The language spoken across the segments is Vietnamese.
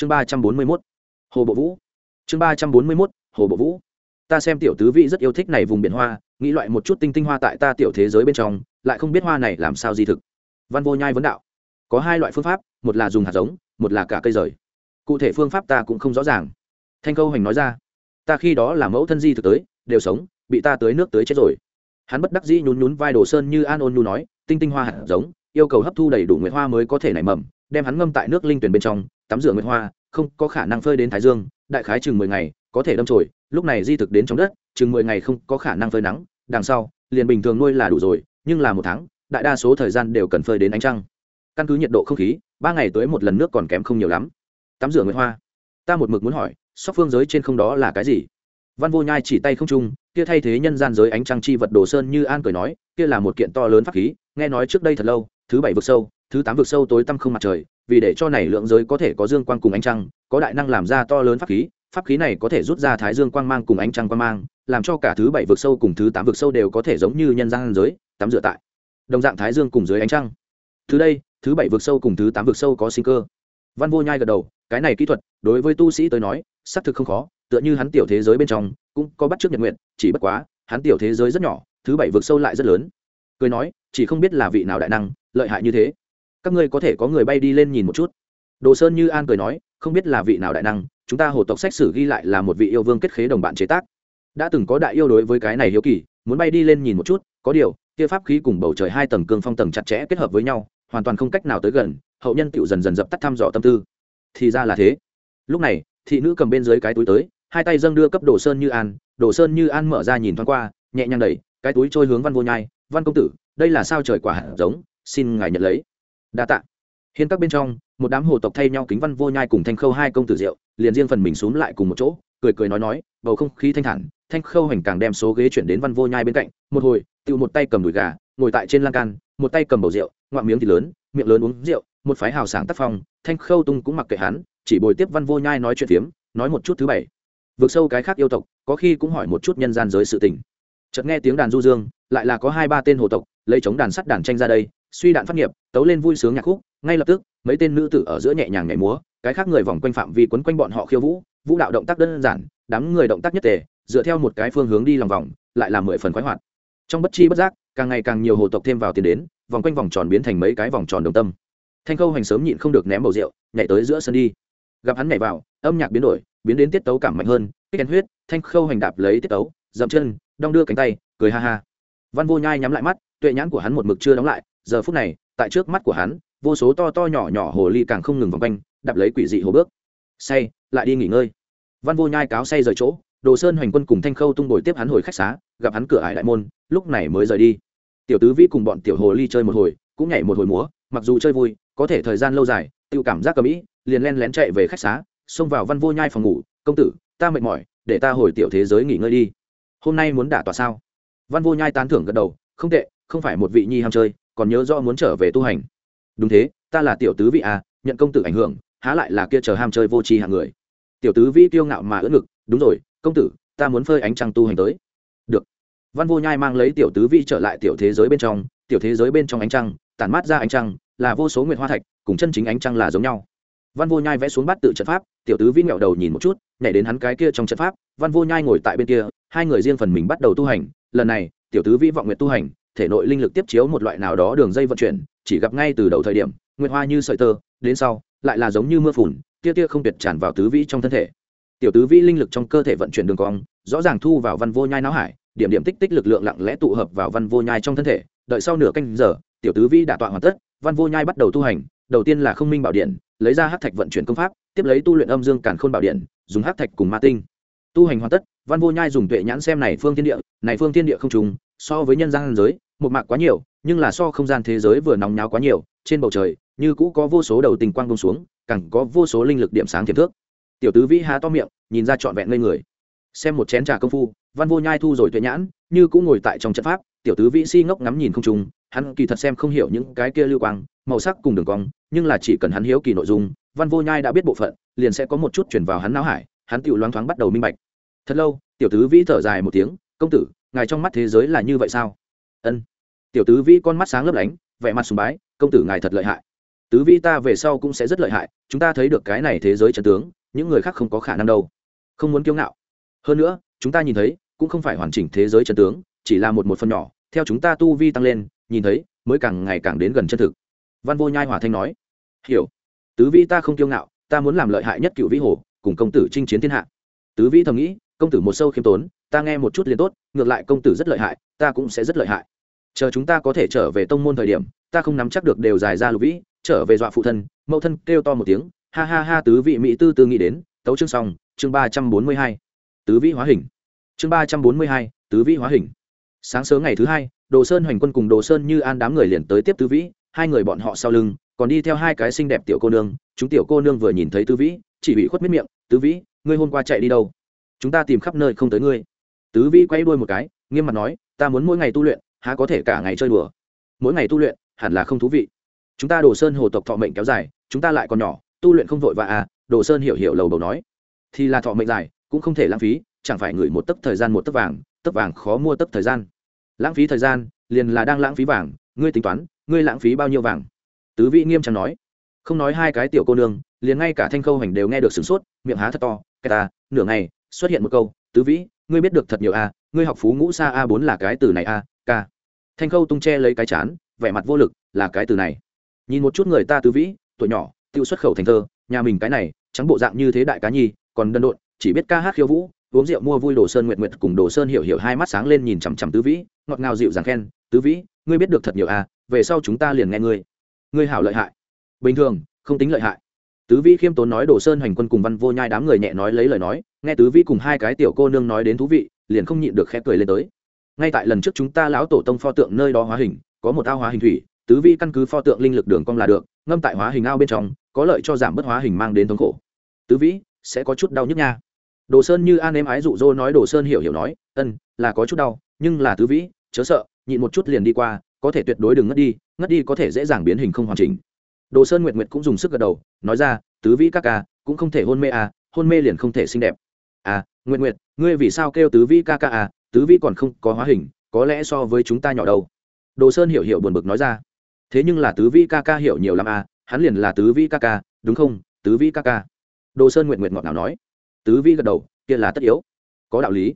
chương ba trăm bốn mươi mốt, hồ bộ vũ. Chương ba trăm bốn mươi mốt, hồ bộ vũ. Ta xem tiểu tứ vị rất yêu thích này vùng biển hoa, nghĩ loại một chút tinh tinh hoa tại ta tiểu thế giới bên trong, lại không biết hoa này làm sao di thực. Văn vô nhai vấn đạo. Có hai loại phương pháp, một là dùng hạt giống, một là cả cây rời. Cụ thể phương pháp ta cũng không rõ ràng. Thanh câu hành nói ra. Ta khi đó là mẫu thân di thực tới, đều sống, bị ta tới nước tới chết rồi. Hắn bất đắc dĩ nhún nhún vai đồ sơn như an ôn nhu nói, tinh tinh hoa hạt giống, yêu cầu hấp thu đầy đủ nguyệt hoa mới có thể nảy mầm, đem hắn ngâm tại nước linh tuyển bên trong tắm rửa nguyệt hoa, không có khả năng phơi đến thái dương, đại khái chừng mười ngày, có thể đâm trồi lúc này di thực đến trong đất, chừng mười ngày không có khả năng phơi nắng, đằng sau, liền bình thường nuôi là đủ rồi, nhưng là một tháng, đại đa số thời gian đều cần phơi đến ánh trăng. Căn cứ nhiệt độ không khí, ba ngày tới một lần nước còn kém không nhiều lắm. Tắm rửa nguyệt hoa. Ta một mực muốn hỏi, sóc phương giới trên không đó là cái gì? Văn vô nhai chỉ tay không trung, kia thay thế nhân gian giới ánh trăng chi vật đồ sơn như an cười nói, kia là một kiện to lớn pháp khí, nghe nói trước đây thật lâu, thứ bảy vực sâu thứ tám vực sâu tối tăm không mặt trời, vì để cho này lượng giới có thể có dương quang cùng ánh trăng, có đại năng làm ra to lớn pháp khí pháp khí này có thể rút ra thái dương quang mang cùng ánh trăng quang mang, làm cho cả thứ bảy vực sâu cùng thứ tám vực sâu đều có thể giống như nhân gian giới, tắm rửa tại đồng dạng thái dương cùng dưới ánh trăng. Thứ đây, thứ bảy vực sâu cùng thứ tám vực sâu có sinh cơ. Văn vô nhai gật đầu, cái này kỹ thuật, đối với tu sĩ tới nói, xác thực không khó, tựa như hắn tiểu thế giới bên trong, cũng có bắt trước nhật nguyện, chỉ bất quá, hắn tiểu thế giới rất nhỏ, thứ bảy vực sâu lại rất lớn. Cười nói, chỉ không biết là vị nào đại năng, lợi hại như thế các ngươi có thể có người bay đi lên nhìn một chút. Đồ sơn như an cười nói, không biết là vị nào đại năng, chúng ta hồ tộc sách sử ghi lại là một vị yêu vương kết khế đồng bạn chế tác. Đã từng có đại yêu đối với cái này hiếu kỳ, muốn bay đi lên nhìn một chút, có điều, kia pháp khí cùng bầu trời hai tầng cương phong tầng chặt chẽ kết hợp với nhau, hoàn toàn không cách nào tới gần, hậu nhân tựu dần dần dập tắt thăm dò tâm tư. Thì ra là thế. Lúc này, thị nữ cầm bên dưới cái túi tới, hai tay dâng đưa cấp đồ sơn như an, đồ sơn như an mở ra nhìn thoáng qua, nhẹ nhàng đẩy, cái túi trôi hướng văn vô nhai, văn công tử, đây là sao trời quả hạt giống, xin ngài nhận lấy đa tạ. Hiên các bên trong, một đám hồ tộc thay nhau kính văn vô nhai cùng thanh khâu hai công tử rượu, liền riêng phần mình xuống lại cùng một chỗ, cười cười nói nói, bầu không khí thanh thản, thanh khâu hành càng đem số ghế chuyển đến văn vô nhai bên cạnh, một hồi tự một tay cầm đùi gà, ngồi tại trên lan can, một tay cầm bầu rượu, ngoạm miếng thì lớn, miệng lớn uống rượu, một phái hào sảng tác phong, thanh khâu tung cũng mặc kệ hắn, chỉ bồi tiếp văn vô nhai nói chuyện phiếm, nói một chút thứ bảy. Vượt sâu cái khác yêu tộc, có khi cũng hỏi một chút nhân gian giới sự tình. Chợt nghe tiếng đàn du dương, lại là có hai ba tên hồ tộc, lấy chống đàn sắt đàn tranh ra đây suy đạn phát nghiệp, tấu lên vui sướng nhạc khúc, ngay lập tức, mấy tên nữ tử ở giữa nhẹ nhàng nhảy múa, cái khác người vòng quanh phạm vi quấn quanh bọn họ khiêu vũ vũ đạo động tác đơn giản, đám người động tác nhất tề, dựa theo một cái phương hướng đi lòng vòng, lại là mười phần khoái hoạt. Trong bất chi bất giác, càng ngày càng nhiều hồ tộc thêm vào tiền đến, vòng quanh vòng tròn biến thành mấy cái vòng tròn đồng tâm. Thanh khâu hành sớm nhịn không được ném bầu rượu, nhảy tới giữa sân đi. Gặp hắn nhảy vào, âm nhạc biến đổi, biến đến tiết tấu cảm mạnh hơn, kích đen huyết, thanh khâu hành đạp lấy tiết tấu, dậm chân, đong đưa cánh tay, cười ha ha. Văn vô nhai nhắm lại mắt, tuệ nhãn của hắn một mực chưa đóng lại giờ phút này, tại trước mắt của hắn, vô số to to nhỏ nhỏ hồ ly càng không ngừng vòng quanh, đạp lấy quỷ dị hồ bước. Say, lại đi nghỉ ngơi. Văn vô nhai cáo say rời chỗ, đồ sơn hoành quân cùng thanh khâu tung đổi tiếp hắn hồi khách xá, gặp hắn cửa ải đại môn, lúc này mới rời đi. Tiểu tứ vĩ cùng bọn tiểu hồ ly chơi một hồi, cũng nhảy một hồi múa, mặc dù chơi vui, có thể thời gian lâu dài tự cảm giác cầm ĩ liền len lén chạy về khách xá, xông vào văn vô nhai phòng ngủ, công tử, ta mệt mỏi, để ta hồi tiểu thế giới nghỉ ngơi đi. Hôm nay muốn đả tòa sao? Văn vô nhai tán thưởng gật đầu, không tệ, không phải một vị nhi ham chơi còn nhớ rõ muốn trở về tu hành. Đúng thế, ta là tiểu tứ vị à nhận công tử ảnh hưởng, há lại là kia chờ ham chơi vô tri hạng người. Tiểu tứ vị kiêu ngạo mà ưỡn ngực, đúng rồi, công tử, ta muốn phơi ánh trăng tu hành tới. Được. Văn vô nhai mang lấy tiểu tứ vị trở lại tiểu thế giới bên trong, tiểu thế giới bên trong ánh trăng, tản mát ra ánh trăng, là vô số nguyện hoa thạch, cùng chân chính ánh trăng là giống nhau. Văn vô nhai vẽ xuống bát tự trận pháp, tiểu tứ vĩ nghẹo đầu nhìn một chút, nhảy đến hắn cái kia trong trận pháp, văn vô nhai ngồi tại bên kia, hai người riêng phần mình bắt đầu tu hành, lần này, tiểu tứ vĩ vọng nguyện tu hành thể nội linh lực tiếp chiếu một loại nào đó đường dây vận chuyển, chỉ gặp ngay từ đầu thời điểm, nguyệt hoa như sợi tơ, đến sau, lại là giống như mưa phùn, tia tia không tuyệt tràn vào tứ vĩ trong thân thể. Tiểu tứ vĩ linh lực trong cơ thể vận chuyển đường cong, rõ ràng thu vào văn vô nhai não hải, điểm điểm tích tích lực lượng lặng lẽ tụ hợp vào văn vô nhai trong thân thể, đợi sau nửa canh giờ, tiểu tứ vĩ đã tọa hoàn tất, văn vô nhai bắt đầu tu hành, đầu tiên là không minh bảo điện, lấy ra hát thạch vận chuyển công pháp, tiếp lấy tu luyện âm dương càn khôn bảo điện, dùng hát thạch cùng ma tinh. Tu hành hoàn tất, văn vô nhai dùng tuệ nhãn xem này phương thiên địa, này phương thiên địa không trùng, so với nhân gian giới một mạc quá nhiều nhưng là so không gian thế giới vừa nóng nháo quá nhiều trên bầu trời như cũ có vô số đầu tình quang bông xuống càng có vô số linh lực điểm sáng tiềm thước. Tiểu tứ vĩ há to miệng nhìn ra trọn vẹn ngây người. Xem một chén trà công phu văn vô nhai thu rồi tuệ nhãn như cũng ngồi tại trong trận pháp tiểu tứ vĩ si ngốc ngắm nhìn không trung, hắn kỳ thật xem không hiểu những cái kia lưu quang màu sắc cùng đường cong nhưng là chỉ cần hắn hiếu kỳ nội dung văn vô nhai đã biết bộ phận liền sẽ có một chút chuyển vào hắn não hải hắn tự loáng thoáng bắt đầu minh bạch. Thật lâu tiểu tứ vĩ thở dài một tiếng công tử ngài trong mắt thế giới là như vậy sao? Ân. Tiểu tứ vĩ con mắt sáng lấp lánh, vẻ mặt sùng bái, công tử ngài thật lợi hại. Tứ vi ta về sau cũng sẽ rất lợi hại, chúng ta thấy được cái này thế giới trần tướng, những người khác không có khả năng đâu. Không muốn kiêu ngạo. Hơn nữa, chúng ta nhìn thấy, cũng không phải hoàn chỉnh thế giới trần tướng, chỉ là một một phần nhỏ, theo chúng ta tu vi tăng lên, nhìn thấy, mới càng ngày càng đến gần chân thực. Văn vô nhai hòa thanh nói. Hiểu. Tứ vi ta không kiêu ngạo, ta muốn làm lợi hại nhất cựu vĩ hồ, cùng công tử chinh chiến thiên hạ. Tứ vĩ thầm nghĩ, công tử một sâu khiêm tốn ta nghe một chút liền tốt, ngược lại công tử rất lợi hại, ta cũng sẽ rất lợi hại. Chờ chúng ta có thể trở về tông môn thời điểm, ta không nắm chắc được đều dài ra lục vĩ, trở về dọa phụ thân, mẫu thân kêu to một tiếng, ha ha ha, tứ vị mỹ tư tư nghĩ đến, tấu chương xong, chương ba trăm bốn mươi hai. Tứ vĩ hóa hình. Chương ba trăm bốn mươi hai, tứ vĩ hóa hình. Sáng sớm ngày thứ hai, đồ sơn hoành quân cùng đồ sơn như an đám người liền tới tiếp tứ vĩ, hai người bọn họ sau lưng, còn đi theo hai cái xinh đẹp tiểu cô nương, chúng tiểu cô nương vừa nhìn thấy tứ vĩ, chỉ bị khuất miết miệng, tứ vĩ, ngươi hôm qua chạy đi đâu? Chúng ta tìm khắp nơi không tới ngươi tứ vĩ quay đuôi một cái, nghiêm mặt nói, ta muốn mỗi ngày tu luyện, há có thể cả ngày chơi đùa. Mỗi ngày tu luyện, hẳn là không thú vị. Chúng ta đồ sơn hồ tộc thọ mệnh kéo dài, chúng ta lại còn nhỏ, tu luyện không vội và à? Đồ sơn hiểu hiểu lầu đầu nói. Thì là thọ mệnh dài, cũng không thể lãng phí, chẳng phải ngửi một tấc thời gian một tấc vàng tấc vàng khó mua tấc thời gian. Lãng phí thời gian, liền là đang lãng phí vàng, ngươi tính toán, ngươi lãng phí bao nhiêu vàng? Tứ vị nghiêm trọng nói. Không nói hai cái tiểu cô nương, liền ngay cả thanh khâu hành đều nghe được sửng sốt, miệng há thật to, cái ta, nửa ngày, xuất hiện một câu, tứ vĩ ngươi biết được thật nhiều a, ngươi học phú ngũ sa a bốn là cái từ này a k thanh khâu tung che lấy cái chán, vẻ mặt vô lực, là cái từ này. Nhìn một chút người ta tứ vĩ, tuổi nhỏ, tiêu xuất khẩu thành thơ, nhà mình cái này, trắng bộ dạng như thế đại cá nhi, còn đần độn, chỉ biết ca hát khiêu vũ, uống rượu mua vui đồ sơn nguyệt nguyệt cùng đồ sơn hiểu hiểu hai mắt sáng lên nhìn chằm chằm tứ vĩ, ngọt ngào dịu dàng khen, tứ vĩ, ngươi biết được thật nhiều à về sau chúng ta liền nghe ngươi. Ngươi hảo lợi hại. Bình thường, không tính lợi hại tứ vĩ khiêm tốn nói đồ sơn hành quân cùng văn vô nhai đám người nhẹ nói lấy lời nói, nghe tứ vĩ cùng hai cái tiểu cô nương nói đến thú vị, liền không nhịn được khẽ cười lên tới. Ngay tại lần trước chúng ta lão tổ tông pho tượng nơi đó hóa hình, có một ao hóa hình thủy, tứ vĩ căn cứ pho tượng linh lực đường cong là được, ngâm tại hóa hình ao bên trong, có lợi cho giảm bớt hóa hình mang đến thống khổ. Tứ vĩ, sẽ có chút đau nhức nha. Đồ sơn như an em ái dụ dỗ nói đồ sơn hiểu hiểu nói, ân, là có chút đau, nhưng là tứ vĩ, chớ sợ, nhịn một chút liền đi qua, có thể tuyệt đối đừng ngất đi ngất đi có thể dễ dàng biến hình không hoàn chỉnh đồ sơn nguyệt nguyệt cũng dùng sức gật đầu, nói ra, tứ vĩ các ca, cũng không thể hôn mê à hôn mê liền không thể xinh đẹp. À nguyệt nguyệt, ngươi vì sao kêu tứ vĩ ca ca à? Tứ vĩ còn không có hóa hình, có lẽ so với chúng ta nhỏ đâu. Đồ sơn hiểu hiểu buồn bực nói ra, thế nhưng là tứ vĩ ca ca hiểu nhiều lắm à hắn liền là tứ vĩ ca ca, đúng không? Tứ vĩ ca ca. Đồ sơn nguyệt nguyệt ngọt nào nói. Tứ vĩ gật đầu, kia là tất yếu. Có đạo lý.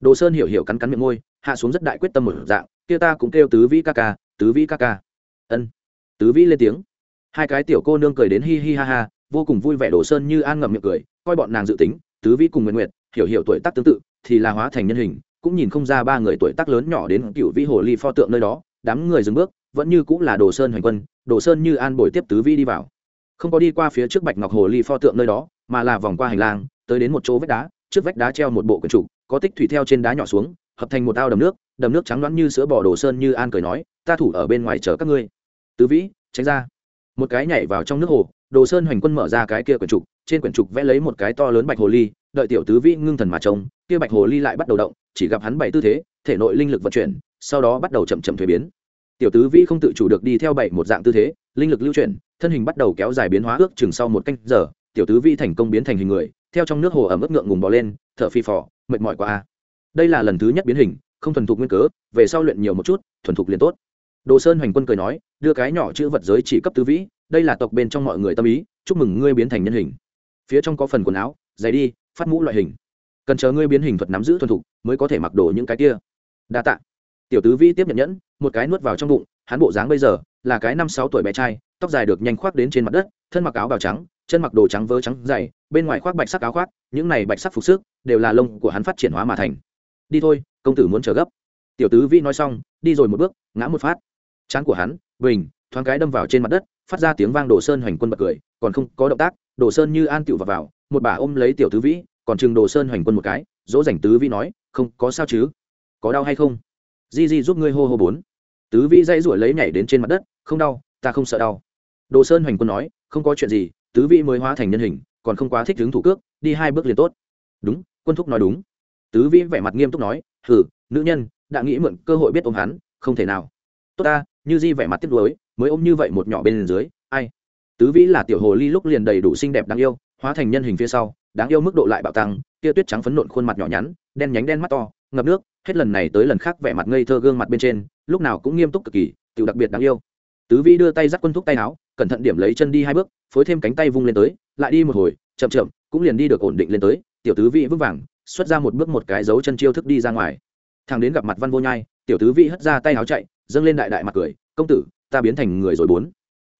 Đồ sơn hiểu hiểu cắn cắn miệng môi, hạ xuống rất đại quyết tâm một dạng, kia ta cũng kêu tứ vĩ ca ca, tứ vĩ ca ca. Ân. Tứ vĩ lên tiếng hai cái tiểu cô nương cười đến hi hi ha ha, vô cùng vui vẻ đồ sơn như an ngậm miệng cười, coi bọn nàng dự tính, tứ vĩ cùng nguyện nguyệt, hiểu hiểu tuổi tác tương tự, thì là hóa thành nhân hình, cũng nhìn không ra ba người tuổi tác lớn nhỏ đến cựu vĩ hồ ly pho tượng nơi đó, đám người dừng bước, vẫn như cũng là đồ sơn hoành quân, đồ sơn như an bồi tiếp tứ vĩ đi vào. Không có đi qua phía trước bạch ngọc hồ ly pho tượng nơi đó, mà là vòng qua hành lang, tới đến một chỗ vách đá, trước vách đá treo một bộ quyển trục, có tích thủy theo trên đá nhỏ xuống, hợp thành một ao đầm nước đầm nước trắng loãng như sữa bò đồ sơn như an cười nói, ta thủ ở bên ngoài chờ các ngươi. Tứ vĩ, tránh ra một cái nhảy vào trong nước hồ, đồ sơn hoành quân mở ra cái kia quyển trục, trên quyển trục vẽ lấy một cái to lớn bạch hồ ly, đợi tiểu tứ vĩ ngưng thần mà trông, kia bạch hồ ly lại bắt đầu động, chỉ gặp hắn bảy tư thế, thể nội linh lực vận chuyển, sau đó bắt đầu chậm chậm thuế biến. Tiểu tứ vĩ không tự chủ được đi theo bảy một dạng tư thế, linh lực lưu chuyển, thân hình bắt đầu kéo dài biến hóa ước chừng sau một canh giờ, tiểu tứ vĩ thành công biến thành hình người, theo trong nước hồ ẩm ướt ngượng ngùng bò lên, thở phi phò, mệt mỏi quá a. Đây là lần thứ nhất biến hình, không thuần thục nguyên cớ, về sau luyện nhiều một chút, thuần thục liền tốt đồ sơn hoành quân cười nói, đưa cái nhỏ chữ vật giới chỉ cấp tứ vĩ, đây là tộc bên trong mọi người tâm ý, chúc mừng ngươi biến thành nhân hình. Phía trong có phần quần áo, giày đi, phát mũ loại hình. Cần chờ ngươi biến hình thuật nắm giữ thuần thục, mới có thể mặc đồ những cái kia. Đa tạ. Tiểu tứ vĩ tiếp nhận nhẫn, một cái nuốt vào trong bụng, hắn bộ dáng bây giờ, là cái năm sáu tuổi bé trai, tóc dài được nhanh khoác đến trên mặt đất, thân mặc áo bào trắng, chân mặc đồ trắng vớ trắng dày, bên ngoài khoác bạch sắc áo khoác, những này bạch sắc phục sức, đều là lông của hắn phát triển hóa mà thành. Đi thôi, công tử muốn chờ gấp. Tiểu tứ vĩ nói xong, đi rồi một bước, ngã một phát chán của hắn bình thoáng cái đâm vào trên mặt đất phát ra tiếng vang đồ sơn hoành quân bật cười còn không có động tác đồ sơn như an tựu vào, vào một bà ôm lấy tiểu tứ vĩ còn chừng đồ sơn hoành quân một cái dỗ dành tứ vĩ nói không có sao chứ? Có đau hay không? Di di giúp ngươi hô hô bốn. Tứ vĩ dãy ruổi lấy nhảy đến trên mặt đất không đau ta không sợ đau. Đồ sơn hoành quân nói không có chuyện gì tứ vĩ mới hóa thành nhân hình còn không quá thích đứng thủ cước đi hai bước liền tốt. Đúng quân thúc nói đúng. Tứ vĩ vẻ mặt nghiêm túc nói hử nữ nhân đã nghĩ mượn cơ hội biết ôm hắn không thể nào. Tốt ta như di vẻ mặt tiếc nuối, mới ôm như vậy một nhỏ bên dưới, ai? Tứ vĩ là tiểu hồ ly lúc liền đầy đủ xinh đẹp đáng yêu, hóa thành nhân hình phía sau, đáng yêu mức độ lại bạo tăng kia tuyết trắng phấn nộn khuôn mặt nhỏ nhắn, đen nhánh đen mắt to, ngập nước, hết lần này tới lần khác vẻ mặt ngây thơ gương mặt bên trên, lúc nào cũng nghiêm túc cực kỳ tự đặc biệt đáng yêu. Tứ vĩ đưa tay dắt quân thúc tay áo, cẩn thận điểm lấy chân đi hai bước, phối thêm cánh tay vung lên tới, lại đi một hồi, chậm chậm, cũng liền đi được ổn định lên tới, tiểu tứ Vĩ vững vàng, xuất ra một bước một cái dấu chân chiêu thức đi ra ngoài. Thằng đến gặp mặt văn vô nhai, tiểu tứ Vĩ hất ra tay áo chạy dâng lên đại đại mặt cười, công tử, ta biến thành người rồi bốn.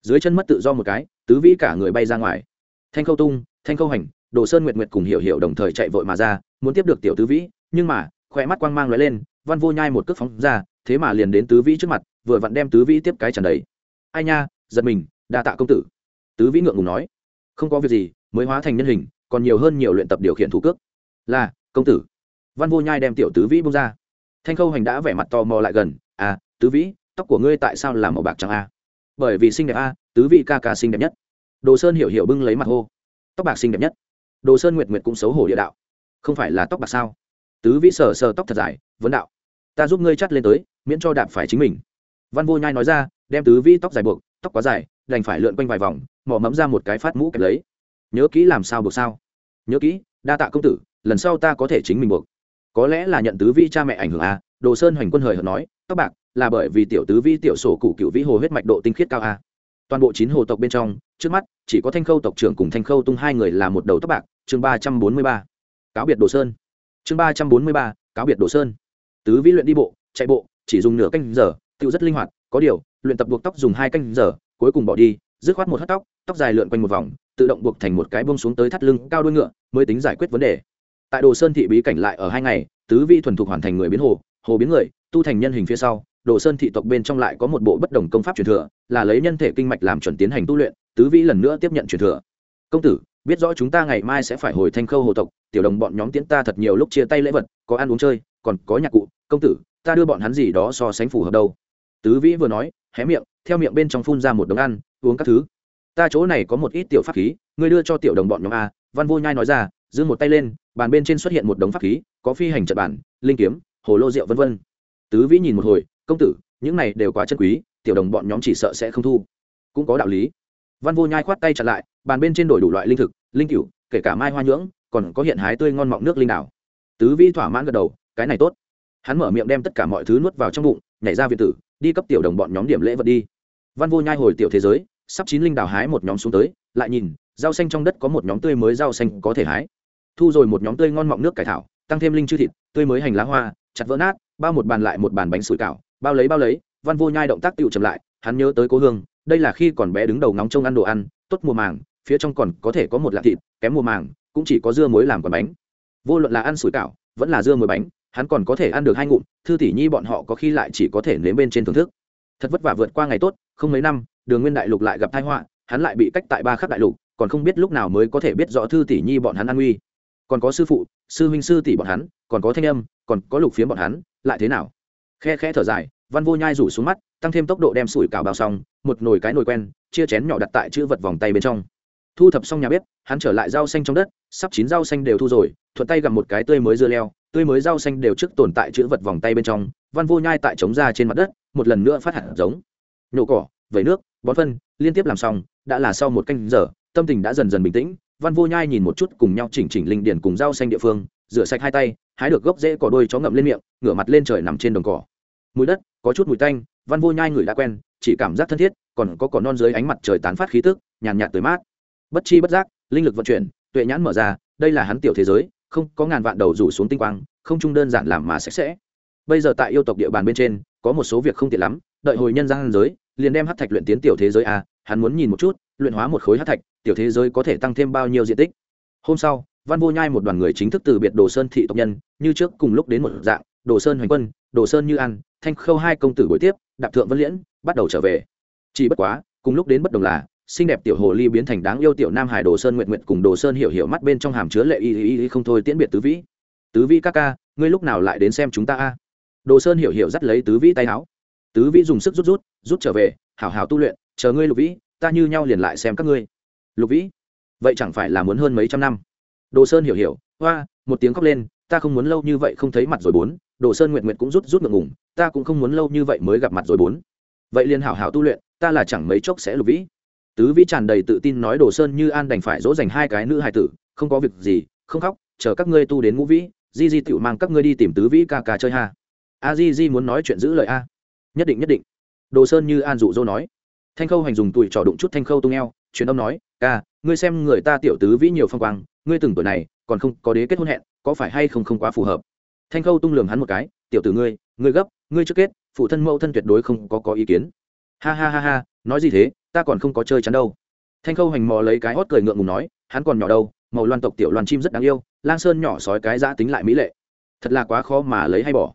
Dưới chân mất tự do một cái, tứ vĩ cả người bay ra ngoài. Thanh khâu tung, thanh khâu hành, đồ sơn nguyệt nguyệt cùng hiểu hiểu đồng thời chạy vội mà ra, muốn tiếp được tiểu tứ vĩ, nhưng mà khoe mắt quang mang lóe lên, văn vô nhai một cước phóng ra, thế mà liền đến tứ vĩ trước mặt, vừa vặn đem tứ vĩ tiếp cái tràn đầy. Ai nha, giật mình, đa tạ công tử. Tứ vĩ ngượng ngùng nói. Không có việc gì, mới hóa thành nhân hình, còn nhiều hơn nhiều luyện tập điều khiển thủ cước. Là, công tử. Văn vô nhai đem tiểu tứ vĩ bông ra. Thanh khâu hành đã vẻ mặt tò mò lại gần. À tứ vĩ, tóc của ngươi tại sao làm màu bạc trắng a? Bởi vì xinh đẹp a, tứ vị ca ca xinh đẹp nhất. Đồ sơn hiểu hiểu bưng lấy mặt hô. Tóc bạc xinh đẹp nhất. Đồ sơn nguyệt nguyệt cũng xấu hổ địa đạo. Không phải là tóc bạc sao? Tứ vĩ sờ sờ tóc thật dài, vấn đạo. Ta giúp ngươi chắt lên tới, miễn cho đạp phải chính mình. Văn vô nhai nói ra, đem tứ vĩ tóc dài buộc, tóc quá dài, đành phải lượn quanh vài vòng mỏ mẫm ra một cái phát mũ kẹp lấy. Nhớ kỹ làm sao buộc sao? Nhớ kỹ, đa tạ công tử, lần sau ta có thể chính mình buộc. Có lẽ là nhận tứ vĩ cha mẹ ảnh hưởng à đồ sơn hoành quân hời hợt nói, tóc bạc là bởi vì tiểu tứ vi tiểu sổ cụ cựu vĩ hồ huyết mạch độ tinh khiết cao a. Toàn bộ chín hồ tộc bên trong, trước mắt, chỉ có thanh khâu tộc trưởng cùng thanh khâu tung hai người là một đầu tóc bạc. Chương ba trăm bốn mươi ba. Cáo biệt đồ sơn. Chương ba trăm bốn mươi ba. Cáo biệt đồ sơn. Tứ vĩ luyện đi bộ, chạy bộ, chỉ dùng nửa canh giờ tự rất linh hoạt, có điều, luyện tập buộc tóc dùng hai canh giờ, cuối cùng bỏ đi, dứt khoát một hất tóc tóc dài lượn quanh một vòng, tự động buộc thành một cái bông xuống tới thắt lưng cao đuôi ngựa, mới tính giải quyết vấn đề. Tại đồ sơn thị bí cảnh lại ở hai ngày, tứ vi thuần thục hoàn thành người biến hồ hồ biến người, tu thành nhân hình phía sau đồ sơn thị tộc bên trong lại có một bộ bất đồng công pháp truyền thừa, là lấy nhân thể kinh mạch làm chuẩn tiến hành tu luyện, tứ vĩ lần nữa tiếp nhận truyền thừa. Công tử, biết rõ chúng ta ngày mai sẽ phải hồi thanh khâu hồ tộc, tiểu đồng bọn nhóm tiễn ta thật nhiều lúc chia tay lễ vật, có ăn uống chơi, còn có nhạc cụ. Công tử, ta đưa bọn hắn gì đó so sánh phù hợp đâu. Tứ vĩ vừa nói, hé miệng, theo miệng bên trong phun ra một đống ăn, uống các thứ. Ta chỗ này có một ít tiểu pháp khí, ngươi đưa cho tiểu đồng bọn nhóm a, văn vô nhai nói ra giương một tay lên, bàn bên trên xuất hiện một đống pháp khí, có phi hành trận bản, linh kiếm, hồ lô rượu vân vân. Tứ vĩ nhìn một hồi công tử, những này đều quá chân quý, tiểu đồng bọn nhóm chỉ sợ sẽ không thu. Cũng có đạo lý. Văn vô nhai khoát tay chặt lại, bàn bên trên đổi đủ loại linh thực, linh cựu kể cả mai hoa nhưỡng, còn có hiện hái tươi ngon mọng nước linh đảo tứ vi thỏa mãn gật đầu, cái này tốt. Hắn mở miệng đem tất cả mọi thứ nuốt vào trong bụng, nhảy ra viện tử, đi cấp tiểu đồng bọn nhóm điểm lễ vật đi. Văn vô nhai hồi tiểu thế giới, sắp chín linh đảo hái một nhóm xuống tới, lại nhìn, rau xanh trong đất có một nhóm tươi mới rau xanh có thể hái. Thu rồi một nhóm tươi ngon mọng nước cải thảo, tăng thêm linh chư thịt, tươi mới hành lá hoa, chặt vỡ nát, bao một bàn lại một bàn bánh sủi cảo bao lấy bao lấy, văn vô nhai động tác tựu chậm lại, hắn nhớ tới cố hương, đây là khi còn bé đứng đầu nóng trông ăn đồ ăn, tốt mùa màng, phía trong còn có thể có một lạc thịt, kém mùa màng, cũng chỉ có dưa muối làm quả bánh. Vô luận là ăn sủi cảo, vẫn là dưa muối bánh, hắn còn có thể ăn được hai ngụm, thư tỷ nhi bọn họ có khi lại chỉ có thể nếm bên trên thưởng thức. Thật vất vả vượt qua ngày tốt, không mấy năm, đường nguyên đại lục lại gặp tai họa, hắn lại bị cách tại ba khắc đại lục, còn không biết lúc nào mới có thể biết rõ thư tỷ nhi bọn hắn an nguy. Còn có sư phụ, sư huynh sư tỷ bọn hắn, còn có thanh âm, còn có lục phiếm bọn hắn, lại thế nào? Khe khẽ thở dài, văn vô nhai rủ xuống mắt, tăng thêm tốc độ đem sủi cảo bao xong, một nồi cái nồi quen, chia chén nhỏ đặt tại chữ vật vòng tay bên trong. Thu thập xong nhà bếp, hắn trở lại rau xanh trong đất, sắp chín rau xanh đều thu rồi, thuận tay gặp một cái tươi mới dưa leo, tươi mới rau xanh đều trước tồn tại chữ vật vòng tay bên trong, văn vô nhai tại trống ra trên mặt đất, một lần nữa phát hạt giống. Nhổ cỏ, vẩy nước, bón phân, liên tiếp làm xong, đã là sau một canh giờ, tâm tình đã dần dần bình tĩnh, văn vô nhai nhìn một chút cùng nhau chỉnh chỉnh linh điển cùng rau xanh địa phương, rửa sạch hai tay, hái được gốc rễ cỏ đôi chó ngậm lên miệng, ngửa mặt lên trời nằm trên đồng cỏ mùi đất, có chút mùi tanh, văn vô nhai người đã quen, chỉ cảm giác thân thiết, còn có cỏ non dưới ánh mặt trời tán phát khí tức, nhàn nhạt tới mát. Bất chi bất giác, linh lực vận chuyển, tuệ nhãn mở ra, đây là hắn tiểu thế giới, không, có ngàn vạn đầu rủ xuống tinh quang, không chung đơn giản làm mà sạch sẽ. Bây giờ tại yêu tộc địa bàn bên trên, có một số việc không tiện lắm, đợi hồi nhân gian giới, liền đem hát thạch luyện tiến tiểu thế giới a, hắn muốn nhìn một chút, luyện hóa một khối hát thạch, tiểu thế giới có thể tăng thêm bao nhiêu diện tích. Hôm sau, văn vô nhai một đoàn người chính thức từ biệt đồ sơn thị tộc nhân, như trước cùng lúc đến một dạng, đồ sơn hoành quân, đồ sơn như ăn thanh khâu hai công tử buổi tiếp, đạp thượng vân liễn, bắt đầu trở về. Chỉ bất quá, cùng lúc đến bất đồng là, xinh đẹp tiểu hồ ly biến thành đáng yêu tiểu nam hải đồ sơn nguyện nguyện cùng đồ sơn hiểu hiểu mắt bên trong hàm chứa lệ y y y không thôi tiễn biệt tứ vĩ. Tứ vĩ ca ca, ngươi lúc nào lại đến xem chúng ta a? Đồ sơn hiểu hiểu dắt lấy tứ vĩ tay áo. Tứ vĩ dùng sức rút rút rút trở về, hảo hảo tu luyện, chờ ngươi lục vĩ, ta như nhau liền lại xem các ngươi. Lục vĩ? Vậy chẳng phải là muốn hơn mấy trăm năm? Đồ sơn hiểu hiểu hoa một tiếng khóc lên, ta không muốn lâu như vậy không thấy mặt rồi bốn đồ sơn nguyện nguyện cũng rút rút ngượng ngùng, ta cũng không muốn lâu như vậy mới gặp mặt rồi bốn. Vậy liền hảo hảo tu luyện, ta là chẳng mấy chốc sẽ lục vĩ. Tứ vĩ tràn đầy tự tin nói đồ sơn như an đành phải dỗ dành hai cái nữ hài tử, không có việc gì, không khóc, chờ các ngươi tu đến ngũ vĩ, di di tựu mang các ngươi đi tìm tứ vĩ ca ca chơi ha. A di di muốn nói chuyện giữ lời a. Nhất định nhất định. Đồ sơn như an dụ dỗ nói. Thanh khâu hành dùng tuổi trò đụng chút thanh khâu tung eo, truyền âm nói, ca, ngươi xem người ta tiểu tứ vĩ nhiều phong quang, ngươi từng tuổi này, còn không có đế kết hôn hẹn, có phải hay không không quá phù hợp? Thanh khâu tung lường hắn một cái, tiểu tử ngươi ngươi gấp, ngươi trước kết, phụ thân mẫu thân tuyệt đối không có có ý kiến. Ha ha ha ha, nói gì thế, ta còn không có chơi chắn đâu. Thanh khâu hành mò lấy cái hót cười ngượng ngùng nói, hắn còn nhỏ đâu, màu loan tộc tiểu loan chim rất đáng yêu, lang sơn nhỏ sói cái giã tính lại mỹ lệ. Thật là quá khó mà lấy hay bỏ.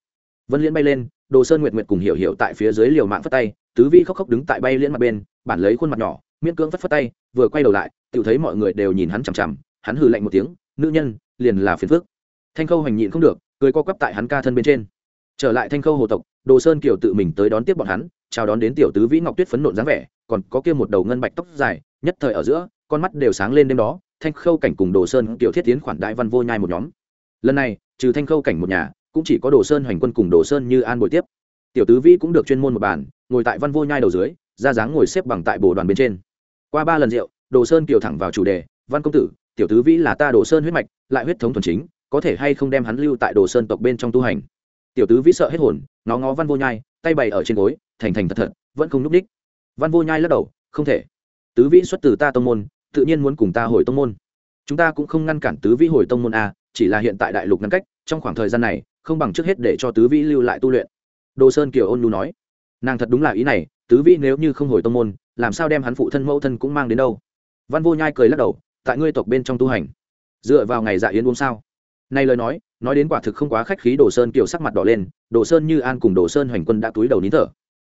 Vân liễn bay lên, đồ sơn nguyệt nguyệt cùng hiểu hiểu tại phía dưới liều mạng phất tay, tứ vi khóc khóc đứng tại bay liễn mặt bên, bản lấy khuôn mặt nhỏ, miễn cưỡng phất phất tay, vừa quay đầu lại tự thấy mọi người đều nhìn hắn chằm chằm, hắn hừ lạnh một tiếng, nữ nhân, liền là phiền phước thanh khâu hành nhịn không được cười co quắp tại hắn ca thân bên trên. Trở lại thanh khâu hồ tộc, đồ sơn kiều tự mình tới đón tiếp bọn hắn, chào đón đến tiểu tứ vĩ ngọc tuyết phấn nộn dáng vẻ, còn có kia một đầu ngân bạch tóc dài, nhất thời ở giữa, con mắt đều sáng lên đêm đó, thanh khâu cảnh cùng đồ sơn kiều thiết tiến khoản đại văn vô nhai một nhóm. Lần này, trừ thanh khâu cảnh một nhà, cũng chỉ có đồ sơn hoành quân cùng đồ sơn như an bồi tiếp. Tiểu tứ vĩ cũng được chuyên môn một bàn, ngồi tại văn vô nhai đầu dưới, ra dáng ngồi xếp bằng tại bồ đoàn bên trên. Qua ba lần rượu, đồ sơn kiều thẳng vào chủ đề, văn công tử, tiểu tứ vĩ là ta đồ sơn huyết mạch, lại huyết thống thuần chính có thể hay không đem hắn lưu tại đồ sơn tộc bên trong tu hành. Tiểu tứ vĩ sợ hết hồn nó ngó văn vô nhai, tay bày ở trên gối, thành thành thật thật, vẫn không n ú c ních văn vô nhai lắc đầu, không thể. Tứ vĩ xuất từ ta tông môn, tự nhiên muốn cùng ta hồi tông môn. Chúng ta cũng không ngăn cản tứ vĩ hồi tông môn a chỉ là hiện tại đại lục ngăn cách, trong khoảng thời gian này, không bằng trước hết để cho tứ vĩ lưu lại tu luyện. Đồ sơn kiều ôn lu nói. Nàng thật đúng là ý này, tứ vĩ nếu như không hồi tông môn, làm sao đem hắn phụ thân mẫu thân cũng mang đến đâu? Văn vô nhai cười lắc đầu, tại ngươi tộc bên trong tu hành, dựa vào ngày dạ yến uống sao? Này lời nói nói đến quả thực không quá khách khí, đồ sơn kiều sắc mặt đỏ lên, đồ sơn như an cùng đồ sơn hoành quân đã túi đầu nín thở.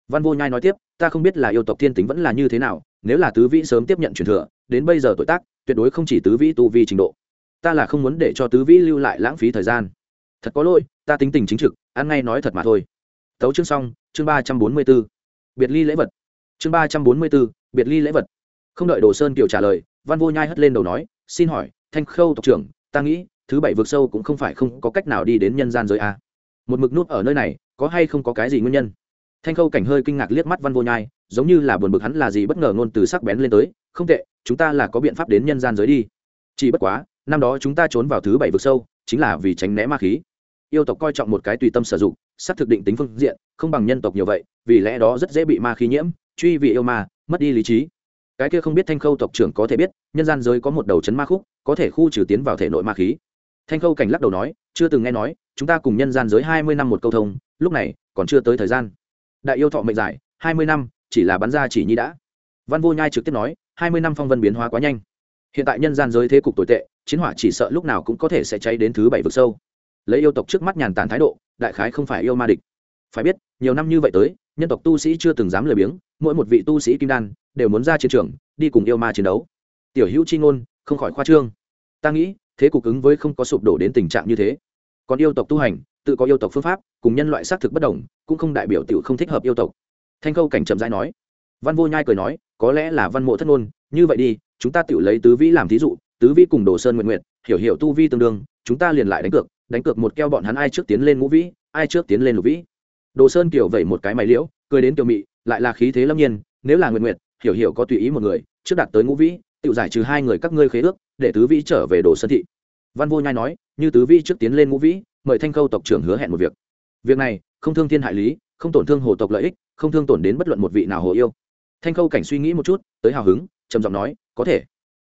Văn vô nhai nói tiếp, ta không biết là yêu tộc thiên tính vẫn là như thế nào, nếu là tứ vĩ sớm tiếp nhận truyền thừa, đến bây giờ tuổi tác, tuyệt đối không chỉ tứ vĩ tu vi trình độ. Ta là không muốn để cho tứ vĩ lưu lại lãng phí thời gian. Thật có lỗi, ta tính tình chính trực, ăn ngay nói thật mà thôi. Tấu chương xong, chương ba trăm bốn mươi b ố biệt ly lễ vật. Chương ba trăm bốn mươi b ố biệt ly lễ vật. Không đợi đồ sơn kiều trả lời, văn vô nhai hất lên đầu nói, xin hỏi, thanh khâu tộc trưởng, ta nghĩ thứ bảy vực sâu cũng không phải không có cách nào đi đến nhân gian giới a. Một mực nút ở nơi này, có hay không có cái gì nguyên nhân? Thanh khâu cảnh hơi kinh ngạc liếc mắt văn vô nhai, giống như là buồn bực hắn là gì bất ngờ ngôn từ sắc bén lên tới, không tệ, chúng ta là có biện pháp đến nhân gian giới đi. Chỉ bất quá, năm đó chúng ta trốn vào thứ bảy vực sâu, chính là vì tránh né ma khí. Yêu tộc coi trọng một cái tùy tâm sử dụng sắp thực định tính phương diện, không bằng nhân tộc nhiều vậy, vì lẽ đó rất dễ bị ma khí nhiễm, truy vị yêu ma, mất đi lý trí. Cái kia không biết thanh khâu tộc trưởng có thể biết, nhân gian giới có một đầu chấn ma khúc, có thể khu trừ tiến vào thể nội ma khí thanh khâu cảnh lắc đầu nói, chưa từng nghe nói, chúng ta cùng nhân gian giới hai mươi năm một câu thông, lúc này, còn chưa tới thời gian. Đại yêu thọ mệnh giải, hai mươi năm, chỉ là bắn ra chỉ nhi đã. Văn vô nhai trực tiếp nói, hai mươi năm phong vân biến hóa quá nhanh. Hiện tại nhân gian giới thế cục tồi tệ, chiến hỏa chỉ sợ lúc nào cũng có thể sẽ cháy đến thứ bảy vực sâu. Lấy yêu tộc trước mắt nhàn tản thái độ, đại khái không phải yêu ma địch. Phải biết, nhiều năm như vậy tới, nhân tộc tu sĩ chưa từng dám lười biếng, mỗi một vị tu sĩ kim đan, đều muốn ra chiến trường, đi cùng yêu ma chiến đấu. Tiểu hữu chi ngôn, không khỏi khoa trương. Ta nghĩ thế cục ứng với không có sụp đổ đến tình trạng như thế. Còn yêu tộc tu hành, tự có yêu tộc phương pháp, cùng nhân loại xác thực bất đồng, cũng không đại biểu tự không thích hợp yêu tộc. Thanh khâu cảnh chậm rãi nói. Văn vô nhai cười nói, có lẽ là văn mộ thất ngôn, như vậy đi, chúng ta tự lấy tứ vĩ làm thí dụ, tứ vĩ cùng đồ sơn nguyện nguyện hiểu hiểu tu vi tương đương, chúng ta liền lại đánh cược đánh cược một keo bọn hắn ai trước tiến lên ngũ vĩ, ai trước tiến lên lục vĩ. Đồ sơn kiểu vẩy một cái mày liễu, cười đến kiểu mị, lại là khí thế lâm nhiên, nếu là nguyện nguyện hiểu hiểu có tùy ý một người, trước đạt tới ngũ vĩ tự giải trừ hai người các ngươi khế ước, để tứ vĩ trở về đồ sơn thị. Văn vô nhai nói, như tứ vĩ trước tiến lên ngũ vĩ, mời thanh khâu tộc trưởng hứa hẹn một việc. Việc này, không thương thiên hại lý, không tổn thương hồ tộc lợi ích, không thương tổn đến bất luận một vị nào hồ yêu. Thanh khâu cảnh suy nghĩ một chút, tới hào hứng, trầm giọng nói, có thể.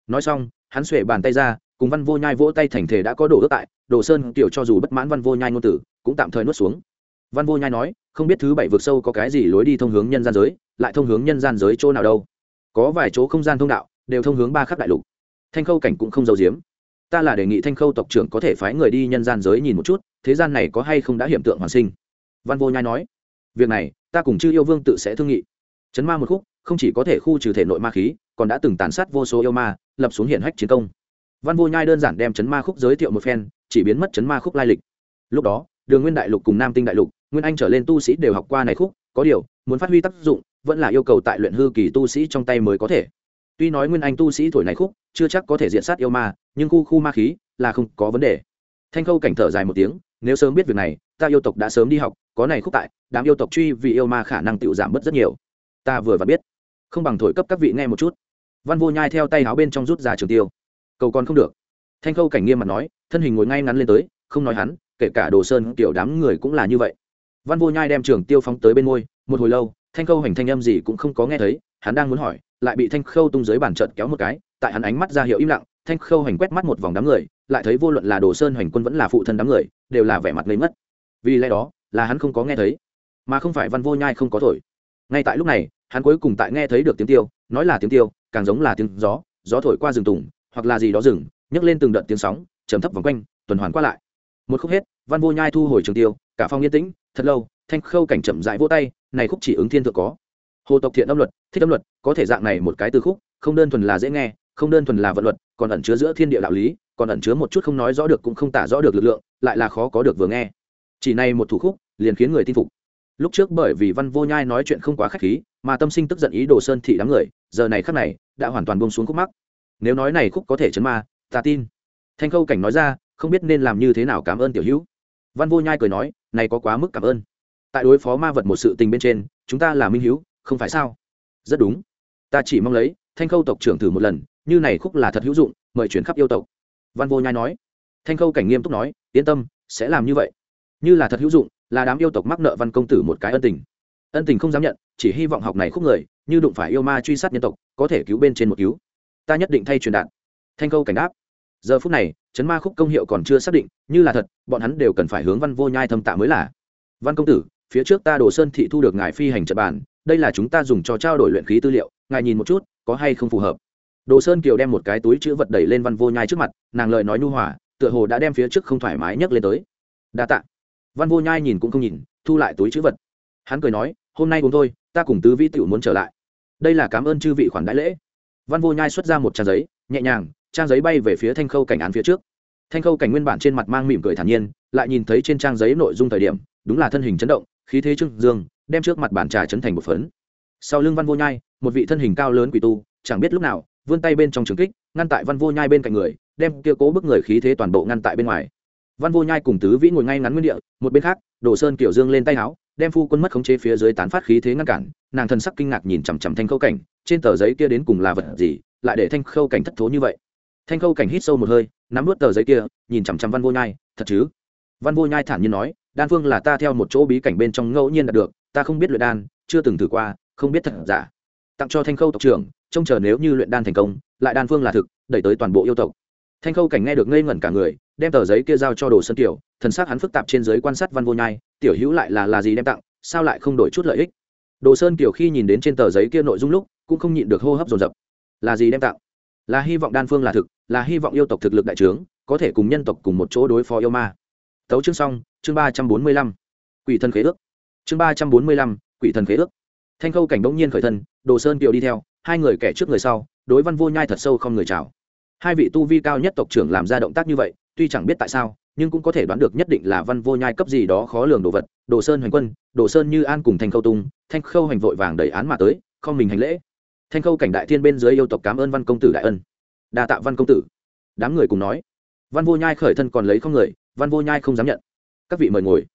Nói xong, hắn xuể bàn tay ra, cùng văn vô nhai vỗ tay thành thể đã có đổ ước tại, đồ sơn kiểu cho dù bất mãn văn vô nhai ngôn tử, cũng tạm thời nuốt xuống. Văn vô nhai nói, không biết thứ bảy vực sâu có cái gì lối đi thông hướng nhân gian giới, lại thông hướng nhân gian giới chỗ nào đâu? Có vài chỗ không gian thông đạo đều thông hướng ba khắp đại lục. Thanh khâu cảnh cũng không giấu giếm. Ta là đề nghị thanh khâu tộc trưởng có thể phái người đi nhân gian giới nhìn một chút, thế gian này có hay không đã hiểm tượng hoàn sinh? Văn vô nhai nói, việc này, ta cùng chư yêu vương tự sẽ thương nghị. Chấn ma một khúc, không chỉ có thể khu trừ thể nội ma khí, còn đã từng tàn sát vô số yêu ma, lập xuống hiển hách chiến công. Văn vô nhai đơn giản đem chấn ma khúc giới thiệu một phen, chỉ biến mất chấn ma khúc lai lịch. Lúc đó, đường nguyên đại lục cùng nam tinh đại lục, nguyên anh trở lên tu sĩ đều học qua này khúc, có điều, muốn phát huy tác dụng, vẫn là yêu cầu tại luyện hư kỳ tu sĩ trong tay mới có thể tuy nói nguyên anh tu sĩ thổi này khúc, chưa chắc có thể diện sát yêu ma, nhưng khu khu ma khí là không có vấn đề. Thanh khâu cảnh thở dài một tiếng, nếu sớm biết việc này, ta yêu tộc đã sớm đi học, có này khúc tại, đám yêu tộc truy vì yêu ma khả năng tự giảm bớt rất nhiều. Ta vừa và biết. Không bằng thổi cấp các vị nghe một chút. Văn vô nhai theo tay áo bên trong rút ra trường tiêu. Cầu còn không được. Thanh khâu cảnh nghiêm mặt nói, thân hình ngồi ngay ngắn lên tới, không nói hắn, kể cả đồ sơn kiểu đám người cũng là như vậy. Văn vô nhai đem trường tiêu phóng tới bên môi một hồi lâu, thanh khâu hành thanh âm gì cũng không có nghe thấy, hắn đang muốn hỏi lại bị thanh khâu tung dưới bàn trận kéo một cái, tại hắn ánh mắt ra hiệu im lặng, thanh khâu hành quét mắt một vòng đám người, lại thấy vô luận là đồ sơn hoành quân vẫn là phụ thân đám người, đều là vẻ mặt ngây mất vì lẽ đó, là hắn không có nghe thấy, mà không phải văn vô nhai không có thổi. Ngay tại lúc này, hắn cuối cùng tại nghe thấy được tiếng tiêu, nói là tiếng tiêu, càng giống là tiếng gió gió thổi qua rừng tùng, hoặc là gì đó rừng, nhấc lên từng đợt tiếng sóng chấm thấp vòng quanh, tuần hoàn qua lại. Một khúc hết, văn vô nhai thu hồi trường tiêu, cả phong yên tĩnh, thật lâu, thanh khâu cảnh chậm rãi vỗ tay, này khúc chỉ ứng thiên thượng có hồ tộc thiện âm luật, thích âm luật, có thể dạng này một cái từ khúc, không đơn thuần là dễ nghe, không đơn thuần là vận luật, còn ẩn chứa giữa thiên địa đạo lý, còn ẩn chứa một chút không nói rõ được cũng không tả rõ được lực lượng, lại là khó có được vừa nghe. Chỉ này một thủ khúc, liền khiến người tin phục. Lúc trước bởi vì văn vô nhai nói chuyện không quá khách khí, mà tâm sinh tức giận ý đồ sơn thị đám người, giờ này khắc này, đã hoàn toàn bông xuống khúc mắc. Nếu nói này khúc có thể chấn ma, ta tin. Thanh khâu cảnh nói ra, không biết nên làm như thế nào cảm ơn tiểu hữu. Văn vô nhai cười nói, này có quá mức cảm ơn. Tại đối phó ma vật một sự tình bên trên, chúng ta là minh hữu không phải sao? Rất đúng. Ta chỉ mong lấy, thanh khâu tộc trưởng thử một lần, như này khúc là thật hữu dụng, mời chuyển khắp yêu tộc. Văn vô nhai nói. Thanh khâu cảnh nghiêm túc nói, yên tâm, sẽ làm như vậy. Như là thật hữu dụng, là đám yêu tộc mắc nợ văn công tử một cái ân tình. Ân tình không dám nhận, chỉ hy vọng học này khúc người, như đụng phải yêu ma truy sát nhân tộc, có thể cứu bên trên một cứu. Ta nhất định thay truyền đạt. Thanh khâu cảnh đáp. Giờ phút này, chấn ma khúc công hiệu còn chưa xác định, như là thật, bọn hắn đều cần phải hướng văn vô nhai thâm tạ mới là. Văn công tử, phía trước ta đồ sơn thị thu được ngài phi hành trận bàn đây là chúng ta dùng cho trao đổi luyện khí tư liệu, ngài nhìn một chút, có hay không phù hợp? Đồ sơn kiều đem một cái túi chữ vật đẩy lên văn vô nhai trước mặt, nàng lời nói nhu hòa, tựa hồ đã đem phía trước không thoải mái nhấc lên tới. Đa tạ. Văn vô nhai nhìn cũng không nhìn, thu lại túi chữ vật. Hắn cười nói, hôm nay cùng thôi, ta cùng tứ vĩ tiểu muốn trở lại. Đây là cảm ơn chư vị khoản đại lễ. Văn vô nhai xuất ra một trang giấy, nhẹ nhàng, trang giấy bay về phía thanh khâu cảnh án phía trước. Thanh khâu cảnh nguyên bản trên mặt mang mỉm cười thản nhiên, lại nhìn thấy trên trang giấy nội dung thời điểm, đúng là thân hình chấn động, khí thế trưng dương đem trước mặt bàn trà chấn thành một phấn. Sau lưng văn vô nhai, một vị thân hình cao lớn quỷ tu, chẳng biết lúc nào, vươn tay bên trong trường kích, ngăn tại văn vô nhai bên cạnh người, đem kia cố bức người khí thế toàn bộ ngăn tại bên ngoài. Văn vô nhai cùng tứ vĩ ngồi ngay ngắn nguyên địa, một bên khác, đồ sơn kiểu dương lên tay áo đem phu quân mất khống chế phía dưới tán phát khí thế ngăn cản, nàng thần sắc kinh ngạc nhìn chằm chằm thanh khâu cảnh, trên tờ giấy kia đến cùng là vật gì, lại để thanh khâu cảnh thất thố như vậy. Thanh khâu cảnh hít sâu một hơi, nắm vớt tờ giấy kia, nhìn chằm chằm văn vô nhai, thật chứ? Văn vô nhai thản nhiên nói, đan phương là ta theo một chỗ bí cảnh bên trong ngẫu nhiên đạt được ta không biết luyện đan, chưa từng thử qua, không biết thật giả. Tặng cho thanh khâu tộc trưởng, trông chờ nếu như luyện đan thành công, lại đan phương là thực, đẩy tới toàn bộ yêu tộc. Thanh khâu cảnh nghe được ngây ngẩn cả người, đem tờ giấy kia giao cho đồ sơn tiểu, thần sắc hắn phức tạp trên giới quan sát văn vô nhai, tiểu hữu lại là là gì đem tặng, sao lại không đổi chút lợi ích? Đồ sơn kiểu khi nhìn đến trên tờ giấy kia nội dung lúc, cũng không nhịn được hô hấp dồn dập. Là gì đem tặng? Là hy vọng đan phương là thực, là hy vọng yêu tộc thực lực đại trướng, có thể cùng nhân tộc cùng một chỗ đối phó yêu ma. Tấu chương xong, chương ba trăm bốn mươi lăm. Quỷ thân khế ước chương ba trăm bốn mươi lăm, quỷ thần khế ước. Thanh khâu cảnh bỗng nhiên khởi thân, đồ sơn kiều đi theo, hai người kẻ trước người sau, đối văn vô nhai thật sâu không người chào. Hai vị tu vi cao nhất tộc trưởng làm ra động tác như vậy, tuy chẳng biết tại sao, nhưng cũng có thể đoán được nhất định là văn vô nhai cấp gì đó khó lường đồ vật, đồ sơn hoành quân, đồ sơn như an cùng thanh khâu tung, thanh khâu hành vội vàng đẩy án mà tới, không mình hành lễ. Thanh khâu cảnh đại thiên bên dưới yêu tộc cảm ơn văn công tử đại ân. Đa tạ văn công tử. Đám người cùng nói. Văn vô nhai khởi thân còn lấy không người, văn vô nhai không dám nhận. Các vị mời ngồi.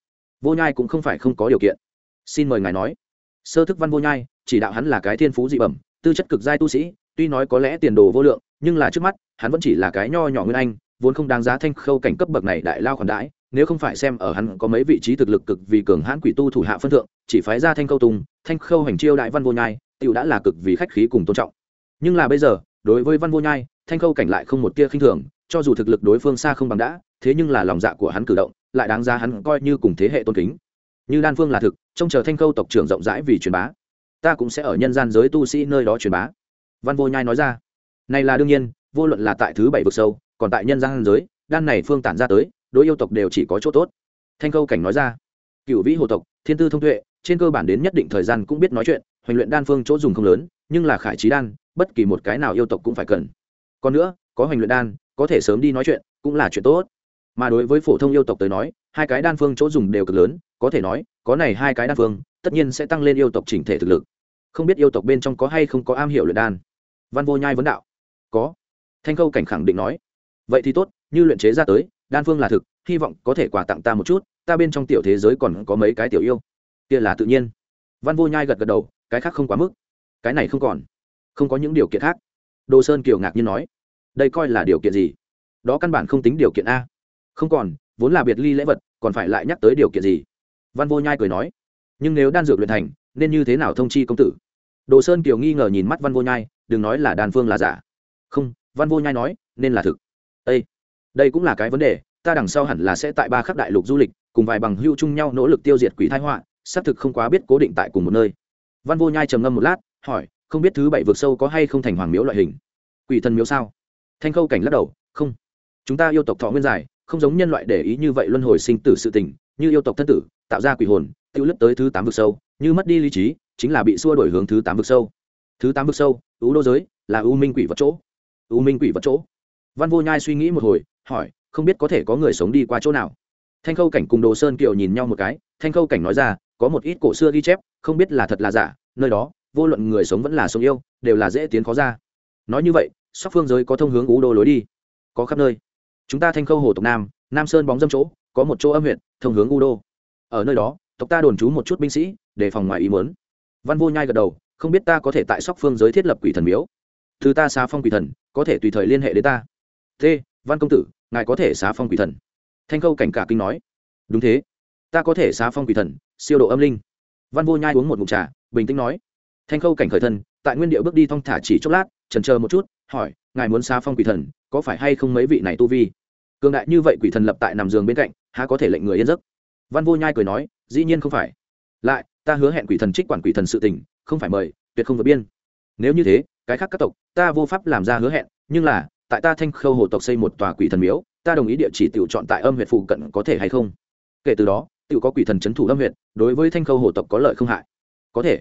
Vô nhai cũng không phải không có điều kiện xin mời ngài nói. Sơ thức văn vô nhai, chỉ đạo hắn là cái thiên phú dị bẩm, tư chất cực giai tu sĩ, tuy nói có lẽ tiền đồ vô lượng, nhưng là trước mắt, hắn vẫn chỉ là cái nho nhỏ nguyên anh, vốn không đáng giá thanh khâu cảnh cấp bậc này đại lao khoản đãi, nếu không phải xem ở hắn có mấy vị trí thực lực cực vì cường hãn quỷ tu thủ hạ phân thượng, chỉ phái ra thanh khâu tùng, thanh khâu hành chiêu đại văn vô nhai tựu đã là cực vì khách khí cùng tôn trọng. Nhưng là bây giờ, đối với văn vô nhai, thanh khâu cảnh lại không một tia khinh thường, cho dù thực lực đối phương xa không bằng đã, thế nhưng là lòng dạ của hắn cử động, lại đáng ra hắn coi như cùng thế hệ tôn kính như đan phương là thực, trông chờ thanh khâu tộc trưởng rộng rãi vì truyền bá. Ta cũng sẽ ở nhân gian giới tu sĩ nơi đó truyền bá. Văn vô nhai nói ra. Này là đương nhiên, vô luận là tại thứ bảy vực sâu, còn tại nhân gian giới, đan này phương tản ra tới, đối yêu tộc đều chỉ có chỗ tốt. Thanh khâu cảnh nói ra. Cựu vĩ hồ tộc, thiên tư thông tuệ, trên cơ bản đến nhất định thời gian cũng biết nói chuyện, hoành luyện đan phương chỗ dùng không lớn, nhưng là khải trí đan, bất kỳ một cái nào yêu tộc cũng phải cần. Còn nữa, có hoành luyện đan, có thể sớm đi nói chuyện, cũng là chuyện tốt mà đối với phổ thông yêu tộc tới nói, hai cái đan phương chỗ dùng đều cực lớn, có thể nói, có này hai cái đan phương, tất nhiên sẽ tăng lên yêu tộc chỉnh thể thực lực. Không biết yêu tộc bên trong có hay không có am hiểu luyện đan? Văn vô nhai vấn đạo. Có. Thanh khâu cảnh khẳng định nói. Vậy thì tốt, như luyện chế ra tới, đan phương là thực, hy vọng có thể quà tặng ta một chút, ta bên trong tiểu thế giới còn có mấy cái tiểu yêu. Kia là tự nhiên. Văn vô nhai gật gật đầu, cái khác không quá mức. Cái này không còn. Không có những điều kiện khác. Đồ sơn kiều ngạc nhiên nói. Đây coi là điều kiện gì? Đó căn bản không tính điều kiện a không còn, vốn là biệt ly lễ vật, còn phải lại nhắc tới điều kiện gì? Văn vô nhai cười nói, nhưng nếu đan dược luyện thành, nên như thế nào thông chi công tử? Đồ sơn kiều nghi ngờ nhìn mắt văn vô nhai, đừng nói là đàn phương là giả. Không, văn vô nhai nói, nên là thực. Ê! đây cũng là cái vấn đề, ta đằng sau hẳn là sẽ tại ba khắc đại lục du lịch, cùng vài bằng hưu chung nhau nỗ lực tiêu diệt quỷ thái họa, xác thực không quá biết cố định tại cùng một nơi. Văn vô nhai trầm ngâm một lát, hỏi, không biết thứ bảy vực sâu có hay không thành hoàng miếu loại hình? Quỷ thần miếu sao? Thanh khâu cảnh lắc đầu, không. Chúng ta yêu tộc thọ nguyên dài không giống nhân loại để ý như vậy luân hồi sinh tử sự tình, như yêu tộc thân tử, tạo ra quỷ hồn, tiêu lướt tới thứ tám vực sâu, như mất đi lý trí, chính là bị xua đổi hướng thứ tám vực sâu. Thứ tám vực sâu, u đô giới, là u minh quỷ vật chỗ. U minh quỷ vật chỗ. Văn vô nhai suy nghĩ một hồi, hỏi, không biết có thể có người sống đi qua chỗ nào? Thanh khâu cảnh cùng đồ sơn kiều nhìn nhau một cái, thanh khâu cảnh nói ra, có một ít cổ xưa ghi chép, không biết là thật là giả, nơi đó, vô luận người sống vẫn là sống yêu, đều là dễ tiến khó ra. Nói như vậy, sóc phương giới có thông hướng ú đô lối đi. Có khắp nơi chúng ta thanh khâu hồ tộc nam nam sơn bóng dâm chỗ, có một chỗ âm huyện thông hướng u đô. Ở nơi đó, tộc ta đồn trú một chút binh sĩ, để phòng ngoài ý muốn. Văn vô nhai gật đầu, không biết ta có thể tại sóc phương giới thiết lập quỷ thần miếu. Thứ ta xá phong quỷ thần, có thể tùy thời liên hệ đến ta. T, văn công tử, ngài có thể xá phong quỷ thần. Thanh khâu cảnh cả kinh nói. Đúng thế. Ta có thể xá phong quỷ thần, siêu độ âm linh. Văn vô nhai uống một mụn trà, bình tĩnh nói. Thanh khâu cảnh khởi thân, tại nguyên địa bước đi thong thả chỉ chốc lát trần chờ một chút hỏi, ngài muốn xa phong quỷ thần, có phải hay không mấy vị này tu vi? Cường đại như vậy quỷ thần lập tại nằm giường bên cạnh, há có thể lệnh người yên giấc? Văn vô nhai cười nói, dĩ nhiên không phải. Lại, ta hứa hẹn quỷ thần trích quản quỷ thần sự tình, không phải mời, tuyệt không vượt biên. Nếu như thế, cái khác các tộc, ta vô pháp làm ra hứa hẹn, nhưng là, tại ta thanh khâu hồ tộc xây một tòa quỷ thần miếu, ta đồng ý địa chỉ tự chọn tại âm huyện phụ cận có thể hay không? Kể từ đó tự có quỷ thần c h ấ n thủ âm huyện đối với thanh khâu hồ tộc có lợi không hại. Có thể.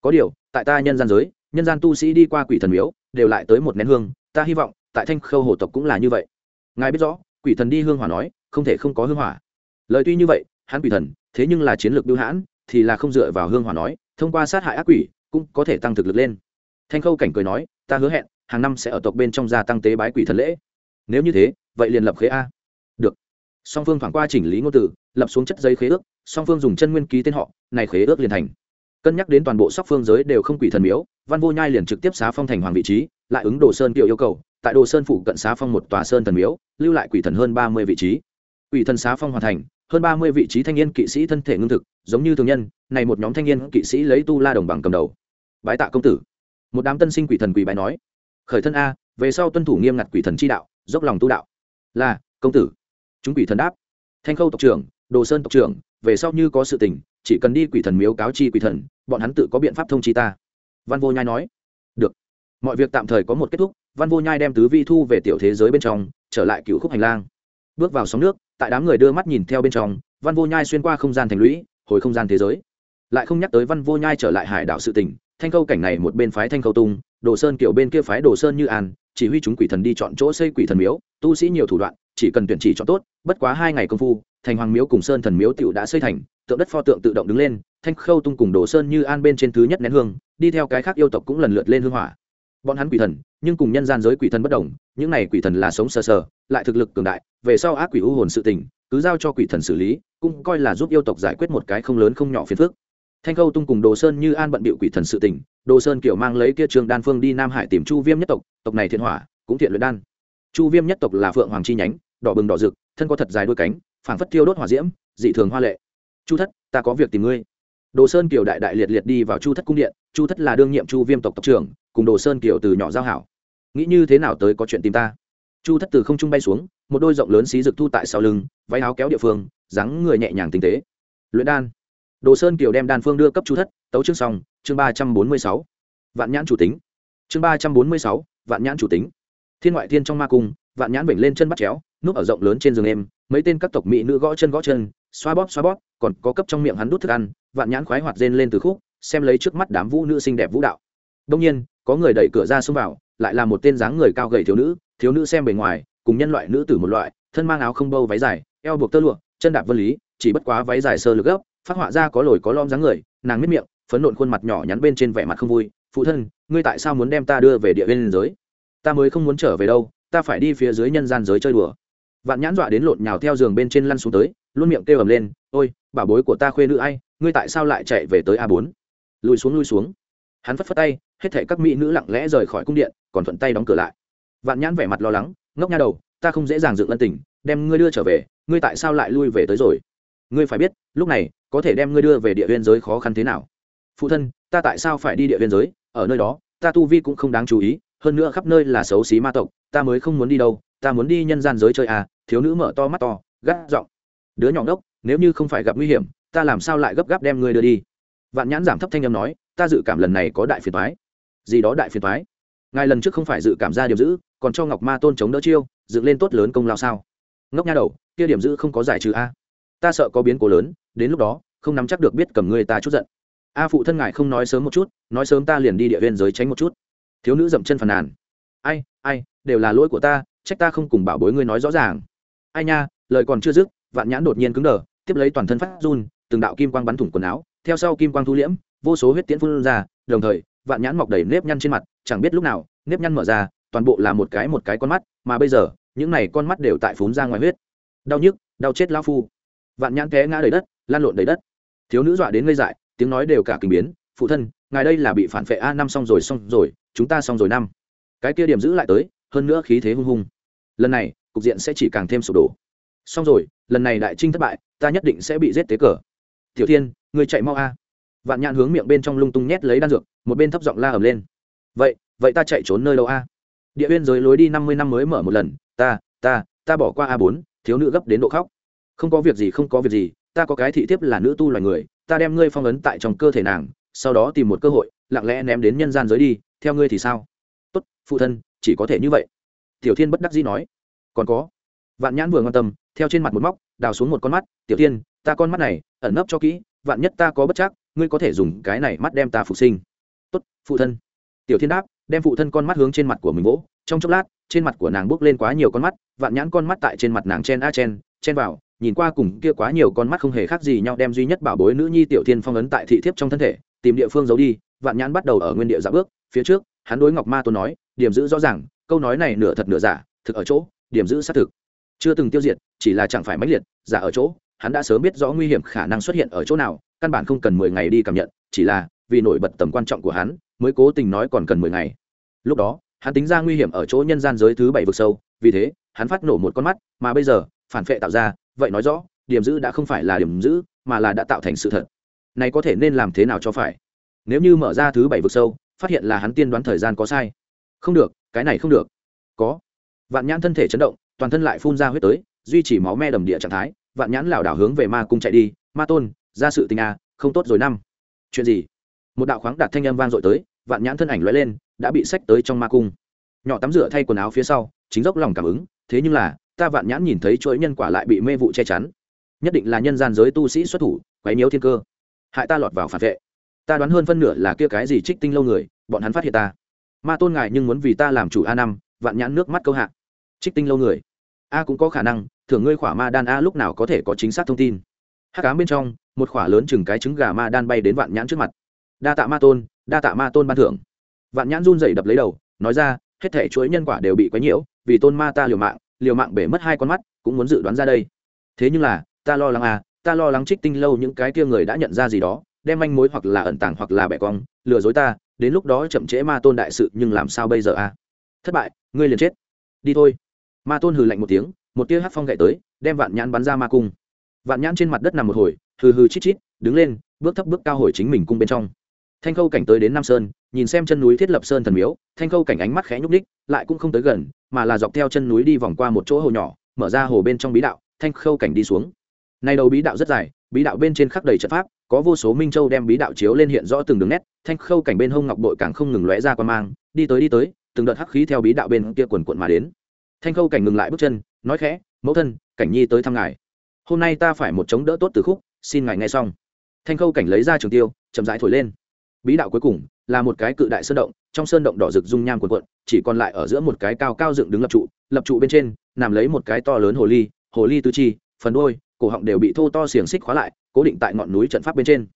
Có điều, tại ta nhân gian giới nhân gian tu sĩ đi qua quỷ thần miếu, đều lại tới một nén hương, ta hy vọng, tại thanh khâu hồ tộc cũng là như vậy. Ngài biết rõ, quỷ thần đi hương hỏa nói, không thể không có hương hỏa. Lời tuy như vậy, hắn quỷ thần, thế nhưng là chiến lược bưu hãn, thì là không dựa vào hương hỏa nói, thông qua sát hại ác quỷ, cũng có thể tăng thực lực lên. Thanh khâu cảnh cười nói, ta hứa hẹn, hàng năm sẽ ở tộc bên trong gia tăng tế bái quỷ thần lễ. Nếu như thế, vậy liền lập khế a. Được. Song phương thoảng qua chỉnh lý ngôn từ, lập xuống chất giấy khế ước, song phương dùng chân nguyên ký tên họ, này khế ước liền thành cân nhắc đến toàn bộ sóc phương giới đều không quỷ thần miếu, văn vô nhai liền trực tiếp xá phong thành hoàng vị trí, lại ứng đồ sơn kiệu yêu cầu, tại đồ sơn phủ cận xá phong một tòa sơn thần miếu, lưu lại quỷ thần hơn ba mươi vị trí. Quỷ thần xá phong hoàn thành, hơn ba mươi vị trí thanh niên kỵ sĩ thân thể ngưng thực, giống như thường nhân, này một nhóm thanh niên kỵ sĩ lấy tu la đồng bằng cầm đầu. Bái tạ công tử. Một đám tân sinh quỷ thần quỷ bài nói, khởi thân a, về sau tuân thủ nghiêm ngặt quỷ thần chi đạo, dốc lòng tu đạo. Là, công tử. Chúng quỷ thần đáp, thanh khâu tộc trưởng, đồ sơn tộc trưởng, về sau như có sự tình chỉ cần đi quỷ thần miếu cáo chi quỷ thần, bọn hắn tự có biện pháp thông chi ta. Văn vô nhai nói. Được. Mọi việc tạm thời có một kết thúc. Văn vô nhai đem tứ vi thu về tiểu thế giới bên trong, trở lại cựu khúc hành lang. Bước vào sóng nước, tại đám người đưa mắt nhìn theo bên trong, văn vô nhai xuyên qua không gian thành lũy, hồi không gian thế giới. Lại không nhắc tới văn vô nhai trở lại hải đảo sự tỉnh thanh khâu cảnh này một bên phái thanh khâu tung, đồ sơn kiểu bên kia phái đồ sơn như an, chỉ huy chúng quỷ thần đi chọn chỗ xây quỷ thần miếu, tu sĩ nhiều thủ đoạn, chỉ cần tuyển chỉ chọn tốt, bất quá hai ngày công phu thành hoàng miếu cùng sơn thần miếu tựu đã xây thành, tượng đất pho tượng tự động đứng lên, thanh khâu tung cùng đồ sơn như an bên trên thứ nhất nén hương, đi theo cái khác yêu tộc cũng lần lượt lên hương hỏa. Bọn hắn quỷ thần, nhưng cùng nhân gian giới quỷ thần bất đồng, những này quỷ thần là sống sờ sờ, lại thực lực cường đại, về sau ác quỷ u hồn sự tình, cứ giao cho quỷ thần xử lý, cũng coi là giúp yêu tộc giải quyết một cái không lớn không nhỏ phiền phức. Thanh khâu tung cùng đồ sơn như an bận bịu quỷ thần sự tình, đồ sơn kiểu mang lấy kia trường đan phương đi nam hải tìm chu viêm nhất tộc tộc này thiện hỏa, cũng thiện luyện đan. Chu viêm nhất tộc là phượng hoàng chi nhánh, đỏ bừng đỏ rực, thân có thật dài đôi cánh phảng phất thiêu đốt hỏa diễm, dị thường hoa lệ. Chu thất, ta có việc tìm ngươi. Đồ sơn kiều đại đại liệt liệt đi vào chu thất cung điện, chu thất là đương nhiệm chu viêm tộc tộc trưởng, cùng đồ sơn kiều từ nhỏ giao hảo. Nghĩ như thế nào tới có chuyện tìm ta? Chu thất từ không trung bay xuống, một đôi rộng lớn xí rực thu tại sau lưng, váy áo kéo địa phương, dáng người nhẹ nhàng tinh tế. Luyện đan. Đồ sơn kiều đem đan phương đưa cấp chu thất, tấu chương xong, chương ba trăm bốn mươi sáu. Vạn nhãn chủ tính. Chương ba trăm bốn mươi sáu, vạn nhãn chủ tính. Thiên ngoại thiên trong ma cung, vạn nhãn vểnh lên chân bắt chéo, núp ở rộng lớn trên giường em mấy tên các tộc mỹ nữ gõ chân gõ chân, xoa bóp xoa bóp, còn có cấp trong miệng hắn đút thức ăn, vạn nhãn khoái hoạt rên lên từ khúc, xem lấy trước mắt đám vũ nữ xinh đẹp vũ đạo. Đông nhiên, có người đẩy cửa ra xông vào, lại là một tên dáng người cao gầy thiếu nữ thiếu nữ xem bề ngoài, cùng nhân loại nữ tử một loại, thân mang áo không bâu váy dài, eo buộc tơ lụa, chân đạp vân lý, chỉ bất quá váy dài sơ lực gấp, phát họa ra có lồi có lom dáng người, nàng miết miệng, phấn nộn khuôn mặt nhỏ nhắn bên trên vẻ mặt không vui, phụ thân, ngươi tại sao muốn đem ta đưa về địa bên giới? Ta mới không muốn trở về đâu, ta phải đi phía dưới nhân gian giới chơi đùa vạn nhãn dọa đến lộn nhào theo giường bên trên lăn xuống tới, luôn miệng kêu ầm lên, ôi bảo bối của ta khuê nữ ai, ngươi tại sao lại chạy về tới a bốn? Lùi xuống lùi xuống. Hắn phất phất tay, hết thể các mỹ nữ lặng lẽ rời khỏi cung điện, còn thuận tay đóng cửa lại. Vạn nhãn vẻ mặt lo lắng, ngốc nha đầu, ta không dễ dàng dựng lân tình, đem ngươi đưa trở về, ngươi tại sao lại lui về tới rồi? Ngươi phải biết, lúc này, có thể đem ngươi đưa về địa biên giới khó khăn thế nào? Phụ thân, ta tại sao phải đi địa biên giới? Ở nơi đó, ta tu vi cũng không đáng chú ý hơn nữa khắp nơi là xấu xí ma tộc, ta mới không muốn đi đâu, ta muốn đi nhân gian giới chơi à thiếu nữ mở to mắt to, gắt giọng. Đứa nhỏ ngốc, nếu như không phải gặp nguy hiểm, ta làm sao lại gấp gáp đem ngươi đưa đi? Vạn nhãn giảm thấp thanh âm nói, ta dự cảm lần này có đại phiền thoái gì đó đại phiền thoái ngài lần trước không phải dự cảm ra điểm giữ còn cho ngọc ma tôn chống đỡ chiêu, dựng lên tốt lớn công lao sao? Ngốc nha đầu, kia điểm giữ không có giải trừ a. Ta sợ có biến cố lớn, đến lúc đó, không nắm chắc được biết cầm ngươi ta chút giận. A phụ thân ngài không nói sớm một chút, nói sớm ta liền đi địa viên giới tránh một chút thiếu nữ dậm chân phàn nàn. Ai ai, đều là lỗi của ta, trách ta không cùng bảo bối ngươi nói rõ ràng. Ai nha, lời còn chưa dứt, vạn nhãn đột nhiên cứng đờ, tiếp lấy toàn thân phát run, từng đạo kim quang bắn thủng quần áo, theo sau kim quang thu liễm, vô số huyết tiễn phun ra, đồng thời, vạn nhãn mọc đầy nếp nhăn trên mặt, chẳng biết lúc nào, nếp nhăn mở ra, toàn bộ là một cái một cái con mắt, mà bây giờ, những này con mắt đều tại phún ra ngoài huyết. Đau nhức, đau chết lao phu. Vạn nhãn té ngã đầy đất lan lộn đầy đất. Thiếu nữ dọa đến ngây dại, tiếng nói đều cả kinh biến, phụ thân, ngài đây là bị phản vệ a năm xong rồi xong rồi chúng ta xong rồi năm. Cái kia điểm giữ lại tới, hơn nữa khí thế hung hung. Lần này, cục diện sẽ chỉ càng thêm sụp đổ. Xong rồi, lần này đại trinh thất bại, ta nhất định sẽ bị giết tế cờ. Tiểu thiên, người chạy mau a. Vạn nhãn hướng miệng bên trong lung tung nhét lấy đan dược, một bên thấp giọng la ầm lên. Vậy vậy ta chạy trốn nơi đâu a? Địa biên giới lối đi năm mươi năm mới mở một lần, ta ta ta bỏ qua a bốn, thiếu nữ gấp đến độ khóc. Không có việc gì, không có việc gì, ta có cái thị thiếp là nữ tu loài người, ta đem ngươi phong ấn tại trong cơ thể nàng, sau đó tìm một cơ hội, lặng lẽ ném đến nhân gian giới đi theo ngươi thì sao? Tốt phụ thân chỉ có thể như vậy. Tiểu thiên bất đắc dĩ nói. Còn có. Vạn nhãn vừa ngon tâm theo trên mặt một móc đào xuống một con mắt. Tiểu thiên, ta con mắt này ẩn nấp cho kỹ vạn nhất ta có bất chắc ngươi có thể dùng cái này mắt đem ta phục sinh. Tốt phụ thân. Tiểu thiên đáp đem phụ thân con mắt hướng trên mặt của mình vỗ. Trong chốc lát trên mặt của nàng bốc lên quá nhiều con mắt vạn nhãn con mắt tại trên mặt nàng chen a chen chen vào nhìn qua cùng kia quá nhiều con mắt không hề khác gì nhau đem duy nhất bảo bối nữ nhi tiểu thiên phong ấn tại thị thiếp trong thân thể tìm địa phương giấu đi. Vạn nhãn bắt đầu ở nguyên địa dạ bước phía trước, hắn đối ngọc ma tôn nói, điểm giữ rõ ràng, câu nói này nửa thật nửa giả, thực ở chỗ, điểm giữ xác thực. Chưa từng tiêu diệt, chỉ là chẳng phải mãnh liệt, giả ở chỗ, hắn đã sớm biết rõ nguy hiểm khả năng xuất hiện ở chỗ nào, căn bản không cần mười ngày đi cảm nhận, chỉ là, vì nổi bật tầm quan trọng của hắn, mới cố tình nói còn cần mười ngày. Lúc đó, hắn tính ra nguy hiểm ở chỗ nhân gian giới thứ bảy vực sâu, vì thế, hắn phát nổ một con mắt, mà bây giờ, phản phệ tạo ra, vậy nói rõ, điểm giữ đã không phải là điểm giữ, mà là đã tạo thành sự thật. Này có thể nên làm thế nào cho phải? Nếu như mở ra thứ bảy vực sâu phát hiện là hắn tiên đoán thời gian có sai. Không được cái này không được. Có. Vạn nhãn thân thể chấn động toàn thân lại phun ra huyết tới duy trì máu me đầm địa trạng thái vạn nhãn lảo đảo hướng về ma cung chạy đi. Ma tôn ra sự tình a à, không tốt rồi năm. Chuyện gì? Một đạo khoáng đạt thanh âm vang dội tới vạn nhãn thân ảnh lóe lên đã bị sách tới trong ma cung. Nhỏ tắm rửa thay quần áo phía sau chính dốc lòng cảm ứng thế nhưng là ta vạn nhãn nhìn thấy chuỗi nhân quả lại bị mê vụ che chắn. Nhất định là nhân gian giới tu sĩ xuất thủ quấy nhiễu thiên cơ. Hại ta lọt vào phản vệ ta đoán hơn phân nửa là kia cái gì trích tinh lâu người, bọn hắn phát hiện ta. Ma tôn ngài nhưng muốn vì ta làm chủ a năm, vạn nhãn nước mắt câu hạ. Trích tinh lâu người. A cũng có khả năng thường ngươi khỏa ma đan a lúc nào có thể có chính xác thông tin. Hắc cám bên trong, một khỏa lớn chừng cái trứng gà ma đan bay đến vạn nhãn trước mặt. Đa tạ ma tôn, đa tạ ma tôn ban thưởng. Vạn nhãn run dậy đập lấy đầu, nói ra, hết thể chuỗi nhân quả đều bị quấy nhiễu, vì tôn ma ta liều mạng liều mạng bể mất hai con mắt, cũng muốn dự đoán ra đây. Thế nhưng là, ta lo lắng à ta lo lắng trích tinh lâu những cái kia người đã nhận ra gì đó đem manh mối hoặc là ẩn tàng hoặc là bẻ cong, lừa dối ta, đến lúc đó chậm trễ ma tôn đại sự, nhưng làm sao bây giờ à? Thất bại, ngươi liền chết. Đi thôi. Ma tôn hừ lạnh một tiếng, một tia hát phong gậy tới, đem vạn nhãn bắn ra ma cung. Vạn nhãn trên mặt đất nằm một hồi, hừ hừ chít chít, đứng lên, bước thấp bước cao hồi chính mình cung bên trong. Thanh khâu cảnh tới đến nam sơn, nhìn xem chân núi thiết lập sơn thần miếu, thanh khâu cảnh ánh mắt khẽ nhúc ních lại cũng không tới gần, mà là dọc theo chân núi đi vòng qua một chỗ hồ nhỏ, mở ra hồ bên trong bí đạo, thanh khâu cảnh đi xuống. Nay đầu bí đạo rất dài, bí đạo bên trên khắc đầy trận pháp có vô số minh châu đem bí đạo chiếu lên hiện rõ từng đường nét, thanh khâu cảnh bên hông ngọc bội càng không ngừng lóe ra qua mang, đi tới đi tới, từng đợt hắc khí theo bí đạo bên kia quần quận mà đến. Thanh khâu cảnh ngừng lại bước chân, nói khẽ, mẫu thân, cảnh nhi tới thăm ngài. Hôm nay ta phải một chống đỡ tốt từ khúc, xin ngài nghe xong. Thanh khâu cảnh lấy ra trường tiêu, chậm rãi thổi lên. Bí đạo cuối cùng là một cái cự đại sơn động, trong sơn động đỏ rực dung nham quần quận chỉ còn lại ở giữa một cái cao cao dựng đứng lập trụ lập trụ bên trên nằm lấy một cái to lớn hồ ly hồ ly tư chi, phần đôi cổ họng đều bị thô to xiềng xích khóa lại, cố định tại ngọn núi trận pháp bên trên.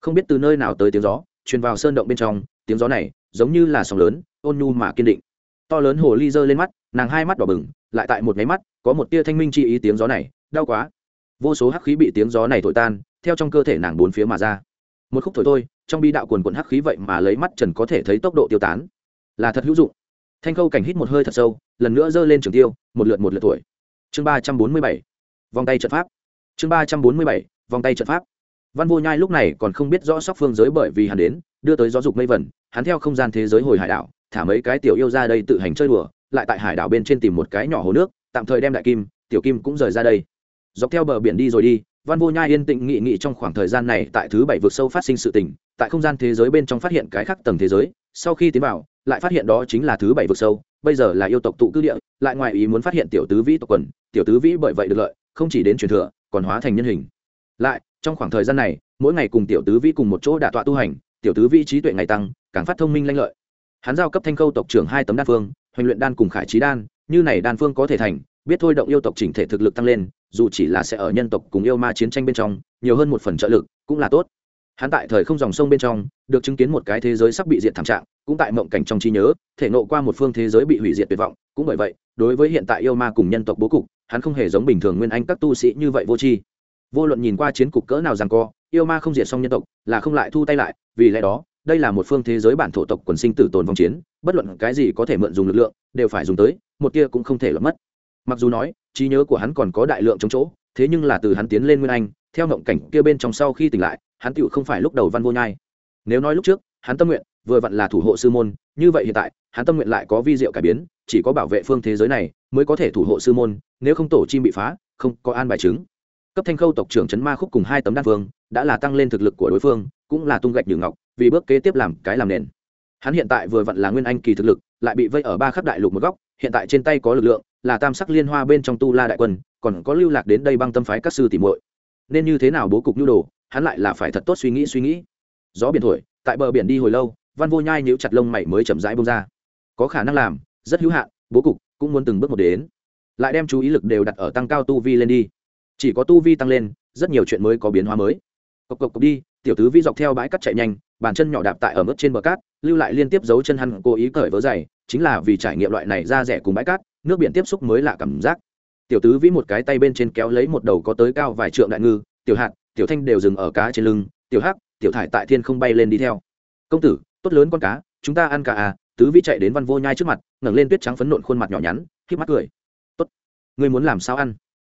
Không biết từ nơi nào tới tiếng gió, truyền vào sơn động bên trong, tiếng gió này giống như là sóng lớn, ôn nhu mà kiên định. To lớn hồ ly giơ lên mắt, nàng hai mắt đỏ bừng, lại tại một máy mắt, có một tia thanh minh chi ý tiếng gió này, đau quá. Vô số hắc khí bị tiếng gió này thổi tan, theo trong cơ thể nàng bốn phía mà ra. Một khúc thổi thôi, trong bi đạo quần quần hắc khí vậy mà lấy mắt trần có thể thấy tốc độ tiêu tán. Là thật hữu dụng. Thanh khâu cảnh hít một hơi thật sâu, lần nữa giơ lên trường tiêu, một lượt một lượt tuổi. Chương ba trăm bốn mươi bảy. Vòng tay trận pháp chương ba trăm bốn mươi bảy, vòng tay trận pháp. Văn vô nhai lúc này còn không biết rõ sóc phương giới bởi vì hắn đến, đưa tới gió dục mây vẩn, hắn theo không gian thế giới hồi hải đảo, thả mấy cái tiểu yêu ra đây tự hành chơi đùa, lại tại hải đảo bên trên tìm một cái nhỏ hồ nước, tạm thời đem đại kim, tiểu kim cũng rời ra đây. Dọc theo bờ biển đi rồi đi, văn vô nhai yên tĩnh nghị nghị trong khoảng thời gian này tại thứ bảy vực sâu phát sinh sự tình, tại không gian thế giới bên trong phát hiện cái khác tầng thế giới, sau khi tiến vào, lại phát hiện đó chính là thứ bảy vực sâu, bây giờ là yêu tộc tụ cư địa, lại ngoài ý muốn phát hiện tiểu tứ vĩ tộc quần, tiểu tứ vĩ bởi vậy được lợi, không chỉ đến truyền thừa còn hóa thành nhân hình. Lại, trong khoảng thời gian này, mỗi ngày cùng tiểu tứ vĩ cùng một chỗ đả tọa tu hành, tiểu tứ vĩ trí tuệ ngày tăng, càng phát thông minh lanh lợi. Hắn giao cấp thanh khâu tộc trưởng hai tấm đan phương, hoành luyện đan cùng khải trí đan, như này đan phương có thể thành, biết thôi động yêu tộc chỉnh thể thực lực tăng lên, dù chỉ là sẽ ở nhân tộc cùng yêu ma chiến tranh bên trong, nhiều hơn một phần trợ lực, cũng là tốt. Hắn tại thời không dòng sông bên trong, được chứng kiến một cái thế giới sắp bị diệt thảm trạng, cũng tại mộng cảnh trong trí nhớ, thể nộ qua một phương thế giới bị hủy diệt tuyệt vọng, cũng bởi vậy, đối với hiện tại yêu ma cùng nhân tộc bố cục hắn không hề giống bình thường nguyên anh các tu sĩ như vậy vô tri. Vô luận nhìn qua chiến cục cỡ nào rằng co, yêu ma không diệt xong nhân tộc, là không lại thu tay lại, vì lẽ đó, đây là một phương thế giới bản thổ tộc quần sinh tử tồn vong chiến, bất luận cái gì có thể mượn dùng lực lượng, đều phải dùng tới, một kia cũng không thể lọt mất. Mặc dù nói, trí nhớ của hắn còn có đại lượng chống chỗ, thế nhưng là từ hắn tiến lên nguyên anh, theo ngộng cảnh kia bên trong sau khi tỉnh lại, hắn tựu không phải lúc đầu văn vô nhai. Nếu nói lúc trước, hắn tâm nguyện vừa vặn là thủ hộ sư môn, như vậy hiện tại, hắn tâm nguyện lại có vi diệu cải biến, chỉ có bảo vệ phương thế giới này mới có thể thủ hộ sư môn, nếu không tổ chim bị phá, không có an bài chứng. Cấp thanh khâu tộc trưởng trấn ma khúc cùng hai tấm đan phương đã là tăng lên thực lực của đối phương, cũng là tung gạch nhử ngọc, vì bước kế tiếp làm cái làm nền. Hắn hiện tại vừa vặn là nguyên anh kỳ thực lực, lại bị vây ở ba khắp đại lục một góc, hiện tại trên tay có lực lượng, là tam sắc liên hoa bên trong tu la đại quân, còn có lưu lạc đến đây băng tâm phái các sư tỉ muội. Nên như thế nào bố cục nhu đồ, hắn lại là phải thật tốt suy nghĩ suy nghĩ. Gió biển thổi, tại bờ biển đi hồi lâu văn vô nhai nhíu chặt lông mày mới chậm rãi bông ra. Có khả năng làm, rất hữu hạn, bố cục cũng muốn từng bước một đến. Lại đem chú ý lực đều đặt ở tăng cao tu vi lên đi. Chỉ có tu vi tăng lên, rất nhiều chuyện mới có biến hóa mới. Cộc cộc cộc đi, tiểu tứ vi dọc theo bãi cắt chạy nhanh, bàn chân nhỏ đạp tại ở mức trên bờ cát, lưu lại liên tiếp dấu chân hắn cố ý cởi vớ dày, chính là vì trải nghiệm loại này ra rẻ cùng bãi cát, nước biển tiếp xúc mới lạ cảm giác. Tiểu tứ vĩ một cái tay bên trên kéo lấy một đầu có tới cao vài trượng đại ngư, tiểu hạt, tiểu thanh đều dừng ở cá trên lưng, tiểu hắc, tiểu thải tại thiên không bay lên đi theo. Công tử tốt lớn con cá, chúng ta ăn cả à tứ vi chạy đến văn vô nhai trước mặt, ngẩng lên tuyết trắng phấn nộn khuôn mặt nhỏ nhắn khi mắt cười. Tốt. Ngươi muốn làm sao ăn?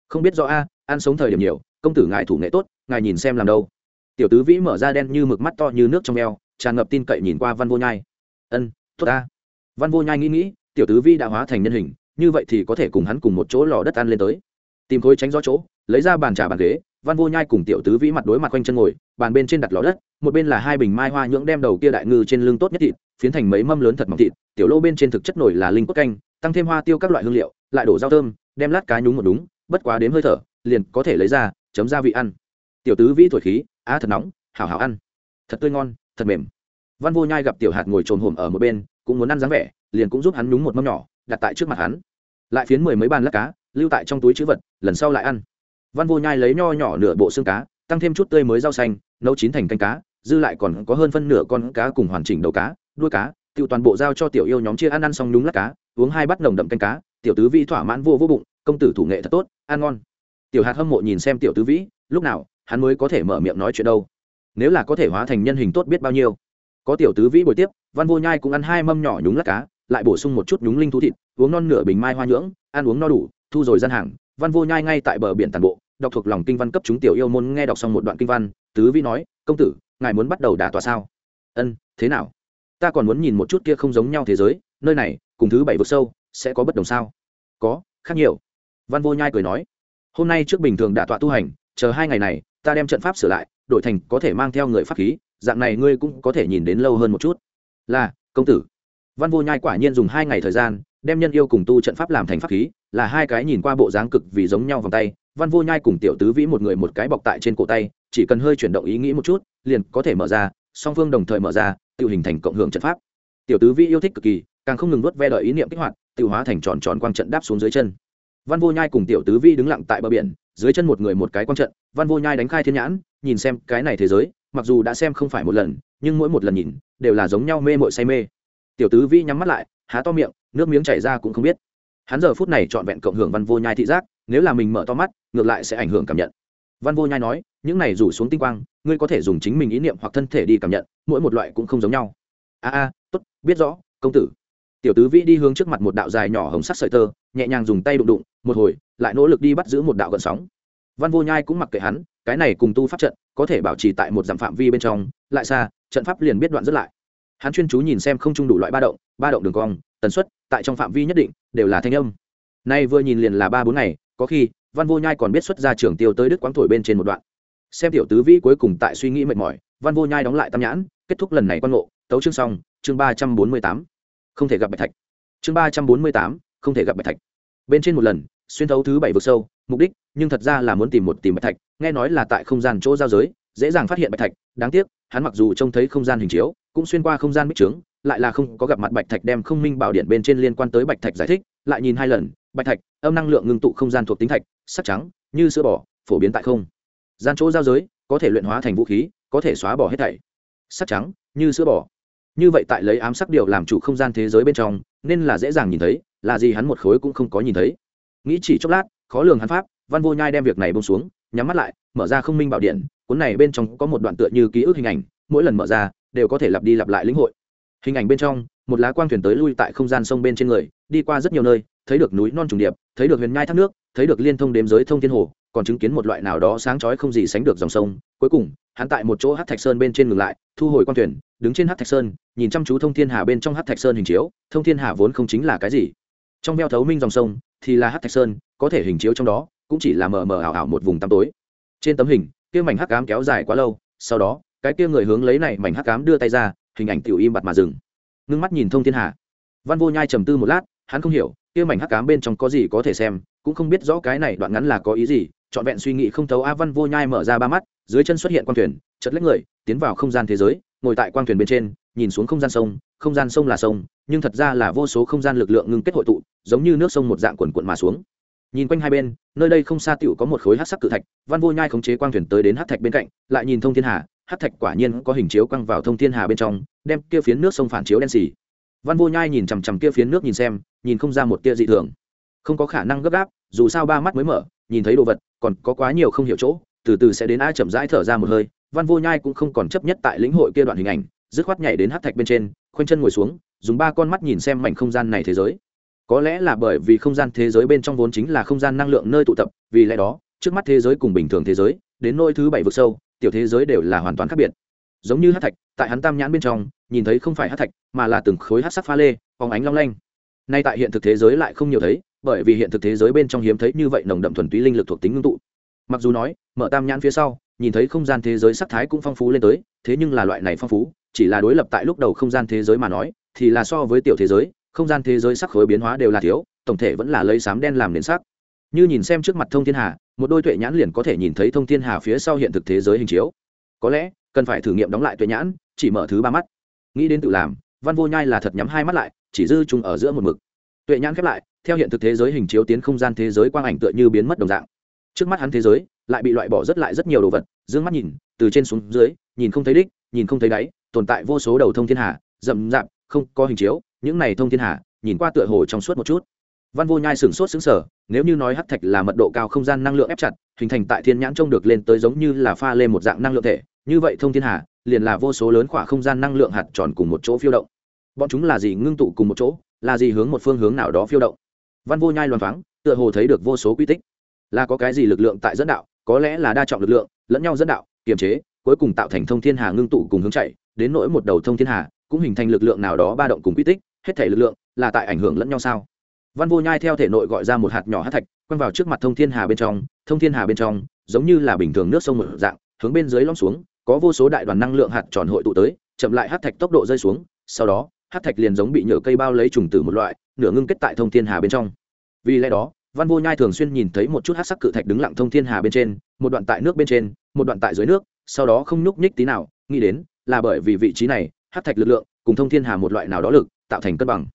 Không biết rõ a, ăn sống thời điểm nhiều, công tử ngài thủ nghệ tốt, ngài nhìn xem làm đâu. Tiểu tứ vĩ mở ra đen như mực mắt to như nước trong eo, tràn ngập tin cậy nhìn qua văn vô nhai. Ân, tốt ta văn vô nhai nghĩ nghĩ, tiểu tứ vĩ đã hóa thành nhân hình, như vậy thì có thể cùng hắn cùng một chỗ lò đất ăn lên tới. Tìm khối tránh gió chỗ, lấy ra bàn trà bàn ghế văn vô nhai cùng tiểu tứ vĩ mặt đối mặt quanh chân ngồi, bàn bên trên đặt lò đất, một bên là hai bình mai hoa nhưỡng đem đầu kia đại ngư trên lưng tốt nhất thịt, phiến thành mấy mâm lớn thật mỏng thịt, tiểu lô bên trên thực chất nổi là linh cốt canh, tăng thêm hoa tiêu các loại hương liệu, lại đổ rau thơm, đem lát cá nhúng một đúng, bất quá đếm hơi thở, liền có thể lấy ra, chấm gia vị ăn. Tiểu tứ vĩ thổi khí, á thật nóng, hảo hảo ăn. Thật tươi ngon, thật mềm. Văn vô nhai gặp tiểu hạt ngồi trồn hổm ở một bên, cũng muốn ăn dáng vẻ, liền cũng giúp hắn nhúng một mâm nhỏ, đặt tại trước mặt hắn. Lại phiến mười mấy bàn lát cá, lưu tại trong túi chữ vật, lần sau lại ăn văn vô nhai lấy nho nhỏ nửa bộ xương cá, tăng thêm chút tươi mới rau xanh, nấu chín thành canh cá, dư lại còn có hơn phân nửa con cá cùng hoàn chỉnh đầu cá, đuôi cá tự toàn bộ giao cho tiểu yêu nhóm chia ăn ăn xong nhúng lát cá, uống hai bát nồng đậm canh cá, tiểu tứ vĩ thỏa mãn vô vô bụng, công tử thủ nghệ thật tốt, ăn ngon. Tiểu hạt hâm mộ nhìn xem tiểu tứ vĩ, lúc nào, hắn mới có thể mở miệng nói chuyện đâu? Nếu là có thể hóa thành nhân hình tốt biết bao nhiêu. Có tiểu tứ vĩ buổi tiếp, văn vô nhai cũng ăn hai mâm nhỏ nhúng lát cá, lại bổ sung một chút nhúng linh thú thịt, uống non nửa bình mai hoa nhưỡng, ăn uống no đủ, thu rồi gian hàng, văn vô nhai ngay tại bờ biển tàn bộ đọc thuộc lòng kinh văn cấp chúng tiểu yêu môn nghe đọc xong một đoạn kinh văn, tứ vi nói, công tử, ngài muốn bắt đầu đả tòa sao? Ân, thế nào? Ta còn muốn nhìn một chút kia không giống nhau thế giới, nơi này, cùng thứ bảy vực sâu, sẽ có bất đồng sao? Có, khác nhiều. Văn vô nhai cười nói, hôm nay trước bình thường đả tọa tu hành, chờ hai ngày này, ta đem trận pháp sửa lại, đổi thành có thể mang theo người pháp khí, dạng này ngươi cũng có thể nhìn đến lâu hơn một chút. Là, công tử. Văn vô nhai quả nhiên dùng hai ngày thời gian, đem nhân yêu cùng tu trận pháp làm thành pháp khí, là hai cái nhìn qua bộ dáng cực vì giống nhau vòng tay văn vô nhai cùng tiểu tứ vĩ một người một cái bọc tại trên cổ tay, chỉ cần hơi chuyển động ý nghĩ một chút, liền có thể mở ra, song phương đồng thời mở ra, tự hình thành cộng hưởng trận pháp. Tiểu tứ vĩ yêu thích cực kỳ, càng không ngừng nuốt ve đợi ý niệm kích hoạt, tự hóa thành tròn tròn quang trận đáp xuống dưới chân. Văn vô nhai cùng tiểu tứ vĩ đứng lặng tại bờ biển, dưới chân một người một cái quang trận, văn vô nhai đánh khai thiên nhãn, nhìn xem cái này thế giới, mặc dù đã xem không phải một lần, nhưng mỗi một lần nhìn, đều là giống nhau mê mội say mê. Tiểu tứ vĩ nhắm mắt lại, há to miệng, nước miếng chảy ra cũng không biết. Hắn giờ phút này trọn vẹn cộng hưởng văn vô nhai thị giác nếu là mình mở to mắt, ngược lại sẽ ảnh hưởng cảm nhận. Văn vô nhai nói, những này rủ xuống tinh quang, ngươi có thể dùng chính mình ý niệm hoặc thân thể đi cảm nhận, mỗi một loại cũng không giống nhau. A a, tốt, biết rõ, công tử. Tiểu tứ vĩ đi hướng trước mặt một đạo dài nhỏ hồng sắc sợi tơ, nhẹ nhàng dùng tay đụng đụng, một hồi, lại nỗ lực đi bắt giữ một đạo gợn sóng. Văn vô nhai cũng mặc kệ hắn, cái này cùng tu pháp trận, có thể bảo trì tại một dặm phạm vi bên trong, lại xa, trận pháp liền biết đoạn rất lại. Hắn chuyên chú nhìn xem không chung đủ loại ba động ba động đường cong, tần suất, tại trong phạm vi nhất định, đều là thanh âm. Nay vừa nhìn liền là ba bốn ngày có khi, văn vô nhai còn biết xuất ra trường tiêu tới đức quáng thổi bên trên một đoạn. Xem tiểu tứ vĩ cuối cùng tại suy nghĩ mệt mỏi, văn vô nhai đóng lại tam nhãn, kết thúc lần này quan ngộ, tấu chương xong, chương ba trăm bốn mươi tám. Không thể gặp bạch thạch. Chương ba trăm bốn mươi tám, không thể gặp bạch thạch. Bên trên một lần, xuyên thấu thứ bảy vực sâu, mục đích, nhưng thật ra là muốn tìm một tìm bạch thạch, nghe nói là tại không gian chỗ giao giới dễ dàng phát hiện bạch thạch, đáng tiếc, hắn mặc dù trông thấy không gian hình chiếu, cũng xuyên qua không gian bích trướng, lại là không có gặp mặt bạch thạch đem không minh bảo điện bên trên liên quan tới bạch thạch giải thích, lại nhìn hai lần, bạch thạch, âm năng lượng ngưng tụ không gian thuộc tính thạch, sắc trắng, như sữa bò, phổ biến tại không. Gian chỗ giao giới, có thể luyện hóa thành vũ khí, có thể xóa bỏ hết thảy. Sắc trắng, như sữa bò. Như vậy tại lấy ám sắc điều làm chủ không gian thế giới bên trong, nên là dễ dàng nhìn thấy, là gì hắn một khối cũng không có nhìn thấy. Nghĩ chỉ chốc lát, khó lường hắn pháp, văn vô nhai đem việc này bông xuống nhắm mắt lại, mở ra không minh bảo điện, cuốn này bên trong có một đoạn tựa như ký ức hình ảnh, mỗi lần mở ra, đều có thể lặp đi lặp lại lĩnh hội. Hình ảnh bên trong, một lá quang thuyền tới lui tại không gian sông bên trên người, đi qua rất nhiều nơi, thấy được núi non trùng điệp, thấy được huyền nhai thác nước, thấy được liên thông đếm giới thông thiên hồ, còn chứng kiến một loại nào đó sáng chói không gì sánh được dòng sông. Cuối cùng, hắn tại một chỗ hát thạch sơn bên trên ngừng lại, thu hồi quang thuyền, đứng trên hát thạch sơn, nhìn chăm chú thông thiên hà bên trong hát thạch sơn hình chiếu, thông thiên hà vốn không chính là cái gì. Trong veo thấu minh dòng sông, thì là hát thạch sơn, có thể hình chiếu trong đó cũng chỉ là mờ mờ ảo ảo một vùng tăm tối. Trên tấm hình, kia mảnh hắc cám kéo dài quá lâu, sau đó, cái kia người hướng lấy này mảnh hắc cám đưa tay ra, hình ảnh tiểu im bặt mà dừng. Ngưng mắt nhìn thông thiên hạ văn vô nhai trầm tư một lát, hắn không hiểu, kia mảnh hắc cám bên trong có gì có thể xem, cũng không biết rõ cái này đoạn ngắn là có ý gì, trọn vẹn suy nghĩ không thấu a văn vô nhai mở ra ba mắt, dưới chân xuất hiện quang thuyền chật lấy người, tiến vào không gian thế giới, ngồi tại quang thuyền bên trên, nhìn xuống không gian sông, không gian sông là sông, nhưng thật ra là vô số không gian lực lượng ngưng kết hội tụ, giống như nước sông một dạng quần quận mà xuống nhìn quanh hai bên, nơi đây không xa tựu có một khối hát sắc cự thạch, văn vô nhai khống chế quang thuyền tới đến hát thạch bên cạnh, lại nhìn thông thiên hà, hát thạch quả nhiên có hình chiếu quăng vào thông thiên hà bên trong, đem kia phiến nước sông phản chiếu đen xì. Văn vô nhai nhìn chằm chằm kia phiến nước nhìn xem, nhìn không ra một tia dị thường. Không có khả năng gấp gáp, dù sao ba mắt mới mở, nhìn thấy đồ vật, còn có quá nhiều không hiểu chỗ, từ từ sẽ đến ai chậm rãi thở ra một hơi. Văn vô nhai cũng không còn chấp nhất tại lĩnh hội kia đoạn hình ảnh, dứt khoát nhảy đến hát thạch bên trên, khoanh chân ngồi xuống, dùng ba con mắt nhìn xem mảnh không gian này thế giới có lẽ là bởi vì không gian thế giới bên trong vốn chính là không gian năng lượng nơi tụ tập, vì lẽ đó, trước mắt thế giới cùng bình thường thế giới, đến nôi thứ bảy vực sâu, tiểu thế giới đều là hoàn toàn khác biệt. Giống như hát thạch, tại hắn tam nhãn bên trong, nhìn thấy không phải hát thạch, mà là từng khối hát sắc pha lê, phóng ánh long lanh. Nay tại hiện thực thế giới lại không nhiều thấy, bởi vì hiện thực thế giới bên trong hiếm thấy như vậy nồng đậm thuần túy linh lực thuộc tính ngưng tụ. Mặc dù nói, mở tam nhãn phía sau, nhìn thấy không gian thế giới sắc thái cũng phong phú lên tới, thế nhưng là loại này phong phú, chỉ là đối lập tại lúc đầu không gian thế giới mà nói, thì là so với tiểu thế giới không gian thế giới sắc khối biến hóa đều là thiếu, tổng thể vẫn là lấy sám đen làm nền sắc. Như nhìn xem trước mặt thông thiên hà, một đôi tuệ nhãn liền có thể nhìn thấy thông thiên hà phía sau hiện thực thế giới hình chiếu. Có lẽ, cần phải thử nghiệm đóng lại tuệ nhãn, chỉ mở thứ ba mắt. Nghĩ đến tự làm, văn vô nhai là thật nhắm hai mắt lại, chỉ dư chung ở giữa một mực. Tuệ nhãn khép lại, theo hiện thực thế giới hình chiếu tiến không gian thế giới quang ảnh tựa như biến mất đồng dạng. Trước mắt hắn thế giới, lại bị loại bỏ rất lại rất nhiều đồ vật d ư ơ n g mắt nhìn, từ trên xuống dưới, nhìn không thấy đích, nhìn không thấy đáy, tồn tại vô số đầu thông thiên hà, rậm rạp, không có hình chiếu những này thông thiên hà, nhìn qua tựa hồ trong suốt một chút. Văn vô nhai sửng sốt xứng sở nếu như nói hắc thạch là mật độ cao không gian năng lượng ép chặt, hình thành tại thiên nhãn trông được lên tới giống như là pha lên một dạng năng lượng thể, như vậy thông thiên hà, liền là vô số lớn khỏa không gian năng lượng hạt tròn cùng một chỗ phiêu động. Bọn chúng là gì ngưng tụ cùng một chỗ, là gì hướng một phương hướng nào đó phiêu động? Văn vô nhai loan thoáng, tựa hồ thấy được vô số quy tích. Là có cái gì lực lượng tại dẫn đạo, có lẽ là đa trọng lực lượng, lẫn nhau dẫn đạo, kiềm chế, cuối cùng tạo thành thông thiên hà ngưng tụ cùng hướng chạy, đến nỗi một đầu thông thiên hà, cũng hình thành lực lượng nào đó ba động cùng quy tích hết thể lực lượng là tại ảnh hưởng lẫn nhau sao? Văn vô nhai theo thể nội gọi ra một hạt nhỏ hát thạch, quăng vào trước mặt thông thiên hà bên trong, thông thiên hà bên trong, giống như là bình thường nước sông một dạng, hướng bên dưới lõm xuống, có vô số đại đoàn năng lượng hạt tròn hội tụ tới, chậm lại hát thạch tốc độ rơi xuống, sau đó, hát thạch liền giống bị nhựa cây bao lấy trùng tử một loại, nửa ngưng kết tại thông thiên hà bên trong. Vì lẽ đó, văn vô nhai thường xuyên nhìn thấy một chút hát sắc cự thạch đứng lặng thông thiên hà bên trên, một đoạn tại nước bên trên, một đoạn tại dưới nước, sau đó không nhúc nhích tí nào, nghĩ đến là bởi vì vị trí này, hát thạch lực lượng cùng thông thiên hà một loại nào đó lực tạo thành cân bằng.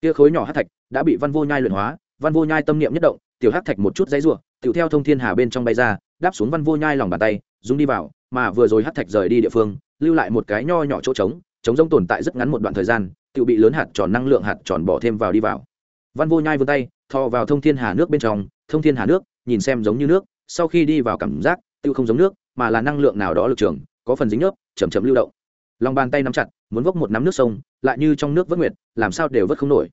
Kia khối nhỏ hát thạch đã bị văn vô nhai luyện hóa, văn vô nhai tâm niệm nhất động, tiểu hát thạch một chút dãy ruộng tiểu theo thông thiên hà bên trong bay ra, đáp xuống văn vô nhai lòng bàn tay, rung đi vào, mà vừa rồi hát thạch rời đi địa phương, lưu lại một cái nho nhỏ chỗ trống trống rông tồn tại rất ngắn một đoạn thời gian, tiểu bị lớn hạt tròn năng lượng hạt tròn bỏ thêm vào đi vào. Văn vô nhai vươn tay, thò vào thông thiên hà nước bên trong, thông thiên hà nước, nhìn xem giống như nước, sau khi đi vào cảm giác, tiểu không giống nước, mà là năng lượng nào đó lực trường, có phần dính nhớp chầm chậm lưu động. Lòng bàn tay nắm chặt muốn vốc một nắm nước sông, lại như trong nước vớt nguyệt, làm sao đều vớt không nổi.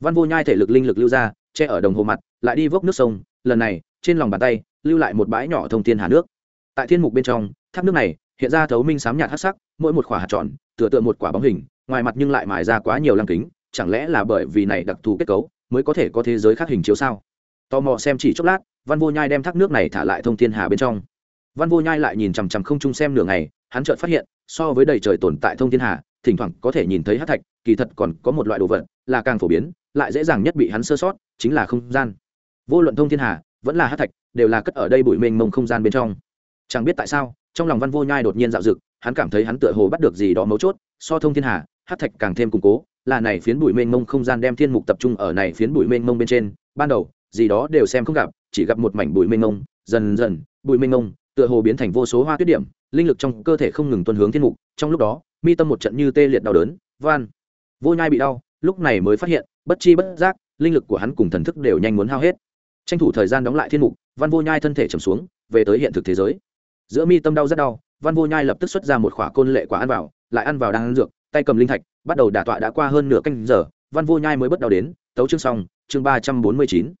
Văn vô nhai thể lực linh lực lưu ra, che ở đồng hồ mặt, lại đi vốc nước sông, lần này, trên lòng bàn tay, lưu lại một bãi nhỏ thông thiên hà nước. Tại thiên mục bên trong thác nước này, hiện ra thấu minh sám nhạt hắc sắc, mỗi một quả hạt tròn, tựa tựa một quả bóng hình, ngoài mặt nhưng lại mài ra quá nhiều lăng kính, chẳng lẽ là bởi vì này đặc thù kết cấu, mới có thể có thế giới khác hình chiếu sao? Tò mò xem chỉ chốc lát, văn vô nhai đem thác nước này thả lại thông thiên hà bên trong. Văn vô nhai lại nhìn chằm chằm không chung xem nửa ngày, hắn chợt phát hiện, so với đầy trời tồn tại thông thiên hà thỉnh thoảng có thể nhìn thấy hát thạch, kỳ thật còn có một loại đồ vật là càng phổ biến, lại dễ dàng nhất bị hắn sơ sót, chính là không gian. Vô luận thông thiên hà, vẫn là hát thạch, đều là cất ở đây bụi mênh mông không gian bên trong. Chẳng biết tại sao, trong lòng văn vô nhai đột nhiên dạo dực, hắn cảm thấy hắn tựa hồ bắt được gì đó mấu chốt, so thông thiên hà, hát thạch càng thêm củng cố, là này phiến bụi mênh mông không gian đem thiên mục tập trung ở này phiến bụi mênh mông bên trên, ban đầu, gì đó đều xem không gặp, chỉ gặp một mảnh bụi mênh mông, dần dần, bụi mênh mông, tựa hồ biến thành vô số hoa tuyết điểm, linh lực trong cơ thể không ngừng tuân hướng thiên mục, trong lúc đó mi tâm một trận như tê liệt đau đớn, van. Vô nhai bị đau, lúc này mới phát hiện, bất chi bất giác, linh lực của hắn cùng thần thức đều nhanh muốn hao hết. Tranh thủ thời gian đóng lại thiên mục văn vô nhai thân thể trầm xuống, về tới hiện thực thế giới. Giữa mi tâm đau rất đau văn vô nhai lập tức xuất ra một khỏa côn lệ quả ăn vào, lại ăn vào đang ăn dược, tay cầm linh thạch, bắt đầu đả tọa đã qua hơn nửa canh giờ văn vô nhai mới bất đau đến, tấu chương xong, chương ba trăm bốn mươi chín.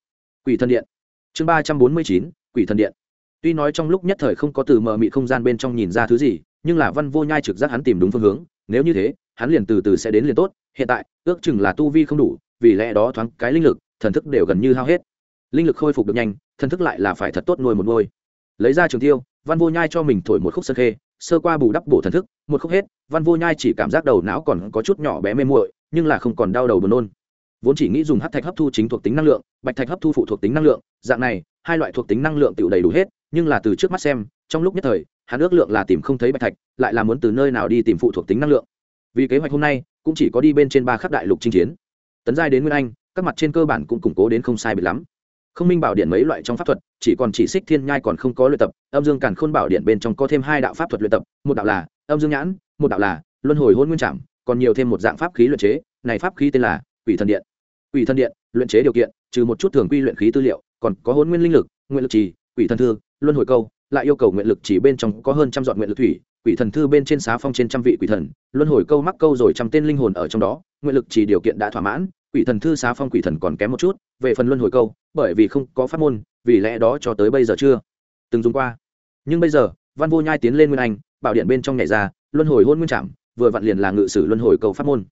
Quỷ thân điện. Chương ba trăm bốn mươi chín, quỷ thân điện. Tuy nói trong lúc nhất thời không có từ mờ mị không gian bên trong nhìn ra thứ gì nhưng là văn vô nhai trực giác hắn tìm đúng phương hướng, nếu như thế, hắn liền từ từ sẽ đến liền tốt, hiện tại, ước chừng là tu vi không đủ, vì lẽ đó thoáng cái linh lực, thần thức đều gần như hao hết. Linh lực khôi phục được nhanh, thần thức lại là phải thật tốt nuôi một nuôi. Lấy ra trường tiêu, văn vô nhai cho mình thổi một khúc sơ khê, sơ qua bù đắp bổ thần thức, một khúc hết, văn vô nhai chỉ cảm giác đầu não còn có chút nhỏ bé mê muội, nhưng là không còn đau đầu buồn nôn. Vốn chỉ nghĩ dùng hát thạch hấp thu chính thuộc tính năng lượng, bạch thạch hấp thu phụ thuộc tính năng lượng, dạng này, hai loại thuộc tính năng lượng tự đầy đủ hết, nhưng là từ trước mắt xem, trong lúc nhất thời hắn ước lượng là tìm không thấy bạch thạch, lại là muốn từ nơi nào đi tìm phụ thuộc tính năng lượng. Vì kế hoạch hôm nay, cũng chỉ có đi bên trên ba khắp đại lục chinh chiến. Tấn giai đến nguyên anh, các mặt trên cơ bản cũng củng cố đến không sai biệt lắm. Không minh bảo điện mấy loại trong pháp thuật, chỉ còn chỉ xích thiên nhai còn không có luyện tập, âm dương càn khôn bảo điện bên trong có thêm hai đạo pháp thuật luyện tập, một đạo là âm dương nhãn, một đạo là luân hồi hôn nguyên trảm, còn nhiều thêm một dạng pháp khí luyện chế, này pháp khí tên là quỷ thần điện. Quỷ thần điện, luyện chế điều kiện, trừ một chút thường quy luyện khí tư liệu, còn có hôn nguyên linh lực nguyện lực trì, quỷ thần thư, luân hồi câu lại yêu cầu nguyện lực chỉ bên trong có hơn trăm dọn nguyện lực thủy, quỷ thần thư bên trên xá phong trên trăm vị quỷ thần, luân hồi câu mắc câu rồi trăm tên linh hồn ở trong đó, nguyện lực chỉ điều kiện đã thỏa mãn, quỷ thần thư xá phong quỷ thần còn kém một chút, về phần luân hồi câu, bởi vì không có pháp môn, vì lẽ đó cho tới bây giờ chưa từng dùng qua. Nhưng bây giờ, văn vô nhai tiến lên nguyên anh, bảo điện bên trong nhảy ra, luân hồi hôn nguyên trảm, vừa vặn liền là ngự sử luân hồi câu pháp môn.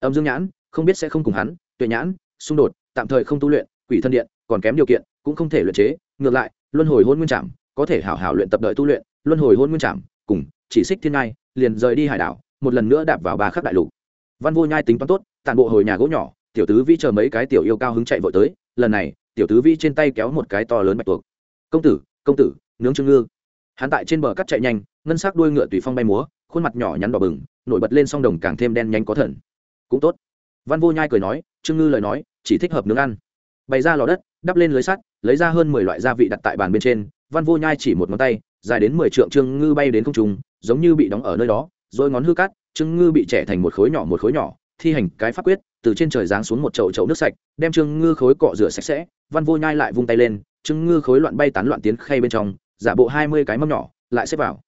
Âm dương nhãn, không biết sẽ không cùng hắn, tuệ nhãn, xung đột, tạm thời không tu luyện, quỷ thân điện còn kém điều kiện, cũng không thể luyện chế, ngược lại, luân hồi hôn nguyên trảm có thể hảo hảo luyện tập đợi tu luyện, luân hồi hôn nguyên trảm, cùng, chỉ xích thiên ngai, liền rời đi hải đảo, một lần nữa đạp vào ba khắc đại lục. Văn vô nhai tính toán tốt tàn bộ hồi nhà gỗ nhỏ, tiểu tứ vi chờ mấy cái tiểu yêu cao hứng chạy vội tới, lần này, tiểu tứ vi trên tay kéo một cái to lớn bạch tuộc. Công tử công tử, nướng trương ngư. Hắn tại trên bờ cắt chạy nhanh, ngân sắc đuôi ngựa tùy phong bay múa, khuôn mặt nhỏ nhắn đỏ bừng, nổi bật lên song đồng càng thêm đen nhanh có thần. Cũng tốt. Văn vô nhai cười nói trương ngư lời nói, chỉ thích hợp nướng ăn. Bày ra lò đất, đắp lên lưới sắt, lấy ra hơn mười loại gia vị đặt tại bàn bên trên văn vô nhai chỉ một ngón tay, dài đến mười trượng trương ngư bay đến không trung, giống như bị đóng ở nơi đó, rồi ngón hư cát trương ngư bị trẻ thành một khối nhỏ một khối nhỏ, thi hành cái pháp quyết, từ trên trời giáng xuống một chậu chậu nước sạch, đem trương ngư khối cọ rửa sạch sẽ, văn vô nhai lại vung tay lên, trương ngư khối loạn bay tán loạn tiến khay bên trong, giả bộ hai mươi cái mâm nhỏ, lại xếp vào.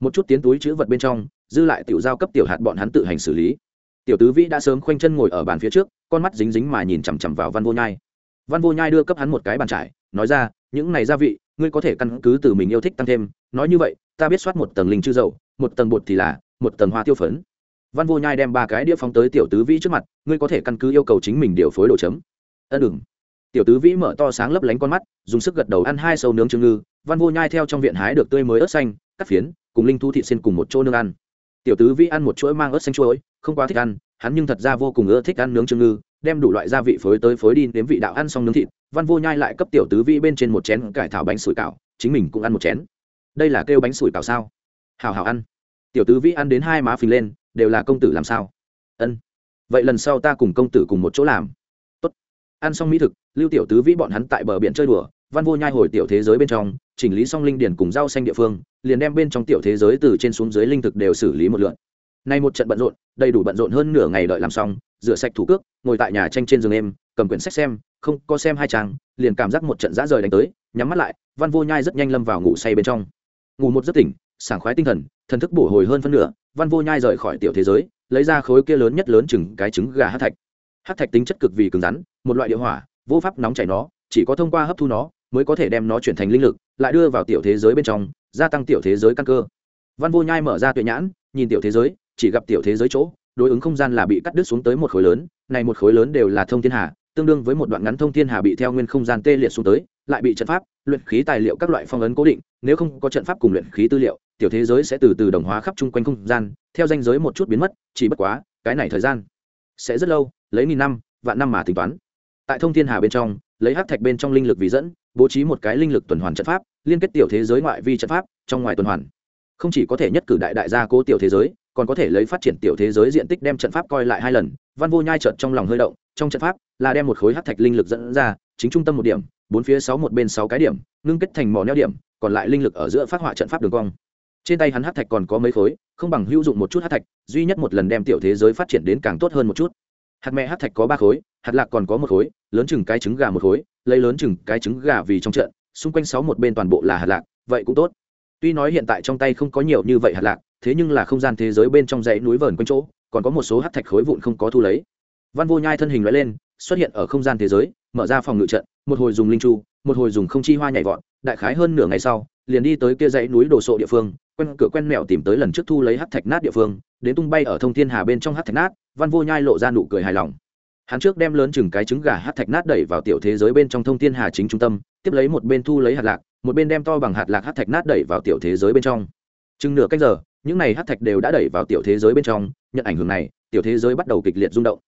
Một chút tiến túi chữ vật bên trong, dư lại tiểu giao cấp tiểu hạt bọn hắn tự hành xử lý. Tiểu tứ vĩ đã sớm khoanh chân ngồi ở bàn phía trước, con mắt dính dính mà nhìn chằm chằm vào văn vô nhai. Văn vô nhai đưa cấp hắn một cái bàn trải, nói ra, những này gia vị ngươi có thể căn cứ từ mình yêu thích tăng thêm, nói như vậy, ta biết soát một tầng linh chư dầu, một tầng bột thì là, một tầng hoa tiêu phấn. Văn vô nhai đem ba cái đĩa phóng tới tiểu tứ vĩ trước mặt, ngươi có thể căn cứ yêu cầu chính mình điều phối đồ chấm. Ân đừng. Tiểu tứ vĩ mở to sáng lấp lánh con mắt, dùng sức gật đầu ăn hai sâu nướng trứng ngư. Văn vô nhai theo trong viện hái được tươi mới ớt xanh, cắt phiến, cùng linh thu thị xin cùng một chỗ nương ăn. Tiểu tứ vĩ ăn một chuỗi mang ớt xanh chuỗi không quá thích ăn, hắn nhưng thật ra vô cùng ưa thích ăn nướng trứng ngư đem đủ loại gia vị phối tới phối đi nếm vị đạo ăn xong nướng thịt, văn vô nhai lại cấp tiểu tứ vĩ bên trên một chén cải thảo bánh sủi cảo, chính mình cũng ăn một chén. Đây là kêu bánh sủi cảo sao? Hào hào ăn. Tiểu tứ vĩ ăn đến hai má phình lên, đều là công tử làm sao? Ân. Vậy lần sau ta cùng công tử cùng một chỗ làm. Tốt. ăn xong mỹ thực, lưu tiểu tứ vĩ bọn hắn tại bờ biển chơi đùa, văn vô nhai hồi tiểu thế giới bên trong, chỉnh lý xong linh điển cùng rau xanh địa phương, liền đem bên trong tiểu thế giới từ trên xuống dưới linh thực đều xử lý một lượn nay một trận bận rộn, đầy đủ bận rộn hơn nửa ngày đợi làm xong rửa sạch thủ cước, ngồi tại nhà tranh trên giường em, cầm quyển sách xem, không có xem hai trang, liền cảm giác một trận dã rời đánh tới, nhắm mắt lại, văn vô nhai rất nhanh lâm vào ngủ say bên trong. Ngủ một giấc tỉnh, sảng khoái tinh thần thần thức bổ hồi hơn phân nửa, văn vô nhai rời khỏi tiểu thế giới, lấy ra khối kia lớn nhất lớn chừng cái trứng gà hát thạch. Hát thạch tính chất cực vì cứng rắn, một loại địa hỏa, vô pháp nóng chảy nó, chỉ có thông qua hấp thu nó mới có thể đem nó chuyển thành linh lực, lại đưa vào tiểu thế giới bên trong, gia tăng tiểu thế giới căn cơ. Văn vô nhai mở ra tuệ nhãn, nhìn tiểu thế giới, chỉ gặp tiểu thế giới chỗ đối ứng không gian là bị cắt đứt xuống tới một khối lớn, này một khối lớn đều là thông thiên hà, tương đương với một đoạn ngắn thông thiên hà bị theo nguyên không gian tê liệt xuống tới, lại bị trận pháp, luyện khí tài liệu các loại phong ấn cố định, nếu không có trận pháp cùng luyện khí tư liệu, tiểu thế giới sẽ từ từ đồng hóa khắp chung quanh không gian, theo danh giới một chút biến mất, chỉ bất quá, cái này thời gian sẽ rất lâu, lấy nghìn năm, vạn năm mà tính toán. Tại thông thiên hà bên trong, lấy hắc thạch bên trong linh lực vì dẫn, bố trí một cái linh lực tuần hoàn trận pháp, liên kết tiểu thế giới ngoại vi trận pháp trong ngoài tuần hoàn. Không chỉ có thể nhất cử đại đại gia cố tiểu thế giới còn có thể lấy phát triển tiểu thế giới diện tích đem trận pháp coi lại hai lần, văn vô nhai trợt trong lòng hơi động, trong trận pháp là đem một khối hắc thạch linh lực dẫn ra, chính trung tâm một điểm, bốn phía sáu một bên sáu cái điểm, ngưng kết thành mỏ neo điểm, còn lại linh lực ở giữa phát họa trận pháp đường cong. Trên tay hắn hắc thạch còn có mấy khối, không bằng hữu dụng một chút hắc thạch, duy nhất một lần đem tiểu thế giới phát triển đến càng tốt hơn một chút. Hạt mẹ hắc thạch có ba khối, hạt lạc còn có một khối, lớn chừng cái trứng gà một khối, lấy lớn chừng cái trứng gà vì trong trận, xung quanh sáu một bên toàn bộ là hạt lạc, vậy cũng tốt. Tuy nói hiện tại trong tay không có nhiều như vậy hạt lạc thế nhưng là không gian thế giới bên trong dãy núi vờn quanh chỗ, còn có một số hắc thạch khối vụn không có thu lấy. Văn vô nhai thân hình loại lên, xuất hiện ở không gian thế giới, mở ra phòng ngự trận, một hồi dùng linh chu một hồi dùng không chi hoa nhảy vọt, đại khái hơn nửa ngày sau, liền đi tới kia dãy núi đồ sộ địa phương, quen cửa quen mẹo tìm tới lần trước thu lấy hắc thạch nát địa phương, đến tung bay ở thông thiên hà bên trong hắc thạch nát, văn vô nhai lộ ra nụ cười hài lòng. Hắn trước đem lớn chừng cái trứng gà hắc thạch nát đẩy vào tiểu thế giới bên trong thông thiên hà chính trung tâm, tiếp lấy một bên thu lấy hạt lạc, một bên đem to bằng hạt lạc hắc thạch nát đẩy vào tiểu thế giới bên trong. Chừng nửa cách giờ những này hắc thạch đều đã đẩy vào tiểu thế giới bên trong, nhận ảnh hưởng này, tiểu thế giới bắt đầu kịch liệt rung động.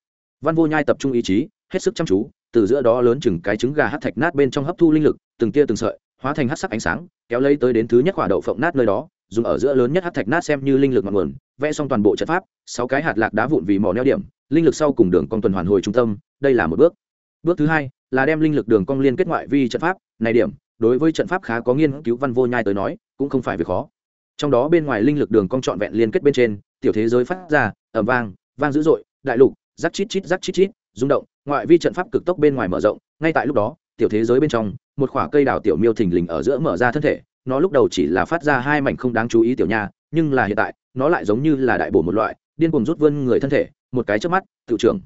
Văn vô nhai tập trung ý chí, hết sức chăm chú, từ giữa đó lớn chừng cái trứng gà hắc thạch nát bên trong hấp thu linh lực, từng tia từng sợi, hóa thành hắc sắc ánh sáng, kéo lấy tới đến thứ nhất quả đậu phộng nát nơi đó, dùng ở giữa lớn nhất hắc thạch nát xem như linh lực ngọn nguồn, vẽ xong toàn bộ trận pháp, sáu cái hạt lạc đá vụn vì mỏ neo điểm, linh lực sau cùng đường cong tuần hoàn hồi trung tâm, đây là một bước. Bước thứ hai là đem linh lực đường cong liên kết ngoại vi trận pháp, này điểm, đối với trận pháp khá có nghiên cứu văn vô nhai tới nói, cũng không phải việc khó trong đó bên ngoài linh lực đường cong trọn vẹn liên kết bên trên, tiểu thế giới phát ra ẩm vang vang dữ dội, đại lục, rắc chít chít rắc chít chít, rung động, ngoại vi trận pháp cực tốc bên ngoài mở rộng, ngay tại lúc đó, tiểu thế giới bên trong, một khoả cây đào tiểu miêu thình lình ở giữa mở ra thân thể, nó lúc đầu chỉ là phát ra hai mảnh không đáng chú ý tiểu nha, nhưng là hiện tại, nó lại giống như là đại bổ một loại, điên cuồng rút vươn người thân thể, một cái trước mắt, tự trưởng.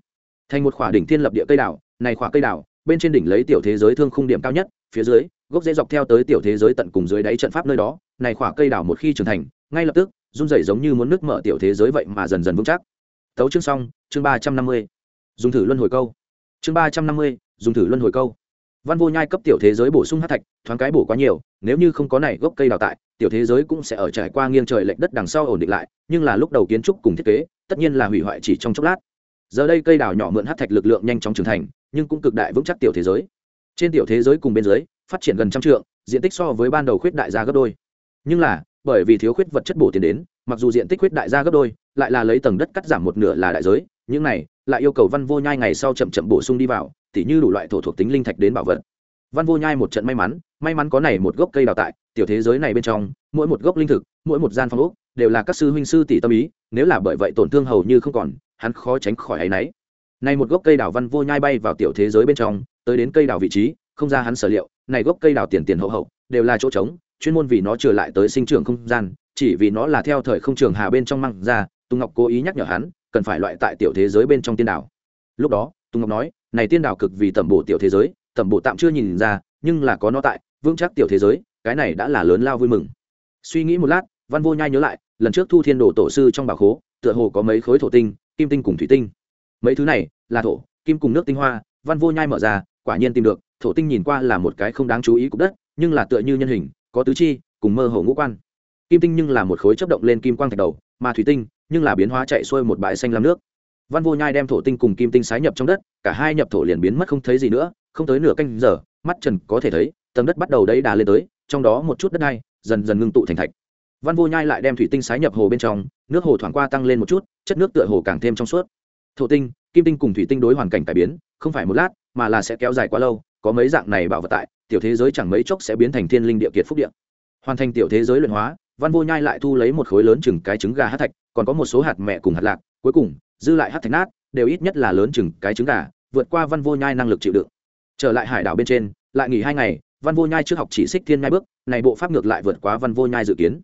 Thành một khoả đỉnh thiên lập địa cây đào, này khoả cây đào, bên trên đỉnh lấy tiểu thế giới thương khung điểm cao nhất, phía dưới, gốc dễ dọc theo tới tiểu thế giới tận cùng dưới đáy trận pháp nơi đó này khoả cây đào một khi trưởng thành, ngay lập tức, run rẩy giống như muốn nước mở tiểu thế giới vậy mà dần dần vững chắc. Tấu chương xong, chương ba trăm năm mươi. Dùng thử luân hồi câu. Chương ba trăm năm mươi, dùng thử luân hồi câu. Văn vô nhai cấp tiểu thế giới bổ sung hát thạch, thoáng cái bổ quá nhiều, nếu như không có này gốc cây đào tại, tiểu thế giới cũng sẽ ở trải qua nghiêng trời lệch đất đằng sau ổn định lại, nhưng là lúc đầu kiến trúc cùng thiết kế, tất nhiên là hủy hoại chỉ trong chốc lát. Giờ đây cây đào nhỏ mượn hát thạch lực lượng nhanh chóng trưởng thành, nhưng cũng cực đại vững chắc tiểu thế giới. Trên tiểu thế giới cùng bên dưới, phát triển gần trăm trượng, diện tích so với ban đầu khuyết đại gia gấp đôi nhưng là, bởi vì thiếu khuyết vật chất bổ tiền đến, mặc dù diện tích khuyết đại gia gấp đôi, lại là lấy tầng đất cắt giảm một nửa là đại giới, những này lại yêu cầu văn vô nhai ngày sau chậm chậm bổ sung đi vào, tỉ như đủ loại thổ thuộc tính linh thạch đến bảo vật. Văn vô nhai một trận may mắn may mắn có này một gốc cây đào tại, tiểu thế giới này bên trong, mỗi một gốc linh thực, mỗi một gian phong ốc đều là các sư huynh sư tỷ tâm ý, nếu là bởi vậy tổn thương hầu như không còn, hắn khó tránh khỏi áy náy. Này một gốc cây đào văn vô nhai bay vào tiểu thế giới bên trong, tới đến cây đào vị trí, không ra hắn sở liệu, này gốc cây đào tiền tiền hậu hậu, đều là chỗ trống chuyên môn vì nó trở lại tới sinh trưởng không gian, chỉ vì nó là theo thời không trường hà bên trong măng ra, tùng ngọc cố ý nhắc nhở hắn, cần phải loại tại tiểu thế giới bên trong tiên đảo. Lúc đó, tùng ngọc nói, này tiên đảo cực vì tẩm bổ tiểu thế giới, tẩm bổ tạm chưa nhìn ra, nhưng là có nó tại, vững chắc tiểu thế giới, cái này đã là lớn lao vui mừng. Suy nghĩ một lát, văn vô nhai nhớ lại, lần trước thu thiên đồ tổ sư trong bảo khố, tựa hồ có mấy khối thổ tinh, kim tinh cùng thủy tinh. Mấy thứ này, là thổ, kim cùng nước tinh hoa, văn vô nhai mở ra, quả nhiên tìm được, thổ tinh nhìn qua là một cái không đáng chú ý cục đất, nhưng là tựa như nhân hình có tứ chi, cùng mơ hồ ngũ quan. Kim tinh nhưng là một khối chấp động lên kim quang thạch đầu, mà thủy tinh nhưng là biến hóa chạy xuôi một bãi xanh lam nước. Văn vô nhai đem thổ tinh cùng kim tinh sái nhập trong đất, cả hai nhập thổ liền biến mất không thấy gì nữa, không tới nửa canh giờ, mắt trần có thể thấy, tầng đất bắt đầu đấy đà lên tới, trong đó một chút đất đai dần dần ngưng tụ thành thạch. Văn vô nhai lại đem thủy tinh sái nhập hồ bên trong, nước hồ thoảng qua tăng lên một chút, chất nước tựa hồ càng thêm trong suốt. Thổ tinh, kim tinh cùng thủy tinh đối hoàn cảnh cải biến, không phải một lát, mà là sẽ kéo dài quá lâu, có mấy dạng này bảo vật tại tiểu thế giới chẳng mấy chốc sẽ biến thành thiên linh địa kiệt phúc địa. hoàn thành tiểu thế giới luyện hóa, văn vô nhai lại thu lấy một khối lớn chừng cái trứng gà hát thạch, còn có một số hạt mẹ cùng hạt lạc, cuối cùng, dư lại hát thạch nát, đều ít nhất là lớn chừng cái trứng gà, vượt qua văn vô nhai năng lực chịu đựng. Trở lại hải đảo bên trên, lại nghỉ hai ngày, văn vô nhai trước học chỉ xích thiên nhai bước, này bộ pháp ngược lại vượt quá văn vô nhai dự kiến.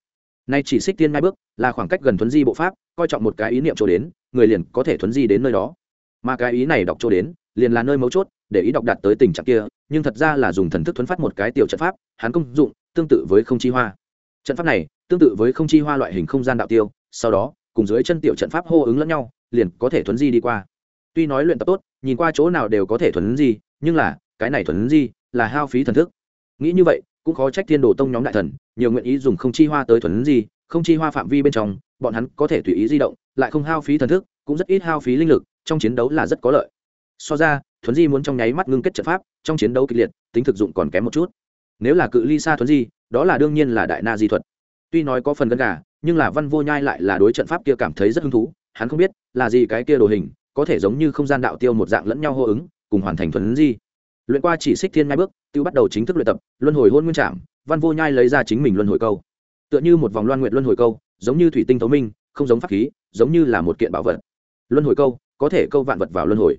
Nay chỉ xích thiên nhai bước, là khoảng cách gần thuấn di bộ pháp, coi trọng một cái ý niệm chỗ đến, người liền có thể thuấn di đến nơi đó. Mà cái ý này đọc chỗ đến, liền là nơi mấu chốt để ý đọc đạt tới tình trạng kia, nhưng thật ra là dùng thần thức thuấn phát một cái tiểu trận pháp, hắn công dụng tương tự với không chi hoa. Trận pháp này tương tự với không chi hoa loại hình không gian đạo tiêu, sau đó, cùng dưới chân tiểu trận pháp hô ứng lẫn nhau, liền có thể thuấn di đi qua. Tuy nói luyện tập tốt, nhìn qua chỗ nào đều có thể thuấn di, nhưng là, cái này thuấn di là hao phí thần thức. Nghĩ như vậy, cũng khó trách thiên đồ tông nhóm đại thần, nhiều nguyện ý dùng không chi hoa tới thuấn di, không chi hoa phạm vi bên trong, bọn hắn có thể tùy ý di động, lại không hao phí thần thức, cũng rất ít hao phí linh lực, trong chiến đấu là rất có lợi. So ra thuấn di muốn trong nháy mắt ngưng kết trận pháp, trong chiến đấu kịch liệt, tính thực dụng còn kém một chút. Nếu là cự ly xa thuấn di, đó là đương nhiên là đại na di thuật. Tuy nói có phần gân gà, nhưng là văn vô nhai lại là đối trận pháp kia cảm thấy rất hứng thú. Hắn không biết là gì cái kia đồ hình, có thể giống như không gian đạo tiêu một dạng lẫn nhau hô ứng, cùng hoàn thành thuấn di. Luyện qua chỉ xích thiên ngay bước, tiêu bắt đầu chính thức luyện tập, luân hồi hôn nguyên trạm văn vô nhai lấy ra chính mình luân hồi câu. Tựa như một vòng loan nguyện luân hồi câu, giống như thủy tinh thấu minh, không giống pháp khí, giống như là một kiện bảo vật. Luân hồi câu, có thể câu vạn vật vào luân hồi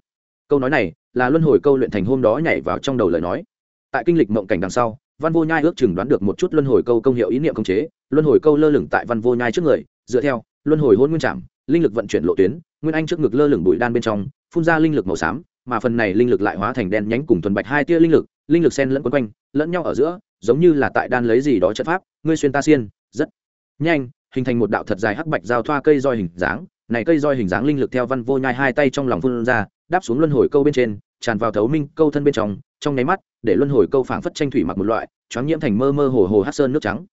câu nói này là luân hồi câu luyện thành hôm đó nhảy vào trong đầu lời nói. Tại kinh lịch mộng cảnh đằng sau, văn vô nhai ước chừng đoán được một chút luân hồi câu công hiệu ý niệm công chế. Luân hồi câu lơ lửng tại văn vô nhai trước người, dựa theo, luân hồi hôn nguyên trảm, linh lực vận chuyển lộ tuyến, nguyên anh trước ngực lơ lửng bụi đan bên trong, phun ra linh lực màu xám, mà phần này linh lực lại hóa thành đen nhánh cùng thuần bạch hai tia linh lực linh lực sen lẫn quấn quanh, lẫn nhau ở giữa, giống như là tại đan lấy gì đó chất pháp, ngươi xuyên ta xiên, rất nhanh, hình thành một đạo thật dài hắc bạch giao thoa cây roi hình dáng. Này cây roi hình dáng linh lực theo văn vô nhai hai tay trong lòng phun ra đáp xuống luân hồi câu bên trên, tràn vào thấu minh câu thân bên trong trong nháy mắt, để luân hồi câu phảng phất tranh thủy mặc một loại, choáng nhiễm thành mơ mơ hồ hồ hát sơn nước trắng.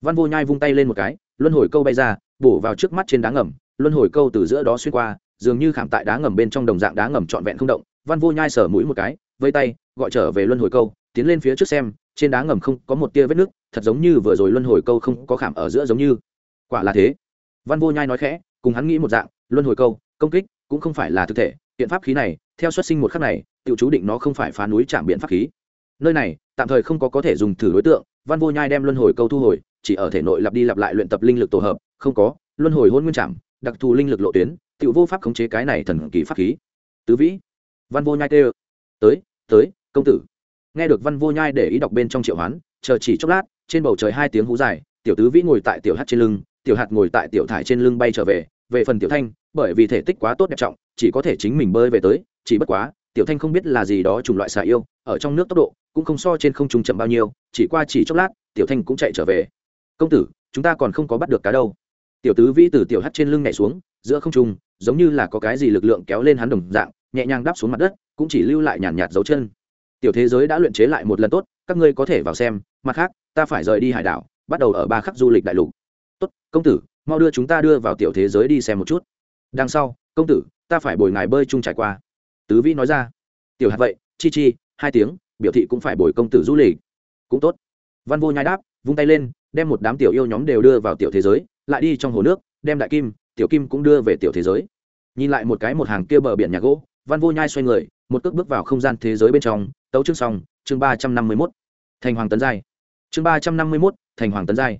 Văn vô nhai vung tay lên một cái, luân hồi câu bay ra, bổ vào trước mắt trên đá ngầm, luân hồi câu từ giữa đó xuyên qua, dường như khảm tại đá ngầm bên trong đồng dạng đá ngầm trọn vẹn không động. Văn vô nhai sở mũi một cái, vây tay, gọi trở về luân hồi câu, tiến lên phía trước xem, trên đá ngầm không có một tia vết nước, thật giống như vừa rồi luân hồi câu không có khảm ở giữa giống như. Quả là thế. Văn vô nhai nói khẽ, cùng hắn nghĩ một dạng, luân hồi câu, công kích, cũng không phải là thực thể hiện pháp khí này, theo xuất sinh một khắc này tự chú định nó không phải phá núi chạm biện pháp khí. Nơi này, tạm thời không có có thể dùng thử đối tượng, văn vô nhai đem luân hồi câu thu hồi, chỉ ở thể nội lặp đi lặp lại luyện tập linh lực tổ hợp, không có, luân hồi hôn nguyên chạm, đặc thù linh lực lộ tuyến tự vô pháp khống chế cái này thần kỳ pháp khí. Tứ vĩ, văn vô nhai tê tới tới, công tử. Nghe được văn vô nhai để ý đọc bên trong triệu hoán, chờ chỉ chốc lát, trên bầu trời hai tiếng hú dài, tiểu tứ vĩ ngồi tại tiểu hát trên lưng, tiểu hạt ngồi tại tiểu thải trên lưng bay trở về về phần tiểu thanh, bởi vì thể tích quá tốt đẹp trọng chỉ có thể chính mình bơi về tới chỉ bất quá tiểu thanh không biết là gì đó chủng loại xà yêu ở trong nước tốc độ cũng không so trên không trung chậm bao nhiêu chỉ qua chỉ chốc lát tiểu thanh cũng chạy trở về. Công tử chúng ta còn không có bắt được cá đâu. Tiểu tứ vĩ từ tiểu hắt trên lưng nhảy xuống giữa không trung giống như là có cái gì lực lượng kéo lên hắn đồng dạng nhẹ nhàng đáp xuống mặt đất cũng chỉ lưu lại nhàn nhạt, nhạt dấu chân. Tiểu thế giới đã luyện chế lại một lần tốt các ngươi có thể vào xem mặt khác ta phải rời đi hải đảo bắt đầu ở ba khắc du lịch đại lục. Tốt công tử mau đưa chúng ta đưa vào tiểu thế giới đi xem một chút. Đằng sau công tử ta phải bồi ngài bơi chung trải qua. Tứ vĩ nói ra. Tiểu hạt vậy, chi chi, hai tiếng, biểu thị cũng phải bồi công tử du lịch. Cũng tốt. Văn vô nhai đáp, vung tay lên, đem một đám tiểu yêu nhóm đều đưa vào tiểu thế giới, lại đi trong hồ nước, đem đại kim, tiểu kim cũng đưa về tiểu thế giới. Nhìn lại một cái một hàng kia bờ biển nhà gỗ, văn vô nhai xoay người, một cước bước vào không gian thế giới bên trong, tấu chương xong, chương ba trăm năm mươi mốt. Thành hoàng tấn giai. Chương ba trăm năm mươi mốt, thành hoàng tấn giai.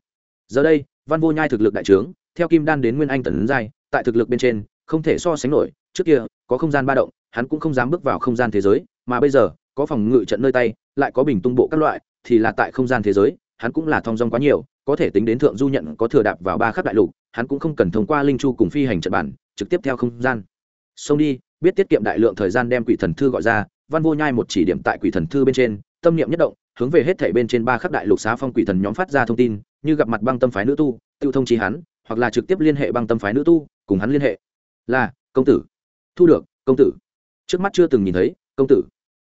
Giờ đây, văn vô nhai thực lực đại trướng, theo kim đan đến nguyên anh tấn giai, tại thực lực bên trên, không thể so sánh nổi trước kia, có không gian ba động, hắn cũng không dám bước vào không gian thế giới, mà bây giờ, có phòng ngự trận nơi tay, lại có bình tung bộ các loại, thì là tại không gian thế giới, hắn cũng là thong dong quá nhiều, có thể tính đến thượng du nhận có thừa đạp vào ba khắp đại lục, hắn cũng không cần thông qua linh chu cùng phi hành trận bản, trực tiếp theo không gian. Xông đi, biết tiết kiệm đại lượng thời gian đem quỷ thần thư gọi ra, văn vô nhai một chỉ điểm tại quỷ thần thư bên trên, tâm niệm nhất động, hướng về hết thảy bên trên ba khắp đại lục xá phong quỷ thần nhóm phát ra thông tin, như gặp mặt băng tâm phái nữ tu tự thông trí hắn, hoặc là trực tiếp liên hệ băng tâm phái nữ tu, cùng hắn liên hệ. Là, công tử thu được, công tử. Trước mắt chưa từng nhìn thấy, công tử.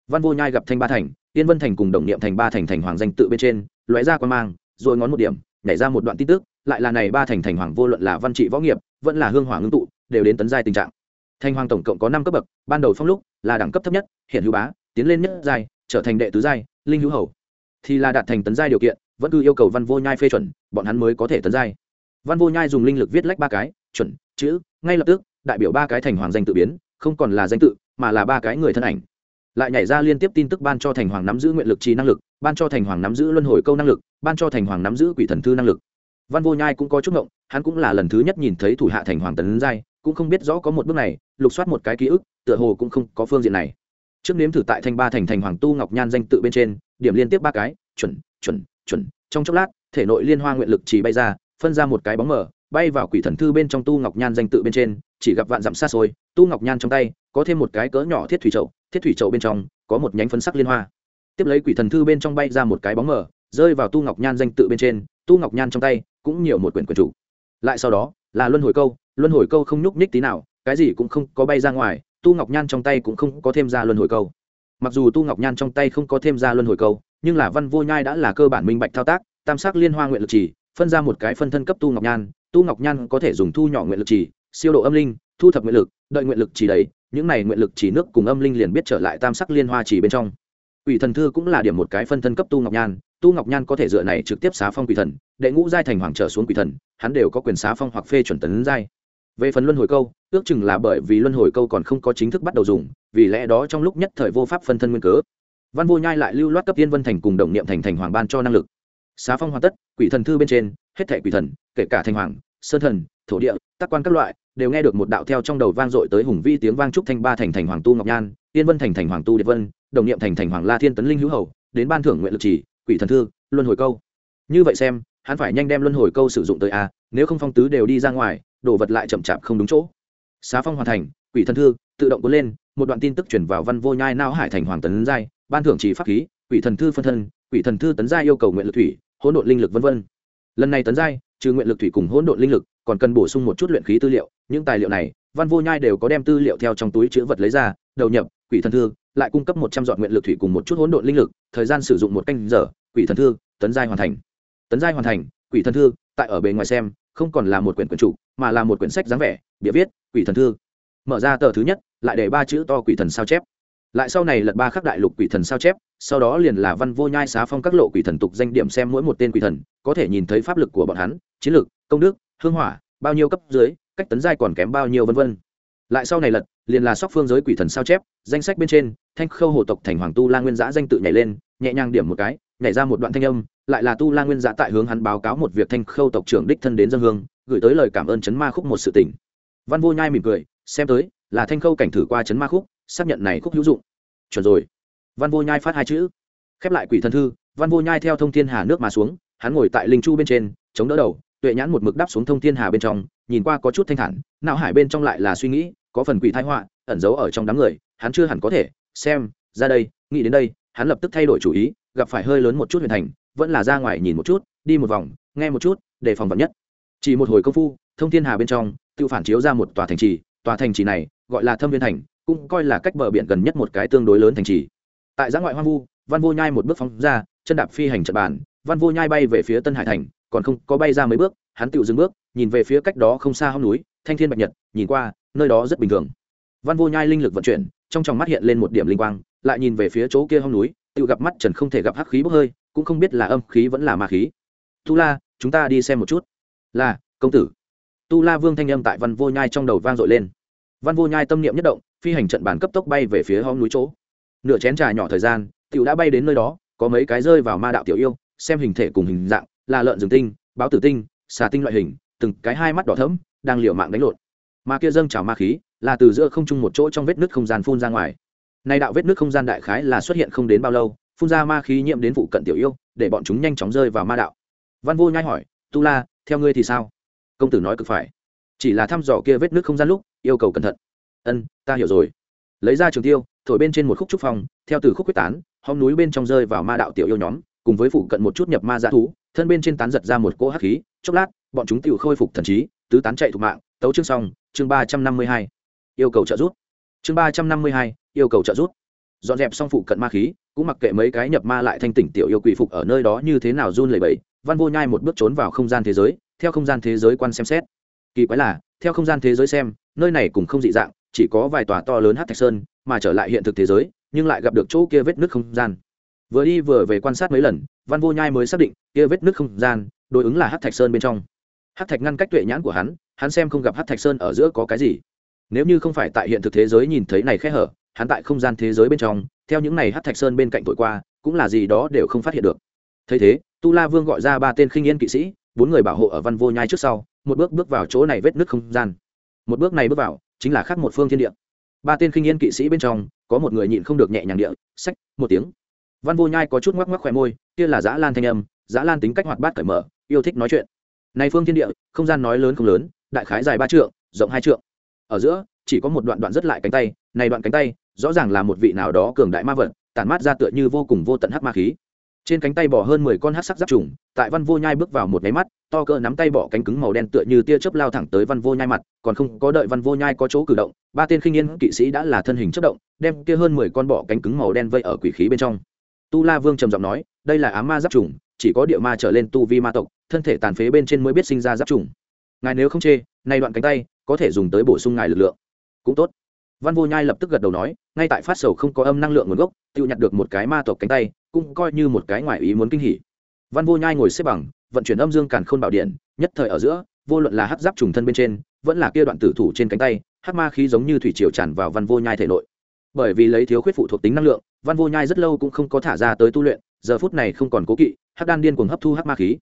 Văn vô nhai gặp thanh ba thành tiên vân thành cùng đồng niệm thành ba thành thành hoàng danh tự bên trên, lóe ra quan mang, rồi ngón một điểm, nhảy ra một đoạn tin tức, lại là này ba thành thành hoàng vô luận là văn trị võ nghiệp, vẫn là hương hoàng ngưng tụ, đều đến tấn giai tình trạng. Thành hoàng tổng cộng có năm cấp bậc, ban đầu phong lúc là đẳng cấp thấp nhất, hiện hữu bá, tiến lên nhất giai, trở thành đệ tứ giai, linh hữu hầu. Thì là đạt thành tấn giai điều kiện, vẫn cứ yêu cầu văn vô nhai phê chuẩn, bọn hắn mới có thể tấn giai. Văn vô nhai dùng linh lực viết lách ba cái, chuẩn, chữ, ngay lập tức đại biểu ba cái thành hoàng danh tự biến, không còn là danh tự, mà là ba cái người thân ảnh. Lại nhảy ra liên tiếp tin tức ban cho thành hoàng nắm giữ nguyện lực trí năng lực, ban cho thành hoàng nắm giữ luân hồi câu năng lực, ban cho thành hoàng nắm giữ quỷ thần thư năng lực. Văn vô nhai cũng có chút ngộng, hắn cũng là lần thứ nhất nhìn thấy thủ hạ thành hoàng tấn giai, cũng không biết rõ có một bước này, lục soát một cái ký ức, tựa hồ cũng không có phương diện này. Trước nếm thử tại thanh ba thành thành hoàng tu ngọc nhan danh tự bên trên, điểm liên tiếp ba cái, chuẩn chuẩn chuẩn, trong chốc lát, thể nội liên hoa nguyện lực chỉ bay ra, phân ra một cái bóng mờ bay vào quỷ thần thư bên trong tu ngọc nhan danh tự bên trên, chỉ gặp vạn dặm xa xôi, tu ngọc nhan trong tay, có thêm một cái cỡ nhỏ thiết thủy trậu thiết thủy trậu bên trong, có một nhánh phấn sắc liên hoa. Tiếp lấy quỷ thần thư bên trong bay ra một cái bóng mờ, rơi vào tu ngọc nhan danh tự bên trên, tu ngọc nhan trong tay, cũng nhiều một quyển quyển chủ. Lại sau đó, là luân hồi câu, luân hồi câu không nhúc nhích tí nào, cái gì cũng không có bay ra ngoài, tu ngọc nhan trong tay cũng không có thêm ra luân hồi câu. Mặc dù tu ngọc nhan trong tay không có thêm ra luân hồi câu, nhưng là văn vô nhai đã là cơ bản minh bạch thao tác, tam sắc liên hoa nguyện lực chỉ, phân ra một cái phân thân cấp tu ngọc nhan tu ngọc nhan có thể dùng thu nhỏ nguyện lực chỉ siêu độ âm linh, thu thập nguyện lực, đợi nguyện lực chỉ đấy những này nguyện lực chỉ nước cùng âm linh liền biết trở lại tam sắc liên hoa chỉ bên trong. Quỷ thần thư cũng là điểm một cái phân thân cấp tu ngọc nhan, tu ngọc nhan có thể dựa này trực tiếp xá phong quỷ thần, đệ ngũ giai thành hoàng trở xuống quỷ thần, hắn đều có quyền xá phong hoặc phê chuẩn tấn giai. Về phần luân hồi câu, ước chừng là bởi vì luân hồi câu còn không có chính thức bắt đầu dùng, vì lẽ đó trong lúc nhất thời vô pháp phân thân nguyên cớ. Văn vô nhai lại lưu loát cấp tiên vân thành cùng đồng niệm thành thành hoàng ban cho năng lực. Xá phong hoàn tất, quỷ thần thư bên trên, hết thẻ quỷ thần, kể cả thành hoàng sơn thần, thổ địa, tác quan các loại, đều nghe được một đạo theo trong đầu vang dội tới hùng vi tiếng vang trúc thanh ba thành thành hoàng tu ngọc nhan tiên vân thành thành hoàng tu điệp vân, đồng niệm thành thành hoàng la thiên tấn linh hữu hầu, đến ban thưởng nguyện lực chỉ, quỷ thần thư, luân hồi câu. Như vậy xem, hắn phải nhanh đem luân hồi câu sử dụng tới a, nếu không phong tứ đều đi ra ngoài, đồ vật lại chậm chạp không đúng chỗ. Xá phong hoàn thành, quỷ thần thư, tự động cuốn lên, một đoạn tin tức chuyển vào văn vô nhai nao hải thành hoàng tấn giai, ban thưởng chỉ pháp khí, quỷ thần thư phân thân, quỷ thần thư tấn giai yêu cầu nguyện lực thủy, hỗn độn linh lực vân vân. Lần này tấn giai trừ nguyện lực thủy cùng hỗn độn linh lực, còn cần bổ sung một chút luyện khí tư liệu. Những tài liệu này, văn vô nhai đều có đem tư liệu theo trong túi chữ vật lấy ra, đầu nhập, quỷ thần thư, lại cung cấp một trăm dọn nguyện lực thủy cùng một chút hỗn độn linh lực, thời gian sử dụng một canh giờ, quỷ thần thư, tấn giai hoàn thành. Tấn giai hoàn thành, quỷ thần thư, tại ở bề ngoài xem, không còn là một quyển quyển chủ, mà là một quyển sách dáng vẻ bịa viết, quỷ thần thư. Mở ra tờ thứ nhất, lại để ba chữ to quỷ thần sao chép lại sau này lật ba khắc đại lục quỷ thần sao chép, sau đó liền là văn vô nhai xá phong các lộ quỷ thần tục danh điểm xem mỗi một tên quỷ thần, có thể nhìn thấy pháp lực của bọn hắn, chiến lực, công đức, hương hỏa, bao nhiêu cấp dưới, cách tấn giai còn kém bao nhiêu vân vân. Lại sau này lật, liền là sóc phương giới quỷ thần sao chép, danh sách bên trên, thanh khâu hồ tộc thành hoàng tu la nguyên giã danh tự nhảy lên, nhẹ nhàng điểm một cái, nhảy ra một đoạn thanh âm, lại là tu la nguyên giã tại hướng hắn báo cáo một việc thanh khâu tộc trưởng đích thân đến dân hương, gửi tới lời cảm ơn chấn ma khúc một sự tỉnh văn vô nhai mỉm cười, xem tới, là thanh khâu cảnh thử qua chấn ma khúc, xác nhận này khúc hữu dụng chuẩn rồi. Văn vô nhai phát hai chữ. Khép lại quỷ thần thư, văn vô nhai theo thông thiên hà nước mà xuống, hắn ngồi tại linh chu bên trên, chống đỡ đầu, tuệ nhãn một mực đắp xuống thông thiên hà bên trong, nhìn qua có chút thanh thản, não hải bên trong lại là suy nghĩ, có phần quỷ thái họa, ẩn giấu ở trong đám người, hắn chưa hẳn có thể, xem, ra đây, nghĩ đến đây, hắn lập tức thay đổi chủ ý, gặp phải hơi lớn một chút huyền thành, vẫn là ra ngoài nhìn một chút, đi một vòng, nghe một chút để phòng vật nhất. Chỉ một hồi công phu, thông thiên hà bên trong, tự phản chiếu ra một tòa thành trì, tòa thành trì này gọi là thâm viên thành, cũng coi là cách bờ biển gần nhất một cái tương đối lớn thành trì. Tại giã ngoại hoang vu, văn vô nhai một bước phóng ra, chân đạp phi hành trận bàn, văn vô nhai bay về phía tân hải thành, còn không có bay ra mấy bước, hắn tự dừng bước, nhìn về phía cách đó không xa hông núi, thanh thiên bạch nhật, nhìn qua, nơi đó rất bình thường. Văn vô nhai linh lực vận chuyển, trong tròng mắt hiện lên một điểm linh quang, lại nhìn về phía chỗ kia hông núi tự gặp mắt trần không thể gặp hắc khí bốc hơi, cũng không biết là âm khí vẫn là ma khí. Tu la, chúng ta đi xem một chút. Là, công tử. Tu la vương thanh âm tại văn vô nhai trong đầu vang dội lên văn vô nhai tâm niệm nhất động, phi hành trận bàn cấp tốc bay về phía hóm núi chỗ. Nửa chén trà nhỏ thời gian, tiểu đã bay đến nơi đó, có mấy cái rơi vào ma đạo tiểu yêu, xem hình thể cùng hình dạng, là lợn rừng tinh, báo tử tinh, xà tinh loại hình, từng cái hai mắt đỏ thẫm, đang liều mạng đánh lộn. Ma kia dâng trào ma khí, là từ giữa không trung một chỗ trong vết nứt không gian phun ra ngoài. Nay đạo vết nứt không gian đại khái là xuất hiện không đến bao lâu, phun ra ma khí nhiễm đến phụ cận tiểu yêu, để bọn chúng nhanh chóng rơi vào ma đạo. Văn vô nhai hỏi, tu la, theo ngươi thì sao? Công tử nói cực phải. Chỉ là thăm dò kia vết nứt không gian lúc yêu cầu cẩn thận. Ân, ta hiểu rồi. Lấy ra trường tiêu, thổi bên trên một khúc trúc phong, theo từ khúc quyết tán, hóm núi bên trong rơi vào ma đạo tiểu yêu nhóm, cùng với phụ cận một chút nhập ma dã thú, thân bên trên tán giật ra một cỗ hắc khí, chốc lát, bọn chúng tự khôi phục thần trí, tứ tán chạy thục mạng, tấu chương xong, chương ba trăm năm mươi hai. Yêu cầu trợ giúp. Chương ba trăm năm mươi hai, yêu cầu trợ giúp. Dọn dẹp xong phụ cận ma khí, cũng mặc kệ mấy cái nhập ma lại thanh tỉnh tiểu yêu quỷ phục ở nơi đó như thế nào run lẩy bẩy, văn vô nhai một bước trốn vào không gian thế giới, theo không gian thế giới quan xem xét. Kỳ quái là, theo không gian thế giới xem nơi này cũng không dị dạng, chỉ có vài tòa to lớn hát thạch sơn mà trở lại hiện thực thế giới, nhưng lại gặp được chỗ kia vết nứt không gian. Vừa đi vừa về quan sát mấy lần, văn vô nhai mới xác định kia vết nứt không gian đối ứng là hát thạch sơn bên trong. Hát thạch ngăn cách tuệ nhãn của hắn hắn xem không gặp hát thạch sơn ở giữa có cái gì. Nếu như không phải tại hiện thực thế giới nhìn thấy này khẽ hở, hắn tại không gian thế giới bên trong, theo những này hát thạch sơn bên cạnh tội qua, cũng là gì đó đều không phát hiện được. Thấy thế, tu la vương gọi ra ba tên khinh yên kỵ sĩ, bốn người bảo hộ ở văn vô nhai trước sau, một bước bước vào chỗ này vết nứt không gian một bước này bước vào, chính là khác một phương thiên địa. Ba tên khinh yên kỵ sĩ bên trong, có một người nhịn không được nhẹ nhàng địa sách một tiếng. Văn vô nhai có chút ngoắc ngoắc khỏe môi, kia là dã lan thanh âm, dã lan tính cách hoạt bát cởi mở, yêu thích nói chuyện. Này phương thiên địa, không gian nói lớn không lớn, đại khái dài ba trượng, rộng hai trượng. Ở giữa, chỉ có một đoạn đoạn rất lại cánh tay, này đoạn cánh tay, rõ ràng là một vị nào đó cường đại ma vật, tản mát ra tựa như vô cùng vô tận hắc ma khí trên cánh tay bỏ hơn mười con hát sắc giáp trùng, tại văn vô nhai bước vào một nháy mắt, to cỡ nắm tay bỏ cánh cứng màu đen tựa như tia chớp lao thẳng tới văn vô nhai mặt, còn không có đợi văn vô nhai có chỗ cử động, ba tên khinh yên kỵ sĩ đã là thân hình chất động, đem kia hơn mười con bỏ cánh cứng màu đen vây ở quỷ khí bên trong. Tu la vương trầm giọng nói, đây là á ma giáp trùng, chỉ có địa ma trở lên tu vi ma tộc, thân thể tàn phế bên trên mới biết sinh ra giáp trùng. Ngài nếu không chê, nay đoạn cánh tay, có thể dùng tới bổ sung ngài lực lượng. Cũng tốt. Văn vô nhai lập tức gật đầu nói, ngay tại phát sầu không có âm năng lượng nguồn gốc tự nhặt được một cái ma tộc cánh tay cũng coi như một cái ngoại ý muốn kinh hỉ. Văn vô nhai ngồi xếp bằng, vận chuyển âm dương càn khôn bảo điện, nhất thời ở giữa, vô luận là hắc giáp trùng thân bên trên, vẫn là kia đoạn tử thủ trên cánh tay, hắc ma khí giống như thủy triều tràn vào văn vô nhai thể nội. Bởi vì lấy thiếu khuyết phụ thuộc tính năng lượng, văn vô nhai rất lâu cũng không có thả ra tới tu luyện, giờ phút này không còn cố kỵ, hắc đan điên cuồng hấp thu hắc ma khí.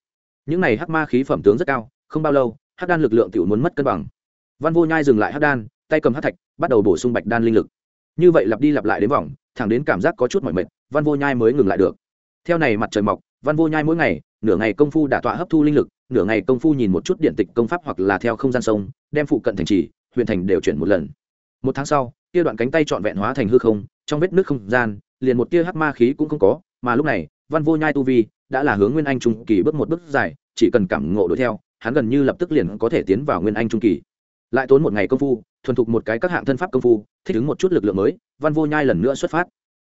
Những này hắc ma khí phẩm tướng rất cao, không bao lâu, hắc đan lực lượng tiểu muốn mất cân bằng. Văn vô nhai dừng lại hắc đan, tay cầm hắc thạch, bắt đầu bổ sung bạch đan linh lực. Như vậy lặp đi lặp lại đến vòng, thẳng đến cảm giác có chút mỏi mệt văn vô nhai mới ngừng lại được. Theo này mặt trời mọc, văn vô nhai mỗi ngày, nửa ngày công phu đả tọa hấp thu linh lực, nửa ngày công phu nhìn một chút điện tịch công pháp hoặc là theo không gian sông, đem phụ cận thành trì, huyện thành đều chuyển một lần. Một tháng sau, kia đoạn cánh tay trọn vẹn hóa thành hư không, trong vết nước không gian, liền một tia hắc ma khí cũng không có, mà lúc này, văn vô nhai tu vi đã là hướng nguyên anh trung kỳ bước một bước dài, chỉ cần cảm ngộ đuổi theo, hắn gần như lập tức liền có thể tiến vào nguyên anh trung kỳ. Lại tốn một ngày công phu, thuần thục một cái các hạng thân pháp công phu, thích ứng một chút lực lượng mới, văn vô nhai lần nữa xuất phát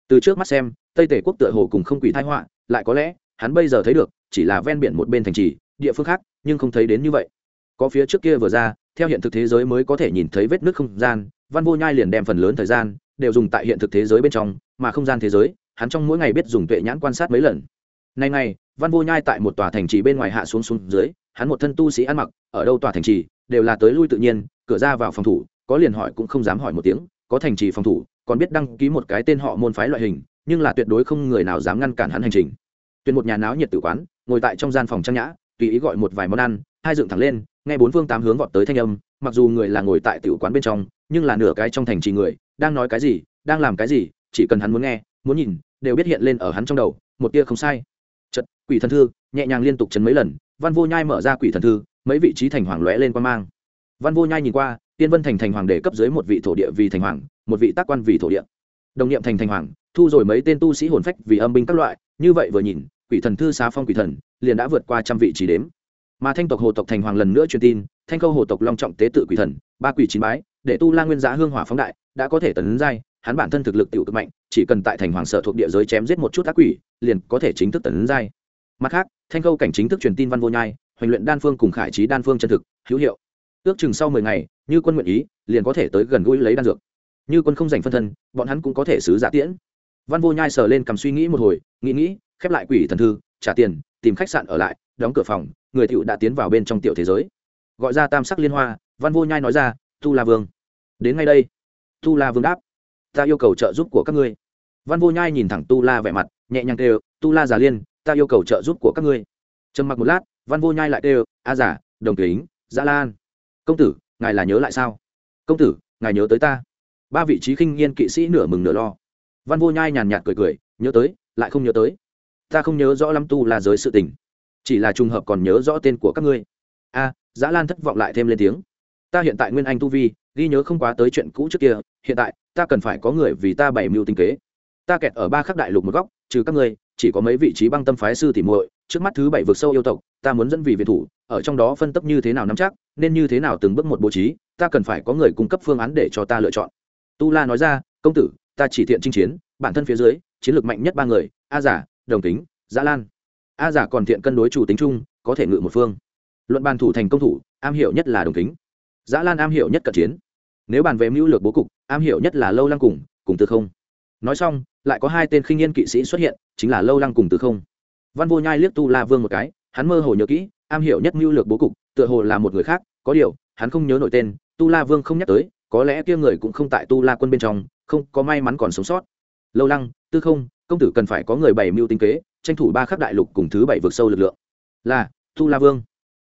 từ trước mắt xem, tây tể quốc tựa hồ cùng không quỷ thái họa, lại có lẽ, hắn bây giờ thấy được, chỉ là ven biển một bên thành trì, địa phương khác, nhưng không thấy đến như vậy. Có phía trước kia vừa ra, theo hiện thực thế giới mới có thể nhìn thấy vết nước không gian, văn vô nhai liền đem phần lớn thời gian, đều dùng tại hiện thực thế giới bên trong, mà không gian thế giới, hắn trong mỗi ngày biết dùng tuệ nhãn quan sát mấy lần. Nay ngày, văn vô nhai tại một tòa thành trì bên ngoài hạ xuống xuống dưới, hắn một thân tu sĩ ăn mặc, ở đâu tòa thành trì, đều là tới lui tự nhiên, cửa ra vào phòng thủ, có liền hỏi cũng không dám hỏi một tiếng, có thành trì phòng thủ còn biết đăng ký một cái tên họ môn phái loại hình, nhưng là tuyệt đối không người nào dám ngăn cản hắn hành trình. Tuyển một nhà náo nhiệt tử quán, ngồi tại trong gian phòng trang nhã, tùy ý gọi một vài món ăn, hai dựng thẳng lên, nghe bốn phương tám hướng vọt tới thanh âm, mặc dù người là ngồi tại tử quán bên trong, nhưng là nửa cái trong thành trì người, đang nói cái gì, đang làm cái gì, chỉ cần hắn muốn nghe, muốn nhìn, đều biết hiện lên ở hắn trong đầu, một tia không sai. Chật quỷ thần thư, nhẹ nhàng liên tục chấn mấy lần, văn vô nhai mở ra quỷ thần thư, mấy vị trí thành hoàng lóe lên quan mang. Văn vô nhai nhìn qua tiên vân thành thành hoàng để cấp dưới một vị thổ địa vì thành hoàng, một vị tác quan vì thổ địa. Đồng niệm thành thành hoàng, thu rồi mấy tên tu sĩ hồn phách vì âm binh các loại, như vậy vừa nhìn, quỷ thần thư xá phong quỷ thần, liền đã vượt qua trăm vị trí đếm. Mà thanh tộc hồ tộc thành hoàng lần nữa truyền tin, thanh câu hồ tộc long trọng tế tự quỷ thần, ba quỷ chín bái, để tu la nguyên giá hương hỏa phóng đại, đã có thể tấn giai, hắn bản thân thực lực tiểu cực mạnh, chỉ cần tại thành hoàng sở thuộc địa giới chém giết một chút ác quỷ, liền có thể chính thức tấn giai. Mặt khác, thanh câu cảnh chính thức truyền tin văn vô nhai hoành luyện đan phương cùng khải trí đan phương chân thực, hữu hiệu ước chừng sau mười ngày, như quân nguyện ý, liền có thể tới gần gũi lấy đan dược. Như quân không dành phân thân, bọn hắn cũng có thể sứ giả tiễn. Văn vô nhai sờ lên cầm suy nghĩ một hồi, nghĩ nghĩ, khép lại quỷ thần thư, trả tiền, tìm khách sạn ở lại, đóng cửa phòng, người tiểu đã tiến vào bên trong tiểu thế giới. Gọi ra tam sắc liên hoa, văn vô nhai nói ra tu la vương. Đến ngay đây. Tu la vương đáp, ta yêu cầu trợ giúp của các ngươi. Văn vô nhai nhìn thẳng tu la vẻ mặt, nhẹ nhàng kêu, tu la giả liên, ta yêu cầu trợ giúp của các ngươi. Trầm mặc một lát, văn vô nhai lại kêu, a giả đồng kính dã lan công tử, ngài là nhớ lại sao? Công tử, ngài nhớ tới ta. Ba vị trí khinh nghiên kỵ sĩ nửa mừng nửa lo. Văn vô nhai nhàn nhạt cười cười, nhớ tới, lại không nhớ tới. Ta không nhớ rõ lắm tu là giới sự tình, chỉ là trùng hợp còn nhớ rõ tên của các ngươi. A dã lan thất vọng lại thêm lên tiếng. Ta hiện tại nguyên anh tu vi, ghi nhớ không quá tới chuyện cũ trước kia, hiện tại, ta cần phải có người vì ta bày mưu tinh kế. Ta kẹt ở ba khắc đại lục một góc, trừ các ngươi, chỉ có mấy vị trí băng tâm phái sư tỉ muội, trước mắt thứ bảy vực sâu yêu tộc, ta muốn dẫn vì việt thủ ở trong đó phân tấp như thế nào nắm chắc, nên như thế nào từng bước một bố trí, ta cần phải có người cung cấp phương án để cho ta lựa chọn. Tu la nói ra, công tử, ta chỉ thiện chinh chiến, bản thân phía dưới, chiến lược mạnh nhất ba người, a giả, đồng tính giã dạ lan. A giả còn thiện cân đối chủ tính chung, có thể ngự một phương. Luận bàn thủ thành công thủ, am hiểu nhất là đồng tính giã dạ lan am hiểu nhất cận chiến. Nếu bàn về mưu lược bố cục, am hiểu nhất là lâu lăng cùng cùng từ không. Nói xong, lại có hai tên khinh niên kỵ sĩ xuất hiện, chính là lâu lăng cùng từ không. Văn vô nhai liếc tu la vương một cái, hắn mơ hồ nhớ kỹ am hiểu nhất mưu lược bố cục, tựa hồ là một người khác, có điều, hắn không nhớ nổi tên, tu la vương không nhắc tới, có lẽ kia người cũng không tại tu la quân bên trong, không có may mắn còn sống sót. Lâu lăng, tư không, công tử cần phải có người bày mưu tinh kế, tranh thủ ba khắc đại lục cùng thứ bảy vượt sâu lực lượng. Là, tu la vương.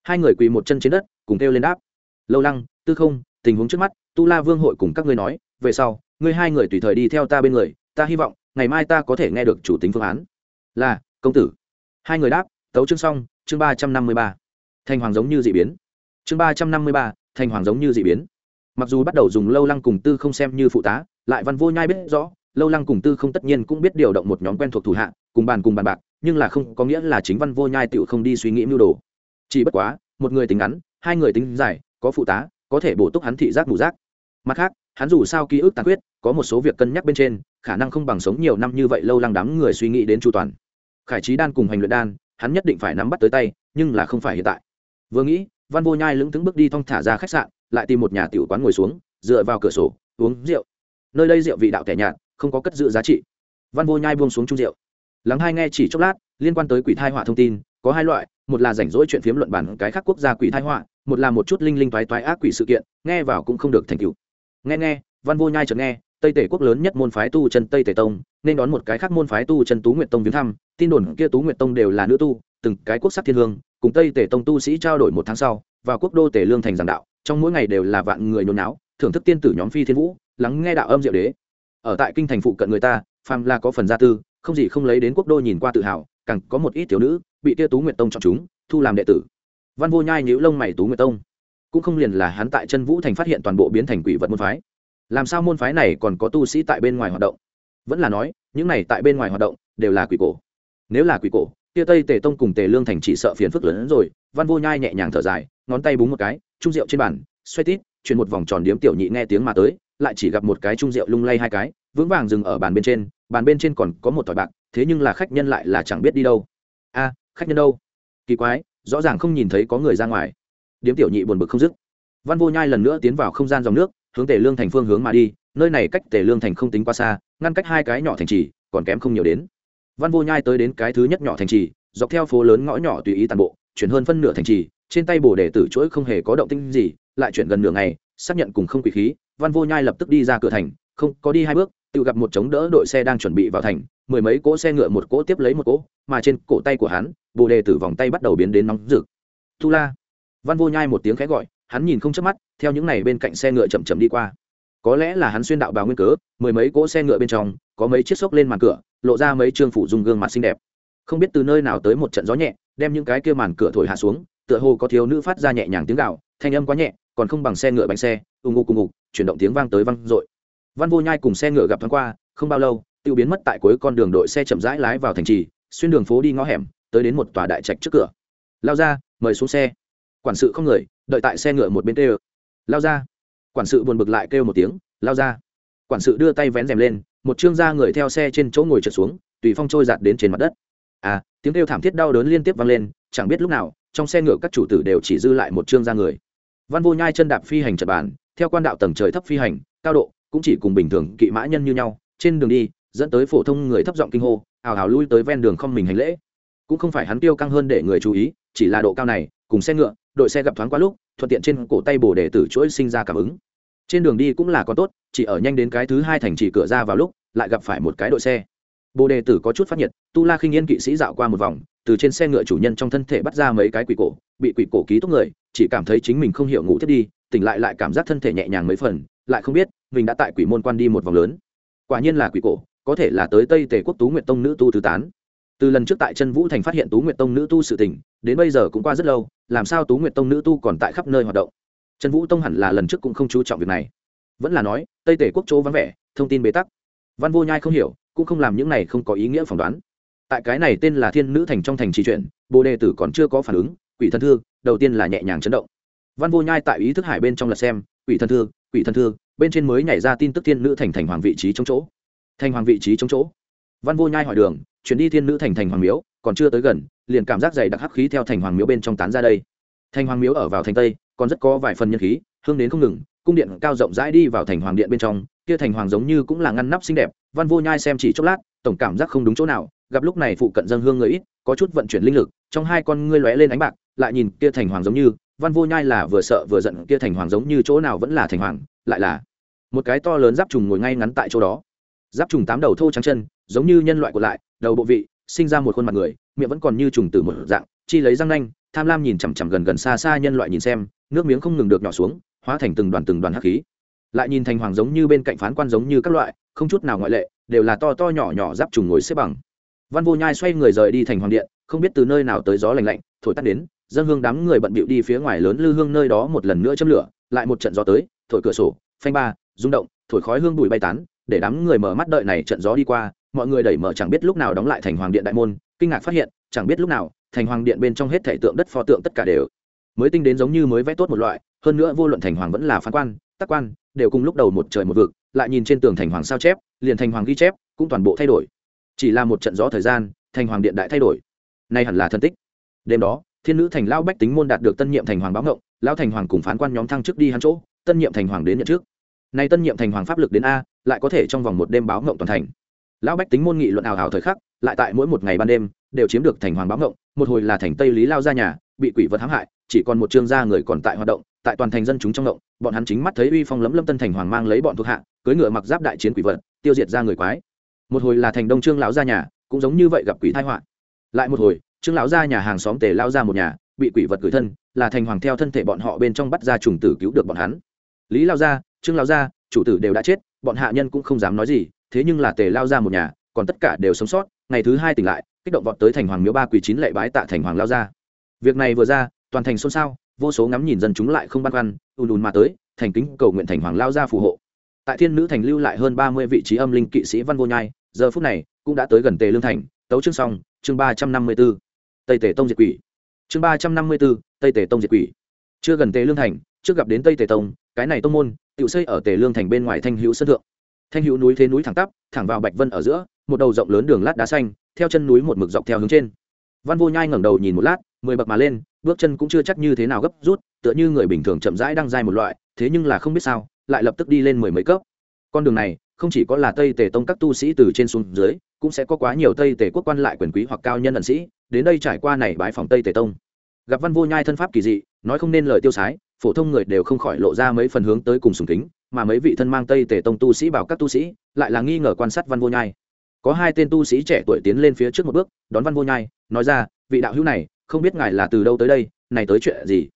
Hai người quỳ một chân trên đất, cùng kêu lên đáp. Lâu lăng, tư không, tình huống trước mắt, tu la vương hội cùng các ngươi nói, về sau, ngươi hai người tùy thời đi theo ta bên người, ta hy vọng, ngày mai ta có thể nghe được chủ tính phương án. Là, công tử. Hai người đáp tấu chương xong, chương ba trăm năm mươi ba. Thành hoàng giống như d ị biến. Chương ba trăm năm mươi ba, thành hoàng giống như d ị biến. Mặc dù bắt đầu dùng lâu lăng cùng tư không xem như phụ tá, lại văn vô nhai biết rõ, lâu lăng cùng tư không tất nhiên cũng biết điều động một nhóm quen thuộc thủ hạ, cùng bàn cùng bàn bạc, nhưng là không có nghĩa là chính văn vô nhai tựu không đi suy nghĩ mưu đồ. Chỉ bất quá, một người tính ngắn, hai người tính dài, có phụ tá, có thể bổ túc hắn thị giác mù giác. Mặt khác, hắn dù sao ký ức tàn quyết có một số việc cân nhắc bên trên, khả năng không bằng sống nhiều năm như vậy lâu lăng đám người suy nghĩ đến chu toàn. Khải trí đan cùng hành luyện đan hắn nhất định phải nắm bắt tới tay, nhưng là không phải hiện tại. Vừa nghĩ, văn vô nhai lững thững bước đi thong thả ra khách sạn, lại tìm một nhà tiểu quán ngồi xuống, dựa vào cửa sổ, uống rượu. Nơi đây rượu vị đạo tẻ nhạt, không có cất giữ giá trị. Văn vô nhai buông xuống chung rượu. Lắng hai nghe chỉ chốc lát, liên quan tới quỷ thai họa thông tin, có hai loại, một là rảnh rỗi chuyện phiếm luận bản cái khác quốc gia quỷ thai họa, một là một chút linh linh toái toái ác quỷ sự kiện, nghe vào cũng không được thành tựu. Nghe nghe, văn vô nhai chợt nghe tây tể quốc lớn nhất môn phái tu chân tây tể tông, nên đón một cái khác môn phái tu chân tú nguyệt tông viếng thăm, tin đồn kia tú nguyệt tông đều là nữ tu, từng cái quốc sắc thiên hương, cùng tây tể tông tu sĩ trao đổi một tháng sau, vào quốc đô tể lương thành giảng đạo, trong mỗi ngày đều là vạn người nhốn náo, thưởng thức tiên tử nhóm phi thiên vũ, lắng nghe đạo âm diệu đế. Ở tại kinh thành phụ cận người ta, phàm là có phần gia tư, không gì không lấy đến quốc đô nhìn qua tự hào, càng có một ít thiếu nữ, bị tia tú nguyệt tông chọn chúng, thu làm đệ tử. Văn vô nhai nhíu lông mày tú nguyệt tông. Cũng không liền là hắn tại chân vũ thành phát hiện toàn bộ biến thành quỷ vật môn phái làm sao môn phái này còn có tu sĩ tại bên ngoài hoạt động? Vẫn là nói, những này tại bên ngoài hoạt động, đều là quỷ cổ. Nếu là quỷ cổ tia tây tề tông cùng tề lương thành chỉ sợ phiền phức lớn hơn rồi. Văn vô nhai nhẹ nhàng thở dài, ngón tay búng một cái trung rượu trên bàn, xoay tít, chuyển một vòng tròn điếm tiểu nhị nghe tiếng mà tới, lại chỉ gặp một cái trung rượu lung lay hai cái, vững vàng dừng ở bàn bên trên, bàn bên trên còn có một tỏi bạc, thế nhưng là khách nhân lại là chẳng biết đi đâu. A, khách nhân đâu? Kỳ quái, rõ ràng không nhìn thấy có người ra ngoài. Điếm tiểu nhị buồn bực không dứt. Văn vô nhai lần nữa tiến vào không gian dòng nước hướng tề lương thành phương hướng mà đi, nơi này cách tề lương thành không tính quá xa, ngăn cách hai cái nhỏ thành trì, còn kém không nhiều đến. Văn vô nhai tới đến cái thứ nhất nhỏ thành trì, dọc theo phố lớn ngõ nhỏ tùy ý tàn bộ, chuyển hơn phân nửa thành trì, trên tay bồ đề tử chuỗi không hề có động tinh gì, lại chuyển gần nửa ngày, xác nhận cùng không quỷ khí, văn vô nhai lập tức đi ra cửa thành, không, có đi hai bước, tự gặp một chống đỡ đội xe đang chuẩn bị vào thành, mười mấy cỗ xe ngựa một cỗ tiếp lấy một cỗ, mà trên cổ tay của hắn, bồ đề tử vòng tay bắt đầu biến đến nóng rực. Thu la. Văn vô nhai một tiếng khẽ gọi hắn nhìn không chớp mắt, theo những này bên cạnh xe ngựa chậm chậm đi qua. Có lẽ là hắn xuyên đạo bào nguyên cớ, mười mấy cỗ xe ngựa bên trong, có mấy chiếc xốc lên màn cửa, lộ ra mấy trương phủ dùng gương mặt xinh đẹp. Không biết từ nơi nào tới một trận gió nhẹ, đem những cái kia màn cửa thổi hạ xuống, tựa hồ có thiếu nữ phát ra nhẹ nhàng tiếng gạo thanh âm quá nhẹ, còn không bằng xe ngựa bánh xe, ù ngục cùng ngục, chuyển động tiếng vang tới vang dội. Văn vô nhai cùng xe ngựa gặp thoáng qua, không bao lâu, tiêu biến mất tại cuối con đường đội xe chậm rãi lái vào thành trì, xuyên đường phố đi ngõ hẻm, tới đến một tòa đại trạch trước cửa. Lao ra, mời xuống xe. Quản sự không người đợi tại xe ngựa một bên kêu. Lao ra. Quản sự buồn bực lại kêu một tiếng, lao ra. Quản sự đưa tay vén rèm lên, một trương gia người theo xe trên chỗ ngồi trượt xuống, tùy phong trôi giạt đến trên mặt đất. À tiếng kêu thảm thiết đau đớn liên tiếp vang lên, chẳng biết lúc nào, trong xe ngựa các chủ tử đều chỉ dư lại một trương gia người. Văn vô nhai chân đạp phi hành trật bàn, theo quan đạo tầng trời thấp phi hành, cao độ cũng chỉ cùng bình thường kỵ mã nhân như nhau, trên đường đi, dẫn tới phổ thông người thấp giọng kinh hô, ào ào lui tới ven đường không mình hành lễ. Cũng không phải hắn tiêu căng hơn để người chú ý, chỉ là độ cao này, cùng xe ngựa đội xe gặp thoáng qua lúc, thuận tiện trên cổ tay bồ đề tử chuỗi sinh ra cảm ứng. Trên đường đi cũng là còn tốt, chỉ ở nhanh đến cái thứ hai thành chỉ cửa ra vào lúc, lại gặp phải một cái đội xe. Bồ đề tử có chút phát nhiệt, tu la khinh yên kỵ sĩ dạo qua một vòng, từ trên xe ngựa chủ nhân trong thân thể bắt ra mấy cái quỷ cổ, bị quỷ cổ ký túc người, chỉ cảm thấy chính mình không hiểu ngủ thiết đi, tỉnh lại lại cảm giác thân thể nhẹ nhàng mấy phần, lại không biết, mình đã tại quỷ môn quan đi một vòng lớn. Quả nhiên là quỷ cổ, có thể là tới tây tề quốc tú nguyệt tông nữ tu tứ tán. Từ lần trước tại chân vũ thành phát hiện tú nguyệt tông nữ tu sự tình đến bây giờ cũng qua rất lâu, làm sao tú nguyệt tông nữ tu còn tại khắp nơi hoạt động? Trần vũ tông hẳn là lần trước cũng không chú trọng việc này. Vẫn là nói, tây tể quốc chỗ vắng vẻ, thông tin bế tắc. Văn vô nhai không hiểu, cũng không làm những này không có ý nghĩa phỏng đoán. Tại cái này tên là thiên nữ thành trong thành trì chuyện, bồ đề tử còn chưa có phản ứng, quỷ thân thư, đầu tiên là nhẹ nhàng chấn động. Văn vô nhai tại ý thức hải bên trong lật xem, quỷ thân thư, quỷ thân thư, bên trên mới nhảy ra tin tức thiên nữ thành thành hoàng vị trí trong chỗ. Thành hoàng vị trí trong chỗ. Văn vô nhai hỏi đường, chuyển đi thiên nữ thành thành hoàng miếu còn chưa tới gần, liền cảm giác dày đặc hắc khí theo thành hoàng miếu bên trong tán ra đây. Thành hoàng miếu ở vào thành tây, còn rất có vài phần nhân khí, hương đến không ngừng, cung điện cao rộng rãi đi vào thành hoàng điện bên trong, kia thành hoàng giống như cũng là ngăn nắp xinh đẹp, văn vô nhai xem chỉ chốc lát, tổng cảm giác không đúng chỗ nào, gặp lúc này phụ cận dân hương người ít, có chút vận chuyển linh lực, trong hai con ngươi lóe lên ánh bạc, lại nhìn kia thành hoàng giống như, văn vô nhai là vừa sợ vừa giận, kia thành hoàng giống như chỗ nào vẫn là thành hoàng, lại là một cái to lớn giáp trùng ngồi ngay ngắn tại chỗ đó. Giáp trùng tám đầu thô trắng chân, giống như nhân loại của lại, đầu bộ vị sinh ra một khuôn mặt người, miệng vẫn còn như trùng từ một dạng, chi lấy răng nanh, tham lam nhìn chằm chằm gần gần xa xa nhân loại nhìn xem, nước miếng không ngừng được nhỏ xuống, hóa thành từng đoàn từng đoàn hắc khí. Lại nhìn thành hoàng giống như bên cạnh phán quan giống như các loại, không chút nào ngoại lệ, đều là to to nhỏ nhỏ giáp trùng ngồi xếp bằng. Văn vô nhai xoay người rời đi thành hoàng điện, không biết từ nơi nào tới gió lành lạnh, thổi tắt đến dân hương đám người bận bịu đi phía ngoài lớn lư hương nơi đó một lần nữa châm lửa, lại một trận gió tới, thổi cửa sổ, phanh ba, rung động, thổi khói hương bụi bay tán, để đám người mở mắt đợi này trận gió đi qua mọi người đẩy mở chẳng biết lúc nào đóng lại thành hoàng điện đại môn kinh ngạc phát hiện chẳng biết lúc nào thành hoàng điện bên trong hết thể tượng đất pho tượng tất cả đều mới tinh đến giống như mới vẽ tốt một loại hơn nữa vô luận thành hoàng vẫn là phán quan tác quan đều cùng lúc đầu một trời một vực lại nhìn trên tường thành hoàng sao chép liền thành hoàng ghi chép cũng toàn bộ thay đổi chỉ là một trận gió thời gian thành hoàng điện đại thay đổi nay hẳn là thân tích đêm đó thiên nữ thành lao bách tính môn đạt được tân nhiệm thành hoàng báo ngộng lao thành hoàng cùng phán quan nhóm thăng trước đi hắn chỗ tân nhiệm thành hoàng đến nhận trước nay tân nhiệm thành hoàng pháp lực đến a lại có thể trong vòng một đêm báo ngộng toàn thành lão bách tính môn nghị luận ảo hảo thời khắc, lại tại mỗi một ngày ban đêm, đều chiếm được thành hoàng báo ngộng, một hồi là thành tây lý lao ra nhà, bị quỷ vật hãm hại, chỉ còn một trương gia người còn tại hoạt động, tại toàn thành dân chúng trong ngộng, bọn hắn chính mắt thấy uy phong lấm lâm tân thành hoàng mang lấy bọn thuộc hạ, cưỡi ngựa mặc giáp đại chiến quỷ vật, tiêu diệt ra người quái. Một hồi là thành đông trương lão ra nhà, cũng giống như vậy gặp quỷ thai họa. Lại một hồi, trương lão ra nhà hàng xóm tề lao ra một nhà, bị quỷ vật gửi thân, là thành hoàng theo thân thể bọn họ bên trong bắt ra trùng tử cứu được bọn hắn. Lý lao ra, trương lao ra, chủ tử đều đã chết, bọn hạ nhân cũng không dám nói gì thế nhưng là tề lao ra một nhà, còn tất cả đều sống sót, ngày thứ hai tỉnh lại, kích động vọt tới thành hoàng miếu ba quỷ chín lệ bái tạ thành hoàng lao ra. Việc này vừa ra, toàn thành xôn xao, vô số ngắm nhìn dân chúng lại không băn khoăn, ùn ùn mà tới, thành kính cầu nguyện thành hoàng lao ra phù hộ. Tại thiên nữ thành lưu lại hơn ba mươi vị trí âm linh kỵ sĩ văn vô nhai, giờ phút này, cũng đã tới gần tề lương thành, tấu chương xong, chương ba trăm năm mươi b ố tây tề tông diệt quỷ. Chương ba trăm năm mươi b ố tây tề tông diệt quỷ. Chưa gần tề lương thành, trước gặp đến tây tề tông, cái này tông môn tự xây ở tề lương thành bên ngoài thanh hữu sân thượng thanh hữu núi thế núi thẳng tắp, thẳng vào bạch vân ở giữa, một đầu rộng lớn đường lát đá xanh, theo chân núi một mực dọc theo hướng trên. Văn vô nhai ngẩng đầu nhìn một lát, mười bậc mà lên, bước chân cũng chưa chắc như thế nào gấp rút, tựa như người bình thường chậm rãi đang dài một loại, thế nhưng là không biết sao, lại lập tức đi lên mười mấy cấp. Con đường này, không chỉ có là tây tề tông các tu sĩ từ trên xuống dưới, cũng sẽ có quá nhiều tây tề quốc quan lại quyền quý hoặc cao nhân ẩn sĩ, đến đây trải qua này bãi phòng tây tề tông. Gặp văn vô nhai thân pháp kỳ dị, nói không nên lời tiêu sái, phổ thông người đều không khỏi lộ ra mấy phần hướng tới cùng sùng kính mà mấy vị thân mang tây tề tông tu sĩ bảo các tu sĩ, lại là nghi ngờ quan sát văn vô nhai. Có hai tên tu sĩ trẻ tuổi tiến lên phía trước một bước, đón văn vô nhai, nói ra, vị đạo hữu này, không biết ngài là từ đâu tới đây, này tới chuyện gì?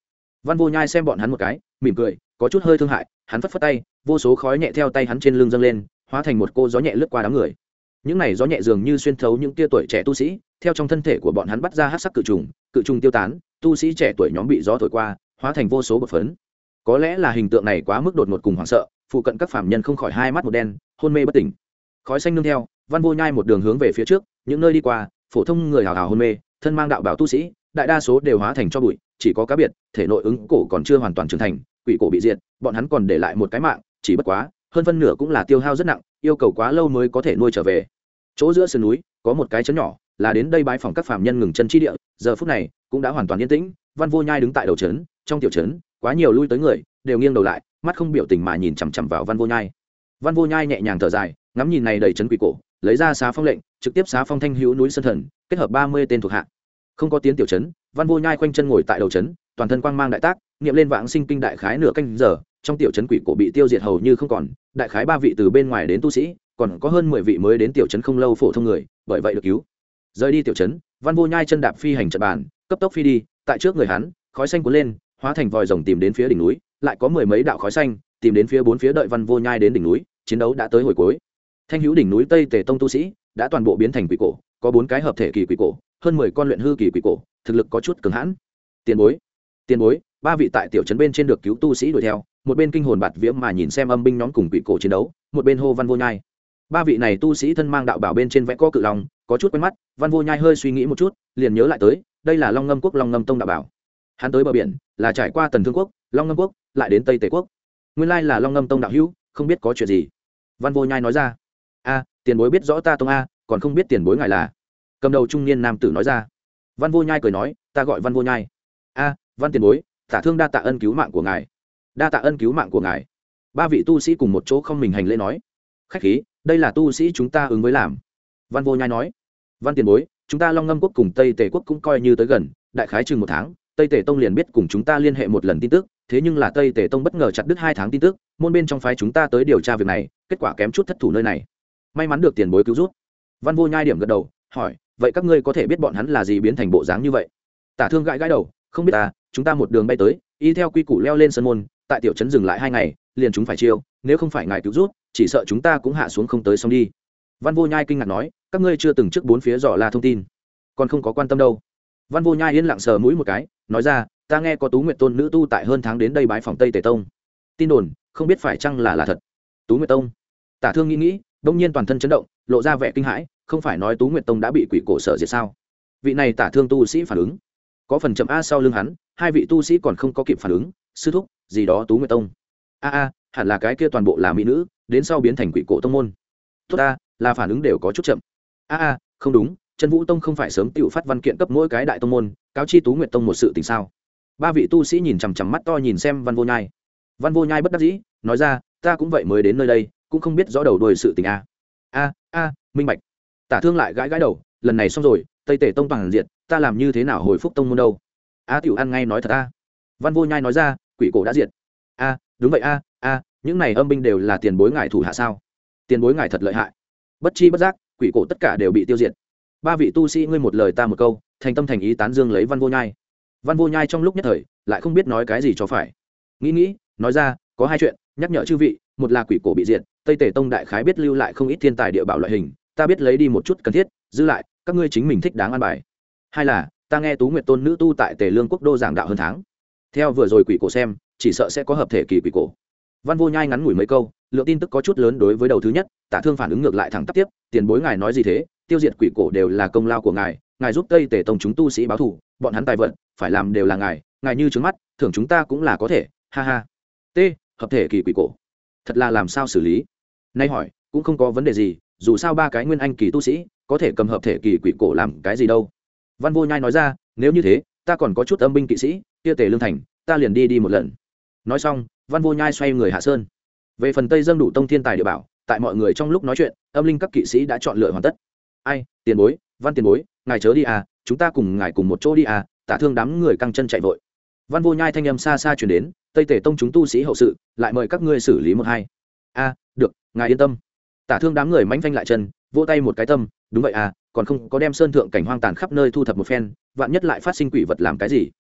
Văn vô nhai xem bọn hắn một cái, mỉm cười, có chút hơi thương hại, hắn phất phất tay, vô số khói nhẹ theo tay hắn trên lưng dâng lên, hóa thành một cô gió nhẹ lướt qua đám người. Những này gió nhẹ dường như xuyên thấu những tia tuổi trẻ tu sĩ, theo trong thân thể của bọn hắn bắt ra hát sắc cự trùng cự trùng tiêu tán, tu sĩ trẻ tuổi nhóm bị gió thổi qua, hóa thành vô số bột phấn có lẽ là hình tượng này quá mức đột ngột cùng hoảng sợ, phụ cận các phạm nhân không khỏi hai mắt một đen, hôn mê bất tỉnh. Khói xanh nương theo, văn vô nhai một đường hướng về phía trước, những nơi đi qua, phổ thông người hào hào hôn mê, thân mang đạo bảo tu sĩ, đại đa số đều hóa thành cho bụi, chỉ có cá biệt, thể nội ứng cổ còn chưa hoàn toàn trưởng thành, quỷ cổ bị diệt, bọn hắn còn để lại một cái mạng, chỉ bất quá, hơn phân nửa cũng là tiêu hao rất nặng, yêu cầu quá lâu mới có thể nuôi trở về. Chỗ giữa sườn núi, có một cái chấn nhỏ, là đến đây bái phòng các phạm nhân ngừng chân chi địa, giờ phút này, cũng đã hoàn toàn yên tĩnh, văn vô nhai đứng tại đầu trấn, trong tiểu trấn quá nhiều lui tới người, đều nghiêng đầu lại, mắt không biểu tình mà nhìn chằm chằm vào văn vô nhai. Văn vô nhai nhẹ nhàng thở dài, ngắm nhìn này đầy trấn quỷ cổ, lấy ra xá phong lệnh, trực tiếp xá phong thanh hữu núi sân thần, kết hợp ba mươi tên thuộc hạ. Không có tiếng tiểu trấn, văn vô nhai khoanh chân ngồi tại đầu trấn, toàn thân quang mang đại tác nghiệm lên vãng sinh kinh đại khái nửa canh giờ, trong tiểu trấn quỷ cổ bị tiêu diệt hầu như không còn, đại khái ba vị từ bên ngoài đến tu sĩ, còn có hơn mười vị mới đến tiểu trấn không lâu phổ thông người, bởi vậy được cứu. Rời đi tiểu trấn, văn vô nhai chân đạp phi hành trận bàn, cấp tốc phi đi, tại trước người hắn, khói xanh cuốn lên hóa thành vòi rồng tìm đến phía đỉnh núi, lại có mười mấy đạo khói xanh, tìm đến phía bốn phía đợi văn vô nhai đến đỉnh núi, chiến đấu đã tới hồi cuối. Thanh hữu đỉnh núi tây tề tông tu sĩ đã toàn bộ biến thành quỷ cổ, có bốn cái hợp thể kỳ quỷ cổ, hơn mười con luyện hư kỳ quỷ cổ, thực lực có chút cường hãn. Tiền bối tiền bối, ba vị tại tiểu trấn bên trên được cứu tu sĩ đuổi theo, một bên kinh hồn bạt viễm mà nhìn xem âm binh nhóm cùng quỷ cổ chiến đấu, một bên hô văn vô nhai. Ba vị này tu sĩ thân mang đạo bảo bên trên vẽ có cự long, có chút quen mắt, văn vô nhai hơi suy nghĩ một chút, liền nhớ lại tới, đây là long ngâm quốc long ngâm tông đạo bảo hắn tới bờ biển, là trải qua tần thương quốc, long ngâm quốc, lại đến tây tề quốc. Nguyên lai là long ngâm tông đạo hữu, không biết có chuyện gì. Văn vô nhai nói ra. A, tiền bối biết rõ ta tông a, còn không biết tiền bối ngài là. Cầm đầu trung niên nam tử nói ra. Văn vô nhai cười nói, ta gọi văn vô nhai. A, văn tiền bối, tả thương đa tạ ân cứu mạng của ngài. Đa tạ ân cứu mạng của ngài. Ba vị tu sĩ cùng một chỗ không mình hành lễ nói. Khách khí, đây là tu sĩ chúng ta ứng với làm. Văn vô nhai nói. Văn tiền bối, chúng ta long ngâm quốc cùng tây tề quốc cũng coi như tới gần, đại khái chừng một tháng tây tề tông liền biết cùng chúng ta liên hệ một lần tin tức, thế nhưng là tây tề tông bất ngờ chặt đứt hai tháng tin tức, môn bên trong phái chúng ta tới điều tra việc này, kết quả kém chút thất thủ nơi này. May mắn được tiền bối cứu rút văn vô nhai điểm gật đầu, hỏi, vậy các ngươi có thể biết bọn hắn là gì biến thành bộ dáng như vậy? Tả thương gãi gãi đầu, không biết ta chúng ta một đường bay tới, y theo quy củ leo lên sân môn, tại tiểu trấn dừng lại hai ngày, liền chúng phải chiêu, nếu không phải ngài cứu rút chỉ sợ chúng ta cũng hạ xuống không tới xong đi. Văn vô nhai kinh ngạc nói, các ngươi chưa từng trước bốn phía dò la thông tin, còn không có quan tâm đâu. Văn vô nhai yên lặng sờ mũi một cái nói ra, ta nghe có tú nguyện tôn nữ tu tại hơn tháng đến đây bái phòng tây tề tông. Tin đồn, không biết phải chăng là là thật. Tú nguyện tông? Tả thương nghĩ nghĩ, đông nhiên toàn thân chấn động, lộ ra vẻ kinh hãi, không phải nói tú nguyện tông đã bị quỷ cổ sở diệt sao? Vị này tả thương tu sĩ phản ứng. Có phần chậm a sau lưng hắn, hai vị tu sĩ còn không có kịp phản ứng, sư thúc, gì đó tú nguyệt tông? A a, hẳn là cái kia toàn bộ là mỹ nữ, đến sau biến thành quỷ cổ tông môn. Tốt a là phản ứng đều có chút chậm. A a, không đúng trần vũ tông không phải sớm tự phát văn kiện cấp mỗi cái đại tông môn cáo chi tú nguyệt tông một sự tình sao? Ba vị tu sĩ nhìn chằm chằm mắt to nhìn xem văn vô nhai. Văn vô nhai bất đắc dĩ, nói ra, ta cũng vậy mới đến nơi đây, cũng không biết rõ đầu đuôi sự tình a. A a, minh bạch. Tả thương lại gãi gãi đầu, lần này xong rồi, tây tể tông toàn diện, ta làm như thế nào hồi phúc tông môn đâu? A tiểu ăn ngay nói thật a. Văn vô nhai nói ra, quỷ cổ đã diệt. A, đúng vậy a a, những này âm binh đều là tiền bối ngài thủ hạ sao? Tiền bối ngài thật lợi hại. Bất chi bất giác, quỷ cổ tất cả đều bị tiêu diệt ba vị tu sĩ ngươi một lời ta một câu, thành tâm thành ý tán dương lấy văn vô nhai. Văn vô nhai trong lúc nhất thời, lại không biết nói cái gì cho phải. Nghĩ nghĩ, nói ra, có hai chuyện, nhắc nhở chư vị, một là quỷ cổ bị diệt, tây tề tông đại khái biết lưu lại không ít thiên tài địa bảo loại hình, ta biết lấy đi một chút cần thiết, giữ lại, các ngươi chính mình thích đáng an bài. Hai là, ta nghe tú nguyệt tôn nữ tu tại tề lương quốc đô giảng đạo hơn tháng. Theo vừa rồi quỷ cổ xem, chỉ sợ sẽ có hợp thể kỳ quỷ cổ. Văn vô nhai ngắn ngủi mấy câu, lượng tin tức có chút lớn đối với đầu thứ nhất, tả thương phản ứng ngược lại thẳng tắp tiếp, tiền bối ngài nói gì thế tiêu diệt quỷ cổ đều là công lao của ngài ngài giúp tây tề tông chúng tu sĩ báo thủ bọn hắn tài vận, phải làm đều là ngài ngài như trứng mắt, thưởng chúng ta cũng là có thể, ha ha. T, hợp thể kỳ quỷ cổ. Thật là làm sao xử lý? Nay hỏi, cũng không có vấn đề gì, dù sao ba cái nguyên anh kỳ tu sĩ, có thể cầm hợp thể kỳ quỷ cổ làm cái gì đâu. Văn vô nhai nói ra, nếu như thế, ta còn có chút âm binh kỵ sĩ tia tề lương thành, ta liền đi đi một lần. Nói xong, văn vô nhai xoay người hạ sơn. Về phần tây dân đủ tông thiên tài địa bảo, tại mọi người trong lúc nói chuyện, âm linh các kỵ sĩ đã chọn lựa hoàn tất ai, tiền bối, văn tiền bối, ngài chớ đi à chúng ta cùng ngài cùng một chỗ đi à tả thương đám người căng chân chạy vội. Văn vô nhai thanh âm xa xa chuyển đến, tây tể tông chúng tu sĩ hậu sự, lại mời các ngươi xử lý một hai. A được, ngài yên tâm. Tả thương đám người mánh phanh lại chân, vỗ tay một cái tâm, đúng vậy à còn không có đem sơn thượng cảnh hoang tàn khắp nơi thu thập một phen, vạn nhất lại phát sinh quỷ vật làm cái gì?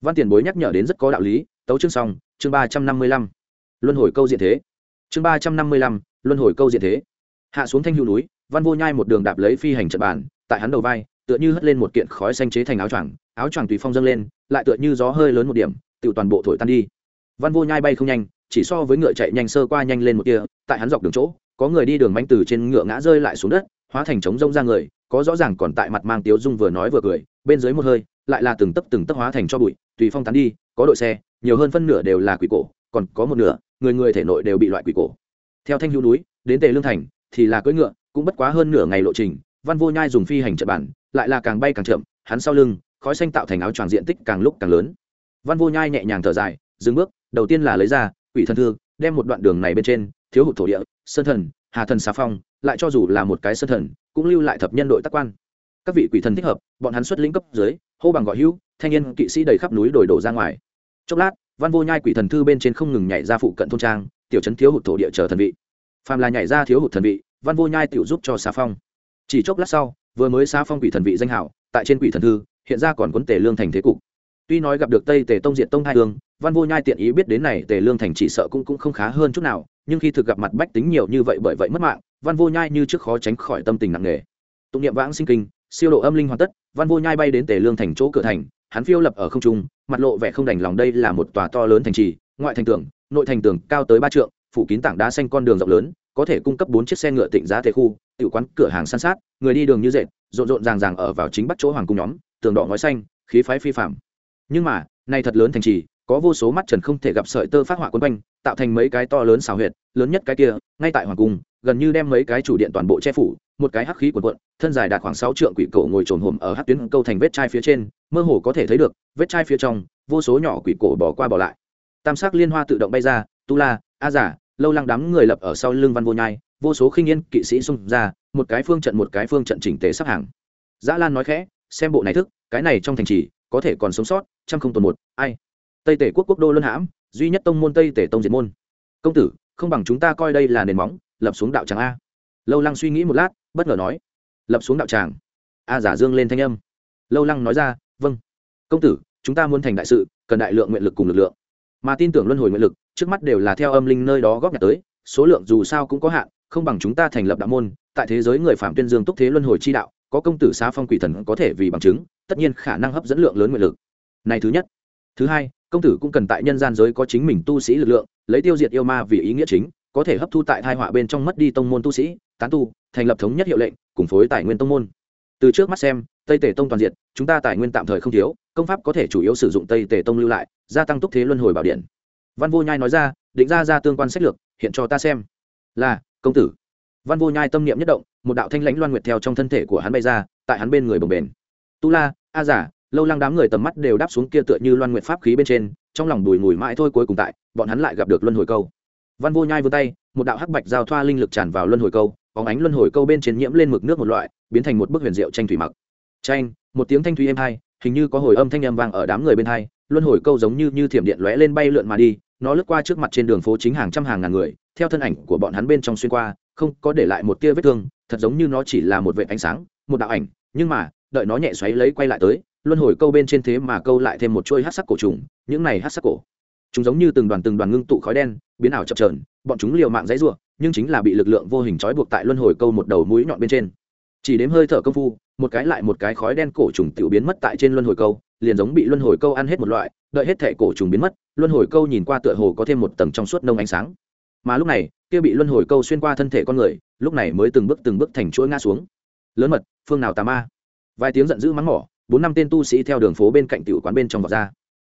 Văn tiền bối nhắc nhở đến rất có đạo lý, tấu chương xong, chương ba trăm năm mươi lăm. Luân hồi câu diện thế. Chương ba trăm năm mươi lăm, luân hồi câu diện thế. Hạ xuống thanh hữu núi văn vô nhai một đường đạp lấy phi hành trận bàn, tại hắn đầu vai, tựa như hất lên một kiện khói xanh chế thành áo choàng áo choàng tùy phong dâng lên, lại tựa như gió hơi lớn một điểm tự toàn bộ thổi tan đi. Văn vô nhai bay không nhanh, chỉ so với ngựa chạy nhanh sơ qua nhanh lên một kia tại hắn dọc đường chỗ, có người đi đường manh từ trên ngựa ngã rơi lại xuống đất, hóa thành trống rông ra người, có rõ ràng còn tại mặt mang tiếu dung vừa nói vừa cười, bên dưới một hơi, lại là từng tấc từng tấc hóa thành cho bụi, tùy phong tán đi, có đội xe, nhiều hơn phân nửa đều là quỷ cổ, còn có một nửa, người người thể nội đều bị loại quỷ cổ. Theo thanh hữu núi, đến tề lương thành, thì là cưỡi ngựa cũng bất quá hơn nửa ngày lộ trình, văn vô nhai dùng phi hành trận bản, lại là càng bay càng chậm, hắn sau lưng, khói xanh tạo thành áo choàng diện tích càng lúc càng lớn. Văn vô nhai nhẹ nhàng thở dài, dừng bước, đầu tiên là lấy ra, quỷ thần thư, đem một đoạn đường này bên trên, thiếu hụt thổ địa, sơn thần, hà thần xà phong, lại cho dù là một cái sơn thần, cũng lưu lại thập nhân đội tác quan. Các vị quỷ thần thích hợp, bọn hắn xuất lĩnh cấp dưới, hô bằng gọi hữu, thanh niên, kỵ sĩ đầy khắp núi đồi đổ ra ngoài. Chốc lát, văn vô nhai quỷ thần thư bên trên không ngừng nhảy ra phụ cận thôn trang, tiểu trấn thiếu hụt thổ địa chờ thần vị. Phàm là nhảy ra thiếu hụt thần vị văn vô nhai tiểu giúp cho xá phong. Chỉ chốc lát sau, vừa mới xá phong quỷ thần vị danh hảo, tại trên quỷ thần thư, hiện ra còn quấn tề lương thành thế cục. Tuy nói gặp được tây tề tông diện tông hai hương, văn vô nhai tiện ý biết đến này tề lương thành chỉ sợ cũng cũng không khá hơn chút nào, nhưng khi thực gặp mặt bách tính nhiều như vậy bởi vậy mất mạng, văn vô nhai như trước khó tránh khỏi tâm tình nặng nề. Tụng niệm vãng sinh kinh, siêu độ âm linh hoàn tất, văn vô nhai bay đến tề lương thành chỗ cửa thành, hắn phiêu lập ở không trung, mặt lộ vẻ không đành lòng đây là một tòa to lớn thành trì, ngoại thành tường, nội thành tường cao tới ba trượng, phủ kín tảng đá xanh con đường rộng lớn có thể cung cấp bốn chiếc xe ngựa tịnh giá thể khu tự quán cửa hàng san sát, người đi đường như dệt, rộn rộn ràng ràng ở vào chính bắc chỗ hoàng cung nhóm, tường đỏ ngói xanh, khí phái phi phạm nhưng mà, nay thật lớn thành trì, có vô số mắt trần không thể gặp sợi tơ phát họa quân quanh, tạo thành mấy cái to lớn xào huyệt, lớn nhất cái kia, ngay tại hoàng cung, gần như đem mấy cái chủ điện toàn bộ che phủ, một cái hắc khí quần quận thân dài đạt khoảng sáu trượng quỷ cổ ngồi trồn hồm ở hắc tuyến câu thành vết chai phía trên, mơ hồ có thể thấy được, vết chai phía trong, vô số nhỏ quỷ cổ bỏ qua bỏ lại. Tam sắc liên hoa tự động bay ra, tu la, a giả lâu lăng đám người lập ở sau lưng văn vô nhai, vô số khinh yên kỵ sĩ xung ra, một cái phương trận một cái phương trận chỉnh tề sắp hàng. Dã lan nói khẽ, xem bộ này thức, cái này trong thành trì, có thể còn sống sót, trăm không tồn một, ai? Tây tể quốc quốc đô luân hãm, duy nhất tông môn tây tể tông diệt môn. Công tử, không bằng chúng ta coi đây là nền móng, lập xuống đạo tràng a. Lâu lăng suy nghĩ một lát, bất ngờ nói, lập xuống đạo tràng. A giả dương lên thanh âm. Lâu lăng nói ra vâng. Công tử, chúng ta muốn thành đại sự, cần đại lượng nguyện lực cùng lực lượng. Mà tin tưởng luân hồi nguyện lực trước mắt đều là theo âm linh nơi đó góp nhặt tới, số lượng dù sao cũng có hạn, không bằng chúng ta thành lập đạo môn, tại thế giới người phạm tuyên dương túc thế luân hồi chi đạo, có công tử xá phong quỷ thần có thể vì bằng chứng, tất nhiên khả năng hấp dẫn lượng lớn nguyện lực. Này thứ nhất. Thứ hai, công tử cũng cần tại nhân gian giới có chính mình tu sĩ lực lượng, lấy tiêu diệt yêu ma vì ý nghĩa chính, có thể hấp thu tại thai họa bên trong mất đi tông môn tu sĩ, tán tu, thành lập thống nhất hiệu lệnh, cùng phối tài nguyên tông môn. Từ trước mắt xem, tây tề tông toàn diện, chúng ta tài nguyên tạm thời không thiếu, công pháp có thể chủ yếu sử dụng tây tề tông lưu lại, gia tăng túc thế luân hồi bảo điện văn vô nhai nói ra, định ra ra tương quan sách lược, hiện cho ta xem. Là, công tử. Văn vô nhai tâm niệm nhất động, một đạo thanh lãnh loan nguyệt theo trong thân thể của hắn bay ra, tại hắn bên người bồng bền tu la, a giả, lâu lăng đám người tầm mắt đều đáp xuống kia tựa như loan nguyệt pháp khí bên trên, trong lòng đùi ngùi mãi thôi cuối cùng tại, bọn hắn lại gặp được luân hồi câu. Văn vô nhai vươn tay, một đạo hắc bạch giao thoa linh lực tràn vào luân hồi câu, bóng ánh luân hồi câu bên trên nhiễm lên mực nước một loại, biến thành một bức huyền diệu tranh thủy mặc. Tranh một tiếng thanh thủy êm hai, hình như có hồi âm thanh âm vang ở đám người bên hai luân hồi câu giống như như thiểm điện lóe lên bay lượn mà đi, nó lướt qua trước mặt trên đường phố chính hàng trăm hàng ngàn người, theo thân ảnh của bọn hắn bên trong xuyên qua, không có để lại một tia vết thương, thật giống như nó chỉ là một vệ ánh sáng, một đạo ảnh, nhưng mà, đợi nó nhẹ xoáy lấy quay lại tới, luân hồi câu bên trên thế mà câu lại thêm một chuôi hát sắc cổ trùng, những này hát sắc cổ, chúng giống như từng đoàn từng đoàn ngưng tụ khói đen, biến ảo chập trờn bọn chúng liều mạng dãy ruộng nhưng chính là bị lực lượng vô hình trói buộc tại luân hồi câu một đầu mũi nhọn bên trên. Chỉ đếm hơi thở công phu một cái lại một cái khói đen cổ trùng tiểu biến mất tại trên luân hồi câu, liền giống bị luân hồi câu ăn hết một loại, đợi hết thể cổ trùng biến mất, luân hồi câu nhìn qua tựa hồ có thêm một tầng trong suốt nông ánh sáng. Mà lúc này, kia bị luân hồi câu xuyên qua thân thể con người, lúc này mới từng bước từng bước thành chuỗi ngã xuống. Lớn mật, phương nào tà ma? Vài tiếng giận dữ mắng mỏ, bốn năm tên tu sĩ theo đường phố bên cạnh tiểu quán bên trong vọt ra.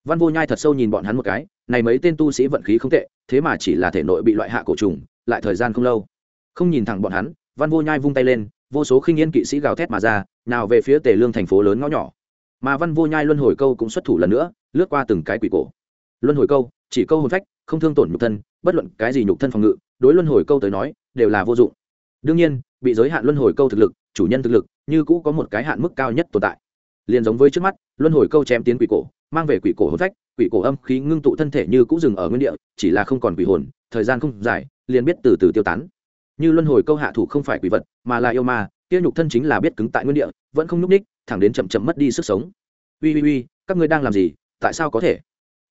Văn vô nhai thật sâu nhìn bọn hắn một cái, này mấy tên tu sĩ vận khí không tệ, thế mà chỉ là thể nội bị loại hạ cổ trùng, lại thời gian không lâu. Không nhìn thẳng bọn hắn, văn vô nhai vung tay lên vô số khinh yên kỵ sĩ gào thét mà ra, nào về phía tề lương thành phố lớn ngõ nhỏ. Mà văn vô nhai luân hồi câu cũng xuất thủ lần nữa, lướt qua từng cái quỷ cổ. Luân hồi câu, chỉ câu hồn phách, không thương tổn nhục thân, bất luận cái gì nhục thân phòng ngự, đối luân hồi câu tới nói, đều là vô dụng. Đương nhiên, bị giới hạn luân hồi câu thực lực, chủ nhân thực lực, như cũ có một cái hạn mức cao nhất tồn tại. Liền giống với trước mắt, luân hồi câu chém tiến quỷ cổ, mang về quỷ cổ hồn phách, quỷ cổ âm khí ngưng tụ thân thể như cũ dừng ở nguyên địa, chỉ là không còn quỷ hồn, thời gian không dài, liền biết từ từ tiêu tán như luân hồi câu hạ thủ không phải quỷ vật, mà là yêu ma, kia nhục thân chính là biết cứng tại nguyên địa, vẫn không nhúc ních thẳng đến chậm chậm mất đi sức sống. Ui ui ui các ngươi đang làm gì? Tại sao có thể?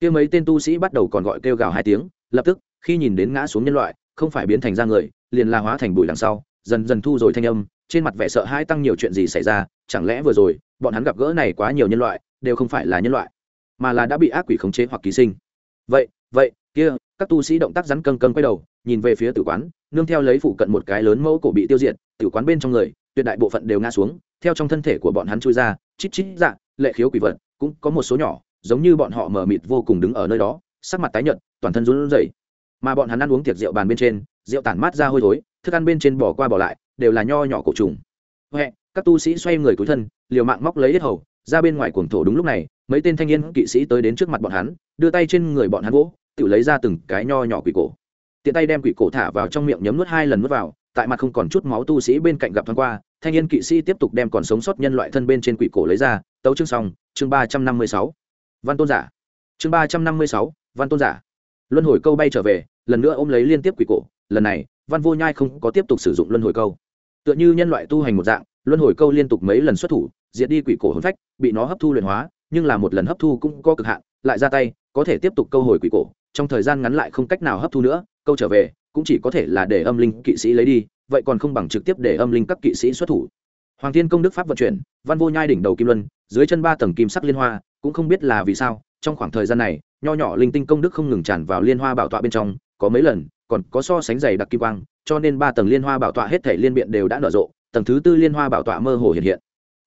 Kia mấy tên tu sĩ bắt đầu còn gọi kêu gào hai tiếng, lập tức, khi nhìn đến ngã xuống nhân loại, không phải biến thành ra người, liền la hóa thành bụi đằng sau, dần dần thu rồi thanh âm, trên mặt vẻ sợ hãi tăng nhiều chuyện gì xảy ra, chẳng lẽ vừa rồi, bọn hắn gặp gỡ này quá nhiều nhân loại, đều không phải là nhân loại, mà là đã bị ác quỷ khống chế hoặc ký sinh. Vậy vậy, kia các tu sĩ động tác rắn cân cân quay đầu, nhìn về phía tử quán, nương theo lấy phụ cận một cái lớn mẫu cổ bị tiêu diệt, tử quán bên trong người, tuyệt đại bộ phận đều ngã xuống, theo trong thân thể của bọn hắn chui ra, chít chít dạ lệ khiếu quỷ vật, cũng có một số nhỏ, giống như bọn họ mờ mịt vô cùng đứng ở nơi đó, sắc mặt tái nhợt, toàn thân run rẩy. Mà bọn hắn ăn uống tiệc rượu bàn bên trên, rượu tản mát ra hôi thối, thức ăn bên trên bỏ qua bỏ lại, đều là nho nhỏ cổ trùng. Huệ, các tu sĩ xoay người cúi thân, liều mạng móc lấy hết hầu, ra bên ngoài cuồng thổ đúng lúc này, mấy tên thanh niên kỵ sĩ tới đến trước mặt bọn hắn, đưa tay trên người bọn hắn gỗ tự lấy ra từng cái nho nhỏ quỷ cổ. Tiện tay đem quỷ cổ thả vào trong miệng nhấm nuốt hai lần nuốt vào, tại mặt không còn chút máu tu sĩ bên cạnh gặp thoáng qua, thanh niên kỵ sĩ tiếp tục đem còn sống sót nhân loại thân bên trên quỷ cổ lấy ra, tấu chương xong, chương ba trăm năm mươi sáu. Văn tôn giả. Chương ba trăm năm mươi sáu, văn tôn giả. Luân hồi câu bay trở về, lần nữa ôm lấy liên tiếp quỷ cổ, lần này, văn vô nhai không có tiếp tục sử dụng luân hồi câu. Tựa như nhân loại tu hành một dạng, luân hồi câu liên tục mấy lần xuất thủ, diệt đi quỷ cổ hôn phách, bị nó hấp thu luyện hóa, nhưng là một lần hấp thu cũng có cực hạn, lại ra tay, có thể tiếp tục câu hồi quỷ cổ trong thời gian ngắn lại không cách nào hấp thu nữa, câu trở về, cũng chỉ có thể là để âm linh kỵ sĩ lấy đi, vậy còn không bằng trực tiếp để âm linh các kỵ sĩ xuất thủ. Hoàng thiên công đức pháp vận chuyển, văn vô nhai đỉnh đầu kim luân, dưới chân ba tầng kim sắc liên hoa, cũng không biết là vì sao, trong khoảng thời gian này, nho nhỏ linh tinh công đức không ngừng tràn vào liên hoa bảo tọa bên trong, có mấy lần, còn có so sánh dày đặc kim quang, cho nên ba tầng liên hoa bảo tọa hết thể liên biện đều đã nở rộ, tầng thứ tư liên hoa bảo tọa mơ hồ hiện hiện.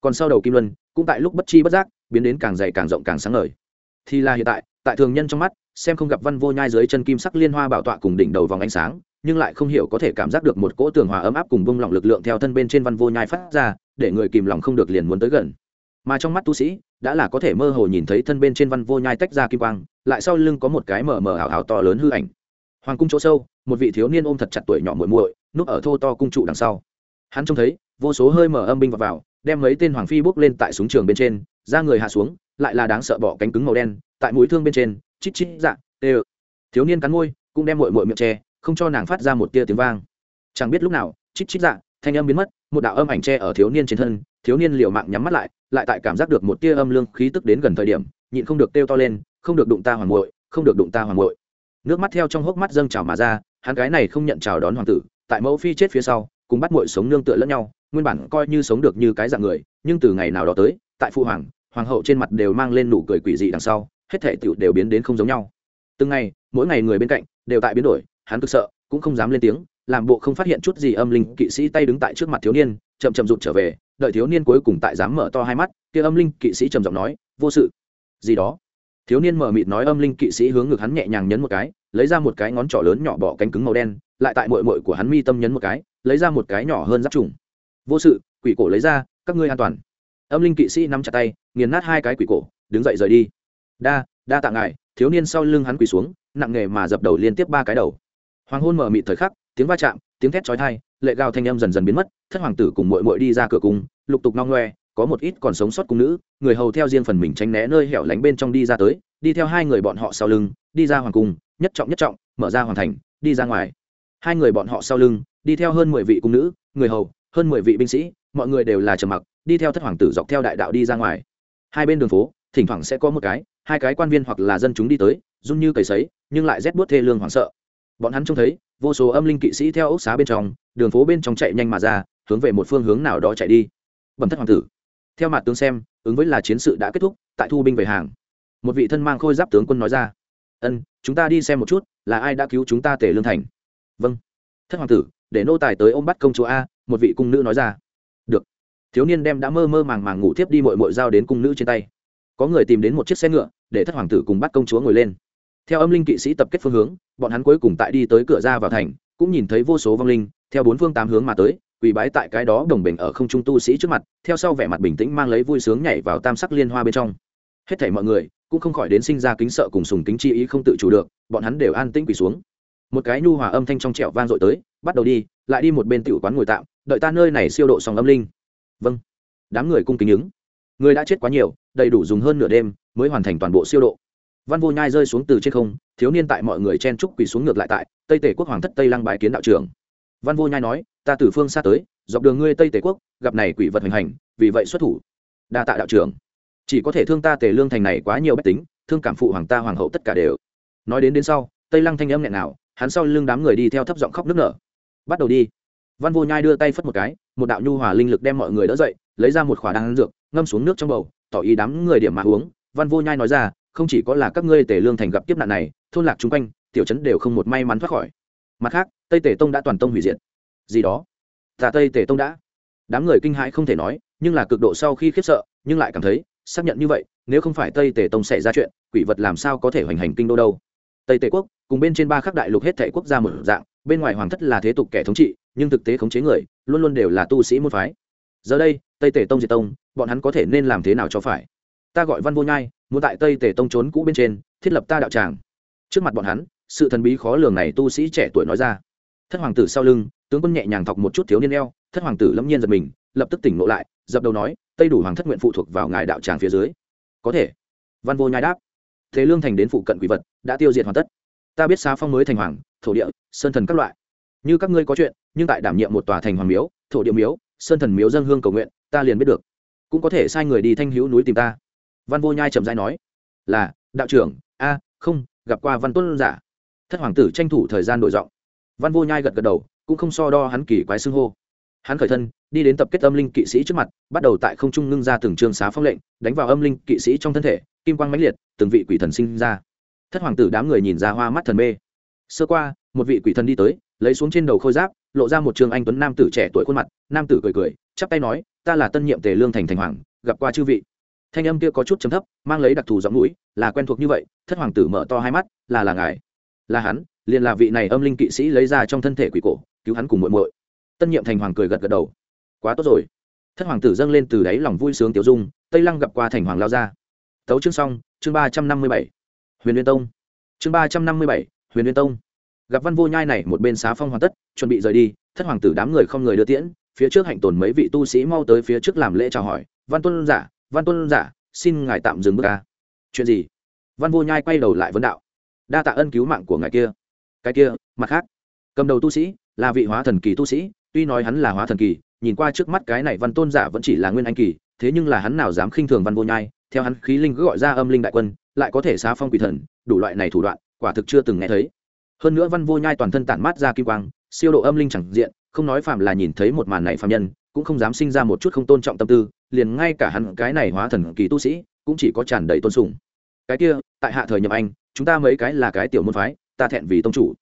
Còn sau đầu kim luân, cũng tại lúc bất chi bất giác, biến đến càng dày càng rộng càng sáng ngời. Thì là hiện tại tại thường nhân trong mắt xem không gặp văn vô nhai dưới chân kim sắc liên hoa bảo tọa cùng đỉnh đầu vòng ánh sáng nhưng lại không hiểu có thể cảm giác được một cỗ tường hòa ấm áp cùng bông lỏng lực lượng theo thân bên trên văn vô nhai phát ra để người kìm lòng không được liền muốn tới gần. Mà trong mắt tu sĩ đã là có thể mơ hồ nhìn thấy thân bên trên văn vô nhai tách ra kim quang lại sau lưng có một cái mờ mờ ảo ảo to lớn hư ảnh. Hoàng cung chỗ sâu một vị thiếu niên ôm thật chặt tuổi nhỏ muội muội núp ở thô to cung trụ đằng sau. Hắn trông thấy vô số hơi mở âm binh vào, vào đem mấy tên hoàng phi bước lên tại súng trường bên trên ra người hạ xuống, lại là đáng sợ bỏ cánh cứng màu đen, tại mũi thương bên trên, chít chít dạ tê ơ. Thiếu niên cắn môi, cũng đem mội mội miệng tre không cho nàng phát ra một tia tiếng vang. Chẳng biết lúc nào, chít chít dạ thanh âm biến mất, một đạo âm ảnh tre ở thiếu niên trên thân, thiếu niên liều mạng nhắm mắt lại lại tại cảm giác được một tia âm lương khí tức đến gần thời điểm, nhịn không được kêu to lên, không được đụng ta hoàng muội, không được đụng ta hoàng muội. Nước mắt theo trong hốc mắt dâng trào mà ra, hắn gái này không nhận chào đón hoàng tử, tại mẫu phi chết phía sau, cùng bắt muội sống nương tựa lẫn nhau, nguyên bản coi như sống được như cái dạng người, nhưng từ ngày nào đó tới, tại phụ hoàng hoàng hậu trên mặt đều mang lên nụ cười quỷ dị đằng sau, hết thể tựu đều biến đến không giống nhau. Từng ngày, mỗi ngày người bên cạnh đều tại biến đổi, hắn cực sợ, cũng không dám lên tiếng, làm bộ không phát hiện chút gì âm linh kỵ sĩ tay đứng tại trước mặt thiếu niên, chậm chậm rụt trở về, đợi thiếu niên cuối cùng tại dám mở to hai mắt, kia âm linh kỵ sĩ trầm giọng nói, vô sự. Gì đó? Thiếu niên mở mịt nói âm linh kỵ sĩ hướng ngực hắn nhẹ nhàng nhấn một cái, lấy ra một cái ngón trỏ lớn nhỏ bỏ cánh cứng màu đen, lại tại mội mội của hắn mi tâm nhấn một cái, lấy ra một cái nhỏ hơn giáp trùng. Vô sự, quỷ cổ lấy ra, các ngươi an toàn âm linh kỵ sĩ nắm chặt tay, nghiền nát hai cái quỷ cổ, đứng dậy rời đi. Đa đa tạ ngài. Thiếu niên sau lưng hắn quỳ xuống, nặng nghề mà dập đầu liên tiếp ba cái đầu. Hoàng hôn mở mị thời khắc, tiếng va chạm, tiếng thét chói tai, lệ gào thanh âm dần dần biến mất, thất hoàng tử cùng mội mội đi ra cửa cung, lục tục nong ngoe, có một ít còn sống sót cung nữ, người hầu theo riêng phần mình tránh né nơi hẻo lánh bên trong đi ra tới, đi theo hai người bọn họ sau lưng, đi ra hoàng cung, nhất trọng nhất trọng, mở ra hoàn thành, đi ra ngoài. Hai người bọn họ sau lưng, đi theo hơn mười vị cung nữ, người hầu hơn mười vị binh sĩ, mọi người đều là trầm mặc, đi theo thất hoàng tử dọc theo đại đạo đi ra ngoài. Hai bên đường phố, thỉnh thoảng sẽ có một cái, hai cái quan viên hoặc là dân chúng đi tới, run như cầy sấy, nhưng lại rét buốt thê lương hoảng sợ. Bọn hắn trông thấy, vô số âm linh kỵ sĩ theo ốc xá bên trong, đường phố bên trong chạy nhanh mà ra, hướng về một phương hướng nào đó chạy đi. Bẩm thất hoàng tử, theo mặt tướng xem, ứng với là chiến sự đã kết thúc, tại thu binh về hàng. Một vị thân mang khôi giáp tướng quân nói ra, ân, chúng ta đi xem một chút, là ai đã cứu chúng ta tể lương thành? Vâng. Thất hoàng tử, để nô tài tới ôm bắt công chúa a một vị cung nữ nói ra. Được. Thiếu niên đem đã mơ mơ màng màng ngủ tiếp đi mội mội dao đến cung nữ trên tay. Có người tìm đến một chiếc xe ngựa, để thất hoàng tử cùng bắt công chúa ngồi lên. Theo âm linh kỵ sĩ tập kết phương hướng, bọn hắn cuối cùng tại đi tới cửa ra vào thành, cũng nhìn thấy vô số vong linh, theo bốn phương tám hướng mà tới, quỳ bái tại cái đó đồng bình ở không trung tu sĩ trước mặt, theo sau vẻ mặt bình tĩnh mang lấy vui sướng nhảy vào tam sắc liên hoa bên trong. Hết thảy mọi người, cũng không khỏi đến sinh ra kính sợ cùng sùng kính chi ý không tự chủ được, bọn hắn đều an tĩnh quỳ xuống. Một cái nhu hòa âm thanh trong trẻo vang dội tới, bắt đầu đi lại đi một bên tiểu quán ngồi tạm, đợi ta nơi này siêu độ sòng âm linh. Vâng. Đám người cung kính ứng. Người đã chết quá nhiều, đầy đủ dùng hơn nửa đêm mới hoàn thành toàn bộ siêu độ. Văn vô nhai rơi xuống từ trên không, thiếu niên tại mọi người chen trúc quỳ xuống ngược lại tại tây tể quốc hoàng thất tây lăng bái kiến đạo trưởng. Văn vô nhai nói, ta từ phương xa tới, dọc đường ngươi tây tể quốc, gặp này quỷ vật hành hành, vì vậy xuất thủ. Đa tạ đạo trưởng. Chỉ có thể thương ta tề lương thành này quá nhiều bách tính, thương cảm phụ hoàng ta hoàng hậu tất cả đều. Nói đến đến sau, tây lăng thanh âm nghẹn nào hắn sau lưng đám người đi theo thấp giọng khóc nức nở bắt đầu đi. Văn vô nhai đưa tay phất một cái, một đạo nhu hòa linh lực đem mọi người đỡ dậy, lấy ra một khỏa đan dược, ngâm xuống nước trong bầu, tỏ ý đám người điểm mà uống. Văn vô nhai nói ra, không chỉ có là các ngươi tề lương thành gặp kiếp nạn này, thôn lạc chung quanh, tiểu trấn đều không một may mắn thoát khỏi. Mặt khác, tây tề tông đã toàn tông hủy diệt. Gì đó? Tà tây tề tông đã. Đám người kinh hãi không thể nói, nhưng là cực độ sau khi khiếp sợ, nhưng lại cảm thấy, xác nhận như vậy, nếu không phải tây tề tông xảy ra chuyện, quỷ vật làm sao có thể hoành hành kinh đô đâu? Tây tề quốc, cùng bên trên ba khắc đại lục hết thể quốc gia một dạng bên ngoài hoàng thất là thế tục kẻ thống trị, nhưng thực tế khống chế người, luôn luôn đều là tu sĩ môn phái. Giờ đây, tây tề tông diệt tông, bọn hắn có thể nên làm thế nào cho phải? Ta gọi văn vô nhai, muốn tại tây tề tông trốn cũ bên trên, thiết lập ta đạo tràng. Trước mặt bọn hắn, sự thần bí khó lường này tu sĩ trẻ tuổi nói ra. Thất hoàng tử sau lưng, tướng quân nhẹ nhàng thọc một chút thiếu niên eo, thất hoàng tử lâm nhiên giật mình, lập tức tỉnh ngộ lại, dập đầu nói, tây đủ hoàng thất nguyện phụ thuộc vào ngài đạo tràng phía dưới. Có thể. Văn vô nhai đáp. Thế lương thành đến phụ cận quỷ vật, đã tiêu diệt hoàn tất ta biết xá phong mới thành hoàng, thổ địa, sơn thần các loại. Như các ngươi có chuyện, nhưng tại đảm nhiệm một tòa thành hoàng miếu, thổ địa miếu, sơn thần miếu dân hương cầu nguyện, ta liền biết được. Cũng có thể sai người đi thanh hữu núi tìm ta. Văn vô nhai trầm dai nói. Là, đạo trưởng, a, không, gặp qua văn tuân giả. Thất hoàng tử tranh thủ thời gian đổi giọng. Văn vô nhai gật gật đầu, cũng không so đo hắn kỳ quái xưng hô. Hắn khởi thân, đi đến tập kết âm linh kỵ sĩ trước mặt, bắt đầu tại không trung ngưng ra từng trường xá phong lệnh, đánh vào âm linh kỵ sĩ trong thân thể, kim quang mãnh liệt, từng vị quỷ thần sinh ra thất hoàng tử đám người nhìn ra hoa mắt thần mê. Sơ qua, một vị quỷ thần đi tới, lấy xuống trên đầu khôi giáp, lộ ra một trường anh tuấn nam tử trẻ tuổi khuôn mặt, nam tử cười cười, chắp tay nói, ta là tân nhiệm tề lương thành thành hoàng, gặp qua chư vị. Thanh âm kia có chút chấm thấp, mang lấy đặc thù giọng mũi, là quen thuộc như vậy, thất hoàng tử mở to hai mắt, là là ngài. Là hắn, liền là vị này âm linh kỵ sĩ lấy ra trong thân thể quỷ cổ, cứu hắn cùng muội muội. Tân nhiệm thành hoàng cười gật gật đầu. Quá tốt rồi. Thất hoàng tử dâng lên từ đáy lòng vui sướng tiểu dung, tây lăng gặp qua thành hoàng lao ra tấu chương xong, chương ba trăm năm mươi bảy huyền liên tông. Chương ba trăm năm mươi bảy, huyền liên tông. Gặp văn vô nhai này một bên xá phong hoàn tất, chuẩn bị rời đi, thất hoàng tử đám người không người đưa tiễn, phía trước hạnh tồn mấy vị tu sĩ mau tới phía trước làm lễ chào hỏi, văn tuân giả, văn tuân giả, xin ngài tạm dừng bước ca chuyện gì? Văn vô nhai quay đầu lại vấn đạo. Đa tạ ân cứu mạng của ngài kia. Cái kia, mặt khác. Cầm đầu tu sĩ, là vị hóa thần kỳ tu sĩ, tuy nói hắn là hóa thần kỳ, nhìn qua trước mắt cái này văn tôn giả vẫn chỉ là nguyên anh kỳ, thế nhưng là hắn nào dám khinh thường văn vô nhai, theo hắn khí linh cứ gọi ra âm linh đại quân lại có thể xá phong quỷ thần, đủ loại này thủ đoạn, quả thực chưa từng nghe thấy. Hơn nữa văn vô nhai toàn thân tản mát ra kim quang, siêu độ âm linh chẳng diện, không nói phạm là nhìn thấy một màn này phạm nhân, cũng không dám sinh ra một chút không tôn trọng tâm tư, liền ngay cả hắn cái này hóa thần kỳ tu sĩ, cũng chỉ có tràn đầy tôn sùng. Cái kia, tại hạ thời nhập anh, chúng ta mấy cái là cái tiểu môn phái, ta thẹn vì tông chủ.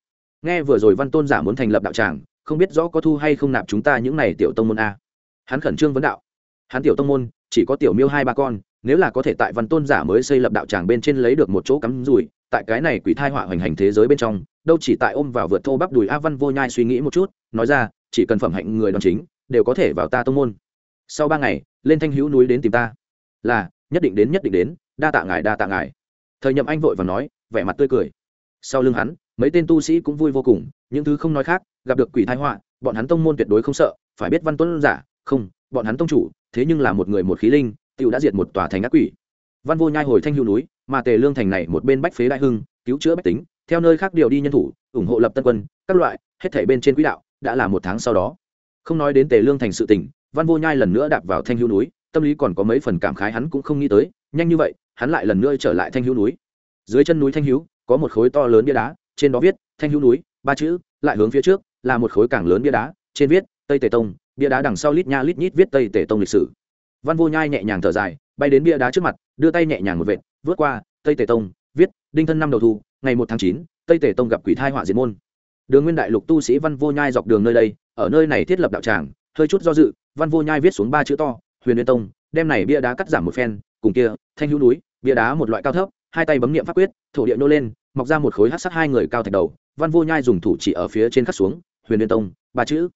Nghe vừa rồi văn tôn giả muốn thành lập đạo tràng, không biết rõ có thu hay không nạp chúng ta những này tiểu tông môn a. Hắn khẩn trương vấn đạo. Hắn tiểu tông môn, chỉ có tiểu miêu hai ba con nếu là có thể tại văn tôn giả mới xây lập đạo tràng bên trên lấy được một chỗ cắm rủi, tại cái này quỷ thai họa hoành hành thế giới bên trong, đâu chỉ tại ôm vào vượt thô bắp đùi a văn vô nhai suy nghĩ một chút, nói ra, chỉ cần phẩm hạnh người đoàn chính, đều có thể vào ta tông môn. Sau ba ngày, lên thanh hữu núi đến tìm ta. Là, nhất định đến, nhất định đến, đa tạ ngài, đa tạ ngài. Thời nhậm anh vội và nói, vẻ mặt tươi cười. Sau lưng hắn, mấy tên tu sĩ cũng vui vô cùng, những thứ không nói khác, gặp được quỷ thái họa, bọn hắn tông môn tuyệt đối không sợ, phải biết văn tuấn giả, không, bọn hắn tông chủ, thế nhưng là một người một khí linh Tiểu đã diệt một tòa thành ác quỷ. Văn vô nhai hồi thanh hữu núi, mà tề lương thành này một bên bách phế đại hưng, cứu chữa bách tính, theo nơi khác điều đi nhân thủ, ủng hộ lập tân quân, các loại, hết thảy bên trên quỹ đạo, đã là một tháng sau đó. Không nói đến tề lương thành sự tỉnh văn vô nhai lần nữa đạp vào thanh hữu núi, tâm lý còn có mấy phần cảm khái hắn cũng không nghĩ tới, nhanh như vậy, hắn lại lần nữa trở lại thanh hữu núi. Dưới chân núi thanh hữu có một khối to lớn bia đá, trên đó viết, thanh hữu núi, ba chữ, lại hướng phía trước, là một khối càng lớn bia đá, trên viết, tây tề tông, bia đá đằng sau lít nha lít nhít viết tây tề tông lịch sử văn vô nhai nhẹ nhàng thở dài, bay đến bia đá trước mặt, đưa tay nhẹ nhàng một vệt vớt qua, tây tề tông, viết, đinh thân năm đầu thu, ngày một tháng chín, tây tề tông gặp quỷ thai họa diệt môn. Đường nguyên đại lục tu sĩ văn vô nhai dọc đường nơi đây, ở nơi này thiết lập đạo tràng, hơi chút do dự, văn vô nhai viết xuống ba chữ to, huyền liên tông, đem này bia đá cắt giảm một phen, cùng kia, thanh hữu núi, bia đá một loại cao thấp, hai tay bấm niệm pháp quyết, thổ địa nô lên, mọc ra một khối hát sắt hai người cao thạch đầu, văn vô nhai dùng thủ chỉ ở phía trên khắc xuống, huyền liên tông, ba chữ.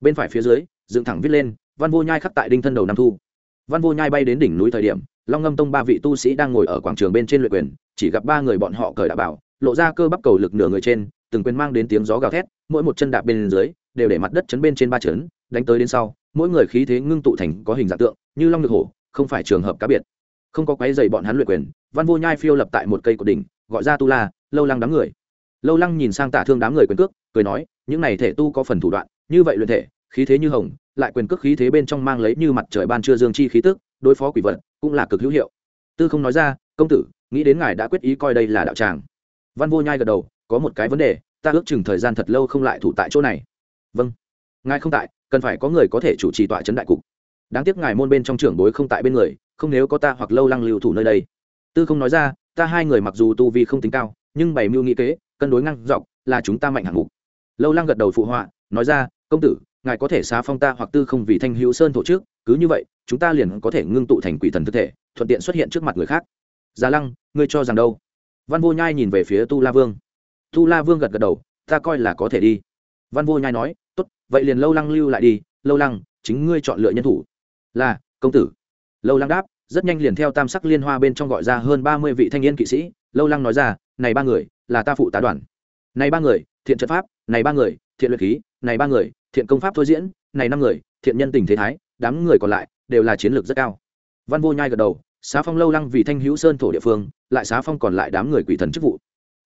Bên phải phía dưới, dựng thẳng viết lên, văn vô nhai khắc tại đinh thân đầu năm thu văn vô nhai bay đến đỉnh núi thời điểm, long ngâm tông ba vị tu sĩ đang ngồi ở quảng trường bên trên luyện quyền, chỉ gặp ba người bọn họ cởi đạo bảo, lộ ra cơ bắp cầu lực nửa người trên, từng quyền mang đến tiếng gió gào thét, mỗi một chân đạp bên dưới, đều để mặt đất chấn bên trên ba chấn, đánh tới đến sau, mỗi người khí thế ngưng tụ thành có hình dạng tượng, như long ngực hổ, không phải trường hợp cá biệt. Không có quái dày bọn hắn luyện quyền, văn vô nhai phiêu lập tại một cây cột đỉnh, gọi ra tu la, lâu lăng đám người. Lâu lăng nhìn sang tả thương đám người quyền cước, cười nói, những này thể tu có phần thủ đoạn, như vậy luyện thể khí thế như hồng, lại quyền cước khí thế bên trong mang lấy như mặt trời ban trưa dương chi khí tức, đối phó quỷ vật cũng là cực hữu hiệu. Tư không nói ra, công tử, nghĩ đến ngài đã quyết ý coi đây là đạo tràng. Văn vô nhai gật đầu, có một cái vấn đề, ta ước chừng thời gian thật lâu không lại thủ tại chỗ này. Vâng. Ngài không tại, cần phải có người có thể chủ trì tọa trấn đại cục. Đáng tiếc ngài môn bên trong trưởng bối không tại bên người, không nếu có ta hoặc lâu lăng lưu thủ nơi đây. Tư không nói ra, ta hai người mặc dù tu vi không tính cao, nhưng bày mưu nghĩ kế, cân đối ngăn dọc, là chúng ta mạnh hạng mục. Lâu lăng gật đầu phụ họa, nói ra, công tử ngài có thể xá phong ta hoặc tư không vì thanh hữu sơn tổ chức cứ như vậy, chúng ta liền có thể ngưng tụ thành quỷ thần thực thể, thuận tiện xuất hiện trước mặt người khác. Già lăng, ngươi cho rằng đâu? Văn vô nhai nhìn về phía tu la vương. Tu la vương gật gật đầu, ta coi là có thể đi. Văn vô nhai nói, tốt, vậy liền lâu lăng lưu lại đi. Lâu lăng, chính ngươi chọn lựa nhân thủ. Là, công tử. Lâu lăng đáp, rất nhanh liền theo tam sắc liên hoa bên trong gọi ra hơn ba mươi vị thanh niên kỵ sĩ. Lâu lăng nói ra, này ba người, là ta phụ tá đoàn. Này ba người, thiện trận pháp, này ba người, thiện luyện khí này ba người, thiện công pháp thôi diễn, này năm người, thiện nhân tình thế thái, đám người còn lại đều là chiến lược rất cao. Văn vô nhai gật đầu, xá phong lâu lăng vì thanh hữu sơn thổ địa phương, lại xá phong còn lại đám người quỷ thần chức vụ.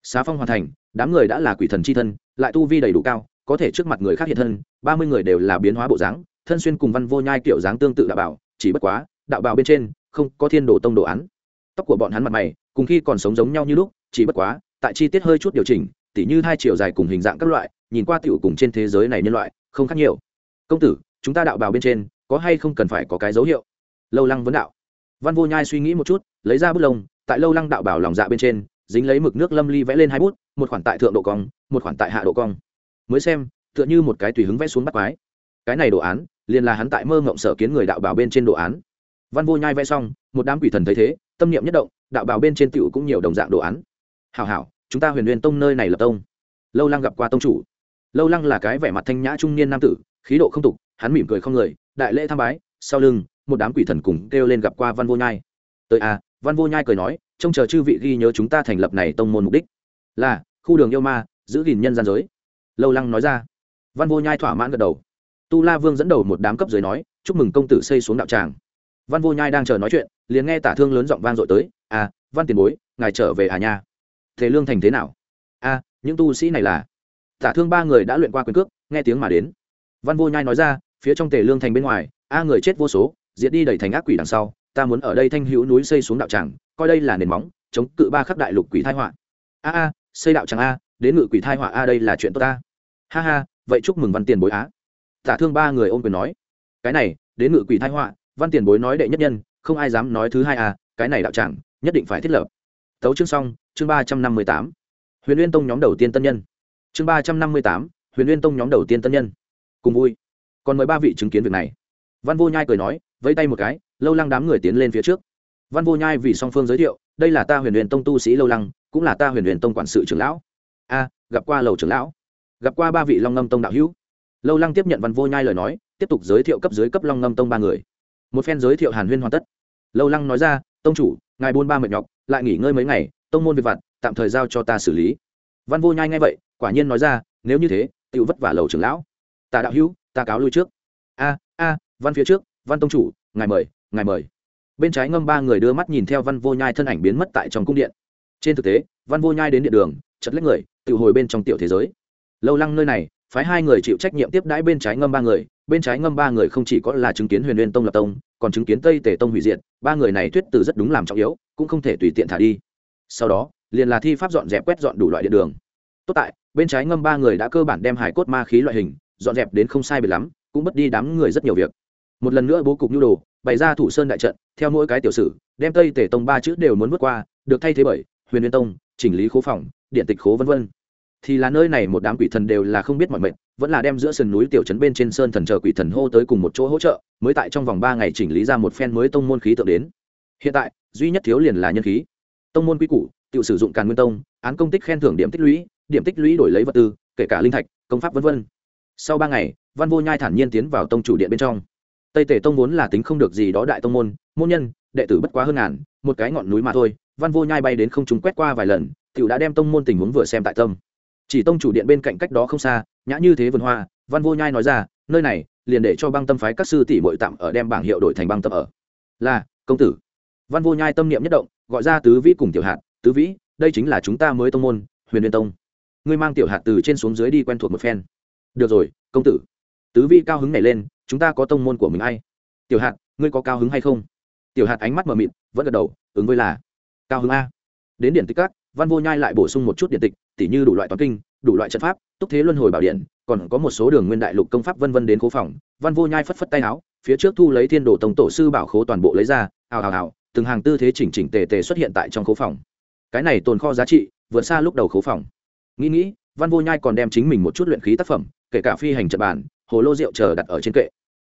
Xá phong hoàn thành, đám người đã là quỷ thần c h i thân, lại tu vi đầy đủ cao, có thể trước mặt người khác hiện thân, ba mươi người đều là biến hóa bộ dáng, thân xuyên cùng văn vô nhai kiểu dáng tương tự đạo bảo, chỉ bất quá, đạo bảo bên trên không có thiên đồ tông đồ án. Tóc của bọn hắn mặt mày, cùng khi còn sống giống nhau như lúc, chỉ bất quá, tại chi tiết hơi chút điều chỉnh tỉ như hai chiều dài cùng hình dạng các loại, nhìn qua tiểu cùng trên thế giới này nhân loại, không khác nhiều. Công tử, chúng ta đạo bào bên trên, có hay không cần phải có cái dấu hiệu? Lâu lăng vấn đạo. Văn vô nhai suy nghĩ một chút, lấy ra bút lông, tại lâu lăng đạo bảo lòng dạ bên trên, dính lấy mực nước lâm ly vẽ lên hai bút, một khoản tại thượng độ cong, một khoản tại hạ độ cong. Mới xem, tựa như một cái tùy hứng vẽ xuống bắt quái. Cái này đồ án, liền là hắn tại mơ ngộng sở kiến người đạo bảo bên trên đồ án. Văn vô nhai vẽ xong, một đám quỷ thần thấy thế, tâm niệm nhất động, đạo bảo bên trên tựu cũng nhiều đồng dạng đồ án. Hảo hảo chúng ta huyền huyền tông nơi này lập tông. Lâu lăng gặp qua tông chủ. Lâu lăng là cái vẻ mặt thanh nhã trung niên nam tử, khí độ không tục, hắn mỉm cười không người, đại lễ tham bái, sau lưng, một đám quỷ thần cùng kêu lên gặp qua văn vô nhai. Tới à văn vô nhai cười nói, trông chờ chư vị ghi nhớ chúng ta thành lập này tông môn mục đích. Là, khu đường yêu ma, giữ gìn nhân gian giới. Lâu lăng nói ra. Văn vô nhai thỏa mãn gật đầu. Tu la vương dẫn đầu một đám cấp dưới nói, chúc mừng công tử xây xuống đạo tràng. Văn vô nhai đang chờ nói chuyện, liền nghe tả thương lớn giọng vang dội tới à văn tiền bối, ngài trở về à nha? Thế lương thành thế nào? A à, những tu sĩ này là? Tả thương ba người đã luyện qua quyền cước nghe tiếng mà đến. Văn vô nhai nói ra phía trong tề lương thành bên ngoài a người chết vô số diệt đi đầy thành ác quỷ đằng sau ta muốn ở đây thanh hữu núi xây xuống đạo tràng coi đây là nền móng chống cự ba khắc đại lục quỷ thai họa. A a xây đạo tràng a đến ngự quỷ thai họa a đây là chuyện tốt ta. Ha ha vậy chúc mừng văn tiền bối á. Tả thương ba người ôm quyền nói. Cái này đến ngự quỷ thai họa văn tiền bối nói đệ nhất nhân không ai dám nói thứ hai a cái này đạo tràng nhất định phải thiết lập tấu chương xong, chương ba trăm năm mươi tám. Huyền liên tông nhóm đầu tiên tân nhân. Chương ba trăm năm mươi tám, huyền liên tông nhóm đầu tiên tân nhân. Cùng vui. Còn mời ba vị chứng kiến việc này. Văn vô nhai cười nói, vẫy tay một cái, lâu lăng đám người tiến lên phía trước. Văn vô nhai vì song phương giới thiệu, đây là ta huyền huyền tông tu sĩ lâu lăng, cũng là ta huyền huyền tông quản sự trưởng lão. A, gặp qua lầu trưởng lão. Gặp qua ba vị long ngâm tông đạo hữu. Lâu lăng tiếp nhận văn vô nhai lời nói, tiếp tục giới thiệu cấp dưới cấp long ngâm tông ba người. Một phen giới thiệu hàn huyên hoàn tất. Lâu lăng nói ra, tông chủ ngài buôn ba mệt nhọc, lại nghỉ ngơi mấy ngày, tông môn việc vặt, tạm thời giao cho ta xử lý. Văn vô nhai ngay vậy, quả nhiên nói ra, nếu như thế tự vất vả lầu trưởng lão. Tà đạo hữu, ta cáo lui trước. A a, văn phía trước, văn tông chủ, ngài mời ngài mời. Bên trái ngâm ba người đưa mắt nhìn theo văn vô nhai thân ảnh biến mất tại trong cung điện. Trên thực tế, văn vô nhai đến điện đường, chật lấy người, tự hồi bên trong tiểu thế giới. Lâu lăng nơi này, phái hai người chịu trách nhiệm tiếp đãi bên trái ngâm ba người bên trái ngâm ba người không chỉ có là chứng kiến huyền liên tông lập tông, còn chứng kiến tây tề tông hủy diệt, ba người này thuyết từ rất đúng làm trọng yếu, cũng không thể tùy tiện thả đi. Sau đó, liền là thi pháp dọn dẹp quét dọn đủ loại điện đường. Tốt tại, bên trái ngâm ba người đã cơ bản đem hải cốt ma khí loại hình, dọn dẹp đến không sai biệt lắm, cũng mất đi đám người rất nhiều việc. Một lần nữa bố cục nhu đồ, bày ra thủ sơn đại trận, theo mỗi cái tiểu sử, đem tây tể tông ba chữ đều muốn vượt qua, được thay thế bởi huyền liên tông, chỉnh lý khố phòng, điện tịch khố v v thì là nơi này một đám quỷ thần đều là không biết mọi mệnh vẫn là đem giữa sườn núi tiểu trấn bên trên sơn thần chờ quỷ thần hô tới cùng một chỗ hỗ trợ, mới tại trong vòng ba ngày chỉnh lý ra một phen mới tông môn khí tượng đến. Hiện tại, duy nhất thiếu liền là nhân khí. Tông môn quy củ, tự sử dụng càn nguyên tông, án công tích khen thưởng điểm tích lũy, điểm tích lũy đổi lấy vật tư, kể cả linh thạch, công pháp v v sau ba ngày, văn vô nhai thản nhiên tiến vào tông chủ điện bên trong. Tây tể tông vốn là tính không được gì đó đại tông môn môn nhân, đệ tử bất quá hơn ngàn, một cái ngọn núi mà thôi, văn vô nhai bay đến không chúng quét qua vài lần t đã đem tông môn tình huống vừa xem tại tâm. Chỉ tông chủ điện bên cạnh cách đó không xa nhã như thế vườn hoa, văn vô nhai nói ra, nơi này, liền để cho băng tâm phái các sư tỷ bội tạm ở đem bảng hiệu đổi thành băng tâm ở. Là, công tử. Văn vô nhai tâm niệm nhất động, gọi ra tứ vĩ cùng tiểu hạt, tứ vĩ, đây chính là chúng ta mới tông môn, huyền liên tông. Ngươi mang tiểu hạt từ trên xuống dưới đi quen thuộc một phen. Được rồi, công tử. Tứ vĩ cao hứng nảy lên, chúng ta có tông môn của mình hay tiểu hạt, ngươi có cao hứng hay không? Tiểu hạt ánh mắt mờ mịt, vẫn gật đầu, ứng với là cao hứng a. Đến điện tích các văn vô nhai lại bổ sung một chút điện tịch, tỉ như đủ loại toán kinh, đủ loại trận pháp, túc thế luân hồi bảo điện, còn có một số đường nguyên đại lục công pháp vân vân đến khố phòng. Văn vô nhai phất phất tay áo, phía trước thu lấy thiên đồ tổng tổ sư bảo khố toàn bộ lấy ra, ào ào ào, từng hàng tư thế chỉnh chỉnh tề tề xuất hiện tại trong khố phòng. Cái này tồn kho giá trị, vượt xa lúc đầu khố phòng. Nghĩ nghĩ, văn vô nhai còn đem chính mình một chút luyện khí tác phẩm, kể cả phi hành trận bản hồ lô rượu chờ đặt ở trên kệ.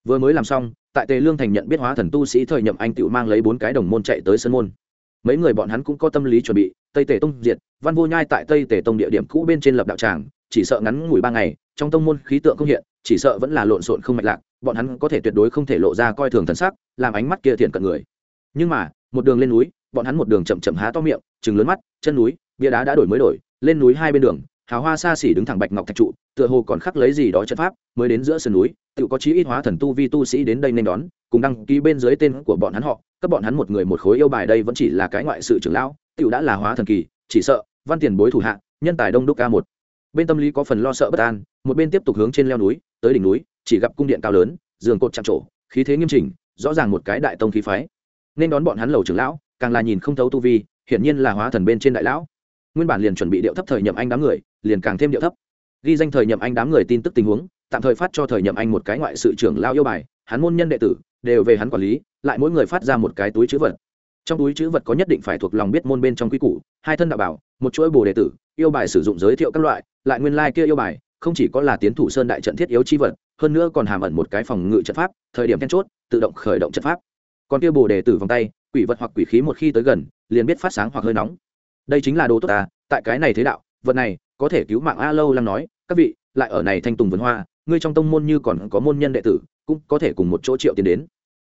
Vừa mới làm xong, tại tề lương thành nhận biết hóa thần tu sĩ thời nhậm anh tự mang lấy bốn cái đồng môn chạy tới sân môn. Mấy người bọn hắn cũng có tâm lý chuẩn bị tây tề tông diệt, văn vô nhai tại tây tề tông địa điểm cũ bên trên lập đạo tràng, chỉ sợ ngắn ngủi ba ngày, trong tông môn khí tượng không hiện, chỉ sợ vẫn là lộn xộn không mạch lạc, bọn hắn có thể tuyệt đối không thể lộ ra coi thường thần sắc, làm ánh mắt kia thiện cận người. Nhưng mà, một đường lên núi, bọn hắn một đường chậm chậm há to miệng chừng lớn mắt, chân núi, bia đá đã đổi mới đổi, lên núi hai bên đường, hào hoa xa xỉ đứng thẳng bạch ngọc thạch trụ tựa hồ còn khắc lấy gì đó chân pháp, mới đến giữa sườn núi, tự có chí ít hóa thần tu vi tu sĩ đến đây nên đón, cùng đăng ký bên dưới tên của bọn hắn họ, các bọn hắn một người một khối yêu bài đây vẫn chỉ là cái ngoại sự trưởng lão, tự đã là hóa thần kỳ, chỉ sợ, văn tiền bối thủ hạ, nhân tài đông đúc ca một. Bên tâm lý có phần lo sợ bất an, một bên tiếp tục hướng trên leo núi, tới đỉnh núi, chỉ gặp cung điện cao lớn, giường cột chạm trổ, khí thế nghiêm chỉnh, rõ ràng một cái đại tông khí phái. Nên đón bọn hắn lầu trưởng lão, càng là nhìn không thấu tu vi, hiển nhiên là hóa thần bên trên đại lão. Nguyên bản liền chuẩn bị điệu thấp thời nhậm anh đám người, liền càng thêm điệu thấp ghi danh thời nhậm anh đám người tin tức tình huống, tạm thời phát cho thời nhậm anh một cái ngoại sự trưởng lao yêu bài, hắn môn nhân đệ tử, đều về hắn quản lý, lại mỗi người phát ra một cái túi chữ vật. Trong túi chữ vật có nhất định phải thuộc lòng biết môn bên trong quy củ, hai thân đạo bảo, một chuỗi bồ đệ tử, yêu bài sử dụng giới thiệu các loại, lại nguyên lai、like、kia yêu bài, không chỉ có là tiến thủ sơn đại trận thiết yếu chi vật, hơn nữa còn hàm ẩn một cái phòng ngự trận pháp, thời điểm then chốt, tự động khởi động trận pháp. Còn kia bồ đề tử vòng tay, quỷ vật hoặc quỷ khí một khi tới gần, liền biết phát sáng hoặc hơi nóng. Đây chính là đồ tốt ta, tại cái này thế đạo, vật này, có thể cứu mạng a lâu lăng nói các vị, lại ở này thanh tùng vườn hoa, ngươi trong tông môn như còn có môn nhân đệ tử, cũng có thể cùng một chỗ triệu tiền đến.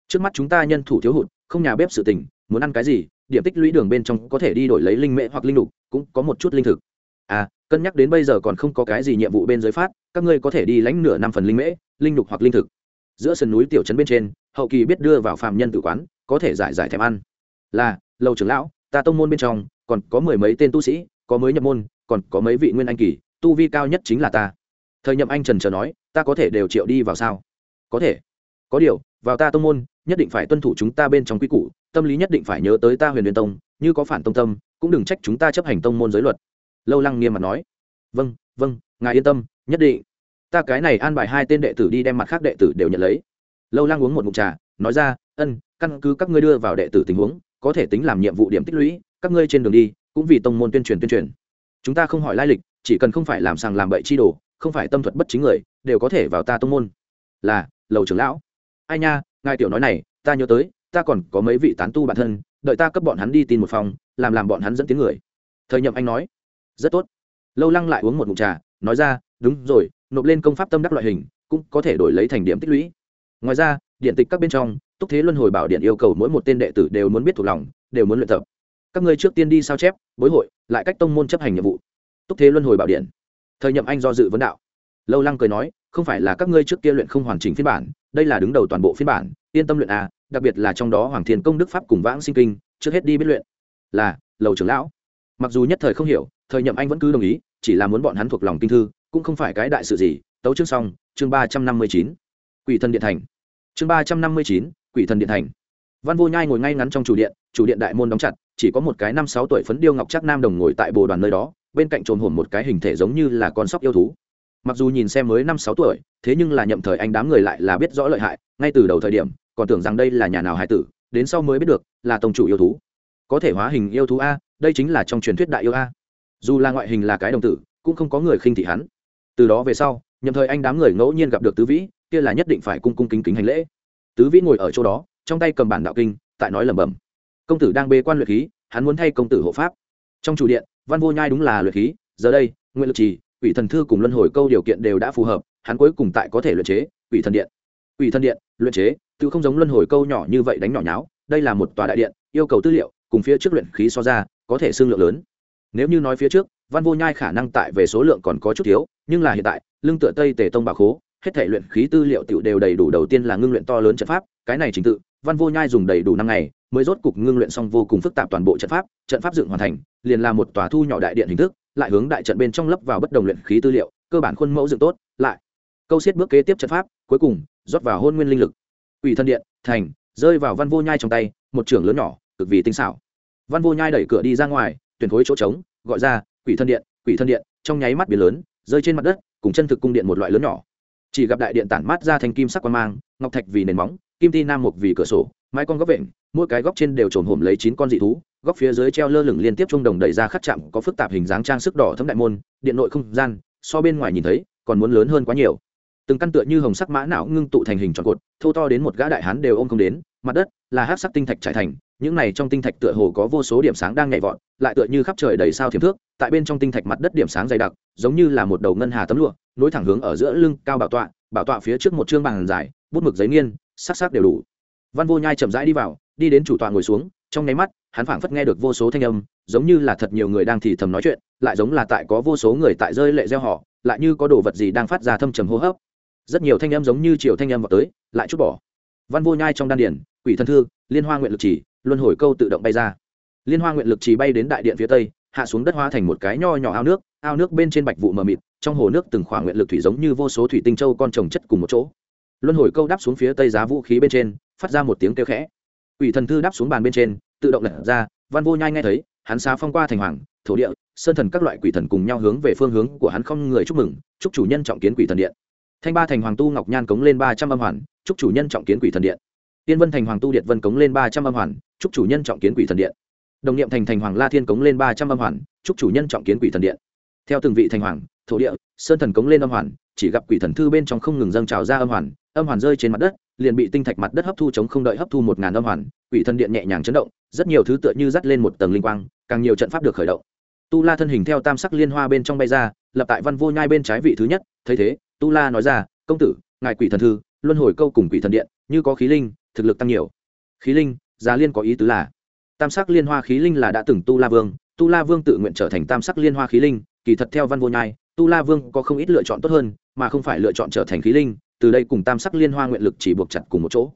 Trước mắt chúng ta nhân thủ thiếu hụt, không nhà bếp sự tình, muốn ăn cái gì, điểm tích lũy đường bên trong có thể đi đổi lấy linh mễ hoặc linh lục, cũng có một chút linh thực. À cân nhắc đến bây giờ còn không có cái gì nhiệm vụ bên giới phát, các ngươi có thể đi lãnh nửa năm phần linh mễ, linh lục hoặc linh thực. Giữa sườn núi tiểu trấn bên trên, hậu kỳ biết đưa vào phạm nhân tử quán, có thể giải giải thèm ăn. Là, lầu trưởng lão, ta tông môn bên trong, còn có mười mấy tên tu sĩ, có mới nhập môn, còn có mấy vị nguyên anh kỳ tu vi cao nhất chính là ta. Thời nhậm anh trần trờ nói, ta có thể đều triệu đi vào sao? Có thể. Có điều, vào ta tông môn, nhất định phải tuân thủ chúng ta bên trong quy củ, tâm lý nhất định phải nhớ tới ta huyền huyền tông, như có phản tông tâm, cũng đừng trách chúng ta chấp hành tông môn giới luật. Lâu lăng nghiêm mặt nói. Vâng vâng ngài yên tâm, nhất định. Ta cái này an bài hai tên đệ tử đi đem mặt khác đệ tử đều nhận lấy. Lâu lăng uống một mụn trà, nói ra, ân, căn cứ các ngươi đưa vào đệ tử tình huống, có thể tính làm nhiệm vụ điểm tích lũy, các ngươi trên đường đi, cũng vì tông môn tuyên truyền tuyên truyền chúng ta không hỏi lai lịch, chỉ cần không phải làm sàng làm bậy chi đồ, không phải tâm thuật bất chính người, đều có thể vào ta tông môn. Là, lầu trưởng lão. Ai nha, ngài tiểu nói này, ta nhớ tới, ta còn có mấy vị tán tu bản thân, đợi ta cấp bọn hắn đi tin một phòng, làm làm bọn hắn dẫn tiếng người. Thời nhậm anh nói. Rất tốt. Lâu lăng lại uống một mụn trà, nói ra, đúng rồi, nộp lên công pháp tâm đắc loại hình, cũng có thể đổi lấy thành điểm tích lũy. Ngoài ra, điện tịch các bên trong, túc thế luân hồi bảo điện yêu cầu mỗi một tên đệ tử đều muốn biết thuộc lòng, đều muốn luyện tập. Các ngươi trước tiên đi sao chép, bối hội lại cách tông môn chấp hành nhiệm vụ. Túc thế luân hồi bảo điện. Thời nhậm anh do dự vấn đạo. Lâu lăng cười nói, không phải là các ngươi trước kia luyện không hoàn chỉnh phiên bản, đây là đứng đầu toàn bộ phiên bản, yên tâm luyện à đặc biệt là trong đó hoàng thiên công đức pháp cùng vãng sinh kinh, trước hết đi biết luyện. Là, lầu trưởng lão. Mặc dù nhất thời không hiểu, thời nhậm anh vẫn cứ đồng ý, chỉ là muốn bọn hắn thuộc lòng kinh thư, cũng không phải cái đại sự gì. Tấu chương xong, chương ba trăm năm mươi chín. Quỷ thần điện thành. Chương ba trăm năm mươi chín, quỷ thần điện thành. Văn vô nhai ngồi ngay ngắn trong chủ điện chủ điện đại môn đóng chặt chỉ có một cái năm sáu tuổi phấn điêu ngọc chắc nam đồng ngồi tại bồ đoàn nơi đó, bên cạnh trồn hồn một cái hình thể giống như là con sóc yêu thú. Mặc dù nhìn xem mới năm sáu tuổi, thế nhưng là nhậm thời anh đám người lại là biết rõ lợi hại, ngay từ đầu thời điểm, còn tưởng rằng đây là nhà nào hải tử, đến sau mới biết được, là tông chủ yêu thú. Có thể hóa hình yêu thú a, đây chính là trong truyền thuyết đại yêu a. Dù là ngoại hình là cái đồng tử, cũng không có người khinh thị hắn. Từ đó về sau, nhậm thời anh đám người ngẫu nhiên gặp được tứ vĩ, kia là nhất định phải cung cung kính kính hành lễ. Tứ vĩ ngồi ở chỗ đó, trong tay cầm bản đạo kinh, tại nói lẩm bẩm công tử đang bê quan luyện khí, hắn muốn thay công tử hộ pháp. Trong chủ điện, văn vô nhai đúng là luyện khí, giờ đây, nguyện lực trì ủy thần thư cùng luân hồi câu điều kiện đều đã phù hợp, hắn cuối cùng tại có thể luyện chế ủy thần điện. Ủy thần điện, luyện chế, tự không giống luân hồi câu nhỏ như vậy đánh nhỏ nháo, đây là một tòa đại điện, yêu cầu tư liệu, cùng phía trước luyện khí so ra, có thể xương lượng lớn. Nếu như nói phía trước, văn vô nhai khả năng tại về số lượng còn có chút thiếu, nhưng là hiện tại, lưng tựa tây tề tông bạc khố, hết thể luyện khí tư liệu tựu đều đầy đủ, đầu tiên là ngưng luyện to lớn trận pháp, cái này trình tự văn vô nhai dùng đầy đủ năm ngày mới rốt cục ngưng luyện xong vô cùng phức tạp toàn bộ trận pháp trận pháp dựng hoàn thành, liền là một tòa thu nhỏ đại điện hình thức, lại hướng đại trận bên trong lấp vào bất đồng luyện khí tư liệu, cơ bản khuôn mẫu dựng tốt, lại câu xiết bước kế tiếp trận pháp, cuối cùng rót vào hôn nguyên linh lực. Ủy thân điện, thành, rơi vào văn vô nhai trong tay, một trưởng lớn nhỏ, cực vì tinh xảo. Văn vô nhai đẩy cửa đi ra ngoài, tuyển khối chỗ trống, gọi ra, quỷ thân điện, quỷ thân điện. Trong nháy mắt biển lớn, rơi trên mặt đất, cùng chân thực cung điện một loại lớn nhỏ. Chỉ gặp đại điện tản mát ra thành kim sắc quan mang, ngọc thạch vì nền móng kim ti nam mục vì cửa sổ, mái con góc vện, mỗi cái góc trên đều trồn hổm lấy chín con dị thú, góc phía dưới treo lơ lửng liên tiếp trung đồng đẩy ra khắc chạm có phức tạp hình dáng trang sức đỏ thấm đại môn, điện nội không gian, so bên ngoài nhìn thấy, còn muốn lớn hơn quá nhiều. Từng căn tựa như hồng sắc mã não ngưng tụ thành hình tròn cột, thô to đến một gã đại hán đều ôm không đến, mặt đất là hát sắc tinh thạch trải thành, những này trong tinh thạch tựa hồ có vô số điểm sáng đang nhảy vọt, lại tựa như khắp trời đầy sao thiểm thước, tại bên trong tinh thạch mặt đất điểm sáng dày đặc, giống như là một đầu ngân hà tấm lụa, nối thẳng hướng ở giữa lưng cao bảo tọa bảo tọa phía trước một chương bàn dài, bút mực giấy nghiên sắc sắc đều đủ. Văn vô nhai chậm rãi đi vào, đi đến chủ tọa ngồi xuống, trong nháy mắt, hắn phảng phất nghe được vô số thanh âm, giống như là thật nhiều người đang thì thầm nói chuyện, lại giống là tại có vô số người tại rơi lệ gieo họ, lại như có đồ vật gì đang phát ra thâm trầm hô hấp. Rất nhiều thanh âm giống như chiều thanh âm vào tới, lại chút bỏ. Văn vô nhai trong đan điển quỷ thân thư, liên hoa nguyện lực chỉ, luân hồi câu tự động bay ra. Liên hoa nguyện lực chỉ bay đến đại điện phía tây, hạ xuống đất hoa thành một cái nho nhỏ ao nước ao nước bên trên bạch vụ mờ mịt, trong hồ nước từng khoảng nguyện lực thủy giống như vô số thủy tinh châu con trồng chất cùng một chỗ luân hồi câu đáp xuống phía tây giá vũ khí bên trên, phát ra một tiếng kêu khẽ. Ủy thần thư đáp xuống bàn bên trên, tự động lật ra, văn vô nhai nghe thấy, hắn xá phong qua thành hoàng, thổ địa, sơn thần các loại quỷ thần cùng nhau hướng về phương hướng của hắn không người chúc mừng, chúc chủ nhân trọng kiến quỷ thần điện. Thanh ba thành hoàng tu ngọc nhan cống lên ba trăm âm hoàn, chúc chủ nhân trọng kiến quỷ thần điện. Tiên vân thành hoàng tu điện vân cống lên ba trăm âm hoàn, chúc chủ nhân trọng kiến quỷ thần điện. Đồng niệm thành thành hoàng la thiên cống lên ba trăm âm hoàn, chúc chủ nhân trọng kiến quỷ thần điện. Theo từng vị thành hoàng, thổ địa, sơn thần cống lên âm hoàn, chỉ gặp quỷ thần thư bên trong không ngừng dâng trào ra âm hoàn âm hoàn rơi trên mặt đất, liền bị tinh thạch mặt đất hấp thu chống không đợi hấp thu một ngàn âm hoàn, quỷ thần điện nhẹ nhàng chấn động, rất nhiều thứ tựa như dắt lên một tầng linh quang, càng nhiều trận pháp được khởi động. Tu la thân hình theo tam sắc liên hoa bên trong bay ra, lập tại văn vô nhai bên trái vị thứ nhất, thấy thế, tu la nói ra, công tử, ngài quỷ thần thư, luân hồi câu cùng quỷ thần điện, như có khí linh, thực lực tăng nhiều. Khí linh? Giá liên có ý tứ là, tam sắc liên hoa khí linh là đã từng tu la vương, tu la vương tự nguyện trở thành tam sắc liên hoa khí linh, kỳ thật theo văn vô nhai, tu la vương có không ít lựa chọn tốt hơn, mà không phải lựa chọn trở thành khí linh từ đây cùng tam sắc liên hoa nguyện lực chỉ buộc chặt cùng một chỗ.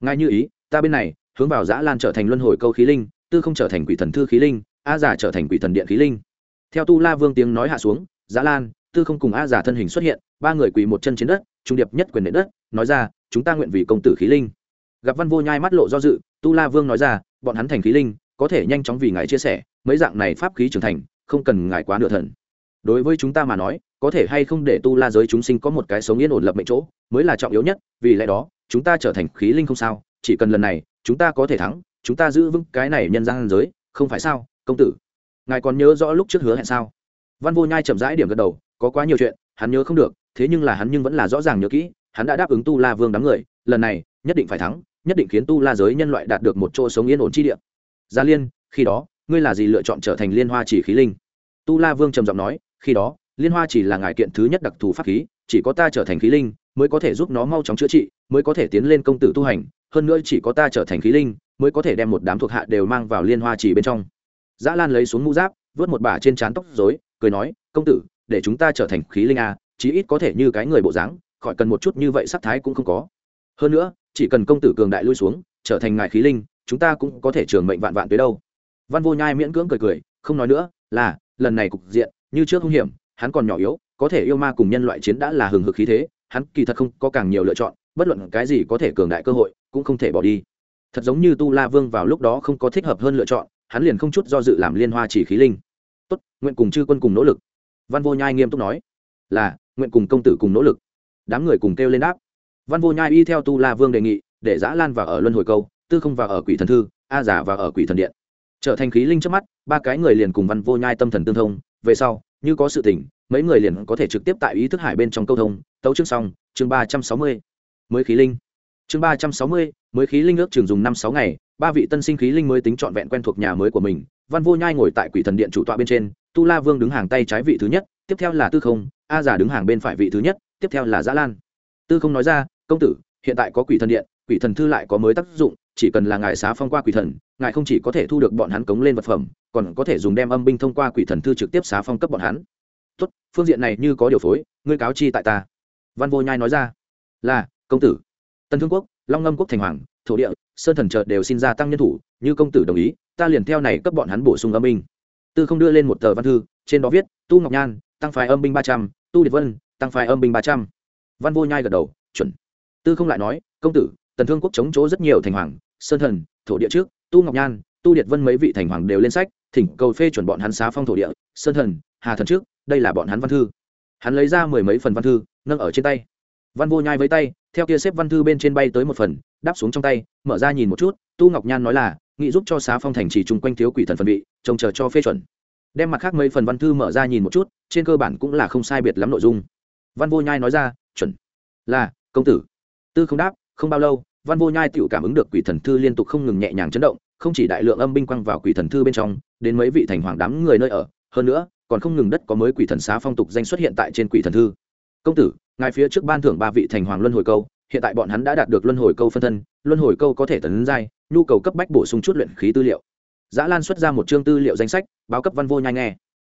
Ngay như ý, ta bên này, hướng vào giã lan trở thành luân hồi câu khí linh, tư không trở thành quỷ thần thư khí linh, a giả trở thành quỷ thần điện khí linh. Theo tu la vương tiếng nói hạ xuống giã lan, tư không cùng a giả thân hình xuất hiện, ba người quỳ một chân trên đất, trung điệp nhất quyền nệ đất, nói ra, chúng ta nguyện vì công tử khí linh. Gặp văn vô nhai mắt lộ do dự, tu la vương nói ra, bọn hắn thành khí linh, có thể nhanh chóng vì ngài chia sẻ, mấy dạng này pháp khí trưởng thành, không cần ngài quá nửa thần. Đối với chúng ta mà nói có thể hay không để tu la giới chúng sinh có một cái sống yên ổn lập mệnh chỗ, mới là trọng yếu nhất, vì lẽ đó, chúng ta trở thành khí linh không sao, chỉ cần lần này, chúng ta có thể thắng, chúng ta giữ vững cái này nhân gian giới, không phải sao, công tử? Ngài còn nhớ rõ lúc trước hứa hẹn sao? Văn vô nhai chậm rãi điểm gật đầu, có quá nhiều chuyện, hắn nhớ không được, thế nhưng là hắn nhưng vẫn là rõ ràng nhớ kỹ, hắn đã đáp ứng tu la vương đám người, lần này, nhất định phải thắng, nhất định khiến tu la giới nhân loại đạt được một chỗ sống yên ổn chi địa. Gia liên, khi đó, ngươi là gì lựa chọn trở thành liên hoa chỉ khí linh? Tu la vương trầm giọng nói, khi đó liên hoa chỉ là ngài kiện thứ nhất đặc thù pháp khí, chỉ có ta trở thành khí linh, mới có thể giúp nó mau chóng chữa trị, mới có thể tiến lên công tử tu hành. Hơn nữa chỉ có ta trở thành khí linh, mới có thể đem một đám thuộc hạ đều mang vào liên hoa chỉ bên trong. Dã lan lấy xuống mũ giáp, vớt một bả trên trán tóc dối cười nói, công tử, để chúng ta trở thành khí linh a chí ít có thể như cái người bộ dáng, khỏi cần một chút như vậy sắc thái cũng không có. Hơn nữa, chỉ cần công tử cường đại lui xuống, trở thành ngài khí linh, chúng ta cũng có thể trường mệnh vạn vạn tới đâu. Văn vô nhai miễn cưỡng cười cười, không nói nữa, là, lần này cục diện, như trước hung hiểm hắn còn nhỏ yếu, có thể yêu ma cùng nhân loại chiến đã là hừng hực khí thế, hắn kỳ thật không có càng nhiều lựa chọn, bất luận cái gì có thể cường đại cơ hội, cũng không thể bỏ đi. Thật giống như tu la vương vào lúc đó không có thích hợp hơn lựa chọn, hắn liền không chút do dự làm liên hoa chỉ khí linh. Tốt, nguyện cùng chư quân cùng nỗ lực. Văn vô nhai nghiêm túc nói. Là, nguyện cùng công tử cùng nỗ lực. Đám người cùng kêu lên đáp. Văn vô nhai y theo tu la vương đề nghị, để giã lan vào ở luân hồi câu, tư không vào ở quỷ thần thư, a giả vào ở quỷ thần điện. Trở thành khí linh trước mắt, ba cái người liền cùng văn vô nhai tâm thần tương thông, về sau như có sự tỉnh mấy người liền có thể trực tiếp tại ý thức hải bên trong câu thông. Tấu chương xong, chương ba trăm sáu mươi, mới khí linh. Chương ba trăm sáu mươi, mới khí linh ước trường dùng năm sáu ngày, ba vị tân sinh khí linh mới tính trọn vẹn quen thuộc nhà mới của mình. Văn vô nhai ngồi tại quỷ thần điện chủ tọa bên trên, tu la vương đứng hàng tay trái vị thứ nhất, tiếp theo là tư không, a giả đứng hàng bên phải vị thứ nhất, tiếp theo là giã lan. Tư không nói ra, công tử, hiện tại có quỷ thần điện, quỷ thần thư lại có mới tác dụng chỉ cần là ngài xá phong qua quỷ thần, ngài không chỉ có thể thu được bọn hắn cống lên vật phẩm, còn có thể dùng đem âm binh thông qua quỷ thần thư trực tiếp xá phong cấp bọn hắn. Tốt, phương diện này như có điều phối, ngươi cáo chi tại ta. Văn vô nhai nói ra. Là, công tử. Tân thương quốc, long ngâm quốc thành hoàng, thổ địa, sơn thần chợt đều xin ra tăng nhân thủ, như công tử đồng ý, ta liền theo này cấp bọn hắn bổ sung âm binh. Tư không đưa lên một tờ văn thư, trên đó viết, tu ngọc nhan, tăng phái âm binh ba trăm, tu điệt vân, tăng phái âm binh ba trăm. Văn vô nhai gật đầu, chuẩn. Tư không lại nói, công tử tần thương quốc chống chỗ rất nhiều thành hoàng, sơn thần, thổ địa trước, tu ngọc nhan, tu điệt vân mấy vị thành hoàng đều lên sách, thỉnh cầu phê chuẩn bọn hắn xá phong thổ địa, sơn thần, hà thần trước, đây là bọn hắn văn thư. Hắn lấy ra mười mấy phần văn thư, nâng ở trên tay. Văn vô nhai với tay, theo kia xếp văn thư bên trên bay tới một phần, đáp xuống trong tay, mở ra nhìn một chút, tu ngọc nhan nói là, nghị giúp cho xá phong thành chỉ chung quanh thiếu quỷ thần phần vị, trông chờ cho phê chuẩn. Đem mặt khác mấy phần văn thư mở ra nhìn một chút, trên cơ bản cũng là không sai biệt lắm nội dung. Văn vô nhai nói ra, chuẩn. Là, công tử. Tư không đáp không bao lâu văn vô nhai tự cảm ứng được quỷ thần thư liên tục không ngừng nhẹ nhàng chấn động không chỉ đại lượng âm binh quăng vào quỷ thần thư bên trong đến mấy vị thành hoàng đám người nơi ở hơn nữa còn không ngừng đất có mới quỷ thần xá phong tục danh xuất hiện tại trên quỷ thần thư công tử ngài phía trước ban thưởng ba vị thành hoàng luân hồi câu hiện tại bọn hắn đã đạt được luân hồi câu phân thân luân hồi câu có thể tấn giai nhu cầu cấp bách bổ sung chút luyện khí tư liệu giã Lan xuất ra một chương tư liệu danh sách, báo cấp Văn Vô Nhai nghe.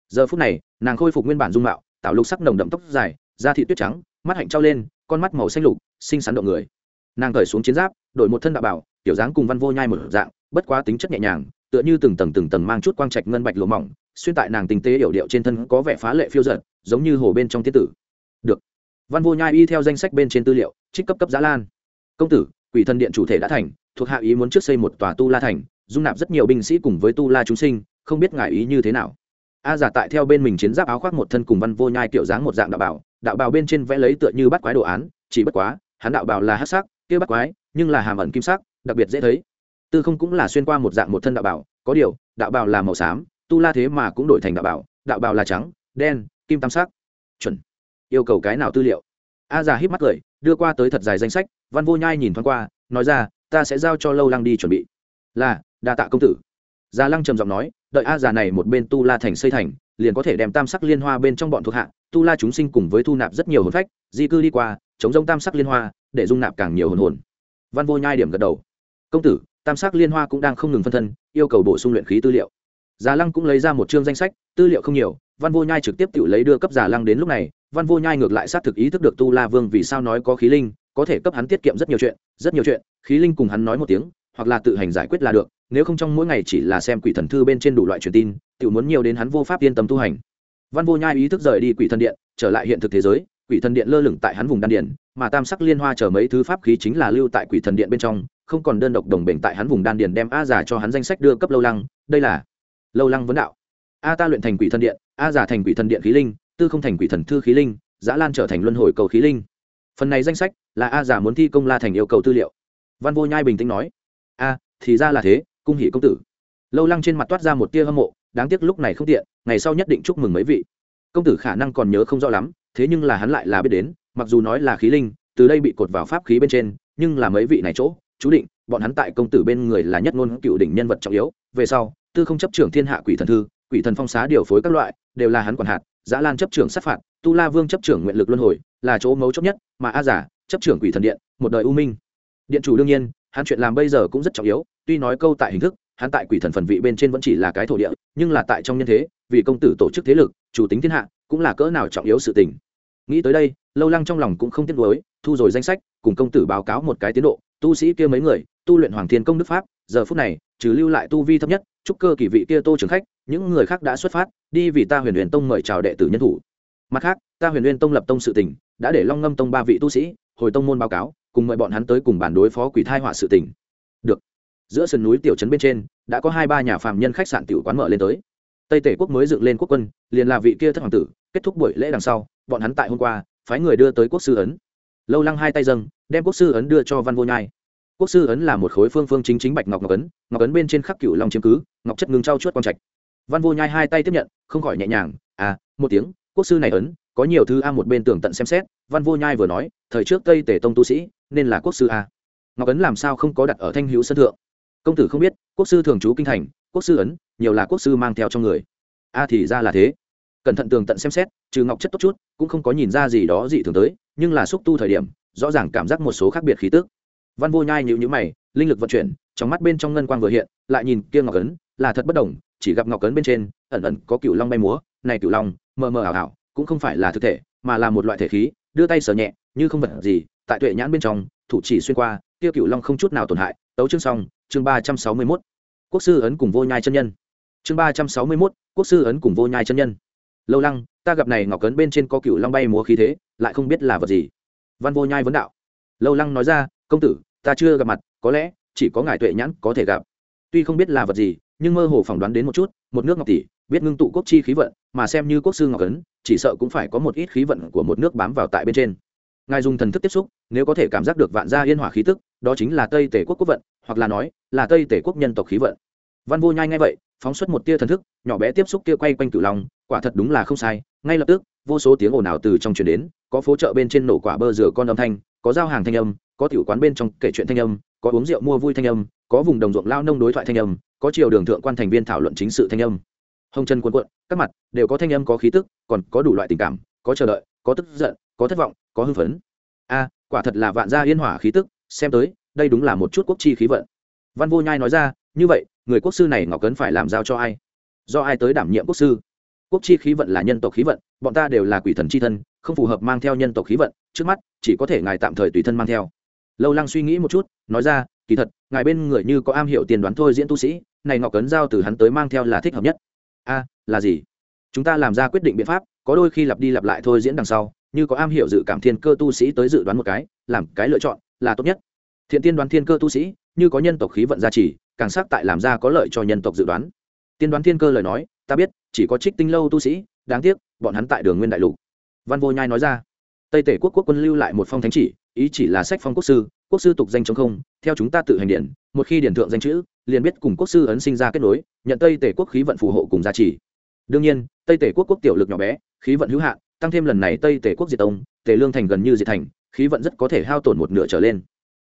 Giờ phút này, nàng khôi phục nguyên bản dung mạo, tạo lục sắc nồng đậm tóc dài, da thịt tuyết trắng, mắt hạnh trao lên, con mắt màu xanh lục, xinh xắn động người. Nàng cởi xuống chiến giáp, đổi một thân đạo bảo, tiểu dáng cùng Văn Vô Nhai một dạng, bất quá tính chất nhẹ nhàng, tựa như từng tầng từng tầng mang chút quang trạch ngân bạch lụa mỏng, xuyên tại nàng tinh tế hiểu điệu trên thân có vẻ phá lệ phiêu dật, giống như hồ bên trong tiết tử. Được. Văn Vô Nhai y theo danh sách bên trên tư liệu, trích cấp cấp giá Lan. Công tử, Quỷ Thần Điện chủ thể đã thành, thuộc hạ ý muốn trước xây một tòa tu la thành, dung nạp rất nhiều binh sĩ cùng với tu la chúng sinh không biết ngại ý như thế nào a giả tại theo bên mình chiến giáp áo khoác một thân cùng văn vô nhai kiểu dáng một dạng đạo bảo đạo bào bên trên vẽ lấy tựa như bắt quái đồ án chỉ bất quá hắn đạo bào là hát sắc kia bắt quái, nhưng là hàm ẩn kim sắc, đặc biệt dễ thấy. Tư không cũng là xuyên qua một dạng một thân đạo bảo, có điều, đạo bào là màu xám, tu la thế mà cũng đổi thành đạo bảo, đạo bào là trắng, đen, kim tam sắc. Chuẩn. Yêu cầu cái nào tư liệu? A già híp mắt cười, đưa qua tới thật dài danh sách, văn vô nhai nhìn thoáng qua, nói ra, ta sẽ giao cho lâu lăng đi chuẩn bị. Là, đa tạ công tử. Gia lăng trầm giọng nói, đợi a già này một bên tu la thành xây thành, liền có thể đem tam sắc liên hoa bên trong bọn thuộc hạ, tu la chúng sinh cùng với thu nạp rất nhiều hồn phách, di cư đi qua, chống giống tam sắc liên hoa để dung nạp càng nhiều hồn hồn. Văn vô nhai điểm gật đầu. Công tử, tam sắc liên hoa cũng đang không ngừng phân thân, yêu cầu bổ sung luyện khí tư liệu. Già lăng cũng lấy ra một chương danh sách, tư liệu không nhiều, văn vô nhai trực tiếp tự lấy đưa cấp già lăng đến lúc này. Văn vô nhai ngược lại xác thực ý thức được tu la vương vì sao nói có khí linh, có thể cấp hắn tiết kiệm rất nhiều chuyện, rất nhiều chuyện, khí linh cùng hắn nói một tiếng, hoặc là tự hành giải quyết là được, nếu không trong mỗi ngày chỉ là xem quỷ thần thư bên trên đủ loại truyền tin tự muốn nhiều đến hắn vô pháp yên tâm tu hành. Văn vô nhai ý thức rời đi quỷ thần điện, trở lại hiện thực thế giới quỷ thần điện lơ lửng tại hắn vùng đan điền, mà tam sắc liên hoa chở mấy thứ pháp khí chính là lưu tại quỷ thần điện bên trong, không còn đơn độc đồng bình tại hắn vùng đan điền đem a giả cho hắn danh sách đưa cấp lâu lăng, đây là lâu lăng vấn đạo. A ta luyện thành quỷ thần điện, a giả thành quỷ thần điện khí linh, tư không thành quỷ thần thư khí linh, giã lan trở thành luân hồi cầu khí linh. Phần này danh sách là a giả muốn thi công la thành yêu cầu tư liệu. Văn vô nhai bình tĩnh nói, a, thì ra là thế, cung hỷ công tử. Lâu lăng trên mặt toát ra một tia hâm mộ, đáng tiếc lúc này không tiện, ngày sau nhất định chúc mừng mấy vị. Công tử khả năng còn nhớ không rõ lắm thế nhưng là hắn lại là biết đến, mặc dù nói là khí linh, từ đây bị cột vào pháp khí bên trên, nhưng là mấy vị này chỗ, chú định, bọn hắn tại công tử bên người là nhất ngôn cựu đỉnh nhân vật trọng yếu. Về sau, tư không chấp trưởng thiên hạ quỷ thần thư, quỷ thần phong xá điều phối các loại, đều là hắn quản hạt, giã lan chấp trưởng sát phạt, tu la vương chấp trưởng nguyện lực luân hồi, là chỗ mấu chốt nhất, mà a giả chấp trưởng quỷ thần điện, một đời u minh. Điện chủ đương nhiên, hắn chuyện làm bây giờ cũng rất trọng yếu, tuy nói câu tại hình thức, hắn tại quỷ thần phần vị bên trên vẫn chỉ là cái thổ địa, nhưng là tại trong nhân thế, vì công tử tổ chức thế lực, chủ tính thiên hạ, cũng là cỡ nào trọng yếu sự tình nghĩ tới đây, lâu lăng trong lòng cũng không tiếc nuối, thu rồi danh sách, cùng công tử báo cáo một cái tiến độ, tu sĩ kia mấy người, tu luyện hoàng thiên công đức pháp, giờ phút này, trừ lưu lại tu vi thấp nhất, chúc cơ kỳ vị kia tô trường khách, những người khác đã xuất phát, đi vì ta huyền huyền tông mời chào đệ tử nhân thủ. Mặt khác, ta huyền huyền tông lập tông sự tỉnh đã để long ngâm tông ba vị tu sĩ, hồi tông môn báo cáo, cùng mời bọn hắn tới cùng bản đối phó quỷ thai họa sự tỉnh được. Giữa sườn núi tiểu trấn bên trên, đã có hai ba nhà phàm nhân khách sạn tiểu quán mở lên tới. Tây tể quốc mới dựng lên quốc quân, liền là vị kia thất hoàng tử, kết thúc buổi lễ đằng sau bọn hắn tại hôm qua, phái người đưa tới quốc sư ấn. Lâu lăng hai tay dâng, đem quốc sư ấn đưa cho văn vô nhai. Quốc sư ấn là một khối phương phương chính chính bạch ngọc ngọc ấn ngọc ấn bên trên khắc cựu long chiếm cứ, ngọc chất ngưng trao chuốt quang trạch. Văn vô nhai hai tay tiếp nhận, không khỏi nhẹ nhàng à một tiếng, quốc sư này ấn, có nhiều thứ a một bên tường tận xem xét. Văn vô nhai vừa nói, thời trước tây tể tông tu sĩ, nên là quốc sư a. Ngọc ấn làm sao không có đặt ở thanh hữu sân thượng? Công tử không biết, quốc sư thường trú kinh thành, quốc sư ấn, nhiều là quốc sư mang theo trong người. A thì ra là thế cẩn thận tường tận xem xét, trừ ngọc chất tốt chút, cũng không có nhìn ra gì đó dị thường tới, nhưng là xúc tu thời điểm, rõ ràng cảm giác một số khác biệt khí tức. Văn vô nhai nhịu nhữ mày, linh lực vận chuyển, trong mắt bên trong ngân quang vừa hiện, lại nhìn kia ngọc ấn, là thật bất đồng, chỉ gặp ngọc ấn bên trên, ẩn ẩn có cựu long bay múa, này cựu long, mờ mờ ảo ảo, cũng không phải là thực thể, mà là một loại thể khí, đưa tay sờ nhẹ, như không vật gì, tại tuệ nhãn bên trong, thủ chỉ xuyên qua, kia cựu long không chút nào tổn hại, tấu chương xong, chương ba trăm sáu mươi mốt. Quốc sư ấn cùng vô nhai chân nhân. Chương ba trăm sáu mươi mốt, quốc sư ấn cùng vô nhai chân nhân lâu lăng ta gặp này ngọc cấn bên trên có cựu long bay múa khí thế lại không biết là vật gì văn vô nhai vấn đạo lâu lăng nói ra công tử ta chưa gặp mặt có lẽ chỉ có ngài tuệ nhãn có thể gặp tuy không biết là vật gì nhưng mơ hồ phỏng đoán đến một chút một nước ngọc tỷ biết ngưng tụ quốc chi khí vận mà xem như quốc sư ngọc ấn chỉ sợ cũng phải có một ít khí vận của một nước bám vào tại bên trên ngài dùng thần thức tiếp xúc nếu có thể cảm giác được vạn gia yên hỏa khí tức đó chính là tây tể quốc quốc vận hoặc là nói là tây tể quốc nhân tộc khí vận văn vô nhai ngay vậy, phóng xuất một tia thần thức, nhỏ bé tiếp xúc kia quay quanh cửu long, quả thật đúng là không sai, ngay lập tức, vô số tiếng ồn ào từ trong truyền đến, có phố chợ bên trên nổ quả bơ rửa con âm thanh, có giao hàng thanh âm, có tiểu quán bên trong kể chuyện thanh âm, có uống rượu mua vui thanh âm, có vùng đồng ruộng lao nông đối thoại thanh âm, có chiều đường thượng quan thành viên thảo luận chính sự thanh âm. Hồng chân cuộn cuộn, các mặt đều có thanh âm, có khí tức, còn có đủ loại tình cảm, có chờ đợi, có tức giận, có thất vọng, có hưng phấn. A, quả thật là vạn gia yên hỏa khí tức, xem tới, đây đúng là một chút quốc chi khí vận. Văn vô nhai nói ra, như vậy người quốc sư này ngọc cấn phải làm giao cho ai? Do ai tới đảm nhiệm quốc sư? Quốc chi khí vận là nhân tộc khí vận, bọn ta đều là quỷ thần c h i thân, không phù hợp mang theo nhân tộc khí vận, trước mắt, chỉ có thể ngài tạm thời tùy thân mang theo. Lâu lăng suy nghĩ một chút, nói ra, kỳ thật, ngài bên người như có am hiểu tiền đoán thôi diễn tu sĩ, này ngọc cấn giao từ hắn tới mang theo là thích hợp nhất. A, là gì? Chúng ta làm ra quyết định biện pháp, có đôi khi lặp đi lặp lại thôi diễn đằng sau, như có am hiểu dự cảm thiên cơ tu sĩ tới dự đoán một cái, làm cái lựa chọn là tốt nhất. Thiện tiên đoán thiên cơ tu sĩ, như có nhân tộc khí vận gia trì càng xác tại làm ra có lợi cho nhân tộc dự đoán. Tiên đoán thiên cơ lời nói, ta biết, chỉ có trích tinh lâu tu sĩ, đáng tiếc, bọn hắn tại đường nguyên đại lục. Văn vô nhai nói ra. Tây tể quốc quốc quân lưu lại một phong thánh chỉ, ý chỉ là sách phong quốc sư quốc sư tục danh chống không, theo chúng ta tự hành điện một khi điển thượng danh chữ, liền biết cùng quốc sư ấn sinh ra kết nối, nhận tây tể quốc khí vận phù hộ cùng gia trì. Đương nhiên, tây tể quốc quốc tiểu lực nhỏ bé, khí vận hữu hạn, tăng thêm lần này tây tể quốc diệt tông, tề lương thành gần như diệt thành, khí vận rất có thể hao tổn một nửa trở lên.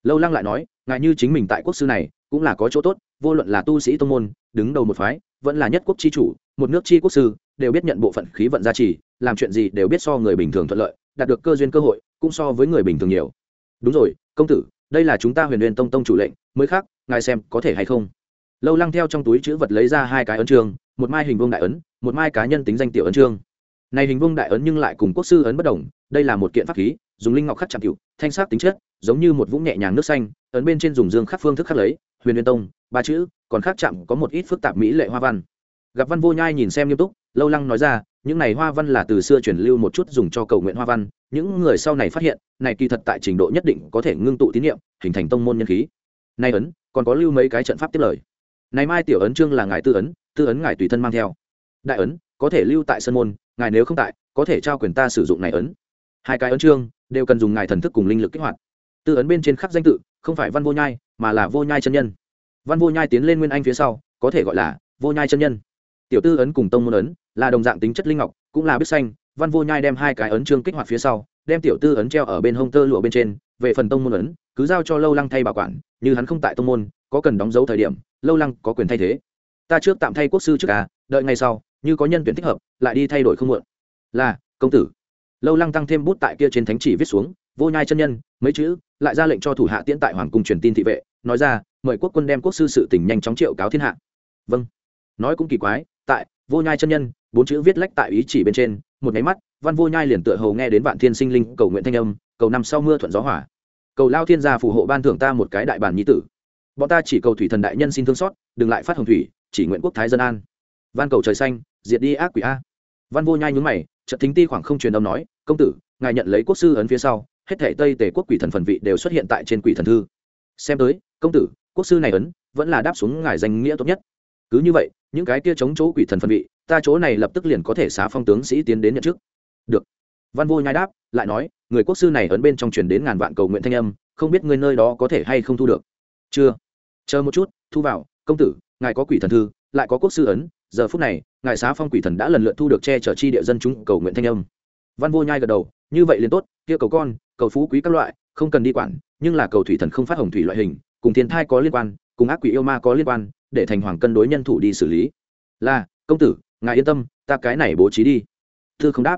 Lâu lăng lại nói ngại như chính mình tại quốc sư này cũng là có chỗ tốt vô luận là tu sĩ tông môn đứng đầu một phái vẫn là nhất quốc chi chủ một nước chi quốc sư đều biết nhận bộ phận khí vận gia trì làm chuyện gì đều biết so người bình thường thuận lợi đạt được cơ duyên cơ hội cũng so với người bình thường nhiều. Đúng rồi công tử đây là chúng ta huyền huyền tông tông chủ lệnh mới khác ngài xem có thể hay không? Lâu lăng theo trong túi chữ vật lấy ra hai cái ấn trường, một mai hình vương đại ấn một mai cá nhân tính danh tiểu ấn trương này hình vương đại ấn nhưng lại cùng quốc sư ấn bất đồng đây là một kiện pháp khí dùng linh ngọc khắc chạm cựu thanh sắc tính chất giống như một vũng nhẹ nhàng nước xanh ấn bên trên dùng dương khắc phương thức khắc lấy huyền huyền tông, ba chữ, còn khắc chạm có một ít phức tạp mỹ lệ hoa văn. Gặp văn vô nhai nhìn xem nghiêm túc, lâu lăng nói ra, những này hoa văn là từ xưa truyền lưu một chút dùng cho cầu nguyện hoa văn. Những người sau này phát hiện, này kỳ thật tại trình độ nhất định có thể ngưng tụ tín nhiệm hình thành tông môn nhân khí. Nay ấn, còn có lưu mấy cái trận pháp tiếp lời. Này mai tiểu ấn trương là ngài tư ấn tư ấn ngài tùy thân mang theo. Đại ấn, có thể lưu tại sân môn, ngài nếu không tại, có thể trao quyền ta sử dụng này ấn. Hai cái ấn trương đều cần dùng ngài thần thức cùng linh lực kích hoạt. Tư ấn bên trên khắc danh tự không phải văn vô nhai, mà là vô nhai chân nhân. Văn vô nhai tiến lên nguyên anh phía sau, có thể gọi là vô nhai chân nhân. Tiểu tư ấn cùng tông môn ấn là đồng dạng tính chất linh ngọc, cũng là biết xanh. Văn vô nhai đem hai cái ấn trương kích hoạt phía sau, đem tiểu tư ấn treo ở bên hông tơ lụa bên trên. Về phần tông môn ấn, cứ giao cho lâu lăng thay bảo quản, như hắn không tại tông môn, có cần đóng dấu thời điểm, lâu lăng có quyền thay thế. Ta trước tạm thay quốc sư trước cả đợi ngày sau, như có nhân tuyển thích hợp, lại đi thay đổi không muộn. Là, công tử. Lâu lăng tăng thêm bút tại kia trên thánh chỉ viết xuống, vô nhai chân nhân, mấy chữ lại ra lệnh cho thủ hạ tiễn tại hoàng cung truyền tin thị vệ, nói ra, mời quốc quân đem quốc sư sự tình nhanh chóng triệu cáo thiên hạ. Vâng. Nói cũng kỳ quái, tại vô nhai chân nhân, bốn chữ viết lách tại ý chỉ bên trên, một nháy mắt, văn vô nhai liền tựa hầu nghe đến vạn thiên sinh linh cầu nguyện thanh âm, cầu năm sau mưa thuận gió hỏa cầu lao thiên gia phù hộ ban thưởng ta một cái đại bản nhi tử. Bọn ta chỉ cầu thủy thần đại nhân xin thương xót, đừng lại phát hồng thủy, chỉ nguyện quốc thái dân an. Van cầu trời xanh, diệt đi ác quỷ a. Văn vô nhai nhúng mày trận thính ti khoảng không truyền âm nói, công tử, ngài nhận lấy quốc sư ấn phía sau hết thể tây tề quốc quỷ thần phần vị đều xuất hiện tại trên quỷ thần thư. Xem tới, công tử, quốc sư này ấn, vẫn là đáp xuống ngài danh nghĩa tốt nhất. Cứ như vậy, những cái kia chống chỗ quỷ thần phần vị, ta chỗ này lập tức liền có thể xá phong tướng sĩ tiến đến nhận chức. Được. Văn vô nhai đáp, lại nói, người quốc sư này ấn bên trong truyền đến ngàn vạn cầu nguyện thanh âm, không biết người nơi đó có thể hay không thu được. Chưa. Chờ một chút, thu vào, công tử, ngài có quỷ thần thư, lại có quốc sư ấn, giờ phút này, ngài xá phong quỷ thần đã lần lượt thu được che chở chi địa dân chúng cầu nguyện thanh âm. Văn vô nhai gật đầu như vậy liền tốt, kia cầu con, cầu phú quý các loại, không cần đi quản, nhưng là cầu thủy thần không phát hồng thủy loại hình, cùng thiên thai có liên quan, cùng ác quỷ yêu ma có liên quan, để thành hoàng cân đối nhân thủ đi xử lý. Là, công tử, ngài yên tâm, ta cái này bố trí đi. Thư không đáp.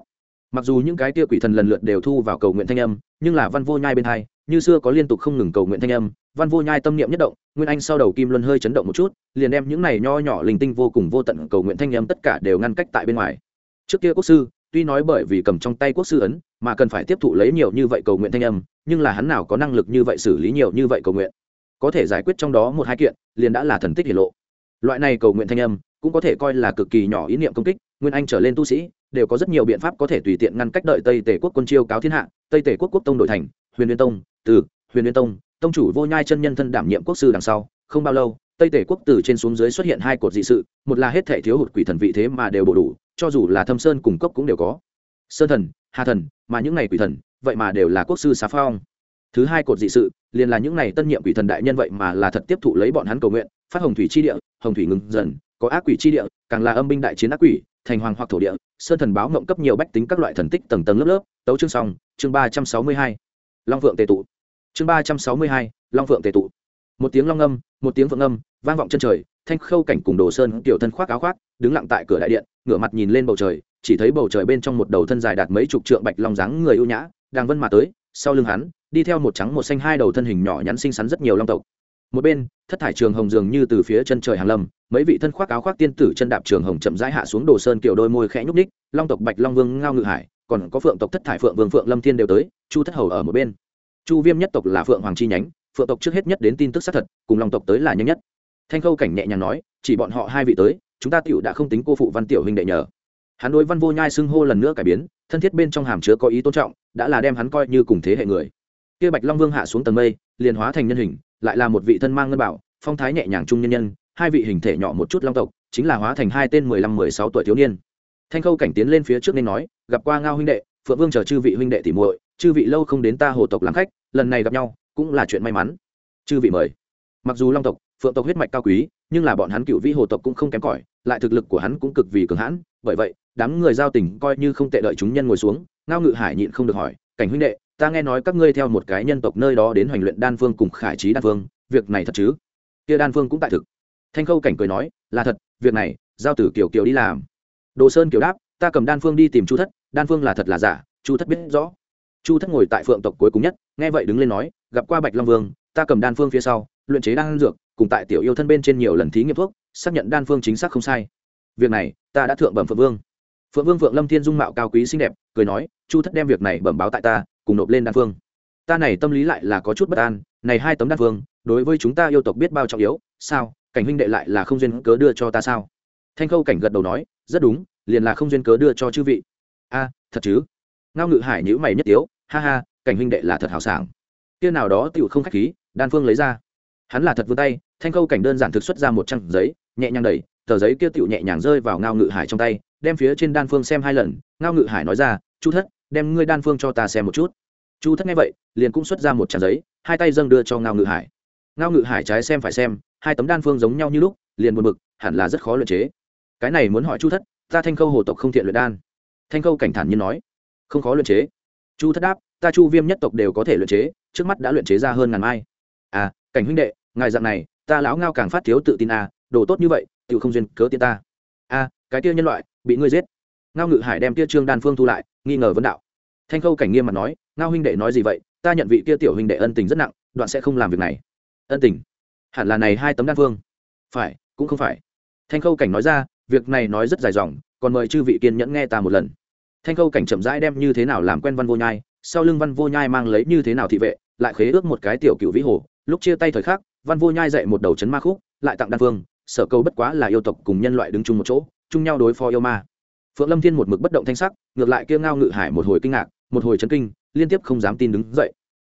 Mặc dù những cái kia quỷ thần lần lượt đều thu vào cầu nguyện thanh âm, nhưng là văn vô nhai bên hai, như xưa có liên tục không ngừng cầu nguyện thanh âm, văn vô nhai tâm niệm nhất động, nguyên anh sau đầu kim luân hơi chấn động một chút, liền đem những này nho nhỏ linh tinh vô cùng vô tận cầu nguyện thanh âm tất cả đều ngăn cách tại bên ngoài. Trước kia quốc sư, tuy nói bởi vì cầm trong tay quốc sư ấn mà cần phải tiếp thụ lấy nhiều như vậy cầu nguyện thanh âm, nhưng là hắn nào có năng lực như vậy xử lý nhiều như vậy cầu nguyện? Có thể giải quyết trong đó một hai kiện, liền đã là thần tích hiển lộ. Loại này cầu nguyện thanh âm, cũng có thể coi là cực kỳ nhỏ ý niệm công kích, nguyên anh trở lên tu sĩ, đều có rất nhiều biện pháp có thể tùy tiện ngăn cách đợi tây tể quốc quân chiêu cáo thiên hạ, tây tể quốc quốc tông đổi thành, huyền liên tông, từ huyền liên tông tông chủ vô nhai chân nhân thân đảm nhiệm quốc sư đằng sau, không bao lâu, tây tể quốc từ trên xuống dưới xuất hiện hai cột dị sự, một là hết thể thiếu hụt quỷ thần vị thế mà đều bổ đủ, cho dù là thâm sơn cùng cấp cũng đều có sơn thần, hà thần, mà những này quỷ thần, vậy mà đều là quốc sư xá phong. Thứ hai cột dị sự, liền là những này tân nhiệm quỷ thần đại nhân vậy mà là thật tiếp thụ lấy bọn hắn cầu nguyện, phát hồng thủy chi địa, hồng thủy ngừng dần, có ác quỷ chi địa, càng là âm binh đại chiến ác quỷ, thành hoàng hoặc thổ địa, sơn thần báo ngộng cấp nhiều bách tính các loại thần tích tầng tầng lớp lớp, tấu chương song chương ba trăm sáu mươi hai. Long phượng tề tụ. Chương ba trăm sáu mươi hai, long phượng tề tụ. Một tiếng long âm, một tiếng phượng âm, vang vọng chân trời, thanh khâu cảnh cùng đồ sơn tiểu thân khoác áo khoác, đứng lặng tại cửa đại điện, ngửa mặt nhìn lên bầu trời chỉ thấy bầu trời bên trong một đầu thân dài đạt mấy chục trượng bạch long dáng người ưu nhã, đang vân mà tới, sau lưng hắn, đi theo một trắng một xanh hai đầu thân hình nhỏ nhắn xinh xắn rất nhiều long tộc. Một bên, thất thải trường hồng dường như từ phía chân trời hàng lâm, mấy vị thân khoác áo khoác tiên tử chân đạp trường hồng chậm rãi hạ xuống đồ sơn kiểu đôi môi khẽ nhúc ních long tộc bạch long vương ngao ngự hải, còn có phượng tộc thất thải phượng vương phượng lâm thiên đều tới, chu thất hầu ở một bên. Chu viêm nhất tộc là phượng hoàng chi nhánh, phượng tộc trước hết nhất đến tin tức xác thật, cùng long tộc tới là nhanh nhất. Thanh khâu cảnh nhẹ nhàng nói, chỉ bọn họ hai vị tới, chúng ta tựu đã không tính cô phụ văn tiểu huynh đệ nhờ hắn đối văn vô nhai xưng hô lần nữa cải biến, thân thiết bên trong hàm chứa có ý tôn trọng, đã là đem hắn coi như cùng thế hệ người. Kia bạch long vương hạ xuống tầng mây, liền hóa thành nhân hình, lại là một vị thân mang ngân bảo, phong thái nhẹ nhàng trung nhân nhân, hai vị hình thể nhỏ một chút long tộc, chính là hóa thành hai tên mười lăm, mười sáu tuổi thiếu niên. Thanh khâu cảnh tiến lên phía trước nên nói, gặp qua ngao huynh đệ, phượng vương chờ chư vị huynh đệ tỉ muội, chư vị lâu không đến ta hồ tộc làm khách, lần này gặp nhau, cũng là chuyện may mắn. Chư vị mời. Mặc dù long tộc, phượng tộc huyết mạch cao quý, nhưng là bọn hắn cựu vĩ hồ tộc cũng không kém cỏi, lại thực lực của hắn cũng cực vì cường hãn bởi vậy, đám người giao tình coi như không tệ đợi chúng nhân ngồi xuống, ngao ngự hải nhịn không được hỏi, cảnh huynh đệ, ta nghe nói các ngươi theo một cái nhân tộc nơi đó đến hoành luyện đan phương cùng khải trí đan phương, việc này thật chứ? Kia đan phương cũng tại thực. Thanh khâu cảnh cười nói, là thật, việc này, giao tử kiều kiều đi làm. Đồ sơn kiều đáp, ta cầm đan phương đi tìm chu thất, đan phương là thật là giả, chu thất biết rõ. Chu thất ngồi tại phượng tộc cuối cùng nhất, nghe vậy đứng lên nói, gặp qua bạch long vương, ta cầm đan phương phía sau, luyện chế đan dược, cùng tại tiểu yêu thân bên trên nhiều lần thí nghiệm thuốc, xác nhận đan phương chính xác không sai. Việc này ta đã thượng bẩm phượng vương. Phượng vương phượng lâm thiên dung mạo cao quý xinh đẹp, cười nói, chu thất đem việc này bẩm báo tại ta, cùng nộp lên đan phương. Ta này tâm lý lại là có chút bất an, này hai tấm đan phương, đối với chúng ta yêu tộc biết bao trọng yếu, sao, cảnh huynh đệ lại là không duyên cớ đưa cho ta sao? Thanh khâu cảnh gật đầu nói, rất đúng, liền là không duyên cớ đưa cho chư vị. A, thật chứ? Ngao ngự hải nhữ mày nhất tiếu, ha ha, cảnh huynh đệ là thật hào sảng. Kia nào đó tựu không khách khí, đan phương lấy ra. Hắn là thật vươn tay, thanh khâu cảnh đơn giản thực xuất ra một trang giấy, nhẹ nhàng đẩy tờ giấy kia tựu nhẹ nhàng rơi vào ngao ngự hải trong tay, đem phía trên đan phương xem hai lần, ngao ngự hải nói ra, chu thất, đem ngươi đan phương cho ta xem một chút. Chu thất nghe vậy, liền cũng xuất ra một trang giấy, hai tay dâng đưa cho ngao ngự hải. Ngao ngự hải trái xem phải xem, hai tấm đan phương giống nhau như lúc, liền buồn bực, hẳn là rất khó luyện chế. Cái này muốn hỏi chu thất, ta thanh khâu hồ tộc không thiện luyện đan. Thanh khâu cảnh thản nhiên nói, không khó luyện chế. Chu thất đáp, ta chu viêm nhất tộc đều có thể luyện chế, trước mắt đã luyện chế ra hơn ngàn mai. À cảnh huynh đệ, ngài dạng này, ta lão ngao càng phát thiếu tự tin à đồ tốt như vậy tự không duyên cớ tiên ta. A à, cái tia nhân loại bị ngươi giết. Ngao ngự hải đem tia trương đan phương thu lại nghi ngờ vấn đạo. Thanh khâu cảnh nghiêm mặt nói ngao huynh đệ nói gì vậy? Ta nhận vị kia tiểu huynh đệ ân tình rất nặng đoạn sẽ không làm việc này. Ân tình? Hẳn là này hai tấm đan phương. Phải cũng không phải. Thanh khâu cảnh nói ra việc này nói rất dài dòng còn mời chư vị kiên nhẫn nghe ta một lần. Thanh khâu cảnh chậm rãi đem như thế nào làm quen văn vô nhai sau lưng văn vô nhai mang lấy như thế nào thị vệ lại khế ước một cái tiểu cựu vĩ hồ. Lúc chia tay thời khắc văn vô nhai dạy một đầu chấn ma khúc lại tặng đan phương sở cầu bất quá là yêu tộc cùng nhân loại đứng chung một chỗ, chung nhau đối phó yêu ma. Phượng lâm thiên một mực bất động thanh sắc, ngược lại kia ngao ngự hải một hồi kinh ngạc, một hồi chấn kinh, liên tiếp không dám tin đứng dậy.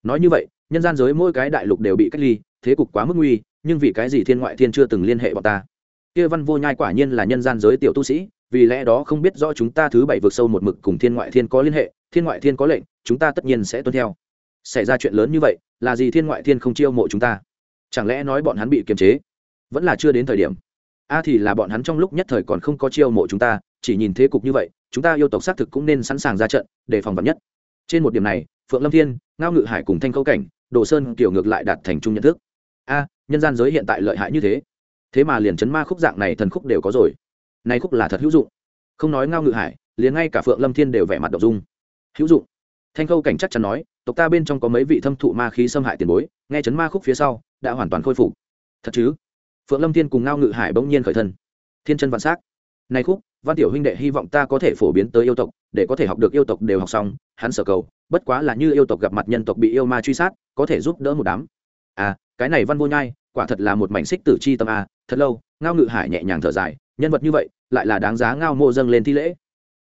Nói như vậy, nhân gian giới mỗi cái đại lục đều bị cách ly, thế cục quá mức nguy, nhưng vì cái gì thiên ngoại thiên chưa từng liên hệ bọn ta? Kia văn vô nhai quả nhiên là nhân gian giới tiểu tu sĩ, vì lẽ đó không biết rõ chúng ta thứ bảy vượt sâu một mực cùng thiên ngoại thiên có liên hệ, thiên ngoại thiên có lệnh, chúng ta tất nhiên sẽ tuân theo. Xảy ra chuyện lớn như vậy, là gì thiên ngoại thiên không chiêu mộ chúng ta? Chẳng lẽ nói bọn hắn bị kiềm chế? Vẫn là chưa đến thời điểm. A thì là bọn hắn trong lúc nhất thời còn không có chiêu mộ chúng ta, chỉ nhìn thế cục như vậy, chúng ta yêu tộc xác thực cũng nên sẵn sàng ra trận, để phòng vật nhất. Trên một điểm này, phượng lâm thiên, ngao ngự hải cùng thanh khâu cảnh, đồ sơn kiểu ngược lại đạt thành chung nhận thức. A, nhân gian giới hiện tại lợi hại như thế. Thế mà liền chấn ma khúc dạng này thần khúc đều có rồi. Nay khúc là thật hữu dụng. Không nói ngao ngự hải, liền ngay cả phượng lâm thiên đều vẻ mặt đ dung. Hữu dụng. Thanh khâu cảnh chắc chắn nói, tộc ta bên trong có mấy vị thâm thụ ma khí xâm hại tiền bối, nghe chấn ma khúc phía sau, đã hoàn toàn khôi phục. Thật chứ? Phượng lâm thiên cùng ngao ngự hải bỗng nhiên khởi thân. Thiên chân vạn s á c này khúc, văn tiểu huynh đệ hy vọng ta có thể phổ biến tới yêu tộc, để có thể học được yêu tộc đều học xong, hắn sở cầu, bất quá là như yêu tộc gặp mặt nhân tộc bị yêu ma truy sát, có thể giúp đỡ một đám. À cái này văn vô nhai, quả thật là một mảnh xích tử chi tâm à thật lâu, ngao ngự hải nhẹ nhàng thở dài, nhân vật như vậy, lại là đáng giá ngao mộ dâng lên thi lễ.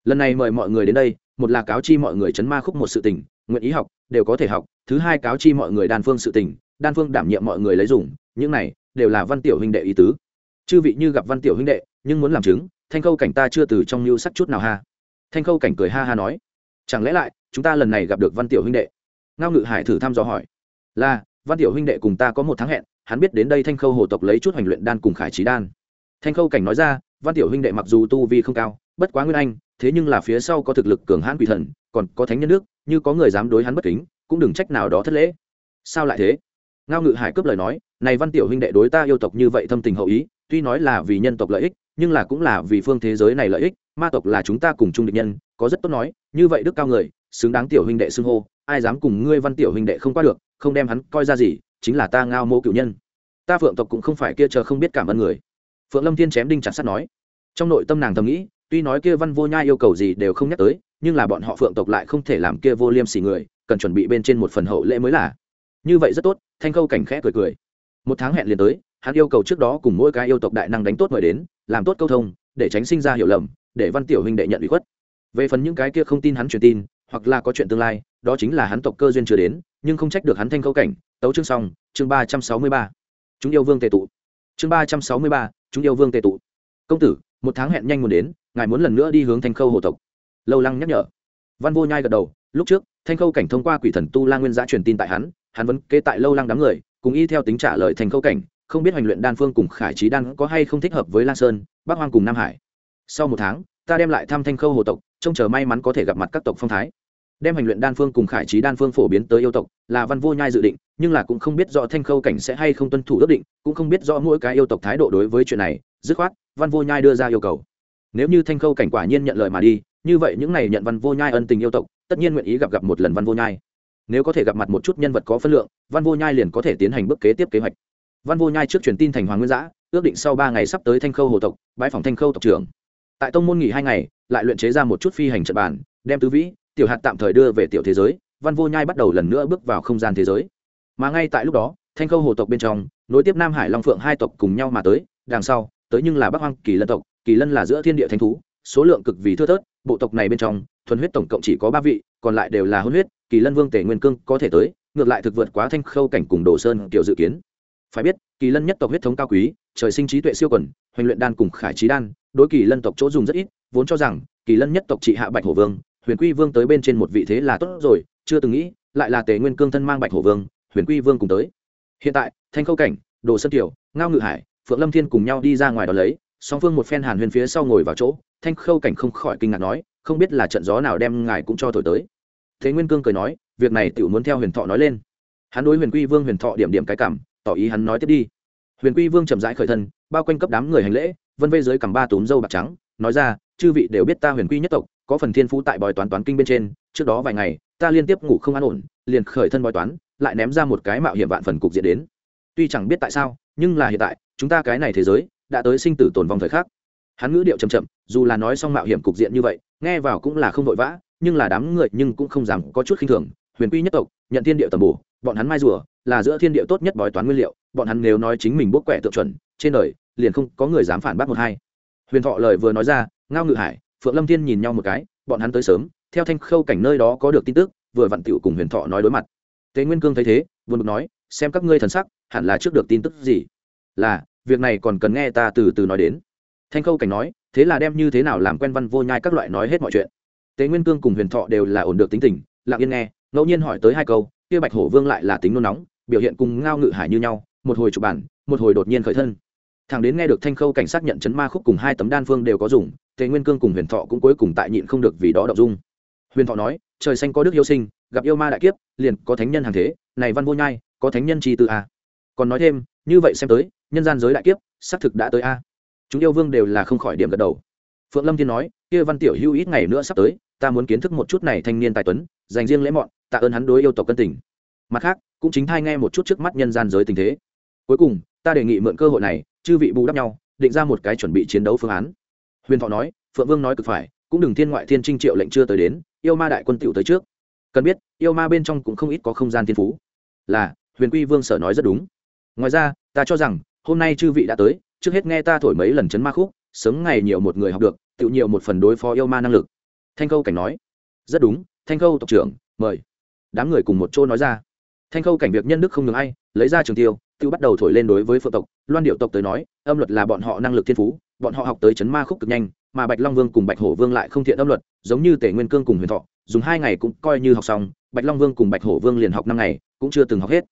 Lần này mời mọi người đến đây, một là cáo chi mọi người chấn ma khúc một sự tình, nguyện ý học, đều có thể học, thứ hai cáo chi mọi người đan phương sự tình, đan phương đảm nhiệm mọi người lấy dùng, những này đều là văn tiểu huynh đệ ý tứ. Chư vị như gặp văn tiểu huynh đệ, nhưng muốn làm chứng, thanh khâu cảnh ta chưa từ trong mưu sắc chút nào ha. Thanh khâu cảnh cười ha ha nói, chẳng lẽ lại, chúng ta lần này gặp được văn tiểu huynh đệ? Ngao ngự hải thử thăm dò hỏi, là, văn tiểu huynh đệ cùng ta có một tháng hẹn, hắn biết đến đây thanh khâu hồ tộc lấy chút hoành luyện đan cùng khải trí đan. Thanh khâu cảnh nói ra, văn tiểu huynh đệ mặc dù tu vi không cao, bất quá nguyên anh, thế nhưng là phía sau có thực lực cường hãn quỷ thần, còn có thánh nhân nước, như có người dám đối hắn bất kính, cũng đừng trách nào đó thất lễ. Sao lại thế? Ngao ngự hải cướp lời nói, này văn tiểu huynh đệ đối ta yêu tộc như vậy thâm tình hậu ý, tuy nói là vì nhân tộc lợi ích, nhưng là cũng là vì phương thế giới này lợi ích, ma tộc là chúng ta cùng chung địch nhân, có rất tốt nói, như vậy đức cao người, xứng đáng tiểu huynh đệ xưng hô, ai dám cùng ngươi văn tiểu huynh đệ không qua được, không đem hắn coi ra gì, chính là ta ngao mô cựu nhân. Ta phượng tộc cũng không phải kia chờ không biết cảm ơn người. Phượng lâm thiên chém đinh chặt sắt nói. Trong nội tâm nàng thầm nghĩ, tuy nói kia văn vô nhai yêu cầu gì đều không nhắc tới, nhưng là bọn họ phượng tộc lại không thể làm kia vô liêm sỉ người, cần chuẩn bị bên trên một phần hậu lễ mới là như vậy rất tốt, thanh khâu cảnh khẽ cười cười. Một tháng hẹn liền tới, hắn yêu cầu trước đó cùng mỗi cái yêu tộc đại năng đánh tốt mời đến, làm tốt câu thông, để tránh sinh ra hiểu lầm, để văn tiểu huynh đệ nhận ủy khuất. Về phần những cái kia không tin hắn truyền tin, hoặc là có chuyện tương lai, đó chính là hắn tộc cơ duyên chưa đến, nhưng không trách được hắn thanh khâu cảnh. Tấu chương xong, chương ba trăm sáu mươi ba. Chúng yêu vương tề tụ. Chương ba trăm sáu mươi ba, chúng yêu vương tề tụ. Công tử, một tháng hẹn nhanh muốn đến, ngài muốn lần nữa đi hướng thanh khâu hồ tộc. Lâu lăng nhắc nhở. Văn vô nhai gật đầu, lúc trước, thanh khâu cảnh thông qua quỷ thần tu la nguyên giã truyền tin tại hắn hắn vẫn kế tại lâu lăng đám người, cùng y theo tính trả lời thành khâu cảnh, không biết hoành luyện đan phương cùng khải trí đan có hay không thích hợp với lan sơn, bắc hoang cùng nam hải. Sau một tháng, ta đem lại thăm thanh khâu hồ tộc, trông chờ may mắn có thể gặp mặt các tộc phong thái. Đem hành luyện đan phương cùng khải trí đan phương phổ biến tới yêu tộc, là văn vô nhai dự định, nhưng là cũng không biết rõ thanh khâu cảnh sẽ hay không tuân thủ ước định, cũng không biết rõ mỗi cái yêu tộc thái độ đối với chuyện này, dứt khoát, văn vô nhai đưa ra yêu cầu. Nếu như thanh khâu cảnh quả nhiên nhận lời mà đi, như vậy những này nhận văn vô nhai ân tình yêu tộc, tất nhiên nguyện ý gặp gặp một lần văn vô nhai nếu có thể gặp mặt một chút nhân vật có phân lượng văn vô nhai liền có thể tiến hành bước kế tiếp kế hoạch. Văn vô nhai trước truyền tin thành hoàng nguyên giã ước định sau ba ngày sắp tới thanh khâu hồ tộc bãi phòng thanh khâu tộc trưởng. Tại tông môn nghỉ hai ngày lại luyện chế ra một chút phi hành trận bản, đem tứ vĩ tiểu hạt tạm thời đưa về tiểu thế giới văn vô nhai bắt đầu lần nữa bước vào không gian thế giới. Mà ngay tại lúc đó thanh khâu hồ tộc bên trong nối tiếp nam hải long phượng hai tộc cùng nhau mà tới đằng sau tới nhưng là bắc hoang kỳ lân tộc kỳ lân là giữa thiên địa thanh thú số lượng cực vì thưa thớt bộ tộc này bên trong thuần huyết tổng cộng chỉ có ba vị còn lại đều là hôn huyết kỳ lân vương Tề nguyên cương có thể tới ngược lại thực vượt quá thanh khâu cảnh cùng đồ sơn kiểu dự kiến. Phải biết kỳ lân nhất tộc huyết thống cao quý trời sinh trí tuệ siêu quần hoành luyện đan cùng khải trí đan đối kỳ lân tộc chỗ dùng rất ít vốn cho rằng kỳ lân nhất tộc trị hạ bạch hổ vương huyền quy vương tới bên trên một vị thế là tốt rồi chưa từng nghĩ lại là tề nguyên cương thân mang bạch hổ vương huyền quy vương cùng tới. Hiện tại thanh khâu cảnh đồ sơn Tiểu, ngao ngự hải phượng lâm thiên cùng nhau đi ra ngoài đó lấy song phương một phen hàn huyền phía sau ngồi vào chỗ thanh khâu cảnh không khỏi kinh ngạc nói không biết là trận gió nào đem ngài cũng cho thổi tới. Thế nguyên cương cười nói, việc này tự muốn theo huyền thọ nói lên. Hắn đối huyền quy vương huyền thọ điểm điểm cái cảm, tỏ ý hắn nói tiếp đi. Huyền quy vương chậm rãi khởi thân, bao quanh cấp đám người hành lễ, vân vây dưới cằm ba túm dâu bạc trắng, nói ra, chư vị đều biết ta huyền quy nhất tộc, có phần thiên phú tại bói toán toán kinh bên trên, trước đó vài ngày, ta liên tiếp ngủ không an ổn, liền khởi thân bói toán, lại ném ra một cái mạo hiểm vạn phần cục diện đến. Tuy chẳng biết tại sao, nhưng là hiện tại, chúng ta cái này thế giới, đã tới sinh tử tồn vong thời khắc. Hắn ngữ điệu chậm chậm, dù là nói xong mạo hiểm cục diện như vậy nghe vào cũng là không vội vã, nhưng là đám người nhưng cũng không dám có chút khinh thường. Huyền quy nhất tộc, nhận thiên Địa tầm bổ, bọn hắn mai rùa, là giữa thiên Địa tốt nhất bói toán nguyên liệu. Bọn hắn nếu nói chính mình bốc quẻ tự chuẩn, trên đời, liền không có người dám phản bác một hai. Huyền thọ lời vừa nói ra, ngao ngự hải, phượng lâm thiên nhìn nhau một cái, bọn hắn tới sớm, theo thanh khâu cảnh nơi đó có được tin tức, vừa vặn tiệu cùng huyền thọ nói đối mặt. Tế nguyên cương thấy thế vừa được nói, xem các ngươi thần sắc, hẳn là trước được tin tức gì? Là, việc này còn cần nghe ta từ từ nói đến thanh khâu cảnh nói, thế là đem như thế nào làm quen văn vô nhai các loại nói hết mọi chuyện. Tế nguyên cương cùng huyền thọ đều là ổn được tính tình, lặng yên nghe, ngẫu nhiên hỏi tới hai câu, kia bạch hổ vương lại là tính nôn nóng, biểu hiện cùng ngao ngự hải như nhau, một hồi chụp bản, một hồi đột nhiên khởi thân. Thằng đến nghe được thanh khâu cảnh sát nhận chấn ma khúc cùng hai tấm đan phương đều có dùng tề nguyên cương cùng huyền thọ cũng cuối cùng tại nhịn không được vì đó đọc dung. Huyền thọ nói, trời xanh có đức yêu sinh, gặp yêu ma đại kiếp, liền có thánh nhân hàng thế, này văn vô nhai, có thánh nhân chi tư a còn nói thêm, như vậy xem tới, nhân gian giới đại kiếp, xác thực đã tới a chúng yêu vương đều là không khỏi điểm gật đầu. Phượng lâm thiên nói, kia văn tiểu hưu ít ngày nữa sắp tới, ta muốn kiến thức một chút này thanh niên tài tuấn, dành riêng lễ mọn, tạ ơn hắn đối yêu tộc cân tình. Mặt khác, cũng chính thay nghe một chút trước mắt nhân gian giới tình thế. Cuối cùng, ta đề nghị mượn cơ hội này, chư vị bù đắp nhau, định ra một cái chuẩn bị chiến đấu phương án. Huyền thọ nói, phượng vương nói cực phải, cũng đừng thiên ngoại thiên trinh triệu lệnh chưa tới đến, yêu ma đại quân tiểu tới trước. Cần biết, yêu ma bên trong cũng không ít có không gian thiên phú. Là, huyền quy vương sở nói rất đúng. Ngoài ra, ta cho rằng, hôm nay chư vị đã tới trước hết nghe ta thổi mấy lần chấn ma khúc, sớm ngày nhiều một người học được, tự nhiều một phần đối phó yêu ma năng lực. Thanh khâu cảnh nói. Rất đúng, thanh khâu tộc trưởng, mời. Đám người cùng một chỗ nói ra. Thanh khâu cảnh việc nhân đức không ngừng ai, lấy ra trường tiêu, tự bắt đầu thổi lên đối với phượng tộc. Loan điệu tộc tới nói, âm luật là bọn họ năng lực thiên phú, bọn họ học tới chấn ma khúc cực nhanh, mà bạch long vương cùng bạch hổ vương lại không thiện âm luật, giống như tể nguyên cương cùng huyền thọ, dùng hai ngày cũng coi như học xong, bạch long vương cùng bạch hổ vương liền học năm ngày, cũng chưa từng học hết.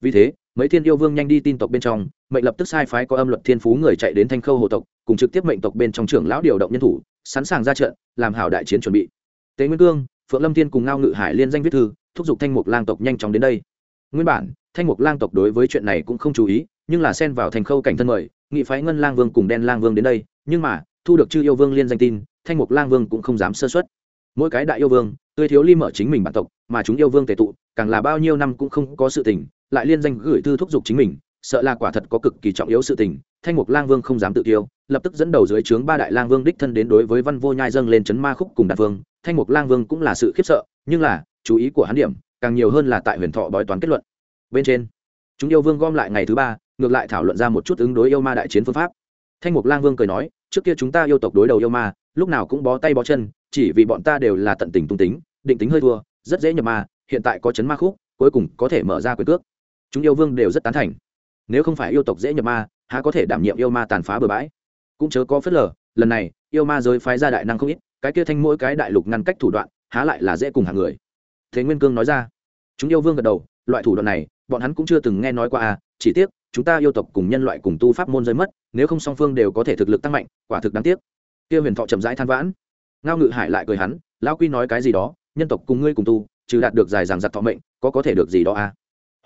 Vì thế mấy thiên yêu vương nhanh đi tin tộc bên trong, mệnh lập tức sai phái có âm luật thiên phú người chạy đến thanh khâu hồ tộc, cùng trực tiếp mệnh tộc bên trong trưởng lão điều động nhân thủ, sẵn sàng ra trận, làm hảo đại chiến chuẩn bị. Tế nguyên cương, phượng lâm thiên cùng ngao ngự hải liên danh viết thư, thúc giục thanh mục lang tộc nhanh chóng đến đây. Nguyên bản, thanh mục lang tộc đối với chuyện này cũng không chú ý, nhưng là xen vào thành khâu cảnh thân mời, nghị phái ngân lang vương cùng đen lang vương đến đây, nhưng mà, thu được chư yêu vương liên danh tin, thanh mục lang vương cũng không dám sơ xuất mỗi cái đại yêu vương, tươi thiếu ly mở chính mình bản tộc, mà chúng yêu vương tề tụ, càng là bao nhiêu năm cũng không có sự tình lại liên danh gửi thư thúc giục chính mình, sợ là quả thật có cực kỳ trọng yếu sự tình, thanh mục lang vương không dám tự tiêu lập tức dẫn đầu dưới trướng ba đại lang vương đích thân đến đối với văn vô nhai dâng lên chấn ma khúc cùng đạt vương. Thanh mục lang vương cũng là sự khiếp sợ, nhưng là, chú ý của hắn điểm, càng nhiều hơn là tại huyền thọ bói toán kết luận. Bên trên, chúng yêu vương gom lại ngày thứ ba, ngược lại thảo luận ra một chút ứng đối yêu ma đại chiến phương pháp. Thanh mục lang vương cười nói, trước kia chúng ta yêu tộc đối đầu yêu ma, lúc nào cũng bó tay bó chân, chỉ vì bọn ta đều là tận tình tung tính, định tính hơi thua, rất dễ nhập ma, hiện tại có chấn ma khúc, cuối cùng có thể mở ra quyền cước chúng yêu vương đều rất tán thành. Nếu không phải yêu tộc dễ nhập ma, há có thể đảm nhiệm yêu ma tàn phá bừa bãi? Cũng chớ có phớt lờ, lần này, yêu ma giới phái ra đại năng không ít, cái kia thanh mỗi cái đại lục ngăn cách thủ đoạn, há lại là dễ cùng hàng người. Thế nguyên cương nói ra. Chúng yêu vương gật đầu, loại thủ đoạn này, bọn hắn cũng chưa từng nghe nói qua à chỉ tiếc, chúng ta yêu tộc cùng nhân loại cùng tu pháp môn rơi mất, nếu không song phương đều có thể thực lực tăng mạnh, quả thực đáng tiếc. Kia huyền thọ chậm rãi than vãn. Ngao ngự hải lại cười hắn, lão quy nói cái gì đó, nhân tộc cùng ngươi cùng tu, trừ đạt được dài dằng giặc thọ mệnh, có có thể được gì đó à?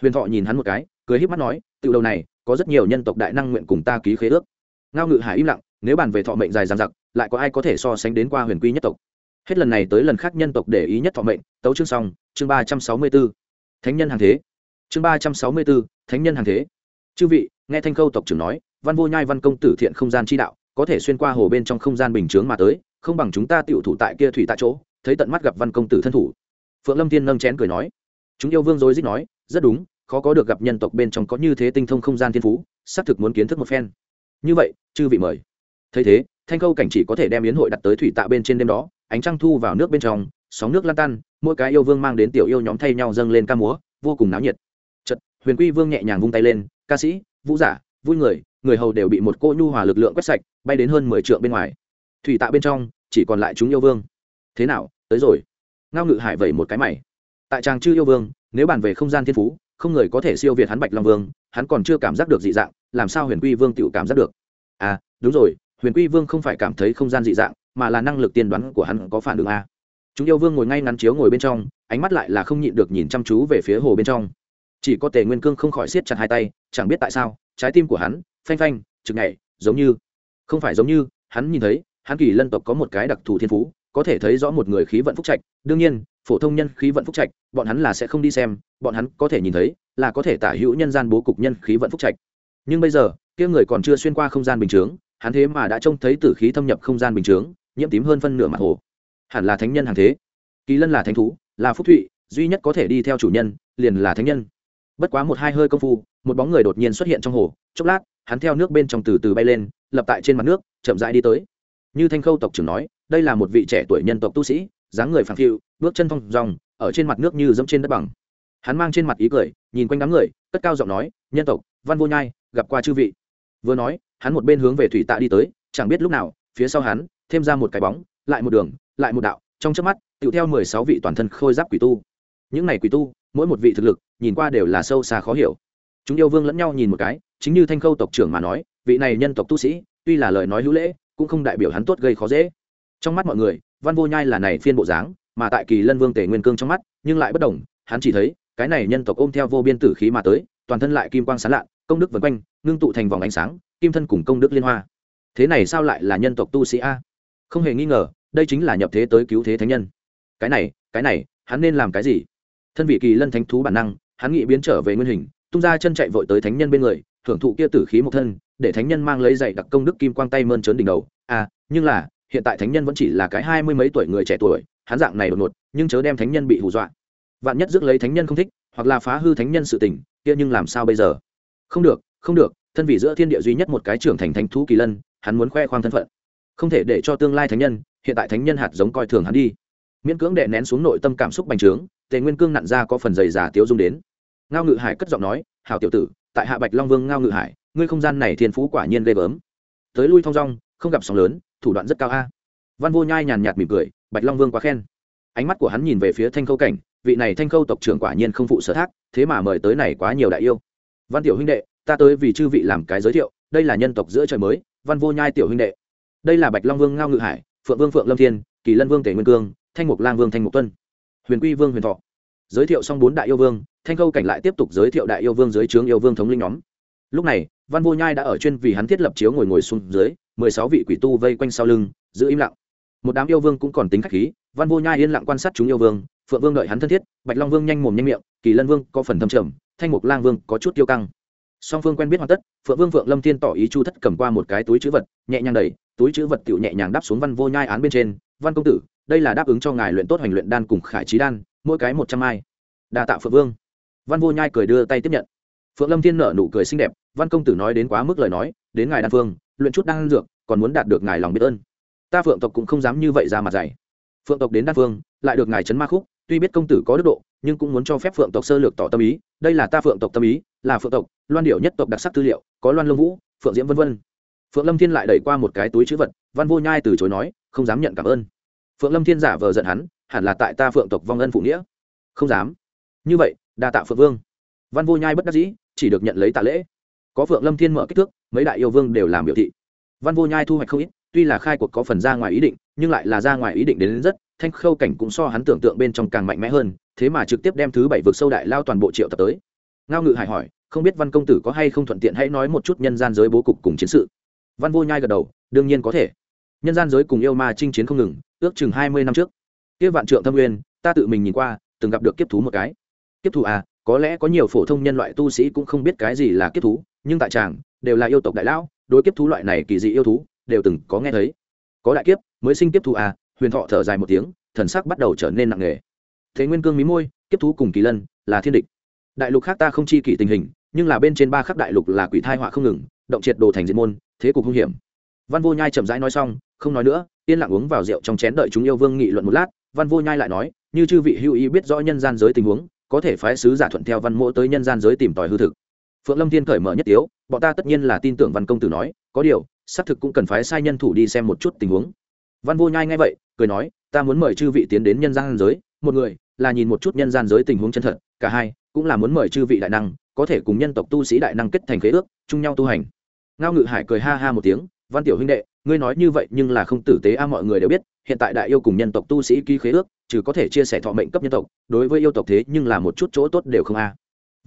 Huyền thọ nhìn hắn một cái, cười híp mắt nói tự đầu này, có rất nhiều nhân tộc đại năng nguyện cùng ta ký khế ước. Ngao ngự hải im lặng, nếu bàn về thọ mệnh dài dằng dặc, lại có ai có thể so sánh đến qua huyền quy nhất tộc? Hết lần này tới lần khác nhân tộc để ý nhất thọ mệnh, tấu chương xong, chương ba trăm sáu mươi b ố thánh nhân hàng thế. Chương ba trăm sáu mươi b ố thánh nhân hàng thế. Chư vị, nghe thanh khâu tộc trưởng nói, văn vô nhai văn công tử thiện không gian chi đạo, có thể xuyên qua hồ bên trong không gian bình chướng mà tới, không bằng chúng ta tiểu thủ tại kia thủy tại chỗ, thấy tận mắt gặp văn công tử thân thủ. Phượng lâm tiên nâng chén cười nói. Chúng yêu vương dối dích nói rất đúng, khó có được gặp nhân tộc bên trong có như thế tinh thông không gian thiên phú, xác thực muốn kiến thức một phen. Như vậy, chư vị mời. Thấy thế, thanh khâu cảnh chỉ có thể đem yến hội đặt tới thủy tạ bên trên đêm đó, ánh trăng thu vào nước bên trong, sóng nước lan tan, mỗi cái yêu vương mang đến tiểu yêu nhóm thay nhau dâng lên ca múa, vô cùng náo nhiệt. Chật huyền quy vương nhẹ nhàng vung tay lên, ca sĩ, vũ giả, vui người người hầu đều bị một cô nhu hòa lực lượng quét sạch, bay đến hơn mười t bên ngoài. Thủy tạ bên trong, chỉ còn lại chúng yêu vương. Thế nào, tới rồi. Ngao ngự hải vẩy một cái mày tại chàng chư yêu vương, nếu bàn về không gian thiên phú, không người có thể siêu việt hắn bạch long vương, hắn còn chưa cảm giác được dị dạng, làm sao huyền quy vương tự cảm giác được? À đúng rồi, huyền quy vương không phải cảm thấy không gian dị dạng, mà là năng lực tiên đoán của hắn có phản ứng a. Chúng yêu vương ngồi ngay ngắn chiếu ngồi bên trong, ánh mắt lại là không nhịn được nhìn chăm chú về phía hồ bên trong. Chỉ có tề nguyên cương không khỏi siết chặt hai tay, chẳng biết tại sao, trái tim của hắn, phanh phanh chực nhảy, giống như, không phải giống như, hắn nhìn thấy, hắn kỳ lân tộc có một cái đặc thù thiên phú, có thể thấy rõ một người khí vận phúc trạch, đương nhiên phổ thông nhân khí vận phúc trạch, bọn hắn là sẽ không đi xem, bọn hắn có thể nhìn thấy là có thể tả hữu nhân gian bố cục nhân khí vận phúc trạch. Nhưng bây giờ, kia người còn chưa xuyên qua không gian bình chướng, hắn thế mà đã trông thấy tử khí thâm nhập không gian bình chướng, nhiễm tím hơn phân nửa mặt hồ. Hẳn là thánh nhân hàng thế. Kỳ lân là thánh thú, là phúc thụy, duy nhất có thể đi theo chủ nhân, liền là thánh nhân. Bất quá một hai hơi công phu, một bóng người đột nhiên xuất hiện trong hồ, chốc lát, hắn theo nước bên trong từ từ bay lên, lập tại trên mặt nước, chậm rãi đi tới. Như thanh khâu tộc trưởng nói, đây là một vị trẻ tuổi nhân tộc tu sĩ dáng người phản phiu, bước chân thong dòng ở trên mặt nước như dẫm trên đất bằng. Hắn mang trên mặt ý cười, nhìn quanh đám người, cất cao giọng nói, nhân tộc, văn vô nhai, gặp qua chư vị. Vừa nói, hắn một bên hướng về thủy tạ đi tới, chẳng biết lúc nào, phía sau hắn, thêm ra một cái bóng, lại một đường, lại một đạo, trong trước mắt, tựu theo mười sáu vị toàn thân khôi giáp quỷ tu. Những này quỷ tu, mỗi một vị thực lực, nhìn qua đều là sâu xa khó hiểu. Chúng yêu vương lẫn nhau nhìn một cái, chính như thanh khâu tộc trưởng mà nói, vị này nhân tộc tu sĩ, tuy là lời nói hữu lễ, cũng không đại biểu hắn tốt gây khó dễ. Trong mắt mọi người văn vô nhai là này phiên bộ dáng, mà tại kỳ lân vương tề nguyên cương trong mắt, nhưng lại bất đồng, hắn chỉ thấy, cái này nhân tộc ôm theo vô biên tử khí mà tới, toàn thân lại kim quang sán lạ, công đức vân quanh, ngưng tụ thành vòng ánh sáng, kim thân cùng công đức liên hoa. Thế này sao lại là nhân tộc tu sĩ a? Không hề nghi ngờ, đây chính là nhập thế tới cứu thế thánh nhân. Cái này cái này, hắn nên làm cái gì? Thân vị kỳ lân thánh thú bản năng, hắn nghĩ biến trở về nguyên hình, tung ra chân chạy vội tới thánh nhân bên người, thưởng thụ kia tử khí một thân, để thánh nhân mang lấy dạy đặc công đức kim quang tay mơn trớn đỉnh đầu. À nhưng là hiện tại thánh nhân vẫn chỉ là cái hai mươi mấy tuổi người trẻ tuổi, hắn dạng này đột ngột, nhưng chớ đem thánh nhân bị hù dọa. Vạn nhất rước lấy thánh nhân không thích, hoặc là phá hư thánh nhân sự tình, kia nhưng làm sao bây giờ? Không được không được, thân vị giữa thiên địa duy nhất một cái trưởng thành thánh thú kỳ lân, hắn muốn khoe khoang thân phận. Không thể để cho tương lai thánh nhân, hiện tại thánh nhân hạt giống coi thường hắn đi. Miễn cưỡng đệ nén xuống nội tâm cảm xúc bành trướng, tề nguyên cương nặn ra có phần dày giả tiếu dung đến. Ngao ngự hải cất giọng nói hào tiểu tử, tại hạ bạch long vương ngao ngự hải, ngươi không gian này thiên phú quả nhiên ghê gớm. Tới lui thong dong, không gặp sóng lớn thủ đoạn rất cao a. Văn vô nhai nhàn nhạt mỉm cười, bạch long vương quá khen. Ánh mắt của hắn nhìn về phía thanh khâu cảnh, vị này thanh khâu tộc trưởng quả nhiên không phụ sở thác, thế mà mời tới này quá nhiều đại yêu. Văn tiểu huynh đệ, ta tới vì chư vị làm cái giới thiệu, đây là nhân tộc giữa trời mới, văn vô nhai tiểu huynh đệ. Đây là bạch long vương ngao ngự hải, phượng vương phượng lâm thiên, kỳ lân vương tề nguyên cương, thanh mục lang vương thanh mục tuân. Huyền quy vương huyền thọ. Giới thiệu xong bốn đại yêu vương, thanh khâu cảnh lại tiếp tục giới thiệu đại yêu vương dưới trướng yêu vương thống linh nhóm. Lúc này, văn vô nhai đã ở chuyên vì hắn thiết lập chiếu ngồi ngồi xuống dưới mười sáu vị quỷ tu vây quanh sau lưng, giữ im lặng. Một đám yêu vương cũng còn tính khách khí, văn vô nhai yên lặng quan sát chúng yêu vương, phượng vương đợi hắn thân thiết, bạch long vương nhanh mồm nhanh miệng, kỳ lân vương có phần thâm trầm, thanh mục lang vương có chút tiêu căng. Song phương quen biết hoàn tất, phượng vương phượng lâm thiên tỏ ý chu thất cầm qua một cái túi chữ vật, nhẹ nhàng đẩy, túi chữ vật tựu nhẹ nhàng đáp xuống văn vô nhai án bên trên, văn công tử, đây là đáp ứng cho ngài luyện tốt hoành luyện đan cùng khải trí đan, mỗi cái một trăm ai đa tạ phượng vương. Văn vô nhai cười đưa tay tiếp nhận. Phượng lâm thiên nở nụ cười xinh đẹp, văn công tử nói đến quá mức lời nói đến ngài đan phương, luyện chút đan dược, còn muốn đạt được ngài lòng biết ơn. Ta phượng tộc cũng không dám như vậy ra mặt dày phượng tộc đến đan phương, lại được ngài trấn ma khúc, tuy biết công tử có đức độ, nhưng cũng muốn cho phép phượng tộc sơ lược tỏ tâm ý. Đây là ta phượng tộc tâm ý, là phượng tộc, loan điệu nhất tộc đặc sắc tư liệu, có loan lông vũ, phượng diễm vân vân. Phượng lâm thiên lại đẩy qua một cái túi chữ vật, văn vô nhai từ chối nói, không dám nhận cảm ơn. Phượng lâm thiên giả vờ giận hắn, hẳn là tại ta phượng tộc vong ân phụ nghĩa. Không dám. Như vậy, đa tạ phượng vương. Văn vô nhai bất đắc dĩ, chỉ được nhận lấy tạ lễ có phượng lâm thiên mở kích thước mấy đại yêu vương đều làm biểu thị. Văn vô nhai thu hoạch không ít tuy là khai cuộc có phần ra ngoài ý định nhưng lại là ra ngoài ý định đến, đến rất thanh khâu cảnh cũng so hắn tưởng tượng bên trong càng mạnh mẽ hơn thế mà trực tiếp đem thứ bảy vực sâu đại lao toàn bộ triệu tập tới. Ngao ngự hải hỏi không biết văn công tử có hay không thuận tiện hãy nói một chút nhân gian giới bố cục cùng chiến sự. Văn vô nhai gật đầu đương nhiên có thể. Nhân gian giới cùng yêu ma chinh chiến không ngừng ước chừng hai mươi năm trước. Kiếp vạn trượng thâm nguyên ta tự mình nhìn qua từng gặp được kiếp thú một cái. Kiếp thú à có lẽ có nhiều phổ thông nhân loại tu sĩ cũng không biết cái gì là kiếp thú nhưng tại tràng, đều là yêu tộc đại lão, đối kiếp thú loại này kỳ dị yêu thú, đều từng có nghe thấy. Có đại kiếp, mới sinh kiếp thú à huyền thọ thở dài một tiếng, thần sắc bắt đầu trở nên nặng nề. Thế nguyên cương mí môi, kiếp thú cùng kỳ lân, là thiên địch. Đại lục khác ta không chi kỷ tình hình, nhưng là bên trên ba khắp đại lục là quỷ thai họa không ngừng, động triệt đồ thành diệt môn, thế cục hung hiểm. Văn vô nhai chậm rãi nói xong, không nói nữa, yên lặng uống vào rượu trong chén đợi chúng yêu vương nghị luận một lát, văn vô nhai lại nói, như chư vị hữu ý biết rõ nhân gian giới tình huống, có thể phái sứ giả thuận theo văn mỗ tới nhân gian giới tìm tòi hư thực phượng lâm thiên cởi mở nhất tiếu, bọn ta tất nhiên là tin tưởng văn công tử nói, có điều, xác thực cũng cần phái sai nhân thủ đi xem một chút tình huống. Văn vô nhai nghe vậy, cười nói, ta muốn mời chư vị tiến đến nhân gian giới, một người, là nhìn một chút nhân gian giới tình huống chân thật, cả hai, cũng là muốn mời chư vị đại năng, có thể cùng nhân tộc tu sĩ đại năng kết thành khế ước, chung nhau tu hành. Ngao ngự hải cười ha ha một tiếng, văn tiểu huynh đệ, ngươi nói như vậy nhưng là không tử tế a, mọi người đều biết, hiện tại đại yêu cùng nhân tộc tu sĩ ký khế ước, trừ có thể chia sẻ thọ mệnh cấp nhân tộc, đối với yêu tộc thế nhưng là một chút chỗ tốt đều không a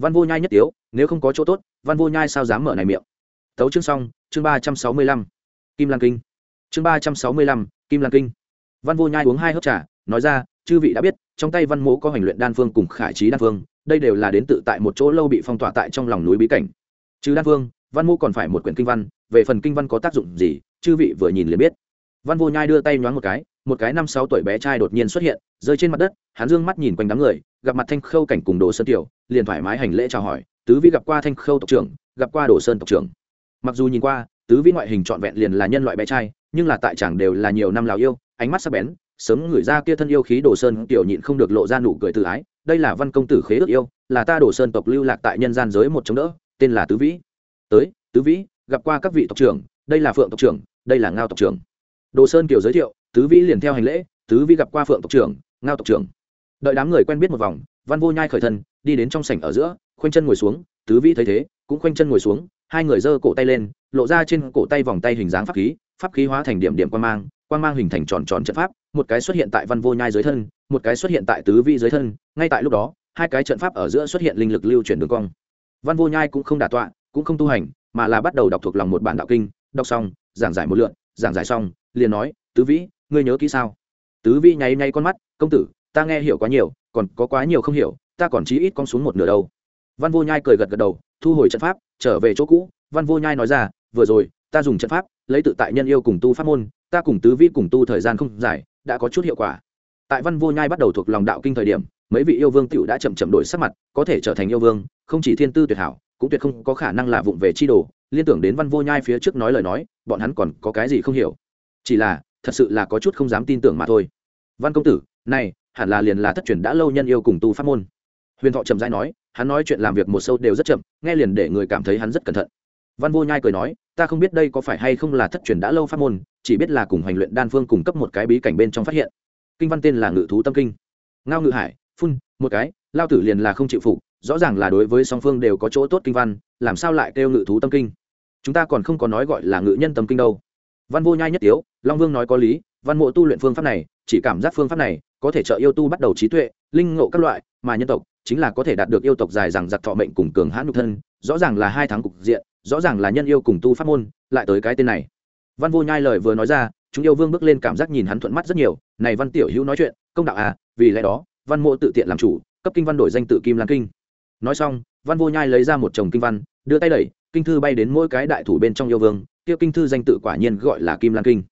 văn vô nhai nhất tiếu, nếu không có chỗ tốt, văn vô nhai sao dám mở này miệng? Tấu chương xong, chương ba trăm sáu mươi lăm. Kim lan kinh. Chương ba trăm sáu mươi lăm, kim lan kinh. Văn vô nhai uống hai hớp trà, nói ra, chư vị đã biết, trong tay văn mố có hành luyện đan phương cùng khải trí đan phương, đây đều là đến tự tại một chỗ lâu bị phong tỏa tại trong lòng núi bí cảnh. Chứ đan phương, văn mô còn phải một quyển kinh văn, về phần kinh văn có tác dụng gì, chư vị vừa nhìn liền biết. Văn vô nhai đưa tay nhoáng một cái một cái năm sáu tuổi bé trai đột nhiên xuất hiện, rơi trên mặt đất, hắn dương mắt nhìn quanh đám người gặp mặt thanh khâu cảnh cùng đồ sơn tiểu, liền thoải mái hành lễ chào hỏi, tứ vi gặp qua thanh khâu tộc trưởng, gặp qua đồ sơn tộc trưởng. Mặc dù nhìn qua, tứ vi ngoại hình trọn vẹn liền là nhân loại bé trai, nhưng là tại chẳng đều là nhiều năm lào yêu, ánh mắt sắc bén, sớm người ra kia thân yêu khí đồ sơn tiểu nhịn không được lộ ra nụ cười tự ái, đây là văn công tử khế ước yêu, là ta đồ sơn tộc lưu lạc tại nhân gian giới một chống đỡ, tên là tứ vĩ. Tới, tứ vĩ, gặp qua các vị tộc trưởng, đây là phượng tộc trưởng, đây là ngao tộc trưởng. Đồ sơn kiều giới thiệu, tứ vĩ liền theo hành lễ, tứ vĩ gặp qua phượng tộc trưởng, ngao tộc trưởng đợi đám người quen biết một vòng, văn vô nhai khởi thân, đi đến trong sảnh ở giữa, khoanh chân ngồi xuống, tứ vĩ thấy thế, cũng khoanh chân ngồi xuống, hai người giơ cổ tay lên, lộ ra trên cổ tay vòng tay hình dáng pháp khí pháp khí hóa thành điểm điểm quan mang quan mang hình thành tròn tròn trận pháp, một cái xuất hiện tại văn vô nhai dưới thân, một cái xuất hiện tại tứ vĩ dưới thân, ngay tại lúc đó, hai cái trận pháp ở giữa xuất hiện linh lực lưu chuyển đường cong. Văn vô nhai cũng không đả tọa, cũng không tu hành, mà là bắt đầu đọc thuộc lòng một bản đạo kinh, đọc xong, giảng giải một lượn giảng giải xong, liền nói, tứ vĩ, ngươi nhớ kỹ sao? Tứ vĩ nháy nháy con mắt, công tử ta nghe hiểu quá nhiều, còn có quá nhiều không hiểu, ta còn chí ít con xuống một nửa đâu. Văn vô nhai cười gật gật đầu, thu hồi trận pháp, trở về chỗ cũ. Văn vô nhai nói ra, vừa rồi, ta dùng trận pháp, lấy tự tại nhân yêu cùng tu pháp môn, ta cùng tứ vi cùng tu thời gian không dài, đã có chút hiệu quả. Tại văn vô nhai bắt đầu thuộc lòng đạo kinh thời điểm, mấy vị yêu vương t đã chậm chậm đổi sắc mặt, có thể trở thành yêu vương, không chỉ thiên tư tuyệt hảo, cũng tuyệt không có khả năng là vụng về chi đồ. Liên tưởng đến văn vô nhai phía trước nói lời nói, bọn hắn còn có cái gì không hiểu. Chỉ là, thật sự là có chút không dám tin tưởng mà thôi. Văn công tử, này hẳn là liền là thất truyền đã lâu nhân yêu cùng tu pháp môn. Huyền thọ chậm rãi nói, hắn nói chuyện làm việc một sâu đều rất chậm, nghe liền để người cảm thấy hắn rất cẩn thận. Văn vô nhai cười nói, ta không biết đây có phải hay không là thất truyền đã lâu pháp môn, chỉ biết là cùng hành luyện đan phương cung cấp một cái bí cảnh bên trong phát hiện. Kinh văn tên là ngự thú tâm kinh. Ngao ngự hải, phun, một cái, lao tử liền là không chịu phục, rõ ràng là đối với song phương đều có chỗ tốt kinh văn, làm sao lại kêu ngự thú tâm kinh? Chúng ta còn không có nói gọi là ngự nhân tâm kinh đâu. Văn vô nhai nhất tiếu, long vương nói có lý, văn mộ tu luyện phương pháp này chỉ cảm giác phương pháp này có thể trợ yêu tu bắt đầu trí tuệ, linh ngộ các loại mà nhân tộc chính là có thể đạt được yêu tộc dài rằng giặc thọ mệnh cùng cường hãn nhục thân, rõ ràng là hai tháng cục diện, rõ ràng là nhân yêu cùng tu pháp môn, lại tới cái tên này. Văn vô nhai lời vừa nói ra, chúng yêu vương bước lên cảm giác nhìn hắn thuận mắt rất nhiều, này văn tiểu hữu nói chuyện, công đạo à vì lẽ đó, văn mộ tự tiện làm chủ, cấp kinh văn đổi danh tự kim lan kinh. Nói xong, văn vô nhai lấy ra một chồng kinh văn, đưa tay đẩy, kinh thư bay đến mỗi cái đại thủ bên trong yêu vương, kia kinh thư danh tự quả nhiên gọi là kim lan kinh.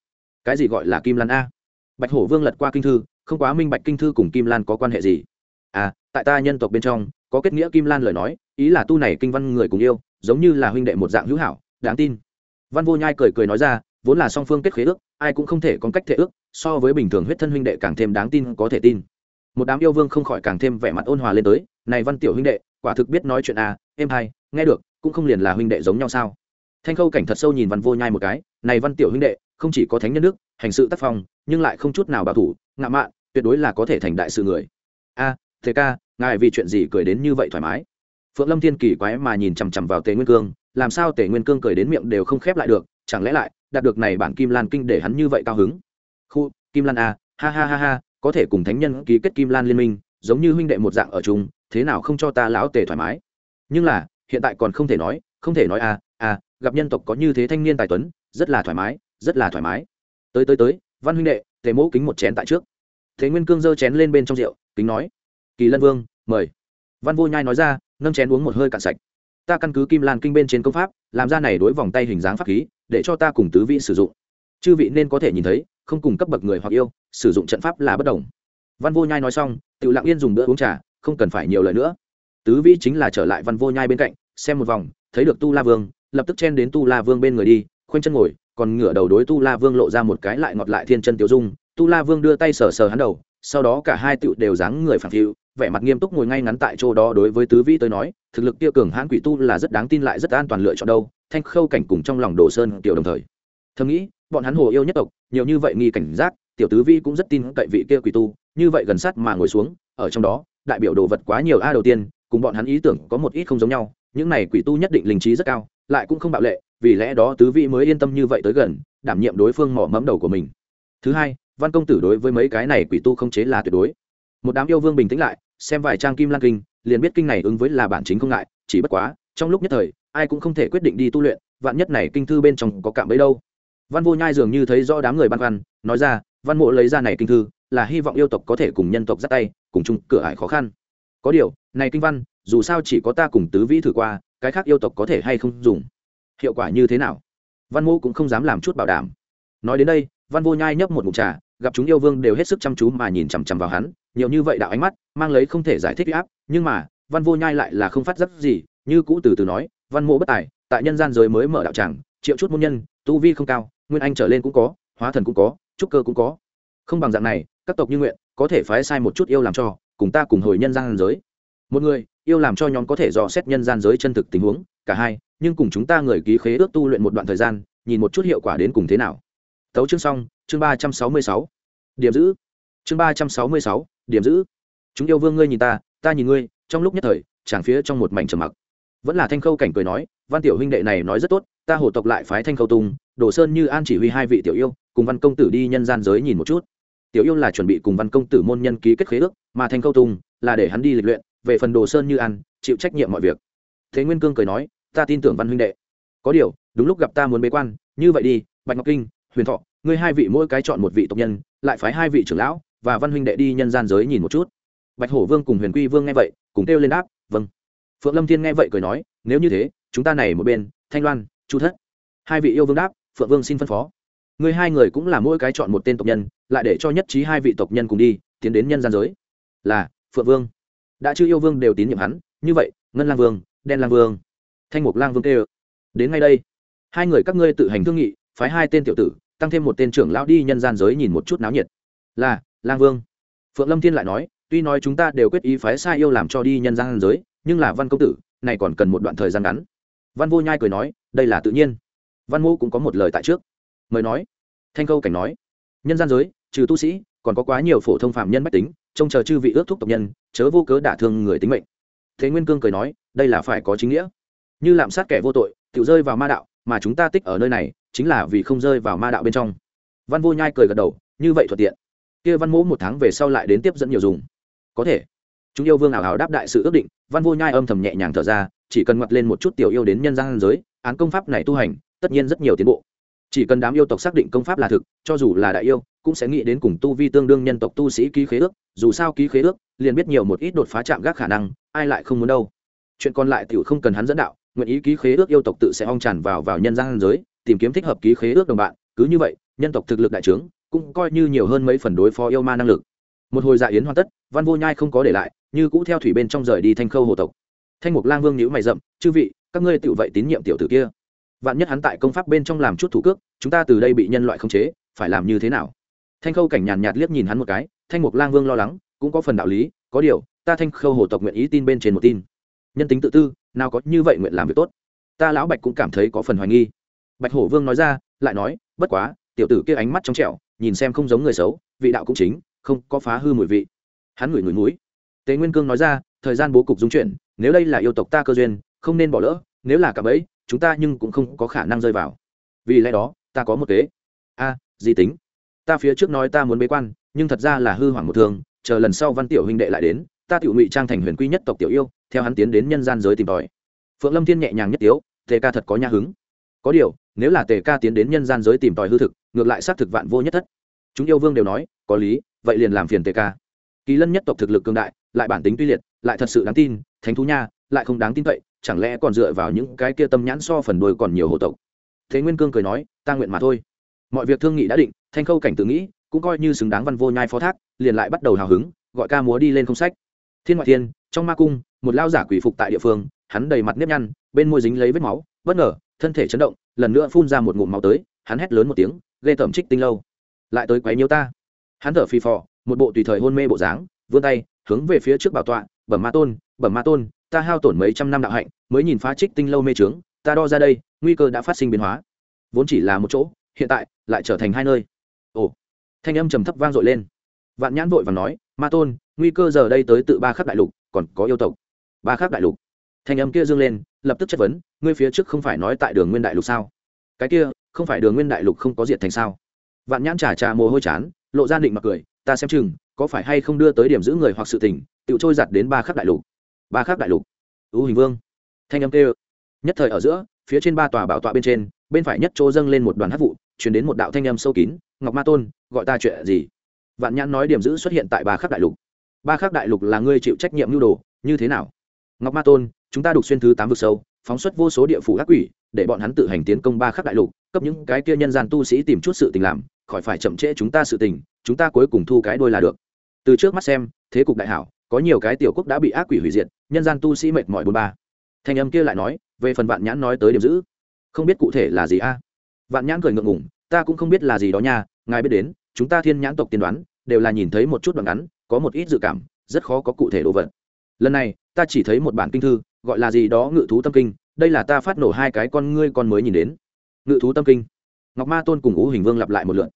Cái gì gọi là kim lan a? Bạch hổ vương lật qua kinh thư, không quá minh bạch kinh thư cùng kim lan có quan hệ gì. À tại ta nhân tộc bên trong, có kết nghĩa kim lan lời nói, ý là tu này kinh văn người cùng yêu, giống như là huynh đệ một dạng hữu hảo, đáng tin. Văn vô nhai cười cười nói ra, vốn là song phương kết khế ước, ai cũng không thể có cách thể ước, so với bình thường huyết thân huynh đệ càng thêm đáng tin có thể tin. Một đám yêu vương không khỏi càng thêm vẻ mặt ôn hòa lên tới, này văn tiểu huynh đệ, quả thực biết nói chuyện à em hay nghe được, cũng không liền là huynh đệ giống nhau sao? Thanh khâu cảnh thật sâu nhìn văn vô nhai một cái, này văn tiểu huynh đệ, không chỉ có thánh nhân đức, hành sự tác phong nhưng lại không chút nào bảo thủ ngạo mạn, tuyệt đối là có thể thành đại sự người. A thế ca, ngài vì chuyện gì cười đến như vậy thoải mái? Phượng lâm thiên kỳ quái mà nhìn chằm chằm vào tề nguyên cương, làm sao tề nguyên cương cười đến miệng đều không khép lại được, chẳng lẽ lại đạt được này bản kim lan kinh để hắn như vậy cao hứng? Khu, kim lan a, ha ha ha ha, có thể cùng thánh nhân ký kết kim lan liên minh, giống như huynh đệ một dạng ở chung, thế nào không cho ta lão tề thoải mái? Nhưng là, hiện tại còn không thể nói, không thể nói a a, gặp nhân tộc có như thế thanh niên tài tuấn, rất là thoải mái, rất là thoải mái. Tới tới tới văn huynh đệ, tề mẫu kính một chén tại trước. Thế nguyên cương giơ chén lên bên trong rượu, kính nói, kỳ lân vương, mời. Văn vô nhai nói ra, nâng chén uống một hơi cạn sạch. Ta căn cứ kim lan kinh bên trên công pháp, làm ra này đối vòng tay hình dáng pháp khí, để cho ta cùng tứ vị sử dụng. Chư vị nên có thể nhìn thấy, không cùng cấp bậc người hoặc yêu, sử dụng trận pháp là bất đồng. Văn vô nhai nói xong tự lặng yên dùng bữa uống trà, không cần phải nhiều lời nữa. Tứ vĩ chính là trở lại văn vô nhai bên cạnh, xem một vòng, thấy được tu la vương, lập tức chen đến tu la vương bên người đi, khoanh chân ngồi còn ngửa đầu đối tu la vương lộ ra một cái lại ngọt lại thiên chân tiểu dung. Tu la vương đưa tay sờ sờ hắn đầu, sau đó cả hai tựu đều dáng người phản phiu, vẻ mặt nghiêm túc ngồi ngay ngắn tại chỗ đó đối với tứ vĩ tới nói, thực lực kia cường hãn quỷ tu là rất đáng tin lại rất an toàn lựa chọn đâu, thanh khâu cảnh cùng trong lòng đồ sơn tiểu đồng thời. Thầm nghĩ, bọn hắn hồ yêu nhất tộc, nhiều như vậy nghi cảnh giác, tiểu tứ vi cũng rất tin cậy vị kia quỷ tu, như vậy gần sát mà ngồi xuống, ở trong đó, đại biểu đồ vật quá nhiều a đầu tiên, cùng bọn hắn ý tưởng có một ít không giống nhau, những này quỷ tu nhất định linh trí rất cao, lại cũng không bạo lệ vì lẽ đó tứ vị mới yên tâm như vậy tới gần, đảm nhiệm đối phương mỏ mẫm đầu của mình. Thứ hai, văn công tử đối với mấy cái này quỷ tu không chế là tuyệt đối. Một đám yêu vương bình tĩnh lại, xem vài trang kim lan kinh, liền biết kinh này ứng với là bản chính không ngại, chỉ bất quá, trong lúc nhất thời, ai cũng không thể quyết định đi tu luyện, vạn nhất này kinh thư bên trong có cạm bẫy đâu. Văn vô nhai dường như thấy rõ đám người băn khoăn, nói ra, văn mộ lấy ra này kinh thư, là hy vọng yêu tộc có thể cùng nhân tộc dắt tay, cùng chung cửa ải khó khăn. Có điều, này kinh văn, dù sao chỉ có ta cùng tứ vĩ thử qua, cái khác yêu tộc có thể hay không dùng? Hiệu quả như thế nào? Văn mô cũng không dám làm chút bảo đảm. Nói đến đây, văn vô nhai nhấp một mục trà, gặp chúng yêu vương đều hết sức chăm chú mà nhìn chằm chằm vào hắn, nhiều như vậy đạo ánh mắt, mang lấy không thể giải thích áp, nhưng mà, văn vô nhai lại là không phát giác gì, như cũ từ từ nói, văn mô bất tài, tại nhân gian giới mới mở đạo tràng, triệu chút môn nhân, tu vi không cao, nguyên anh trở lên cũng có, hóa thần cũng có, trúc cơ cũng có. Không bằng dạng này, các tộc như nguyện, có thể phái sai một chút yêu làm cho, cùng ta cùng hồi nhân gian giới. Một người, yêu làm cho nhóm có thể dò xét nhân gian giới chân thực tình huống, cả hai nhưng cùng chúng ta người ký khế ước tu luyện một đoạn thời gian, nhìn một chút hiệu quả đến cùng thế nào. Tấu chương xong, chương ba trăm sáu mươi sáu. Điểm giữ. Chương ba trăm sáu mươi sáu, điểm giữ. Chúng yêu vương ngươi nhìn ta ta nhìn ngươi, trong lúc nhất thời, chàng phía trong một mảnh trầm mặc. Vẫn là thanh khâu cảnh cười nói, văn tiểu huynh đệ này nói rất tốt, ta hổ tộc lại phái thanh khâu tung, đồ sơn như an chỉ huy hai vị tiểu yêu, cùng văn công tử đi nhân gian giới nhìn một chút. Tiểu yêu là chuẩn bị cùng văn công tử môn nhân ký kết khế ước, mà thanh khâu tung là để hắn đi lịch luyện, về phần đồ sơn như an, chịu trách nhiệm mọi việc. Thế nguyên cương cười nói ta tin tưởng văn huynh đệ. Có điều, đúng lúc gặp ta muốn bế quan, như vậy đi, bạch ngọc kinh, huyền thọ, ngươi hai vị mỗi cái chọn một vị tộc nhân, lại phái hai vị trưởng lão, và văn huynh đệ đi nhân gian giới nhìn một chút. Bạch hổ vương cùng huyền quy vương nghe vậy, cùng kêu lên đáp vâng. Phượng lâm thiên nghe vậy cười nói, nếu như thế, chúng ta này một bên, thanh loan, chu thất. Hai vị yêu vương đáp, phượng vương xin phân phó. Người hai người cũng là mỗi cái chọn một tên tộc nhân, lại để cho nhất trí hai vị tộc nhân cùng đi, tiến đến nhân gian giới. Là, phượng vương. Đã chư yêu vương đều tín nhiệm hắn, như vậy, ngân lang vương, đen lang vương thanh mục lang vương kêu, đến ngay đây. Hai người các ngươi tự hành thương nghị, phái hai tên tiểu tử, tăng thêm một tên trưởng lão đi nhân gian giới nhìn một chút náo nhiệt. Là, lang vương. Phượng lâm thiên lại nói, tuy nói chúng ta đều quyết ý phái sai yêu làm cho đi nhân gian giới, nhưng là văn công tử, này còn cần một đoạn thời gian ngắn. Văn vô nhai cười nói, đây là tự nhiên. Văn mô cũng có một lời tại trước. Mời nói. Thanh câu cảnh nói, nhân gian giới, trừ tu sĩ, còn có quá nhiều phổ thông phạm nhân mách tính, trông chờ chư vị ước thúc tộc nhân, chớ vô cớ đả thương người tính mệnh. Thế nguyên cương cười nói, đây là phải có chính nghĩa như lạm sát kẻ vô tội, tự rơi vào ma đạo, mà chúng ta tích ở nơi này, chính là vì không rơi vào ma đạo bên trong. Văn vô nhai cười gật đầu, như vậy thuận tiện. Kia văn mỗ một tháng về sau lại đến tiếp dẫn nhiều dùng. Có thể. Chúng yêu vương ảo ảo đáp đại sự ước định, văn vô nhai âm thầm nhẹ nhàng thở ra, chỉ cần ngoặt lên một chút tiểu yêu đến nhân gian giới, án công pháp này tu hành, tất nhiên rất nhiều tiến bộ. Chỉ cần đám yêu tộc xác định công pháp là thực, cho dù là đại yêu, cũng sẽ nghĩ đến cùng tu vi tương đương nhân tộc tu sĩ ký khế ước, dù sao ký khế ước, liền biết nhiều một ít đột phá chạm gác khả năng, ai lại không muốn đâu. Chuyện còn lại tiểu không cần hắn dẫn đạo nguyện ý ký khế ước yêu tộc tự sẽ ong tràn vào vào nhân gian giới, tìm kiếm thích hợp ký khế ước đồng bạn, cứ như vậy, nhân tộc thực lực đại trướng cũng coi như nhiều hơn mấy phần đối phó yêu ma năng lực. Một hồi dạ yến hoàn tất, văn vô nhai không có để lại, như cũ theo thủy bên trong rời đi thanh khâu hồ tộc. Thanh mục lang vương nhữ mày rậm, chư vị, các ngươi tự vậy tín nhiệm tiểu tử kia. Vạn nhất hắn tại công pháp bên trong làm chút thủ cước, chúng ta từ đây bị nhân loại khống chế, phải làm như thế nào? Thanh khâu cảnh nhàn nhạt liếc nhìn hắn một cái, thanh mục lang vương lo lắng, cũng có phần đạo lý, có điều, ta thanh khâu hồ tộc nguyện ý tin bên trên một tin. Nhân tính tự tư nào có như vậy nguyện làm việc tốt. Ta lão bạch cũng cảm thấy có phần hoài nghi. Bạch hổ vương nói ra lại nói bất quá tiểu tử kia ánh mắt trong trẻo nhìn xem không giống người xấu vị đạo cũng chính không có phá hư mùi vị. Hắn ngửi ngửi mũi. Tế nguyên cương nói ra thời gian bố cục dung chuyển nếu đây là yêu tộc ta cơ duyên không nên bỏ lỡ nếu là cả bẫy chúng ta nhưng cũng không có khả năng rơi vào. Vì lẽ đó ta có một kế. A à, gì tính? Ta phía trước nói ta muốn bế quan nhưng thật ra là hư hoảng một thường chờ lần sau văn tiểu huynh đệ lại đến ta tiểu ngụy trang thành huyền quy nhất tộc tiểu yêu theo hắn tiến đến nhân gian giới tìm tòi. Phượng lâm thiên nhẹ nhàng nhất tiếu, tề ca thật có nha hứng. Có điều, nếu là tề ca tiến đến nhân gian giới tìm tòi hư thực, ngược lại xác thực vạn vô nhất thất. Chúng yêu vương đều nói, có lý, vậy liền làm phiền tề ca. Kỳ lân nhất tộc thực lực cường đại, lại bản tính tuy liệt, lại thật sự đáng tin, thánh thú nha, lại không đáng tin cậy, chẳng lẽ còn dựa vào những cái kia tâm nhãn so phần đôi còn nhiều hộ tộc? Thế nguyên cương cười nói, ta nguyện mà thôi. Mọi việc thương nghị đã định, thanh khâu cảnh tự nghĩ, cũng coi như xứng đáng văn vô nhai phó thác, liền lại bắt đầu hào hứng, gọi ca múa đi lên không sách thiên ngoại thiên, trong ma cung, một lao giả quỷ phục tại địa phương, hắn đầy mặt nếp nhăn, bên môi dính lấy vết máu, bất ngờ, thân thể chấn động, lần nữa phun ra một ngụm máu tới, hắn hét lớn một tiếng, ghê tởm trích tinh lâu. Lại tới quấy nhiêu ta. Hắn thở phì phò, một bộ tùy thời hôn mê bộ dáng, vươn tay, hướng về phía trước bảo tọa, bẩm ma tôn, bẩm ma tôn, ta hao tổn mấy trăm năm đạo hạnh, mới nhìn phá trích tinh lâu mê trướng ta đo ra đây, nguy cơ đã phát sinh biến hóa. Vốn chỉ là một chỗ, hiện tại lại trở thành hai nơi. Ồ. Thanh âm trầm thấp vang dội lên. Vạn nhãn vội và nói ma tôn, nguy cơ giờ đây tới tự ba khắc đại lục, còn có yêu tộc. Ba khắc đại lục. Thanh âm kia dương lên, lập tức chất vấn, ngươi phía trước không phải nói tại đường nguyên đại lục sao? Cái kia, không phải đường nguyên đại lục không có diệt thành sao? Vạn nhãn trà trà mồ hôi chán, lộ ra định mặc cười, ta xem chừng, có phải hay không đưa tới điểm giữ người hoặc sự tình tự trôi giặt đến ba khắc đại lục. Ba khắc đại lục. Ưu hình vương. Thanh âm kêu. Nhất thời ở giữa, phía trên ba tòa bảo tọa bên trên, bên phải nhất chỗ dâng lên một đoàn hát vụ chuyển đến một đạo thanh âm sâu kín, ngọc ma tôn, gọi ta chuyện gì? Vạn nhãn nói điểm giữ xuất hiện tại ba khắc đại lục. Ba khắc đại lục là ngươi chịu trách nhiệm nhu đồ, như thế nào? Ngọc ma tôn, chúng ta đục xuyên thứ tám vực sâu, phóng xuất vô số địa phủ ác quỷ, để bọn hắn tự hành tiến công ba khắc đại lục, cấp những cái kia nhân gian tu sĩ tìm chút sự tình làm, khỏi phải chậm trễ chúng ta sự tình, chúng ta cuối cùng thu cái đôi là được. Từ trước mắt xem, thế cục đại hảo, có nhiều cái tiểu quốc đã bị ác quỷ hủy diệt, nhân gian tu sĩ mệt mỏi bốn ba. Thanh âm kia lại nói, về phần vạn nhãn nói tới điểm giữ, không biết cụ thể là gì a? Vạn nhãn cười ngượng ngủng ta cũng không biết là gì đó nha, ngài biết đến chúng ta thiên nhãn tộc tiên đoán, đều là nhìn thấy một chút đoạn ngắn, có một ít dự cảm, rất khó có cụ thể đồ vật. Lần này, ta chỉ thấy một bản kinh thư, gọi là gì đó ngự thú tâm kinh, đây là ta phát nổ hai cái con ngươi con mới nhìn đến. Ngự thú tâm kinh. Ngọc ma tôn cùng u hình vương lặp lại một lượn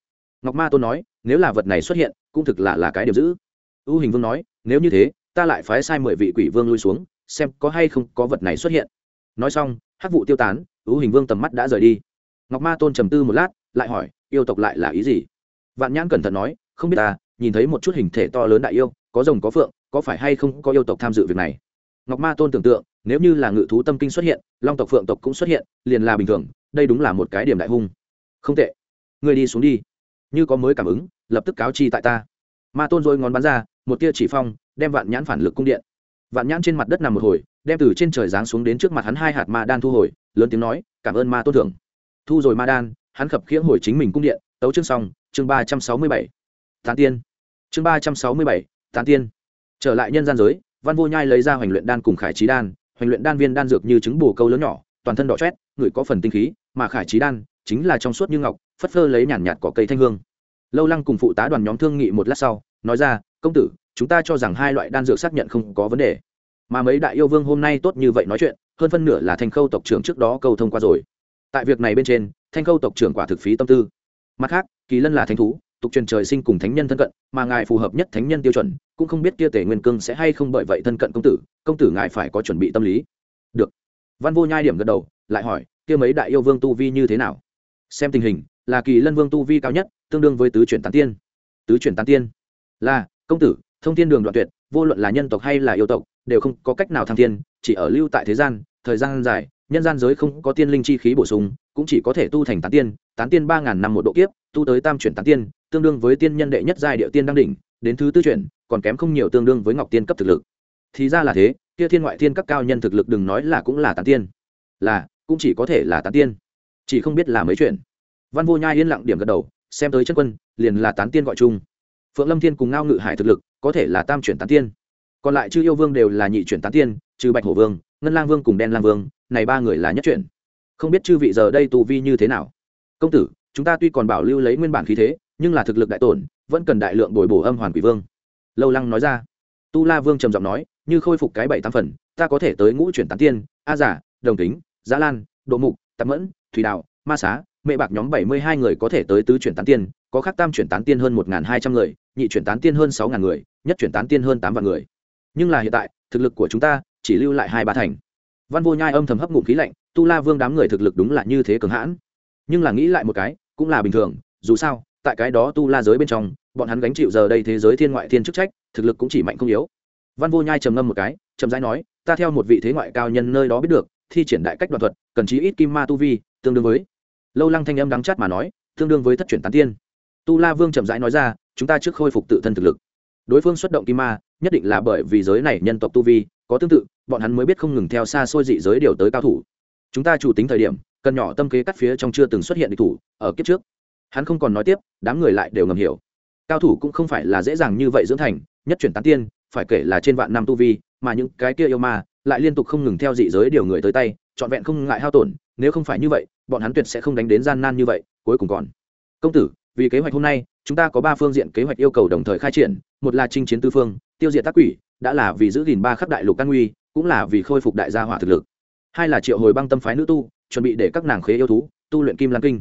ngọc ma tôn nói, nếu là vật này xuất hiện, cũng thực là là cái điểm giữ. U hình vương nói, nếu như thế, ta lại phái sai mười vị quỷ vương lui xuống, xem có hay không có vật này xuất hiện. Nói xong, hắc vụ tiêu tán, u hình vương tầm mắt đã rời đi. Ngọc ma tôn trầm tư một lát, lại hỏi, yêu tộc lại là ý gì? Vạn nhãn cẩn thận nói, không biết ta, nhìn thấy một chút hình thể to lớn đại yêu, có rồng, có phượng, có phải hay không có yêu tộc tham dự việc này? Ngọc ma tôn tưởng tượng, nếu như là ngự thú tâm kinh xuất hiện, long tộc, phượng tộc cũng xuất hiện, liền là bình thường, đây đúng là một cái điểm đại hung. Không tệ người đi xuống đi, như có mới cảm ứng, lập tức cáo chi tại ta. Ma tôn dôi ngón bắn ra, một tia chỉ phong, đem vạn nhãn phản lực cung điện. Vạn nhãn trên mặt đất nằm một hồi, đem từ trên trời giáng xuống đến trước mặt hắn hai hạt ma đan thu hồi, lớn tiếng nói, cảm ơn ma tôn thưởng. Thu rồi ma đan, hắn khập khiễng hồi chính mình cung điện, tấu chương xong chương ba trăm sáu mươi bảy tán tiên. Chương ba trăm sáu mươi bảy tán tiên. Trở lại nhân gian giới văn vô nhai lấy ra hoành luyện đan cùng khải trí đan hoành luyện đan viên đan dược như trứng bù câu lớn nhỏ toàn thân đỏ chét người có phần tinh khí mà khải trí đan chính là trong suốt như ngọc phất phơ lấy nhàn nhạt, nhạt cỏ cây thanh hương. Lâu lăng cùng phụ tá đoàn nhóm thương nghị một lát sau nói ra công tử chúng ta cho rằng hai loại đan dược xác nhận không có vấn đề. Mà mấy đại yêu vương hôm nay tốt như vậy nói chuyện hơn phân nửa là thanh khâu tộc trưởng trước đó câu thông qua rồi. Tại việc này bên trên thanh khâu tộc trưởng quả thực phí tâm tư. Mặt khác kỳ lân là thánh thú, tục truyền trời sinh cùng thánh nhân thân cận, mà ngài phù hợp nhất thánh nhân tiêu chuẩn, cũng không biết kia tể nguyên cương sẽ hay không bởi vậy thân cận công tử công tử ngài phải có chuẩn bị tâm lý. Được. Văn vô nhai điểm gật đầu, lại hỏi, kia mấy đại yêu vương tu vi như thế nào? Xem tình hình, là kỳ lân vương tu vi cao nhất, tương đương với tứ chuyển tán tiên. Tứ chuyển tán tiên? Là, công tử, thông thiên đường đoạn tuyệt, vô luận là nhân tộc hay là yêu tộc, đều không có cách nào thăng thiên, chỉ ở lưu tại thế gian, thời gian dài, nhân gian giới không có tiên linh chi khí bổ sung, cũng chỉ có thể tu thành tán tiên tán tiên ba ngàn năm một độ kiếp, tu tới tam chuyển tán tiên, tương đương với tiên nhân đệ nhất giai địa tiên đang đỉnh, đến thứ tư chuyển, còn kém không nhiều tương đương với ngọc tiên cấp thực lực. Thì ra là thế, kia thiên ngoại thiên các cao nhân thực lực đừng nói là cũng là tán tiên. Là, cũng chỉ có thể là tán tiên. Chỉ không biết là mấy chuyện. Văn vô nhai yên lặng điểm gật đầu, xem tới chân quân, liền là tán tiên gọi chung. Phượng lâm thiên cùng ngao ngự hải thực lực, có thể là tam chuyển tán tiên. Còn lại chư yêu vương đều là nhị chuyển tán tiên, trừ bạch hổ vương, ngân lang vương cùng đen lang vương, này ba người là nhất chuyển. Không biết chư vị giờ đây tù vi như thế nào? Công tử, chúng ta tuy còn bảo lưu lấy nguyên bản khí thế, nhưng là thực lực đại tổn, vẫn cần đại lượng bồi bổ âm hoàn quỷ vương. Lâu lăng nói ra. Tu la vương trầm giọng nói, như khôi phục cái bảy tam phần, ta có thể tới ngũ chuyển tán tiên, a giả, đồng tính giá lan, độ mục, tạp mẫn, thủy đạo, ma xá, mẹ bạc nhóm bảy mươi hai người có thể tới tứ chuyển tán tiên, có khác tam chuyển tán tiên hơn một hai trăm người, nhị chuyển tán tiên hơn sáu người, nhất chuyển tán tiên hơn tám vạn người. Nhưng là hiện tại, thực lực của chúng ta chỉ lưu lại hai ba thành. Văn vô nhai âm thầm hấp ngụm khí lạnh, tu la vương đám người thực lực đúng là như thế cường hãn nhưng là nghĩ lại một cái, cũng là bình thường, dù sao, tại cái đó tu la giới bên trong, bọn hắn gánh chịu giờ đây thế giới thiên ngoại thiên chức trách, thực lực cũng chỉ mạnh không yếu. Văn vô nhai trầm ngâm một cái trầm rãi nói, ta theo một vị thế ngoại cao nhân nơi đó biết được, thi triển đại cách đoạn thuật, cần chí ít kim ma tu vi, tương đương với lâu lăng thanh âm đắng chát mà nói, tương đương với thất chuyển tán tiên. Tu la vương chậm rãi nói ra, chúng ta trước khôi phục tự thân thực lực. Đối phương xuất động kim ma, nhất định là bởi vì giới này nhân tộc tu vi có tương tự, bọn hắn mới biết không ngừng theo xa xôi dị giới điều tới cao thủ. Chúng ta chủ tính thời điểm cần nhỏ tâm kế cắt phía trong chưa từng xuất hiện địch thủ, ở kiếp trước. Hắn không còn nói tiếp, đám người lại đều ngầm hiểu. Cao thủ cũng không phải là dễ dàng như vậy dưỡng thành, nhất chuyển tán tiên, phải kể là trên vạn năm tu vi, mà những cái kia yêu ma lại liên tục không ngừng theo dị giới điều người tới tay, trọn vẹn không ngại hao tổn, nếu không phải như vậy, bọn hắn tuyệt sẽ không đánh đến gian nan như vậy, cuối cùng còn. Công tử, vì kế hoạch hôm nay, chúng ta có ba phương diện kế hoạch yêu cầu đồng thời khai triển, một là chinh chiến tư phương, tiêu diệt tác quỷ, đã là vì giữ gìn ba khắc đại lục căn nguy, cũng là vì khôi phục đại gia hỏa thực lực. Hai là triệu hồi băng tâm phái nữ tu chuẩn bị để các nàng khế yêu thú, tu luyện kim lan kinh.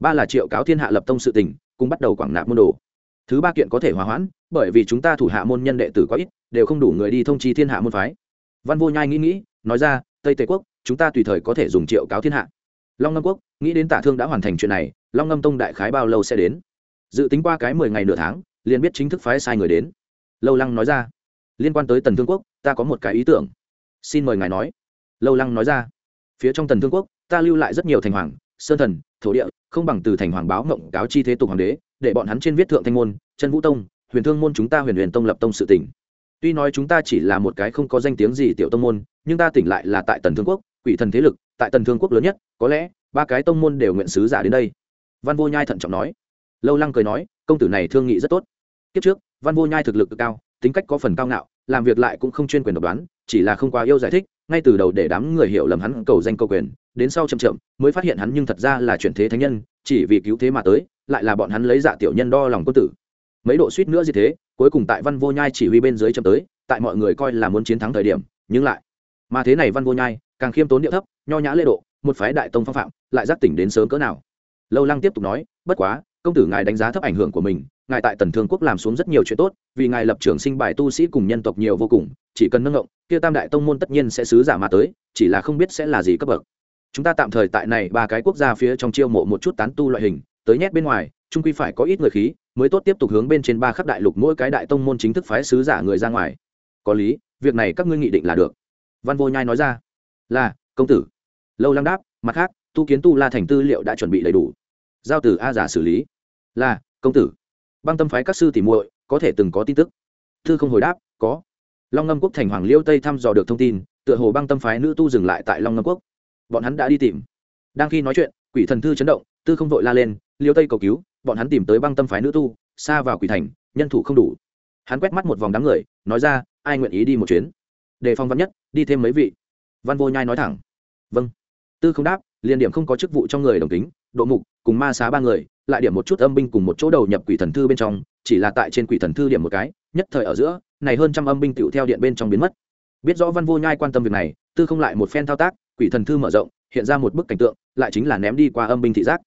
Ba là triệu cáo thiên hạ lập tông sự tình, cùng bắt đầu quảng nạp môn đồ. Thứ ba kiện có thể hòa hoãn, bởi vì chúng ta thủ hạ môn nhân đệ tử có ít, đều không đủ người đi thông chi thiên hạ môn phái. Văn vô nhai nghĩ nghĩ, nói ra, tây tề quốc, chúng ta tùy thời có thể dùng triệu cáo thiên hạ. Long ngâm quốc, nghĩ đến tả thương đã hoàn thành chuyện này, long ngâm tông đại khái bao lâu sẽ đến? Dự tính qua cái mười ngày nửa tháng, liền biết chính thức phái sai người đến. Lâu lăng nói ra, liên quan tới tần thương quốc, ta có một cái ý tưởng. Xin mời ngài nói. Lâu lăng nói ra, phía trong tần thương quốc ta lưu lại rất nhiều thành hoàng, sơn thần, thổ địa, không bằng từ thành hoàng báo mộng cáo chi thế tục hoàng đế, để bọn hắn trên viết thượng thanh môn, chân vũ tông, huyền thương môn chúng ta huyền huyền tông lập tông sự tỉnh. Tuy nói chúng ta chỉ là một cái không có danh tiếng gì tiểu tông môn, nhưng ta tỉnh lại là tại tần thương quốc, quỷ thần thế lực, tại tần thương quốc lớn nhất, có lẽ, ba cái tông môn đều nguyện sứ giả đến đây. Văn vô nhai thận trọng nói. Lâu lăng cười nói, công tử này thương nghị rất tốt. Kiếp trước, văn vô nhai thực lực cực cao, tính cách có phần cao ngạo, làm việc lại cũng không chuyên quyền độc đoán, chỉ là không quá yêu giải thích, ngay từ đầu để đám người hiểu lầm hắn cầu danh cầu quyền đến sau chậm chậm, mới phát hiện hắn nhưng thật ra là chuyển thế thánh nhân, chỉ vì cứu thế mà tới, lại là bọn hắn lấy dạ tiểu nhân đo lòng quân tử. Mấy độ suýt nữa gì thế, cuối cùng tại văn vô nhai chỉ huy bên dưới chậm tới, tại mọi người coi là muốn chiến thắng thời điểm, nhưng lại. Mà thế này văn vô nhai, càng khiêm tốn điệu thấp, nho nhã lễ độ, một phái đại tông phong phạm, lại giác tỉnh đến sớm cỡ nào. Lâu lăng tiếp tục nói, bất quá, công tử ngài đánh giá thấp ảnh hưởng của mình, ngài tại tần thương quốc làm xuống rất nhiều chuyện tốt, vì ngài lập trường sinh bài tu sĩ cùng nhân tộc nhiều vô cùng, chỉ cần nâng ngộng, kia tam đại tông môn tất nhiên sẽ sứ giả mà tới, chỉ là không biết sẽ là gì cấp bậc chúng ta tạm thời tại này ba cái quốc gia phía trong chiêu mộ một chút tán tu loại hình, tới nhét bên ngoài trung quy phải có ít người khí, mới tốt tiếp tục hướng bên trên ba khắp đại lục mỗi cái đại tông môn chính thức phái sứ giả người ra ngoài. Có lý, việc này các ngươi nghị định là được. Văn vô nhai nói ra. Là, công tử. Lâu lăng đáp, mặt khác, tu kiến tu la thành tư liệu đã chuẩn bị đầy đủ. Giao từ a giả xử lý. Là, công tử. Băng tâm phái các sư tỉ muội, có thể từng có tin tức. Thư không hồi đáp, có. Long ngâm quốc thành hoàng liêu tây thăm dò được thông tin, tựa hồ băng tâm phái nữ tu dừng lại tại long ngâm quốc bọn hắn đã đi tìm. Đang khi nói chuyện, quỷ thần thư chấn động, tư không vội la lên, liêu tây cầu cứu, bọn hắn tìm tới băng tâm phái nữ tu, xa vào quỷ thành, nhân thủ không đủ. Hắn quét mắt một vòng đám người, nói ra, ai nguyện ý đi một chuyến? Đề phòng văn nhất, đi thêm mấy vị. Văn vô nhai nói thẳng vâng. Tư không đáp liền điểm không có chức vụ trong người đồng tính độ mục, cùng ma xá ba người, lại điểm một chút âm binh cùng một chỗ đầu nhập quỷ thần thư bên trong, chỉ là tại trên quỷ thần thư điểm một cái, nhất thời ở giữa, này hơn trăm âm binh tựu theo điện bên trong biến mất. Biết rõ văn vô nhai quan tâm việc này, tư không lại một phen thao tác quỷ thần thư mở rộng, hiện ra một bức cảnh tượng, lại chính là ném đi qua âm binh thị giác.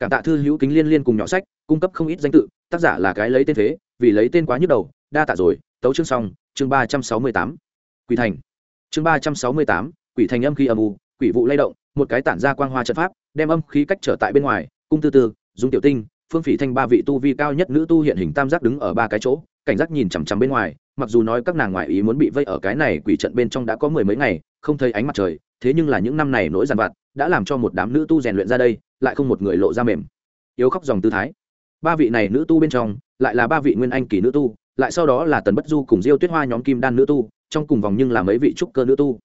Cảm tạ thư hữu kính liên liên cùng nhỏ sách, cung cấp không ít danh tự, tác giả là cái lấy tên thế, vì lấy tên quá nhức đầu, đa tạ rồi, tấu chương xong, chương ba trăm sáu mươi tám. Quỷ thành. Chương ba trăm sáu mươi tám, quỷ thành âm khi âm u, quỷ vụ lay động, một cái tản ra quang hoa trận pháp, đem âm khí cách trở tại bên ngoài, cung tư tư, dung tiểu tinh, phương phỉ thanh ba vị tu vi cao nhất nữ tu hiện hình tam giác đứng ở ba cái chỗ, cảnh giác nhìn chằm chằm bên ngoài, mặc dù nói các nàng ngoại ý muốn bị vây ở cái này quỷ trận bên trong đã có mười mấy ngày, không thấy ánh mặt trời thế nhưng là những năm này nỗi giàn vặt đã làm cho một đám nữ tu rèn luyện ra đây lại không một người lộ ra mềm. Yếu khóc dòng tư thái. Ba vị này nữ tu bên trong, lại là ba vị nguyên anh kỳ nữ tu, lại sau đó là tần bất du cùng diêu tuyết hoa nhóm kim đan nữ tu, trong cùng vòng nhưng là mấy vị trúc cơ nữ tu.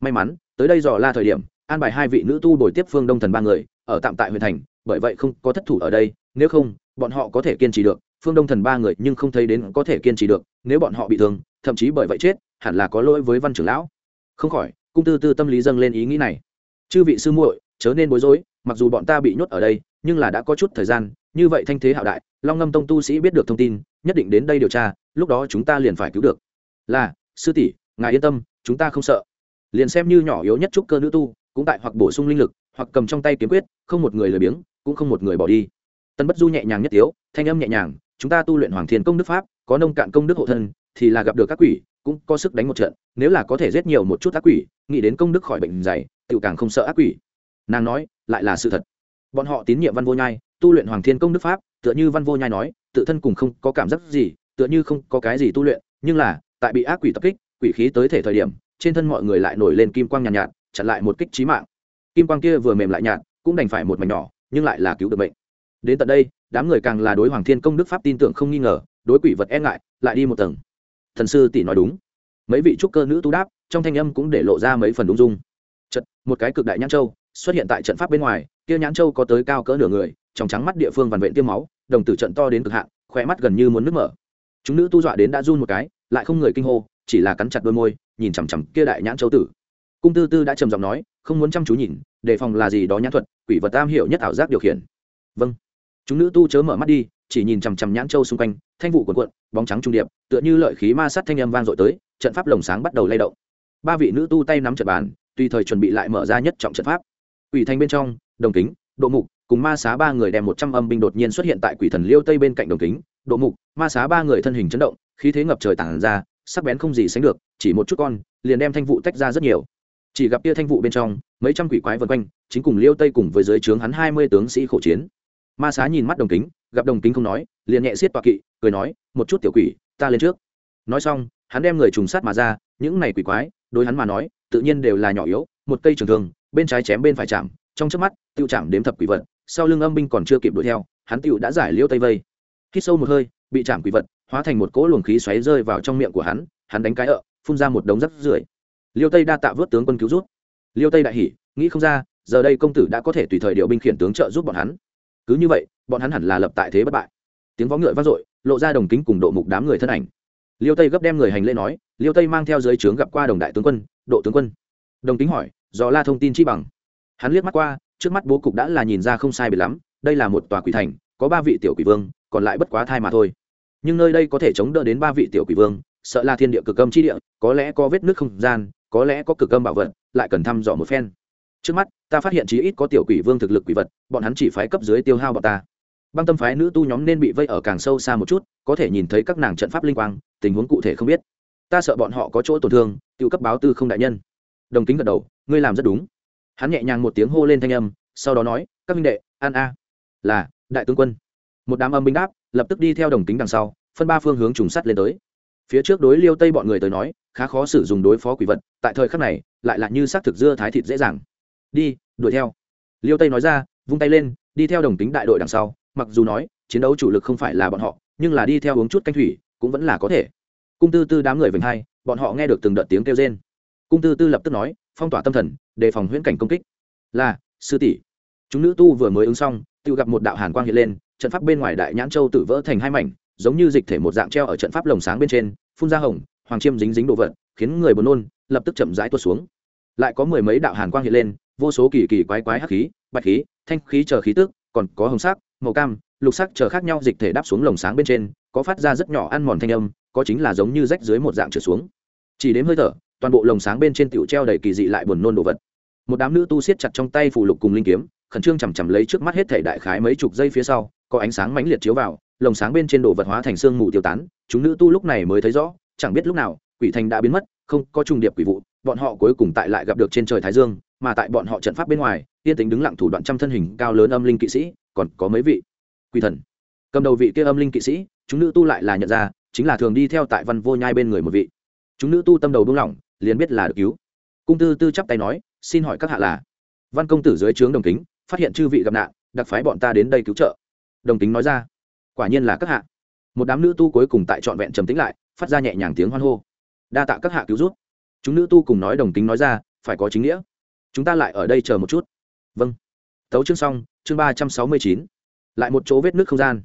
May mắn, tới đây dò la thời điểm, an bài hai vị nữ tu đổi tiếp phương đông thần ba người, ở tạm tại huyện thành, bởi vậy không có thất thủ ở đây, nếu không, bọn họ có thể kiên trì được, phương đông thần ba người nhưng không thấy đến có thể kiên trì được, nếu bọn họ bị thương, thậm chí bởi vậy chết, hẳn là có lỗi với văn trưởng lão. Không khỏi cung tư tư tâm lý dâng lên ý nghĩ này. Chư vị sư muội, chớ nên bối rối, mặc dù bọn ta bị nhốt ở đây, nhưng là đã có chút thời gian, như vậy thanh thế hạo đại, long ngâm tông tu sĩ biết được thông tin, nhất định đến đây điều tra, lúc đó chúng ta liền phải cứu được. Là, sư tỷ, ngài yên tâm, chúng ta không sợ. Liền xem như nhỏ yếu nhất trúc cơ nữ tu, cũng tại hoặc bổ sung linh lực, hoặc cầm trong tay kiếm quyết, không một người lười biếng, cũng không một người bỏ đi. Tân bất du nhẹ nhàng nhất tiếu, thanh âm nhẹ nhàng, chúng ta tu luyện hoàng thiền công đức pháp, có nông cạn công đức hộ thân, thì là gặp được các quỷ cũng có sức đánh một trận nếu là có thể giết nhiều một chút ác quỷ nghĩ đến công đức khỏi bệnh dày tự càng không sợ ác quỷ. Nàng nói lại là sự thật. Bọn họ tín nhiệm văn vô nhai tu luyện hoàng thiên công đức pháp tựa như văn vô nhai nói tự thân cùng không có cảm giác gì tựa như không có cái gì tu luyện nhưng là tại bị ác quỷ tập kích quỷ khí tới thể thời điểm trên thân mọi người lại nổi lên kim quang nhàn nhạt, nhạt chặn lại một kích trí mạng. Kim quang kia vừa mềm lại nhạt cũng đành phải một mảnh nhỏ nhưng lại là cứu được bệnh đến tận đây đám người càng là đối hoàng thiên công đức pháp tin tưởng không nghi ngờ đối quỷ vật e ngại lại đi một tầng thần sư tỷ nói đúng. Mấy vị trúc cơ nữ tu đáp, trong thanh âm cũng để lộ ra mấy phần đúng dung. Trận một cái cực đại nhãn châu xuất hiện tại trận pháp bên ngoài, kia nhãn châu có tới cao cỡ nửa người, trong trắng mắt địa phương vằn vện tiêm máu, đồng tử trận to đến cực hạn khỏe mắt gần như muốn nước mở. Chúng nữ tu dọa đến đã run một cái, lại không người kinh hô, chỉ là cắn chặt đôi môi, nhìn chằm chằm kia đại nhãn châu tử. Cung tư tư đã trầm giọng nói, không muốn chăm chú nhìn, đề phòng là gì đó nhãn thuật, quỷ vật tam hiểu nhất ảo giác điều khiển. Vâng. Chúng nữ tu chớ mở mắt đi chỉ nhìn chằm chằm nhãn châu xung quanh, thanh vụ cuộn cuộn, bóng trắng trung điệp, tựa như lợi khí ma sát thanh âm vang dội tới, trận pháp lồng sáng bắt đầu lay động. Ba vị nữ tu tay nắm trận bàn, tùy thời chuẩn bị lại mở ra nhất trọng trận pháp. Quỷ thành bên trong, đồng kính, độ mục, cùng ma xá ba người đem một trăm âm binh đột nhiên xuất hiện tại quỷ thần liêu tây bên cạnh đồng kính, độ mục, ma xá ba người thân hình chấn động, khí thế ngập trời tản ra, sắc bén không gì sánh được, chỉ một chút con, liền đem thanh vụ tách ra rất nhiều. Chỉ gặp kia thanh vụ bên trong, mấy trăm quỷ quái vần quanh, chính cùng liêu tây cùng với dưới trướng hắn hai mươi tướng sĩ khổ chiến. Ma xá nhìn mắt đồng kính gặp đồng kính không nói, liền nhẹ xiết tọa kỵ, cười nói, một chút tiểu quỷ, ta lên trước. Nói xong, hắn đem người trùng sát mà ra, những này quỷ quái, đối hắn mà nói, tự nhiên đều là nhỏ yếu, một cây trường thương, bên trái chém bên phải chạm, trong trước mắt, tiêu chạm đếm thập quỷ vật, sau lưng âm binh còn chưa kịp đuổi theo, hắn tiêu đã giải liêu tây vây. Hít sâu một hơi, bị chạm quỷ vật, hóa thành một cỗ luồng khí xoáy rơi vào trong miệng của hắn hắn đánh cái ợ, phun ra một đống rắc rưởi. Liêu tây đa tạ vớt tướng quân cứu rút liêu tây đại hỉ, nghĩ không ra, giờ đây công tử đã có thể tùy thời điều binh khiển tướng trợ giúp bọn hắn. Cứ như vậy bọn hắn hẳn là lập tại thế bất bại. Tiếng vó ngựa vang dội, lộ ra đồng kính cùng độ mục đám người thân ảnh. Liêu tây gấp đem người hành lễ nói, liêu tây mang theo dưới trướng gặp qua đồng đại tướng quân, độ tướng quân. Đồng kính hỏi do la thông tin chi bằng? Hắn liếc mắt qua, trước mắt bố cục đã là nhìn ra không sai biệt lắm, đây là một tòa quỷ thành, có ba vị tiểu quỷ vương, còn lại bất quá thai mà thôi. Nhưng nơi đây có thể chống đỡ đến ba vị tiểu quỷ vương, sợ là thiên địa cực âm chi địa, có lẽ có vết nước không gian, có lẽ có cực âm bảo vật, lại cần thăm dò một phen. Trước mắt, ta phát hiện chí ít có tiểu quỷ vương thực lực quỷ vật, bọn hắn chỉ phái cấp dưới tiêu hao bọn ta băng tâm phái nữ tu nhóm nên bị vây ở càng sâu xa một chút, có thể nhìn thấy các nàng trận pháp linh quang, tình huống cụ thể không biết. Ta sợ bọn họ có chỗ tổn thương, tự cấp báo tư không đại nhân. Đồng kính gật đầu, ngươi làm rất đúng. Hắn nhẹ nhàng một tiếng hô lên thanh âm, sau đó nói, các minh đệ, an a, là, đại tướng quân. Một đám âm binh đáp, lập tức đi theo đồng kính đằng sau, phân ba phương hướng trùng sắt lên tới. Phía trước đối liêu tây bọn người tới nói, khá khó sử dụng đối phó quỷ vật, tại thời khắc này, lại là như xác thực dưa thái thịt dễ dàng. Đi, đuổi theo. Liêu tây nói ra, vung tay lên, đi theo đồng tính đại đội đằng sau mặc dù nói, chiến đấu chủ lực không phải là bọn họ, nhưng là đi theo uống chút canh thủy, cũng vẫn là có thể. Cung tư tư đám người vành hai, bọn họ nghe được từng đợt tiếng kêu rên. Cung tư tư lập tức nói, phong tỏa tâm thần, đề phòng huyễn cảnh công kích. Là, sư tỷ. Chúng nữ tu vừa mới ứng xong, tự gặp một đạo hàn quang hiện lên, trận pháp bên ngoài đại nhãn châu tự vỡ thành hai mảnh, giống như dịch thể một dạng treo ở trận pháp lồng sáng bên trên, phun ra hồng, hoàng chiêm dính dính đồ vật, khiến người buồn nôn, lập tức chậm rãi tuột xuống. Lại có mười mấy đạo hàn quang hiện lên, vô số kỳ kỳ quái quái hắc khí, bạch khí, thanh khí chờ khí tức, còn có hồng sắc màu cam, lục sắc chờ khác nhau, dịch thể đáp xuống lồng sáng bên trên, có phát ra rất nhỏ ăn mòn thanh âm, có chính là giống như rách dưới một dạng trượt xuống. Chỉ đến hơi thở, toàn bộ lồng sáng bên trên tiểu treo đầy kỳ dị lại buồn nôn đồ vật. Một đám nữ tu siết chặt trong tay phù lục cùng linh kiếm, khẩn trương chằm chằm lấy trước mắt hết thể đại khái mấy chục giây phía sau, có ánh sáng mãnh liệt chiếu vào, lồng sáng bên trên đồ vật hóa thành xương mù tiêu tán, chúng nữ tu lúc này mới thấy rõ, chẳng biết lúc nào, quỷ thành đã biến mất, không có trùng điệp quỷ vụ, bọn họ cuối cùng tại lại gặp được trên trời thái dương, mà tại bọn họ trận pháp bên ngoài tiên tính đứng lặng thủ đoạn trăm thân hình cao lớn âm linh kỵ sĩ còn có mấy vị. Quỷ thần. Cầm đầu vị kia âm linh kỵ sĩ, chúng nữ tu lại là nhận ra, chính là thường đi theo tại văn vô nhai bên người một vị. Chúng nữ tu tâm đầu buông lỏng, liền biết là được cứu. Cung tư tư chắp tay nói, xin hỏi các hạ là? Văn công tử dưới trướng đồng kính, phát hiện chư vị gặp nạn, đặc phái bọn ta đến đây cứu trợ. Đồng kính nói ra, quả nhiên là các hạ. Một đám nữ tu cuối cùng tại trọn vẹn trầm tĩnh lại, phát ra nhẹ nhàng tiếng hoan hô. Đa tạ các hạ cứu rút chúng nữ tu cùng nói đồng kính nói ra, phải có chính nghĩa. Chúng ta lại ở đây chờ một chút. Vâng tấu chương xong, chương ba trăm sáu mươi chín. Lại một chỗ vết nước không gian.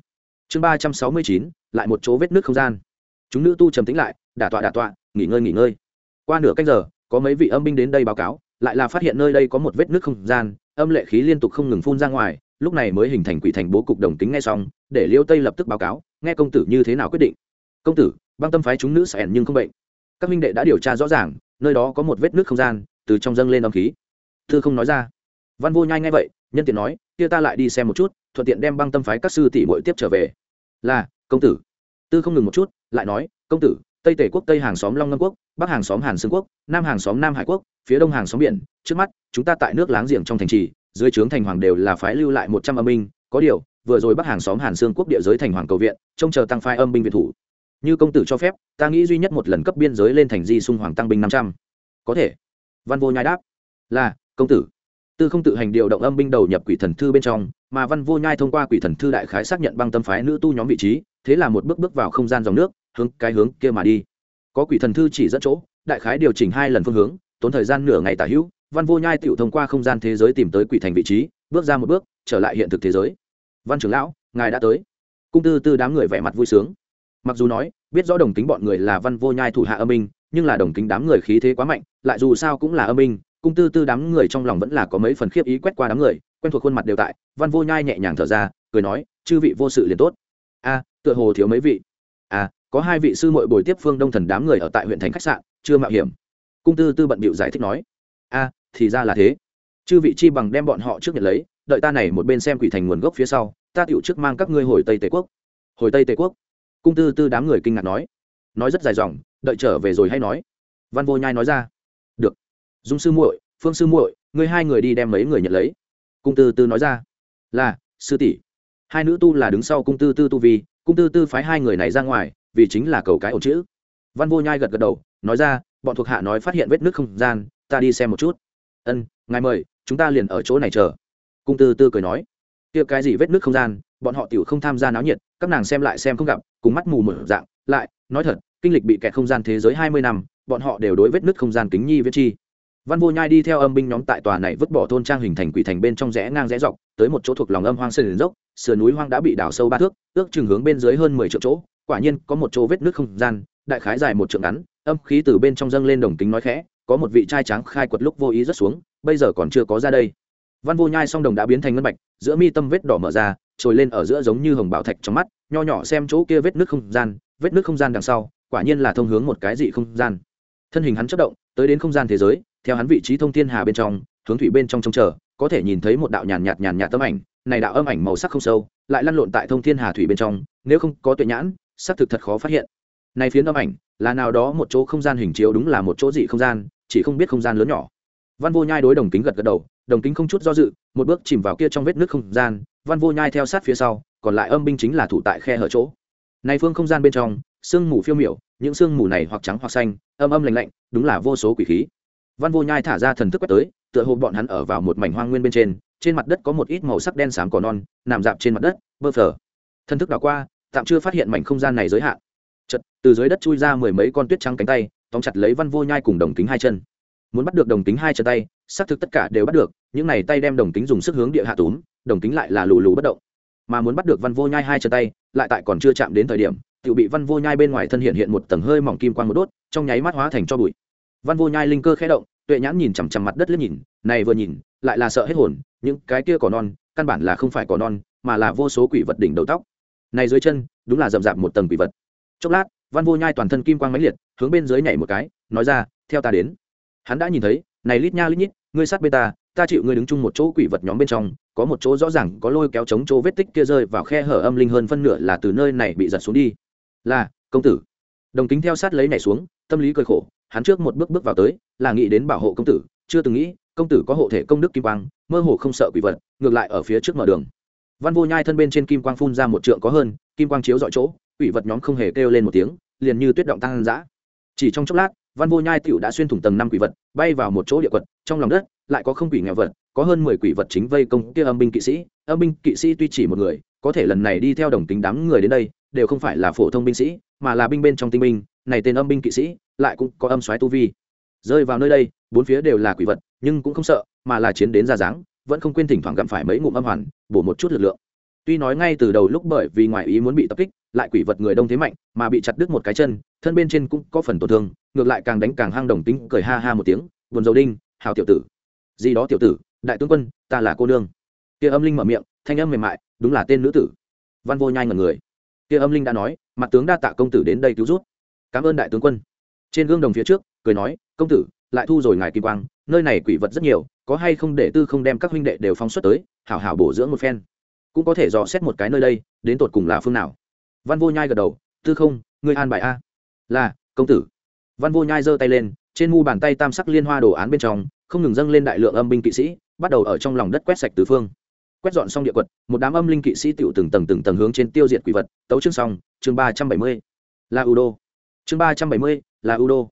Chương ba trăm sáu mươi chín, lại một chỗ vết nước không gian. Chúng nữ tu trầm tĩnh lại, đả tọa đả tọa, nghỉ ngơi nghỉ ngơi. Qua nửa canh giờ, có mấy vị âm binh đến đây báo cáo, lại là phát hiện nơi đây có một vết nước không gian, âm lệ khí liên tục không ngừng phun ra ngoài, lúc này mới hình thành quỷ thành bố cục đồng tính ngay xong, để liêu tây lập tức báo cáo, nghe công tử như thế nào quyết định. Công tử, băng tâm phái chúng nữ sẻn nhưng không bệnh. Các minh đệ đã điều tra rõ ràng, nơi đó có một vết nước không gian, từ trong dâng lên âm khí. Thư không nói ra. Văn vô nhai ngay vậy nhân tiện nói, kia ta lại đi xem một chút, thuận tiện đem băng tâm phái các sư tỷ bội tiếp trở về. Là, công tử. Tư không ngừng một chút, lại nói, công tử, tây tể quốc tây hàng xóm long ngâm quốc, bắc hàng xóm hàn xương quốc, nam hàng xóm nam hải quốc, phía đông hàng xóm biển, trước mắt, chúng ta tại nước láng giềng trong thành trì, dưới trướng thành hoàng đều là phái lưu lại một trăm âm binh, có điều, vừa rồi bắc hàng xóm hàn xương quốc địa giới thành hoàng cầu viện, trông chờ tăng phái âm binh viện thủ. Như công tử cho phép, ta nghĩ duy nhất một lần cấp biên giới lên thành di xung hoàng tăng binh năm trăm. Có thể. Văn vô nhai đáp, là, công tử tư không tự hành điều động âm binh đầu nhập quỷ thần thư bên trong, mà văn vô nhai thông qua quỷ thần thư đại khái xác nhận băng tâm phái nữ tu nhóm vị trí, thế là một bước bước vào không gian dòng nước, hướng cái hướng kia mà đi. Có quỷ thần thư chỉ dẫn chỗ, đại khái điều chỉnh hai lần phương hướng, tốn thời gian nửa ngày tả hữu, văn vô nhai tựu thông qua không gian thế giới tìm tới quỷ thành vị trí, bước ra một bước, trở lại hiện thực thế giới. Văn trưởng lão, ngài đã tới. Cung tư tư đám người vẻ mặt vui sướng. Mặc dù nói, biết rõ đồng tính bọn người là văn vô nhai thủ hạ âm minh nhưng là đồng tính đám người khí thế quá mạnh, lại dù sao cũng là âm minh cung tư tư đám người trong lòng vẫn là có mấy phần khiếp ý quét qua đám người, quen thuộc khuôn mặt đều tại, văn vô nhai nhẹ nhàng thở ra, cười nói, chư vị vô sự liền tốt. A, tựa hồ thiếu mấy vị. A, có hai vị sư muội bồi tiếp phương đông thần đám người ở tại huyện thành khách sạn, chưa mạo hiểm. Cung tư tư bận bịu giải thích nói, a, thì ra là thế. Chư vị chi bằng đem bọn họ trước nhận lấy, đợi ta này một bên xem quỷ thành nguồn gốc phía sau, ta tựu trước mang các ngươi hồi tây tề quốc. Hồi tây tề quốc? Cung tư tư đám người kinh ngạc nói. Nói rất dài dòng, đợi trở về rồi hay nói. Văn vô nhai nói ra dung sư muội, phương sư muội, ngươi hai người đi đem mấy người nhận lấy. Cung tư tư nói ra. Là, sư tỷ. Hai nữ tu là đứng sau cung tư tư tu vi, cung tư tư phái hai người này ra ngoài, vì chính là cầu cái ổ chữ. Văn vô nhai gật gật đầu, nói ra, bọn thuộc hạ nói phát hiện vết nước không gian, ta đi xem một chút. Ân, ngài mời, chúng ta liền ở chỗ này chờ. Cung tư tư cười nói. Kia cái gì vết nước không gian, bọn họ tiểu không tham gia náo nhiệt, các nàng xem lại xem không gặp, cùng mắt mù một dạng. Lại, nói thật, kinh lịch bị kẹt không gian thế giới hai mươi năm, bọn họ đều đối vết nước không gian kính nhi viết chi văn vô nhai đi theo âm binh nhóm tại tòa này vứt bỏ thôn trang hình thành quỷ thành bên trong rẽ ngang rẽ dọc, tới một chỗ thuộc lòng âm hoang sơn dốc, sườn núi hoang đã bị đào sâu ba thước, ước chừng hướng bên dưới hơn mười triệu chỗ, quả nhiên có một chỗ vết nước không gian, đại khái dài một trượng ngắn, âm khí từ bên trong dâng lên đồng kính nói khẽ, có một vị trai trắng khai quật lúc vô ý rất xuống, bây giờ còn chưa có ra đây. Văn vô nhai song đồng đã biến thành ngân bạch, giữa mi tâm vết đỏ mở ra, trồi lên ở giữa giống như hồng bảo thạch trong mắt, nho nhỏ xem chỗ kia vết nước không gian, vết nước không gian đằng sau, quả nhiên là thông hướng một cái dị không gian. Thân hình hắn chất động, tới đến không gian thế giới theo hắn vị trí thông thiên hà bên trong, hướng thủy bên trong trông chờ, có thể nhìn thấy một đạo nhàn nhạt nhàn nhạt tấm ảnh, này đạo âm ảnh màu sắc không sâu, lại lăn lộn tại thông thiên hà thủy bên trong, nếu không có tuệ nhãn, xác thực thật khó phát hiện. Này phiến âm ảnh, là nào đó một chỗ không gian hình chiếu đúng là một chỗ dị không gian, chỉ không biết không gian lớn nhỏ. Văn vô nhai đối đồng kính gật gật đầu, đồng kính không chút do dự, một bước chìm vào kia trong vết nước không gian, văn vô nhai theo sát phía sau, còn lại âm binh chính là thủ tại khe hở chỗ. Này phương không gian bên trong, sương mù phiêu miểu, những sương mù này hoặc trắng hoặc xanh, âm âm lạnh lạnh, đúng là vô số quỷ khí văn vô nhai thả ra thần thức quét tới, tựa hồ bọn hắn ở vào một mảnh hoang nguyên bên trên trên mặt đất có một ít màu sắc đen xám cỏ non, nằm dạp trên mặt đất, bơ phờ. Thần thức đảo qua, tạm chưa phát hiện mảnh không gian này giới hạn. Chật từ dưới đất chui ra mười mấy con tuyết trắng cánh tay, tóm chặt lấy văn vô nhai cùng đồng tính hai chân. Muốn bắt được đồng tính hai chân tay, xác thực tất cả đều bắt được, những này tay đem đồng tính dùng sức hướng địa hạ túm, đồng tính lại là lù lù bất động. Mà muốn bắt được văn vô nhai hai chân tay, lại tại còn chưa chạm đến thời điểm tự bị văn vô nhai bên ngoài thân hiện hiện một tầng hơi mỏng kim quang một đốt, trong nháy mắt hóa thành cho bụi văn vô nhai linh cơ khẽ động, tuệ nhãn nhìn chằm chằm mặt đất liếc nhìn, này vừa nhìn, lại là sợ hết hồn, những cái kia cỏ non, căn bản là không phải cỏ non, mà là vô số quỷ vật đỉnh đầu tóc. Này dưới chân, đúng là rậm rạp một tầng quỷ vật. Chốc lát, văn vô nhai toàn thân kim quang mãnh liệt, hướng bên dưới nhảy một cái, nói ra, theo ta đến. Hắn đã nhìn thấy, này lít nha lít nhít, ngươi sát bên ta ta chịu ngươi đứng chung một chỗ quỷ vật nhóm bên trong, có một chỗ rõ ràng có lôi kéo chống chỗ vết tích kia rơi vào khe hở âm linh hơn phân nửa là từ nơi này bị giật xuống đi. Là, công tử. Đồng kính theo sát lấy này xuống, tâm lý cười khổ hắn trước một bước bước vào tới, là nghĩ đến bảo hộ công tử, chưa từng nghĩ, công tử có hộ thể công đức kim quang, mơ hồ không sợ quỷ vật, ngược lại ở phía trước mở đường. Văn vô nhai thân bên trên kim quang phun ra một trượng có hơn, kim quang chiếu dọi chỗ, quỷ vật nhóm không hề kêu lên một tiếng, liền như tuyết động tăng dã. Chỉ trong chốc lát, văn vô nhai tiểu đã xuyên thủng tầng năm quỷ vật, bay vào một chỗ địa quật, trong lòng đất, lại có không quỷ nghèo vật, có hơn mười quỷ vật chính vây công kia âm binh kỵ sĩ. Âm binh kỵ sĩ tuy chỉ một người, có thể lần này đi theo đồng tính đám người đến đây, đều không phải là phổ thông binh sĩ, mà là binh bên trong tinh binh này tên âm binh kỵ sĩ lại cũng có âm xoáy tu vi. Rơi vào nơi đây, bốn phía đều là quỷ vật, nhưng cũng không sợ, mà là chiến đến ra dáng, vẫn không quên thỉnh thoảng gặm phải mấy ngụm âm hoàn, bổ một chút lực lượng. Tuy nói ngay từ đầu lúc bởi vì ngoại ý muốn bị tập kích, lại quỷ vật người đông thế mạnh, mà bị chặt đứt một cái chân, thân bên trên cũng có phần tổn thương, ngược lại càng đánh càng hang đồng tính, cười ha ha một tiếng, buồn dầu đinh, hào tiểu tử. Gì đó tiểu tử, đại tướng quân, ta là cô nương. Kia âm linh mở miệng, thanh âm mềm mại, đúng là tên nữ tử. Văn vô nhai ngần người. Kia âm linh đã nói, mặt tướng đa tạ công tử đến đây cứu rút cảm ơn đại tướng quân. Trên gương đồng phía trước, cười nói, công tử, lại thu rồi ngài kỳ quang, nơi này quỷ vật rất nhiều, có hay không để tư không đem các huynh đệ đều phóng xuất tới, hảo hảo bổ dưỡng một phen. Cũng có thể dò xét một cái nơi đây, đến tột cùng là phương nào. Văn vô nhai gật đầu, tư không, ngươi an bài a. Là, công tử. Văn vô nhai giơ tay lên, trên mu bàn tay tam sắc liên hoa đồ án bên trong, không ngừng dâng lên đại lượng âm binh kỵ sĩ, bắt đầu ở trong lòng đất quét sạch tứ phương. Quét dọn xong địa quật, một đám âm linh kỵ sĩ tựu từng tầng từng tầng hướng trên tiêu diệt quỷ vật, tấu chương xong, chương ba trăm bảy mươi. Là u đô chương ba trăm bảy mươi, là u đô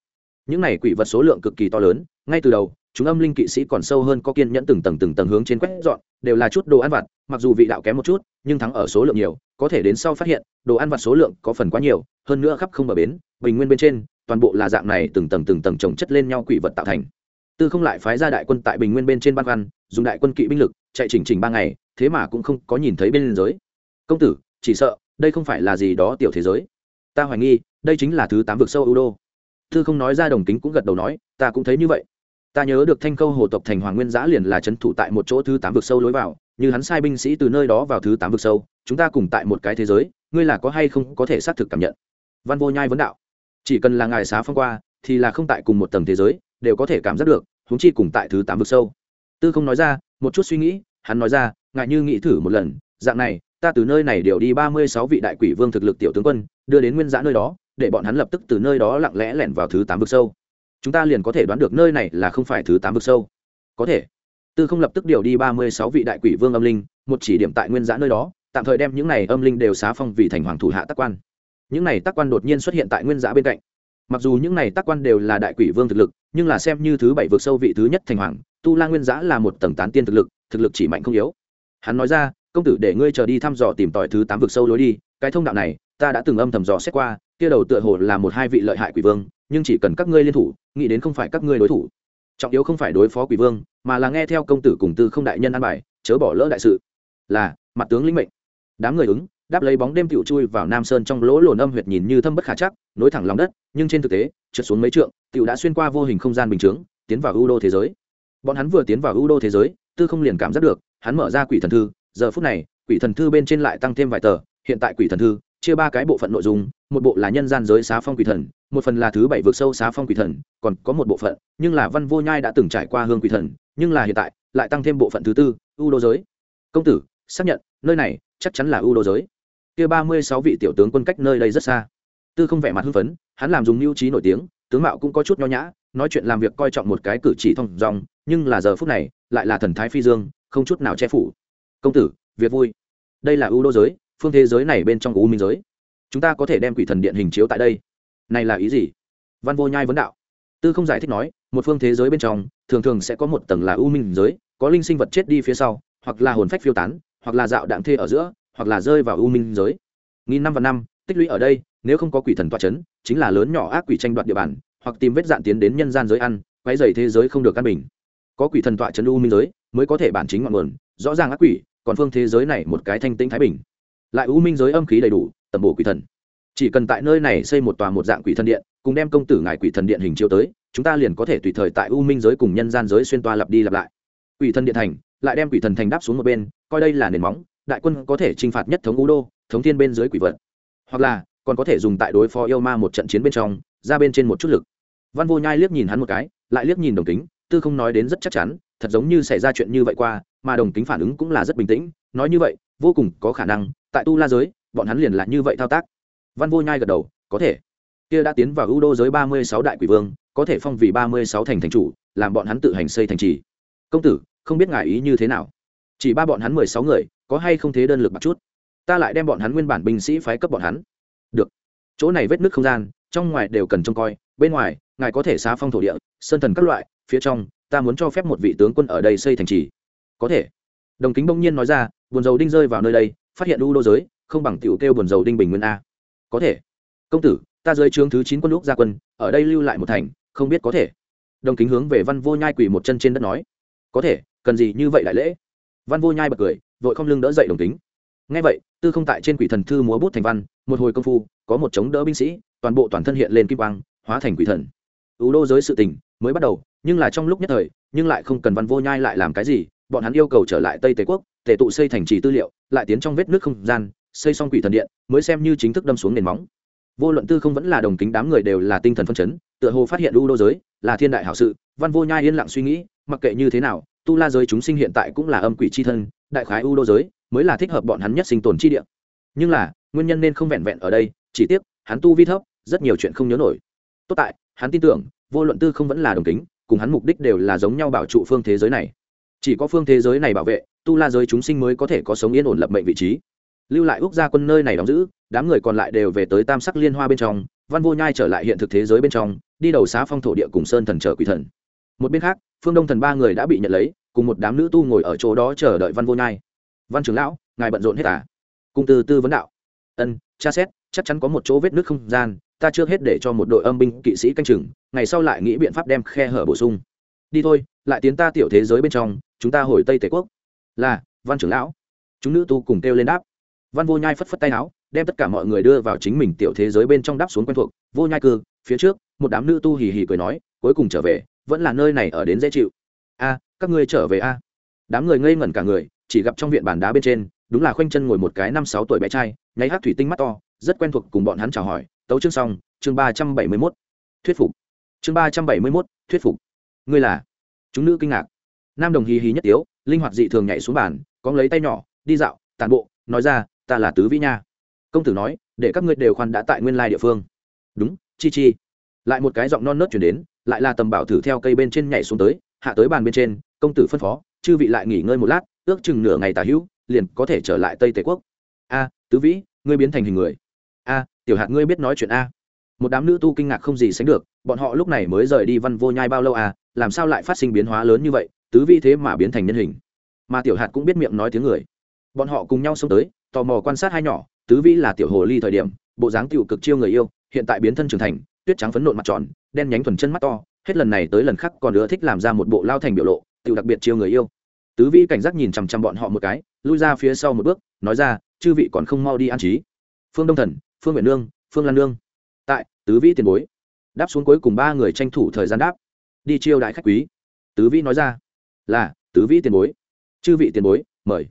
những này quỷ vật số lượng cực kỳ to lớn, ngay từ đầu, chúng âm linh kỵ sĩ còn sâu hơn có kiên nhẫn từng tầng từng tầng hướng trên quét dọn, đều là chút đồ ăn vặt, mặc dù vị đạo kém một chút, nhưng thắng ở số lượng nhiều, có thể đến sau phát hiện, đồ ăn vặt số lượng có phần quá nhiều, hơn nữa khắp không bờ bến, bình nguyên bên trên, toàn bộ là dạng này từng tầng từng tầng chồng chất lên nhau quỷ vật tạo thành. Tư không lại phái ra đại quân tại bình nguyên bên trên ban văn dùng đại quân kỵ binh lực, chạy chỉnh chỉnh ba ngày, thế mà cũng không có nhìn thấy bên liên giới công tử, chỉ sợ, đây không phải là gì đó tiểu thế giới ta hoài nghi, đây chính là thứ tám vực sâu ưu đô. Tư không nói ra đồng tính cũng gật đầu nói, ta cũng thấy như vậy. Ta nhớ được thanh câu hồ tộc thành hoàng nguyên giã liền là trấn thủ tại một chỗ thứ tám vực sâu lối vào, như hắn sai binh sĩ từ nơi đó vào thứ tám vực sâu, chúng ta cùng tại một cái thế giới, ngươi là có hay không có thể xác thực cảm nhận? Văn vô nhai vấn đạo. Chỉ cần là ngài xá phong qua, thì là không tại cùng một tầng thế giới, đều có thể cảm giác được húng chi cùng tại thứ tám vực sâu. Tư không nói ra, một chút suy nghĩ, hắn nói ra ngại như nghĩ thử một lần, dạng này, ta từ nơi này điều đi ba mươi sáu vị đại quỷ vương thực lực tiểu tướng quân đưa đến nguyên giã nơi đó, để bọn hắn lập tức từ nơi đó lặng lẽ lẻn vào thứ tám vực sâu. Chúng ta liền có thể đoán được nơi này là không phải thứ tám vực sâu. Có thể. Tư không lập tức điều đi ba mươi sáu vị đại quỷ vương âm linh, một chỉ điểm tại nguyên giã nơi đó, tạm thời đem những này âm linh đều xá phong vì thành hoàng thủ hạ tác quan. Những này tác quan đột nhiên xuất hiện tại nguyên giã bên cạnh. Mặc dù những này tác quan đều là đại quỷ vương thực lực, nhưng là xem như thứ bảy vượt sâu vị thứ nhất thành hoàng, tu la nguyên giã là một tầng tán tiên thực lực thực lực chỉ mạnh không yếu. Hắn nói ra, công tử để ngươi chờ đi thăm dò tìm tòi thứ tám vực sâu lối đi, cái thông đạo này ta đã từng âm thầm dò xét qua, kia đầu tựa hồ là một hai vị lợi hại quỷ vương, nhưng chỉ cần các ngươi liên thủ, nghĩ đến không phải các ngươi đối thủ. Trọng yếu không phải đối phó quỷ vương, mà là nghe theo công tử cùng tư không đại nhân an bài, chớ bỏ lỡ đại sự. Là, mặt tướng linh mệnh. Đám người ứng, đáp lấy bóng đêm tiểu chui vào nam sơn trong lỗ lồn âm huyệt nhìn như thâm bất khả chắc, nối thẳng lòng đất, nhưng trên thực tế, trượt xuống mấy trượng, tiểu đã xuyên qua vô hình không gian bình chướng, tiến vào ưu đô thế giới. Bọn hắn vừa tiến vào ưu đô thế giới, tư không liền cảm giác được, hắn mở ra quỷ thần thư, giờ phút này, quỷ thần thư bên trên lại tăng thêm vài tờ, hiện tại quỷ thần thư chia ba cái bộ phận nội dung, một bộ là nhân gian giới xá phong quỷ thần, một phần là thứ bảy vượt sâu xá phong quỷ thần, còn có một bộ phận, nhưng là văn vô nhai đã từng trải qua hương quỷ thần, nhưng là hiện tại lại tăng thêm bộ phận thứ tư u đô giới. Công tử, xác nhận, nơi này chắc chắn là u đô giới. Kia ba mươi sáu vị tiểu tướng quân cách nơi đây rất xa. Tư không vẻ mặt hưng phấn, hắn làm dùng mưu trí nổi tiếng, tướng mạo cũng có chút nho nhã, nói chuyện làm việc coi trọng một cái cử chỉ thông dong, nhưng là giờ phút này, lại là thần thái phi dương, không chút nào che phủ. Công tử, việc vui. Đây là u đô giới phương thế giới này bên trong u minh giới. Chúng ta có thể đem quỷ thần điện hình chiếu tại đây. Này là ý gì? Văn vô nhai vấn đạo. Tư không giải thích nói, một phương thế giới bên trong, thường thường sẽ có một tầng là u minh giới, có linh sinh vật chết đi phía sau, hoặc là hồn phách phiêu tán, hoặc là dạo đạm thê ở giữa, hoặc là rơi vào u minh giới. Nghìn năm và năm, tích lũy ở đây, nếu không có quỷ thần toa c h ấ n chính là lớn nhỏ ác quỷ tranh đoạt địa bàn, hoặc tìm vết dạn tiến đến nhân gian giới ăn quái dày thế giới không được căn bình. Có quỷ thần toa c h ấ n u minh giới, mới có thể bản chính ngọn nguồn, rõ ràng ác quỷ, còn phương thế giới này một cái thanh tĩnh thái bình lại u minh giới âm khí đầy đủ tầm bổ quỷ thần. Chỉ cần tại nơi này xây một tòa một dạng quỷ thần điện, cùng đem công tử ngài quỷ thần điện hình chiếu tới, chúng ta liền có thể tùy thời tại u minh giới cùng nhân gian giới xuyên toa lặp đi lặp lại. Quỷ thần điện thành, lại đem quỷ thần thành đáp xuống một bên, coi đây là nền móng, đại quân có thể t r i n h phạt nhất thống u đô, thống thiên bên dưới quỷ vật. Hoặc là, còn có thể dùng tại đối phó yêu ma một trận chiến bên trong, ra bên trên một chút lực. Văn vô nhai liếc nhìn hắn một cái, lại liếc nhìn đồng tính tư không nói đến rất chắc chắn, thật giống như xảy ra chuyện như vậy qua, mà đồng tính phản ứng cũng là rất bình tĩnh, nói như vậy vô cùng có khả năng, tại tu la giới, bọn hắn liền là như vậy thao tác. Văn vô nhai gật đầu, có thể. Kia đã tiến vào ưu đô giới ba mươi sáu đại quỷ vương, có thể phong vì ba mươi sáu thành thành chủ, làm bọn hắn tự hành xây thành trì. Công tử, không biết ngại ý như thế nào? Chỉ ba bọn hắn mười sáu người, có hay không thế đơn lực một chút? Ta lại đem bọn hắn nguyên bản binh sĩ phái cấp bọn hắn. Được. Chỗ này vết nứt không gian, trong ngoài đều cần trông coi, bên ngoài, ngài có thể xá phong thổ địa, sơn thần các loại, phía trong, ta muốn cho phép một vị tướng quân ở đây xây thành trì. Có thể. Đồng kính bỗng nhiên nói ra buồn dầu đinh rơi vào nơi đây, phát hiện u đô giới, không bằng tiểu kêu buồn dầu đinh bình nguyên a. Có thể. Công tử, ta dưới trướng thứ chín quân lúc gia quân, ở đây lưu lại một thành, không biết có thể. Đồng kính hướng về văn vô nhai quỳ một chân trên đất nói. Có thể, cần gì như vậy đại lễ? Văn vô nhai bật cười, vội không lưng đỡ dậy đồng tính ngay vậy, tư không tại trên quỷ thần thư múa bút thành văn, một hồi công phu, có một chống đỡ binh sĩ, toàn bộ toàn thân hiện lên kim quang, hóa thành quỷ thần. Ưu đô giới sự tình mới bắt đầu, nhưng là trong lúc nhất thời, nhưng lại không cần văn vô nhai lại làm cái gì, bọn hắn yêu cầu trở lại tây tề quốc tề tụ xây thành trì tư liệu, lại tiến trong vết nước không gian, xây xong quỷ thần điện, mới xem như chính thức đâm xuống nền móng. Vô luận tư không vẫn là đồng kính đám người đều là tinh thần phân chấn, tựa hồ phát hiện U đô giới là thiên đại hảo sự, văn vô nhai yên lặng suy nghĩ, mặc kệ như thế nào, tu la giới chúng sinh hiện tại cũng là âm quỷ c h i thân, đại khái u đô giới mới là thích hợp bọn hắn nhất sinh tồn chi địa. Nhưng là, nguyên nhân nên không vẹn vẹn ở đây, chỉ tiếc, hắn tu vi thấp, rất nhiều chuyện không nhớ nổi. Tốt tại, hắn tin tưởng, vô luận tư không vẫn là đồng tính cùng hắn mục đích đều là giống nhau bảo trụ phương thế giới này. Chỉ có phương thế giới này bảo vệ tu la giới chúng sinh mới có thể có sống yên ổn lập mệnh vị trí. Lưu lại úc gia quân nơi này đóng giữ, đám người còn lại đều về tới tam sắc liên hoa bên trong, văn vô nhai trở lại hiện thực thế giới bên trong, đi đầu xá phong thổ địa cùng sơn thần trở quỷ thần. Một bên khác, phương đông thần ba người đã bị nhận lấy, cùng một đám nữ tu ngồi ở chỗ đó chờ đợi văn vô nhai. Văn trưởng lão, ngài bận rộn hết à? Cung tư tư vấn đạo. Ân, cha xét, chắc chắn có một chỗ vết nước không gian, ta chưa hết để cho một đội âm binh kỵ sĩ canh chừng, ngày sau lại nghĩ biện pháp đem khe hở bổ sung. Đi thôi, lại tiến ta tiểu thế giới bên trong, chúng ta hồi tây tề quốc là, văn trưởng lão. Chúng nữ tu cùng kêu lên đáp. Văn vô nhai phất phất tay áo, đem tất cả mọi người đưa vào chính mình tiểu thế giới bên trong đáp xuống quen thuộc. Vô nhai cư, phía trước, một đám nữ tu hì hì cười nói, cuối cùng trở về, vẫn là nơi này ở đến dễ chịu. A, các ngươi trở về a. Đám người ngây ngẩn cả người, chỉ gặp trong viện bàn đá bên trên, đúng là khoanh chân ngồi một cái năm sáu tuổi bé trai, nháy hát thủy tinh mắt to, rất quen thuộc cùng bọn hắn chào hỏi. Tấu chương xong, chương ba trăm bảy mươi mốt. Thuyết phục. Chương ba trăm bảy mươi mốt, thuyết phục. Ngươi là? Chúng nữ kinh ngạc. Nam đồng hì hì nhất tiếu linh hoạt dị thường nhảy xuống bàn có lấy tay nhỏ đi dạo tàn bộ nói ra ta là tứ vĩ nha. Công tử nói để các ngươi đều khoan đã tại nguyên lai địa phương. Đúng chi chi. Lại một cái giọng non nớt chuyển đến lại là tầm bảo thử theo cây bên trên nhảy xuống tới hạ tới bàn bên trên công tử phân phó chư vị lại nghỉ ngơi một lát ước chừng nửa ngày tà hữu liền có thể trở lại tây tề quốc. A, tứ vĩ ngươi biến thành hình người. A tiểu hạt ngươi biết nói chuyện a. Một đám nữ tu kinh ngạc không gì sánh được bọn họ lúc này mới rời đi văn vô nhai bao lâu à làm sao lại phát sinh biến hóa lớn như vậy? Tứ vi thế mà biến thành nhân hình. Mà tiểu hạt cũng biết miệng nói tiếng người. Bọn họ cùng nhau xông tới, tò mò quan sát hai nhỏ, tứ vĩ là tiểu hồ ly thời điểm, bộ dáng tiểu cực chiêu người yêu, hiện tại biến thân trưởng thành, tuyết trắng phấn nộn mặt tròn, đen nhánh thuần chân mắt to, hết lần này tới lần khác còn nữa thích làm ra một bộ lao thành biểu lộ, tiểu đặc biệt chiêu người yêu. Tứ vĩ cảnh giác nhìn chằm chằm bọn họ một cái, lui ra phía sau một bước, nói ra, chư vị còn không mau đi an trí. Phương đông thần, phương nguyện nương, phương lan nương. Tại, tứ vĩ tiền bối. Đáp xuống cuối cùng ba người tranh thủ thời gian đáp. Đi chiêu đại khách quý. Tứ vĩ nói ra là, tứ vĩ tiền bối. Chư vị tiền bối, mời.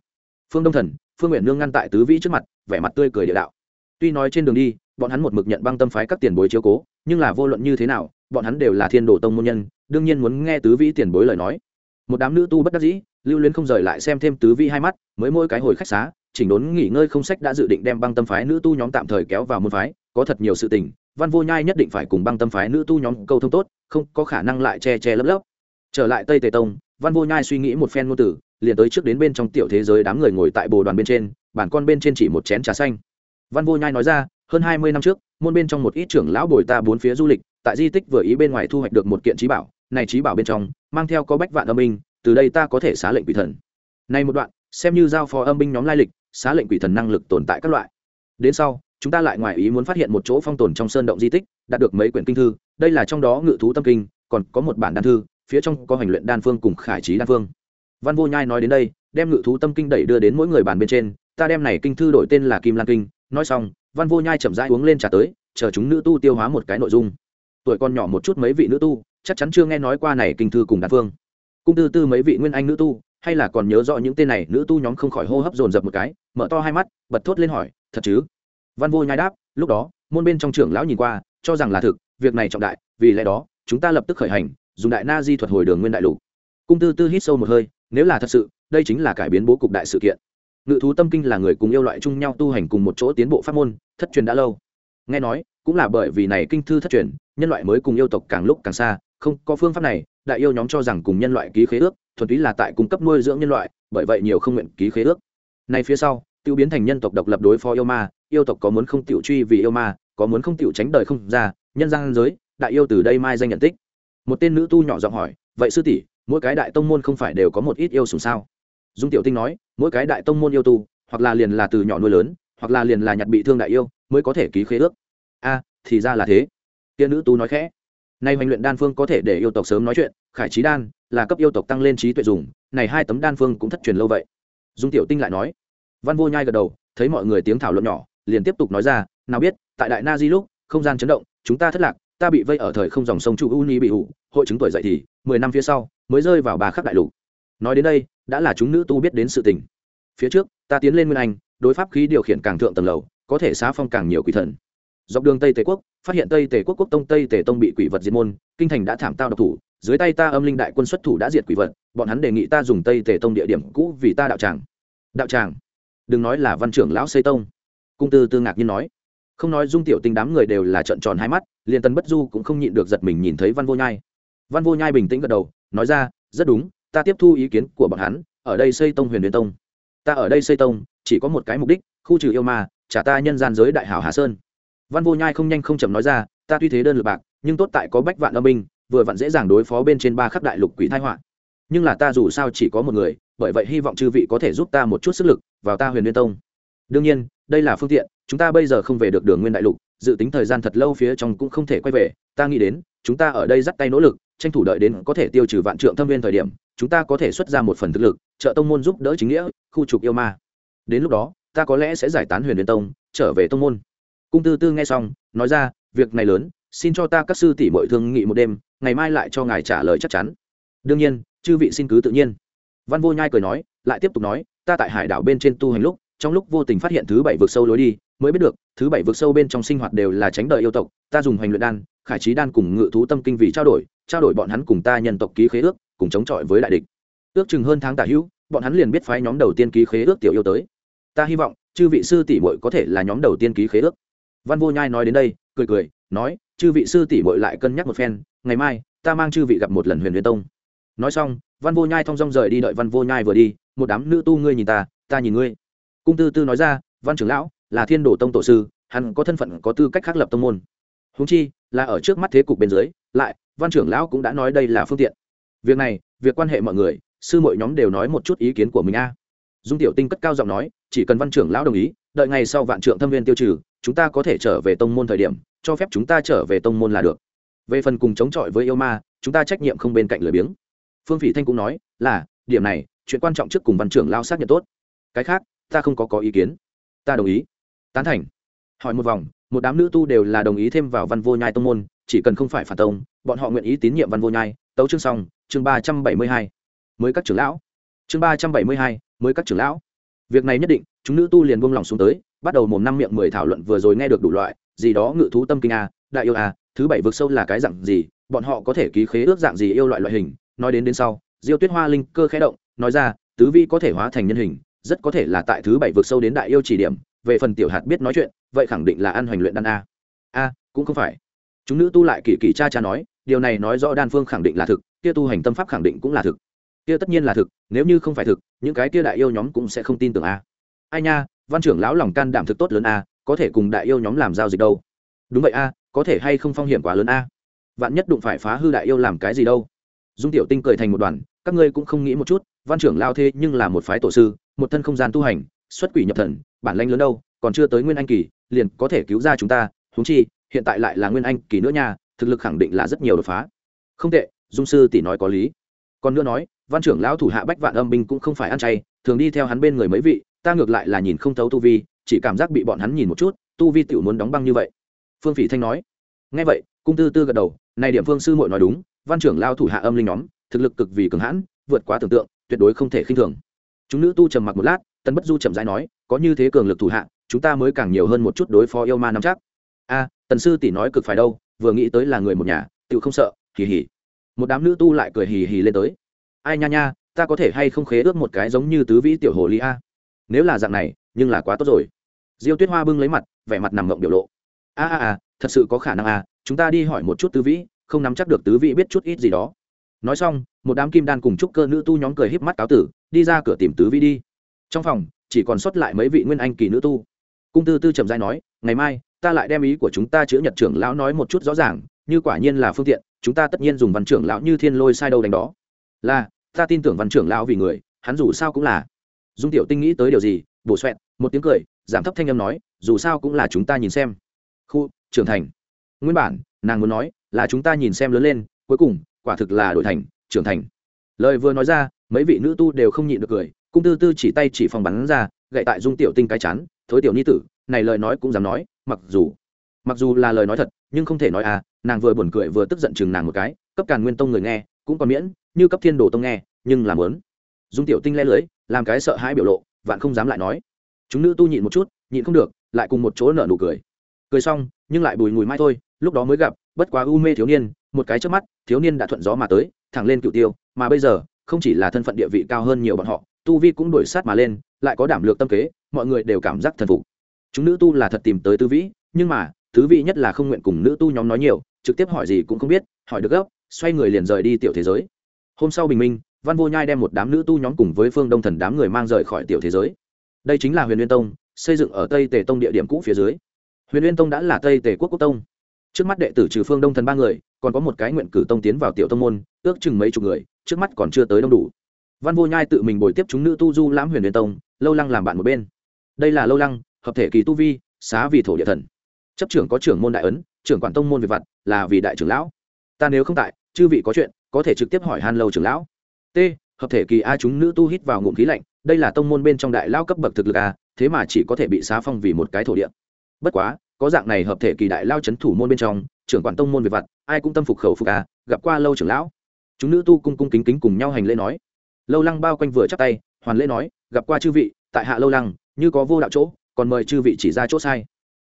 Phương đông thần, phương nguyện nương ngăn tại tứ vĩ trước mặt, vẻ mặt tươi cười địa đạo. Tuy nói trên đường đi, bọn hắn một mực nhận băng tâm phái các tiền bối chiếu cố, nhưng là vô luận như thế nào, bọn hắn đều là thiên đồ tông môn nhân, đương nhiên muốn nghe tứ vĩ tiền bối lời nói. Một đám nữ tu bất đắc dĩ, lưu luyến không rời lại xem thêm tứ vĩ hai mắt, mới mỗi cái hồi khách xá, chỉnh đốn nghỉ ngơi không sách đã dự định đem băng tâm phái nữ tu nhóm tạm thời kéo vào môn phái, có thật nhiều sự tình, văn vô nhai nhất định phải cùng băng tâm phái nữ tu nhóm câu thông tốt, không có khả năng lại che che lấp lấp. Trở lại tây tề tông văn vô nhai suy nghĩ một phen ngôn tử liền tới trước đến bên trong tiểu thế giới đám người ngồi tại bồ đoàn bên trên bản con bên trên chỉ một chén trà xanh. Văn vô nhai nói ra, hơn hai mươi năm trước, môn bên trong một ít trưởng lão bồi ta bốn phía du lịch, tại di tích vừa ý bên ngoài thu hoạch được một kiện trí bảo, này trí bảo bên trong, mang theo có bách vạn âm binh, từ đây ta có thể xá lệnh quỷ thần. Này một đoạn, xem như giao phó âm binh nhóm lai lịch, xá lệnh quỷ thần năng lực tồn tại các loại. Đến sau, chúng ta lại ngoài ý muốn phát hiện một chỗ phong tồn trong sơn động di tích, đạt được mấy quyển kinh thư, đây là trong đó ngự thú tâm kinh, còn có một bản đan thư phía trong có hành luyện đan phương cùng khải trí đan phương. Văn vô nhai nói đến đây, đem ngự thú tâm kinh đẩy đưa đến mỗi người bàn bên trên, ta đem này kinh thư đổi tên là kim lan kinh. Nói xong, văn vô nhai chậm rãi uống lên trà tới, chờ chúng nữ tu tiêu hóa một cái nội dung. Tuổi còn nhỏ một chút mấy vị nữ tu, chắc chắn chưa nghe nói qua này kinh thư cùng đan phương. Cung tư tư mấy vị nguyên anh nữ tu, hay là còn nhớ rõ những tên này, nữ tu nhóm không khỏi hô hấp dồn dập một cái, mở to hai mắt, bật thốt lên hỏi, thật chứ? Văn vô nhai đáp, lúc đó, môn bên trong trưởng lão nhìn qua, cho rằng là thực, việc này trọng đại, vì lẽ đó, chúng ta lập tức khởi hành dùng đại na di thuật hồi đường nguyên đại lục. Cung tư tư hít sâu một hơi, nếu là thật sự, đây chính là cải biến bố cục đại sự kiện. Ngự thú tâm kinh là người cùng yêu loại chung nhau tu hành cùng một chỗ tiến bộ pháp môn, thất truyền đã lâu. Nghe nói, cũng là bởi vì này kinh thư thất truyền, nhân loại mới cùng yêu tộc càng lúc càng xa, không, có phương pháp này, đại yêu nhóm cho rằng cùng nhân loại ký khế ước, thuần túy là tại cung cấp nuôi dưỡng nhân loại, bởi vậy nhiều không nguyện ký khế ước. Nay phía sau tiêu biến thành nhân tộc độc lập đối phó yêu ma, yêu tộc có muốn không tiểu truy vì yêu ma, có muốn không tiểu tránh đời không ra, nhân gian giới, đại yêu từ đây mai danh nhận tích một tên nữ tu nhỏ giọng hỏi, vậy sư tỷ, mỗi cái đại tông môn không phải đều có một ít yêu sùng sao? Dung tiểu tinh nói, mỗi cái đại tông môn yêu tu, hoặc là liền là từ nhỏ nuôi lớn, hoặc là liền là nhặt bị thương đại yêu, mới có thể ký khế ước. A, thì ra là thế. Kia nữ tu nói khẽ, nay hoành luyện đan phương có thể để yêu tộc sớm nói chuyện, khải trí đan là cấp yêu tộc tăng lên trí tuệ dùng, này hai tấm đan phương cũng thất truyền lâu vậy. Dung tiểu tinh lại nói, văn vô nhai gật đầu, thấy mọi người tiếng thảo luận nhỏ, liền tiếp tục nói ra, nào biết, tại đại na di lúc, không gian chấn động, chúng ta thất lạc ta bị vây ở thời không dòng sông chu u ni bị hụ hội chứng tuổi dậy thì, mười năm phía sau, mới rơi vào bà khắc đại lục. Nói đến đây, đã là chúng nữ tu biết đến sự tình. Phía trước, ta tiến lên nguyên anh, đối pháp khí điều khiển càng thượng tầng lầu, có thể xá phong càng nhiều quỷ thần. Dọc đường tây tề quốc, phát hiện tây tề quốc quốc tông, tây tề tông bị quỷ vật diệt môn, kinh thành đã thảm tao độc thủ, dưới tay ta âm linh đại quân xuất thủ đã diệt quỷ vật, bọn hắn đề nghị ta dùng tây tề tông địa điểm cũ vì ta đạo tràng. Đạo tràng? Đừng nói là văn trưởng lão xây tông. Cung tư tư ngạc nhiên nói không nói dung tiểu tinh đám người đều là trận tròn hai mắt, liền tân bất du cũng không nhịn được giật mình nhìn thấy văn vô nhai. Văn vô nhai bình tĩnh gật đầu, nói ra, rất đúng, ta tiếp thu ý kiến của bọn hắn, ở đây xây tông huyền huyền tông. Ta ở đây xây tông, chỉ có một cái mục đích, khu trừ yêu ma, trả ta nhân gian giới đại hảo hà sơn. Văn vô nhai không nhanh không chậm nói ra, ta tuy thế đơn lực bạc, nhưng tốt tại có bách vạn âm binh, vừa vặn dễ dàng đối phó bên trên ba khắp đại lục quỷ thái họa. Nhưng là ta dù sao chỉ có một người, bởi vậy hy vọng chư vị có thể giúp ta một chút sức lực vào ta huyền liên tông đương nhiên, đây là phương tiện, chúng ta bây giờ không về được đường nguyên đại lục, dự tính thời gian thật lâu phía trong cũng không thể quay về. Ta nghĩ đến, chúng ta ở đây dắt tay nỗ lực, tranh thủ đợi đến có thể tiêu trừ vạn trượng thâm viên thời điểm, chúng ta có thể xuất ra một phần thực lực, trợ tông môn giúp đỡ chính nghĩa, khu trục yêu ma. Đến lúc đó, ta có lẽ sẽ giải tán huyền liên tông, trở về tông môn. Cung tư tư nghe xong, nói ra, việc này lớn, xin cho ta các sư tỷ mọi thương nghị một đêm, ngày mai lại cho ngài trả lời chắc chắn. Đương nhiên, chư vị xin cứ tự nhiên. Văn vô nhai cười nói, lại tiếp tục nói, ta tại hải đảo bên trên tu hành lúc trong lúc vô tình phát hiện thứ bảy vực sâu lối đi, mới biết được, thứ bảy vực sâu bên trong sinh hoạt đều là tránh đời yêu tộc, ta dùng hoành luyện đan, khải trí đan cùng ngự thú tâm kinh vì trao đổi trao đổi bọn hắn cùng ta nhân tộc ký khế ước, cùng chống chọi với đại địch. Ước chừng hơn tháng tả hữu, bọn hắn liền biết phái nhóm đầu tiên ký khế ước tiểu yêu tới. Ta hy vọng, chư vị sư tỷ muội có thể là nhóm đầu tiên ký khế ước. Văn vô nhai nói đến đây, cười cười, nói, chư vị sư tỷ muội lại cân nhắc một phen, ngày mai, ta mang chư vị gặp một lần huyền huyền tông. Nói xong, văn vô nhai thong dong rời đi đợi văn vô nhai vừa đi, một đám nữ tu ngươi nhìn ta ta nhìn ngươi cung tư tư nói ra, văn trưởng lão, là thiên đồ tông tổ sư, hắn có thân phận có tư cách khác lập tông môn. Húng chi, là ở trước mắt thế cục bên dưới, lại, văn trưởng lão cũng đã nói đây là phương tiện. Việc này, việc quan hệ mọi người, sư mọi nhóm đều nói một chút ý kiến của mình a. Dung tiểu tinh cất cao giọng nói, chỉ cần văn trưởng lão đồng ý, đợi ngày sau vạn trượng thâm viên tiêu trừ, chúng ta có thể trở về tông môn thời điểm, cho phép chúng ta trở về tông môn là được. Về phần cùng chống chọi với yêu ma, chúng ta trách nhiệm không bên cạnh lười biếng. Phương phỉ thanh cũng nói, là, điểm này, chuyện quan trọng trước cùng văn trưởng lao xác nhận tốt. Cái khác ta không có có ý kiến. Ta đồng ý. Tán thành. Hỏi một vòng, một đám nữ tu đều là đồng ý thêm vào văn vô nhai tông môn, chỉ cần không phải phản tông, bọn họ nguyện ý tín nhiệm văn vô nhai. Tấu chương xong, chương ba trăm bảy mươi hai. Mới các trưởng lão. Chương ba trăm bảy mươi hai, mới các trưởng lão. Việc này nhất định, chúng nữ tu liền buông lòng xuống tới, bắt đầu mồm năm miệng mười thảo luận vừa rồi nghe được đủ loại, gì đó ngự thú tâm kinh a, đại yêu a, thứ bảy vực sâu là cái dạng gì, bọn họ có thể ký khế ước dạng gì yêu loại loại hình, nói đến đến sau, diêu tuyết hoa linh cơ khẽ động, nói ra, tứ vi có thể hóa thành nhân hình rất có thể là tại thứ bảy vực sâu đến đại yêu chỉ điểm, về phần tiểu hạt biết nói chuyện, vậy khẳng định là ăn hoành luyện đan a. A, cũng không phải. Chúng nữ tu lại kỳ kỳ cha cha nói, điều này nói rõ đan phương khẳng định là thực, kia tu hành tâm pháp khẳng định cũng là thực. Kia tất nhiên là thực, nếu như không phải thực, những cái kia đại yêu nhóm cũng sẽ không tin tưởng a. Ai nha, văn trưởng lão lòng can đảm thực tốt lớn a, có thể cùng đại yêu nhóm làm giao dịch đâu. Đúng vậy a, có thể hay không phong hiểm quá lớn a. Vạn nhất đụng phải phá hư đại yêu làm cái gì đâu. Dung tiểu tinh cười thành một đoàn, các ngươi cũng không nghĩ một chút, văn trưởng lao thế nhưng là một phái tổ sư một thân không gian tu hành, xuất quỷ nhập thần, bản lanh lớn đâu, còn chưa tới nguyên anh kỳ, liền có thể cứu ra chúng ta húng chi, hiện tại lại là nguyên anh kỳ nữa nha, thực lực khẳng định là rất nhiều đột phá. Không tệ, dung sư tỷ nói có lý. Còn nữa nói, văn trưởng lão thủ hạ bách vạn âm binh cũng không phải ăn chay, thường đi theo hắn bên người mấy vị, ta ngược lại là nhìn không thấu tu vi, chỉ cảm giác bị bọn hắn nhìn một chút, tu vi tiểu muốn đóng băng như vậy. Phương phỉ thanh nói. Ngay vậy, cung tư tư gật đầu này điểm phương sư muội nói đúng, văn trưởng lao thủ hạ âm linh nhóm, thực lực cực vì cường hãn, vượt quá tưởng tượng, tuyệt đối không thể khinh thường chúng nữ tu trầm mặc một lát tân bất du chậm rãi nói, có như thế cường lực thủ hạ, chúng ta mới càng nhiều hơn một chút đối phó yêu ma nắm chắc. A, tần sư tỷ nói cực phải đâu, vừa nghĩ tới là người một nhà tự không sợ, hì hì. Một đám nữ tu lại cười hì hì lên tới. Ai nha nha, ta có thể hay không khế ước một cái giống như tứ vĩ tiểu hồ ly a? Nếu là dạng này, nhưng là quá tốt rồi. Diêu tuyết hoa bưng lấy mặt, vẻ mặt nằm ngộng biểu lộ. A a a, thật sự có khả năng a, chúng ta đi hỏi một chút tứ vĩ, không nắm chắc được tứ vĩ biết chút ít gì đó nói xong, một đám kim đan cùng chúc cơ nữ tu nhóm cười híp mắt cáo tử, đi ra cửa tìm tứ vi đi. Trong phòng, chỉ còn sót lại mấy vị nguyên anh kỳ nữ tu. Cung tư tư trầm dai nói, ngày mai, ta lại đem ý của chúng ta chữa nhật trưởng lão nói một chút rõ ràng, như quả nhiên là phương tiện, chúng ta tất nhiên dùng văn trưởng lão như thiên lôi sai đâu đánh đó. Là, ta tin tưởng văn trưởng lão vì người, hắn dù sao cũng là. Dung tiểu tinh nghĩ tới điều gì, bổ xoẹn một tiếng cười, giảm thấp thanh âm nói, dù sao cũng là chúng ta nhìn xem. Khu, trưởng thành. Nguyên bản, nàng muốn nói, là chúng ta nhìn xem lớn lên, cuối cùng quả thực là đổi thành trưởng thành. Lời vừa nói ra mấy vị nữ tu đều không nhịn được cười cung tư tư chỉ tay chỉ phòng bắn ra gậy tại dung tiểu tinh cái chán, thối tiểu ni tử này lời nói cũng dám nói mặc dù mặc dù là lời nói thật nhưng không thể nói à. Nàng vừa buồn cười vừa tức giận chừng nàng một cái cấp càn nguyên tông người nghe cũng còn miễn như cấp thiên đồ tông nghe nhưng làm lớn dung tiểu tinh le lưới làm cái sợ hãi biểu lộ vạn không dám lại nói. Chúng nữ tu nhịn một chút nhịn không được lại cùng một chỗ nở nụ cười. Cười xong nhưng lại bùi ngùi mai thôi lúc đó mới gặp bất quá u mê thiếu niên, một cái trước mắt, thiếu niên đã thuận gió mà tới, thẳng lên cựu tiêu, mà bây giờ, không chỉ là thân phận địa vị cao hơn nhiều bọn họ, tu vi cũng đổi sát mà lên, lại có đảm lược tâm kế, mọi người đều cảm giác thần phục. Chúng nữ tu là thật tìm tới tư vĩ, nhưng mà, thứ vị nhất là không nguyện cùng nữ tu nhóm nói nhiều, trực tiếp hỏi gì cũng không biết, hỏi được gấp, xoay người liền rời đi tiểu thế giới. Hôm sau bình minh, văn vô nhai đem một đám nữ tu nhóm cùng với phương đông thần đám người mang rời khỏi tiểu thế giới. Đây chính là huyền liên tông, xây dựng ở tây tề tông địa điểm cũ phía dưới. Huyền liên tông đã là tây tề quốc quốc tông trước mắt đệ tử trừ phương đông thần ba người, còn có một cái nguyện cử tông tiến vào tiểu tông môn, ước chừng mấy chục người, trước mắt còn chưa tới đông đủ. Văn vô nhai tự mình bồi tiếp chúng nữ tu du lãm huyền huyền tông, lâu lăng làm bạn một bên. Đây là lâu lăng, hợp thể kỳ tu vi, xá vì thổ địa thần. Chấp trưởng có trưởng môn đại ấn, trưởng quản tông môn về vặt, là vì đại trưởng lão. Ta nếu không tại, chư vị có chuyện, có thể trực tiếp hỏi han lâu trưởng lão. T, hợp thể kỳ a chúng nữ tu hít vào ngụm khí lạnh, đây là tông môn bên trong đại lao cấp bậc thực lực a, thế mà chỉ có thể bị xá phong vì một cái thổ địa. Bất quá có dạng này hợp thể kỳ đại lao c h ấ n thủ môn bên trong, trưởng quản tông môn về vặt, ai cũng tâm phục khẩu phục a gặp qua lâu trưởng lão. Chúng nữ tu cung cung kính kính cùng nhau hành lễ nói. Lâu lăng bao quanh vừa chắp tay, hoàn lễ nói, gặp qua chư vị, tại hạ lâu lăng, như có vô đạo chỗ, còn mời chư vị chỉ ra chỗ sai.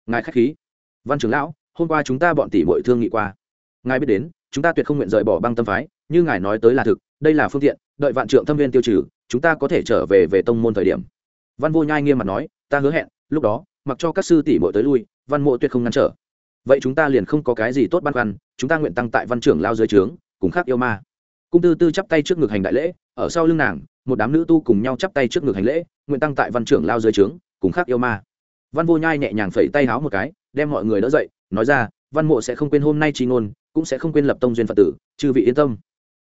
Ngài k h á c h khí. Văn trưởng lão, hôm qua chúng ta bọn tỷ bội thương nghị qua. Ngài biết đến, chúng ta tuyệt không nguyện rời bỏ băng tâm phái, như ngài nói tới là thực, đây là phương tiện, đợi vạn trượng thâm viên tiêu trừ, chúng ta có thể trở về về tông môn thời điểm. Văn vô nhai nghiêm mặt nói, ta hứa hẹn, lúc đó mặc cho các sư tỷ mội tới lui, văn mộ tuyệt không ngăn trở. Vậy chúng ta liền không có cái gì tốt băn khoăn, chúng ta nguyện tăng tại văn trưởng lao dưới trướng, cùng khác yêu ma. Cung tư tư chắp tay trước ngực hành đại lễ, ở sau lưng nàng, một đám nữ tu cùng nhau chắp tay trước ngực hành lễ, nguyện tăng tại văn trưởng lao dưới trướng, cùng khác yêu ma. Văn vô nhai nhẹ nhàng phẩy tay háo một cái, đem mọi người đỡ dậy, nói ra, văn mộ sẽ không quên hôm nay chi ngôn, cũng sẽ không quên lập tông duyên phật tử, chư vị yên tâm.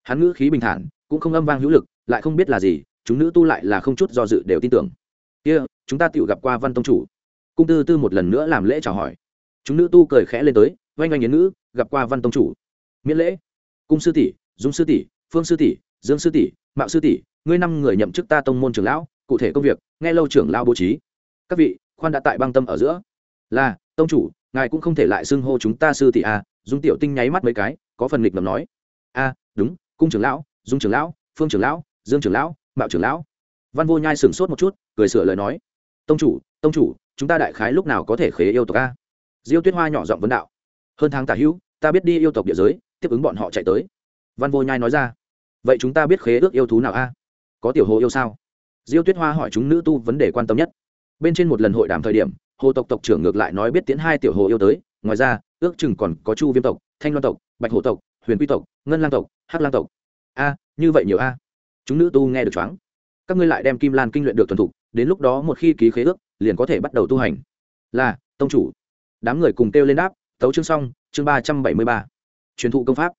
Hắn ngữ khí bình thản, cũng không âm vang hữu lực, lại không biết là gì, chúng nữ tu lại là không chút do dự đều tin tưởng. Kia, chúng ta tự gặp qua văn tông chủ cung tư tư một lần nữa làm lễ chào hỏi. Chúng nữ tu cười khẽ lên tới oanh oanh yến ngữ gặp qua văn tông chủ. Miễn lễ. Cung sư tỷ dung sư tỷ phương sư tỷ dương sư tỷ mạo sư tỷ ngươi năm người nhậm chức ta tông môn trưởng lão cụ thể công việc nghe lâu trưởng lão bố trí. Các vị khoan đã tại băng tâm ở giữa. Là tông chủ ngài cũng không thể lại xưng hô chúng ta sư tỷ a à, dung tiểu tinh nháy mắt mấy cái có phần nghịch ngầm nói. A đúng cung trưởng lão dung trưởng lão phương trưởng lão dương trưởng lão mạo trưởng lão. Văn vô nhai sửng sốt một chút cười sửa lời nói. Tông chủ tông chủ chúng ta đại khái lúc nào có thể khế yêu tộc a? Diêu tuyết hoa nhỏ giọng vấn đạo. Hơn tháng tả hữu, ta biết đi yêu tộc địa giới, tiếp ứng bọn họ chạy tới. Văn vô nhai nói ra. Vậy chúng ta biết khế ước yêu thú nào a? Có tiểu hồ yêu sao? Diêu tuyết hoa hỏi chúng nữ tu vấn đề quan tâm nhất. Bên trên một lần hội đàm thời điểm, hồ tộc tộc trưởng ngược lại nói biết tiến hai tiểu hồ yêu tới. Ngoài ra, ước chừng còn có chu viêm tộc, thanh loan tộc, bạch hồ tộc, huyền quy tộc, ngân lang tộc, hắc lang tộc. A, như vậy nhiều a? Chúng nữ tu nghe được choáng. Các ngươi lại đem kim lan kinh luyện được thuần thục đến lúc đó một khi ký khế ước, liền có thể bắt đầu tu hành. Là, tông chủ. Đám người cùng kêu lên đáp, tấu chương xong, chương ba trăm bảy mươi ba. Truyền thụ công pháp.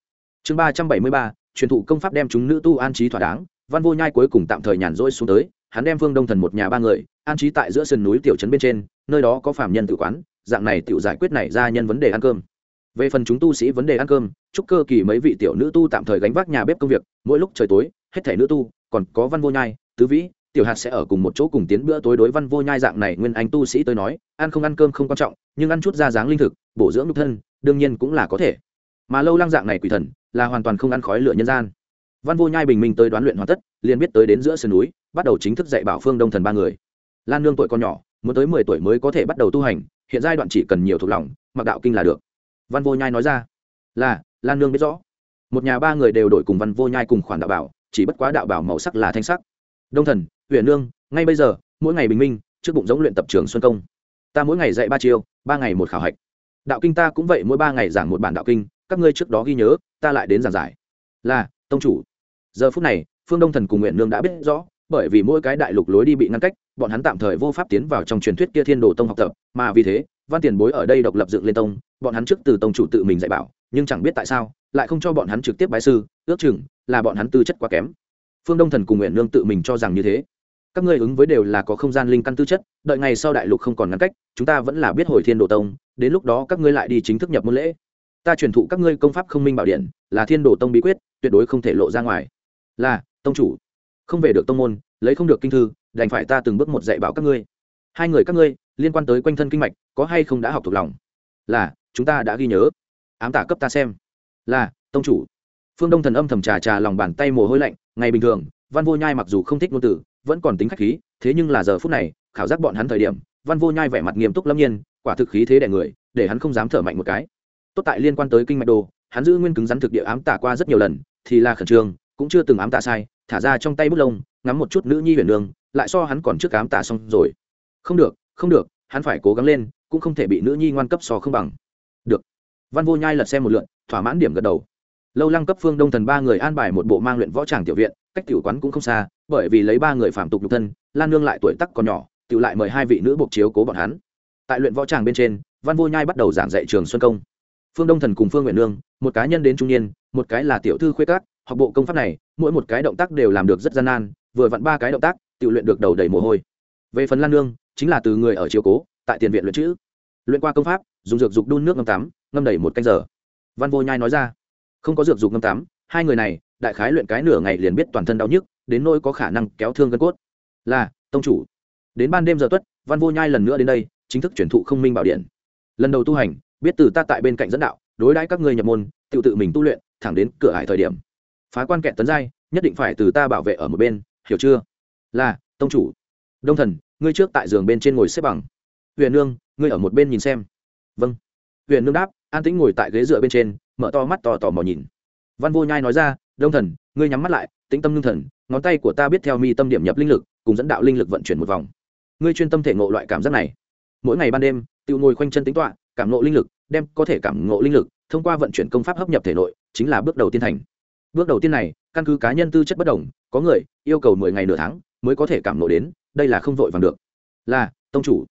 Chương ba trăm bảy mươi ba, truyền thụ công pháp đem chúng nữ tu an trí thỏa đáng, văn vô nhai cuối cùng tạm thời nhàn rỗi xuống tới, hắn đem phương đông thần một nhà ba người an trí tại giữa sườn núi tiểu trấn bên trên, nơi đó có phạm nhân tự quán, dạng này tự giải quyết này ra nhân vấn đề ăn cơm. Về phần chúng tu sĩ vấn đề ăn cơm, chúc cơ kỳ mấy vị tiểu nữ tu tạm thời gánh vác nhà bếp công việc, mỗi lúc trời tối, hết thể nữ tu, còn có văn vô nhai, tứ vĩ tiểu hạt sẽ ở cùng một chỗ cùng tiến bữa tối đối văn vô nhai dạng này nguyên anh tu sĩ tới nói, ăn không ăn cơm không quan trọng, nhưng ăn chút ra dáng linh thực, bổ dưỡng nhục thân, đương nhiên cũng là có thể. Mà lâu lang dạng này quỷ thần, là hoàn toàn không ăn khói lửa nhân gian. Văn vô nhai bình minh tới đoán luyện hoàn tất, liền biết tới đến giữa sườn núi, bắt đầu chính thức dạy bảo phương đông thần ba người. Lan nương tuổi con nhỏ, muốn tới mười tuổi mới có thể bắt đầu tu hành, hiện giai đoạn chỉ cần nhiều thuộc lòng, mặc đạo kinh là được. Văn vô nhai nói ra, là, lan nương biết rõ. Một nhà ba người đều đổi cùng văn vô nhai cùng khoản đạo bảo, chỉ bất quá đạo bảo màu sắc là thanh sắc. Đông thần huyện nương, ngay bây giờ, mỗi ngày bình minh, trước bụng giống luyện tập trường xuân công. Ta mỗi ngày dạy ba chiều ba ngày một khảo hạch. Đạo kinh ta cũng vậy, mỗi ba ngày giảng một bản đạo kinh, các ngươi trước đó ghi nhớ, ta lại đến giảng giải. Là, tông chủ. Giờ phút này, phương đông thần cùng nguyện nương đã biết rõ, bởi vì mỗi cái đại lục lối đi bị ngăn cách, bọn hắn tạm thời vô pháp tiến vào trong truyền thuyết kia thiên đồ tông học tập, mà vì thế, văn tiền bối ở đây độc lập dựng lên tông, bọn hắn trước từ tông chủ tự mình dạy bảo, nhưng chẳng biết tại sao, lại không cho bọn hắn trực tiếp bái sư, ước chừng là bọn hắn tư chất quá kém. Phương đông thần cùng nguyện nương tự mình cho rằng như thế các ngươi ứng với đều là có không gian linh căn tư chất, đợi ngày sau đại lục không còn ngăn cách, chúng ta vẫn là biết hồi thiên đồ tông, đến lúc đó các ngươi lại đi chính thức nhập môn lễ. Ta truyền thụ các ngươi công pháp không minh bảo điện, là thiên đồ tông bí quyết, tuyệt đối không thể lộ ra ngoài. Là, tông chủ. Không về được tông môn, lấy không được kinh thư, đành phải ta từng bước một dạy bảo các ngươi. Hai người các ngươi, liên quan tới quanh thân kinh mạch, có hay không đã học thuộc lòng? Là, chúng ta đã ghi nhớ. Ám tả cấp ta xem. Là, tông chủ. Phương đông thần âm thầm trà trà lòng bàn tay mồ hôi lạnh, ngày bình thường, văn vô nhai mặc dù không thích ngôn từ vẫn còn tính khách khí, thế nhưng là giờ phút này, khảo giác bọn hắn thời điểm, văn vô nhai vẻ mặt nghiêm túc lâm nhiên, quả thực khí thế đẻ người, để hắn không dám thở mạnh một cái. Tốt tại liên quan tới kinh mạch đồ, hắn giữ nguyên cứng rắn thực địa ám tả qua rất nhiều lần, thì là khẩn trương, cũng chưa từng ám tả sai, thả ra trong tay bút lông, ngắm một chút nữ nhi huyền nương, lại so hắn còn trước ám tả xong rồi. Không được không được, hắn phải cố gắng lên, cũng không thể bị nữ nhi ngoan cấp so không bằng. Được. Văn vô nhai lật xem một lượn, thỏa mãn điểm gật đầu. Lâu lăng cấp phương đông thần ba người an bài một bộ mang luyện võ tràng tiểu viện cách tiểu quán cũng không xa, bởi vì lấy ba người phạm tục nhục thân, lan nương lại tuổi tắc còn nhỏ, tiểu lại mời hai vị nữ buộc chiếu cố bọn hắn. Tại luyện võ tràng bên trên, văn vô nhai bắt đầu giảng dạy trường xuân công. Phương đông thần cùng phương nguyện nương, một cá nhân đến trung niên, một cái là tiểu thư khuê cát học bộ công pháp này, mỗi một cái động tác đều làm được rất gian nan, vừa vặn ba cái động tác tự luyện được đầu đầy mồ hôi. Về phần lan nương, chính là từ người ở chiếu cố, tại tiền viện luyện chữ. Luyện qua công pháp, dùng dược dục đun nước ngâm tắm, ngâm đầy một canh giờ. Văn vô nhai nói ra, không có dược dục ngâm tắm, hai người này đại khái luyện cái nửa ngày liền biết toàn thân đau nhức, đến nỗi có khả năng kéo thương gân cốt. Là, tông chủ. Đến ban đêm giờ tuất, văn vô nhai lần nữa đến đây, chính thức chuyển thụ không minh bảo điện. Lần đầu tu hành, biết từ ta tại bên cạnh dẫn đạo, đối đãi các ngươi nhập môn, tự tự mình tu luyện, thẳng đến cửa hải thời điểm. Phá quan kẹt tấn giai, nhất định phải từ ta bảo vệ ở một bên, hiểu chưa? Là, tông chủ. Đông thần, ngươi trước tại giường bên trên ngồi xếp bằng. Huyền nương, ngươi ở một bên nhìn xem. Vâng. Huyền nương đáp, an tĩnh ngồi tại ghế dựa bên trên, mở to mắt tò tò mò nhìn. Văn vô nhai nói ra đông thần, ngươi nhắm mắt lại, tĩnh tâm ngưng thần, ngón tay của ta biết theo mi tâm điểm nhập linh lực, cùng dẫn đạo linh lực vận chuyển một vòng. Ngươi chuyên tâm thể ngộ loại cảm giác này. Mỗi ngày ban đêm, tự ngồi khoanh chân tính toạ cảm ngộ linh lực, đem có thể cảm ngộ linh lực thông qua vận chuyển công pháp hấp nhập thể nội, chính là bước đầu tiên thành. Bước đầu tiên này, căn cứ cá nhân tư chất bất đồng, có người yêu cầu mười ngày nửa tháng mới có thể cảm ngộ đến, đây là không vội vàng được. Là, tông chủ.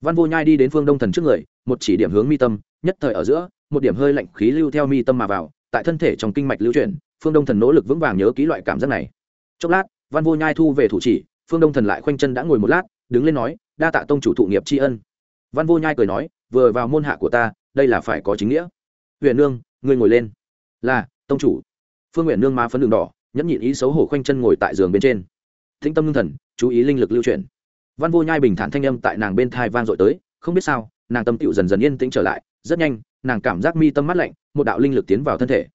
Văn vô nhai đi đến phương đông thần trước người, một chỉ điểm hướng mi tâm, nhất thời ở giữa, một điểm hơi lạnh khí lưu theo mi tâm mà vào, tại thân thể trong kinh mạch lưu chuyển phương đông thần nỗ lực vững vàng nhớ ký loại cảm giác này. Chốc lát, văn vô nhai thu về thủ chỉ, phương đông thần lại khoanh chân đã ngồi một lát, đứng lên nói, đa tạ tông chủ thụ nghiệp tri ân. Văn vô nhai cười nói, vừa vào môn hạ của ta, đây là phải có chính nghĩa. Huyền nương, ngươi ngồi lên. Là, tông chủ. Phương nguyện nương má phấn đường đỏ, nhẫn nhịn ý xấu hổ khoanh chân ngồi tại giường bên trên. Thính tâm ngưng thần, chú ý linh lực lưu chuyển. Văn vô nhai bình thản thanh âm tại nàng bên thai van dội tới, không biết sao, nàng tâm tựu dần dần yên tĩnh trở lại, rất nhanh, nàng cảm giác mi tâm mắt lạnh, một đạo linh lực tiến vào thân thể.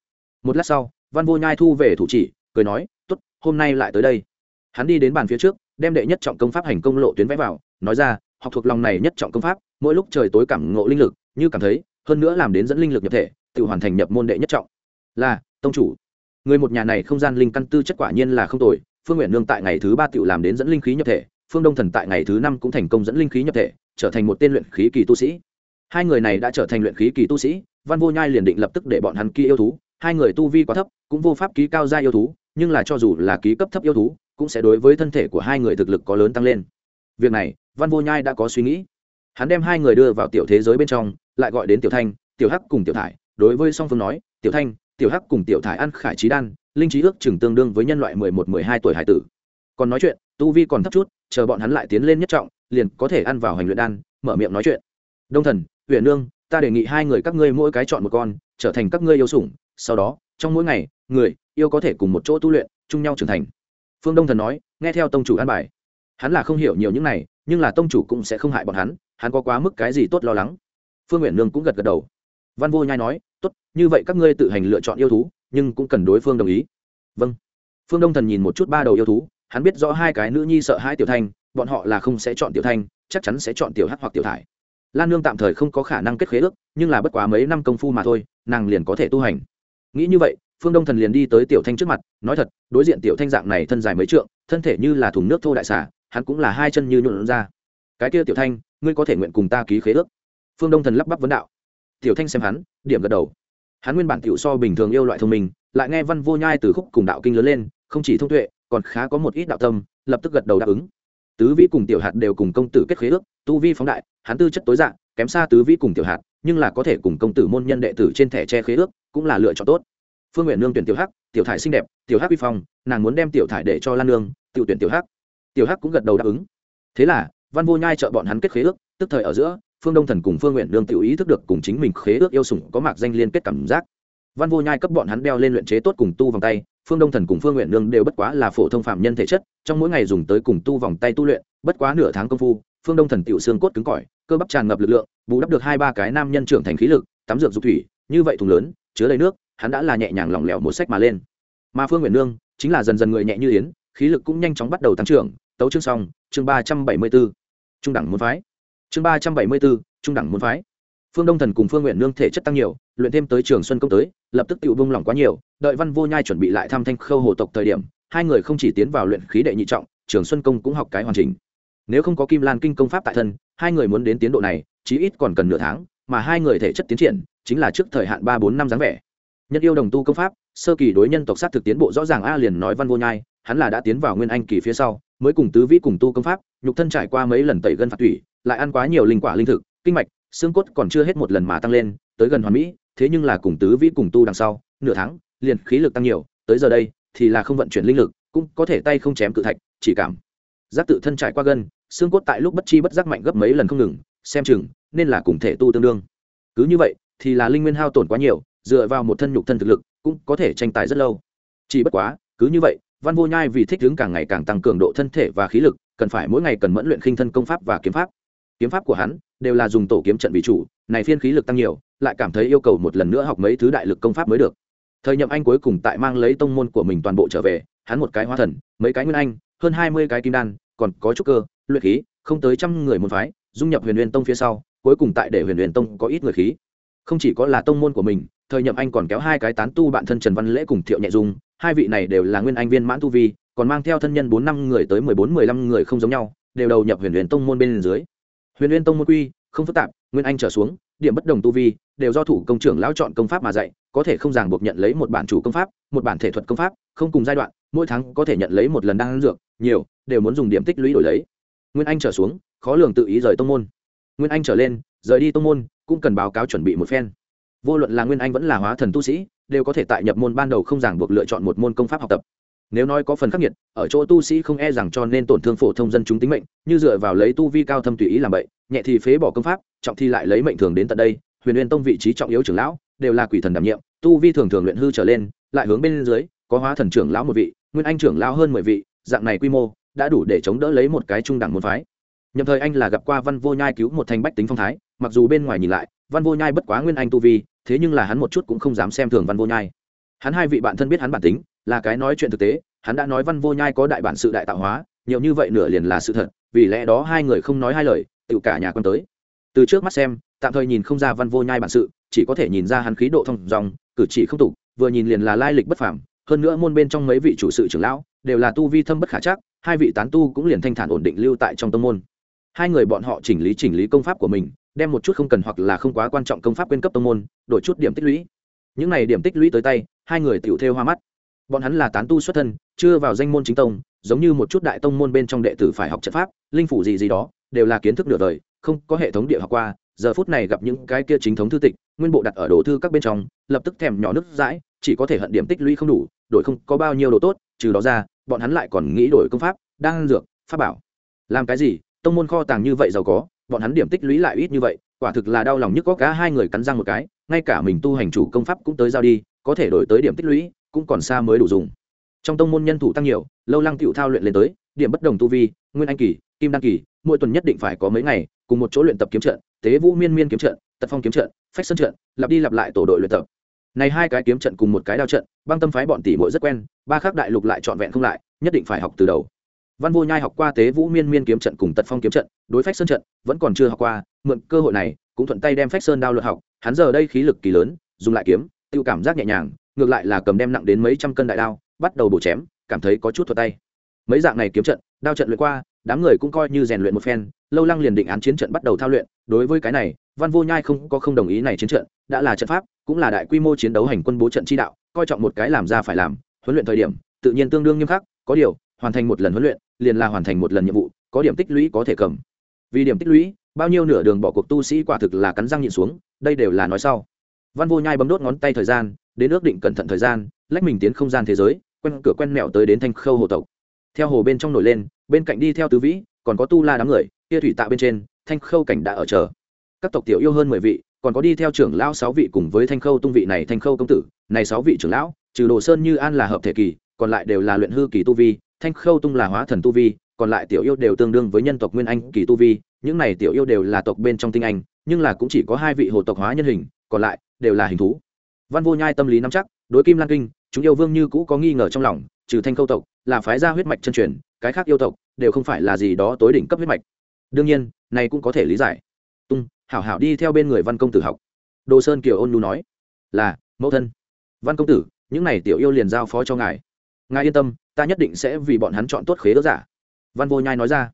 Một lát sau văn vô nhai thu về thủ chỉ, cười nói t ố t hôm nay lại tới đây. Hắn đi đến bàn phía trước, đem đệ nhất trọng công pháp hành công lộ tuyến vẽ vào, nói ra, học thuộc lòng này nhất trọng công pháp, mỗi lúc trời tối cảm ngộ linh lực, như cảm thấy, hơn nữa làm đến dẫn linh lực nhập thể, tự hoàn thành nhập môn đệ nhất trọng. Là, tông chủ. Người một nhà này không gian linh căn tư chất quả nhiên là không tồi, phương nguyện nương tại ngày thứ ba tự làm đến dẫn linh khí nhập thể, phương đông thần tại ngày thứ năm cũng thành công dẫn linh khí nhập thể, trở thành một tên luyện khí kỳ tu sĩ. Hai người này đã trở thành luyện khí kỳ tu sĩ, văn vô nhai liền định lập tức để bọn hắn kia yêu thú hai người tu vi quá thấp, cũng vô pháp ký cao gia yêu thú, nhưng là cho dù là ký cấp thấp yêu thú, cũng sẽ đối với thân thể của hai người thực lực có lớn tăng lên. Việc này, văn vô nhai đã có suy nghĩ. Hắn đem hai người đưa vào tiểu thế giới bên trong, lại gọi đến tiểu thanh, tiểu hắc cùng tiểu thải. Đối với song phương nói, tiểu thanh, tiểu hắc cùng tiểu thải ăn khải trí đan, linh trí ước chừng tương đương với nhân loại mười một, mười hai tuổi hải tử. Còn nói chuyện, tu vi còn thấp chút, chờ bọn hắn lại tiến lên nhất trọng, liền có thể ăn vào hành luyện đan, mở miệng nói chuyện. Đông thần huyền nương, ta đề nghị hai người các ngươi mỗi cái chọn một con, trở thành các ngươi yêu sủng sau đó, trong mỗi ngày, người, yêu có thể cùng một chỗ tu luyện, chung nhau trưởng thành. Phương đông thần nói, nghe theo tông chủ an bài. Hắn là không hiểu nhiều những này, nhưng là tông chủ cũng sẽ không hại bọn hắn hắn có quá mức cái gì tốt lo lắng. Phương nguyện nương cũng gật gật đầu. Văn vô nhai nói, tốt, như vậy các ngươi tự hành lựa chọn yêu thú, nhưng cũng cần đối phương đồng ý. Vâng. Phương đông thần nhìn một chút ba đầu yêu thú, hắn biết rõ hai cái nữ nhi sợ hai tiểu thanh, bọn họ là không sẽ chọn tiểu thanh, chắc chắn sẽ chọn tiểu hắc hoặc tiểu thải. Lan nương tạm thời không có khả năng kết khế ước, nhưng là bất quá mấy năm công phu mà thôi, nàng liền có thể tu hành nghĩ như vậy, phương đông thần liền đi tới tiểu thanh trước mặt, nói thật, đối diện tiểu thanh dạng này thân dài mấy trượng, thân thể như là thùng nước thô đại xả hắn cũng là hai chân như nhuộn ra. Cái kia tiểu thanh, ngươi có thể nguyện cùng ta ký khế ước? Phương đông thần lắp bắp vấn đạo. Tiểu thanh xem hắn, điểm gật đầu. Hắn nguyên bản tiểu so bình thường yêu loại thông minh, lại nghe văn vô nhai từ khúc cùng đạo kinh lớn lên, không chỉ thông tuệ, còn khá có một ít đạo tâm, lập tức gật đầu đáp ứng. Tứ vĩ cùng tiểu hạt đều cùng công tử kết khế ước, tu vi phóng đại, hắn tư chất tối dạng, kém xa tứ vĩ cùng tiểu hạt nhưng là có thể cùng công tử môn nhân đệ tử trên thẻ che khế ước, cũng là lựa chọn tốt. Phương nguyện nương tuyển tiểu hắc, tiểu thải xinh đẹp, tiểu hắc uy phong, nàng muốn đem tiểu thải để cho lan nương, tự tuyển tiểu hắc. Tiểu hắc cũng gật đầu đáp ứng. Thế là, văn vô nhai trợ bọn hắn kết khế ước, tức thời ở giữa, phương đông thần cùng phương nguyện nương tự ý thức được cùng chính mình khế ước yêu sủng có mạc danh liên kết cảm giác. Văn vô nhai cấp bọn hắn đeo lên luyện chế tốt cùng tu vòng tay, phương đông thần cùng phương nguyện nương đều bất quá là phổ thông phạm nhân thể chất, trong mỗi ngày dùng tới cùng tu vòng tay tu luyện bất quá nửa tháng công phu, phương đông thần tiểu xương cốt cứng cỏi, cơ bắp tràn ngập lực lượng, bù đắp được hai ba cái nam nhân trưởng thành khí lực, tắm dược dục thủy, như vậy thùng lớn, chứa đầy nước, hắn đã là nhẹ nhàng lỏng lẻo một sách mà lên. Mà phương nguyện nương, chính là dần dần người nhẹ như yến, khí lực cũng nhanh chóng bắt đầu tăng trưởng. Tấu chương xong, chương ba trăm bảy mươi b ố trung đẳng môn phái. Chương ba trăm bảy mươi b ố trung đẳng môn phái. Phương đông thần cùng phương nguyện nương thể chất tăng nhiều, luyện thêm tới trường xuân công tới, lập tức tự bung lỏng quá nhiều, đợi văn vô nhai chuẩn bị lại thăm thanh khâu hồ tộc thời điểm, hai người không chỉ tiến vào luyện khí đệ nhị trọng, trường xuân công cũng học cái hoàn chỉnh nếu không có kim lan kinh công pháp tại thân, hai người muốn đến tiến độ này, chí ít còn cần nửa tháng, mà hai người thể chất tiến triển, chính là trước thời hạn ba bốn năm dáng vẻ. Nhân yêu đồng tu công pháp, sơ kỳ đối nhân tộc sát thực tiến bộ rõ ràng a liền nói văn vô nhai, hắn là đã tiến vào nguyên anh kỳ phía sau, mới cùng tứ vĩ cùng tu công pháp, nhục thân trải qua mấy lần tẩy gân phạt thủy lại ăn quá nhiều linh quả linh thực, kinh mạch, xương cốt còn chưa hết một lần mà tăng lên, tới gần hoàn mỹ, thế nhưng là cùng tứ vĩ cùng tu đằng sau, nửa tháng, liền khí lực tăng nhiều, tới giờ đây thì là không vận chuyển linh lực, cũng có thể tay không chém cự thạch, chỉ cảm giác tự thân trải qua gân, xương cốt tại lúc bất chi bất giác mạnh gấp mấy lần không ngừng, xem chừng, nên là cùng thể tu tương đương. Cứ như vậy, thì là linh nguyên hao tổn quá nhiều, dựa vào một thân nhục thân thực lực, cũng có thể tranh tài rất lâu. Chỉ bất quá, cứ như vậy, văn vô nhai vì thích hướng càng ngày càng tăng cường độ thân thể và khí lực, cần phải mỗi ngày cần mẫn luyện khinh thân công pháp và kiếm pháp. Kiếm pháp của hắn đều là dùng tổ kiếm trận vì chủ, này phiên khí lực tăng nhiều, lại cảm thấy yêu cầu một lần nữa học mấy thứ đại lực công pháp mới được. Thời nhậm anh cuối cùng tại mang lấy tông môn của mình toàn bộ trở về, hắn một cái hóa thần, mấy cái nguyên anh hơn hai mươi cái kim đan, còn có trúc cơ, luyện khí, không tới trăm người môn phái, dung nhập huyền huyền tông phía sau, cuối cùng tại để huyền huyền tông có ít người khí. Không chỉ có là tông môn của mình, thời nhậm anh còn kéo hai cái tán tu bạn thân trần văn lễ cùng thiệu nhẹ dung, hai vị này đều là nguyên anh viên mãn tu vi, còn mang theo thân nhân bốn năm người tới mười bốn, mười lăm người không giống nhau, đều đầu nhập huyền huyền tông môn bên dưới. Huyền huyền tông môn quy, không phức tạp, nguyên anh trở xuống, điểm bất đồng tu vi, đều do thủ công trưởng lão chọn công pháp mà dạy, có thể không ràng buộc nhận lấy một bản chủ công pháp, một bản thể thuật công pháp, không cùng giai đoạn mỗi tháng có thể nhận lấy một lần đan dược, nhiều, đều muốn dùng điểm tích lũy đổi lấy. Nguyên anh trở xuống, khó lường tự ý rời tông môn. Nguyên anh trở lên, rời đi tông môn, cũng cần báo cáo chuẩn bị một phen. Vô luận là nguyên anh vẫn là hóa thần tu sĩ, đều có thể tại nhập môn ban đầu không giảng buộc lựa chọn một môn công pháp học tập. Nếu nói có phần khắc nghiệt, ở chỗ tu sĩ không e rằng cho nên tổn thương phổ thông dân chúng tính mệnh, như dựa vào lấy tu vi cao thâm tùy ý làm bậy, nhẹ thì phế bỏ công pháp, trọng thì lại lấy mệnh thường đến tận đây, huyền uyên tông vị trí trọng yếu trưởng lão, đều là quỷ thần đảm nhiệm, tu vi thường thường luyện hư trở lên, lại hướng bên dưới, có hóa thần trưởng lão một vị nguyên anh trưởng lao hơn mười vị, dạng này quy mô, đã đủ để chống đỡ lấy một cái trung đẳng môn phái. Nhậm thời anh là gặp qua văn vô nhai cứu một thanh bách tính phong thái, mặc dù bên ngoài nhìn lại, văn vô nhai bất quá nguyên anh tu vi, thế nhưng là hắn một chút cũng không dám xem thường văn vô nhai. Hắn hai vị bạn thân biết hắn bản tính, là cái nói chuyện thực tế, hắn đã nói văn vô nhai có đại bản sự đại tạo hóa, nhiều như vậy nửa liền là sự thật, vì lẽ đó hai người không nói hai lời tự cả nhà con tới. Từ trước mắt xem, tạm thời nhìn không ra văn vô nhai bản sự, chỉ có thể nhìn ra hắn khí độ thông dòng, cử chỉ không tục, vừa nhìn liền là lai lịch bất phàm hơn nữa môn bên trong mấy vị chủ sự trưởng lão đều là tu vi thâm bất khả chắc, hai vị tán tu cũng liền thanh thản ổn định lưu tại trong tông môn. Hai người bọn họ chỉnh lý chỉnh lý công pháp của mình, đem một chút không cần hoặc là không quá quan trọng công pháp quyên cấp tông môn, đổi chút điểm tích lũy. Những này điểm tích lũy tới tay, hai người tiểu thêu hoa mắt. Bọn hắn là tán tu xuất thân, chưa vào danh môn chính tông, giống như một chút đại tông môn bên trong đệ tử phải học trận pháp, linh phủ gì gì đó, đều là kiến thức nửa đời, không có hệ thống địa học qua. Giờ phút này gặp những cái kia chính thống thư tịch, nguyên bộ đặt ở đồ thư các bên trong, lập tức thèm nhỏ nước dãi, chỉ có thể hận điểm tích lũy không đủ đổi không có bao nhiêu đồ tốt, trừ đó ra, bọn hắn lại còn nghĩ đổi công pháp đang dược, pháp bảo. Làm cái gì? Tông môn kho tàng như vậy giàu có, bọn hắn điểm tích lũy lại ít như vậy, quả thực là đau lòng nhức có cả hai người cắn răng một cái, ngay cả mình tu hành chủ công pháp cũng tới giao đi, có thể đổi tới điểm tích lũy, cũng còn xa mới đủ dùng. Trong tông môn nhân thủ tăng nhiều, lâu lăng cựu thao luyện lên tới, điểm bất đồng tu vi, nguyên anh kỳ, kim đăng kỳ, mỗi tuần nhất định phải có mấy ngày, cùng một chỗ luyện tập kiếm trận, tế vũ miên miên kiếm trận, tật phong kiếm trận, phách sân trận, lặp đi lặp lại tổ đội luyện tập này hai cái kiếm trận cùng một cái đao trận, băng tâm phái bọn tỷ muội rất quen, ba khác đại lục lại trọn vẹn không lại, nhất định phải học từ đầu. Văn vô nhai học qua tế vũ miên miên kiếm trận cùng tật phong kiếm trận, đối phách sơn trận vẫn còn chưa học qua, mượn cơ hội này, cũng thuận tay đem phách sơn đao luật học, hắn giờ đây khí lực kỳ lớn, dùng lại kiếm tự cảm giác nhẹ nhàng, ngược lại là cầm đem nặng đến mấy trăm cân đại đao, bắt đầu bổ chém, cảm thấy có chút thuật tay. Mấy dạng này kiếm trận, đao trận luyện qua, đám người cũng coi như rèn luyện một phen, lâu lăng liền định án chiến trận bắt đầu thao luyện, đối với cái này văn vô nhai không có không đồng ý này chiến trận, đã là trận pháp, cũng là đại quy mô chiến đấu hành quân bố trận chi đạo, coi trọng một cái làm ra phải làm, huấn luyện thời điểm, tự nhiên tương đương nghiêm khắc, có điều, hoàn thành một lần huấn luyện, liền là hoàn thành một lần nhiệm vụ, có điểm tích lũy có thể cầm. Vì điểm tích lũy, bao nhiêu nửa đường bỏ cuộc tu sĩ quả thực là cắn răng nhịn xuống, đây đều là nói sau. Văn vô nhai bấm đốt ngón tay thời gian, đến ước định cẩn thận thời gian, lách mình tiến không gian thế giới, quen cửa quen mẹo tới đến thanh khâu hồ tộc. Theo hồ bên trong nổi lên, bên cạnh đi theo tứ vĩ, còn có tu la đám người, kia thủy tạ bên trên, thanh khâu cảnh đã ở chờ các tộc tiểu yêu hơn mười vị, còn có đi theo trưởng lão sáu vị cùng với thanh khâu tung vị này thanh khâu công tử. Này sáu vị trưởng lão, trừ đồ sơn như an là hợp thể kỳ, còn lại đều là luyện hư kỳ tu vi, thanh khâu tung là hóa thần tu vi, còn lại tiểu yêu đều tương đương với nhân tộc nguyên anh kỳ tu vi, những này tiểu yêu đều là tộc bên trong tinh anh, nhưng là cũng chỉ có hai vị hồ tộc hóa nhân hình, còn lại đều là hình thú. Văn vô nhai tâm lý nắm chắc, đối kim lan kinh, chúng yêu vương như cũ có nghi ngờ trong lòng, trừ thanh khâu tộc, là phái ra huyết mạch chân truyền, cái khác yêu tộc đều không phải là gì đó tối đỉnh cấp huyết mạch. Đương nhiên, này cũng có thể lý giải hảo hảo đi theo bên người văn công tử học. Đồ sơn kiều ôn nu nói, là, mẫu thân. Văn công tử, những này tiểu yêu liền giao phó cho ngài. Ngài yên tâm, ta nhất định sẽ vì bọn hắn chọn tốt khế ước giả. Văn vô nhai nói ra,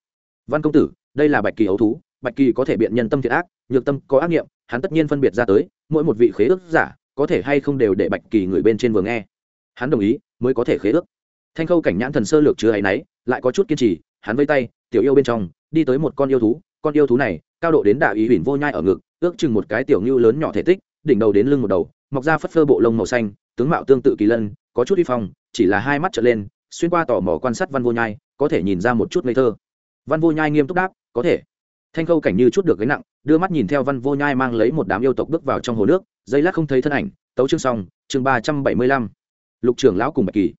văn công tử, đây là bạch kỳ ấu thú. Bạch kỳ có thể biện nhân tâm thiệt ác, nhược tâm có ác nghiệm, hắn tất nhiên phân biệt ra tới, mỗi một vị khế ước giả có thể hay không đều để bạch kỳ người bên trên vừa nghe. Hắn đồng ý, mới có thể khế ước. Thanh khâu cảnh nhãn thần sơ lược chứa áy náy, lại có chút kiên trì, hắn vây tay, tiểu yêu bên trong, đi tới một con yêu thú, con yêu thú này cao độ đến đại ý huỳnh vô nhai ở ngực, ước chừng một cái tiểu ngưu lớn nhỏ thể tích, đỉnh đầu đến lưng một đầu, mọc ra phất phơ bộ lông màu xanh, tướng mạo tương tự kỳ lân, có chút uy phong, chỉ là hai mắt trở lên, xuyên qua tò mò quan sát văn vô nhai, có thể nhìn ra một chút ngây thơ. Văn vô nhai nghiêm túc đáp, có thể. Thanh khâu cảnh như chút được gánh nặng, đưa mắt nhìn theo văn vô nhai mang lấy một đám yêu tộc bước vào trong hồ nước dây lát không thấy thân ảnh, tấu chương xong, chương ba trăm bảy mươi lăm. Lục trưởng lão cùng bạch kỳ.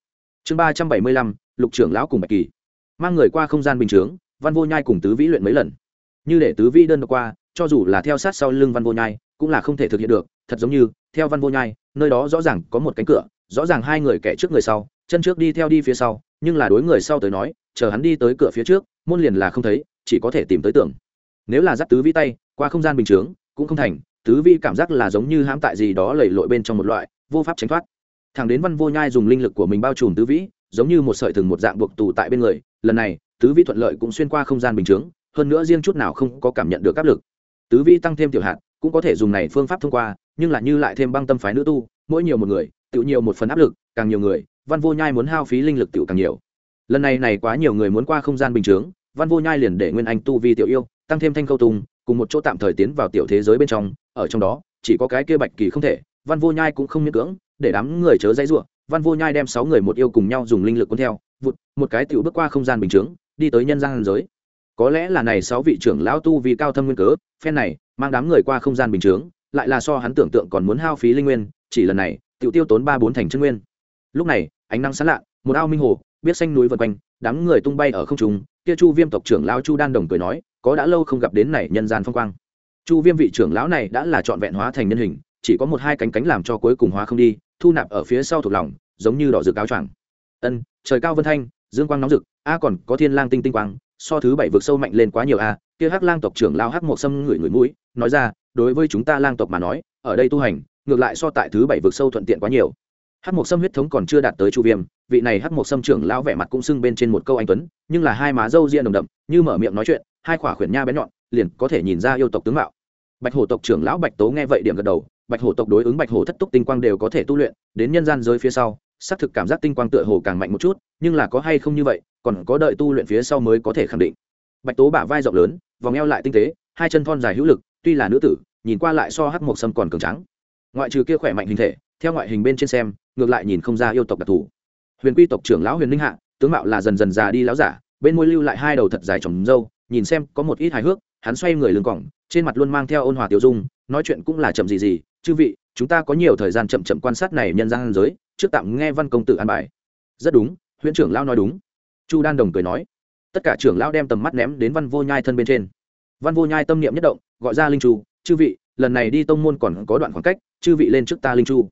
Chương ba trăm bảy mươi lăm, lục trưởng lão cùng bạch kỳ. Mang người qua không gian bình chướng, văn vô nhai cùng tứ vĩ luyện mấy lần như để tứ vĩ đơn độc qua, cho dù là theo sát sau lưng văn vô nhai, cũng là không thể thực hiện được. Thật giống như, theo văn vô nhai, nơi đó rõ ràng có một cánh cửa, rõ ràng hai người kẻ trước người sau, chân trước đi theo đi phía sau, nhưng là đối người sau tới nói, chờ hắn đi tới cửa phía trước, môn liền là không thấy, chỉ có thể tìm tới tưởng nếu là dắt tứ vi tay, qua không gian bình chướng, cũng không thành, tứ vi cảm giác là giống như hãm tại gì đó lầy lội bên trong một loại, vô pháp tránh thoát. Thằng đến văn vô nhai dùng linh lực của mình bao trùm tứ vĩ, giống như một sợi thừng một dạng buộc tù tại bên người, lần này, tứ vi thuận lợi cũng xuyên qua không gian bình chướng hơn nữa riêng chút nào không có cảm nhận được áp lực. Tứ vi tăng thêm tiểu hạt, cũng có thể dùng này phương pháp thông qua, nhưng là như lại thêm băng tâm phái nữ tu, mỗi nhiều một người tự nhiều một phần áp lực, càng nhiều người, văn vô nhai muốn hao phí linh lực tự càng nhiều. Lần này này quá nhiều người muốn qua không gian bình chướng, văn vô nhai liền để nguyên anh tu vi tiểu yêu, tăng thêm thanh câu tùng, cùng một chỗ tạm thời tiến vào tiểu thế giới bên trong, ở trong đó, chỉ có cái kia bạch kỳ không thể, văn vô nhai cũng không miễn cưỡng, để đám người chớ dãy ruộng văn vô nhai đem sáu người một yêu cùng nhau dùng linh lực cuốn theo, vụt, một cái tiểu bước qua không gian bình chướng, đi tới nhân gian giới có lẽ là này sáu vị trưởng lão tu vì cao thâm nguyên cớ, phen này, mang đám người qua không gian bình chướng, lại là so hắn tưởng tượng còn muốn hao phí linh nguyên, chỉ lần này, tiểu tiêu tốn ba bốn thành chân nguyên. Lúc này, ánh nắng sáng lạ, một ao minh hồ, biết xanh núi vần quanh, đám người tung bay ở không trung, kia chu viêm tộc trưởng lão chu đan đồng cười nói, có đã lâu không gặp đến này nhân gian phong quang. Chu viêm vị trưởng lão này đã là trọn vẹn hóa thành nhân hình, chỉ có một hai cánh cánh làm cho cuối cùng hóa không đi, thu nạp ở phía sau thuộc lòng, giống như đỏ rực áo choàng. Ân, trời cao vân thanh, dương quang nóng rực, a còn có thiên lang tinh tinh quang so thứ bảy vực sâu mạnh lên quá nhiều a, kia hắc lang tộc trưởng lao hắc một sâm ngửi ngửi mũi, nói ra, đối với chúng ta lang tộc mà nói, ở đây tu hành, ngược lại so tại thứ bảy vực sâu thuận tiện quá nhiều. Hắc một sâm huyết thống còn chưa đạt tới chu viêm, vị này hắc một sâm trưởng lão vẻ mặt cũng sưng bên trên một câu anh tuấn, nhưng là hai má râu ria đồng đậm, như mở miệng nói chuyện, hai khỏa khuyển nha bén nhọn, liền có thể nhìn ra yêu tộc tướng mạo. Bạch hổ tộc trưởng lão bạch tố nghe vậy điểm gật đầu, bạch hổ tộc đối ứng bạch hổ thất túc tinh quang đều có thể tu luyện, đến nhân gian giới phía sau xác thực cảm giác tinh quang tựa hồ càng mạnh một chút, nhưng là có hay không như vậy, còn có đợi tu luyện phía sau mới có thể khẳng định. Bạch tố bả vai rộng lớn, vòng eo lại tinh tế, hai chân thon dài hữu lực, tuy là nữ tử, nhìn qua lại so hắc mộc sâm còn cường trắng ngoại trừ kia khỏe mạnh hình thể, theo ngoại hình bên trên xem, ngược lại nhìn không ra yêu tộc đặc thù. Huyền quy tộc trưởng lão huyền linh hạ, tướng mạo là dần dần già đi láo giả, bên môi lưu lại hai đầu thật dài trồng râu, nhìn xem có một ít hài hước, hắn xoay người lưng cỏng trên mặt luôn mang theo ôn hòa tiêu dung, nói chuyện cũng là chậm gì gì, chư vị, chúng ta có nhiều thời gian chậm chậm quan sát này nhân gian giới trước tạm nghe văn công tử an bài. Rất đúng, huyện trưởng lao nói đúng. Chu đan đồng cười nói. Tất cả trưởng lao đem tầm mắt ném đến văn vô nhai thân bên trên. Văn vô nhai tâm niệm nhất động, gọi ra linh chu, chư vị, lần này đi tông môn còn có đoạn khoảng cách, chư vị lên trước ta linh chu.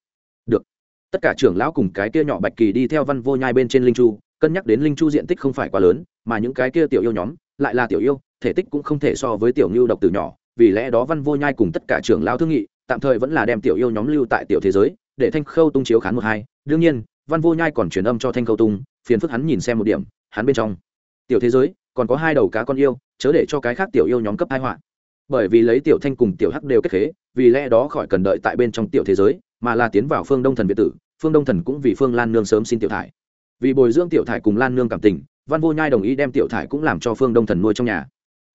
Được. Tất cả trưởng lão cùng cái kia nhỏ bạch kỳ đi theo văn vô nhai bên trên linh chu, cân nhắc đến linh chu diện tích không phải quá lớn, mà những cái kia tiểu yêu nhóm, lại là tiểu yêu, thể tích cũng không thể so với tiểu ngưu độc từ nhỏ, vì lẽ đó văn vô nhai cùng tất cả trưởng lão thương nghị, tạm thời vẫn là đem tiểu yêu nhóm lưu tại tiểu thế giới để thanh khâu tung chiếu khán một hai. Đương nhiên, văn vô nhai còn truyền âm cho thanh khâu tung, phiền phức hắn nhìn xem một điểm, hắn bên trong. Tiểu thế giới, còn có hai đầu cá con yêu, chớ để cho cái khác tiểu yêu nhóm cấp hai họa. Bởi vì lấy tiểu thanh cùng tiểu hắc đều kết khế, vì lẽ đó khỏi cần đợi tại bên trong tiểu thế giới, mà là tiến vào phương đông thần việt tử, phương đông thần cũng vì phương lan nương sớm xin tiểu thải. Vì bồi dưỡng tiểu thải cùng lan nương cảm tình, văn vô nhai đồng ý đem tiểu thải cũng làm cho phương đông thần nuôi trong nhà.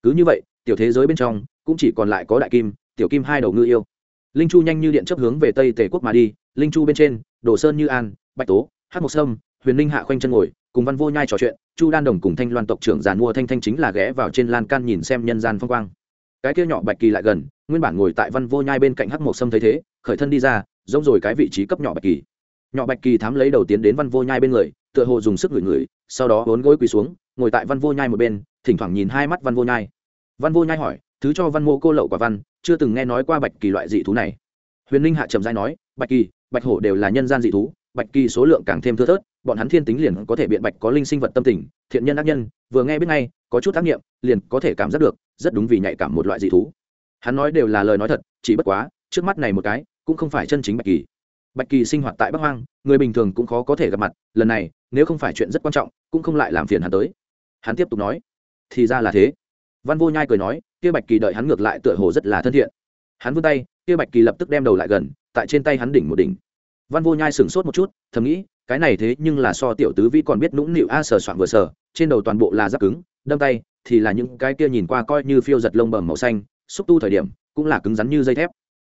Cứ như vậy, tiểu thế giới bên trong, cũng chỉ còn lại có đại kim, tiểu kim hai đầu ngư yêu linh chu nhanh như điện chấp hướng về tây tề quốc mà đi, linh chu bên trên, đồ sơn như an, bạch tố hát mộc sâm, huyền linh hạ khoanh chân ngồi, cùng văn vô nhai trò chuyện, chu đan đồng cùng thanh loan tộc trưởng giàn mua thanh thanh chính là ghé vào trên lan can nhìn xem nhân gian phong quang. Cái kia nhỏ bạch kỳ lại gần, nguyên bản ngồi tại văn vô nhai bên cạnh hắc mộc sâm thấy thế, khởi thân đi ra, giống rồi cái vị trí cấp nhỏ bạch kỳ. Nhỏ bạch kỳ thám lấy đầu tiến đến văn vô nhai bên người, tựa hồ dùng sức ngửi ngửi, sau đó vốn gối quỳ xuống, ngồi tại văn vô nhai một bên, thỉnh thoảng nhìn hai mắt văn vô nhai. Văn vô nhai hỏi thứ cho văn mô cô lậu quả văn, chưa từng nghe nói qua bạch kỳ loại dị thú này. Huyền linh hạ trầm giai nói, bạch kỳ, bạch hổ đều là nhân gian dị thú, bạch kỳ số lượng càng thêm thưa thớt, bọn hắn thiên tính liền có thể biện bạch có linh sinh vật tâm tình, thiện nhân ác nhân, vừa nghe biết ngay, có chút tác nghiệm, liền có thể cảm giác được, rất đúng vì nhạy cảm một loại dị thú. Hắn nói đều là lời nói thật, chỉ bất quá, trước mắt này một cái, cũng không phải chân chính bạch kỳ. Bạch kỳ sinh hoạt tại bắc hoang, người bình thường cũng khó có thể gặp mặt, lần này, nếu không phải chuyện rất quan trọng, cũng không lại làm phiền hắn tới. Hắn tiếp tục nói, thì ra là thế văn vô nhai cười nói, kia bạch kỳ đợi hắn ngược lại tựa hồ rất là thân thiện. Hắn vươn tay, kia bạch kỳ lập tức đem đầu lại gần, tại trên tay hắn đỉnh một đỉnh. Văn vô nhai sửng sốt một chút, thầm nghĩ, cái này thế nhưng là so tiểu tứ vi còn biết nũng nịu a à, sờ soạn vừa sờ, trên đầu toàn bộ là giáp cứng, đâm tay thì là những cái kia nhìn qua coi như phiêu giật lông bầm màu xanh, xúc tu thời điểm cũng là cứng rắn như dây thép.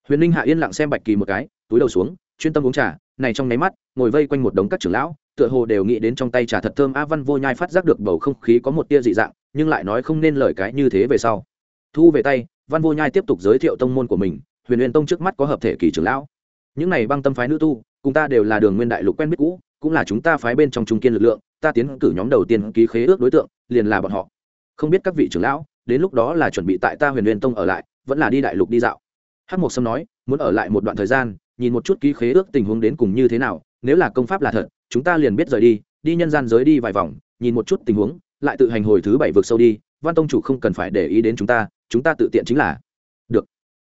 Huyền ninh hạ yên lặng xem bạch kỳ một cái, túi đầu xuống, chuyên tâm uống trà, này trong nháy mắt, ngồi vây quanh một đống các trưởng lão, tựa hồ đều nghĩ đến trong tay trà thật thơm a. Văn vô nhai phát giác được bầu không khí có một tia dị dạng nhưng lại nói không nên lời cái như thế về sau. Thu về tay, văn vô nhai tiếp tục giới thiệu tông môn của mình, huyền huyền tông trước mắt có hợp thể kỳ trưởng lão. Những này băng tâm phái nữ tu, cùng ta đều là đường nguyên đại lục quen biết cũ, cũng là chúng ta phái bên trong trung kiên lực lượng, ta tiến cử nhóm đầu tiên ký khế ước đối tượng, liền là bọn họ. Không biết các vị trưởng lão, đến lúc đó là chuẩn bị tại ta huyền huyền tông ở lại, vẫn là đi đại lục đi dạo. Hát mộc sâm nói, muốn ở lại một đoạn thời gian, nhìn một chút ký khế ước tình huống đến cùng như thế nào, nếu là công pháp là thật, chúng ta liền biết rời đi đi nhân gian giới đi vài vòng, nhìn một chút tình huống lại tự hành hồi thứ bảy vực sâu đi, văn tông chủ không cần phải để ý đến chúng ta chúng ta tự tiện chính là được.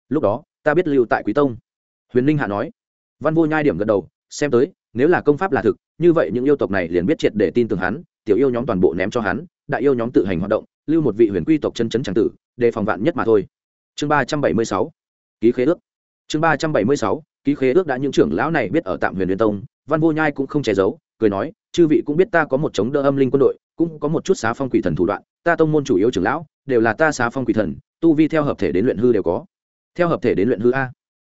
Lúc đó, ta biết lưu tại quý tông. Huyền ninh hạ nói. Văn vô nhai điểm gật đầu, xem tới, nếu là công pháp là thực, như vậy những yêu tộc này liền biết triệt để tin tưởng hắn, tiểu yêu nhóm toàn bộ ném cho hắn, đại yêu nhóm tự hành hoạt động, lưu một vị huyền quy tộc chân chấn tràng tử, đề phòng vạn nhất mà thôi. Chương ba trăm bảy mươi sáu. Ký khế ước. Chương ba trăm bảy mươi sáu. Ký khế ước đã những trưởng lão này biết ở tạm huyền huyền tông, văn vô nhai cũng không che giấu, cười nói, chư vị cũng biết ta có một chống đỡ âm linh quân đội cũng có một chút xá phong quỷ thần thủ đoạn, ta tông môn chủ yếu trưởng lão, đều là ta xá phong quỷ thần, tu vi theo hợp thể đến luyện hư đều có. Theo hợp thể đến luyện hư a.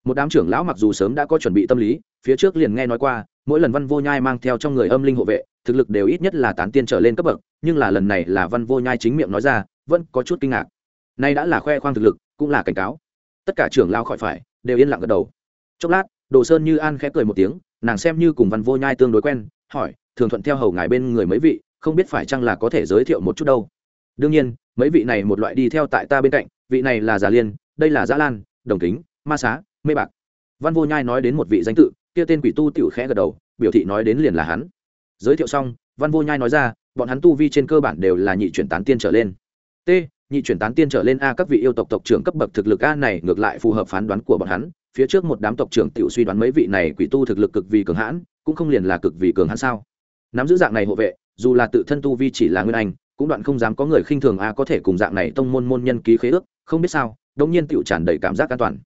Một đám trưởng lão mặc dù sớm đã có chuẩn bị tâm lý, phía trước liền nghe nói qua, mỗi lần văn vô nhai mang theo trong người âm linh hộ vệ, thực lực đều ít nhất là tán tiên trở lên cấp bậc, nhưng là lần này là văn vô nhai chính miệng nói ra, vẫn có chút kinh ngạc. Nay đã là khoe khoang thực lực, cũng là cảnh cáo. Tất cả trưởng lao khỏi phải, đều yên lặng gật đầu. Chốc lát, đồ sơn như an khẽ cười một tiếng, nàng xem như cùng văn vô nhai tương đối quen, hỏi, thường thuận theo hầu ngài bên người mấy vị không biết phải chăng là có thể giới thiệu một chút đâu. Đương nhiên, mấy vị này một loại đi theo tại ta bên cạnh, vị này là già liên, đây là giã lan, đồng kính, ma xá, mê bạc. Văn vô nhai nói đến một vị danh tự, kia tên quỷ tu tiểu khẽ gật đầu, biểu thị nói đến liền là hắn. Giới thiệu xong, văn vô nhai nói ra, bọn hắn tu vi trên cơ bản đều là nhị chuyển tán tiên trở lên. T, nhị chuyển tán tiên trở lên a các vị yêu tộc tộc trưởng cấp bậc thực lực a này ngược lại phù hợp phán đoán của bọn hắn, phía trước một đám tộc trưởng tiểu suy đoán mấy vị này quỷ tu thực lực cực vì cường hãn, cũng không liền là cực vì cường hãn sao? Nắm giữ dạng này hộ vệ dù là tự thân tu vi chỉ là nguyên anh, cũng đoạn không dám có người khinh thường a, có thể cùng dạng này tông môn môn nhân ký khế ước, không biết sao đông nhiên tựu tràn đầy cảm giác an toàn.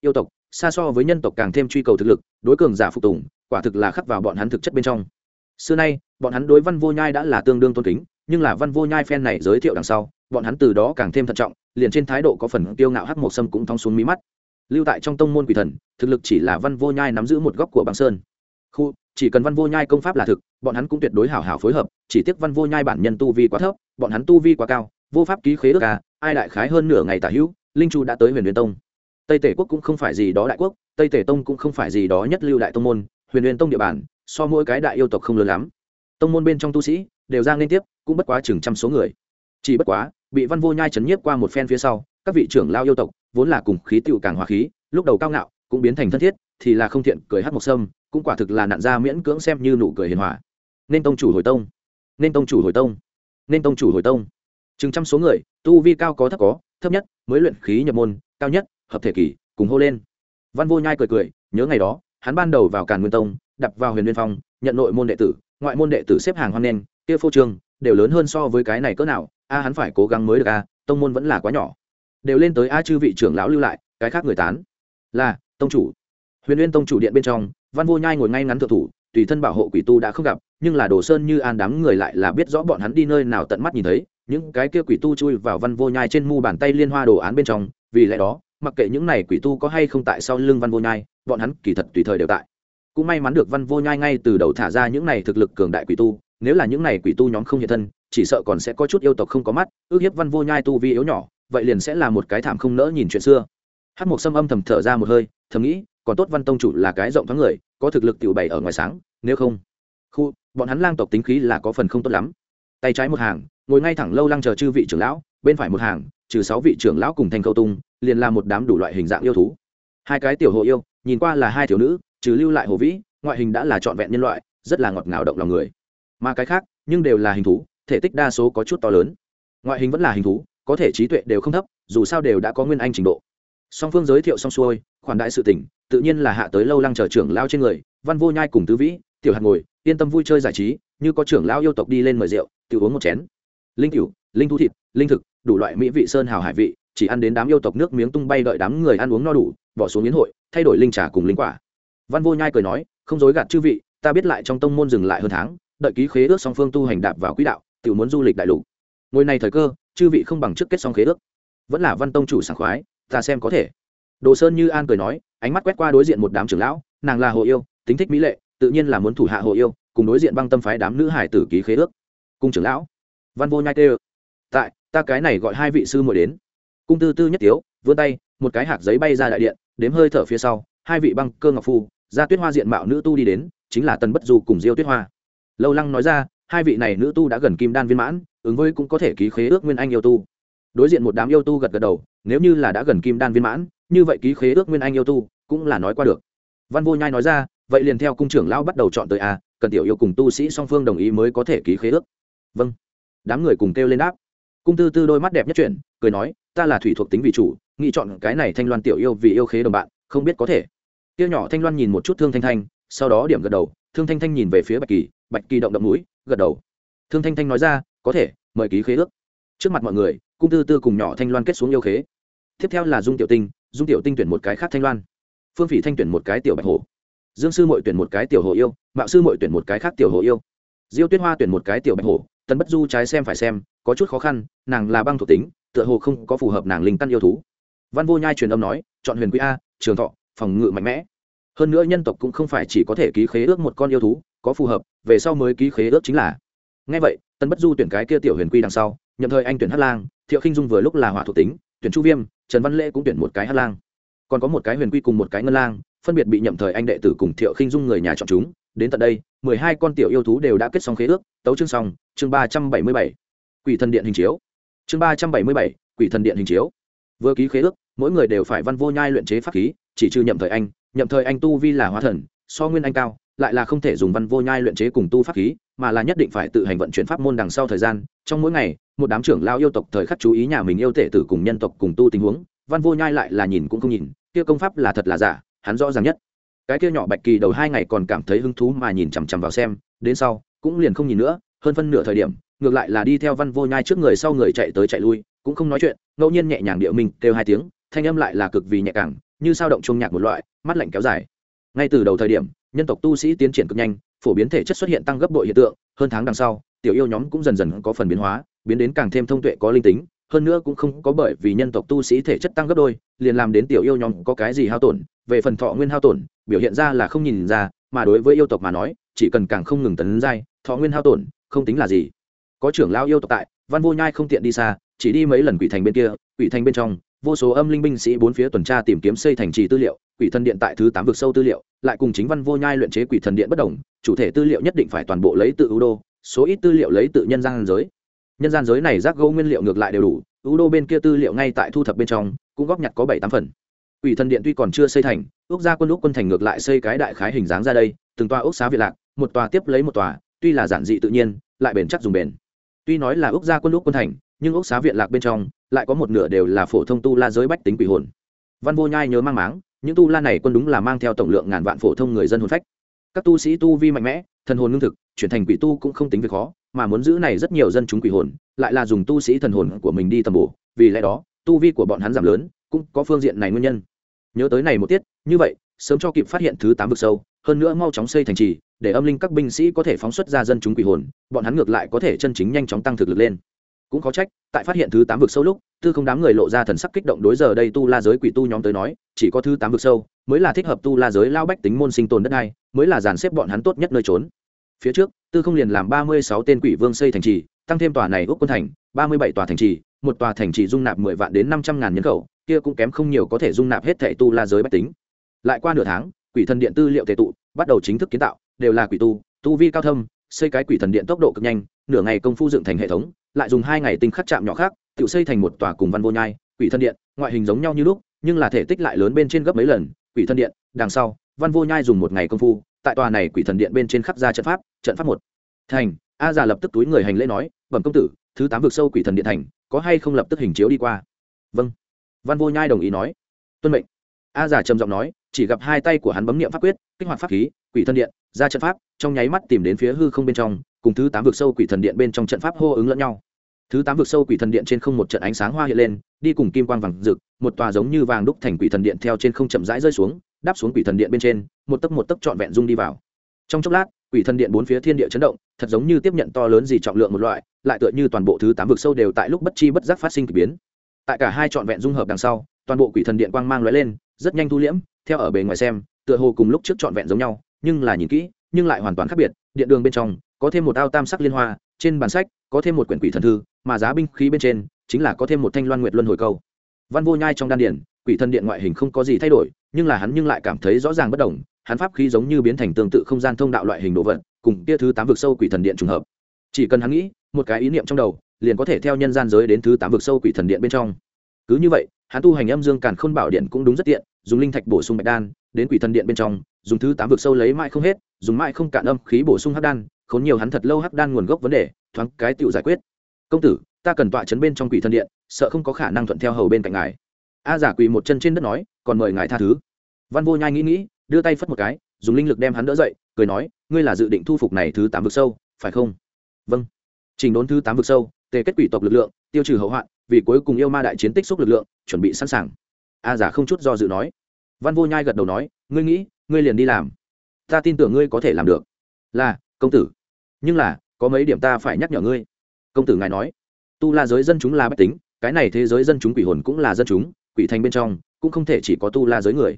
Yêu tộc, xa so với nhân tộc càng thêm truy cầu thực lực, đối cường giả phục tùng, quả thực là khắc vào bọn hắn thực chất bên trong. Xưa nay, bọn hắn đối văn vô nhai đã là tương đương tôn kính, nhưng là văn vô nhai phen này giới thiệu đằng sau, bọn hắn từ đó càng thêm thận trọng, liền trên thái độ có phần tiêu ngạo hắc một sâm cũng thong xuống mí mắt. Lưu tại trong tông môn quỷ thần, thực lực chỉ là văn vô nhai nắm giữ một góc của băng sơn khu, chỉ cần văn vô nhai công pháp là thực, bọn hắn cũng tuyệt đối hảo hảo phối hợp, chỉ tiếc văn vô nhai bản nhân tu vi quá thấp, bọn hắn tu vi quá cao, vô pháp ký khế ước à ai đại khái hơn nửa ngày tả hữu, linh chu đã tới huyền huyền tông. Tây tể quốc cũng không phải gì đó đại quốc, tây tể tông cũng không phải gì đó nhất lưu đại tông môn, huyền huyền tông địa bàn, so mỗi cái đại yêu tộc không lớn lắm. Tông môn bên trong tu sĩ, đều ra liên tiếp, cũng bất quá chừng trăm số người. Chỉ bất quá, bị văn vô nhai chấn nhiếp qua một phen phía sau, các vị trưởng lao yêu tộc, vốn là cùng khí tựu càng hòa khí, lúc đầu cao ngạo, cũng biến thành thân thiết, thì là không thiện, cười hát một sâm cũng quả thực là nạn ra miễn cưỡng xem như nụ cười hiền hòa. Nên tông chủ hồi tông. Nên tông chủ hồi tông. Nên tông chủ hồi tông. Chừng trăm số người, tu vi cao có thấp có, thấp nhất, mới luyện khí nhập môn, cao nhất, hợp thể kỷ, cùng hô lên. Văn vô nhai cười cười, nhớ ngày đó, hắn ban đầu vào càn nguyên tông, đập vào huyền liên phong, nhận nội môn đệ tử, ngoại môn đệ tử xếp hàng hoan nen kia phô trương, đều lớn hơn so với cái này cỡ nào, a hắn phải cố gắng mới được a, tông môn vẫn là quá nhỏ. Đều lên tới a chư vị trưởng lão lưu lại, cái khác người tán. Là, tông chủ. Huyền liên tông chủ điện bên trong văn vô nhai ngồi ngay ngắn thượng thủ, tùy thân bảo hộ quỷ tu đã không gặp, nhưng là đồ sơn như an đám người lại là biết rõ bọn hắn đi nơi nào tận mắt nhìn thấy, những cái kia quỷ tu chui vào văn vô nhai trên mu bàn tay liên hoa đồ án bên trong, vì lẽ đó, mặc kệ những này quỷ tu có hay không tại sau lưng văn vô nhai, bọn hắn kỳ thật tùy thời đều tại. Cũng may mắn được văn vô nhai ngay từ đầu thả ra những này thực lực cường đại quỷ tu, nếu là những này quỷ tu nhóm không hiện thân, chỉ sợ còn sẽ có chút yêu tộc không có mắt, ước hiếp văn vô nhai tu vi yếu nhỏ, vậy liền sẽ là một cái thảm không nỡ nhìn chuyện xưa. Hát một sâm âm thầm thở ra một hơi, thầm nghĩ còn tốt văn tông chủ là cái rộng thoáng người, có thực lực tiểu bày ở ngoài sáng, nếu không, khu, bọn hắn lang tộc tính khí là có phần không tốt lắm. Tay trái một hàng, ngồi ngay thẳng lâu lăng chờ chư vị trưởng lão, bên phải một hàng, trừ sáu vị trưởng lão cùng thanh câu tung, liền là một đám đủ loại hình dạng yêu thú. Hai cái tiểu hộ yêu, nhìn qua là hai thiếu nữ, trừ lưu lại hồ vĩ, ngoại hình đã là trọn vẹn nhân loại, rất là ngọt ngào động lòng người. Mà cái khác, nhưng đều là hình thú, thể tích đa số có chút to lớn. Ngoại hình vẫn là hình thú, có thể trí tuệ đều không thấp, dù sao đều đã có nguyên anh trình độ song phương giới thiệu xong xuôi, khoản đại sự tỉnh, tự nhiên là hạ tới lâu lăng chờ trưởng lao trên người, văn vô nhai cùng tứ vĩ, tiểu hạt ngồi, yên tâm vui chơi giải trí, như có trưởng lao yêu tộc đi lên mời rượu, tự uống một chén. Linh cửu, linh thu thịt, linh thực, đủ loại mỹ vị sơn hào hải vị, chỉ ăn đến đám yêu tộc nước miếng tung bay đợi đám người ăn uống no đủ, bỏ xuống yến hội, thay đổi linh trà cùng linh quả. Văn vô nhai cười nói, không dối gạt chư vị, ta biết lại trong tông môn dừng lại hơn tháng, đợi ký khế ước song phương tu hành đạp vào quỹ đạo, tự muốn du lịch đại lục. Ngồi này thời cơ, chư vị không bằng trước kết song khế ước. Vẫn là văn tông chủ sảng khoái ta xem có thể. Đồ sơn như an cười nói, ánh mắt quét qua đối diện một đám trưởng lão, nàng là hồ yêu, tính thích mỹ lệ, tự nhiên là muốn thủ hạ hồ yêu, cùng đối diện băng tâm phái đám nữ hải tử ký khế ước. Cung trưởng lão, văn vô nhai tê tại, ta cái này gọi hai vị sư muội đến. Cung tư tư nhất tiếu, vươn tay, một cái hạt giấy bay ra đại điện, đếm hơi thở phía sau, hai vị băng cơ ngọc phu ra tuyết hoa diện mạo nữ tu đi đến, chính là tần bất du cùng diêu tuyết hoa. Lâu lăng nói ra, hai vị này nữ tu đã gần kim đan viên mãn, ứng với cũng có thể ký khế ước nguyên anh yêu tu đối diện một đám yêu tu gật gật đầu, nếu như là đã gần kim đan viên mãn, như vậy ký khế ước nguyên anh yêu tu cũng là nói qua được. Văn vô nhai nói ra, vậy liền theo cung trưởng lão bắt đầu chọn tới a, cần tiểu yêu cùng tu sĩ song phương đồng ý mới có thể ký khế ước. Vâng. Đám người cùng kêu lên đáp. Cung tư tư đôi mắt đẹp nhất chuyển, cười nói, ta là thủy thuộc tính vị chủ nghị chọn cái này thanh loan tiểu yêu vì yêu khế đồng bạn, không biết có thể. Tiêu nhỏ thanh loan nhìn một chút thương thanh thanh, sau đó điểm gật đầu, thương thanh thanh nhìn về phía bạch kỳ bạch kỳ động động mũi, gật đầu. Thương thanh thanh nói ra, có thể, mời ký khế ước. Trước mặt mọi người cung tư tư cùng nhỏ thanh loan kết xuống yêu khế. Tiếp theo là dung tiểu tinh, dung tiểu tinh tuyển một cái khác thanh loan. Phương phỉ thanh tuyển một cái tiểu bạch hổ. Dương sư mội tuyển một cái tiểu hồ yêu, mạo sư mội tuyển một cái khác tiểu hồ yêu. Diêu tuyết hoa tuyển một cái tiểu bạch hổ, tần bất du trái xem phải xem, có chút khó khăn, nàng là băng thuộc tính, tựa hồ không có phù hợp nàng linh căn yêu thú. Văn vô nhai truyền âm nói, chọn huyền quý a, trường thọ, phòng ngự mạnh mẽ. Hơn nữa nhân tộc cũng không phải chỉ có thể ký khế ước một con yêu thú, có phù hợp, về sau mới ký khế ước chính là. Ngay vậy tân bất du tuyển cái kia tiểu huyền quy đằng sau, nhậm thời anh tuyển hát lang thiệu khinh dung vừa lúc là hỏa thuộc tính, tuyển chu viêm, trần văn lễ cũng tuyển một cái hát lang. Còn có một cái huyền quy cùng một cái ngân lang, phân biệt bị nhậm thời anh đệ tử cùng thiệu khinh dung người nhà chọn chúng. Đến tận đây, mười hai con tiểu yêu thú đều đã kết xong khế ước, tấu chương xong, chương ba trăm bảy mươi bảy. Quỷ thần điện hình chiếu. Chương ba trăm bảy mươi bảy, quỷ thần điện hình chiếu. Vừa ký khế ước, mỗi người đều phải văn vô nhai luyện chế pháp khí, chỉ trừ nhậm thời anh. Nhậm thời anh tu vi là hóa thần, so nguyên anh cao lại là không thể dùng văn vô nhai luyện chế cùng tu pháp khí, mà là nhất định phải tự hành vận chuyển pháp môn đằng sau thời gian. Trong mỗi ngày, một đám trưởng lao yêu tộc thời khắc chú ý nhà mình yêu tể tử cùng nhân tộc cùng tu tình huống, văn vô nhai lại là nhìn cũng không nhìn, kia công pháp là thật là giả, hắn rõ ràng nhất. Cái kia nhỏ bạch kỳ đầu hai ngày còn cảm thấy hứng thú mà nhìn chằm chằm vào xem, đến sau, cũng liền không nhìn nữa, hơn phân nửa thời điểm, ngược lại là đi theo văn vô nhai trước người sau người chạy tới chạy lui, cũng không nói chuyện, ngẫu nhiên nhẹ nhàng địa mình kêu hai tiếng, thanh âm lại là cực vì nhẹ càng như sao động trung nhạc một loại, mắt lạnh kéo dài. Ngay từ đầu thời điểm nhân tộc tu sĩ tiến triển cực nhanh, phổ biến thể chất xuất hiện tăng gấp bội hiện tượng, hơn tháng đằng sau, tiểu yêu nhóm cũng dần dần có phần biến hóa, biến đến càng thêm thông tuệ có linh tính, hơn nữa cũng không có bởi vì nhân tộc tu sĩ thể chất tăng gấp đôi, liền làm đến tiểu yêu nhóm có cái gì hao tổn, về phần thọ nguyên hao tổn, biểu hiện ra là không nhìn ra, mà đối với yêu tộc mà nói, chỉ cần càng không ngừng tấn giai, thọ nguyên hao tổn, không tính là gì. Có trưởng lao yêu tộc tại, văn vô nhai không tiện đi xa, chỉ đi mấy lần quỷ thành bên kia, quỷ thành bên trong, vô số âm linh binh sĩ bốn phía tuần tra tìm kiếm xây thành trì tư liệu quỷ thần điện tại thứ tám vực sâu tư liệu, lại cùng chính văn vô nhai luyện chế quỷ thần điện bất đồng, chủ thể tư liệu nhất định phải toàn bộ lấy tự ưu đô, số ít tư liệu lấy tự nhân gian giới. Nhân gian giới này rác gấu nguyên liệu ngược lại đều đủ, ưu đô bên kia tư liệu ngay tại thu thập bên trong, cũng góp nhặt có bảy tám phần. Quỷ thần điện tuy còn chưa xây thành, ước gia quân úc quân thành ngược lại xây cái đại khái hình dáng ra đây, từng tòa ước xá việt lạc, một tòa tiếp lấy một tòa, tuy là giản dị tự nhiên, lại bền chắc dùng bền. Tuy nói là ước gia quân úc quân thành, nhưng ốc xá viện lạc bên trong, lại có một nửa đều là phổ thông tu la giới bách tính quỷ hồn. Văn vô nhai nhớ mang máng những tu la này quân đúng là mang theo tổng lượng ngàn vạn phổ thông người dân hồn phách. Các tu sĩ tu vi mạnh mẽ, thần hồn lương thực, chuyển thành quỷ tu cũng không tính việc khó, mà muốn giữ này rất nhiều dân chúng quỷ hồn, lại là dùng tu sĩ thần hồn của mình đi tầm bổ. Vì lẽ đó, tu vi của bọn hắn giảm lớn, cũng có phương diện này nguyên nhân. Nhớ tới này một tiết, như vậy, sớm cho kịp phát hiện thứ tám vực sâu, hơn nữa mau chóng xây thành trì, để âm linh các binh sĩ có thể phóng xuất ra dân chúng quỷ hồn, bọn hắn ngược lại có thể chân chính nhanh chóng tăng thực lực lên cũng có trách, tại phát hiện thứ tám vực sâu lúc, tư không đám người lộ ra thần sắc kích động đối giờ đây tu la giới quỷ tu nhóm tới nói, chỉ có thứ tám vực sâu mới là thích hợp tu la giới lao bách tính môn sinh tồn đất này mới là dàn xếp bọn hắn tốt nhất nơi trốn. Phía trước, tư không liền làm ba mươi sáu tên quỷ vương xây thành trì, tăng thêm tòa này úc quân thành, ba mươi bảy tòa thành trì, một tòa thành trì dung nạp mười vạn đến năm trăm ngàn nhân khẩu, kia cũng kém không nhiều có thể dung nạp hết thệ tu la giới bách tính. Lại qua nửa tháng, quỷ thần điện tư liệu tệ tụ, bắt đầu chính thức kiến tạo, đều là quỷ tu tu vi cao thâm, xây cái quỷ thần điện tốc độ cực nhanh, nửa ngày công phu dựng thành hệ thống lại dùng hai ngày tinh khắc chạm nhỏ khác, tự xây thành một tòa cùng văn vô nhai, quỷ thân điện, ngoại hình giống nhau như lúc, nhưng là thể tích lại lớn bên trên gấp mấy lần, quỷ thân điện, đằng sau, văn vô nhai dùng một ngày công phu, tại tòa này quỷ thần điện bên trên khắp ra trận pháp trận pháp một. Thành, a già lập tức túi người hành lễ nói, bẩm công tử, thứ tám vực sâu quỷ thần điện thành, có hay không lập tức hình chiếu đi qua? Vâng. Văn vô nhai đồng ý nói. Tuân mệnh. A già trầm giọng nói, chỉ gặp hai tay của hắn bấm niệm pháp quyết, kích hoạt pháp khí, quỷ thân điện, ra trận pháp, trong nháy mắt tìm đến phía hư không bên trong cùng thứ tám vực sâu quỷ thần điện bên trong trận pháp hô ứng lẫn nhau. Thứ tám vực sâu quỷ thần điện trên không một trận ánh sáng hoa hiện lên, đi cùng kim quang vàng rực, một tòa giống như vàng đúc thành quỷ thần điện theo trên không chậm rãi rơi xuống, đáp xuống quỷ thần điện bên trên, một tấc một tấc trọn vẹn rung đi vào. Trong chốc lát, quỷ thần điện bốn phía thiên địa chấn động, thật giống như tiếp nhận to lớn gì trọng lượng một loại, lại tựa như toàn bộ thứ tám vực sâu đều tại lúc bất chi bất giác phát sinh k ỳ biến. Tại cả hai trọn vẹn dung hợp đằng sau, toàn bộ quỷ thần điện quang mang lóe lên, rất nhanh thu liễm, theo ở bề ngoài xem, tựa hồ cùng lúc trước trọn vẹn giống nhau, nhưng là nhìn kỹ, nhưng lại hoàn toàn khác biệt, điện đường bên trong có thêm một ao tam sắc liên hoa, trên bản sách có thêm một quyển quỷ thần thư, mà giá binh khí bên trên chính là có thêm một thanh loan nguyệt luân hồi câu. Văn vô nhai trong đan điển quỷ thần điện ngoại hình không có gì thay đổi, nhưng là hắn nhưng lại cảm thấy rõ ràng bất đồng, hắn pháp khí giống như biến thành tương tự không gian thông đạo loại hình đồ vật, cùng kia thứ tám vực sâu quỷ thần điện trùng hợp. Chỉ cần hắn nghĩ, một cái ý niệm trong đầu liền có thể theo nhân gian giới đến thứ tám vực sâu quỷ thần điện bên trong. Cứ như vậy, hắn tu hành âm dương càn khôn bảo điện cũng đúng rất tiện, dùng linh thạch bổ sung bạch đan, đến quỷ thần điện bên trong, dùng thứ tám vực sâu lấy mãi không hết, dùng mãi không cạn âm khí bổ sung hắc đan khốn nhiều hắn thật lâu hắc đan nguồn gốc vấn đề, thoáng cái tựu giải quyết. Công tử, ta cần tọa chấn bên trong quỷ thần điện, sợ không có khả năng thuận theo hầu bên cạnh ngài. A giả quỳ một chân trên đất nói, còn mời ngài tha thứ. Văn vô nhai nghĩ nghĩ, đưa tay phất một cái, dùng linh lực đem hắn đỡ dậy, cười nói, ngươi là dự định thu phục này thứ tám vực sâu, phải không? Vâng. Trình đốn thứ tám vực sâu, tề kết quỷ tộc lực lượng, tiêu trừ hậu hoạn, vì cuối cùng yêu ma đại chiến tích xúc lực lượng, chuẩn bị sẵn sàng. A giả không chút do dự nói. Văn vô nhai gật đầu nói, ngươi nghĩ, ngươi liền đi làm. Ta tin tưởng ngươi có thể làm được. Là, công tử nhưng là, có mấy điểm ta phải nhắc nhở ngươi. Công tử ngài nói, tu la giới dân chúng là bách tính, cái này thế giới dân chúng quỷ hồn cũng là dân chúng, quỷ thành bên trong, cũng không thể chỉ có tu la giới người.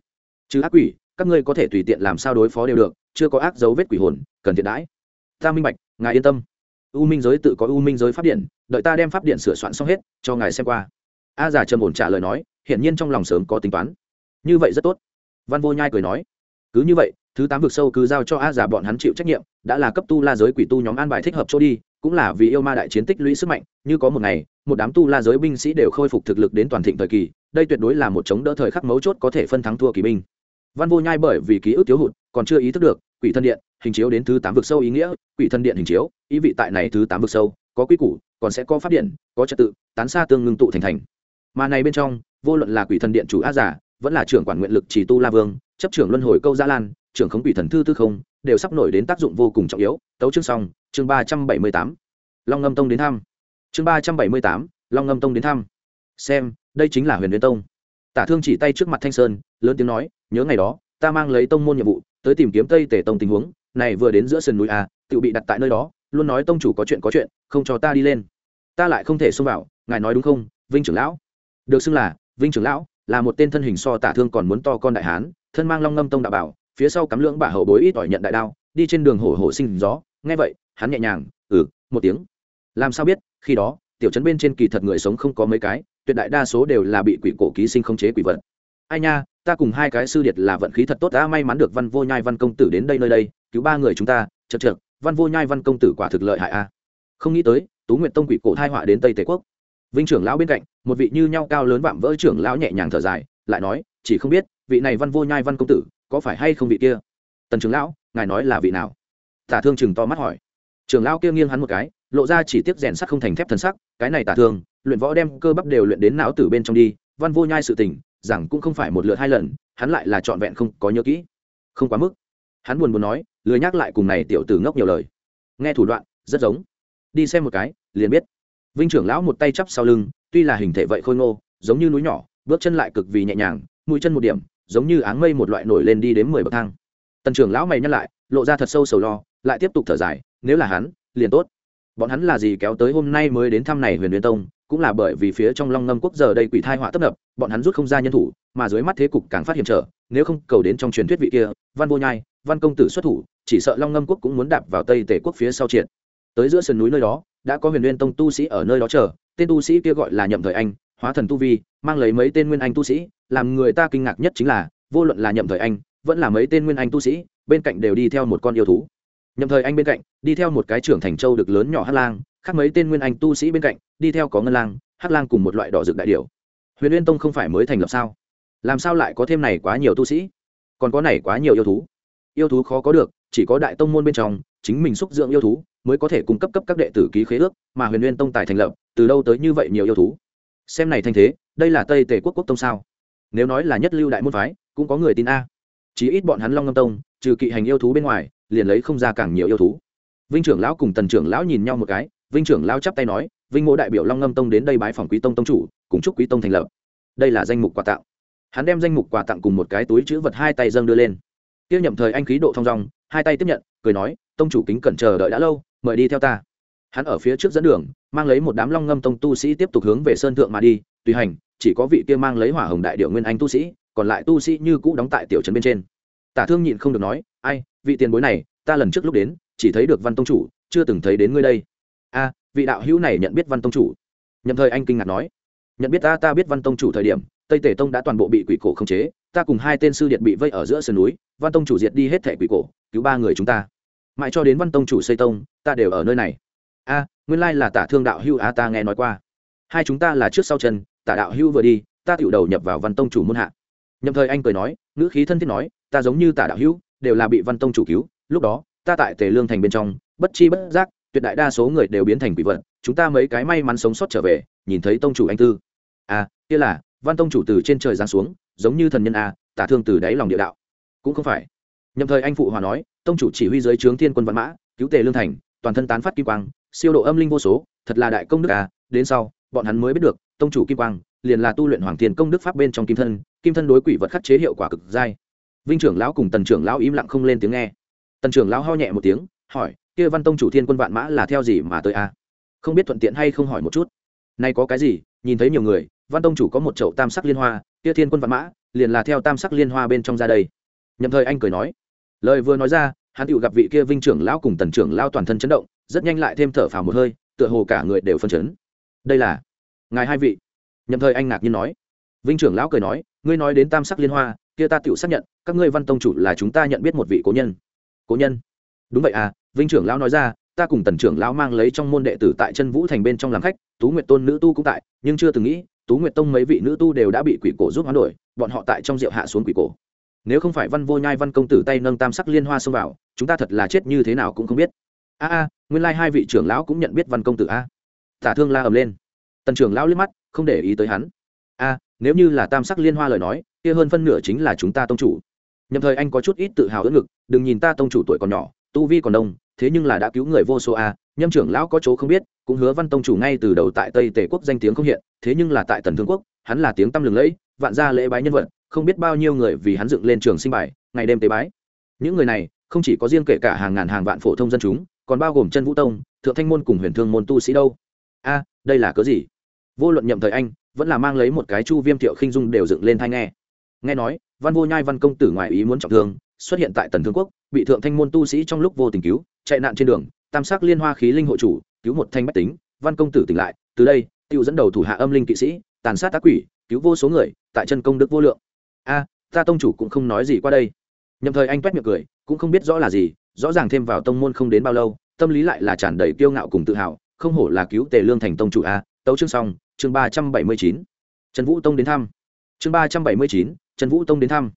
Chứ ác quỷ, các ngươi có thể tùy tiện làm sao đối phó đều được, chưa có ác dấu vết quỷ hồn, cần thiện đãi. Ta minh bạch, ngài yên tâm. U minh giới tự có u minh giới pháp điện, đợi ta đem pháp điện sửa soạn xong hết, cho ngài xem qua. A giả trầm ổn trả lời nói, hiển nhiên trong lòng sớm có tính toán. Như vậy rất tốt. Văn vô nhai cười nói, cứ như vậy thứ tám vực sâu cứ giao cho a giả bọn hắn chịu trách nhiệm, đã là cấp tu la giới quỷ tu nhóm an bài thích hợp chỗ đi, cũng là vì yêu ma đại chiến tích lũy sức mạnh, như có một ngày, một đám tu la giới binh sĩ đều khôi phục thực lực đến toàn thịnh thời kỳ, đây tuyệt đối là một chống đỡ thời khắc mấu chốt có thể phân thắng thua kỳ binh. Văn vô nhai bởi vì ký ức thiếu hụt, còn chưa ý thức được, quỷ thân điện, hình chiếu đến thứ tám vực sâu ý nghĩa, quỷ thân điện hình chiếu, ý vị tại này thứ tám vực sâu, có quy củ, còn sẽ có phát điện, có trật tự, tán xa tương ngưng tụ thành thành. Mà này bên trong, vô luận là quỷ thần điện chủ A giả vẫn là trưởng quản nguyện lực chỉ tu la vương, chấp trưởng luân hồi câu gia lan trưởng khống quỷ thần thư tư không, đều sắp nổi đến tác dụng vô cùng trọng yếu. Tấu chương xong, chương ba trăm bảy mươi tám. Long ngâm tông đến thăm. Chương ba trăm bảy mươi tám, long ngâm tông đến thăm. Xem, đây chính là huyền huyền tông. Tả thương chỉ tay trước mặt thanh sơn, lớn tiếng nói, nhớ ngày đó, ta mang lấy tông môn nhiệm vụ, tới tìm kiếm tây tể tông tình huống. Này vừa đến giữa sườn núi à, a tự bị đặt tại nơi đó, luôn nói tông chủ có chuyện có chuyện, không cho ta đi lên. Ta lại không thể xông vào, ngài nói đúng không, vinh trưởng lão? Được xưng là vinh trưởng lão, là một tên thân hình so tả thương còn muốn to con đại hán, thân mang long ngâm tông đạo bảo phía sau cắm lưỡng bả hậu bối ít ỏi nhận đại đao, đi trên đường hổ hổ sinh gió. Nghe vậy, hắn nhẹ nhàng ừ một tiếng. Làm sao biết, khi đó, tiểu trấn bên trên kỳ thật người sống không có mấy cái, tuyệt đại đa số đều là bị quỷ cổ ký sinh không chế quỷ vật. Ai nha, ta cùng hai cái sư điệt là vận khí thật tốt, ta may mắn được văn vô nhai văn công tử đến đây nơi đây, cứu ba người chúng ta, chật chật văn vô nhai văn công tử quả thực lợi hại a. Không nghĩ tới, tú nguyện tông quỷ cổ thai họa đến tây tề quốc. Vinh trưởng lão bên cạnh, một vị như nhau cao lớn vạm vỡ trưởng lão nhẹ nhàng thở dài, lại nói, chỉ không biết, vị này văn vô nhai văn công tử có phải hay không vị kia? Tần trưởng lão, ngài nói là vị nào? Tả thương chừng to mắt hỏi. Trưởng lão kia nghiêng hắn một cái, lộ ra chỉ tiếc rèn sắt không thành thép thần sắc, cái này tả thương, luyện võ đem cơ bắp đều luyện đến não tử bên trong đi, văn vô nhai sự tình, rằng cũng không phải một lượt hai lần, hắn lại là trọn vẹn không có nhớ kỹ. Không quá mức. Hắn buồn buồn nói, lười nhắc lại cùng này tiểu tử ngốc nhiều lời. Nghe thủ đoạn, rất giống. Đi xem một cái, liền biết. Vinh trưởng lão một tay chắp sau lưng, tuy là hình thể vậy khôi ngô, giống như núi nhỏ, bước chân lại cực vì nhẹ nhàng, mũi chân một điểm giống như áng mây một loại nổi lên đi đến mười bậc thang. Tần trưởng lão mày nhắc lại, lộ ra thật sâu sầu lo, lại tiếp tục thở dài, nếu là hắn, liền tốt. Bọn hắn là gì kéo tới hôm nay mới đến thăm này huyền huyền tông, cũng là bởi vì phía trong long ngâm quốc giờ đây quỷ thai họa tấp nập, bọn hắn rút không ra nhân thủ, mà dưới mắt thế cục càng phát hiểm trở, nếu không cầu đến trong truyền thuyết vị kia, văn vô nhai, văn công tử xuất thủ, chỉ sợ long ngâm quốc cũng muốn đạp vào tây tể quốc phía sau triệt. Tới giữa sườn núi nơi đó, đã có huyền nguyên tông tu sĩ ở nơi đó chờ, tên tu sĩ kia gọi là nhậm thời anh hóa thần tu vi, mang lấy mấy tên nguyên anh tu sĩ, làm người ta kinh ngạc nhất chính là, vô luận là nhậm thời anh, vẫn là mấy tên nguyên anh tu sĩ, bên cạnh đều đi theo một con yêu thú. Nhậm thời anh bên cạnh, đi theo một cái trưởng thành châu được lớn nhỏ hát lang, khác mấy tên nguyên anh tu sĩ bên cạnh, đi theo có ngân lang hát lang cùng một loại đỏ rực đại điệu huyền nguyên tông không phải mới thành lập sao? Làm sao lại có thêm này quá nhiều tu sĩ? Còn có này quá nhiều yêu thú. Yêu thú khó có được, chỉ có đại tông môn bên trong, chính mình xúc dưỡng yêu thú, mới có thể cung cấp cấp các đệ tử ký khế ước, mà huyền nguyên tông tài thành lập, từ đâu tới như vậy nhiều yêu thú? Xem này thanh thế, đây là tây tề quốc quốc tông sao? Nếu nói là nhất lưu đại môn phái, cũng có người tin a. Chỉ ít bọn hắn long ngâm tông, trừ kỵ hành yêu thú bên ngoài, liền lấy không ra càng nhiều yêu thú. Vinh trưởng lão cùng tần trưởng lão nhìn nhau một cái, vinh trưởng lão chắp tay nói, vinh mộ đại biểu long ngâm tông đến đây bái phòng quý tông tông chủ, cùng chúc quý tông thành lập. Đây là danh mục quà tặng. Hắn đem danh mục quà tặng cùng một cái túi chữ vật hai tay dâng đưa lên. Tiêu nhậm thời anh khí độ thong dong, hai tay tiếp nhận, cười nói, tông chủ kính cẩn chờ đợi đã lâu, mời đi theo ta hắn ở phía trước dẫn đường, mang lấy một đám long ngâm tông tu sĩ tiếp tục hướng về sơn thượng mà đi, tùy hành, chỉ có vị kia mang lấy hỏa hồng đại điệu nguyên anh tu sĩ, còn lại tu sĩ như cũ đóng tại tiểu trấn bên trên. Tả thương nhịn không được nói, ai, vị tiền bối này, ta lần trước lúc đến, chỉ thấy được văn tông chủ, chưa từng thấy đến ngươi đây. A, vị đạo hữu này nhận biết văn tông chủ? Nhậm thời anh kinh ngạc nói. Nhận biết ta ta biết văn tông chủ thời điểm, tây tể tông đã toàn bộ bị quỷ cổ khống chế, ta cùng hai tên sư điện bị vây ở giữa sườn núi, văn tông chủ diệt đi hết thẻ quỷ cổ, cứu ba người chúng ta. Mãi cho đến văn tông chủ xây tông, ta đều ở nơi này a, nguyên lai là tả thương đạo hưu a, ta nghe nói qua. Hai chúng ta là trước sau chân, tả đạo hưu vừa đi, ta tựu đầu nhập vào văn tông chủ môn hạ. Nhậm thời anh cười nói, ngữ khí thân thiết nói, ta giống như tả đạo hưu đều là bị văn tông chủ cứu, lúc đó, ta tại tề lương thành bên trong, bất chi bất giác, tuyệt đại đa số người đều biến thành quỷ vật, chúng ta mấy cái may mắn sống sót trở về, nhìn thấy tông chủ anh tư. A kia là, văn tông chủ từ trên trời giáng xuống, giống như thần nhân a, tả thương từ đáy lòng địa đạo. Cũng không phải. Nhậm thời anh phụ hòa nói, tông chủ chỉ huy dưới trướng thiên quân văn mã, cứu tề lương thành, toàn thân tán phát kim quang siêu độ âm linh vô số, thật là đại công đức à đến sau, bọn hắn mới biết được, tông chủ kim quang, liền là tu luyện hoàng thiên công đức pháp bên trong kim thân kim thân đối quỷ vật khắc chế hiệu quả cực dai. Vinh trưởng lão cùng tần trưởng lão im lặng không lên tiếng nghe. Tần trưởng lão ho nhẹ một tiếng, hỏi, kia văn tông chủ thiên quân vạn mã là theo gì mà tới a à? không biết thuận tiện hay không hỏi một chút. Nay có cái gì? Nhìn thấy nhiều người, văn tông chủ có một chậu tam sắc liên hoa, kia thiên quân vạn mã, liền là theo tam sắc liên hoa bên trong ra đây. Nhậm thời anh cười nói. Lời vừa nói ra, hắn tự gặp vị kia vinh trưởng lão cùng tần trưởng lão toàn thân chấn động rất nhanh lại thêm thở phào một hơi, tựa hồ cả người đều phân chấn. Đây là ngài hai vị. Nhậm thời anh ngạc nhiên nói. Vinh trưởng lão cười nói, ngươi nói đến tam sắc liên hoa, kia ta tự xác nhận, các ngươi văn tông chủ là chúng ta nhận biết một vị cố nhân. Cố nhân? Đúng vậy à vinh trưởng lão nói ra, ta cùng tần trưởng lão mang lấy trong môn đệ tử tại chân vũ thành bên trong làm khách, tú nguyệt tôn nữ tu cũng tại, nhưng chưa từng nghĩ, tú nguyệt tông mấy vị nữ tu đều đã bị quỷ cổ giúp hoán đổi, bọn họ tại trong rượu hạ xuống quỷ cổ. Nếu không phải văn vô nhai văn công tử tay nâng tam sắc liên hoa xông vào, chúng ta thật là chết như thế nào cũng không biết. A a nguyên lai hai vị trưởng lão cũng nhận biết văn công tử a. Tả thương la ầm lên. Tần trưởng lão liếc mắt, không để ý tới hắn. A, nếu như là tam sắc liên hoa lời nói, kia hơn phân nửa chính là chúng ta tông chủ. Nhầm thời anh có chút ít tự hào ớt ngực, đừng nhìn ta tông chủ tuổi còn nhỏ, tu vi còn đông, thế nhưng là đã cứu người vô số a nhâm trưởng lão có chỗ không biết, cũng hứa văn tông chủ ngay từ đầu tại tây tề quốc danh tiếng không hiện, thế nhưng là tại tần thương quốc, hắn là tiếng tăm lừng lẫy, vạn gia lễ bái nhân vật, không biết bao nhiêu người vì hắn dựng lên trường sinh bài, ngày đêm tế bái. Những người này, không chỉ có riêng kể cả hàng ngàn hàng vạn phổ thông dân chúng còn bao gồm chân vũ tông, thượng thanh môn cùng huyền thương môn tu sĩ đâu? A, đây là cớ gì? Vô luận nhậm thời anh, vẫn là mang lấy một cái chu viêm thiệu khinh dung đều dựng lên thai nghe. Nghe nói, văn vô nhai văn công tử ngoại ý muốn trọng thương, xuất hiện tại tần thương quốc, bị thượng thanh môn tu sĩ trong lúc vô tình cứu, chạy nạn trên đường, tam sắc liên hoa khí linh hộ chủ, cứu một thanh bách tính, văn công tử tỉnh lại, từ đây, tiêu dẫn đầu thủ hạ âm linh kỵ sĩ, tàn sát tác quỷ, cứu vô số người, tại chân công đức vô lượng. A, ta tông chủ cũng không nói gì qua đây. Nhậm thời anh toét miệng cười, cũng không biết rõ là gì rõ ràng thêm vào tông môn không đến bao lâu, tâm lý lại là tràn đầy kiêu ngạo cùng tự hào, không hổ là cứu tề lương thành tông chủ a, tấu chương xong, chương ba trăm bảy mươi chín. Trần vũ tông đến thăm. Chương ba trăm bảy mươi chín, trần vũ tông đến thăm.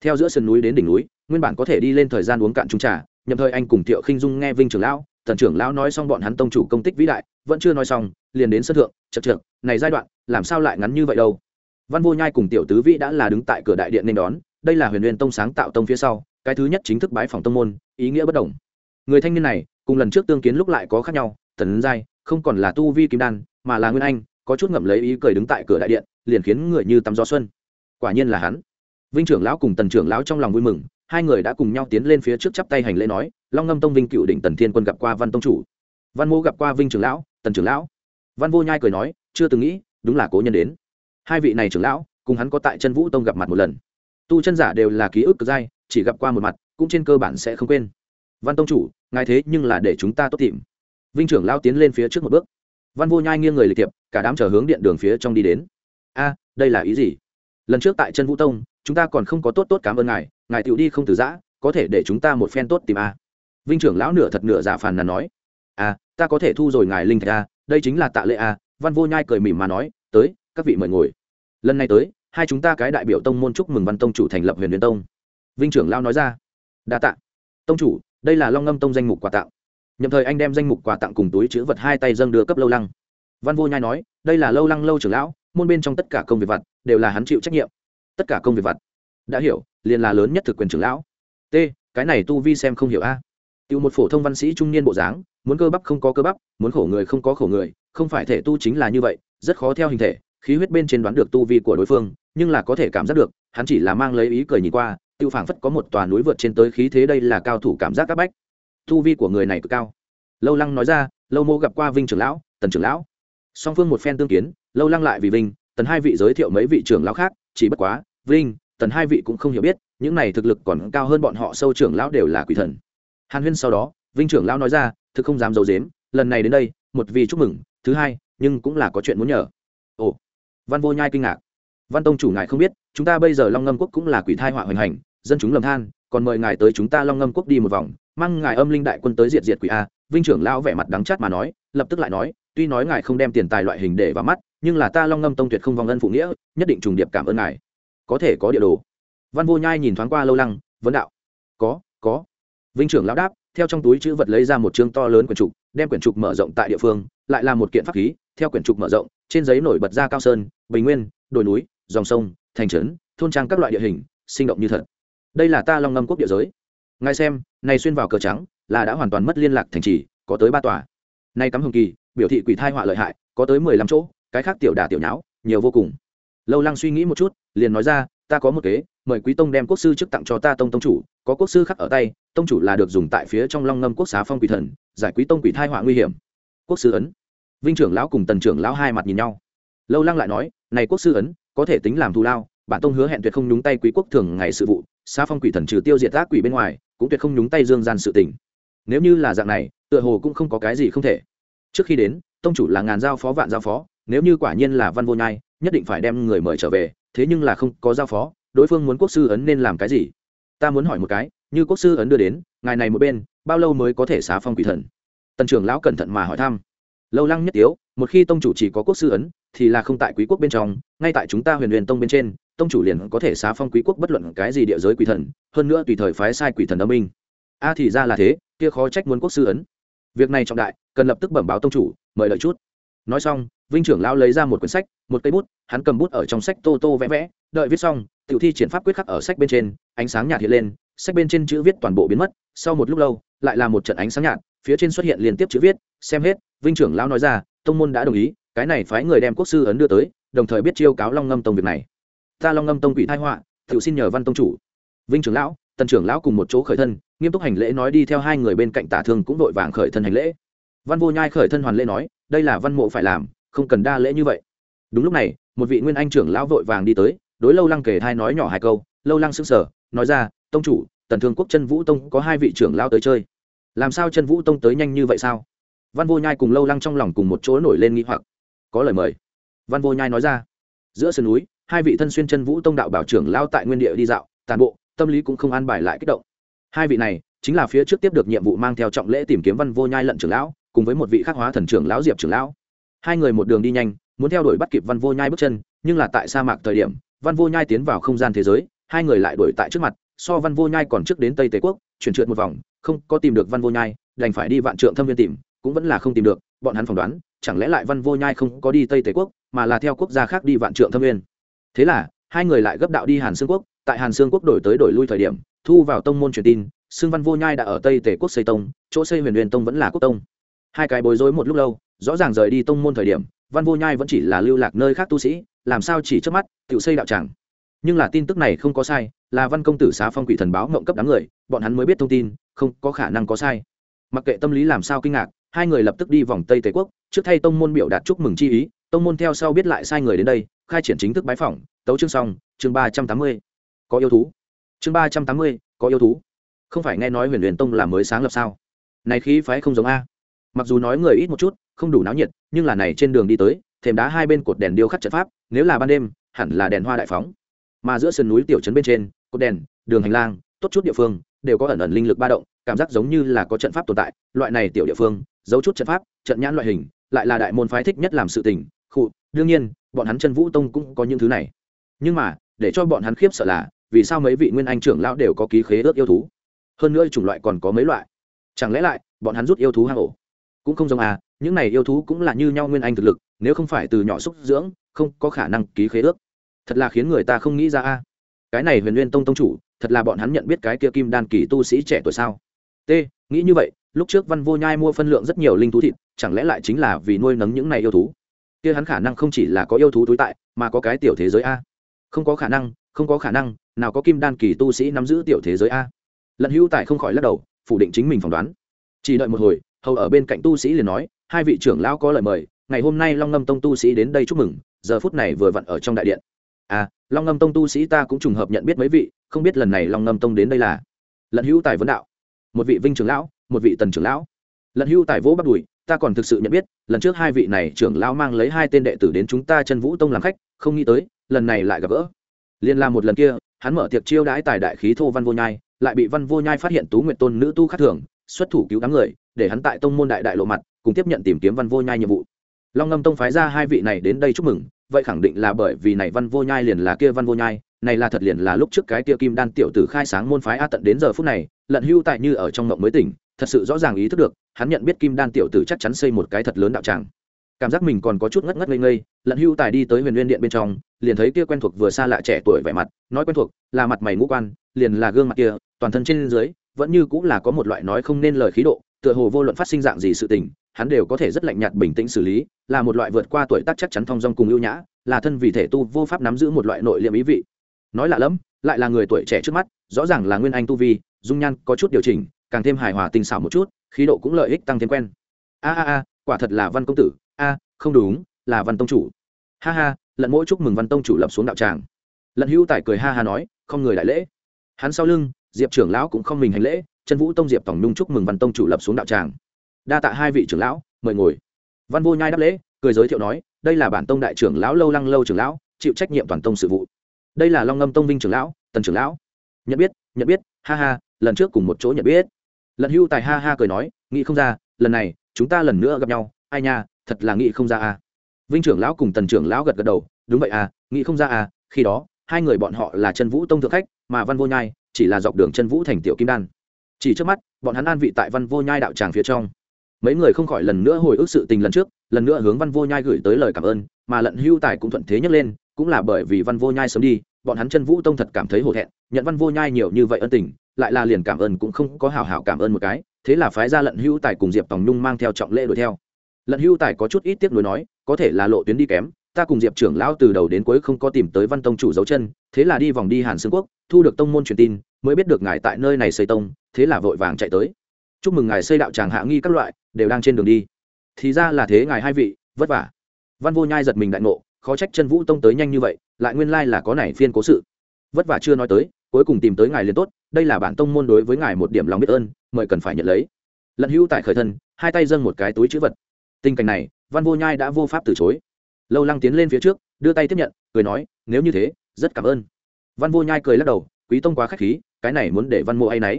Theo giữa sườn núi đến đỉnh núi, nguyên bản có thể đi lên thời gian uống cạn trung trà, nhậm thời anh cùng thiệu khinh dung nghe vinh trưởng lão, tần trưởng lão nói xong bọn hắn tông chủ công tích vĩ đại, vẫn chưa nói xong, liền đến sân thượng chật trượt này giai đoạn, làm sao lại ngắn như vậy đâu? Văn vô nhai cùng tiểu tứ vĩ đã là đứng tại cửa đại điện nên đón, đây là huyền nguyên tông sáng tạo tông phía sau cái thứ nhất chính thức bái phòng tông môn, ý nghĩa bất đồng. Người thanh niên này, cùng lần trước tương kiến lúc lại có khác nhau tần giai, không còn là tu vi kim đan, mà là nguyên anh, có chút ngậm lấy ý cười đứng tại cửa đại điện, liền khiến người như tắm gió xuân. Quả nhiên là hắn. Vinh trưởng lão cùng tần trưởng lão trong lòng vui mừng, hai người đã cùng nhau tiến lên phía trước chắp tay hành lễ nói, long ngâm tông vinh cựu định tần thiên quân gặp qua văn tông chủ. Văn mô gặp qua vinh trưởng lão, tần trưởng lão. Văn vô nhai cười nói, chưa từng nghĩ, đúng là cố nhân đến. Hai vị này trưởng lão, cùng hắn có tại chân vũ tông gặp mặt một lần. Tu chân giả đều là ký ức cực dai chỉ gặp qua một mặt, cũng trên cơ bản sẽ không quên. Văn tông chủ, ngài thế nhưng là để chúng ta tốt tìm. Vinh trưởng lao tiến lên phía trước một bước. Văn vô nhai nghiêng người lịch tiệp cả đám chờ hướng điện đường phía trong đi đến. A, đây là ý gì? Lần trước tại chân vũ tông, chúng ta còn không có tốt tốt cảm ơn ngài ngài tựu đi không từ giã, có thể để chúng ta một phen tốt tìm a. Vinh trưởng lão nửa thật nửa giả phàn là nói. A, ta có thể thu rồi ngài linh thạch a, đây chính là tạ lệ a, văn vô nhai cười mỉm mà nói, tới, các vị mời ngồi. Lần này tới, hai chúng ta cái đại biểu tông môn chúc mừng văn tông chủ thành lập huyền huyền tông vinh trưởng lao nói ra. Đa tạ. Tông chủ, đây là long ngâm tông danh mục quà tặng. Nhậm thời anh đem danh mục quà tặng cùng túi chữ vật hai tay dâng đưa cấp lâu lăng. Văn vô nhai nói, đây là lâu lăng lâu trưởng lão, môn bên trong tất cả công việc vặt đều là hắn chịu trách nhiệm. Tất cả công việc vặt. Đã hiểu, liền là lớn nhất thực quyền trưởng lão. T, cái này tu vi xem không hiểu a. Tiêu một phổ thông văn sĩ trung niên bộ dáng, muốn cơ bắp không có cơ bắp, muốn khổ người không có khổ người, không phải thể tu chính là như vậy, rất khó theo hình thể, khí huyết bên trên đoán được tu vi của đối phương, nhưng là có thể cảm giác được hắn chỉ là mang lấy ý cười nhìn qua, tiêu phảng phất có một tòa núi vượt trên tới khí thế đây là cao thủ cảm giác các bách. Tu vi của người này cực cao. Lâu lăng nói ra, lâu mô gặp qua vinh trưởng lão, tần trưởng lão. Song phương một phen tương kiến, lâu lăng lại vì vinh, tần hai vị giới thiệu mấy vị trưởng lão khác, chỉ bất quá, vinh, tần hai vị cũng không hiểu biết, những này thực lực còn cao hơn bọn họ sâu trưởng lão đều là quỷ thần. Hàn huyên sau đó, vinh trưởng lão nói ra, thực không dám d i ấ u dếm lần này đến đây, một vì chúc mừng, thứ hai, nhưng cũng là có chuyện muốn nhờ. Ồ, văn vô nhai kinh ngạc. Văn tông chủ ngài không biết chúng ta bây giờ long ngâm quốc cũng là quỷ thai họa hoành hành, dân chúng lầm than, còn mời ngài tới chúng ta long ngâm quốc đi một vòng, mang ngài âm linh đại quân tới diệt diệt quỷ a. Vinh trưởng lão vẻ mặt đắng chát mà nói, lập tức lại nói, tuy nói ngài không đem tiền tài loại hình để vào mắt, nhưng là ta long ngâm tông tuyệt không vong ân phụ nghĩa, nhất định trùng điệp cảm ơn ngài. Có thể có địa đồ. Văn vô nhai nhìn thoáng qua lâu lăng, vấn đạo. Có có. Vinh trưởng lão đáp, theo trong túi chữ vật lấy ra một chương to lớn quyển trục, đem quyển trục mở rộng tại địa phương, lại là một kiện pháp khí, theo quyển trục mở rộng, trên giấy nổi bật ra cao sơn, bình nguyên, đồi núi, dòng sông thành trấn, thôn trang các loại địa hình, sinh động như thật. Đây là ta long ngâm quốc địa giới. Ngài xem, này xuyên vào cờ trắng, là đã hoàn toàn mất liên lạc thành trì, có tới ba tòa. Nay cắm hồng kỳ, biểu thị quỷ thai họa lợi hại, có tới mười lăm chỗ, cái khác tiểu đà tiểu nháo, nhiều vô cùng. Lâu lăng suy nghĩ một chút, liền nói ra, ta có một kế, mời quý tông đem quốc sư chức tặng cho ta tông tông chủ, có quốc sư khắc ở tay, tông chủ là được dùng tại phía trong long ngâm quốc xá phong quỷ thần, giải quý tông quỷ thai họa nguy hiểm. Quốc sư ấn. Vinh trưởng lão cùng tần trưởng lão hai mặt nhìn nhau. Lâu lăng lại nói, này quốc sư ấn có thể tính làm thù lao, bản tông hứa hẹn tuyệt không nhúng tay quý quốc thường ngày sự vụ xa phong quỷ thần trừ tiêu diệt ác quỷ bên ngoài, cũng tuyệt không nhúng tay dương gian sự tình. Nếu như là dạng này, tựa hồ cũng không có cái gì không thể. Trước khi đến, tông chủ là ngàn giao phó, vạn giao phó, nếu như quả nhiên là văn vô nhai, nhất định phải đem người mời trở về, thế nhưng là không có giao phó, đối phương muốn quốc sư ấn nên làm cái gì? Ta muốn hỏi một cái, như quốc sư ấn đưa đến, ngài này một bên, bao lâu mới có thể xá phong quỷ thần? Tần trưởng lão cẩn thận mà hỏi thăm. Lâu lăng nhất tiếu, một khi tông chủ chỉ có quốc sư ấn thì là không tại quý quốc bên trong, ngay tại chúng ta huyền huyền tông bên trên, tông chủ liền có thể xá phong quý quốc bất luận cái gì địa giới quỷ thần, hơn nữa tùy thời phái sai quỷ thần âm minh a thì ra là thế, kia khó trách muốn quốc sư ấn. Việc này trọng đại, cần lập tức bẩm báo tông chủ, mời lợi chút. Nói xong, vinh trưởng lão lấy ra một quyển sách, một cây bút, hắn cầm bút ở trong sách tô tô vẽ vẽ, đợi viết xong, tiểu thi triển pháp quyết khắc ở sách bên trên, ánh sáng nhạt hiện lên, sách bên trên chữ viết toàn bộ biến mất, sau một lúc lâu, lại là một trận ánh sáng nhạt, phía trên xuất hiện liên tiếp chữ viết, xem hết, vinh trưởng lão nói ra, tông môn đã đồng ý cái này phái người đem quốc sư ấn đưa tới, đồng thời biết chiêu cáo long ngâm tông việc này. Ta long ngâm tông quỷ thai họa tự xin nhờ văn tông chủ. Vinh trưởng lão, tần trưởng lão cùng một chỗ khởi thân, nghiêm túc hành lễ nói đi theo hai người bên cạnh tả thương cũng vội vàng khởi thân hành lễ. Văn vô nhai khởi thân hoàn lễ nói, đây là văn mộ phải làm, không cần đa lễ như vậy. Đúng lúc này, một vị nguyên anh trưởng lão vội vàng đi tới, đối lâu lăng kể thai nói nhỏ hai câu. Lâu lăng sững sờ, nói ra, tông chủ, tần thương quốc chân vũ tông có hai vị trưởng lão tới chơi. Làm sao chân vũ tông tới nhanh như vậy sao? Văn vô nhai cùng lâu lăng trong lòng cùng một chỗ nổi lên nghi hoặc có lời mời. Văn vô nhai nói ra. Giữa sườn núi, hai vị thân xuyên chân vũ tông đạo bảo trưởng lao tại nguyên địa đi dạo, tàn bộ, tâm lý cũng không an bài lại kích động. Hai vị này, chính là phía trước tiếp được nhiệm vụ mang theo trọng lễ tìm kiếm văn vô nhai lận trưởng lão, cùng với một vị khắc hóa thần trưởng lão diệp trưởng lão. Hai người một đường đi nhanh, muốn theo đuổi bắt kịp văn vô nhai bước chân, nhưng là tại sa mạc thời điểm, văn vô nhai tiến vào không gian thế giới, hai người lại đuổi tại trước mặt, so văn vô nhai còn trước đến tây tây quốc, chuyển trượt một vòng, không có tìm được văn vô nhai, đành phải đi vạn trượng thâm viên tìm, cũng vẫn là không tìm được, bọn hắn phỏng đoán chẳng lẽ lại văn vô nhai không có đi tây tế quốc, mà là theo quốc gia khác đi vạn trượng thâm nguyên? Thế là, hai người lại gấp đạo đi hàn Sương quốc, tại hàn Sương quốc đổi tới đổi lui thời điểm, thu vào tông môn truyền tin xương văn vô nhai đã ở tây tể quốc xây tông, chỗ xây huyền huyền tông vẫn là quốc tông. Hai cái bối rối một lúc lâu, rõ ràng rời đi tông môn thời điểm, văn vô nhai vẫn chỉ là lưu lạc nơi khác tu sĩ, làm sao chỉ trước mắt, tự xây đạo tràng. Nhưng là tin tức này không có sai, là văn công tử xá phong quỷ thần báo mộng cấp đám người, bọn hắn mới biết thông tin, không có khả năng có sai. Mặc kệ tâm lý làm sao kinh ngạc hai người lập tức đi vòng tây tề quốc, trước thay tông môn biểu đạt chúc mừng chi ý, tông môn theo sau biết lại sai người đến đây, khai triển chính thức bái phỏng, tấu chương xong, chương ba trăm tám mươi. Có yêu thú. Chương ba trăm tám mươi, có yêu thú. Không phải nghe nói huyền huyền tông là mới sáng lập sao? Này khí phái không giống a. Mặc dù nói người ít một chút, không đủ náo nhiệt, nhưng là này trên đường đi tới, thềm đá hai bên cột đèn điêu khắc trận pháp, nếu là ban đêm, hẳn là đèn hoa đại phóng. Mà giữa sườn núi tiểu trấn bên trên, cột đèn, đường hành lang, tốt chút địa phương, đều có ẩn ẩn linh lực ba động, cảm giác giống như là có trận pháp tồn tại, loại này tiểu địa phương giấu chút trận pháp, trận nhãn loại hình, lại là đại môn phái thích nhất làm sự tình, khụ, đương nhiên, bọn hắn chân vũ tông cũng có những thứ này. Nhưng mà, để cho bọn hắn khiếp sợ là, vì sao mấy vị nguyên anh trưởng lão đều có ký khế ước yêu thú? Hơn nữa chủng loại còn có mấy loại. Chẳng lẽ lại, bọn hắn rút yêu thú hang ổ? Cũng không giống à những này yêu thú cũng là như nhau nguyên anh thực lực, nếu không phải từ nhỏ xúc dưỡng, không có khả năng ký khế ước. Thật là khiến người ta không nghĩ ra a. Cái này huyền nguyên tông tông chủ, thật là bọn hắn nhận biết cái kia kim đan kỳ tu sĩ trẻ tuổi sao? T, nghĩ như vậy lúc trước văn vô nhai mua phân lượng rất nhiều linh thú thịt, chẳng lẽ lại chính là vì nuôi nấng những này yêu thú? Kia hắn khả năng không chỉ là có yêu thú túi tại, mà có cái tiểu thế giới a. Không có khả năng, không có khả năng, nào có kim đan kỳ tu sĩ nắm giữ tiểu thế giới a. Lận hữu tại không khỏi lắc đầu, phủ định chính mình phỏng đoán. Chỉ đợi một hồi, hầu ở bên cạnh tu sĩ liền nói, hai vị trưởng lão có lời mời, ngày hôm nay long ngâm tông tu sĩ đến đây chúc mừng, giờ phút này vừa vặn ở trong đại điện. À long ngâm tông tu sĩ ta cũng trùng hợp nhận biết mấy vị, không biết lần này long ngâm tông đến đây là? Lận hữu tài vấn đạo. Một vị vinh trưởng lão một vị tần trưởng lão. Lận hưu tài vỗ bắt đùi, ta còn thực sự nhận biết, lần trước hai vị này trưởng lão mang lấy hai tên đệ tử đến chúng ta chân vũ tông làm khách, không nghĩ tới, lần này lại gặp gỡ. Liên la một lần kia, hắn mở tiệc chiêu đãi tài đại khí thô văn vô nhai, lại bị văn vô nhai phát hiện tú nguyện tôn nữ tu khắc thường, xuất thủ cứu đám người, để hắn tại tông môn đại đại lộ mặt, cùng tiếp nhận tìm kiếm văn vô nhai nhiệm vụ. Long ngâm tông phái ra hai vị này đến đây chúc mừng, vậy khẳng định là bởi vì này văn vô nhai liền là kia văn vô nhai, này là thật liền là lúc trước cái kia kim đan tiểu tử khai sáng môn phái a tận đến giờ phút này lận hưu tại như ở trong ngộng mới tỉnh thật sự rõ ràng ý thức được, hắn nhận biết kim đan tiểu tử chắc chắn xây một cái thật lớn đạo tràng. Cảm giác mình còn có chút ngất ngất ngây ngây, lận hưu tài đi tới huyền nguyên điện bên trong, liền thấy kia quen thuộc vừa xa lạ trẻ tuổi vẻ mặt, nói quen thuộc, là mặt mày ngũ quan, liền là gương mặt kia, toàn thân trên dưới, vẫn như cũng là có một loại nói không nên lời khí độ, tựa hồ vô luận phát sinh dạng gì sự tình, hắn đều có thể rất lạnh nhạt bình tĩnh xử lý, là một loại vượt qua tuổi tác chắc chắn thong dong cùng ưu nhã, là thân vì thể tu vô pháp nắm giữ một loại nội liệm ý vị. Nói lạ lẫm, lại là người tuổi trẻ trước mắt, rõ ràng là nguyên anh tu vi, dung nhan có chút điều chỉnh càng thêm hài hòa tinh xảo một chút, khí độ cũng lợi ích tăng thêm quen. A a a, quả thật là văn công tử. A, không đúng, là văn tông chủ. Ha ha, lận mỗi chúc mừng văn tông chủ lập xuống đạo tràng. Lận hữu tài cười ha ha nói, không người đại lễ. Hắn sau lưng, diệp trưởng lão cũng không mình hành lễ Trần vũ tông diệp tổng nhung chúc mừng văn tông chủ lập xuống đạo tràng. Đa tạ hai vị trưởng lão, mời ngồi. Văn vô nhai đáp lễ, cười giới thiệu nói, đây là bản tông đại trưởng lão lâu lăng lâu trưởng lão, chịu trách nhiệm toàn tông sự vụ. Đây là long ngâm tông vinh trưởng lão, tần trưởng lão. Nhận biết nhận biết, ha ha, lần trước cùng một chỗ nhận biết lần hưu tài ha ha cười nói, nghĩ không ra, lần này, chúng ta lần nữa gặp nhau. Ai nha, thật là nghĩ không ra à. Vinh trưởng lão cùng tần trưởng lão gật gật đầu, đúng vậy à nghĩ không ra à khi đó, hai người bọn họ là chân vũ tông thượng khách, mà văn vô nhai chỉ là dọc đường chân vũ thành tiểu kim đan. Chỉ trước mắt, bọn hắn an vị tại văn vô nhai đạo tràng phía trong. Mấy người không khỏi lần nữa hồi ức sự tình lần trước, lần nữa hướng văn vô nhai gửi tới lời cảm ơn, mà lận hưu tài cũng thuận thế nhấc lên, cũng là bởi vì văn vô nhai sớm đi, bọn hắn chân vũ tông thật cảm thấy hổ thẹn, nhận văn vô nhai nhiều như vậy ân tình lại là liền cảm ơn cũng không có hào hào cảm ơn một cái, thế là phái ra lận hưu tài cùng diệp tòng nhung mang theo trọng lễ đuổi theo. Lận hưu tài có chút ít tiếc nuối nói, có thể là lộ tuyến đi kém, ta cùng diệp trưởng lão từ đầu đến cuối không có tìm tới văn tông chủ dấu chân, thế là đi vòng đi hàn xương quốc, thu được tông môn truyền tin, mới biết được ngài tại nơi này xây tông, thế là vội vàng chạy tới. Chúc mừng ngài xây đạo tràng hạ nghi các loại, đều đang trên đường đi. Thì ra là thế ngài hai vị, vất vả. Văn vô nhai giật mình đại ngộ, khó trách chân vũ tông tới nhanh như vậy, lại nguyên lai là có này phiên cố sự. Vất vả chưa nói tới cuối cùng tìm tới ngài liền tốt, đây là bản tông môn đối với ngài một điểm lòng biết ơn, mời cần phải nhận lấy. Lận hữu tại khởi thân, hai tay dâng một cái túi chữ vật. Tình cảnh này, văn vô nhai đã vô pháp từ chối. Lâu lăng tiến lên phía trước, đưa tay tiếp nhận, cười nói, nếu như thế, rất cảm ơn. Văn vô nhai cười lắc đầu, quý tông quá k h á c h khí, cái này muốn để văn mô ấ y n ấ y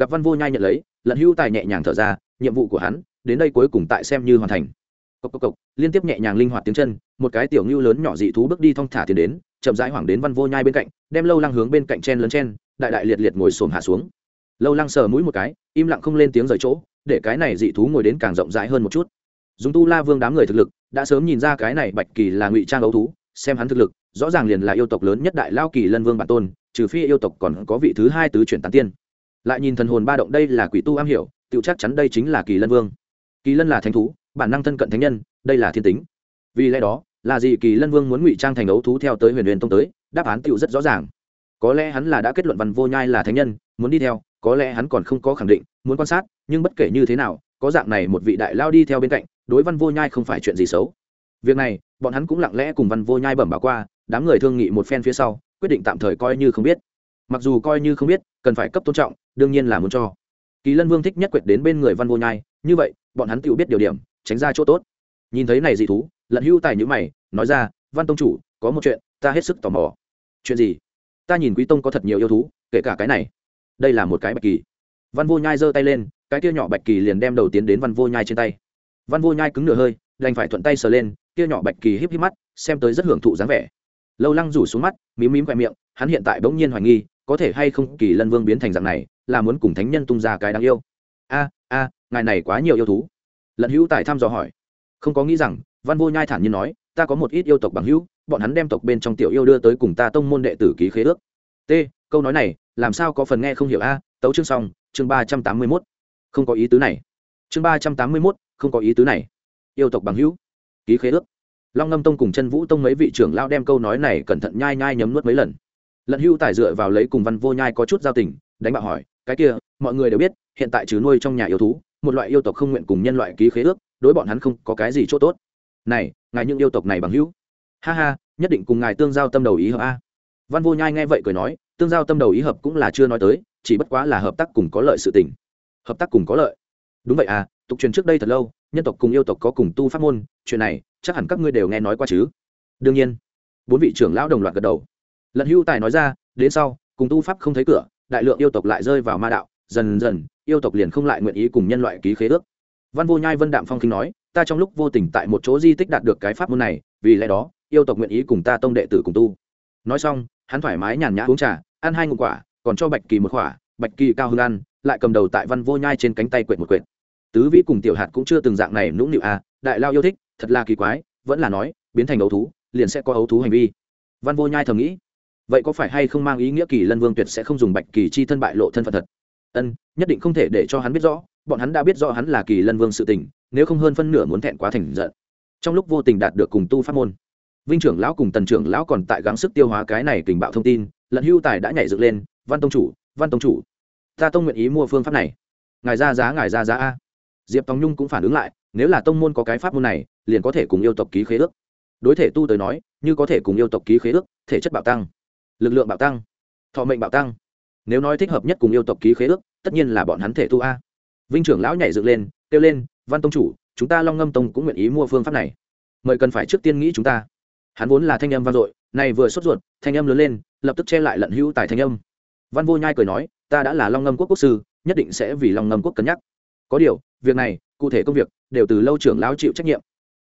gặp văn vô nhai nhận lấy, lận hữu tài nhẹ nhàng thở ra, nhiệm vụ của hắn, đến đây cuối cùng tại xem như hoàn thành. Cộc cộc cộc, liên tiếp nhẹ nhàng linh hoạt tiếng chân, một cái tiểu ngưu lớn nhỏ dị thú bước đi thong thả tiến đến, chậm rãi hoảng đến văn vô nhai bên cạnh đem lâu lăng hướng bên cạnh chen lấn chen, đại đại liệt liệt ngồi xổm hạ xuống. Lâu lăng sờ mũi một cái, im lặng không lên tiếng rời chỗ, để cái này dị thú ngồi đến càng rộng rãi hơn một chút. Dùng tu la vương đám người thực lực, đã sớm nhìn ra cái này bạch kỳ là ngụy trang ấu thú, xem hắn thực lực, rõ ràng liền là yêu tộc lớn nhất đại lao kỳ lân vương bản tôn, trừ phi yêu tộc còn có vị thứ hai tứ chuyển tán tiên. Lại nhìn thần hồn ba động đây là quỷ tu am hiểu, tự chắc chắn đây chính là kỳ lân vương. Kỳ lân là thánh thú, bản năng thân cận thánh nhân, đây là thiên tính. Vì lẽ đó, là gì kỳ lân vương muốn ngụy trang thành ấu thú theo tới huyền huyền tông tới đáp án tựu rất rõ ràng. Có lẽ hắn là đã kết luận văn vô nhai là thánh nhân, muốn đi theo, có lẽ hắn còn không có khẳng định, muốn quan sát, nhưng bất kể như thế nào, có dạng này một vị đại lao đi theo bên cạnh, đối văn vô nhai không phải chuyện gì xấu. Việc này, bọn hắn cũng lặng lẽ cùng văn vô nhai bẩm báo qua, đám người thương nghị một phen phía sau, quyết định tạm thời coi như không biết. Mặc dù coi như không biết, cần phải cấp tôn trọng, đương nhiên là muốn cho. Kỳ lân vương thích nhất quyệt đến bên người văn vô nhai, như vậy, bọn hắn tự biết điều điểm, tránh ra chỗ tốt. Nhìn thấy này dị thú lận hưu tài nhữ mày, nói ra, văn tông chủ, có một chuyện, ta hết sức tò mò chuyện gì? Ta nhìn quý tông có thật nhiều yêu thú, kể cả cái này. Đây là một cái bạch kỳ. Văn vô nhai giơ tay lên, cái kia nhỏ bạch kỳ liền đem đầu tiến đến văn vô nhai trên tay. Văn vô nhai cứng nửa hơi, đành phải thuận tay sờ lên, kia nhỏ bạch kỳ híp híp mắt, xem tới rất hưởng thụ dáng vẻ. Lâu lăng rủ xuống mắt, mím mím khoe miệng, hắn hiện tại bỗng nhiên hoài nghi, có thể hay không kỳ lân vương biến thành dạng này, là muốn cùng thánh nhân tung ra cái đáng yêu. A a, ngài này quá nhiều yêu thú. Lận hữu tài thăm dò hỏi. Không có nghĩ rằng, văn vô nhai thản nhiên nói, ta có một ít yêu tộc bằng hữu bọn hắn đem tộc bên trong tiểu yêu đưa tới cùng ta tông môn đệ tử ký khế ước. T, câu nói này, làm sao có phần nghe không hiểu a? Tấu chương xong, chương ba trăm tám mươi mốt. Không có ý tứ này. Chương ba trăm tám mươi mốt, không có ý tứ này. Yêu tộc bằng hữu, ký khế ước. Long ngâm tông cùng chân vũ tông mấy vị trưởng lao đem câu nói này cẩn thận nhai nhai nhấm nuốt mấy lần. Lận hưu tài dựa vào lấy cùng văn vô nhai có chút giao tình, đánh bạo hỏi, cái kia, mọi người đều biết, hiện tại trừ nuôi trong nhà yêu thú, một loại yêu tộc không nguyện cùng nhân loại ký khế ước, đối bọn hắn không có cái gì c h ỗ t ố t này, ngài những yêu tộc này bằng hữu ha ha, nhất định cùng ngài tương giao tâm đầu ý hợp a. Văn vô nhai nghe vậy cười nói, tương giao tâm đầu ý hợp cũng là chưa nói tới, chỉ bất quá là hợp tác cùng có lợi sự tình. Hợp tác cùng có lợi. Đúng vậy à tục truyền trước đây thật lâu, nhân tộc cùng yêu tộc có cùng tu pháp môn, chuyện này, chắc hẳn các ngươi đều nghe nói qua chứ. Đương nhiên, bốn vị trưởng lão đồng loạt gật đầu. Lận hưu tài nói ra, đến sau, cùng tu pháp không thấy cửa, đại lượng yêu tộc lại rơi vào ma đạo, dần dần, yêu tộc liền không lại nguyện ý cùng nhân loại ký khế ước. Văn vô nhai vân đạm phong kinh nói, ta trong lúc vô tình tại một chỗ di tích đạt được cái pháp môn này, vì lẽ đó yêu tộc nguyện ý cùng ta tông đệ tử cùng tu. Nói xong, hắn thoải mái nhàn nhã uống trà, ăn hai ngụ quả, còn cho bạch kỳ một quả. Bạch kỳ cao hơn ăn, lại cầm đầu tại văn vô nhai trên cánh tay quệt một quệt. Tứ vĩ cùng tiểu hạt cũng chưa từng dạng này nũng nịu à đại lao yêu thích, thật là kỳ quái, vẫn là nói, biến thành ấu thú, liền sẽ có ấu thú hành vi. Văn vô nhai thầm nghĩ, vậy có phải hay không mang ý nghĩa kỳ lân vương tuyệt sẽ không dùng bạch kỳ chi thân bại lộ thân phận thật? Ân, nhất định không thể để cho hắn biết rõ, bọn hắn đã biết rõ hắn là kỳ lân vương sự tình, nếu không hơn phân nửa muốn thẹn quá thành giận. Trong lúc vô tình đạt được cùng tu pháp môn vinh trưởng lão cùng tần trưởng lão còn tại gắng sức tiêu hóa cái này tình bạo thông tin, lận hưu tài đã nhảy dựng lên, văn tông chủ, văn tông chủ, ta tông nguyện ý mua phương pháp này. Ngài ra giá, ngài ra giá a. Diệp tòng nhung cũng phản ứng lại, nếu là tông môn có cái pháp môn này, liền có thể cùng yêu tộc ký khế ước. Đối thể tu tới nói, như có thể cùng yêu tộc ký khế ước, thể chất bạo tăng, lực lượng bạo tăng, thọ mệnh bạo tăng. Nếu nói thích hợp nhất cùng yêu tộc ký khế ước, tất nhiên là bọn hắn thể tu a. Vinh trưởng lão nhảy dựng lên, kêu lên, văn tông chủ, chúng ta long ngâm tông cũng nguyện ý mua phương pháp này. Mời cần phải trước tiên nghĩ chúng ta hắn vốn là thanh âm vang dội này vừa sốt ruột, thanh âm lớn lên, lập tức che lại lận hữu tài thanh âm. Văn vô nhai cười nói, ta đã là long ngâm quốc quốc sư, nhất định sẽ vì long ngâm quốc cân nhắc. Có điều, việc này, cụ thể công việc, đều từ lâu trưởng lão chịu trách nhiệm.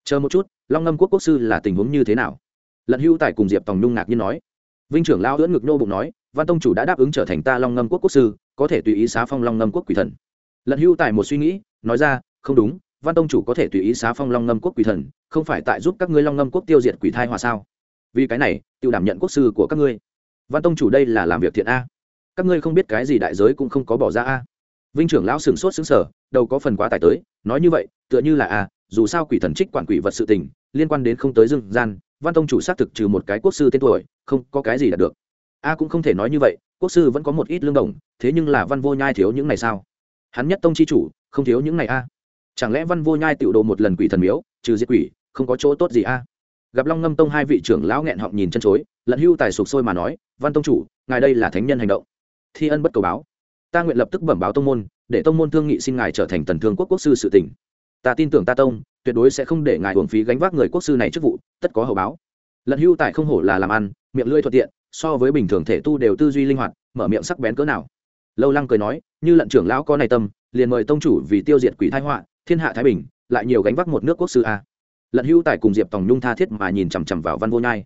Chờ một chút, long ngâm quốc quốc sư là tình huống như thế nào? Lận hữu tài cùng diệp tòng nhung ngạc nhiên nói. Vinh trưởng lão ưỡn ngực nô bụng nói, văn tông chủ đã đáp ứng trở thành ta long ngâm quốc quốc sư, có thể tùy ý xá phong long ngâm quốc quỷ thần. Lận hữu tài một suy nghĩ, nói ra, không đúng văn tông chủ có thể tùy ý xá phong long ngâm quốc quỷ thần, không phải tại giúp các ngươi long ngâm quốc tiêu diệt quỷ thai hòa sao? Vì cái này tự đảm nhận quốc sư của các ngươi. Văn tông chủ đây là làm việc thiện a. Các ngươi không biết cái gì đại giới cũng không có bỏ ra a. Vinh trưởng lão sửng sốt xứng sở đầu có phần quá tải tới, nói như vậy, tựa như là a, dù sao quỷ thần trích quản quỷ vật sự tình, liên quan đến không tới dương gian, văn tông chủ xác thực trừ một cái quốc sư tên tuổi, không có cái gì đạt được. A cũng không thể nói như vậy, quốc sư vẫn có một ít lương đồng, thế nhưng là văn vô nhai thiếu những này sao? Hắn nhất tông chi chủ, không thiếu những này a chẳng lẽ văn vô nhai tiểu đồ một lần quỷ thần miếu, trừ diệt quỷ, không có chỗ tốt gì a? Gặp long ngâm tông hai vị trưởng lão nghẹn họng nhìn chân chối lận hưu tài sục sôi mà nói, văn tông chủ, ngài đây là thánh nhân hành động. Thi ân bất cầu báo. Ta nguyện lập tức bẩm báo tông môn, để tông môn thương nghị xin ngài trở thành tần thương quốc quốc sư sự tỉnh ta tin tưởng ta tông, tuyệt đối sẽ không để ngài hưởng phí gánh vác người quốc sư này chức vụ, tất có hậu báo. Lận hưu tài không hổ là làm ăn, miệng lưỡi thuận tiện, so với bình thường thể tu đều tư duy linh hoạt, mở miệng sắc bén cỡ nào. Lâu lăng cười nói, như lận trưởng lão có này tâm, liền mời tông chủ vì tiêu diệt quỷ thái họa thiên hạ thái bình, lại nhiều gánh vác một nước quốc sư a. Lận hữu tài cùng diệp tòng nhung tha thiết mà nhìn chằm chằm vào văn vô nhai.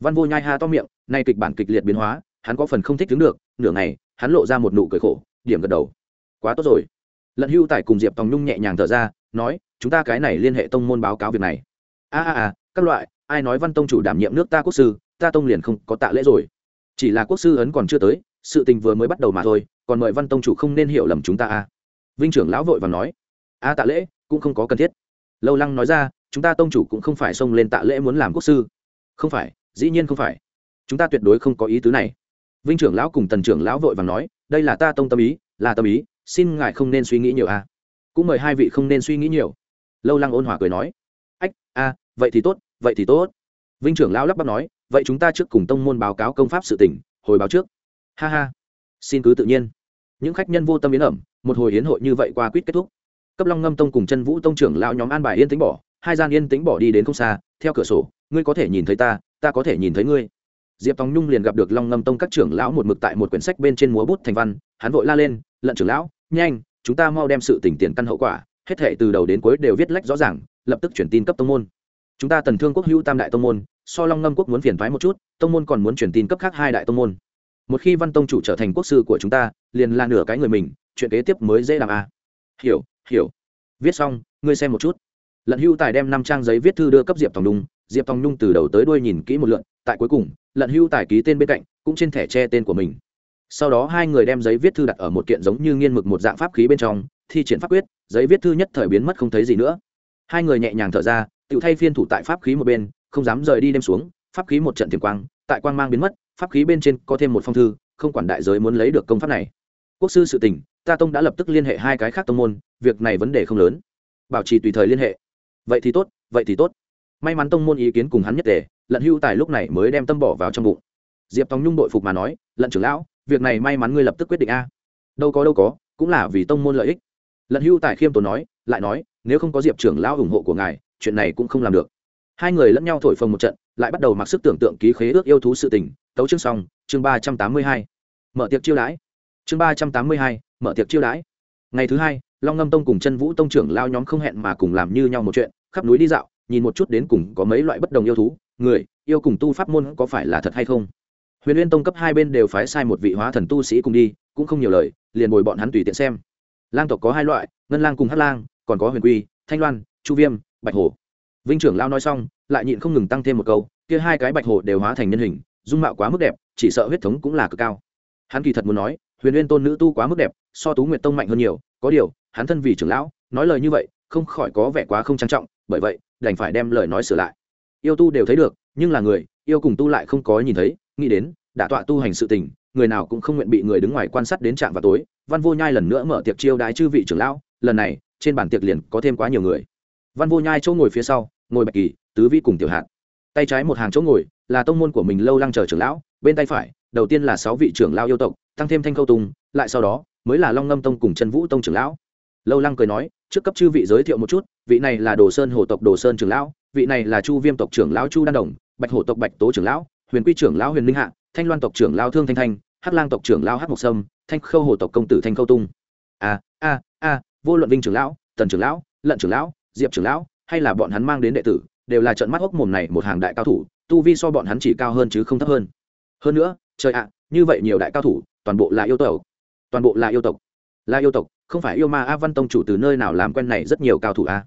Văn vô nhai ha to miệng, nay kịch bản kịch liệt biến hóa, hắn có phần không thích đứng được, nửa ngày, hắn lộ ra một nụ cười khổ, điểm gật đầu. Quá tốt rồi. Lận hữu tài cùng diệp tòng nhung nhẹ nhàng thở ra, nói, chúng ta cái này liên hệ tông môn báo cáo việc này. A a a, các loại, ai nói văn tông chủ đảm nhiệm nước ta quốc sư, ta tông liền không có tạ lễ rồi. Chỉ là quốc sư ấn còn chưa tới, sự tình vừa mới bắt đầu mà thôi, còn mời văn tông chủ không nên hiểu lầm chúng ta a. Vinh trưởng lão vội và nói a tạ lễ, cũng không có cần thiết. Lâu lăng nói ra, chúng ta tông chủ cũng không phải xông lên tạ lễ muốn làm quốc sư. Không phải, dĩ nhiên không phải. Chúng ta tuyệt đối không có ý tứ này. Vinh trưởng lão cùng tần trưởng lão vội và nói, đây là ta tông tâm ý, là tâm ý, xin ngài không nên suy nghĩ nhiều a. À. Cũng mời hai vị không nên suy nghĩ nhiều. Lâu lăng ôn hòa cười nói, ách, a, vậy thì tốt, vậy thì tốt. Vinh trưởng lão lắp bắp nói, vậy chúng ta trước cùng tông môn báo cáo công pháp sự tỉnh hồi báo trước. Ha ha. Xin cứ tự nhiên. Những khách nhân vô tâm yến ẩm, một hồi yến hội như vậy qua quýt kết thúc cấp long ngâm tông cùng chân vũ tông trưởng lão nhóm an bài yên tĩnh bỏ, hai gian yên tĩnh bỏ đi đến không xa, theo cửa sổ, ngươi có thể nhìn thấy ta ta có thể nhìn thấy ngươi. Diệp tòng nhung liền gặp được long ngâm tông các trưởng lão một mực tại một quyển sách bên trên múa bút thành văn, hắn vội la lên, lận trưởng lão, nhanh, chúng ta mau đem sự tỉnh tiền căn hậu quả, hết thệ từ đầu đến cuối đều viết lách rõ ràng, lập tức chuyển tin cấp tông môn. Chúng ta tần thương quốc hữu tam đại tông môn, so long ngâm quốc muốn phiền thoái một chút, tông môn còn muốn chuyển tin cấp khác hai đại tông môn. Một khi văn tông chủ trở thành quốc sư của chúng ta, liền là nửa cái người mình, chuyện kế tiếp mới dễ làm à. hiểu hiểu. Viết xong, ngươi xem một chút. Lận hưu tài đem năm trang giấy viết thư đưa cấp diệp tòng nhung. Diệp tòng nhung từ đầu tới đuôi nhìn kỹ một lượn tại cuối cùng, lận hưu tài ký tên bên cạnh, cũng trên thẻ che tên của mình. Sau đó hai người đem giấy viết thư đặt ở một kiện giống như nghiên mực một dạng pháp khí bên trong, thi triển pháp quyết, giấy viết thư nhất thời biến mất không thấy gì nữa. Hai người nhẹ nhàng thở ra, tự thay phiên thủ tại pháp khí một bên, không dám rời đi đêm xuống, pháp khí một trận tiềm quang, tại quang mang biến mất, pháp khí bên trên có thêm một phong thư, không quản đại giới muốn lấy được công pháp này quốc sư sự tình, ta tông đã lập tức liên hệ hai cái khác tông môn, việc này vấn đề không lớn. Bảo trì tùy thời liên hệ. Vậy thì tốt, vậy thì tốt. May mắn tông môn ý kiến cùng hắn nhất để lận hưu tài lúc này mới đem tâm bỏ vào trong bụng. Diệp tòng nhung đội phục mà nói, lận trưởng lão, việc này may mắn ngươi lập tức quyết định a. Đâu có đâu có, cũng là vì tông môn lợi ích. Lận hưu tài khiêm tốn nói, lại nói, nếu không có diệp trưởng lão ủng hộ của ngài, chuyện này cũng không làm được. Hai người lẫn nhau thổi phồng một trận, lại bắt đầu mặc sức tưởng tượng ký khế ước yêu thú sự tình. Tấu chương xong, chương ba trăm tám mươi hai. Mở tiệc chiêu đãi chương ba trăm tám mươi hai, mở tiệc chiêu đãi. Ngày thứ hai, long ngâm tông cùng chân vũ tông trưởng lao nhóm không hẹn mà cùng làm như nhau một chuyện, khắp núi đi dạo, nhìn một chút đến cùng có mấy loại bất đồng yêu thú, người, yêu cùng tu pháp môn có phải là thật hay không. Huyền liên tông cấp hai bên đều phái sai một vị hóa thần tu sĩ cùng đi, cũng không nhiều lời, liền bồi bọn hắn tùy tiện xem. Lang tộc có hai loại, ngân lang cùng hát lang, còn có huyền quy, thanh loan, chu viêm, bạch hồ vinh trưởng lao nói xong, lại nhịn không ngừng tăng thêm một câu, kia hai cái bạch hồ đều hóa thành nhân hình, dung mạo quá mức đẹp, chỉ sợ huyết thống cũng là cực cao. Hắn kỳ thật muốn nói huyền liên tôn nữ tu quá mức đẹp, so tú nguyệt tông mạnh hơn nhiều. Có điều, hắn thân vì trưởng lão, nói lời như vậy, không khỏi có vẻ quá không trang trọng. Bởi vậy, đành phải đem lời nói sửa lại. Yêu tu đều thấy được, nhưng là người, yêu cùng tu lại không có nhìn thấy. Nghĩ đến, đã tọa tu hành sự tình, người nào cũng không nguyện bị người đứng ngoài quan sát đến trạm vào tối. Văn vô nhai lần nữa mở tiệc chiêu đái chư vị trưởng lão, lần này, trên bản tiệc liền có thêm quá nhiều người. Văn vô nhai chỗ ngồi phía sau, ngồi bạch kỳ, tứ vi cùng tiểu hạt. Tay trái một hàng chỗ ngồi là tông môn của mình lâu lăng chờ trưởng lão, bên tay phải, đầu tiên là sáu vị trưởng lao yêu tộc, tăng thêm thanh khâu tùng, lại sau đó mới là long ngâm tông cùng trần vũ tông trưởng lão. Lâu lăng cười nói, trước cấp chư vị giới thiệu một chút, vị này là đồ sơn hồ tộc đồ sơn trưởng lão, vị này là chu viêm tộc trưởng lão chu đan đồng, bạch hổ tộc bạch tố trưởng lão, huyền quy trưởng lão huyền linh hạ, thanh loan tộc trưởng lão thương thanh thanh, hắc lang tộc trưởng lão hắc mộc sâm, thanh khâu hồ tộc công tử thanh khâu tung. A a a vô luận vinh trưởng lão, tần trưởng lão, lận trưởng lão, diệp trưởng lão, hay là bọn hắn mang đến đệ tử, đều là trận mắt hốc mồm này một hàng đại cao thủ tu vi so bọn hắn chỉ cao hơn chứ không thấp hơn. Hơn nữa, trời ạ, như vậy nhiều đại cao thủ, toàn bộ là yêu tộc. Toàn bộ là yêu tộc. Là yêu tộc, không phải yêu ma a văn tông chủ từ nơi nào làm quen này rất nhiều cao thủ a.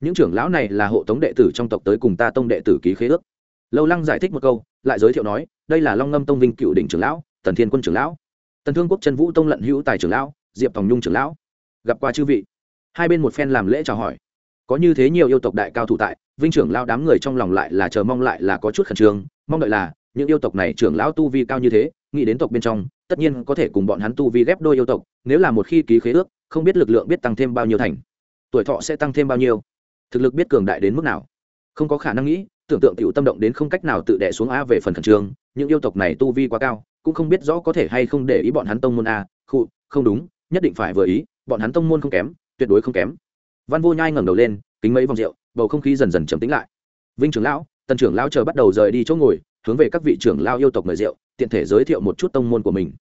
Những trưởng lão này là hộ tống đệ tử trong tộc tới cùng ta tông đệ tử ký khế ước. Lâu lăng giải thích một câu, lại giới thiệu nói, đây là long ngâm tông vinh cựu đỉnh trưởng lão, tần thiên quân trưởng lão, tần thương quốc trần vũ tông lận hữu tài trưởng lão, diệp tòng nhung trưởng lão. Gặp qua chư vị. Hai bên một phen làm lễ chào hỏi có như thế nhiều yêu tộc đại cao thủ tại, vinh trưởng lao đám người trong lòng lại là chờ mong lại là có chút khẩn trương, mong đợi là, những yêu tộc này trưởng lão tu vi cao như thế, nghĩ đến tộc bên trong, tất nhiên có thể cùng bọn hắn tu vi ghép đôi yêu tộc, nếu là một khi ký khế ước, không biết lực lượng biết tăng thêm bao nhiêu thành. Tuổi thọ sẽ tăng thêm bao nhiêu? Thực lực biết cường đại đến mức nào? Không có khả năng nghĩ, tưởng tượng tiểu tâm động đến không cách nào tự đẻ xuống a về phần khẩn trương, những yêu tộc này tu vi quá cao, cũng không biết rõ có thể hay không để ý bọn hắn tông môn a khu không đúng, nhất định phải vừa ý, bọn hắn tông môn không kém, tuyệt đối không kém văn vô nhai ngẩng đầu lên, kính mấy vòng rượu, bầu không khí dần dần trầm tĩnh lại. Vinh trưởng lão, tần trưởng lão chờ bắt đầu rời đi chỗ ngồi, hướng về các vị trưởng lao yêu tộc mời rượu, tiện thể giới thiệu một chút tông môn của mình.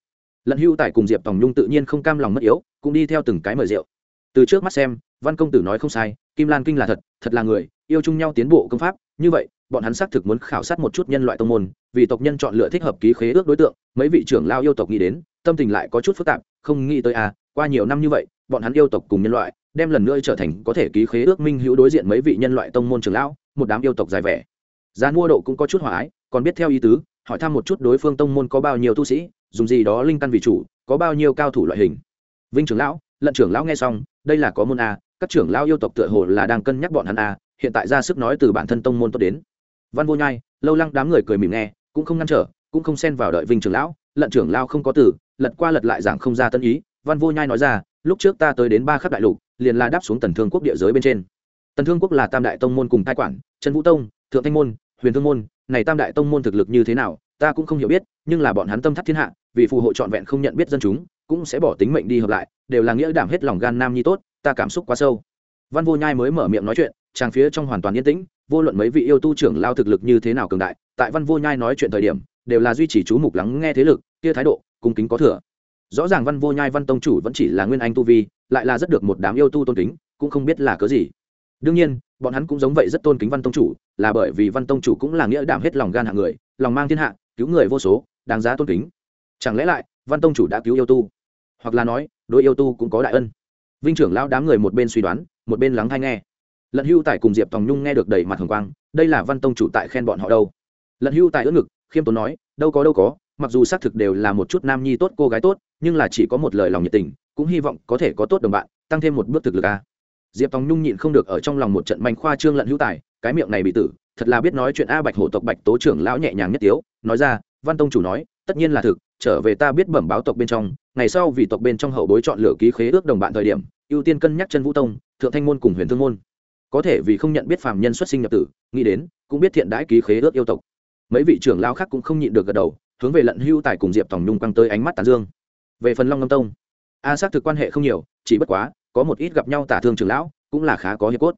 Lận hưu tại cùng diệp tòng nhung tự nhiên không cam lòng mất yếu, cũng đi theo từng cái mời rượu. Từ trước mắt xem, văn công tử nói không sai, kim lan kinh là thật thật là người, yêu chung nhau tiến bộ công pháp, như vậy, bọn hắn xác thực muốn khảo sát một chút nhân loại tông môn, vì tộc nhân chọn lựa thích hợp ký khế ước đối tượng, mấy vị trưởng lao yêu tộc nghĩ đến, tâm tình lại có chút phức tạp, không nghĩ tới à qua nhiều năm như vậy, bọn hắn yêu tộc cùng nhân loại đem lần nữa trở thành có thể ký khế ước minh hữu đối diện mấy vị nhân loại tông môn trưởng lão, một đám yêu tộc dài vẻ. Giá mua độ cũng có chút hòa ái, còn biết theo ý tứ, hỏi thăm một chút đối phương tông môn có bao nhiêu tu sĩ, dùng gì đó linh căn vị chủ, có bao nhiêu cao thủ loại hình. Vinh trưởng lão, lận trưởng lão nghe xong, đây là có môn a, các trưởng lão yêu tộc tựa hồ là đang cân nhắc bọn hắn a, hiện tại ra sức nói từ bản thân tông môn tốt đến. Văn vô nhai, lâu lăng đám người cười mỉm nghe, cũng không ngăn trở, cũng không xen vào đợi vinh trưởng lão, lận trưởng lão không có từ, lật qua lật lại giảng không ra tân ý. Văn vô nhai nói ra lúc trước ta tới đến ba khắp đại lục, liền là đáp xuống tần thương quốc địa giới bên trên. Tần thương quốc là tam đại tông môn cùng cai quản, trần vũ tông, thượng thanh môn, huyền thương môn, này tam đại tông môn thực lực như thế nào, ta cũng không hiểu biết, nhưng là bọn hắn tâm thắt thiên hạ, vì phù hộ trọn vẹn không nhận biết dân chúng, cũng sẽ bỏ tính mệnh đi hợp lại, đều là nghĩa đảm hết lòng gan nam nhi tốt, ta cảm xúc quá sâu. Văn vô nhai mới mở miệng nói chuyện tràng phía trong hoàn toàn yên tĩnh, vô luận mấy vị yêu tu trưởng lao thực lực như thế nào cường đại, tại văn vô nhai nói chuyện thời điểm, đều là duy trì chú mục lắng nghe thế lực, kia thái độ, cung kính có thừa rõ ràng văn vô nhai văn tông chủ vẫn chỉ là nguyên anh tu vi, lại là rất được một đám yêu tu tôn kính, cũng không biết là cớ gì. Đương nhiên, bọn hắn cũng giống vậy rất tôn kính văn tông chủ, là bởi vì văn tông chủ cũng là nghĩa đảm hết lòng gan hạng người, lòng mang thiên hạ, cứu người vô số, đáng giá tôn kính. Chẳng lẽ lại, văn tông chủ đã cứu yêu tu? Hoặc là nói, đối yêu tu cũng có đại ân. Vinh trưởng lao đám người một bên suy đoán, một bên lắng hay nghe. Lận hưu tại cùng diệp tòng nhung nghe được đầy mặt hồng quang, đây là văn tông chủ tại khen bọn họ đâu? Lận hưu tại ưỡn ngực, khiêm tốn nói, đâu có đâu có mặc dù xác thực đều là một chút nam nhi tốt, cô gái tốt, nhưng là chỉ có một lời lòng nhiệt tình, cũng hy vọng có thể có tốt đồng bạn, tăng thêm một bước thực lực a. Diệp tòng nhung nhịn không được ở trong lòng một trận manh khoa trương lận hữu tài, cái miệng này bị tử, thật là biết nói chuyện a bạch hổ tộc bạch tố trưởng lão nhẹ nhàng nhất tiếu, nói ra, văn tông chủ nói, tất nhiên là thực, trở về ta biết bẩm báo tộc bên trong, ngày sau vì tộc bên trong hậu bối chọn lựa ký khế ước đồng bạn thời điểm, ưu tiên cân nhắc chân vũ tông, thượng thanh môn cùng huyền thương môn. Có thể vì không nhận biết phàm nhân xuất sinh nhập tử, nghĩ đến, cũng biết thiện đãi ký khế ước yêu tộc. Mấy vị trưởng lao khác cũng không nhịn được gật đầu hướng về lận hưu tài cùng diệp tòng nhung quăng tới ánh mắt tàn dương. Về phần long ngâm tông, a xác thực quan hệ không nhiều, chỉ bất quá, có một ít gặp nhau tả thương trưởng lão, cũng là khá có hiệp cốt.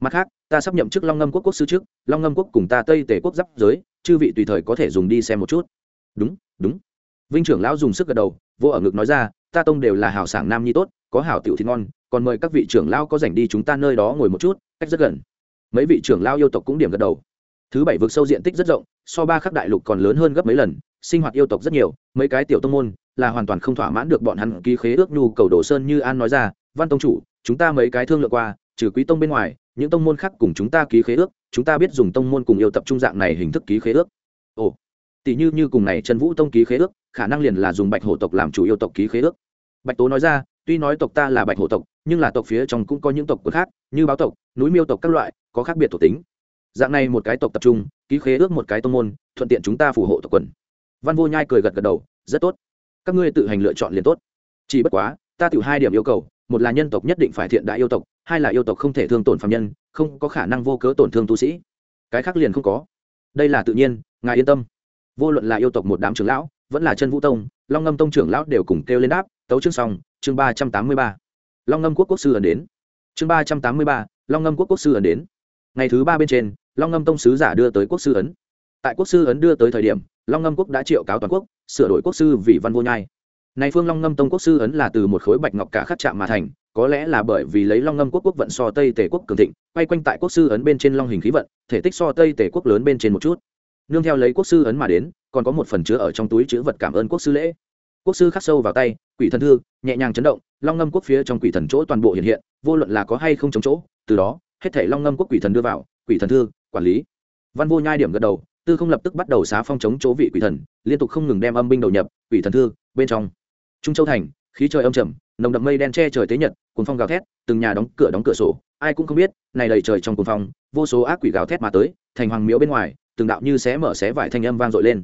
Mặt khác, ta sắp nhậm chức long ngâm quốc quốc sư trước, long ngâm quốc cùng ta tây tể quốc giáp giới, chư vị tùy thời có thể dùng đi xem một chút. Đúng đúng. Vinh trưởng lão dùng sức gật đầu vô ở ngực nói ra, ta tông đều là hảo sảng nam nhi tốt, có hảo tiểu thịt ngon, còn mời các vị trưởng lão có rảnh đi chúng ta nơi đó ngồi một chút, cách rất gần. Mấy vị trưởng lão yêu tộc cũng điểm gật đầu. Thứ bảy vực sâu diện tích rất rộng, so ba khắc đại lục còn lớn hơn gấp mấy lần sinh hoạt yêu tộc rất nhiều, mấy cái tiểu tông môn là hoàn toàn không thỏa mãn được bọn hắn ký khế ước nhu cầu đồ sơn như an nói ra, văn tông chủ, chúng ta mấy cái thương lượng qua, trừ quý tông bên ngoài, những tông môn khác cùng chúng ta ký khế ước, chúng ta biết dùng tông môn cùng yêu tập trung dạng này hình thức ký khế ước. Ồ tỷ như như cùng này trần vũ tông ký khế ước, khả năng liền là dùng bạch hổ tộc làm chủ yêu tộc ký khế ước. Bạch tố nói ra, tuy nói tộc ta là bạch hổ tộc, nhưng là tộc phía trong cũng có những tộc khác, như báo tộc, núi miêu tộc các loại, có khác biệt thuộc tính. Dạng này một cái tộc tập trung, ký khế ước một cái tông môn, thuận tiện chúng ta phù hộ tộc quần văn vô nhai cười gật gật đầu, rất tốt. Các ngươi tự hành lựa chọn liền tốt. Chỉ bất quá, ta tự hai điểm yêu cầu, một là nhân tộc nhất định phải thiện đại yêu tộc, hai là yêu tộc không thể thương tổn phạm nhân, không có khả năng vô cớ tổn thương tu sĩ. Cái khác liền không có. Đây là tự nhiên, ngài yên tâm. Vô luận là yêu tộc một đám trưởng lão, vẫn là chân vũ tông, long ngâm tông trưởng lão đều cùng kêu lên đáp, tấu chương xong, chương ba trăm tám mươi ba. Long ngâm quốc quốc sư ẩn đến. Chương ba trăm tám mươi ba, long ngâm quốc quốc sư ẩn đến. Ngày thứ ba bên trên, long ngâm tông sứ giả đưa tới quốc sư ấn. Tại quốc sư ấn đưa tới thời điểm long ngâm quốc đã triệu cáo toàn quốc, sửa đổi quốc sư vì văn vô nhai. Này phương long ngâm tông quốc sư ấn là từ một khối bạch ngọc cả khắc chạm mà thành, có lẽ là bởi vì lấy long ngâm quốc quốc vận so tây tề quốc cường thịnh, quay quanh tại quốc sư ấn bên trên long hình khí vận, thể tích so tây tề quốc lớn bên trên một chút. Nương theo lấy quốc sư ấn mà đến, còn có một phần chứa ở trong túi chữ vật cảm ơn quốc sư lễ. Quốc sư khắc sâu vào tay, quỷ thần thư, nhẹ nhàng chấn động, long ngâm quốc phía trong quỷ thần chỗ toàn bộ hiện hiện, vô luận là có hay không chống chỗ, từ đó, hết thể long ngâm quốc quỷ thần đưa vào, quỷ thần thư, quản lý. Văn vô nhai điểm gật đầu tư không lập tức bắt đầu xá phong chống chỗ vị quỷ thần, liên tục không ngừng đem âm binh đầu nhập, quỷ thần thư, bên trong. Trung châu thành, khí trời âm trầm, nồng đậm mây đen che trời tế nhật cuốn phong gào thét, từng nhà đóng cửa đóng cửa sổ, ai cũng không biết, này đầy trời trong cuốn phong, vô số ác quỷ gào thét mà tới, thành hoàng miếu bên ngoài, từng đạo như xé mở xé vải thanh âm vang dội lên.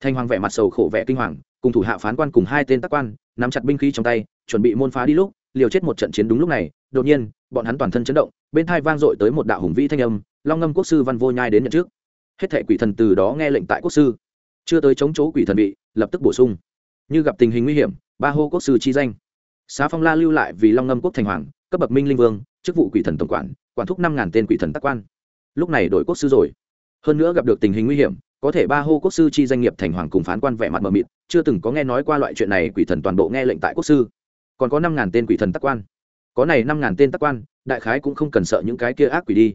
Thanh hoàng vẻ mặt sầu khổ vẻ kinh hoàng, cùng thủ hạ phán quan cùng hai tên tác quan, nắm chặt binh khí trong tay, chuẩn bị môn phá đi lúc, liều chết một trận chiến đúng lúc này, đột nhiên, bọn hắn toàn thân chấn động, bên thai vang dội tới một đạo hùng vĩ thanh âm, long ngâm quốc sư văn vô nhai đến nhận trước hết thệ quỷ thần từ đó nghe lệnh tại quốc sư. Chưa tới chống chỗ quỷ thần bị lập tức bổ sung. Như gặp tình hình nguy hiểm, ba hô quốc sư chi danh. Xá phong la lưu lại vì long ngâm quốc thành hoàng, cấp bậc minh linh vương, chức vụ quỷ thần tổng quản quản thúc năm ngàn tên quỷ thần tác quan. Lúc này đổi quốc sư rồi. Hơn nữa gặp được tình hình nguy hiểm, có thể ba hô quốc sư chi danh nghiệp thành hoàng cùng phán quan vẻ mặt mờ mịt, chưa từng có nghe nói qua loại chuyện này, quỷ thần toàn bộ nghe lệnh tại quốc sư. Còn có năm ngàn tên quỷ thần tác quan. Có này năm ngàn tên tác quan, đại khái cũng không cần sợ những cái kia ác quỷ đi.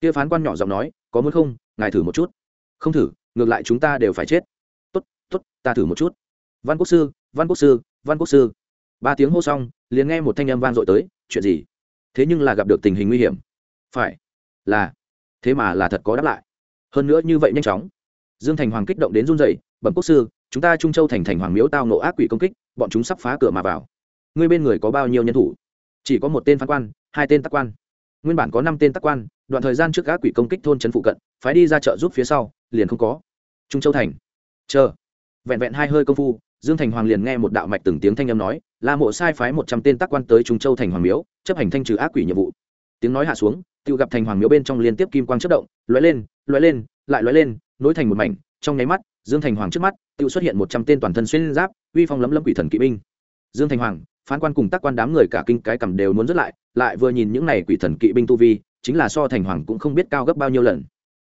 Kia phán quan nhỏ giọng nói, có muốn không? Ngài thử một chút. Không thử, ngược lại chúng ta đều phải chết. Tốt tốt, ta thử một chút. Văn quốc sư, văn quốc sư, văn quốc sư. Ba tiếng hô xong, liền nghe một thanh âm vang dội tới, chuyện gì? Thế nhưng là gặp được tình hình nguy hiểm. Phải. Là. Thế mà là thật có đáp lại. Hơn nữa như vậy nhanh chóng. Dương thành hoàng kích động đến run rẩy, bẩm quốc sư, chúng ta trung châu thành thành hoàng miếu tao nộ ác quỷ công kích, bọn chúng sắp phá cửa mà vào. Ngươi bên người có bao nhiêu nhân thủ? Chỉ có một tên phán quan, hai tên tác quan nguyên bản có năm tên tác quan, đoạn thời gian trước ác quỷ công kích thôn trấn phụ cận, phái đi ra chợ giúp phía sau, liền không có. Trung châu thành. Chờ. Vẹn vẹn hai hơi công phu, dương thành hoàng liền nghe một đạo mạch từng tiếng thanh âm nói là mộ sai phái một trăm tên tác quan tới trung châu thành hoàng miếu, chấp hành thanh trừ ác quỷ nhiệm vụ. Tiếng nói hạ xuống, tự gặp thành hoàng miếu bên trong liên tiếp kim quang chất động, lóe lên lóe lên, lại lóe lên, nối thành một mảnh. Trong nháy mắt, dương thành hoàng trước mắt, tự xuất hiện một trăm tên toàn thân xuyên giáp, uy phong lấm lấm quỷ thần kỵ binh. Dương thành hoàng phán quan cùng tác quan đám người cả kinh cái cầm đều muốn dứt lại lại vừa nhìn những này quỷ thần kỵ binh tu vi, chính là so thành hoàng cũng không biết cao gấp bao nhiêu lần.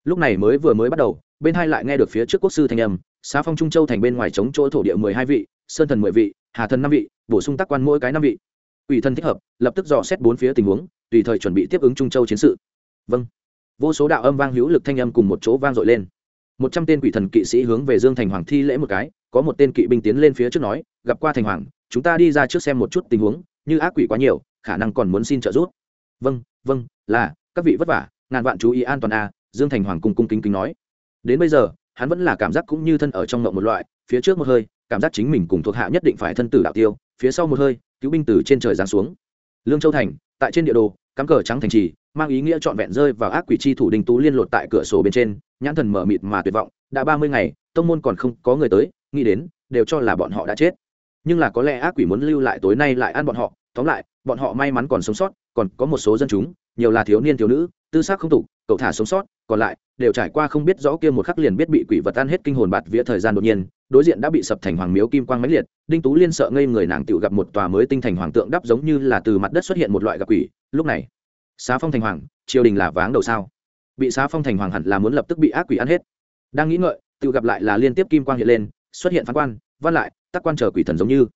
Lúc này mới vừa mới bắt đầu, bên hai lại nghe được phía trước quốc sư thanh âm, xá phong trung châu thành bên ngoài chống chỗ thổ địa mười hai vị, sơn thần mười vị, hà thần năm vị, bổ sung tác quan mỗi cái năm vị. Ủy thần thích hợp, lập tức dò xét bốn phía tình huống, tùy thời chuẩn bị tiếp ứng trung châu chiến sự. Vâng. Vô số đạo âm vang hữu lực thanh âm cùng một chỗ vang dội lên. Một trăm tên quỷ thần kỵ sĩ hướng về dương thành hoàng thi lễ một cái có một tên kỵ binh tiến lên phía trước nói, gặp qua thành hoàng, chúng ta đi ra trước xem một chút tình huống, như ác quỷ quá nhiều, khả năng còn muốn xin trợ giúp. Vâng vâng là, các vị vất vả, ngàn vạn chú ý an toàn a dương thành hoàng cung cung kính kính nói. Đến bây giờ, hắn vẫn là cảm giác cũng như thân ở trong ngộng một loại, phía trước một hơi, cảm giác chính mình cùng thuộc hạ nhất định phải thân tử đạo tiêu, phía sau một hơi, cứu binh từ trên trời giáng xuống. Lương châu thành, tại trên địa đồ, cắm cờ trắng thành trì, mang ý nghĩa trọn vẹn rơi vào ác quỷ chi thủ đình tú liên lột tại cửa sổ bên trên, nhãn thần mở mịt mà tuyệt vọng, đã ba mươi ngày, tông môn còn không có người tới nghĩ đến, đều cho là bọn họ đã chết. Nhưng là có lẽ ác quỷ muốn lưu lại tối nay lại ăn bọn họ. Tóm lại, bọn họ may mắn còn sống sót, còn có một số dân chúng, nhiều là thiếu niên, thiếu nữ, tư xác không tục, cậu thả sống sót, còn lại đều trải qua không biết rõ kia một khắc liền biết bị quỷ vật ăn hết kinh hồn bạt vía thời gian đột nhiên, đối diện đã bị sập thành hoàng miếu kim quang mãnh liệt, đinh tú liên sợ ngây người nàng tự gặp một tòa mới tinh thành hoàng tượng đắp giống như là từ mặt đất xuất hiện một loại gặp quỷ. Lúc này, xá phong thành hoàng, triều đình là váng đầu sao? Bị xá phong thành hoàng hẳn là muốn lập tức bị ác quỷ ăn hết. Đang nghĩ ngợi tự gặp lại là liên tiếp kim quang hiện lên xuất hiện phán quan, văn lại, tác quan chờ quỷ thần giống như.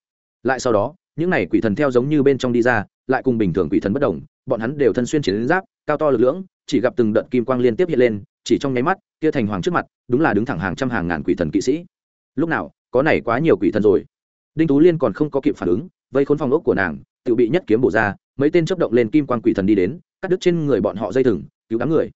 Lại sau đó, những này quỷ thần theo giống như bên trong đi ra, lại cùng bình thường quỷ thần bất đồng, bọn hắn đều thân xuyên chiến giáp, cao to lực lưỡng, chỉ gặp từng đợt kim quang liên tiếp hiện lên, chỉ trong nháy mắt, kia thành hoàng trước mặt, đúng là đứng thẳng hàng trăm hàng ngàn quỷ thần kỵ sĩ. Lúc nào, có này quá nhiều quỷ thần rồi. Đinh tú liên còn không có kịp phản ứng, vây khốn phòng ốc của nàng, tự bị nhất kiếm bổ ra, mấy tên chấp động lên kim quang quỷ thần đi đến, cắt đứt trên người bọn họ dây thừng, cứu đám người.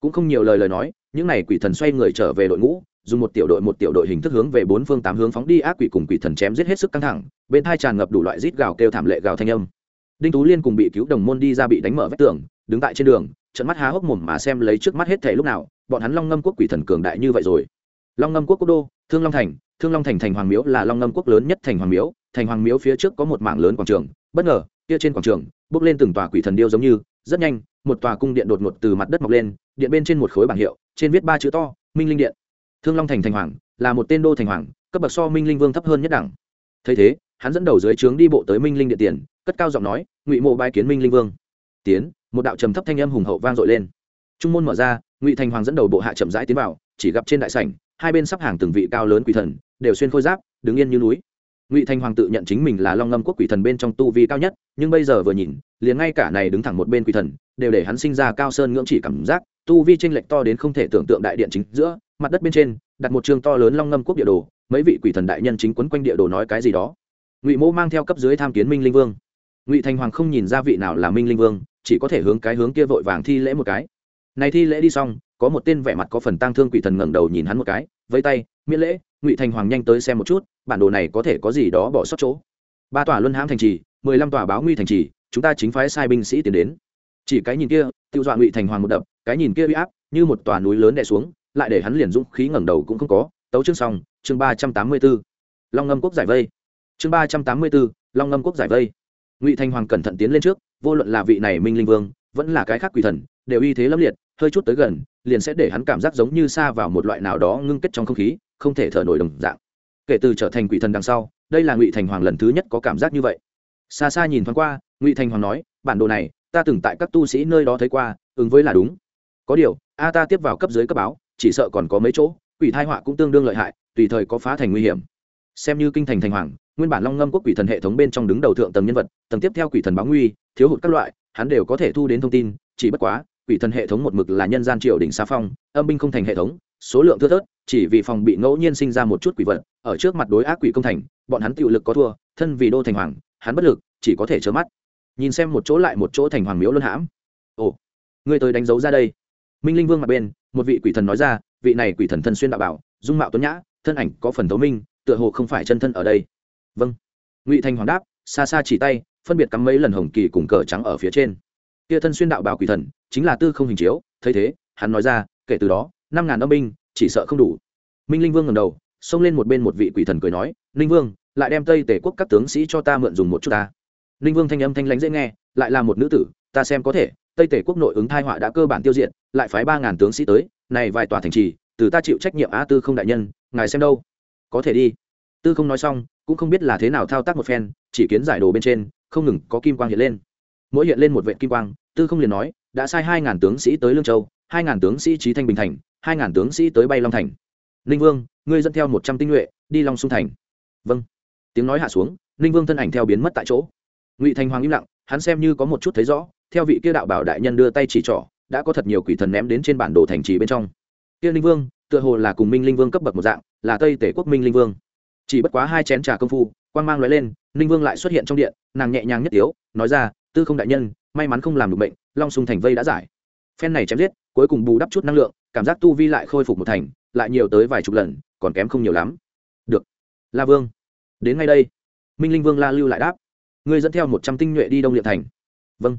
Cũng không nhiều lời lời nói, những này quỷ thần xoay người trở về đội ngũ dùng một tiểu đội một tiểu đội hình thức hướng về bốn phương tám hướng phóng đi ác quỷ cùng quỷ thần chém giết hết sức căng thẳng, bên thai tràn ngập đủ loại rít gào kêu thảm lệ gào thanh âm. Đinh tú liên cùng bị cứu đồng môn đi ra bị đánh mở vách tường, đứng tại trên đường trận mắt há hốc mồm mà xem lấy trước mắt hết thể lúc nào, bọn hắn long ngâm quốc quỷ thần cường đại như vậy rồi. Long ngâm quốc quốc đô, thương long thành, thương long thành thành hoàng miếu là long ngâm quốc lớn nhất thành hoàng miếu, thành hoàng miếu phía trước có một mảng lớn quảng trường, bất ngờ, kia trên quảng trường bước lên từng tòa quỷ thần điêu giống như, rất nhanh, một tòa cung điện đột ngột từ mặt đất mọc lên, điện bên trên một khối bảng hiệu, trên viết ba chữ to, minh linh điện thương long thành thành hoàng, là một tên đô thành hoàng, cấp bậc so minh linh vương thấp hơn nhất đẳng. Thấy thế, hắn dẫn đầu dưới trướng đi bộ tới minh linh điện tiền, cất cao giọng nói, ngụy mộ bái kiến minh linh vương. Tiến, một đạo trầm thấp thanh âm hùng hậu vang dội lên. Trung môn mở ra, ngụy thành hoàng dẫn đầu bộ hạ chậm rãi tiến vào, chỉ gặp trên đại sảnh, hai bên sắp hàng từng vị cao lớn quỷ thần, đều xuyên khôi giáp, đứng yên như núi. Ngụy thành hoàng tự nhận chính mình là long ngâm quốc quỷ thần bên trong tu vi cao nhất, nhưng bây giờ vừa nhìn, liền ngay cả này đứng thẳng một bên quỷ thần, đều để hắn sinh ra cao sơn ngưỡng chỉ cảm giác, tu vi tranh lệch to đến không thể tưởng tượng đại điện chính giữa mặt đất bên trên, đặt một trường to lớn long ngâm quốc địa đồ, mấy vị quỷ thần đại nhân chính quấn quanh địa đồ nói cái gì đó. Ngụy mô mang theo cấp dưới tham kiến minh linh vương. Ngụy thành hoàng không nhìn ra vị nào là minh linh vương, chỉ có thể hướng cái hướng kia vội vàng thi lễ một cái. Này thi lễ đi xong, có một tên vẻ mặt có phần tang thương quỷ thần ngẩng đầu nhìn hắn một cái, vẫy tay, miễn lễ, ngụy thành hoàng nhanh tới xem một chút, bản đồ này có thể có gì đó bỏ sót chỗ. Ba tòa luân hãm thành trì, mười lăm tòa báo nguy thành trì, chúng ta chính phái sai binh sĩ tiến đến. Chỉ cái nhìn kia tự dọa ngụy thành hoàng một đập, cái nhìn kia bị áp, như một tòa núi lớn đè xuống lại để hắn liền dũng khí ngẩng đầu cũng không có. Tấu chương xong, chương ba trăm tám mươi b ố long ngâm quốc giải vây. Chương ba trăm tám mươi b ố long ngâm quốc giải vây. Ngụy Thanh hoàng cẩn thận tiến lên trước, vô luận là vị này minh linh vương, vẫn là cái khác quỷ thần, đều uy thế lâm liệt, hơi chút tới gần, liền sẽ để hắn cảm giác giống như xa vào một loại nào đó ngưng kết trong không khí, không thể thở nổi đồng dạng. Kể từ trở thành quỷ thần đằng sau, đây là ngụy thành hoàng lần thứ nhất có cảm giác như vậy. Xa xa nhìn thoáng qua, ngụy thành hoàng nói, bản đồ này, ta từng tại các tu sĩ nơi đó thấy qua, ứng với là đúng. Có điều, a ta tiếp vào cấp dưới cấp báo chỉ sợ còn có mấy chỗ, quỷ thai họa cũng tương đương lợi hại, tùy thời có phá thành nguy hiểm. Xem như kinh thành thành hoàng, nguyên bản long ngâm quốc quỷ thần hệ thống bên trong đứng đầu thượng tầng nhân vật, tầng tiếp theo quỷ thần báo nguy, thiếu hụt các loại, hắn đều có thể thu đến thông tin, chỉ bất quá, quỷ thần hệ thống một mực là nhân gian triều đỉnh xa phong, âm binh không thành hệ thống, số lượng thưa thớt, chỉ vì phòng bị ngẫu nhiên sinh ra một chút quỷ vật, ở trước mặt đối ác quỷ công thành, bọn hắn tự lực có thua, thân vì đô thành hoàng, hắn bất lực, chỉ có thể trơ mắt. Nhìn xem một chỗ lại một chỗ thành hoàng miếu luân hãm. Ồ ngươi tới đánh dấu ra đây. Minh linh vương mặt bên một vị quỷ thần nói ra, vị này quỷ thần thân xuyên đạo bảo, dung mạo tuấn nhã, thân ảnh có phần thấu minh, tựa hồ không phải chân thân ở đây. Vâng. Ngụy thanh hoàng đáp, xa xa chỉ tay, phân biệt cắm mấy lần hồng kỳ cùng cờ trắng ở phía trên. Kia thân xuyên đạo bảo quỷ thần, chính là tư không hình chiếu, thấy thế, hắn nói ra, kể từ đó, năm ngàn âm binh, chỉ sợ không đủ. Minh linh vương ngầm đầu, xông lên một bên một vị quỷ thần cười nói, linh vương, lại đem tây tể quốc các tướng sĩ cho ta mượn dùng một chút ta. Linh vương thanh âm thanh lãnh dễ nghe, lại là một nữ tử, ta xem có thể, tây tể quốc nội ứng thai họa đã cơ bản tiêu diệt lại phái ba ngàn tướng sĩ tới, này vài tòa thành trì, từ ta chịu trách nhiệm a tư không đại nhân, ngài xem đâu. Có thể đi. Tư không nói xong, cũng không biết là thế nào thao tác một phen, chỉ kiến giải đồ bên trên, không ngừng có kim quang hiện lên. Mỗi hiện lên một vệ kim quang, tư không liền nói, đã sai hai ngàn tướng sĩ tới lương châu, hai ngàn tướng sĩ trí thanh bình thành, hai ngàn tướng sĩ tới bay long thành. Ninh vương, ngươi dẫn theo một trăm tinh nhuệ, đi long xung thành. Vâng. Tiếng nói hạ xuống, ninh vương thân ảnh theo biến mất tại chỗ. Ngụy thành hoàng im lặng, hắn xem như có một chút thấy rõ, theo vị kia đạo bảo đại nhân đưa tay chỉ trỏ đã có thật nhiều quỷ thần ném đến trên bản đồ thành trì bên trong. Tiên Linh vương, tựa hồ là cùng minh linh vương cấp bậc một dạng, là tây tể quốc minh linh vương. Chỉ bất quá hai chén trà công phu quan g mang loại lên ninh vương lại xuất hiện trong điện, nàng nhẹ nhàng nhất tiếu, nói ra, tư không đại nhân, may mắn không làm được bệnh, long sùng thành vây đã giải. Phen này chém giết, cuối cùng bù đắp chút năng lượng, cảm giác tu vi lại khôi phục một thành, lại nhiều tới vài chục lần, còn kém không nhiều lắm. Được, la vương. Đến ngay đây, minh linh vương la lưu lại đáp, ngươi dẫn theo một trăm tinh nhuệ đi đông liệm thành. Vâng.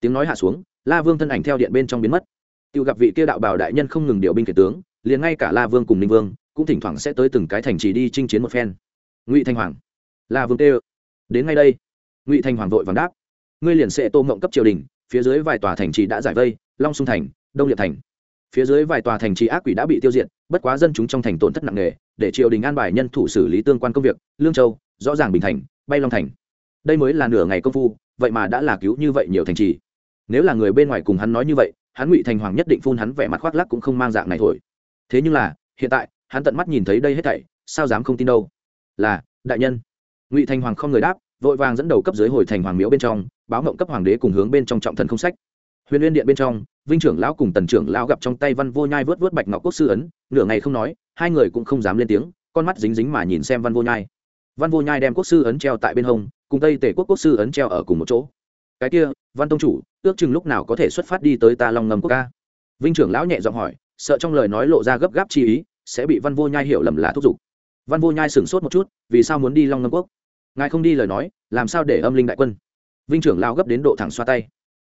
Tiếng nói hạ xuống la vương thân ảnh theo điện bên trong biến mất. Tự gặp vị kia đạo bảo đại nhân không ngừng điều binh kể tướng, liền ngay cả la vương cùng ninh vương cũng thỉnh thoảng sẽ tới từng cái thành trì đi chinh chiến một phen. Ngụy thanh hoàng. La vương tê đến ngay đây. Ngụy thanh hoàng vội vàng đáp. Ngươi liền sẽ tô mộng cấp triều đình, phía dưới vài tòa thành trì đã giải vây, long xung thành, đông liệt thành. Phía dưới vài tòa thành trì ác quỷ đã bị tiêu diệt, bất quá dân chúng trong thành tổn thất nặng nề, để triều đình an bài nhân thủ xử lý tương quan công việc, lương châu, rõ ràng bình thành, bay long thành. Đây mới là nửa ngày công phu, vậy mà đã là cứu như vậy nhiều thành trì nếu là người bên ngoài cùng hắn nói như vậy, hắn ngụy thành hoàng nhất định phun hắn vẻ mặt khoác lắc cũng không mang dạng này thôi thế nhưng là, hiện tại, hắn tận mắt nhìn thấy đây hết thảy, sao dám không tin đâu? Là, đại nhân. Ngụy thành hoàng không người đáp, vội vàng dẫn đầu cấp dưới hồi thành hoàng miếu bên trong, báo mộng cấp hoàng đế cùng hướng bên trong trọng thần không sách. Huyền liên điện bên trong, vinh trưởng lão cùng tần trưởng lão gặp trong tay văn vô nhai vớt vớt bạch ngọc quốc sư ấn, nửa ngày không nói, hai người cũng không dám lên tiếng, con mắt dính dính mà nhìn xem văn vô nhai. Văn vô nhai đem quốc sư ấn treo tại bên hông, cùng tây tể quốc quốc sư ấn treo ở cùng một chỗ cái kia, văn tông chủ, ước chừng lúc nào có thể xuất phát đi tới ta long ngầm quốc ca? Vinh trưởng lão nhẹ giọng hỏi, sợ trong lời nói lộ ra gấp gáp chi ý, sẽ bị văn vô nhai hiểu lầm là thúc giục. Văn vô nhai sửng sốt một chút, vì sao muốn đi long ngâm quốc? Ngài không đi lời nói, làm sao để âm linh đại quân? Vinh trưởng lão gấp đến độ thẳng xoa tay.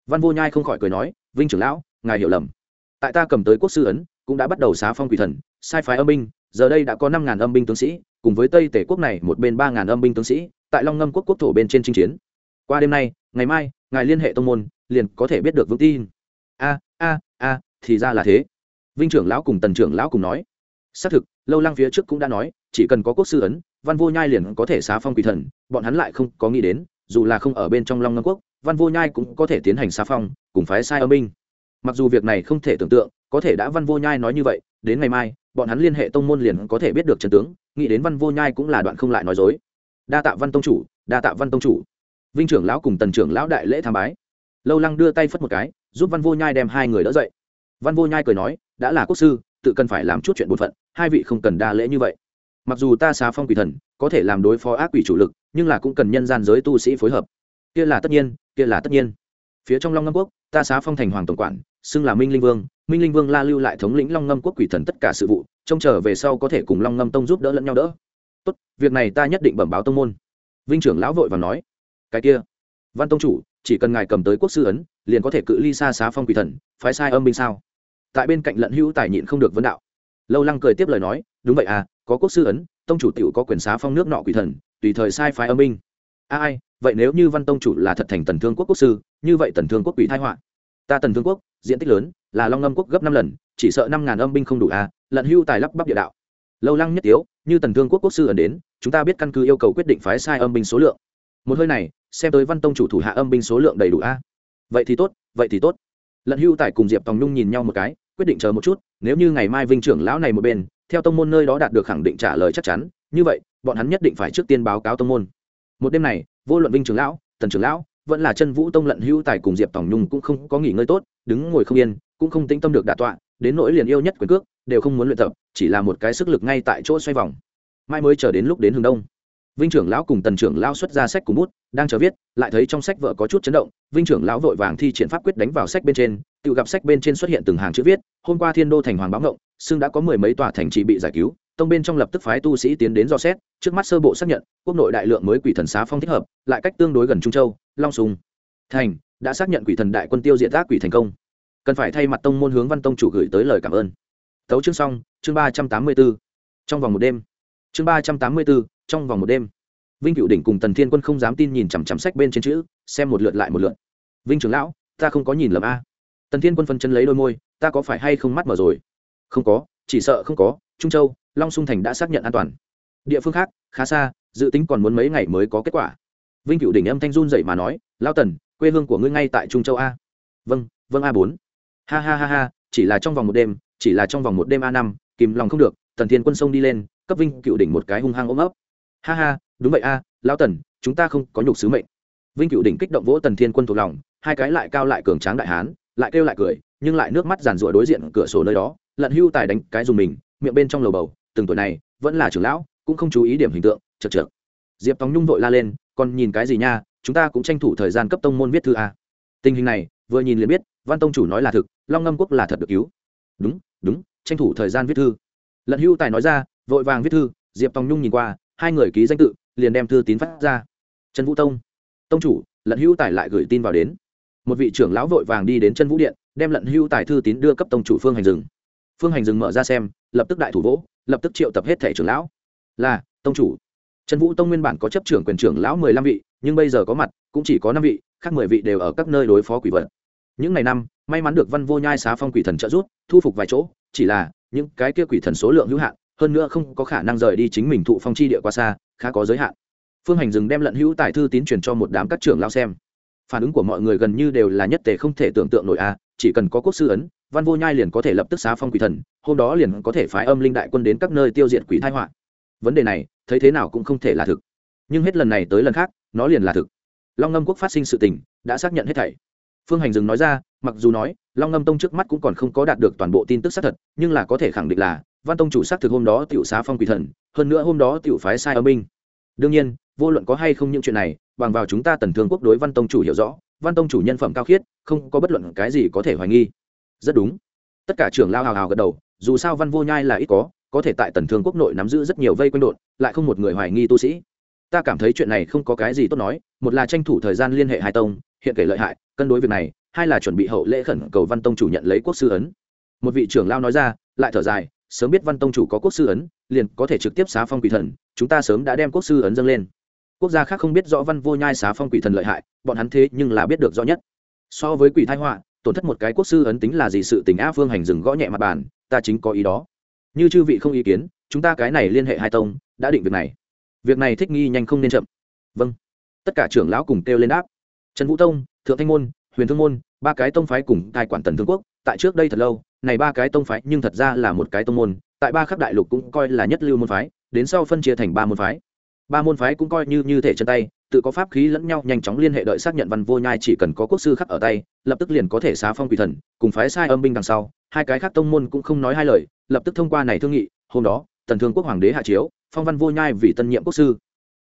Văn vô nhai không khỏi cười nói, vinh trưởng lão, ngài hiểu lầm. Tại ta cầm tới quốc sư ấn, cũng đã bắt đầu xá phong quỷ thần, sai phái âm binh, giờ đây đã có năm ngàn âm binh tướng sĩ, cùng với tây tể quốc này một bên ba ngàn âm binh tướng sĩ, tại long ngâm quốc quốc thổ bên trên chinh chiến qua đêm nay, ngày mai, ngài liên hệ tông môn, liền có thể biết được vững tin. A a a, thì ra là thế. Vinh trưởng lão cùng tần trưởng lão cùng nói. Xác thực, lâu lăng phía trước cũng đã nói, chỉ cần có quốc sư ấn, văn vô nhai liền có thể xá phong quỷ thần, bọn hắn lại không có nghĩ đến, dù là không ở bên trong long ngâm quốc, văn vô nhai cũng có thể tiến hành xá phong, cùng phái sai âm binh. Mặc dù việc này không thể tưởng tượng, có thể đã văn vô nhai nói như vậy, đến ngày mai, bọn hắn liên hệ tông môn liền có thể biết được trần tướng, nghĩ đến văn vô nhai cũng là đoạn không lại nói dối. Đa tạ văn tông chủ, đa tạ văn tông chủ vinh trưởng lão cùng tần trưởng lão đại lễ tham bái. Lâu lăng đưa tay phất một cái, giúp văn vô nhai đem hai người đỡ dậy. Văn vô nhai cười nói, đã là quốc sư, tự cần phải làm chút chuyện bổn phận, hai vị không cần đa lễ như vậy. Mặc dù ta xá phong quỷ thần, có thể làm đối phó ác quỷ chủ lực, nhưng là cũng cần nhân gian giới tu sĩ phối hợp. Kia là tất nhiên, kia là tất nhiên. Phía trong long ngâm quốc, ta xá phong thành hoàng tổng quản, xưng là minh linh vương. Minh linh vương la lưu lại thống lĩnh long ngâm quốc quỷ thần tất cả sự vụ, trông chờ về sau có thể cùng long ngâm tông giúp đỡ lẫn nhau đỡ. Tốt, việc này ta nhất định bẩm báo tông môn. Vinh trưởng lão vội và nói cái kia. Văn tông chủ, chỉ cần ngài cầm tới quốc sư ấn, liền có thể cự ly xa xá phong quỷ thần, phái sai âm binh sao? Tại bên cạnh lận hữu tài nhịn không được vấn đạo. Lâu lăng cười tiếp lời nói, đúng vậy à có quốc sư ấn, tông chủ t có quyền xá phong nước nọ quỷ thần, tùy thời sai phái âm binh. A ai, vậy nếu như văn tông chủ là thật thành tần thương quốc quốc sư, như vậy tần thương quốc quỷ thái họa. Ta tần thương quốc, diện tích lớn, là long âm quốc gấp năm lần, chỉ sợ năm ngàn âm binh không đủ à lận hưu tài lắp bắp địa đạo. Lâu lăng nhất tiếu, như tần thương quốc quốc sư ẩn đến, chúng ta biết căn cứ yêu cầu quyết định phái sai âm binh số lượng một hơi này, xem tới văn tông chủ thủ hạ âm binh số lượng đầy đủ a. À? vậy thì tốt, vậy thì tốt. Lận hưu tài cùng diệp tòng nhung nhìn nhau một cái, quyết định chờ một chút, nếu như ngày mai vinh trưởng lão này một bên, theo tông môn nơi đó đạt được khẳng định trả lời chắc chắn, như vậy, bọn hắn nhất định phải trước tiên báo cáo tông môn. Một đêm này, vô luận vinh trưởng lão, tần trưởng lão, vẫn là chân vũ tông lận hưu tài cùng diệp tòng nhung cũng không có nghỉ ngơi tốt, đứng ngồi không yên, cũng không tĩnh tâm được đả tọa, đến nỗi liền yêu nhất quyền cước, đều không muốn luyện tập, chỉ là một cái sức lực ngay tại chỗ xoay vòng. Mai mới chờ đến lúc đến hướng đông vinh trưởng lão cùng tần trưởng lão xuất ra sách cùng bút, đang chờ viết, lại thấy trong sách vợ có chút chấn động, vinh trưởng lão vội vàng thi triển pháp quyết đánh vào sách bên trên, tự gặp sách bên trên xuất hiện từng hàng chữ viết, hôm qua thiên đô thành hoàng báo ngộng, xưng đã có mười mấy tòa thành trì bị giải cứu, tông bên trong lập tức phái tu sĩ tiến đến do xét, trước mắt sơ bộ xác nhận, quốc nội đại lượng mới quỷ thần xá phong thích hợp, lại cách tương đối gần trung châu, long sùng thành, đã xác nhận quỷ thần đại quân tiêu diệt ác quỷ thành công. Cần phải thay mặt tông môn hướng văn tông chủ gửi tới lời cảm ơn. Tấu chương xong, chương ba trăm tám mươi b ố trong vòng một đêm chương ba trăm tám mươi bốn, trong vòng một đêm. Vinh cựu đỉnh cùng tần thiên quân không dám tin nhìn chằm chằm sách bên trên chữ, xem một lượt lại một lượt. Vinh trưởng lão, ta không có nhìn lầm a. Tần thiên quân phân chân lấy đôi môi, ta có phải hay không mắt mở rồi? Không có, chỉ sợ không có, trung châu, long sung thành đã xác nhận an toàn. Địa phương khác, khá xa, dự tính còn muốn mấy ngày mới có kết quả. Vinh cựu đỉnh âm thanh run dậy mà nói lao tần, quê hương của ngươi ngay tại trung châu a. Vâng vâng a bốn. Ha ha ha ha, chỉ là trong vòng một đêm, chỉ là trong vòng một đêm a năm, kìm lòng không được. Tần thiên quân sông đi lên cấp vinh cựu đỉnh một cái hung hăng ôm ấp. Ha ha, đúng vậy a lao tần, chúng ta không có nhục sứ mệnh. Vinh cựu đỉnh kích động vỗ tần thiên quân thuộc lòng, hai cái lại cao lại cường tráng đại hán, lại kêu lại cười, nhưng lại nước mắt giàn rủa đối diện cửa sổ nơi đó, lận hưu tài đánh cái dùng mình, miệng bên trong lầu bầu, từng tuổi này, vẫn là trưởng lão, cũng không chú ý điểm hình tượng, chật chật diệp tòng nhung vội la lên, còn nhìn cái gì nha, chúng ta cũng tranh thủ thời gian cấp tông môn viết thư a. Tình hình này, vừa nhìn liền biết, văn tông chủ nói là thực, long ngâm quốc là thật được cứu. Đúng đúng, tranh thủ thời gian viết thư. Lận hưu tài nói ra vội vàng viết thư, diệp tòng nhung nhìn qua, hai người ký danh tự, liền đem thư tín phát ra. Trần vũ tông. Tông chủ, lận hưu tài lại gửi tin vào đến. Một vị trưởng lão vội vàng đi đến chân vũ điện, đem lận hưu tài thư tín đưa cấp tông chủ phương hành rừng phương hành rừng mở ra xem, lập tức đại thủ vỗ, lập tức triệu tập hết thẻ trưởng lão. Là, tông chủ. Trần vũ tông nguyên bản có chấp trưởng quyền trưởng lão mười lăm vị, nhưng bây giờ có mặt, cũng chỉ có năm vị, khác mười vị đều ở các nơi đối phó quỷ vật. Những ngày năm, may mắn được văn vô nhai xá phong quỷ thần trợ giúp, thu phục vài chỗ, chỉ là, những cái kia quỷ thần số lượng hữu hạn hơn nữa không có khả năng rời đi chính mình thụ phong chi địa qua xa, khá có giới hạn. Phương hành dừng đem lận hữu tài thư tín truyền cho một đám các trưởng lao xem. Phản ứng của mọi người gần như đều là nhất tề không thể tưởng tượng nổi a, chỉ cần có quốc sư ấn, văn vô nhai liền có thể lập tức xá phong quỷ thần, hôm đó liền có thể phái âm linh đại quân đến các nơi tiêu diệt quỷ thai họa. Vấn đề này, thấy thế nào cũng không thể là thực. Nhưng hết lần này tới lần khác, nó liền là thực. Long ngâm quốc phát sinh sự tình, đã xác nhận hết thảy. Phương hành dừng nói ra, mặc dù nói, long ngâm tông trước mắt cũng còn không có đạt được toàn bộ tin tức xác thật, nhưng là có thể khẳng định là văn tông chủ xác thực hôm đó tiểu xá phong quỷ thần, hơn nữa hôm đó tiểu phái sai âm Minh. đương nhiên, vô luận có hay không những chuyện này, bằng vào chúng ta tần thương quốc đối văn tông chủ hiểu rõ, văn tông chủ nhân phẩm cao khiết, không có bất luận cái gì có thể hoài nghi. Rất đúng. Tất cả trưởng lao hào hào gật đầu, dù sao văn vô nhai là ít có có thể tại tần thương quốc nội nắm giữ rất nhiều vây quanh đột lại không một người hoài nghi tu sĩ. Ta cảm thấy chuyện này không có cái gì tốt nói, một là tranh thủ thời gian liên hệ hai tông, hiện kể lợi hại, cân đối việc này, hai là chuẩn bị hậu lễ khẩn cầu văn tông chủ nhận lấy quốc sư ấn. Một vị trưởng lao nói ra, lại thở dài sớm biết văn tông chủ có quốc sư ấn, liền có thể trực tiếp xá phong quỷ thần, chúng ta sớm đã đem quốc sư ấn dâng lên. Quốc gia khác không biết rõ văn vô nhai xá phong quỷ thần lợi hại, bọn hắn thế nhưng là biết được rõ nhất. So với quỷ thái họa, tổn thất một cái quốc sư ấn tính là gì sự tình a phương hành dừng gõ nhẹ mặt bàn, ta chính có ý đó. Như chư vị không ý kiến, chúng ta cái này liên hệ hai tông, đã định việc này. Việc này thích nghi nhanh không nên chậm. Vâng. Tất cả trưởng lão cùng kêu lên đáp. Trần vũ tông, thượng thanh môn, huyền thương môn, ba cái tông phái cùng cai quản tần thương quốc tại trước đây thật lâu, này ba cái tông phái nhưng thật ra là một cái tông môn, tại ba khắp đại lục cũng coi là nhất lưu môn phái, đến sau phân chia thành ba môn phái. Ba môn phái cũng coi như như thể chân tay, tự có pháp khí lẫn nhau nhanh chóng liên hệ đợi xác nhận văn vô nhai chỉ cần có quốc sư khắc ở tay, lập tức liền có thể xá phong quỷ thần, cùng phái sai âm binh đằng sau. Hai cái khác tông môn cũng không nói hai lời, lập tức thông qua này thương nghị, hôm đó tần thương quốc hoàng đế hạ chiếu, phong văn vô nhai vì tân nhiệm quốc sư.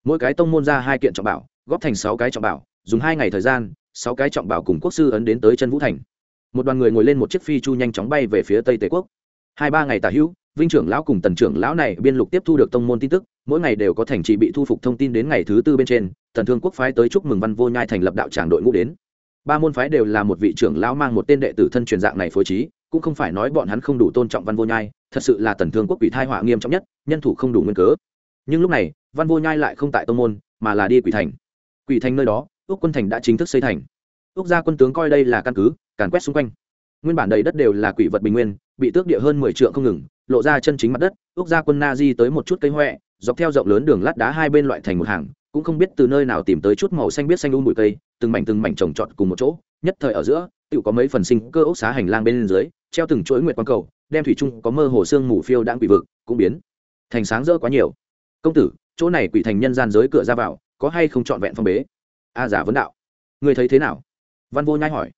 Mỗi cái tông môn ra hai kiện trọng bảo, góp thành sáu cái trọng bảo, dùng hai ngày thời gian, sáu cái trọng bảo cùng quốc sư ấn đến tới chân vũ thành một đoàn người ngồi lên một chiếc phi chu nhanh chóng bay về phía tây tề quốc. Hai ba ngày tả hữu, vinh trưởng lão cùng tần trưởng lão này biên lục tiếp thu được tông môn tin tức, mỗi ngày đều có thành trì bị thu phục thông tin đến ngày thứ tư bên trên, tần thương quốc phái tới chúc mừng văn vô nhai thành lập đạo tràng đội ngũ đến. Ba môn phái đều là một vị trưởng lão mang một tên đệ tử thân truyền dạng này phối trí, cũng không phải nói bọn hắn không đủ tôn trọng văn vô nhai, thật sự là tần thương quốc quỷ thai họa nghiêm trọng nhất, nhân thủ không đủ nguyên cớ. Nhưng lúc này, văn vô nhai lại không tại tông môn, mà là đi quỷ thành. Quỷ thành nơi đó ước quân thành đã chính thức xây thành. Ước gia quân tướng coi đây là căn cứ càn quét xung quanh. Nguyên bản đầy đất đều là quỷ vật bình nguyên, bị tước địa hơn mười trượng không ngừng, lộ ra chân chính mặt đất, ước ra quân na di tới một chút cây huệ dọc theo rộng lớn đường lát đá hai bên loại thành một hàng, cũng không biết từ nơi nào tìm tới chút màu xanh biết xanh u bụi cây, từng mảnh từng mảnh trồng trọt cùng một chỗ, nhất thời ở giữa tự có mấy phần sinh cơ ốc xá hành lang bên dưới, treo từng chuỗi nguyệt quang cầu, đem thủy trung có mơ hồ xương mù phiêu đãng quỷ vực cũng biến thành sáng rỡ quá nhiều. Công tử, chỗ này quỷ thành nhân gian giới cửa ra vào, có hay không trọn vẹn phong bế? A giả vấn đạo, người thấy thế nào? Văn vô nhai hỏi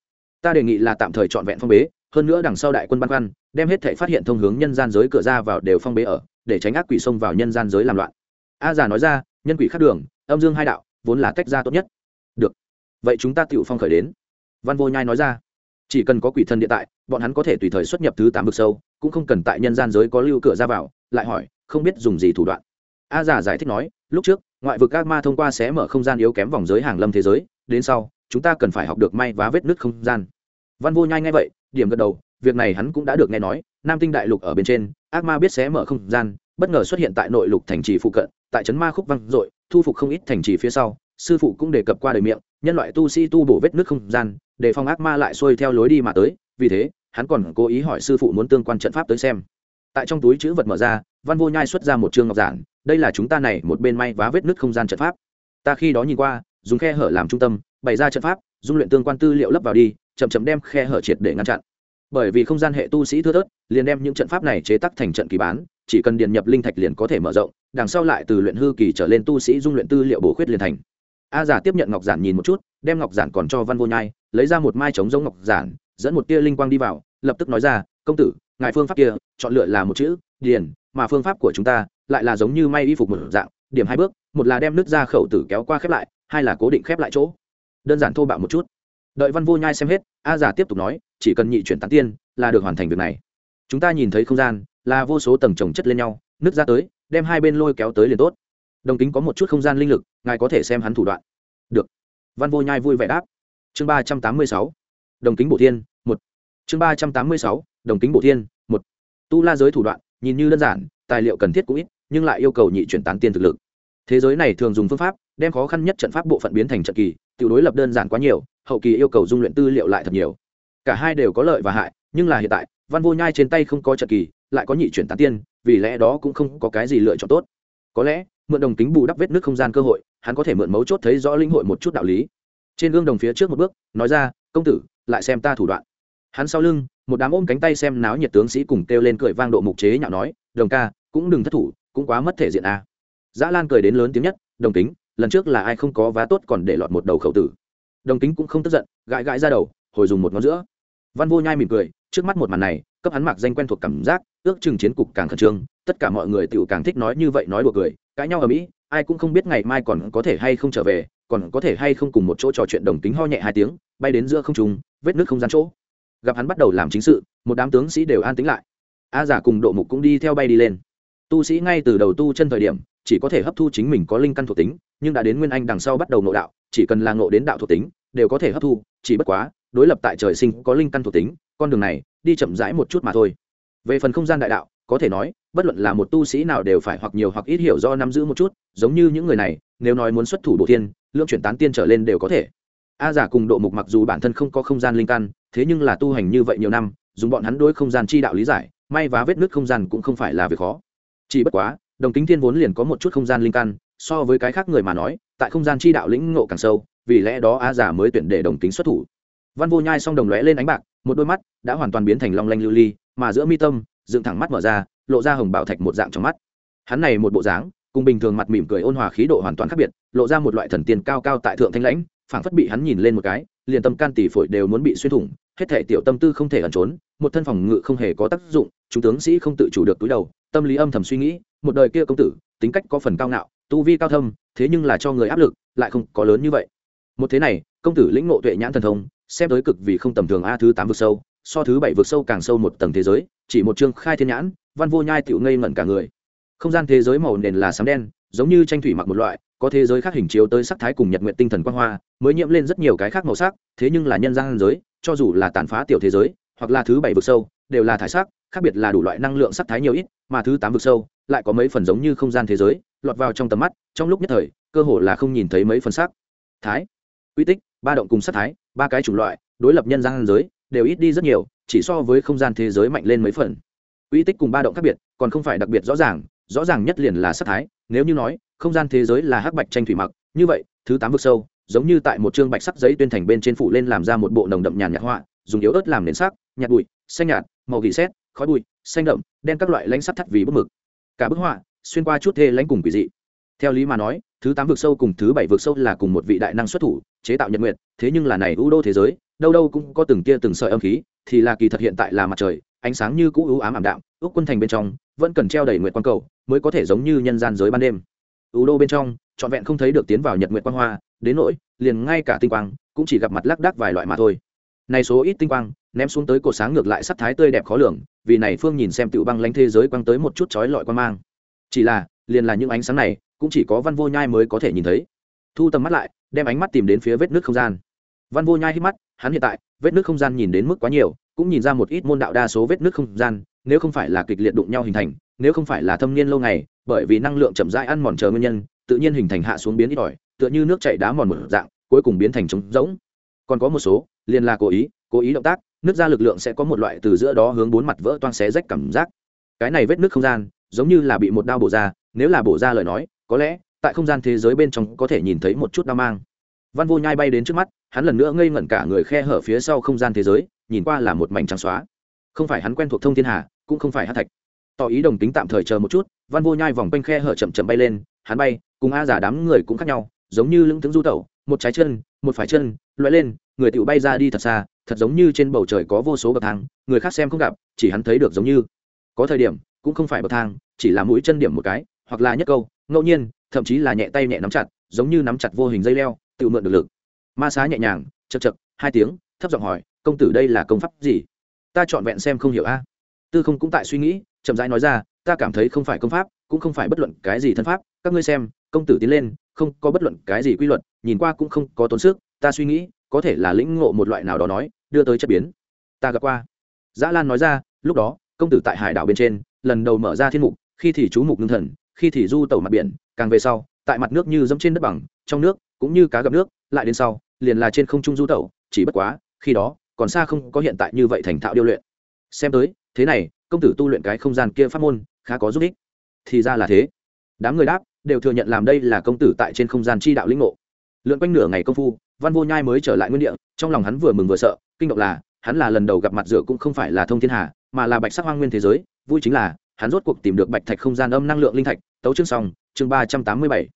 ta đề nghị là tạm thời trọn vẹn phong bế, hơn nữa đằng sau đại quân băn khoăn, đem hết thể phát hiện thông hướng nhân gian giới cửa ra vào đều phong bế ở, để tránh ác quỷ xông vào nhân gian giới làm loạn. A giả nói ra, nhân quỷ khắc đường, âm dương hai đạo, vốn là tách ra tốt nhất. Được. Vậy chúng ta tự phong khởi đến. Văn vô nhai nói ra, chỉ cần có quỷ thần địa tại, bọn hắn có thể tùy thời xuất nhập thứ tám vực sâu, cũng không cần tại nhân gian giới có lưu cửa ra vào, lại hỏi, không biết dùng gì thủ đoạn. A giả giải thích nói, lúc trước, ngoại vực các ma thông qua xé mở không gian yếu kém vòng giới hàng lâm thế giới, đến sau chúng ta cần phải học được may vá vết nứt không gian. Văn vô nhai ngay vậy, điểm gật đầu, việc này hắn cũng đã được nghe nói, nam tinh đại lục ở bên trên, ác ma biết xé mở không gian, bất ngờ xuất hiện tại nội lục thành trì phụ cận, tại trấn ma khúc văn dội, thu phục không ít thành trì phía sau, sư phụ cũng đề cập qua đời miệng, nhân loại tu sĩ tu bổ vết nước không gian để phòng ác ma lại xuôi theo lối đi mà tới, vì thế, hắn còn cố ý hỏi sư phụ muốn tương quan trận pháp tới xem. Tại trong túi chữ vật mở ra, văn vô nhai xuất ra một chương ngọc giản, đây là chúng ta này một bên may vá vết nứt không gian trận pháp. Ta khi đó nhìn qua dùng khe hở làm trung tâm, bày ra trận pháp, dung luyện tương quan tư liệu lấp vào đi, chậm chậm đem khe hở triệt để ngăn chặn. Bởi vì không gian hệ tu sĩ thưa thớt, liền đem những trận pháp này chế tắc thành trận kỳ bán, chỉ cần điền nhập linh thạch liền có thể mở rộng, đằng sau lại từ luyện hư kỳ trở lên tu sĩ dung luyện tư liệu bổ khuyết liền thành. A giả tiếp nhận ngọc giản nhìn một chút, đem ngọc giản còn cho văn vô nhai, lấy ra một mai trống giống ngọc giản, dẫn một tia linh quang đi vào, lập tức nói ra, công tử, ngài phương pháp kia, chọn lựa là một chữ, điền, mà phương pháp của chúng ta lại là giống như may y phục một dạng, điểm hai bước, một là đem nước ra khẩu tử kéo qua khép lại hai là cố định khép lại chỗ. Đơn giản thô bạo một chút. Đợi văn vô nhai xem hết, a giả tiếp tục nói, chỉ cần nhị chuyển tán tiên là được hoàn thành việc này. Chúng ta nhìn thấy không gian, là vô số tầng trồng chất lên nhau nước ra tới, đem hai bên lôi kéo tới liền tốt. Đồng tính có một chút không gian linh lực, ngài có thể xem hắn thủ đoạn. Được. Văn vô nhai vui vẻ đáp. Chương ba trăm tám mươi sáu. Đồng kính bổ thiên, một. Chương ba trăm tám mươi sáu. Đồng kính bổ thiên, một. Tu la giới thủ đoạn, nhìn như đơn giản, tài liệu cần thiết cũng ít, nhưng lại yêu cầu nhị chuyển tán tiên thực lực. Thế giới này thường dùng phương pháp đem khó khăn nhất trận pháp bộ phận biến thành trận kỳ tự đối lập đơn giản quá nhiều, hậu kỳ yêu cầu dung luyện tư liệu lại thật nhiều cả hai đều có lợi và hại, nhưng là hiện tại, văn vô nhai trên tay không có trận kỳ, lại có nhị chuyển tán tiên, vì lẽ đó cũng không có cái gì lựa chọn tốt có lẽ, mượn đồng kính bù đắp vết nước không gian cơ hội, hắn có thể mượn mấu chốt thấy rõ linh hội một chút đạo lý trên gương đồng phía trước một bước, nói ra, công tử, lại xem ta thủ đoạn hắn sau lưng, một đám ôm cánh tay xem náo nhiệt tướng sĩ cùng kêu lên cười vang độ mục chế nhạo nói, đồng ca, cũng đừng thất thủ, cũng quá mất thể diện a à. dã lan cười đến lớn tiếng nhất, đồng tính lần trước là ai không có vá tốt còn để lọt một đầu khẩu tử. Đồng tính cũng không tức giận, gãi gãi ra đầu, hồi dùng một ngón giữa. Văn vô nhai mỉm cười, trước mắt một màn này, cấp hắn mặc danh quen thuộc cảm giác, ước chừng chiến cục càng khẩn trương, tất cả mọi người tựu càng thích nói như vậy nói đùa cười, cãi nhau ở mỹ, ai cũng không biết ngày mai còn có thể hay không trở về, còn có thể hay không cùng một chỗ trò chuyện đồng tính ho nhẹ hai tiếng, bay đến giữa không trung, vết nước không gian chỗ. Gặp hắn bắt đầu làm chính sự, một đám tướng sĩ đều an tính lại. A giả cùng độ mục cũng đi theo bay đi lên. Tu sĩ ngay từ đầu tu chân thời điểm, chỉ có thể hấp thu chính mình có linh căn thuộc tính nhưng đã đến nguyên anh đằng sau bắt đầu ngộ đạo, chỉ cần là ngộ đến đạo thuộc tính, đều có thể hấp thu, chỉ bất quá, đối lập tại trời sinh có linh căn thuộc tính, con đường này, đi chậm rãi một chút mà thôi. Về phần không gian đại đạo, có thể nói, bất luận là một tu sĩ nào đều phải hoặc nhiều hoặc ít hiểu do nắm giữ một chút, giống như những người này, nếu nói muốn xuất thủ bộ tiên lượng chuyển tán tiên trở lên đều có thể. A giả cùng độ mục mặc dù bản thân không có không gian linh căn, thế nhưng là tu hành như vậy nhiều năm, dùng bọn hắn đối không gian chi đạo lý giải, may vá vết nước không gian cũng không phải là việc khó. Chỉ bất quá, đồng kính thiên vốn liền có một chút không gian linh căn so với cái khác người mà nói, tại không gian chi đạo lĩnh ngộ càng sâu, vì lẽ đó a giả mới tuyển để đồng tính xuất thủ. Văn vô nhai song đồng lóe lên ánh bạc, một đôi mắt đã hoàn toàn biến thành long lanh lưu ly, mà giữa mi tâm, dựng thẳng mắt mở ra, lộ ra hồng bảo thạch một dạng trong mắt. Hắn này một bộ dáng, cùng bình thường mặt mỉm cười ôn hòa khí độ hoàn toàn khác biệt, lộ ra một loại thần tiên cao cao tại thượng thanh lãnh, phảng phất bị hắn nhìn lên một cái, liền tâm can tỷ phổi đều muốn bị xuyên thủng, hết thể tiểu tâm tư không thể ẩn trốn, một thân phòng ngự không hề có tác dụng, chúng tướng sĩ không tự chủ được túi đầu, tâm lý âm thầm suy nghĩ, một đời kia công tử, tính cách có phần cao ngạo tu vi cao thâm, thế nhưng là cho người áp lực, lại không có lớn như vậy. Một thế này, công tử lĩnh ngộ tuệ nhãn thần thông, xem tới cực vì không tầm thường a thứ tám vực sâu, so thứ bảy vực sâu càng sâu một tầng thế giới, chỉ một chương khai thiên nhãn, văn vô nhai tựu ngây ngẩn cả người. Không gian thế giới màu nền là sấm đen, giống như tranh thủy mặc một loại, có thế giới khác hình chiếu tới sắc thái cùng nhật nguyện tinh thần quang hoa, mới nhiễm lên rất nhiều cái khác màu sắc, thế nhưng là nhân gian giới, cho dù là tàn phá tiểu thế giới, hoặc là thứ bảy vực sâu, đều là thải sắc, khác biệt là đủ loại năng lượng sắc thái nhiều ít, mà thứ tám vực sâu, lại có mấy phần giống như không gian thế giới lọt vào trong tầm mắt, trong lúc nhất thời, cơ hồ là không nhìn thấy mấy phần sắc thái, quy tích, ba động cùng sắc thái, ba cái chủng loại, đối lập nhân gian giới, đều ít đi rất nhiều, chỉ so với không gian thế giới mạnh lên mấy phần. Quy tích cùng ba động khác biệt, còn không phải đặc biệt rõ ràng rõ ràng nhất liền là sắc thái, nếu như nói, không gian thế giới là hắc bạch tranh thủy mặc, như vậy, thứ tám vực sâu, giống như tại một chương bạch sắc giấy tuyên thành bên trên phủ lên làm ra một bộ nồng đậm nhàn nhạt họa, dùng yếu ớt làm nền sắc, nhạt bụi, xanh nhạt, màu gỉ xét khói bụi, xanh đậm, đen các loại lãnh sắt thắt vì bức mực. Cả bức họa xuyên qua chút thê lãnh cùng quỷ dị. Theo lý mà nói, thứ tám vực sâu cùng thứ bảy vực sâu là cùng một vị đại năng xuất thủ, chế tạo nhật nguyệt, thế nhưng là này u đô thế giới, đâu đâu cũng có từng tia từng sợi âm khí, thì là kỳ thật hiện tại là mặt trời, ánh sáng như cũ ưu ám ảm đạm, ước quân thành bên trong, vẫn cần treo đầy nguyệt quang cầu, mới có thể giống như nhân gian giới ban đêm. Ưu đô bên trong, trọn vẹn không thấy được tiến vào nhật nguyệt quang hoa, đến nỗi, liền ngay cả tinh quang, cũng chỉ gặp mặt lác đác vài loại mà thôi. Này số ít tinh quang, ném xuống tới cổ sáng ngược lại sắc thái tươi đẹp khó lường, vì này phương nhìn xem tiểu băng lãnh thế giới quang tới một chút chói lọi quang mang chỉ là, liền là những ánh sáng này, cũng chỉ có văn vô nhai mới có thể nhìn thấy. Thu tầm mắt lại, đem ánh mắt tìm đến phía vết nước không gian. Văn vô nhai hít mắt, hắn hiện tại, vết nước không gian nhìn đến mức quá nhiều, cũng nhìn ra một ít môn đạo đa số vết nước không gian, nếu không phải là kịch liệt đụng nhau hình thành, nếu không phải là thâm niên lâu ngày, bởi vì năng lượng chậm rãi ăn mòn chờ nguyên nhân, tự nhiên hình thành hạ xuống biến ít ỏi, tựa như nước chảy đá mòn một dạng, cuối cùng biến thành trống rỗng. Còn có một số, liền là cố ý cố ý động tác, nước ra lực lượng sẽ có một loại từ giữa đó hướng bốn mặt vỡ toang xé rách cảm giác. Cái này vết nước không gian giống như là bị một đao bổ ra, nếu là bổ ra lời nói, có lẽ, tại không gian thế giới bên trong có thể nhìn thấy một chút đao mang. Văn vô nhai bay đến trước mắt, hắn lần nữa ngây ngẩn cả người khe hở phía sau không gian thế giới, nhìn qua là một mảnh trắng xóa. Không phải hắn quen thuộc thông thiên hà, cũng không phải hát thạch. Tỏ ý đồng tính tạm thời chờ một chút, văn vô nhai vòng quanh khe hở chậm chậm bay lên, hắn bay, cùng a giả đám người cũng khác nhau, giống như lưỡng tướng du tẩu, một trái chân, một phải chân loại lên, người tựu bay ra đi thật xa, thật giống như trên bầu trời có vô số bậc thang, người khác xem không gặp, chỉ hắn thấy được giống như. Có thời điểm cũng không phải bậc thang, chỉ là mũi chân điểm một cái, hoặc là nhất câu, ngẫu nhiên, thậm chí là nhẹ tay nhẹ nắm chặt, giống như nắm chặt vô hình dây leo, tự mượn được lực. Ma xá nhẹ nhàng chật chật hai tiếng, thấp giọng hỏi, công tử đây là công pháp gì? Ta trọn vẹn xem không hiểu a. Tư không cũng tại suy nghĩ, chậm rãi nói ra, ta cảm thấy không phải công pháp, cũng không phải bất luận cái gì thân pháp, các ngươi xem, công tử tiến lên, không có bất luận cái gì quy luật, nhìn qua cũng không có tốn sức, ta suy nghĩ, có thể là lĩnh ngộ một loại nào đó nói, đưa tới chất biến. Ta gặp qua. Dã lan nói ra, lúc đó, công tử tại hải đảo bên trên lần đầu mở ra thiên mục, khi thì chú mục ngưng thần, khi thì du tẩu mặt biển, càng về sau, tại mặt nước như dẫm trên đất bằng, trong nước, cũng như cá gặp nước, lại đến sau, liền là trên không trung du tẩu, chỉ bất quá, khi đó, còn xa không có hiện tại như vậy thành thạo điêu luyện. Xem tới, thế này, công tử tu luyện cái không gian kia pháp môn, khá có giúp ích. Thì ra là thế. Đám người đáp, đều thừa nhận làm đây là công tử tại trên không gian chi đạo lĩnh ngộ. Lượn quanh nửa ngày công phu, văn vô nhai mới trở lại nguyên địa, trong lòng hắn vừa mừng vừa sợ, kinh động là, hắn là lần đầu gặp mặt rửa cũng không phải là thông thiên hà, mà là bạch sắc hoang nguyên thế giới vui chính là, hắn rốt cuộc tìm được bạch thạch không gian âm năng lượng linh thạch, tấu chương song chương ba trăm tám mươi bảy.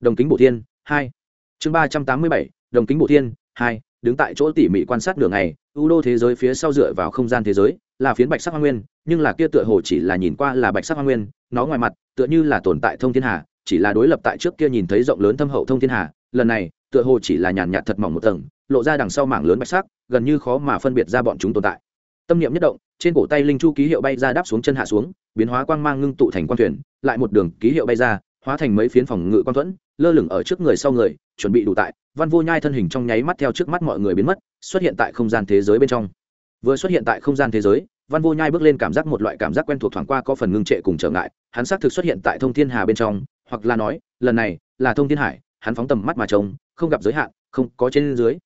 Đồng kính bổ thiên, hai. Chương ba trăm tám mươi bảy, đồng kính bổ thiên, hai, đứng tại chỗ tỉ mỉ quan sát đường này u đô thế giới phía sau dựa vào không gian thế giới, là phiến bạch sắc hoa nguyên, nhưng là kia tựa hồ chỉ là nhìn qua là bạch sắc hoa nguyên, nó ngoài mặt, tựa như là tồn tại thông thiên hà, chỉ là đối lập tại trước kia nhìn thấy rộng lớn thâm hậu thông thiên hà, lần này, tựa hồ chỉ là nhàn nhạt thật mỏng một tầng, lộ ra đằng sau mảng lớn bạch sắc, gần như khó mà phân biệt ra bọn chúng tồn tại tâm niệm nhất động, trên cổ tay linh chu ký hiệu bay ra đáp xuống chân hạ xuống, biến hóa quang mang ngưng tụ thành quan thuyền, lại một đường ký hiệu bay ra, hóa thành mấy phiến phòng ngự quan thuẫn, lơ lửng ở trước người sau người, chuẩn bị đủ tại, văn vô nhai thân hình trong nháy mắt theo trước mắt mọi người biến mất, xuất hiện tại không gian thế giới bên trong. Vừa xuất hiện tại không gian thế giới, văn vô nhai bước lên cảm giác một loại cảm giác quen thuộc thoảng qua có phần ngưng trệ cùng trở ngại, hắn xác thực xuất hiện tại thông thiên hà bên trong, hoặc là nói, lần này là thông thiên hải, hắn phóng tầm mắt mà trông, không gặp giới hạn, không có trên dưới.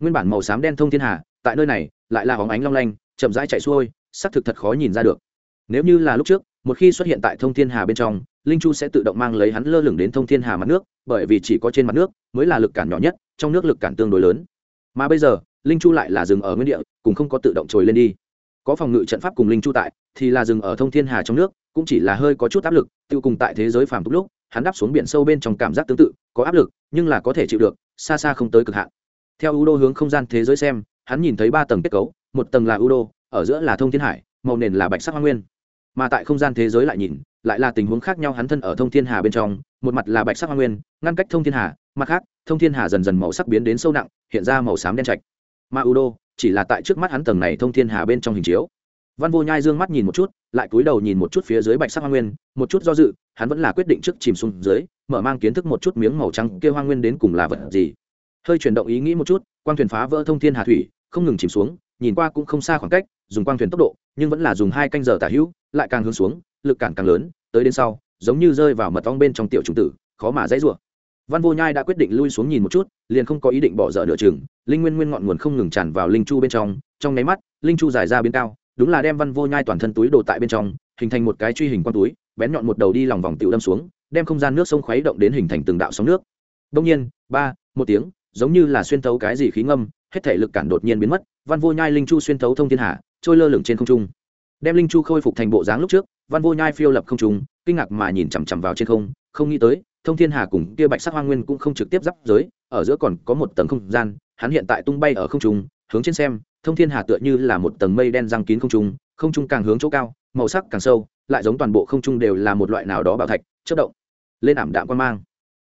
Nguyên bản màu xám đen thông thiên hà, tại nơi này, lại là hóng ánh long lanh chậm rãi chạy xuôi, xác thực thật khó nhìn ra được. Nếu như là lúc trước, một khi xuất hiện tại thông thiên hà bên trong, linh chu sẽ tự động mang lấy hắn lơ lửng đến thông thiên hà mặt nước, bởi vì chỉ có trên mặt nước mới là lực cản nhỏ nhất, trong nước lực cản tương đối lớn. Mà bây giờ, linh chu lại là dừng ở nguyên địa, cũng không có tự động trồi lên đi. Có phòng ngự trận pháp cùng linh chu tại, thì là dừng ở thông thiên hà trong nước, cũng chỉ là hơi có chút áp lực, tiêu cùng tại thế giới phàm tục lúc, hắn đáp xuống biển sâu bên trong cảm giác tương tự, có áp lực, nhưng là có thể chịu được, xa xa không tới cực hạn. Theo u đô hướng không gian thế giới xem, hắn nhìn thấy ba tầng kết cấu một tầng là u đô, ở giữa là thông thiên hải, màu nền là bạch sắc hoa nguyên. Mà tại không gian thế giới lại nhìn, lại là tình huống khác nhau hắn thân ở thông thiên hà bên trong, một mặt là bạch sắc hoa nguyên, ngăn cách thông thiên hà, mặt khác, thông thiên hà dần dần màu sắc biến đến sâu nặng, hiện ra màu xám đen trạch. Mà u đô, chỉ là tại trước mắt hắn tầng này thông thiên hà bên trong hình chiếu. Văn vô nhai dương mắt nhìn một chút, lại cúi đầu nhìn một chút phía dưới bạch sắc hoa nguyên, một chút do dự, hắn vẫn là quyết định trước chìm xuống dưới, mở mang kiến thức một chút miếng màu trắng kia hoa nguyên đến cùng là vật gì. Hơi chuyển động ý nghĩ một chút, quang thuyền phá vỡ thông thiên hà thủy, không ngừng chìm xuống nhìn qua cũng không xa khoảng cách, dùng quang thuyền tốc độ, nhưng vẫn là dùng hai canh giờ tả hữu, lại càng hướng xuống, lực cản càng lớn, tới đến sau, giống như rơi vào mật ong bên trong tiểu trùng tử, khó mà dãy rủa. Văn vô nhai đã quyết định lui xuống nhìn một chút, liền không có ý định bỏ dở nửa chừng, linh nguyên nguyên ngọn nguồn không ngừng tràn vào linh chu bên trong trong nháy mắt, linh chu dài ra biến cao, đúng là đem văn vô nhai toàn thân túi đồ tại bên trong, hình thành một cái truy hình quang túi, bén nhọn một đầu đi lòng vòng tiểu đâm xuống, đem không gian nước sông khuấy động đến hình thành từng đạo sóng nước. Đông nhiên, ba, một tiếng, giống như là xuyên thấu cái gì khí ngâm, hết thể lực cản đột nhiên biến mất văn vô nhai linh chu xuyên thấu thông thiên hạ, trôi lơ lửng trên không trung. Đem linh chu khôi phục thành bộ dáng lúc trước, văn vô nhai phiêu lập không trung, kinh ngạc mà nhìn chằm chằm vào trên không không nghĩ tới, thông thiên hà cùng kia bạch sắc hoa nguyên cũng không trực tiếp giáp giới, ở giữa còn có một tầng không gian, hắn hiện tại tung bay ở không trung, hướng trên xem, thông thiên hà tựa như là một tầng mây đen răng kín không trung không trung càng hướng chỗ cao, màu sắc càng sâu, lại giống toàn bộ không trung đều là một loại nào đó bảo thạch chất động, lên ảm đạm quan mang.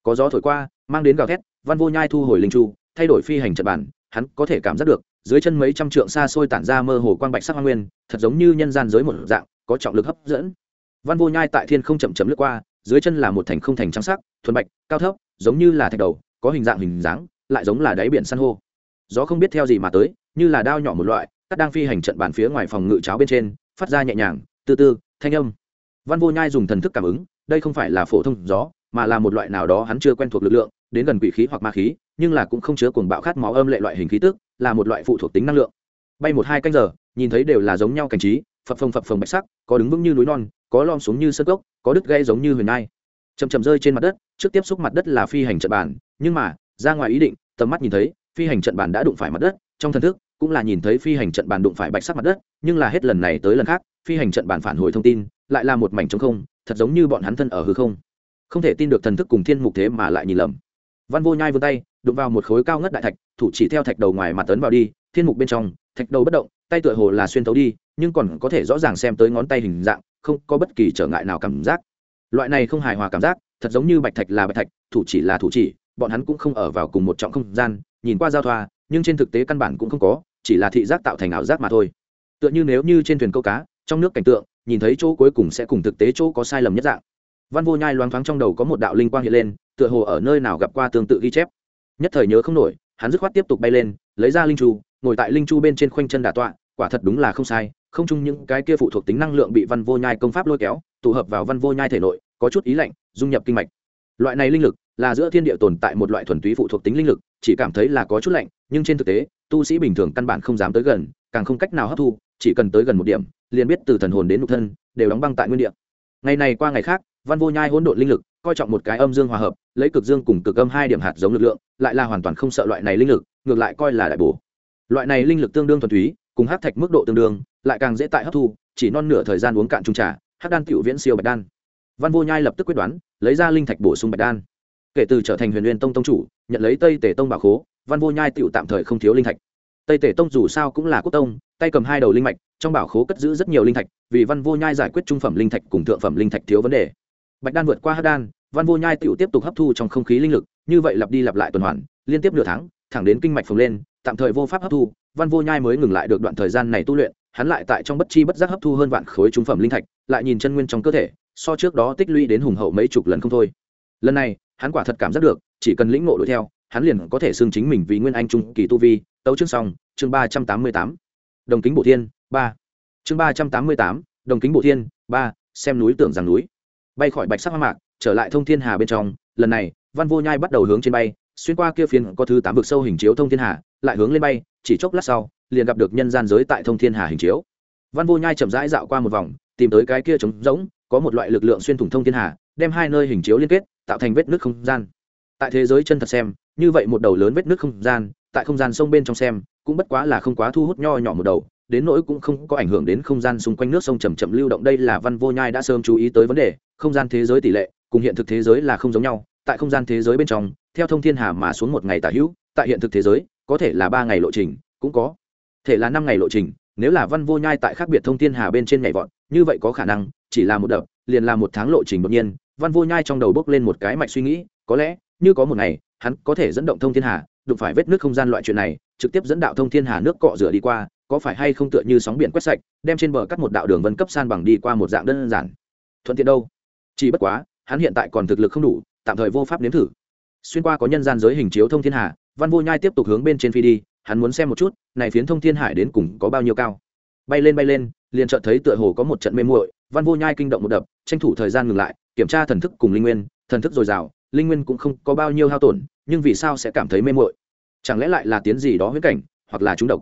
Có gió thổi qua, mang đến gào thét, văn vô nhai thu hồi linh chu, thay đổi phi hành trận bản, hắn có thể cảm giác được dưới chân mấy trăm trượng xa xôi tản ra mơ hồ quang bạch sắc hoa nguyên, thật giống như nhân gian giới một dạng, có trọng lực hấp dẫn. Văn vô nhai tại thiên không chậm chậm lướt qua, dưới chân là một thành không thành trắng sắc, thuần bạch, cao thấp, giống như là thạch đầu, có hình dạng hình dáng, lại giống là đáy biển san hô. Gió không biết theo gì mà tới, như là đao nhỏ một loại, cắt đang phi hành trận bàn phía ngoài phòng ngự cháo bên trên, phát ra nhẹ nhàng, từ từ, thanh âm. Văn vô nhai dùng thần thức cảm ứng, đây không phải là phổ thông gió, mà là một loại nào đó hắn chưa quen thuộc lực lượng đến gần quỷ khí hoặc ma khí, nhưng là cũng không chứa cuồng bạo khát máu âm lệ loại hình khí tức, là một loại phụ thuộc tính năng lượng. Bay một hai canh giờ, nhìn thấy đều là giống nhau cảnh trí, phập phồng phập phồng bạch sắc, có đứng vững như núi non, có lom xuống như sơ gốc có đứt gây giống như huyền nai chầm chầm rơi trên mặt đất, trước tiếp xúc mặt đất là phi hành trận bản nhưng mà, ra ngoài ý định, tầm mắt nhìn thấy, phi hành trận bản đã đụng phải mặt đất, trong thần thức cũng là nhìn thấy phi hành trận bản đụng phải bạch sắc mặt đất, nhưng là hết lần này tới lần khác, phi hành trận bản phản hồi thông tin, lại là một mảnh trống không, thật giống như bọn hắn thân ở hư không. Không thể tin được thần thức cùng thiên mục thế mà lại nhìn lầm văn vô nhai vươn tay, đụng vào một khối cao ngất đại thạch, thủ chỉ theo thạch đầu ngoài mặt tấn vào đi, thiên mục bên trong, thạch đầu bất động, tay tựa hồ là xuyên tấu đi, nhưng còn có thể rõ ràng xem tới ngón tay hình dạng, không có bất kỳ trở ngại nào cảm giác. Loại này không hài hòa cảm giác, thật giống như bạch thạch là bạch thạch, thủ chỉ là thủ chỉ, bọn hắn cũng không ở vào cùng một trọng không gian, nhìn qua giao thoa, nhưng trên thực tế căn bản cũng không có, chỉ là thị giác tạo thành ảo giác mà thôi. Tựa như nếu như trên thuyền câu cá, trong nước cảnh tượng, nhìn thấy chỗ cuối cùng sẽ cùng thực tế chỗ có sai lầm nhất dạng. Văn vô nhai loáng thoáng trong đầu có một đạo linh quang hiện lên tựa hồ ở nơi nào gặp qua tương tự ghi chép. Nhất thời nhớ không nổi, hắn dứt khoát tiếp tục bay lên, lấy ra linh chu, ngồi tại linh chu bên trên khoanh chân đà tọa, quả thật đúng là không sai, không chung những cái kia phụ thuộc tính năng lượng bị văn vô nhai công pháp lôi kéo, tụ hợp vào văn vô nhai thể nội, có chút ý lạnh, dung nhập kinh mạch. Loại này linh lực là giữa thiên địa tồn tại một loại thuần túy phụ thuộc tính linh lực, chỉ cảm thấy là có chút lạnh, nhưng trên thực tế, tu sĩ bình thường căn bản không dám tới gần, càng không cách nào hấp thu, chỉ cần tới gần một điểm, liền biết từ thần hồn đến nhục thân, đều đóng băng tại nguyên địa. Ngày này qua ngày khác, văn vô nhai hỗn độn linh lực coi trọng một cái âm dương hòa hợp, lấy cực dương cùng cực âm hai điểm hạt giống lực lượng, lại là hoàn toàn không sợ loại này linh lực, ngược lại coi là đại bổ. Loại này linh lực tương đương thuần túy, cùng hát thạch mức độ tương đương, lại càng dễ tại hấp thu, chỉ non nửa thời gian uống cạn trung trà hát đan tiểu viễn siêu bạch đan. Văn vô nhai lập tức quyết đoán, lấy ra linh thạch bổ sung bạch đan. Kể từ trở thành huyền huyền tông tông chủ, nhận lấy tây tể tông bảo khố, văn vô nhai tiểu tạm thời không thiếu linh thạch. Tây tể tông dù sao cũng là quốc tông, tay cầm hai đầu linh mạch, trong bảo khố cất giữ rất nhiều linh thạch, vì văn vô nhai giải quyết trung phẩm linh thạch cùng thượng phẩm linh thạch thiếu vấn đề bạch đan vượt qua hát đan, văn vô nhai tựu tiếp tục hấp thu trong không khí linh lực, như vậy lặp đi lặp lại tuần hoàn, liên tiếp nửa tháng, thẳng đến kinh mạch phồng lên, tạm thời vô pháp hấp thu, văn vô nhai mới ngừng lại được đoạn thời gian này tu luyện, hắn lại tại trong bất chi bất giác hấp thu hơn vạn khối trung phẩm linh thạch, lại nhìn chân nguyên trong cơ thể, so trước đó tích lũy đến hùng hậu mấy chục lần không thôi. Lần này, hắn quả thật cảm giác được, chỉ cần lĩnh ngộ đuổi theo, hắn liền có thể xưng chính mình vì nguyên anh trung kỳ tu vi, tấu chương xong, chương ba trăm tám mươi tám. Đồng kính bộ thiên, ba. Chương ba trăm tám mươi tám, đồng kính bộ thiên, ba. Xem núi tưởng rằng núi bay khỏi bạch sắc hoang mạc, trở lại thông thiên hà bên trong. Lần này, văn vô nhai bắt đầu hướng trên bay, xuyên qua kia phiến có thứ tám vực sâu hình chiếu thông thiên hà, lại hướng lên bay, chỉ chốc lát sau, liền gặp được nhân gian giới tại thông thiên hà hình chiếu. Văn vô nhai chậm rãi dạo qua một vòng, tìm tới cái kia trống rỗng, có một loại lực lượng xuyên thủng thông thiên hà, đem hai nơi hình chiếu liên kết, tạo thành vết nước không gian. Tại thế giới chân thật xem, như vậy một đầu lớn vết nước không gian, tại không gian sông bên trong xem, cũng bất quá là không quá thu hút nho nhỏ một đầu đến nỗi cũng không có ảnh hưởng đến không gian xung quanh nước sông chầm chậm lưu động. Đây là văn vô nhai đã sớm chú ý tới vấn đề, không gian thế giới tỷ lệ cùng hiện thực thế giới là không giống nhau. Tại không gian thế giới bên trong, theo thông thiên hà mà xuống một ngày tả hữu, tại hiện thực thế giới, có thể là ba ngày lộ trình, cũng có thể là năm ngày lộ trình. Nếu là văn vô nhai tại khác biệt thông thiên hà bên trên nhảy vọt, như vậy có khả năng, chỉ là một đợt, liền là một tháng lộ trình đột nhiên. Văn vô nhai trong đầu bốc lên một cái mạch suy nghĩ, có lẽ, như có một ngày, hắn có thể dẫn động thông thiên hà, đụng phải vết nước không gian loại chuyện này, trực tiếp dẫn đạo thông thiên hà nước cọ rửa đi qua có phải hay không tựa như sóng biển quét sạch, đem trên bờ cắt một đạo đường vân cấp san bằng đi qua một dạng đơn giản. Thuận tiện đâu? Chỉ bất quá, hắn hiện tại còn thực lực không đủ, tạm thời vô pháp nếm thử. Xuyên qua có nhân gian giới hình chiếu thông thiên hà, văn vô nhai tiếp tục hướng bên trên phi đi, hắn muốn xem một chút, này phiến thông thiên hải đến cùng có bao nhiêu cao. Bay lên bay lên, liền chợt thấy tựa hồ có một trận mê muội, văn vô nhai kinh động một đập, tranh thủ thời gian ngừng lại, kiểm tra thần thức cùng linh nguyên, thần thức dồi dào, linh nguyên cũng không có bao nhiêu hao tổn, nhưng vì sao sẽ cảm thấy mê muội? Chẳng lẽ lại là tiến gì đó huyết cảnh, hoặc là trúng độc?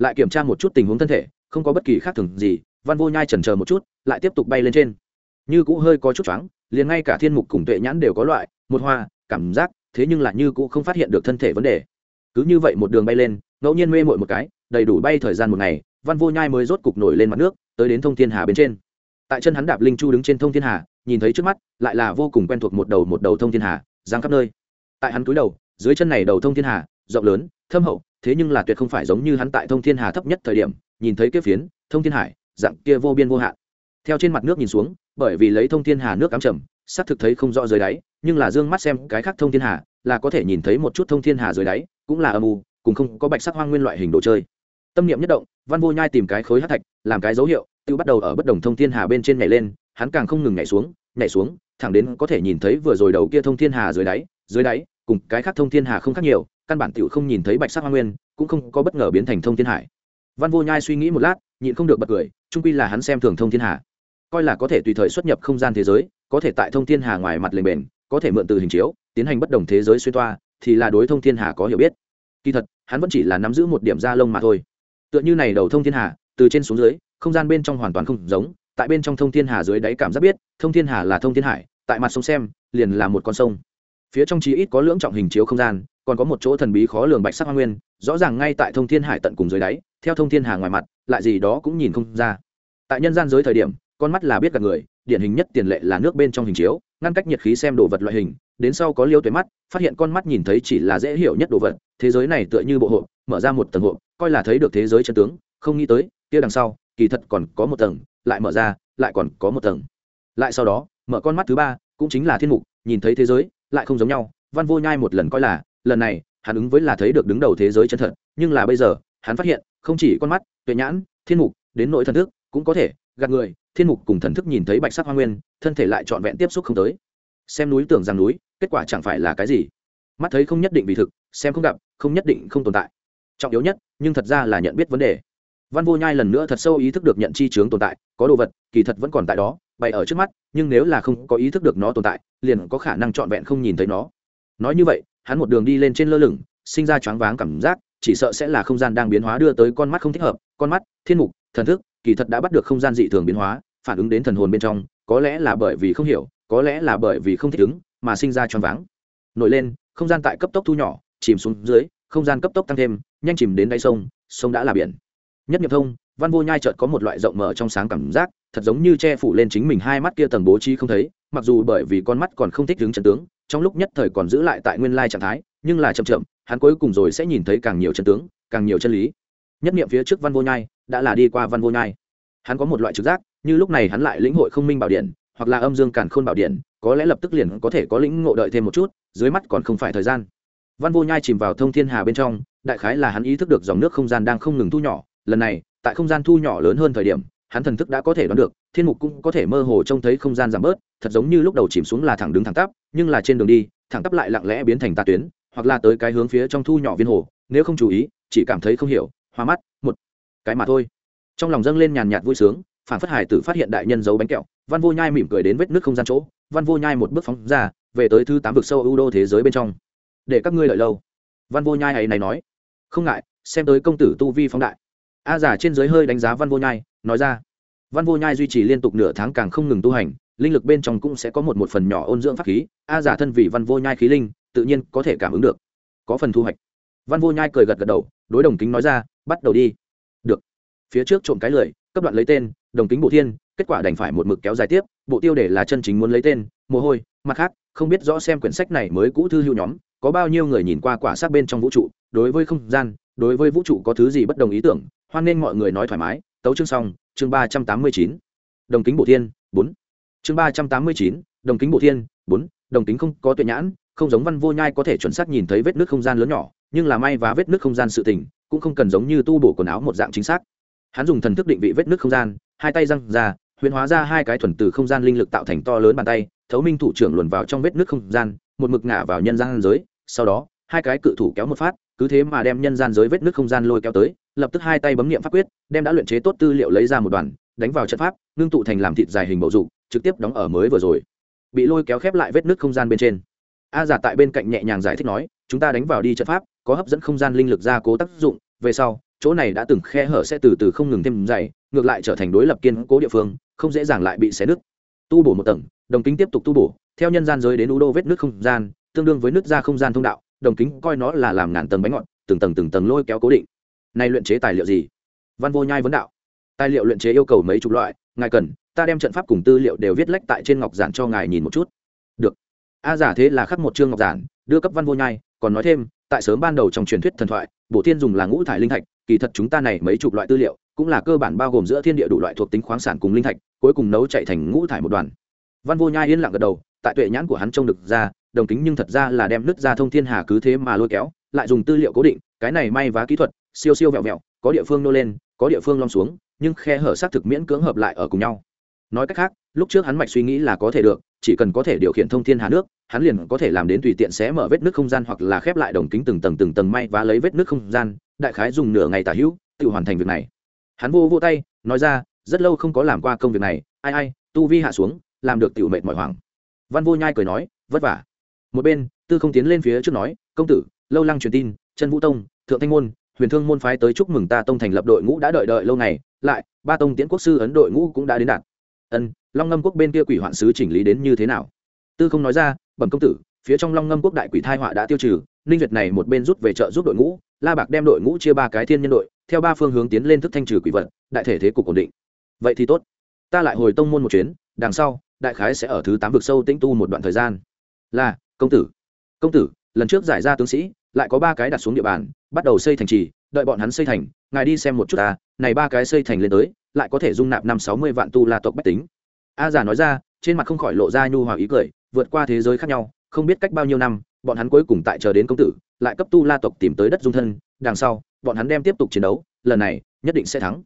Lại kiểm tra một chút tình huống thân thể, không có bất kỳ khác thường gì, văn vô nhai chần chờ một chút, lại tiếp tục bay lên trên. Như cũ hơi có chút choáng, liền ngay cả thiên mục cùng tuệ nhãn đều có loại, một hoa, cảm giác, thế nhưng là như cũ không phát hiện được thân thể vấn đề. Cứ như vậy một đường bay lên, ngẫu nhiên mê mội một cái, đầy đủ bay thời gian một ngày, văn vô nhai mới rốt cục nổi lên mặt nước, tới đến thông thiên hà bên trên. Tại chân hắn đạp linh chu đứng trên thông thiên hà, nhìn thấy trước mắt, lại là vô cùng quen thuộc một đầu một đầu thông thiên hà giang khắp nơi. Tại hắn cúi đầu, dưới chân này đầu thông thiên hà, rộng lớn thâm hậu, thế nhưng là tuyệt không phải giống như hắn tại thông thiên hà thấp nhất thời điểm, nhìn thấy kia phiến, thông thiên hải, dạng kia vô biên vô hạn. Theo trên mặt nước nhìn xuống, bởi vì lấy thông thiên hà nước cắm trầm, xác thực thấy không rõ dưới đáy, nhưng là dương mắt xem cái khác thông thiên hà, là có thể nhìn thấy một chút thông thiên hà dưới đáy, cũng là âm u cùng không có bạch sắc hoang nguyên loại hình đồ chơi. Tâm niệm nhất động, văn vô nhai tìm cái khối hát thạch, làm cái dấu hiệu tự bắt đầu ở bất đồng thông thiên hà bên trên nhảy lên, hắn càng không ngừng nhảy xuống nhảy xuống, thẳng đến có thể nhìn thấy vừa rồi đầu kia thông thiên hà dưới đáy dưới đáy, cùng cái khác thông thiên hà không khác nhiều căn bản tiểu không nhìn thấy bạch sắc hoa nguyên, cũng không có bất ngờ biến thành thông thiên hải. Văn vô nhai suy nghĩ một lát, nhịn không được bật cười trung quy là hắn xem thường thông thiên hà. Coi là có thể tùy thời xuất nhập không gian thế giới, có thể tại thông thiên hà ngoài mặt lề bền, có thể mượn từ hình chiếu, tiến hành bất đồng thế giới xuyên toa, thì là đối thông thiên hà có hiểu biết. Kỳ thật, hắn vẫn chỉ là nắm giữ một điểm da lông mà thôi. Tựa như này đầu thông thiên hà, từ trên xuống dưới, không gian bên trong hoàn toàn không giống, tại bên trong thông thiên hà dưới đáy cảm giác biết, thông thiên hà là thông thiên hải, tại mặt sông xem, liền là một con sông. Phía trong chí ít có lưỡng trọng hình chiếu không gian còn có một chỗ thần bí khó lường bạch sắc hoa nguyên, rõ ràng ngay tại thông thiên hải tận cùng dưới đáy, theo thông thiên hà ngoài mặt, lại gì đó cũng nhìn không ra. Tại nhân gian giới thời điểm, con mắt là biết gặp người, điển hình nhất tiền lệ là nước bên trong hình chiếu, ngăn cách nhiệt khí xem đồ vật loại hình, đến sau có liêu tuệ mắt, phát hiện con mắt nhìn thấy chỉ là dễ hiểu nhất đồ vật, thế giới này tựa như bộ hộp, mở ra một tầng hộp, coi là thấy được thế giới chân tướng, không nghĩ tới, kia đằng sau, kỳ thật còn có một tầng, lại mở ra, lại còn có một tầng. Lại sau đó, mở con mắt thứ ba, cũng chính là thiên mục, nhìn thấy thế giới, lại không giống nhau, văn vô nhai một lần coi là lần này, hắn ứng với là thấy được đứng đầu thế giới chân thật, nhưng là bây giờ, hắn phát hiện, không chỉ con mắt, tuệ nhãn, thiên mục, đến nội thần thức, cũng có thể, gạt người, thiên mục cùng thần thức nhìn thấy bạch sắc hoa nguyên, thân thể lại trọn vẹn tiếp xúc không tới. Xem núi tưởng rằng núi, kết quả chẳng phải là cái gì? Mắt thấy không nhất định vì thực, xem không gặp, không nhất định không tồn tại. Trọng yếu nhất, nhưng thật ra là nhận biết vấn đề. Văn vô nhai lần nữa thật sâu ý thức được nhận chi chướng tồn tại, có đồ vật, kỳ thật vẫn còn tại đó, bày ở trước mắt, nhưng nếu là không có ý thức được nó tồn tại, liền có khả năng trọn vẹn không nhìn thấy nó. Nói như vậy hắn một đường đi lên trên lơ lửng, sinh ra choáng váng cảm giác, chỉ sợ sẽ là không gian đang biến hóa đưa tới con mắt không thích hợp, con mắt, thiên mục, thần thức, kỳ thật đã bắt được không gian dị thường biến hóa, phản ứng đến thần hồn bên trong, có lẽ là bởi vì không hiểu, có lẽ là bởi vì không thích ứng, mà sinh ra choáng váng. Nổi lên, không gian tại cấp tốc thu nhỏ, chìm xuống dưới, không gian cấp tốc tăng thêm, nhanh chìm đến đáy sông sông đã là biển. Nhất nhập thông, văn vô nhai chợt có một loại rộng mở trong sáng cảm giác, thật giống như che phủ lên chính mình hai mắt kia tầng bố trí không thấy, mặc dù bởi vì con mắt còn không thích đứng trận tướng trong lúc nhất thời còn giữ lại tại nguyên lai trạng thái, nhưng là chậm chậm, hắn cuối cùng rồi sẽ nhìn thấy càng nhiều chân tướng, càng nhiều chân lý. Nhất niệm phía trước văn vô nhai, đã là đi qua văn vô nhai. Hắn có một loại trực giác, như lúc này hắn lại lĩnh hội không minh bảo điện, hoặc là âm dương càn khôn bảo điện, có lẽ lập tức liền có thể có lĩnh ngộ đợi thêm một chút, dưới mắt còn không phải thời gian. Văn vô nhai chìm vào thông thiên hà bên trong, đại khái là hắn ý thức được dòng nước không gian đang không ngừng thu nhỏ, lần này, tại không gian thu nhỏ lớn hơn thời điểm, hắn thần thức đã có thể đoán được thiên mục cũng có thể mơ hồ trông thấy không gian giảm bớt, thật giống như lúc đầu chìm xuống là thẳng đứng thẳng tắp, nhưng là trên đường đi, thẳng tắp lại lặng lẽ biến thành tà tuyến, hoặc là tới cái hướng phía trong thu nhỏ viên hồ, nếu không chú ý, chỉ cảm thấy không hiểu, hoa mắt, một cái mà thôi. Trong lòng dâng lên nhàn nhạt vui sướng phản phất hải tử phát hiện đại nhân giấu bánh kẹo, văn vô nhai mỉm cười đến vết nước không gian chỗ, văn vô nhai một bước phóng ra, về tới thứ tám vực sâu ưu đô thế giới bên trong. Để các ngươi lợi lâu. Văn vô nhai ấy này nói. Không ngại, xem tới công tử tu vi phóng đại. A giả trên dưới hơi đánh giá văn vô nhai, nói ra văn vô nhai duy trì liên tục nửa tháng càng không ngừng tu hành, linh lực bên trong cũng sẽ có một một phần nhỏ ôn dưỡng pháp khí, a giả thân vì văn vô nhai khí linh, tự nhiên có thể cảm ứng được. Có phần thu hoạch. Văn vô nhai cười gật gật đầu, đối đồng kính nói ra, bắt đầu đi. Được. Phía trước trộm cái lười, cấp đoạn lấy tên, đồng kính bộ thiên, kết quả đành phải một mực kéo dài tiếp, bộ tiêu để là chân chính muốn lấy tên, mồ hôi, mặt khác, không biết rõ xem quyển sách này mới cũ thư hữu nhóm, có bao nhiêu người nhìn qua quả xác bên trong vũ trụ, đối với không gian, đối với vũ trụ có thứ gì bất đồng ý tưởng, hoan nên mọi người nói thoải mái, tấu chương xong chương ba trăm tám mươi chín, đồng kính bộ thiên, bốn. Chương ba trăm tám mươi chín, đồng kính bộ thiên, bốn. Đồng kính không có tuệ nhãn, không giống văn vô nhai có thể chuẩn xác nhìn thấy vết nước không gian lớn nhỏ, nhưng là may và vết nước không gian sự tình, cũng không cần giống như tu bổ quần áo một dạng chính xác. Hắn dùng thần thức định vị vết nước không gian, hai tay răng ra, huyền hóa ra hai cái thuần từ không gian linh lực tạo thành to lớn bàn tay, thấu minh thủ trưởng luồn vào trong vết nước không gian, một mực ngả vào nhân gian giới, sau đó, hai cái cự thủ kéo một phát cứ thế mà đem nhân gian giới vết nước không gian lôi kéo tới, lập tức hai tay bấm nghiệm pháp quyết, đem đã luyện chế tốt tư liệu lấy ra một đoàn, đánh vào trận pháp, ngưng tụ thành làm thịt dài hình bầu dục, trực tiếp đóng ở mới vừa rồi. Bị lôi kéo khép lại vết nước không gian bên trên. A giả tại bên cạnh nhẹ nhàng giải thích nói, chúng ta đánh vào đi trận pháp, có hấp dẫn không gian linh lực ra cố tác dụng, về sau, chỗ này đã từng khe hở sẽ từ từ không ngừng thêm dày, ngược lại trở thành đối lập kiên cố địa phương, không dễ dàng lại bị xé nứt. Tu bổ một tầng, đồng kính tiếp tục tu bổ, theo nhân gian giới đến u đô vết nước không gian, tương đương với nước ra không gian thông đạo đồng kính coi nó là làm ngàn tầng bánh ngọt, từng tầng từng tầng lôi kéo cố định. Này luyện chế tài liệu gì? Văn vô nhai vấn đạo. Tài liệu luyện chế yêu cầu mấy chục loại, ngài cần, ta đem trận pháp cùng tư liệu đều viết lách tại trên ngọc giản cho ngài nhìn một chút. Được. A giả thế là khắc một chương ngọc giản, đưa cấp văn vô nhai, còn nói thêm, tại sớm ban đầu trong truyền thuyết thần thoại, bổ thiên dùng là ngũ thải linh thạch, kỳ thật chúng ta này mấy chục loại tư liệu, cũng là cơ bản bao gồm giữa thiên địa đủ loại thuộc tính khoáng sản cùng linh thạch, cuối cùng nấu chạy thành ngũ thải một đoàn. Văn vô nhai yên lặng gật đầu, tại tuệ nhãn của hắn trông được ra đồng tính nhưng thật ra là đem nứt ra thông thiên hà cứ thế mà lôi kéo, lại dùng tư liệu cố định, cái này may vá kỹ thuật, siêu siêu vẹo vẹo, có địa phương nô lên, có địa phương lom xuống, nhưng khe hở xác thực miễn cưỡng hợp lại ở cùng nhau. Nói cách khác, lúc trước hắn mạch suy nghĩ là có thể được, chỉ cần có thể điều khiển thông thiên hà nước, hắn liền có thể làm đến tùy tiện xé mở vết nước không gian hoặc là khép lại đồng kính từng tầng từng tầng may và lấy vết nước không gian, đại khái dùng nửa ngày tả hữu, tự hoàn thành việc này. Hắn vô vô tay, nói ra, rất lâu không có làm qua công việc này, ai ai, tu vi hạ xuống, làm được tiểu mệnh mỏi hoàng văn vô nhai cười nói, vất vả một bên, tư không tiến lên phía trước nói, công tử, lâu lăng truyền tin chân vũ tông, thượng thanh môn, huyền thương môn phái tới chúc mừng ta tông thành lập đội ngũ đã đợi đợi lâu ngày, lại, ba tông tiễn quốc sư ấn đội ngũ cũng đã đến đạt. Ân, long ngâm quốc bên kia quỷ hoạn sứ chỉnh lý đến như thế nào? Tư không nói ra, bẩm công tử, phía trong long ngâm quốc đại quỷ thai họa đã tiêu trừ, ninh việt này một bên rút về trợ giúp đội ngũ, la bạc đem đội ngũ chia ba cái thiên nhân đội, theo ba phương hướng tiến lên thức thanh trừ quỷ vật, đại thể thế cục ổn định. Vậy thì tốt. Ta lại hồi tông môn một chuyến, đằng sau, đại khái sẽ ở thứ tám vực sâu tĩnh tu một đoạn thời gian. Là công tử công tử, lần trước giải ra tướng sĩ, lại có ba cái đặt xuống địa bàn, bắt đầu xây thành trì, đợi bọn hắn xây thành, ngài đi xem một chút ta, này ba cái xây thành lên tới, lại có thể dung nạp năm sáu mươi vạn tu la tộc bách tính. A giả nói ra, trên mặt không khỏi lộ ra nhu hòa ý cười, vượt qua thế giới khác nhau, không biết cách bao nhiêu năm, bọn hắn cuối cùng tại chờ đến công tử, lại cấp tu la tộc tìm tới đất dung thân, đằng sau, bọn hắn đem tiếp tục chiến đấu, lần này, nhất định sẽ thắng.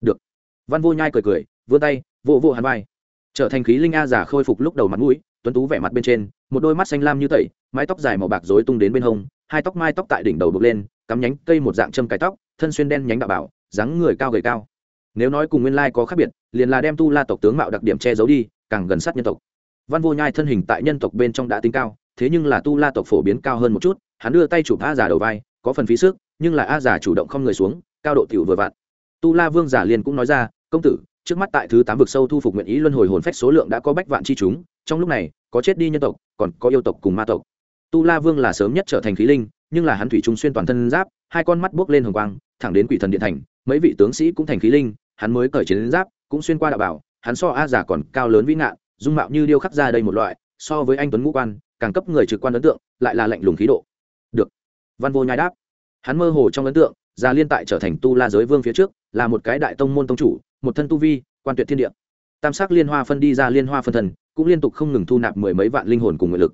Được. Văn vô nhai cười cười, vươn tay vô vô hắn vai. Trở thành khí linh a giả khôi phục lúc đầu mặt mũi tuấn tú vẻ mặt bên trên, một đôi mắt xanh lam như tẩy, mái tóc dài màu bạc rối tung đến bên hông, hai tóc mai tóc tại đỉnh đầu bực lên, cắm nhánh cây một dạng châm cái tóc, thân xuyên đen nhánh đạo bảo, dáng người cao gầy cao. Nếu nói cùng nguyên lai có khác biệt, liền là đem tu la tộc tướng mạo đặc điểm che giấu đi, càng gần sát nhân tộc. Văn vô nhai thân hình tại nhân tộc bên trong đã tính cao, thế nhưng là tu la tộc phổ biến cao hơn một chút, hắn đưa tay chụp a giả đầu vai, có phần phí sức, nhưng là a giả chủ động không người xuống, cao độ tiểu vừa vặn. Tu la vương giả liền cũng nói ra, công tử, trước mắt tại thứ tám vực sâu thu phục nguyện ý luân hồi hồn phách số lượng đã có bách vạn chi chúng trong lúc này, có chết đi nhân tộc, còn có yêu tộc cùng ma tộc. Tu la vương là sớm nhất trở thành khí linh, nhưng là hắn thủy trung xuyên toàn thân giáp, hai con mắt buốc lên hồng quang, thẳng đến quỷ thần điện thành, mấy vị tướng sĩ cũng thành khí linh, hắn mới cởi chiến giáp, cũng xuyên qua đạo bảo, hắn so a giả còn cao lớn vĩ ngạn, dung mạo như điêu khắc ra đây một loại, so với anh tuấn ngũ quan, càng cấp người trực quan ấn tượng, lại là lạnh lùng khí độ. Được. Văn vô nhai đáp. Hắn mơ hồ trong ấn tượng, già liên tại trở thành tu la giới vương phía trước, là một cái đại tông môn tông chủ, một thân tu vi, quan tuyệt thiên địa tam sắc liên hoa phân đi ra liên hoa phân thần cũng liên tục không ngừng thu nạp mười mấy vạn linh hồn cùng nguyện lực.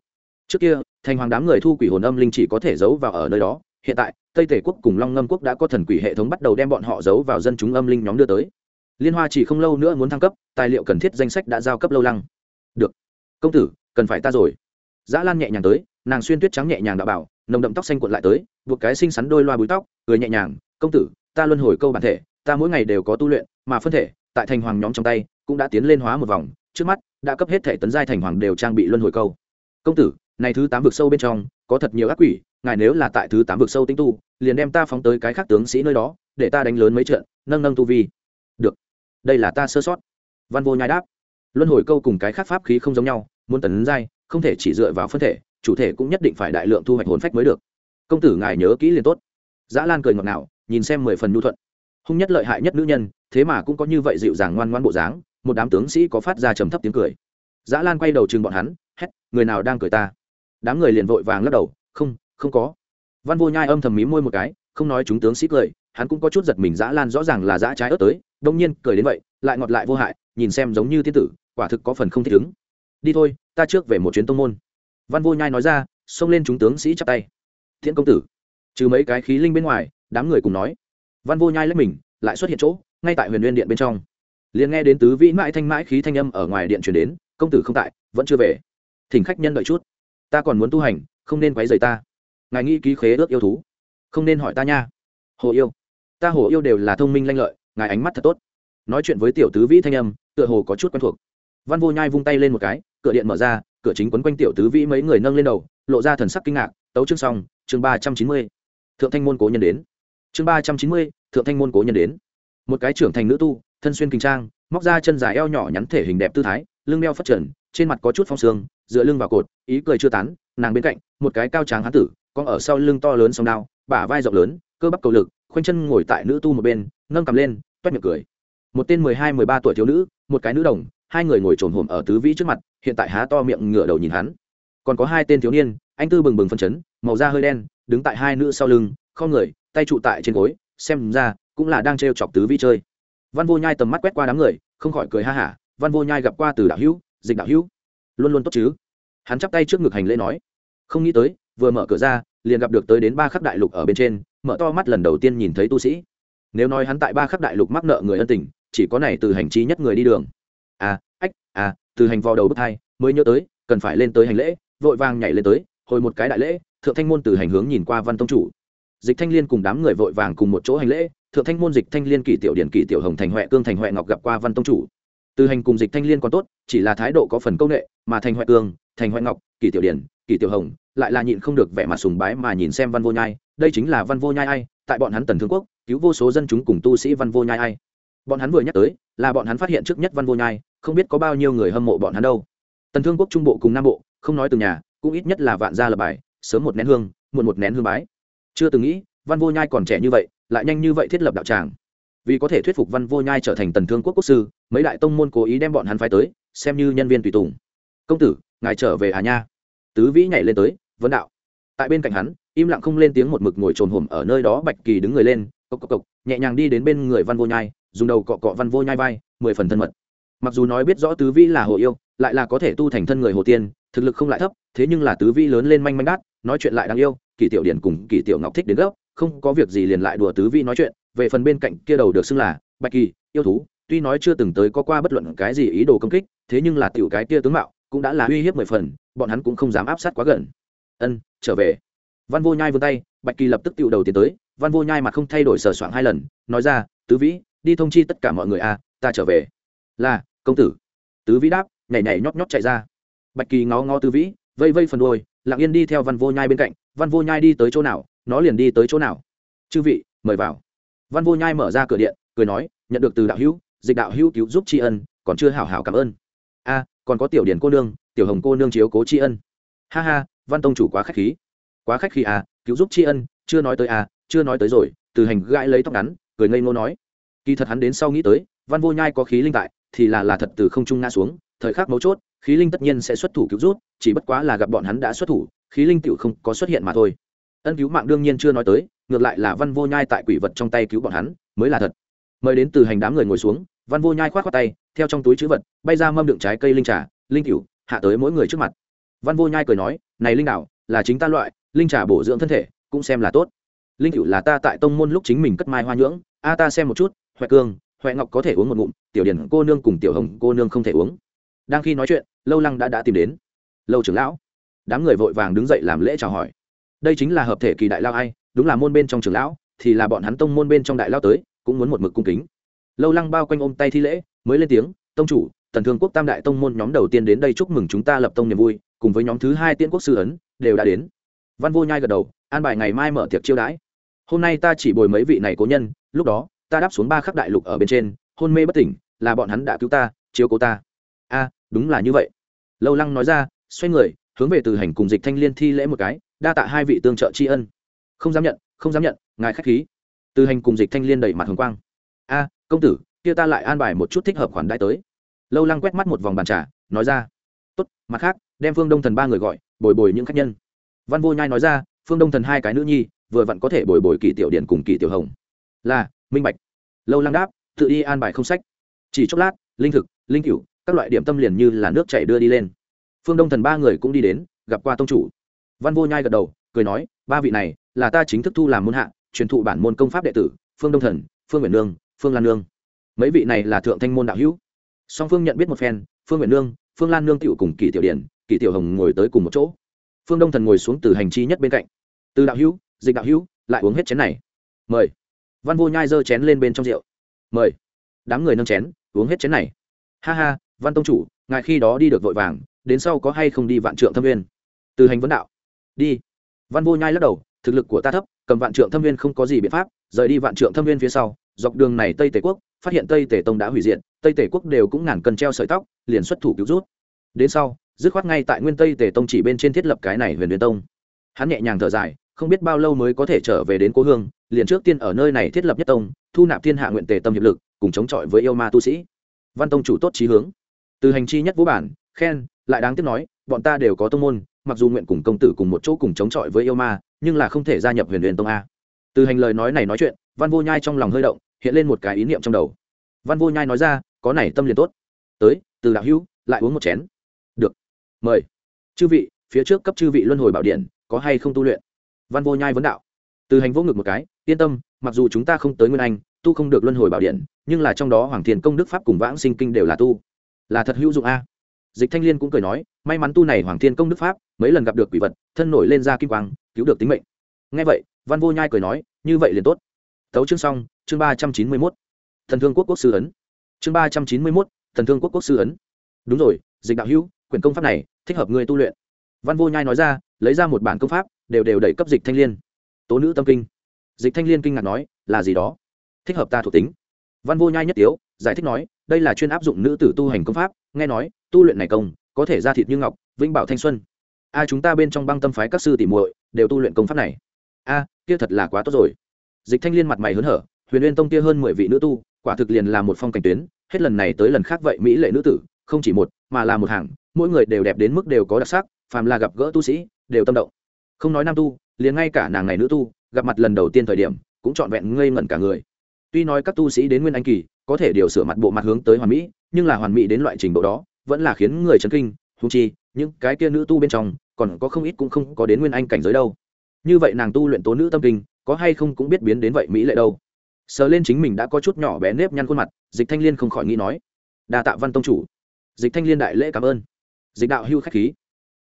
Trước kia, thành hoàng đám người thu quỷ hồn âm linh chỉ có thể giấu vào ở nơi đó, hiện tại, tây tể quốc cùng long ngâm quốc đã có thần quỷ hệ thống bắt đầu đem bọn họ giấu vào dân chúng âm linh nhóm đưa tới. Liên hoa chỉ không lâu nữa muốn thăng cấp, tài liệu cần thiết danh sách đã giao cấp lâu lăng. Được. Công tử, cần phải ta rồi. Dã lan nhẹ nhàng tới, nàng xuyên tuyết trắng nhẹ nhàng đã bảo, nồng đậm tóc xanh cuộn lại tới, buộc cái xinh xắn đôi loa búi tóc, cười nhẹ nhàng, công tử, ta luân hồi câu bản thể, ta mỗi ngày đều có tu luyện, mà phân thể, tại thành hoàng nhóm trong tay cũng đã tiến lên hóa một vòng, trước mắt đã cấp hết thể tấn giai thành hoàng đều trang bị luân hồi câu. Công tử, này thứ tám vực sâu bên trong, có thật nhiều ác quỷ, ngài nếu là tại thứ tám vực sâu tinh tu, liền đem ta phóng tới cái khác tướng sĩ nơi đó, để ta đánh lớn mấy trận, nâng nâng tu vi. Được. Đây là ta sơ sót. Văn vô nhai đáp. Luân hồi câu cùng cái khác pháp khí không giống nhau, muốn tấn giai, không thể chỉ dựa vào phân thể, chủ thể cũng nhất định phải đại lượng thu hoạch hồn phách mới được. Công tử ngài nhớ kỹ liền tốt. Dã lan cười ngọt ngào, nhìn xem mười phần nhu thuận. Hung nhất lợi hại nhất nữ nhân, thế mà cũng có như vậy dịu dàng ngoan ngoan bộ dáng một đám tướng sĩ có phát ra trầm thấp tiếng cười. Dã lan quay đầu chừng bọn hắn, hét, người nào đang cười ta? Đám người liền vội vàng lắc đầu, không không có. Văn vô nhai âm thầm mí môi một cái, không nói chúng tướng sĩ cười, hắn cũng có chút giật mình dã lan rõ ràng là dã trái ớt tới, đông nhiên cười đến vậy, lại ngọt lại vô hại, nhìn xem giống như tiên tử, quả thực có phần không thích ứng. Đi thôi, ta trước về một chuyến tông môn. Văn vô nhai nói ra, xông lên chúng tướng sĩ chắp tay. Thiện công tử. Trừ mấy cái khí linh bên ngoài, đám người cùng nói. Văn vô nhai lấy mình, lại xuất hiện chỗ, ngay tại huyền nguyên điện bên trong liền nghe đến tứ vĩ mãi thanh mãi khí thanh âm ở ngoài điện truyền đến, công tử không tại, vẫn chưa về. Thỉnh khách nhân đợi chút. Ta còn muốn tu hành, không nên quấy rầy ta. Ngài nghĩ ký khế ước yêu thú. Không nên hỏi ta nha. Hồ yêu. Ta hồ yêu đều là thông minh lanh lợi, ngài ánh mắt thật tốt. Nói chuyện với tiểu tứ vĩ thanh âm, tựa hồ có chút quen thuộc. Văn vô nhai vung tay lên một cái, cửa điện mở ra, cửa chính quấn quanh tiểu tứ vĩ mấy người nâng lên đầu, lộ ra thần sắc kinh ngạc, tấu chương xong, chương ba trăm chín mươi. Thượng thanh môn cố nhân đến. Chương ba trăm chín mươi, thượng thanh môn cố nhân đến. Một cái trưởng thành nữ tu thân xuyên kinh trang, móc ra chân dài eo nhỏ nhắn thể hình đẹp tư thái, lưng đeo phất trần, trên mặt có chút phong sương, dựa lưng vào cột, ý cười chưa tán, nàng bên cạnh, một cái cao tráng hán tử con ở sau lưng to lớn sông đao, bả vai rộng lớn, cơ bắp cầu lực, khoanh chân ngồi tại nữ tu một bên, nâng cầm lên toét miệng cười. Một tên mười hai, mười ba tuổi thiếu nữ, một cái nữ đồng, hai người ngồi trồn hồm ở tứ vĩ trước mặt, hiện tại há to miệng ngửa đầu nhìn hắn. Còn có hai tên thiếu niên, anh tư bừng bừng phân chấn, màu da hơi đen, đứng tại hai nữ sau lưng không người, tay trụ tại trên gối, xem ra cũng là đang t chọc tứ vĩ chơi văn vô nhai tầm mắt quét qua đám người, không khỏi cười ha hả, văn vô nhai gặp qua từ đạo hữu, dịch đạo hữu, luôn luôn tốt chứ? Hắn chắp tay trước ngực hành lễ nói, không nghĩ tới, vừa mở cửa ra, liền gặp được tới đến ba khắc đại lục ở bên trên, mở to mắt lần đầu tiên nhìn thấy tu sĩ. Nếu nói hắn tại ba khắc đại lục mắc nợ người ân tình, chỉ có này từ hành trí nhất người đi đường. À ách à từ hành vào đầu bước hai, mới nhớ tới, cần phải lên tới hành lễ, vội vàng nhảy lên tới, hồi một cái đại lễ, thượng thanh môn từ hành hướng nhìn qua văn tông chủ. Dịch thanh liên cùng đám người vội vàng cùng một chỗ hành lễ thượng thanh môn dịch thanh liên kỷ tiểu điển kỷ tiểu hồng thành huệ cương thành huệ ngọc gặp qua văn tông chủ. Từ hành cùng dịch thanh liên còn tốt, chỉ là thái độ có phần công nghệ mà thành huệ cương, thành huệ ngọc, kỷ tiểu điển, kỷ tiểu hồng, lại là nhịn không được vẻ mặt sùng bái mà nhìn xem văn vô nhai, đây chính là văn vô nhai ai, tại bọn hắn tần thương quốc, cứu vô số dân chúng cùng tu sĩ văn vô nhai ai. Bọn hắn vừa nhắc tới, là bọn hắn phát hiện trước nhất văn vô nhai, không biết có bao nhiêu người hâm mộ bọn hắn đâu. Tần thương quốc trung bộ cùng nam bộ, không nói từ nhà, cũng ít nhất là vạn gia lập bài, sớm một nén hương, muộn một nén hương bái. Chưa từng nghĩ, văn vô nhai còn trẻ như vậy lại nhanh như vậy thiết lập đạo tràng. Vì có thể thuyết phục văn vô nhai trở thành tần thương quốc quốc sư, mấy đại tông môn cố ý đem bọn hắn phái tới, xem như nhân viên tùy tùng. Công tử, ngài trở về hà nha? Tứ vĩ nhảy lên tới vấn đạo. Tại bên cạnh hắn, im lặng không lên tiếng một mực ngồi trồn hổm ở nơi đó bạch kỳ đứng người lên, cộc cộc cộc, nhẹ nhàng đi đến bên người văn vô nhai, dùng đầu cọ cọ văn vô nhai vai, mười phần thân mật. Mặc dù nói biết rõ tứ vĩ là hồ yêu, lại là có thể tu thành thân người hồ tiên, thực lực không lại thấp, thế nhưng là tứ vĩ lớn lên manh manh đát, nói chuyện lại đáng yêu, kỳ tiểu điển cùng kỳ tiểu ngọc thích đến gấp không có việc gì liền lại đùa tứ vị nói chuyện, về phần bên cạnh kia đầu được xưng là bạch kỳ, yêu thú, tuy nói chưa từng tới có qua bất luận cái gì ý đồ công kích, thế nhưng là tiểu cái kia tướng mạo cũng đã là uy hiếp mười phần, bọn hắn cũng không dám áp sát quá gần. Ân, trở về. Văn vô nhai vươn tay, bạch kỳ lập tức tiểu đầu tiến tới, văn vô nhai mặt không thay đổi sờ soạng hai lần, nói ra, tứ vĩ, đi thông chi tất cả mọi người a ta trở về. Là, công tử. Tứ vĩ đáp, nhảy nhảy nhót nhót chạy ra. Bạch kỳ ngó ngó tứ vĩ, vây vây phần đôi lặng yên đi theo văn vô nhai bên cạnh, văn vô nhai đi tới chỗ nào? Nó liền đi tới chỗ nào? Chư vị, mời vào. Văn vô nhai mở ra cửa điện, cười nói, nhận được từ đạo hữu, dịch đạo hữu cứu giúp tri ân, còn chưa hảo hảo cảm ơn. A, còn có tiểu điển cô nương, tiểu hồng cô nương chiếu cố tri ân. Ha ha, văn tông chủ quá khách khí. Quá khách khí à cứu giúp tri ân, chưa nói tới à chưa nói tới rồi, từ hành gãi lấy tóc ngắn, cười ngây ngô nói. Kỳ thật hắn đến sau nghĩ tới, văn vô nhai có khí linh tại, thì là là thật từ không trung ngã xuống, thời khắc mấu chốt, khí linh tất nhiên sẽ xuất thủ cứu rút chỉ bất quá là gặp bọn hắn đã xuất thủ, khí linh tựu không có xuất hiện mà thôi ân cứu mạng đương nhiên chưa nói tới, ngược lại là văn vô nhai tại quỷ vật trong tay cứu bọn hắn, mới là thật. Mời đến từ hành đám người ngồi xuống, văn vô nhai k h o á t khoác tay, theo trong túi chữ vật, bay ra mâm đựng trái cây linh trà, linh cựu hạ tới mỗi người trước mặt. Văn vô nhai cười nói, này linh đạo, là chính ta loại, linh trà bổ dưỡng thân thể, cũng xem là tốt. Linh cựu là ta tại tông môn lúc chính mình cất mai hoa nhưỡng, a ta xem một chút huệ cương huệ ngọc có thể uống một ngụm, tiểu điển cô nương cùng tiểu hồng cô nương không thể uống. Đang khi nói chuyện, lâu lăng đã đã tìm đến. Lâu trưởng lão. Đám người vội vàng đứng dậy làm lễ chào hỏi đây chính là hợp thể kỳ đại lao ai, đúng là môn bên trong trường lão, thì là bọn hắn tông môn bên trong đại lao tới, cũng muốn một mực cung kính. Lâu lăng bao quanh ôm tay thi lễ, mới lên tiếng, tông chủ tần thương quốc tam đại tông môn nhóm đầu tiên đến đây chúc mừng chúng ta lập tông niềm vui, cùng với nhóm thứ hai tiên quốc sư ấn, đều đã đến. Văn vô nhai gật đầu, an bài ngày mai mở tiệc chiêu đãi. Hôm nay ta chỉ bồi mấy vị này cố nhân, lúc đó, ta đáp xuống ba khắc đại lục ở bên trên, hôn mê bất tỉnh, là bọn hắn đã cứu ta, chiếu cố ta. A, đúng là như vậy. Lâu lăng nói ra, xoay người, hướng về từ hành cùng dịch thanh liên thi lễ một cái đa tạ hai vị tương trợ tri ân. Không dám nhận, không dám nhận, ngài k h á c h khí. Từ hành cùng dịch thanh liên đẩy mặt hồng quang. A, công tử, kia ta lại an bài một chút thích hợp khoản đại tới. Lâu lăng quét mắt một vòng bàn trà, nói ra. Tốt, mặt khác, đem phương đông thần ba người gọi, bồi bồi những khách nhân. Văn vô nhai nói ra, phương đông thần hai cái nữ nhi, vừa vặn có thể bồi bồi kỳ tiểu điện cùng kỳ tiểu hồng. Là, minh bạch. Lâu lăng đáp, tự đi an bài không sách. Chỉ chốc lát, linh thực, linh cựu các loại điểm tâm liền như là nước chảy đưa đi lên. Phương đông thần ba người cũng đi đến, gặp qua tông chủ văn vô nhai gật đầu cười nói ba vị này là ta chính thức thu làm môn hạ truyền thụ bản môn công pháp đệ tử phương đông thần phương nguyện nương phương lan nương. Mấy vị này là thượng thanh môn đạo hữu. Song phương nhận biết một phen phương nguyện nương phương lan nương tựu cùng kỳ tiểu điển kỳ tiểu hồng ngồi tới cùng một chỗ. Phương đông thần ngồi xuống từ hành chi nhất bên cạnh. Từ đạo hữu dịch đạo hữu lại uống hết chén này. Mời. Văn vô nhai giơ chén lên bên trong rượu. Mời. Đám người nâng chén uống hết chén này. Ha ha văn tông chủ ngài khi đó đi được vội vàng đến sau có hay không đi vạn trượng thâm nguyên, từ hành vấn đạo đi. Văn vô nhai lắc đầu, thực lực của ta thấp, cầm vạn trượng thâm viên không có gì biện pháp, rời đi vạn trượng thâm viên phía sau, dọc đường này tây tề quốc, phát hiện tây tề tông đã hủy diệt, tây tề quốc đều cũng ngàn cân treo sợi tóc, liền xuất thủ cứu rút. Đến sau, dứt khoát ngay tại nguyên tây tề tông chỉ bên trên thiết lập cái này huyền huyền tông. Hắn nhẹ nhàng thở dài, không biết bao lâu mới có thể trở về đến cố hương, liền trước tiên ở nơi này thiết lập nhất tông, thu nạp thiên hạ nguyện tề tâm hiệp lực, cùng chống chọi với yêu ma tu sĩ. Văn tông chủ tốt trí hướng. Từ hành chi nhất vũ bản, khen, lại đáng tiếc nói, bọn ta đều có tông môn mặc dù nguyện cùng công tử cùng một chỗ cùng chống chọi với yêu ma, nhưng là không thể gia nhập huyền huyền tông a. Từ hành lời nói này nói chuyện, văn vô nhai trong lòng hơi động, hiện lên một cái ý niệm trong đầu. Văn vô nhai nói ra, có này tâm liền tốt. Tới, từ đạo hữu, lại uống một chén. Được. Mời. Chư vị, phía trước cấp chư vị luân hồi bảo điện, có hay không tu luyện? Văn vô nhai vấn đạo. Từ hành vô ngực một cái, yên tâm, mặc dù chúng ta không tới nguyên anh, tu không được luân hồi bảo điện, nhưng là trong đó hoàng thiền công đức pháp cùng vãng sinh kinh đều là tu. Là thật hữu dụng a dịch thanh liên cũng cười nói, may mắn tu này hoàng thiên công đức pháp, mấy lần gặp được quỷ vật, thân nổi lên ra kim quang, cứu được tính mệnh. Ngay vậy, văn vô nhai cười nói, như vậy liền tốt. Tấu chương xong, chương ba trăm chín mươi mốt. Thần thương quốc quốc sư ấn. Chương ba trăm chín mươi mốt, thần thương quốc quốc sư ấn. Đúng rồi, dịch đạo hữu, quyển công pháp này, thích hợp người tu luyện. Văn vô nhai nói ra, lấy ra một bản công pháp, đều đều đẩy cấp dịch thanh liên. Tố nữ tâm kinh. Dịch thanh liên kinh ngạc nói, là gì đó? Thích hợp ta thuộc tính. Văn vô nhai nhất tiếu, giải thích nói, đây là chuyên áp dụng nữ tử tu hành công pháp. Nghe nói tu luyện này công, có thể ra thịt như ngọc, vĩnh bảo thanh xuân. A, chúng ta bên trong băng tâm phái các sư tỷ muội đều tu luyện công pháp này. A, kia thật là quá tốt rồi. Dịch thanh liên mặt mày hớn hở, huyền uyên tông kia hơn mười vị nữ tu, quả thực liền là một phong cảnh tuyến, hết lần này tới lần khác vậy mỹ lệ nữ tử, không chỉ một, mà là một hàng, mỗi người đều đẹp đến mức đều có đặc sắc, phàm là gặp gỡ tu sĩ, đều tâm động. Không nói nam tu, liền ngay cả nàng này nữ tu, gặp mặt lần đầu tiên thời điểm, cũng trọn vẹn ngây ngẩn cả người. Tuy nói các tu sĩ đến nguyên anh kỳ, có thể điều sửa mặt bộ mặt hướng tới hoàn mỹ, nhưng là hoàn mỹ đến loại trình độ đó vẫn là khiến người chấn kinh húng chi, những cái kia nữ tu bên trong, còn có không ít cũng không có đến nguyên anh cảnh giới đâu. Như vậy nàng tu luyện tố nữ tâm kinh, có hay không cũng biết biến đến vậy mỹ lệ đâu. Sờ lên chính mình đã có chút nhỏ bé nếp nhăn khuôn mặt, dịch thanh liên không khỏi nghĩ nói, đa tạ văn tông chủ. Dịch thanh liên đại lễ cảm ơn. Dịch đạo hưu k h á c h khí.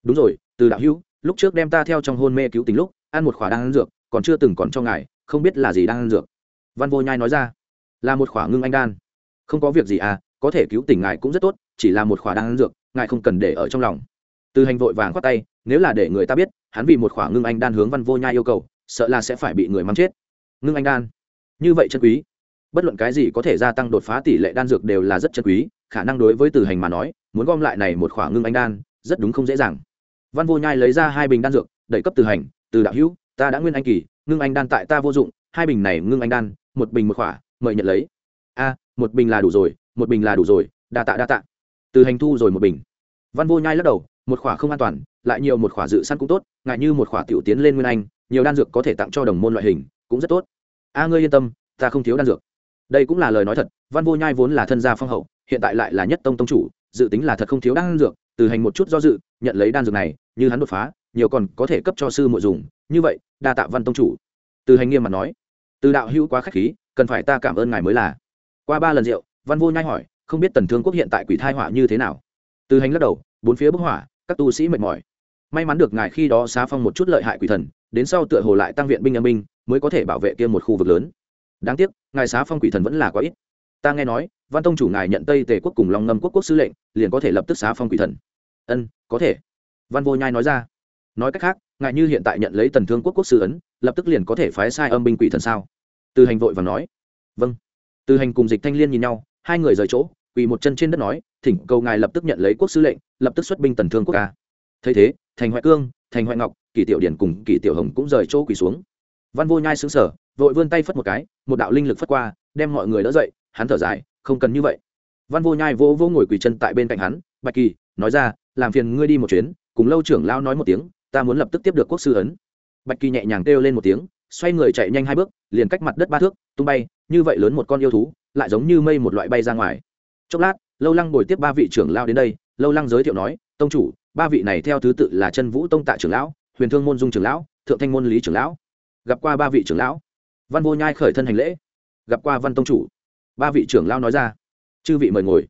Đúng rồi, từ đạo hưu, lúc trước đem ta theo trong hôn mê cứu tính lúc, ăn một khỏa đang ăn dược, còn chưa từng còn cho ngài, không biết là gì đang ăn dược. Văn vô nhai nói ra, là một khỏa ngưng anh đan. Không có việc gì à có thể cứu tỉnh ngài cũng rất tốt chỉ là một khỏa đan dược, ngài không cần để ở trong lòng. Từ hành vội vàng khoát tay, nếu là để người ta biết, hắn vì một khỏa ngưng anh đan hướng văn vô nhai yêu cầu, sợ là sẽ phải bị người mắng chết. Ngưng anh đan? Như vậy chân quý. Bất luận cái gì có thể gia tăng đột phá tỷ lệ đan dược đều là rất chân quý, khả năng đối với từ hành mà nói, muốn gom lại này một khỏa ngưng anh đan, rất đúng không dễ dàng. Văn vô nhai lấy ra hai bình đan dược, đẩy cấp từ hành từ đạo hữu, ta đã nguyên anh kỳ, ngưng anh đan tại ta vô dụng, hai bình này ngưng anh đan, một bình một khỏa, mời nhận lấy. A, một bình là đủ rồi, một bình là đủ rồi, đa tạ đa tạ từ hành thu rồi một bình. Văn vô nhai lắc đầu, một khỏa không an toàn, lại nhiều một khỏa dự săn cũng tốt, ngại như một khỏa tiểu tiến lên nguyên anh, nhiều đan dược có thể tặng cho đồng môn loại hình, cũng rất tốt. A, ngươi yên tâm, ta không thiếu đan dược. Đây cũng là lời nói thật, văn vô nhai vốn là thân gia phong hậu, hiện tại lại là nhất tông tông chủ, dự tính là thật không thiếu đan dược, từ hành một chút do dự, nhận lấy đan dược này, như hắn đột phá, nhiều còn có thể cấp cho sư muội dùng, như vậy, đa tạ văn tông chủ. Từ hành nghiêm mặt nói, từ đạo hữu quá khách khí, cần phải ta cảm ơn ngài mới là. Qua ba lần rượu, văn vô nhai hỏi không biết tần thương quốc hiện tại quỷ thai họa như thế nào. Từ hành lắc đầu, bốn phía bức hỏa các tu sĩ mệt mỏi. May mắn được ngài khi đó xá phong một chút lợi hại quỷ thần, đến sau tựa hồ lại tăng viện binh âm binh, mới có thể bảo vệ kia một khu vực lớn. Đáng tiếc, ngài xá phong quỷ thần vẫn là quá ít. Ta nghe nói, văn tông chủ ngài nhận tây tề quốc cùng long ngâm quốc quốc sư lệnh, liền có thể lập tức xá phong quỷ thần. Ân, có thể. Văn vô nhai nói ra. Nói cách khác, ngài như hiện tại nhận lấy tần thương quốc quốc sư ấn, lập tức liền có thể phái sai âm binh quỷ thần sao? Từ hành vội và nói. Vâng. Từ hành cùng dịch thanh liên nhìn nhau hai người rời chỗ, quỳ một chân trên đất nói, thỉnh cầu ngài lập tức nhận lấy quốc sư lệnh, lập tức xuất binh tần thương quốc ca thấy thế, thành hoại cương, thành hoại ngọc, kỳ tiểu điển cùng kỳ tiểu hồng cũng rời chỗ quỳ xuống. Văn vô nhai xứng sở vội vươn tay phất một cái, một đạo linh lực phất qua, đem mọi người đỡ dậy, hắn thở dài, không cần như vậy. Văn vô nhai vô vô ngồi quỳ chân tại bên cạnh hắn, bạch kỳ, nói ra, làm phiền ngươi đi một chuyến, cùng lâu trưởng lao nói một tiếng, ta muốn lập tức tiếp được quốc sư ấn. Bạch kỳ nhẹ nhàng kêu lên một tiếng, xoay người chạy nhanh hai bước, liền cách mặt đất ba thước, tung bay, như vậy lớn một con yêu thú lại giống như mây một loại bay ra ngoài. Chốc lát, lâu lăng bồi tiếp ba vị trưởng lao đến đây. Lâu lăng giới thiệu nói, tông chủ, ba vị này theo thứ tự là chân vũ tông tạ trưởng lão, huyền thương môn dung trưởng lão, thượng thanh môn lý trưởng lão. Gặp qua ba vị trưởng lão. Văn vô nhai khởi thân hành lễ. Gặp qua văn tông chủ. Ba vị trưởng lão nói ra. Chư vị mời ngồi.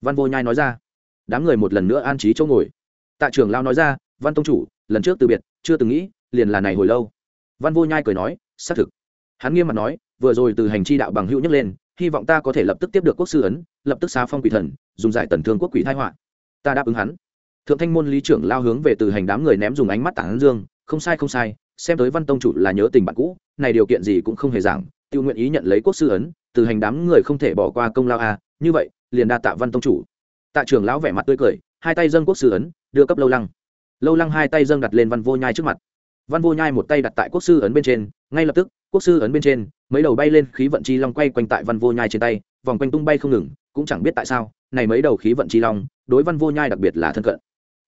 Văn vô nhai nói ra. Đám người một lần nữa an trí chỗ ngồi. Tạ trưởng lão nói ra, văn tông chủ, lần trước từ biệt, chưa từng nghĩ, liền là này hồi lâu. Văn vô nhai cười nói, xác thực. Hắn nghiêm mặt nói, vừa rồi từ hành chi đạo bằng hữu nhấc lên hy vọng ta có thể lập tức tiếp được quốc sư ấn, lập tức xá phong quỷ thần, dùng giải tần thương quốc quỷ thái họa. Ta đáp ứng hắn. Thượng thanh môn lý trưởng lao hướng về từ hành đám người ném dùng ánh mắt tảng dương, không sai không sai, xem tới văn tông chủ là nhớ tình bạn cũ, này điều kiện gì cũng không hề giảng tiêu nguyện ý nhận lấy quốc sư ấn, từ hành đám người không thể bỏ qua công lao a như vậy, liền đa tạ văn tông chủ. Tạ trưởng lão vẻ mặt tươi cười, hai tay dâng quốc sư ấn, đưa cấp lâu lăng. Lâu lăng hai tay dâng đặt lên văn vô nhai trước mặt. Văn vô nhai một tay đặt tại quốc sư ấn bên trên, ngay lập tức quốc sư ấn bên trên, mấy đầu bay lên khí vận chi long quay quanh tại văn vô nhai trên tay, vòng quanh tung bay không ngừng, cũng chẳng biết tại sao, này mấy đầu khí vận chi long, đối văn vô nhai đặc biệt là thân cận.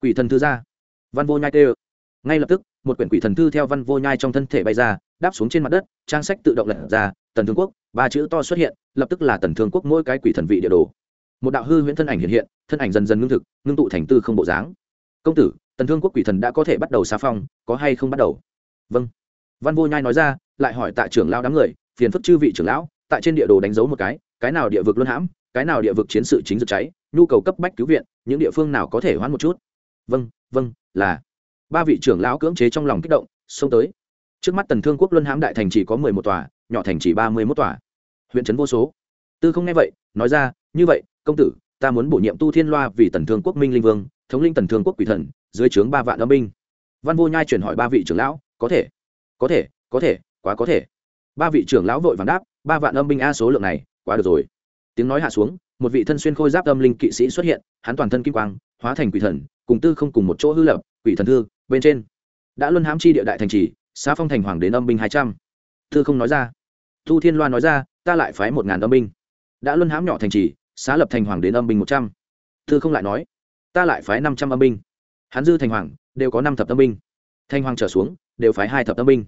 Quỷ thần thư ra. Văn vô nhai tê ngay lập tức, một quyển quỷ thần thư theo văn vô nhai trong thân thể bay ra, đáp xuống trên mặt đất, trang sách tự động lật ra, tần thương quốc, ba chữ to xuất hiện, lập tức là tần thương quốc mỗi cái quỷ thần vị địa đồ. Một đạo hư huyễn thân ảnh hiện hiện, thân ảnh dần dần ngưng thực, ngưng tụ thành tư không bộ dáng. Công tử, tần thương quốc quỷ thần đã có thể bắt đầu xá phong, có hay không bắt đầu? Vâng. Văn vô nhai nói ra lại hỏi tại trưởng lão đám người, phiền phức chư vị trưởng lão, tại trên địa đồ đánh dấu một cái cái nào địa vực luân hãm, cái nào địa vực chiến sự chính rực cháy, nhu cầu cấp bách cứu viện, những địa phương nào có thể hoãn một chút. Vâng vâng là. Ba vị trưởng lão cưỡng chế trong lòng kích động, xông tới. Trước mắt tần thương quốc luân hãm đại thành chỉ có mười một tòa, nhỏ thành chỉ ba mươi mốt tòa. Huyện trấn vô số. Tư không nghe vậy, nói ra, như vậy, công tử, ta muốn bổ nhiệm tu thiên loa vì tần thương quốc minh linh vương, thống linh tần thương quốc quỷ thần, dưới trướng ba vạn âm binh. Văn vô nhai chuyển hỏi ba vị trưởng lão, có thể có thể có thể quá có thể. Ba vị trưởng lão vội vàng đáp, ba vạn âm binh a số lượng này, quá được rồi. Tiếng nói hạ xuống, một vị thân xuyên khôi giáp âm linh kỵ sĩ xuất hiện, hắn toàn thân kim quang, hóa thành quỷ thần, cùng tư không cùng một chỗ hư lập, quỷ thần thư, bên trên. Đã luân hãm chi địa đại thành trì xa phong thành hoàng đến âm binh hai trăm. Thư không nói ra. Thu thiên loa nói ra, ta lại phái một ngàn âm binh. Đã luân hãm nhỏ thành trì, xá lập thành hoàng đến âm binh một trăm. Thư không lại nói, ta lại phái năm trăm âm binh. Hắn dư thành hoàng, đều có năm thập âm binh. Thanh hoàng trở xuống, đều phái hai thập âm binh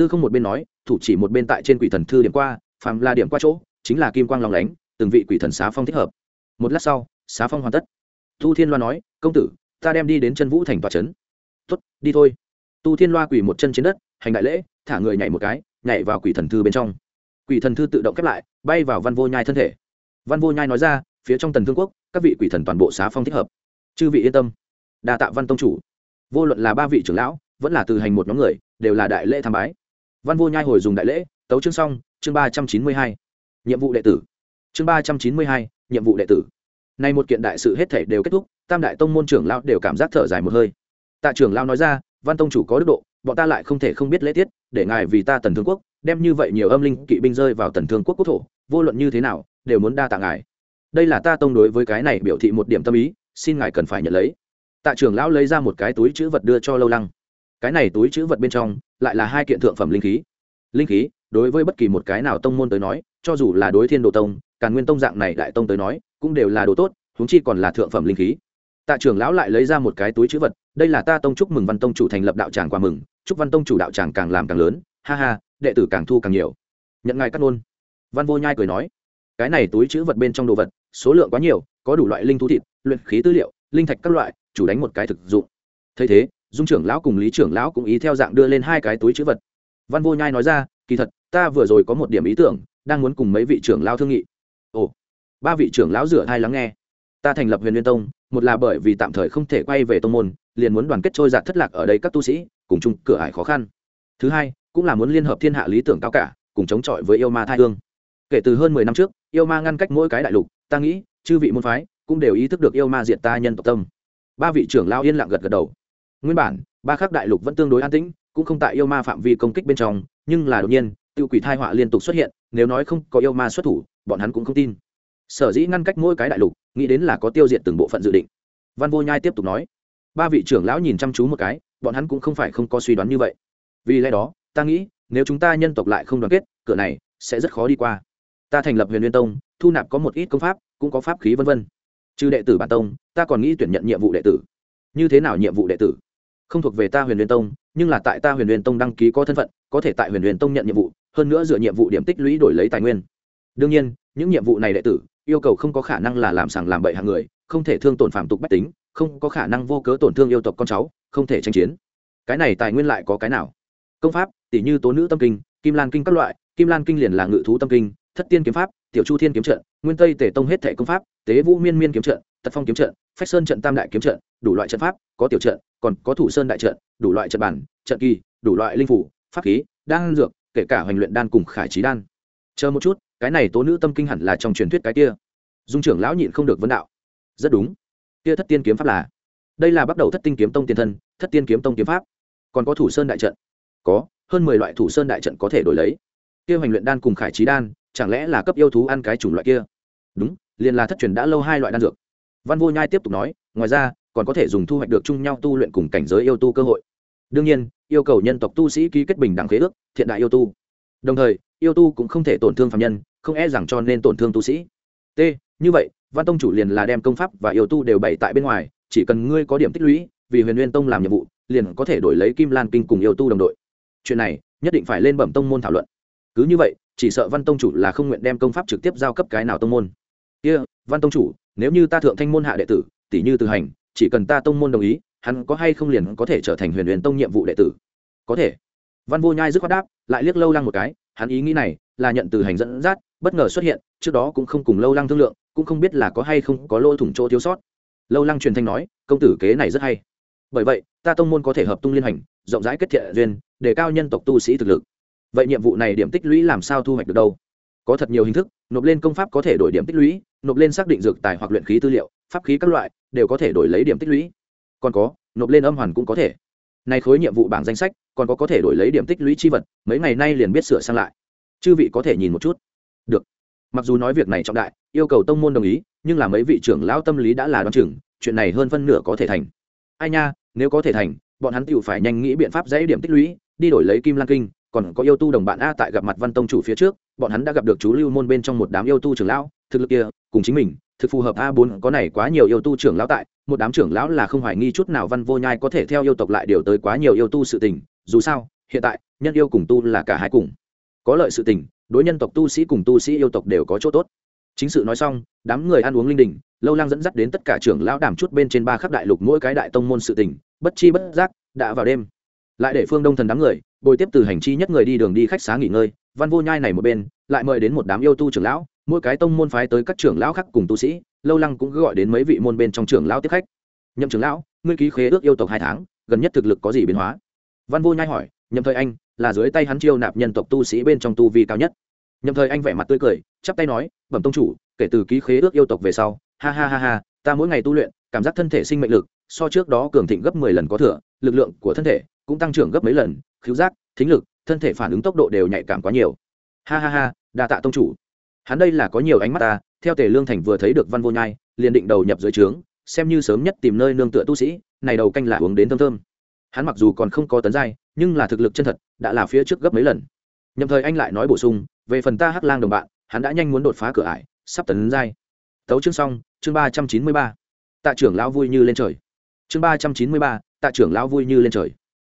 tư không một bên nói, thủ chỉ một bên tại trên quỷ thần thư điểm qua, phàm là điểm qua chỗ, chính là kim quang lòng lánh, từng vị quỷ thần xá phong thích hợp. Một lát sau, xá phong hoàn tất. Tu thiên loa nói, công tử, ta đem đi đến chân vũ thành tòa trấn. Tuất đi thôi. Tu thiên loa quỳ một chân trên đất, hành đại lễ, thả người nhảy một cái, nhảy vào quỷ thần thư bên trong. Quỷ thần thư tự động khép lại, bay vào văn vô nhai thân thể. Văn vô nhai nói ra, phía trong tần thương quốc, các vị quỷ thần toàn bộ xá phong thích hợp. Chư vị yên tâm. Đa tạ văn tông chủ. Vô luận là ba vị trưởng lão, vẫn là từ hành một nhóm người, đều là đại lễ tham bái văn vô nhai hồi dùng đại lễ, tấu chương xong, chương ba trăm chín mươi hai, nhiệm vụ đệ tử. Chương ba trăm chín mươi hai, nhiệm vụ đệ tử. Nay một kiện đại sự hết thể đều kết thúc, tam đại tông môn trưởng lão đều cảm giác thở dài một hơi. Tạ trưởng lão nói ra, văn tông chủ có đức độ, bọn ta lại không thể không biết lễ tiết, để ngài vì ta tần thương quốc, đem như vậy nhiều âm linh kỵ binh rơi vào tần thương quốc quốc thổ, vô luận như thế nào, đều muốn đa tạ ngài. Đây là ta tông đối với cái này biểu thị một điểm tâm ý, xin ngài cần phải nhận lấy. Tạ trưởng lão lấy ra một cái túi chữ vật đưa cho lâu lăng cái này túi chữ vật bên trong lại là hai kiện thượng phẩm linh khí. Linh khí, đối với bất kỳ một cái nào tông môn tới nói, cho dù là đối thiên đồ tông, càn nguyên tông dạng này đại tông tới nói, cũng đều là đồ tốt húng chi còn là thượng phẩm linh khí. Tạ trưởng lão lại lấy ra một cái túi chữ vật, đây là ta tông chúc mừng văn tông chủ thành lập đạo tràng quà mừng, chúc văn tông chủ đạo tràng càng làm càng lớn, ha ha, đệ tử càng thu càng nhiều. Nhận ngài cắt ngôn. Văn vô nhai cười nói, cái này túi chữ vật bên trong đồ vật, số lượng quá nhiều, có đủ loại linh thú thịt, luyện khí tư liệu, linh thạch các loại, chủ đánh một cái thực dụng. Thấy thế dung trưởng lão cùng lý trưởng lão cũng ý theo dạng đưa lên hai cái túi chữ vật. Văn vô nhai nói ra, kỳ thật, ta vừa rồi có một điểm ý tưởng, đang muốn cùng mấy vị trưởng lão thương nghị. Ồ. Ba vị trưởng lão rửa hai lắng nghe. Ta thành lập huyền liên tông, một là bởi vì tạm thời không thể quay về tông môn, liền muốn đoàn kết trôi giạt thất lạc ở đây các tu sĩ, cùng chung cửa ải khó khăn. Thứ hai, cũng là muốn liên hợp thiên hạ lý tưởng cao cả, cùng chống chọi với yêu ma thai hương. Kể từ hơn mười năm trước, yêu ma ngăn cách mỗi cái đại lục, ta nghĩ, chư vị môn phái cũng đều ý thức được yêu ma diệt ta nhân tộc tâm. Ba vị trưởng lao yên lặng gật gật đầu nguyên bản, ba khắc đại lục vẫn tương đối an tĩnh, cũng không tại yêu ma phạm vi công kích bên trong, nhưng là đột nhiên, tiêu quỷ thai họa liên tục xuất hiện, nếu nói không có yêu ma xuất thủ, bọn hắn cũng không tin. Sở dĩ ngăn cách mỗi cái đại lục, nghĩ đến là có tiêu diệt từng bộ phận dự định. Văn vô nhai tiếp tục nói, ba vị trưởng lão nhìn chăm chú một cái, bọn hắn cũng không phải không có suy đoán như vậy. Vì lẽ đó, ta nghĩ, nếu chúng ta nhân tộc lại không đoàn kết, cửa này sẽ rất khó đi qua. Ta thành lập huyền liên tông, thu nạp có một ít công pháp, cũng có pháp khí vân vân. Trừ đệ tử bản tông, ta còn nghĩ tuyển nhận nhiệm vụ đệ tử. Như thế nào nhiệm vụ đệ tử? Không thuộc về ta huyền liên tông, nhưng là tại ta huyền liên tông đăng ký có thân phận, có thể tại huyền liên tông nhận nhiệm vụ, hơn nữa dựa nhiệm vụ điểm tích lũy đổi lấy tài nguyên. Đương nhiên, những nhiệm vụ này đệ tử, yêu cầu không có khả năng là làm sàng làm bậy hàng người, không thể thương tổn phạm tục bách tính, không có khả năng vô cớ tổn thương yêu tộc con cháu, không thể tranh chiến. Cái này tài nguyên lại có cái nào? Công pháp, tỷ như tố nữ tâm kinh, kim lan kinh các loại, kim lan kinh liền là ngự thú tâm kinh, thất tiên kiếm pháp, tiểu chu thiên kiếm trận, nguyên tây tể tông hết thể công pháp, tế vũ miên miên kiếm trận tật phong kiếm trận, phách sơn trận tam đại kiếm trận, đủ loại trận pháp, có tiểu trận, còn có thủ sơn đại trận, đủ loại trận bản, trận kỳ, đủ loại linh phủ, pháp khí, đan dược, kể cả hoành luyện đan cùng khải trí đan. Chờ một chút, cái này tố nữ tâm kinh hẳn là trong truyền thuyết cái kia. Dung trưởng lão nhịn không được vấn đạo. Rất đúng. Kia thất tiên kiếm pháp là, đây là bắt đầu thất tinh kiếm tông tiền thân, thất tiên kiếm tông kiếm pháp. Còn có thủ sơn đại trận. Có, hơn mười loại thủ sơn đại trận có thể đổi lấy. Kia hoành luyện đan cùng khải trí đan, chẳng lẽ là cấp yêu thú ăn cái chủng loại kia? Đúng, liền là thất truyền đã lâu hai loại đan dược văn vô nhai tiếp tục nói ngoài ra còn có thể dùng thu hoạch được chung nhau tu luyện cùng cảnh giới yêu tu cơ hội. Đương nhiên yêu cầu nhân tộc tu sĩ ký kết bình đẳng khế ước thiện đại yêu tu. Đồng thời yêu tu cũng không thể tổn thương phạm nhân không e rằng cho nên tổn thương tu sĩ. T như vậy văn tông chủ liền là đem công pháp và yêu tu đều bày tại bên ngoài chỉ cần ngươi có điểm tích lũy vì huyền nguyên tông làm nhiệm vụ liền có thể đổi lấy kim lan kinh cùng yêu tu đồng đội. Chuyện này nhất định phải lên bẩm tông môn thảo luận. Cứ như vậy chỉ sợ văn tông chủ là không nguyện đem công pháp trực tiếp giao cấp cái nào tông môn. Kia、yeah, văn tông chủ nếu như ta thượng thanh môn hạ đệ tử tỷ như từ hành, chỉ cần ta tông môn đồng ý, hắn có hay không liền có thể trở thành huyền huyền tông nhiệm vụ đệ tử? Có thể. Văn vô nhai dứt khoát đáp, lại liếc lâu lăng một cái, hắn ý nghĩ này là nhận từ hành dẫn dắt, bất ngờ xuất hiện, trước đó cũng không cùng lâu lăng thương lượng, cũng không biết là có hay không có lỗ thủng chỗ thiếu sót. Lâu lăng truyền thanh nói, công tử kế này rất hay. Bởi vậy, ta tông môn có thể hợp tung liên hành, rộng rãi kết thiện duyên, để cao nhân tộc tu sĩ thực lực. Vậy nhiệm vụ này điểm tích lũy làm sao thu hoạch được đâu? Có thật nhiều hình thức, nộp lên công pháp có thể đổi điểm tích lũy, nộp lên xác định dược tài hoặc luyện khí tư liệu, pháp khí các loại, đều có thể đổi lấy điểm tích lũy. Còn có, nộp lên âm hoàn cũng có thể. Nay khối nhiệm vụ bảng danh sách, còn có có thể đổi lấy điểm tích lũy chi vật, mấy ngày nay liền biết sửa sang lại. Chư vị có thể nhìn một chút. Được. Mặc dù nói việc này trọng đại, yêu cầu tông môn đồng ý, nhưng là mấy vị trưởng lão tâm lý đã là đoán chừng, chuyện này hơn phân nửa có thể thành. Ai nha, nếu có thể thành, bọn hắn tự phải nhanh nghĩ biện pháp dãy điểm tích lũy, đi đổi lấy kim lan kinh còn có yêu tu đồng bạn a tại gặp mặt văn tông chủ phía trước, bọn hắn đã gặp được chú lưu môn bên trong một đám yêu tu trưởng lão, thực lực kia, cùng chính mình, thực phù hợp a bốn, có này quá nhiều yêu tu trưởng lão tại, một đám trưởng lão là không hoài nghi chút nào văn vô nhai có thể theo yêu tộc lại điều tới quá nhiều yêu tu sự tình, dù sao, hiện tại, nhân yêu cùng tu là cả hai cùng. Có lợi sự tình, đối nhân tộc tu sĩ cùng tu sĩ yêu tộc đều có chỗ tốt. Chính sự nói xong, đám người ăn uống linh đình, lâu lang dẫn dắt đến tất cả trưởng lão đàm chút bên trên ba khắp đại lục mỗi cái đại tông môn sự tình, bất chi bất giác, đã vào đêm lại để phương đông thần đám người, bồi tiếp từ hành chi nhất người đi đường đi khách xá nghỉ ngơi, văn vô nhai này một bên, lại mời đến một đám yêu tu trưởng lão, mỗi cái tông môn phái tới các trưởng lão khác cùng tu sĩ, lâu lăng cũng gọi đến mấy vị môn bên trong trưởng lão tiếp khách. Nhậm trưởng lão, ngươi ký khế ước yêu tộc hai tháng, gần nhất thực lực có gì biến hóa? Văn vô nhai hỏi, nhậm thời anh, là dưới tay hắn chiêu nạp nhân tộc tu sĩ bên trong tu vi cao nhất. Nhậm thời anh vẻ mặt tươi cười, chắp tay nói, bẩm tông chủ, kể từ ký khế ước yêu tộc về sau, ha ha ha ha, ta mỗi ngày tu luyện, cảm giác thân thể sinh mệnh lực, so trước đó cường thịnh gấp mười lần có thừa, lực lượng của thân thể cũng tăng trưởng gấp mấy lần khiếu giác, thính lực, thân thể phản ứng tốc độ đều nhạy cảm quá nhiều. Ha ha ha, đa tạ tông chủ. Hắn đây là có nhiều ánh mắt ta, theo tề lương thành vừa thấy được văn vô nhai, liền định đầu nhập dưới trướng, xem như sớm nhất tìm nơi nương tựa tu sĩ, này đầu canh là uống đến thơm thơm. Hắn mặc dù còn không có tấn giai, nhưng là thực lực chân thật, đã là phía trước gấp mấy lần. Nhậm thời anh lại nói bổ sung, về phần ta hắc lang đồng bạn, hắn đã nhanh muốn đột phá cửa ải, sắp tấn giai. Tấu chương xong, chương ba trăm chín mươi ba. Tạ trưởng lão vui như lên trời. Chương ba trăm chín mươi ba, tạ trưởng lão vui như lên trời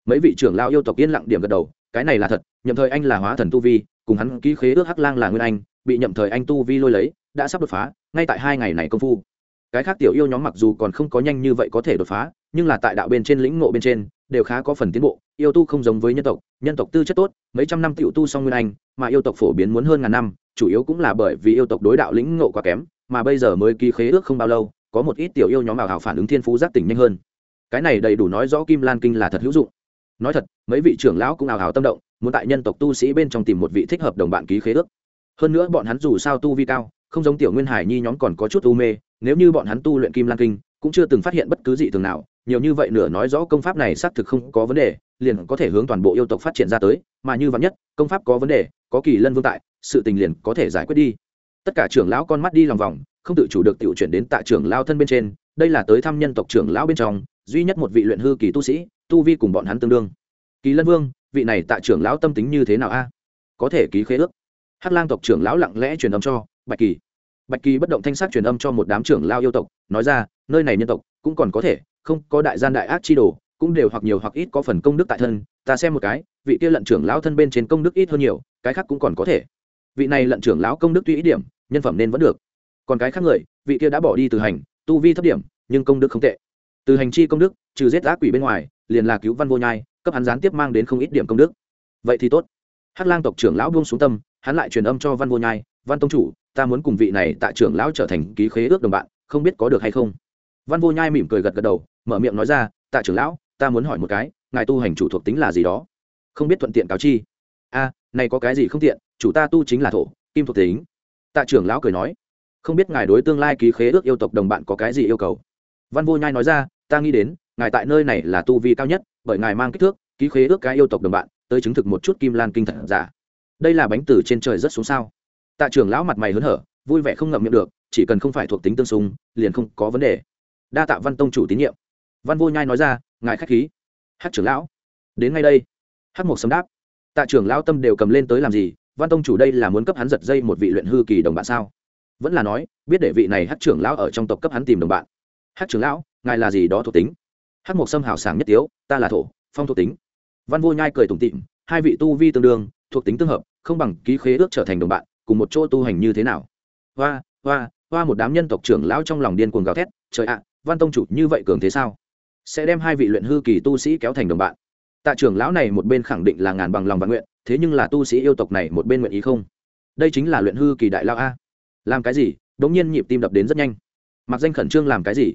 mấy vị trưởng lão yêu tộc yên lặng điểm gật đầu, cái này là thật, nhậm thời anh là hóa thần tu vi, cùng hắn ký khế ước hắc lang là nguyên anh, bị nhậm thời anh tu vi lôi lấy, đã sắp đột phá, ngay tại hai ngày này công phu. Cái khác tiểu yêu nhóm mặc dù còn không có nhanh như vậy có thể đột phá, nhưng là tại đạo bên trên, lĩnh ngộ bên trên, đều khá có phần tiến bộ, yêu tu không giống với nhân tộc nhân tộc tư chất tốt, mấy trăm năm tiểu tu song nguyên anh, mà yêu tộc phổ biến muốn hơn ngàn năm, chủ yếu cũng là bởi vì yêu tộc đối đạo lĩnh ngộ quá kém, mà bây giờ mới ký khế ước không bao lâu, có một ít tiểu yêu nhóm ảo hảo phản ứng thiên phú giác tỉnh nhanh hơn. Cái này đầy đủ nói rõ kim lan kinh là thật hữu dụng nói thật, mấy vị trưởng lão cũng ào ào tâm động, muốn tại nhân tộc tu sĩ bên trong tìm một vị thích hợp đồng bạn ký khế ước. Hơn nữa bọn hắn dù sao tu vi cao, không giống tiểu nguyên hải nhi nhóm còn có chút u mê, nếu như bọn hắn tu luyện kim lan kinh, cũng chưa từng phát hiện bất cứ gì thường nào, nhiều như vậy nửa nói rõ công pháp này xác thực không có vấn đề, liền có thể hướng toàn bộ yêu tộc phát triển ra tới, mà như vắn nhất, công pháp có vấn đề, có kỳ lân vương tại, sự tình liền có thể giải quyết đi. Tất cả trưởng lão con mắt đi lòng vòng, không tự chủ được tiểu chuyển đến tạ trưởng lao thân bên trên, đây là tới thăm nhân tộc trưởng lão bên trong, duy nhất một vị luyện hư kỳ tu sĩ tu vi cùng bọn hắn tương đương. Kỳ lân vương, vị này tạ trưởng lão tâm tính như thế nào a? Có thể ký khế ước. Hát lang tộc trưởng lão lặng lẽ truyền âm cho bạch kỳ. Bạch kỳ bất động thanh sắc truyền âm cho một đám trưởng lao yêu tộc, nói ra, nơi này nhân tộc cũng còn có thể, không có đại gian đại ác chi đồ, cũng đều hoặc nhiều hoặc ít có phần công đức tại thân. Ta xem một cái, vị kia lận trưởng lão thân bên trên công đức ít hơn nhiều, cái khác cũng còn có thể. Vị này lận trưởng lão công đức tuy ít điểm, nhân phẩm nên vẫn được. Còn cái khác người, vị kia đã bỏ đi từ hành, tu vi thấp điểm, nhưng công đức không tệ. Từ hành chi công đức, trừ giết ác quỷ bên ngoài liền là cứu văn vô nhai, cấp hắn gián tiếp mang đến không ít điểm công đức. Vậy thì tốt. Hắc lang tộc trưởng lão buông xuống tâm, hắn lại truyền âm cho văn vô nhai, văn tông chủ, ta muốn cùng vị này tại trưởng lão trở thành ký khế ước đồng bạn, không biết có được hay không? Văn vô nhai mỉm cười gật gật đầu, mở miệng nói ra, tạ trưởng lão, ta muốn hỏi một cái, ngài tu hành chủ thuộc tính là gì đó? Không biết thuận tiện cáo chi. A, này có cái gì không tiện, chủ ta tu chính là thổ, kim thuộc tính. Tạ trưởng lão cười nói, không biết ngài đối tương lai ký khế ước yêu tộc đồng bạn có cái gì yêu cầu? Văn vô nhai nói ra, ta nghĩ đến ngài tại nơi này là tu vi cao nhất, bởi ngài mang kích thước, ký khế ước cái yêu tộc đồng bạn, tới chứng thực một chút kim lan kinh thật giả. Đây là bánh từ trên trời rất xuống sao? Tạ trưởng lão mặt mày hớn hở, vui vẻ không ngậm miệng được, chỉ cần không phải thuộc tính tương xung, liền không có vấn đề. Đa tạ văn tông chủ tín nhiệm. Văn vô nhai nói ra, ngài khách khí. Hát trưởng lão, đến ngay đây. Hát một sấm đáp. Tạ trưởng lão tâm đều cầm lên tới làm gì? Văn tông chủ đây là muốn cấp hắn giật dây một vị luyện hư kỳ đồng bạn sao? Vẫn là nói, biết để vị này hát trưởng lão ở trong tộc cấp hắn tìm đồng bạn. Hát trưởng lão, ngài là gì đó thuộc tính? Hắc Mộc sâm hào sảng nhất tiếu, ta là thổ, phong thuộc tính. Văn vô nhai cười tủm tịm hai vị tu vi tương đương, thuộc tính tương hợp, không bằng ký khế ước trở thành đồng bạn, cùng một chỗ tu hành như thế nào? Hoa hoa hoa một đám nhân tộc trưởng lão trong lòng điên cuồng gào thét, trời ạ, văn tông chủ như vậy cường thế sao? Sẽ đem hai vị luyện hư kỳ tu sĩ kéo thành đồng bạn. Tạ trưởng lão này một bên khẳng định là ngàn bằng lòng và nguyện, thế nhưng là tu sĩ yêu tộc này một bên nguyện ý không? Đây chính là luyện hư kỳ đại lao a. Làm cái gì? Đ ố n g nhiên nhịp tim đập đến rất nhanh. Mặc danh khẩn trương làm cái gì?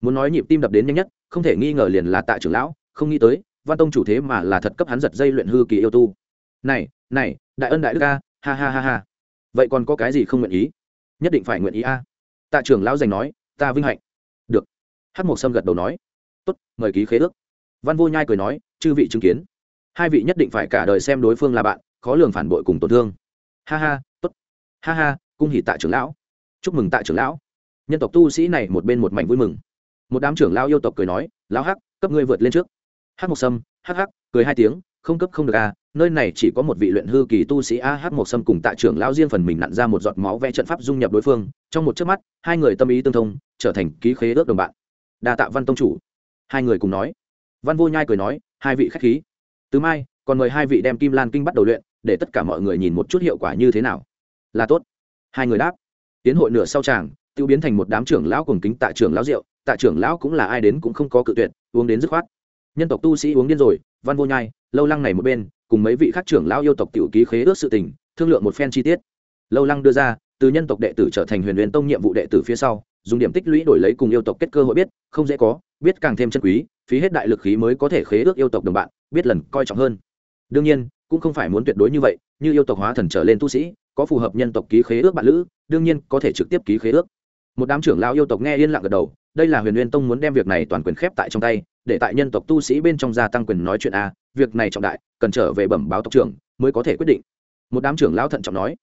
Muốn nói nhịp tim đập đến nhanh nhất, không thể nghi ngờ liền là tạ trưởng lão, không nghĩ tới, văn tông chủ thế mà là thật cấp hắn giật dây luyện hư kỳ yêu tu. Này này, đại ân đại đức a, ha ha ha ha. Vậy còn có cái gì không nguyện ý? Nhất định phải nguyện ý a. Tạ trưởng lão giành nói, ta vinh hạnh. Được. Hát mộc sâm gật đầu nói. Tốt, mời ký khế ước. Văn vô nhai cười nói, chư vị chứng kiến. Hai vị nhất định phải cả đời xem đối phương là bạn, khó lường phản bội cùng tổn thương. Ha ha, tốt. Ha ha, cung hỷ tạ trưởng lão. Chúc mừng tạ trưởng lão. Nhân tộc tu sĩ này một bên một mảnh vui mừng một đám trưởng lao yêu tộc cười nói, lão hắc, cấp ngươi vượt lên trước. Hắc mộc sâm, hắc hắc, cười hai tiếng, không cấp không được a nơi này chỉ có một vị luyện hư kỳ tu sĩ a. Hắc một sâm cùng tạ trưởng lao riêng phần mình nặn ra một giọt máu vẽ trận pháp dung nhập đối phương, trong một chớp mắt, hai người tâm ý tương thông, trở thành ký khế ước đồng bạn. Đa tạ văn tông chủ. Hai người cùng nói. Văn vô nhai cười nói, hai vị khách khí. Từ mai, còn mời hai vị đem kim lan kinh bắt đầu luyện, để tất cả mọi người nhìn một chút hiệu quả như thế nào. Là tốt. Hai người đáp. Tiến hội nửa sau tràng tiêu biến thành một đám trưởng lão cùng kính tạ trưởng lão rượu tạ trưởng lão cũng là ai đến cũng không có cự tuyệt, uống đến dứt khoát. Nhân tộc tu sĩ uống điên rồi, văn vô nhai, lâu lăng này một bên, cùng mấy vị khác trưởng lão yêu tộc tiểu ký khế ước sự tình, thương lượng một phen chi tiết. Lâu lăng đưa ra, từ nhân tộc đệ tử trở thành huyền huyền tông nhiệm vụ đệ tử phía sau, dùng điểm tích lũy đổi lấy cùng yêu tộc kết cơ hội biết, không dễ có, biết càng thêm chân quý, phí hết đại lực khí mới có thể khế ước yêu tộc đồng bạn, biết lần coi trọng hơn. Đương nhiên, cũng không phải muốn tuyệt đối như vậy, như yêu tộc hóa thần trở lên tu sĩ, có phù hợp nhân tộc ký khế ước bạn lữ, đương nhiên có thể trực tiếp ký khế ước. Một đám trưởng lao yêu tộc nghe yên lặng gật đầu đây là huyền nguyên tông muốn đem việc này toàn quyền khép tại trong tay, để tại nhân tộc tu sĩ bên trong gia tăng quyền nói chuyện a, việc này trọng đại, cần trở về bẩm báo tộc trưởng, mới có thể quyết định. Một đám trưởng lão thận trọng nói,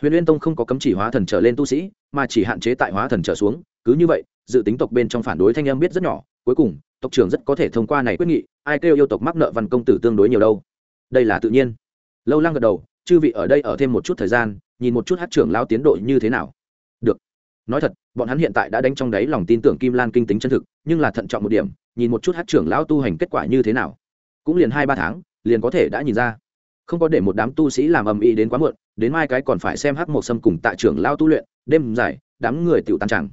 huyền nguyên tông không có cấm chỉ hóa thần trở lên tu sĩ, mà chỉ hạn chế tại hóa thần trở xuống, cứ như vậy, dự tính tộc bên trong phản đối thanh em biết rất nhỏ, cuối cùng, tộc trưởng rất có thể thông qua này quyết nghị, ai kêu yêu tộc mắc nợ văn công tử tương đối nhiều đâu. Đây là tự nhiên. Lâu lăng gật đầu, chư vị ở đây ở thêm một chút thời gian, nhìn một chút hát trưởng lão tiến độ như thế nào nói thật, bọn hắn hiện tại đã đánh trong đáy lòng tin tưởng kim lan kinh tính chân thực, nhưng là thận trọng một điểm, nhìn một chút hát trưởng lão tu hành kết quả như thế nào. Cũng liền hai ba tháng, liền có thể đã nhìn ra. Không có để một đám tu sĩ làm ầm ĩ đến quá muộn, đến mai cái còn phải xem hát một sâm cùng tạ trưởng lao tu luyện, đêm dài, đám người tiểu tan tràng.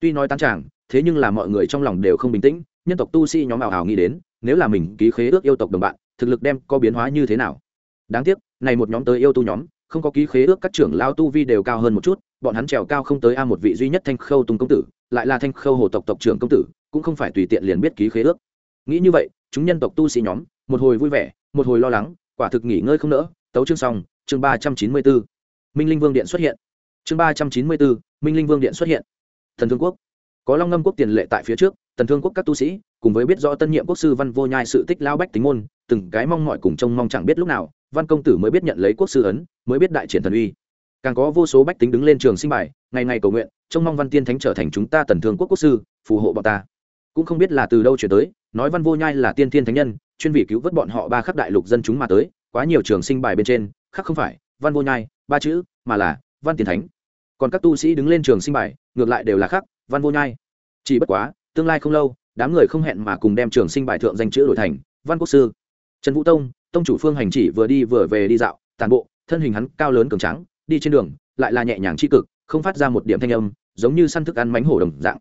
Tuy nói tan tràng, thế nhưng là mọi người trong lòng đều không bình tĩnh, nhân tộc tu sĩ nhóm ảo ảo nghĩ đến, nếu là mình ký khế ước yêu tộc đồng bạn, thực lực đem có biến hóa như thế nào? Đáng tiếc, này một nhóm tới yêu tu nhóm không có ký khế ước, các trưởng lao tu vi đều cao hơn một chút, bọn hắn trèo cao không tới a một vị duy nhất thanh khâu tùng công tử, lại là thanh khâu hồ tộc tộc trưởng công tử, cũng không phải tùy tiện liền biết ký khế ước. Nghĩ như vậy, chúng nhân tộc tu sĩ nhóm, một hồi vui vẻ, một hồi lo lắng, quả thực nghỉ ngơi không nỡ. Tấu chương xong, chương ba trăm chín mươi bốn. Minh linh vương điện xuất hiện. Chương ba trăm chín mươi bốn, minh linh vương điện xuất hiện. Thần thương quốc. Có long ngâm quốc tiền lệ tại phía trước, thần thương quốc các tu sĩ, cùng với biết rõ tân nhiệm quốc sư văn vô nhai sự tích lao bách tính môn, từng cái mong mọi cùng trông mong chẳng biết lúc nào văn công tử mới biết nhận lấy quốc sư ấn, mới biết đại triển thần uy. Càng có vô số bách tính đứng lên trường sinh bài, ngày ngày cầu nguyện, trông mong văn tiên thánh trở thành chúng ta tần thương quốc quốc sư, phù hộ bọn ta. Cũng không biết là từ đâu chuyển tới, nói văn vô nhai là tiên thiên thánh nhân, chuyên vị cứu vớt bọn họ ba khắc đại lục dân chúng mà tới, quá nhiều trường sinh bài bên trên, khắc không phải, văn vô nhai, ba chữ, mà là văn tiên thánh. Còn các tu sĩ đứng lên trường sinh bài, ngược lại đều là khắc, văn vô nhai. Chỉ bất quá, tương lai không lâu, đám người không hẹn mà cùng đem trường sinh bài thượng danh chữ đổi thành, văn quốc sư. Trần vũ tông tông chủ phương hành chỉ vừa đi vừa về đi dạo, tàn bộ, thân hình hắn cao lớn cường trắng đi trên đường, lại là nhẹ nhàng tri cực, không phát ra một điểm thanh âm, giống như săn thức ăn mánh hổ đồng dạng.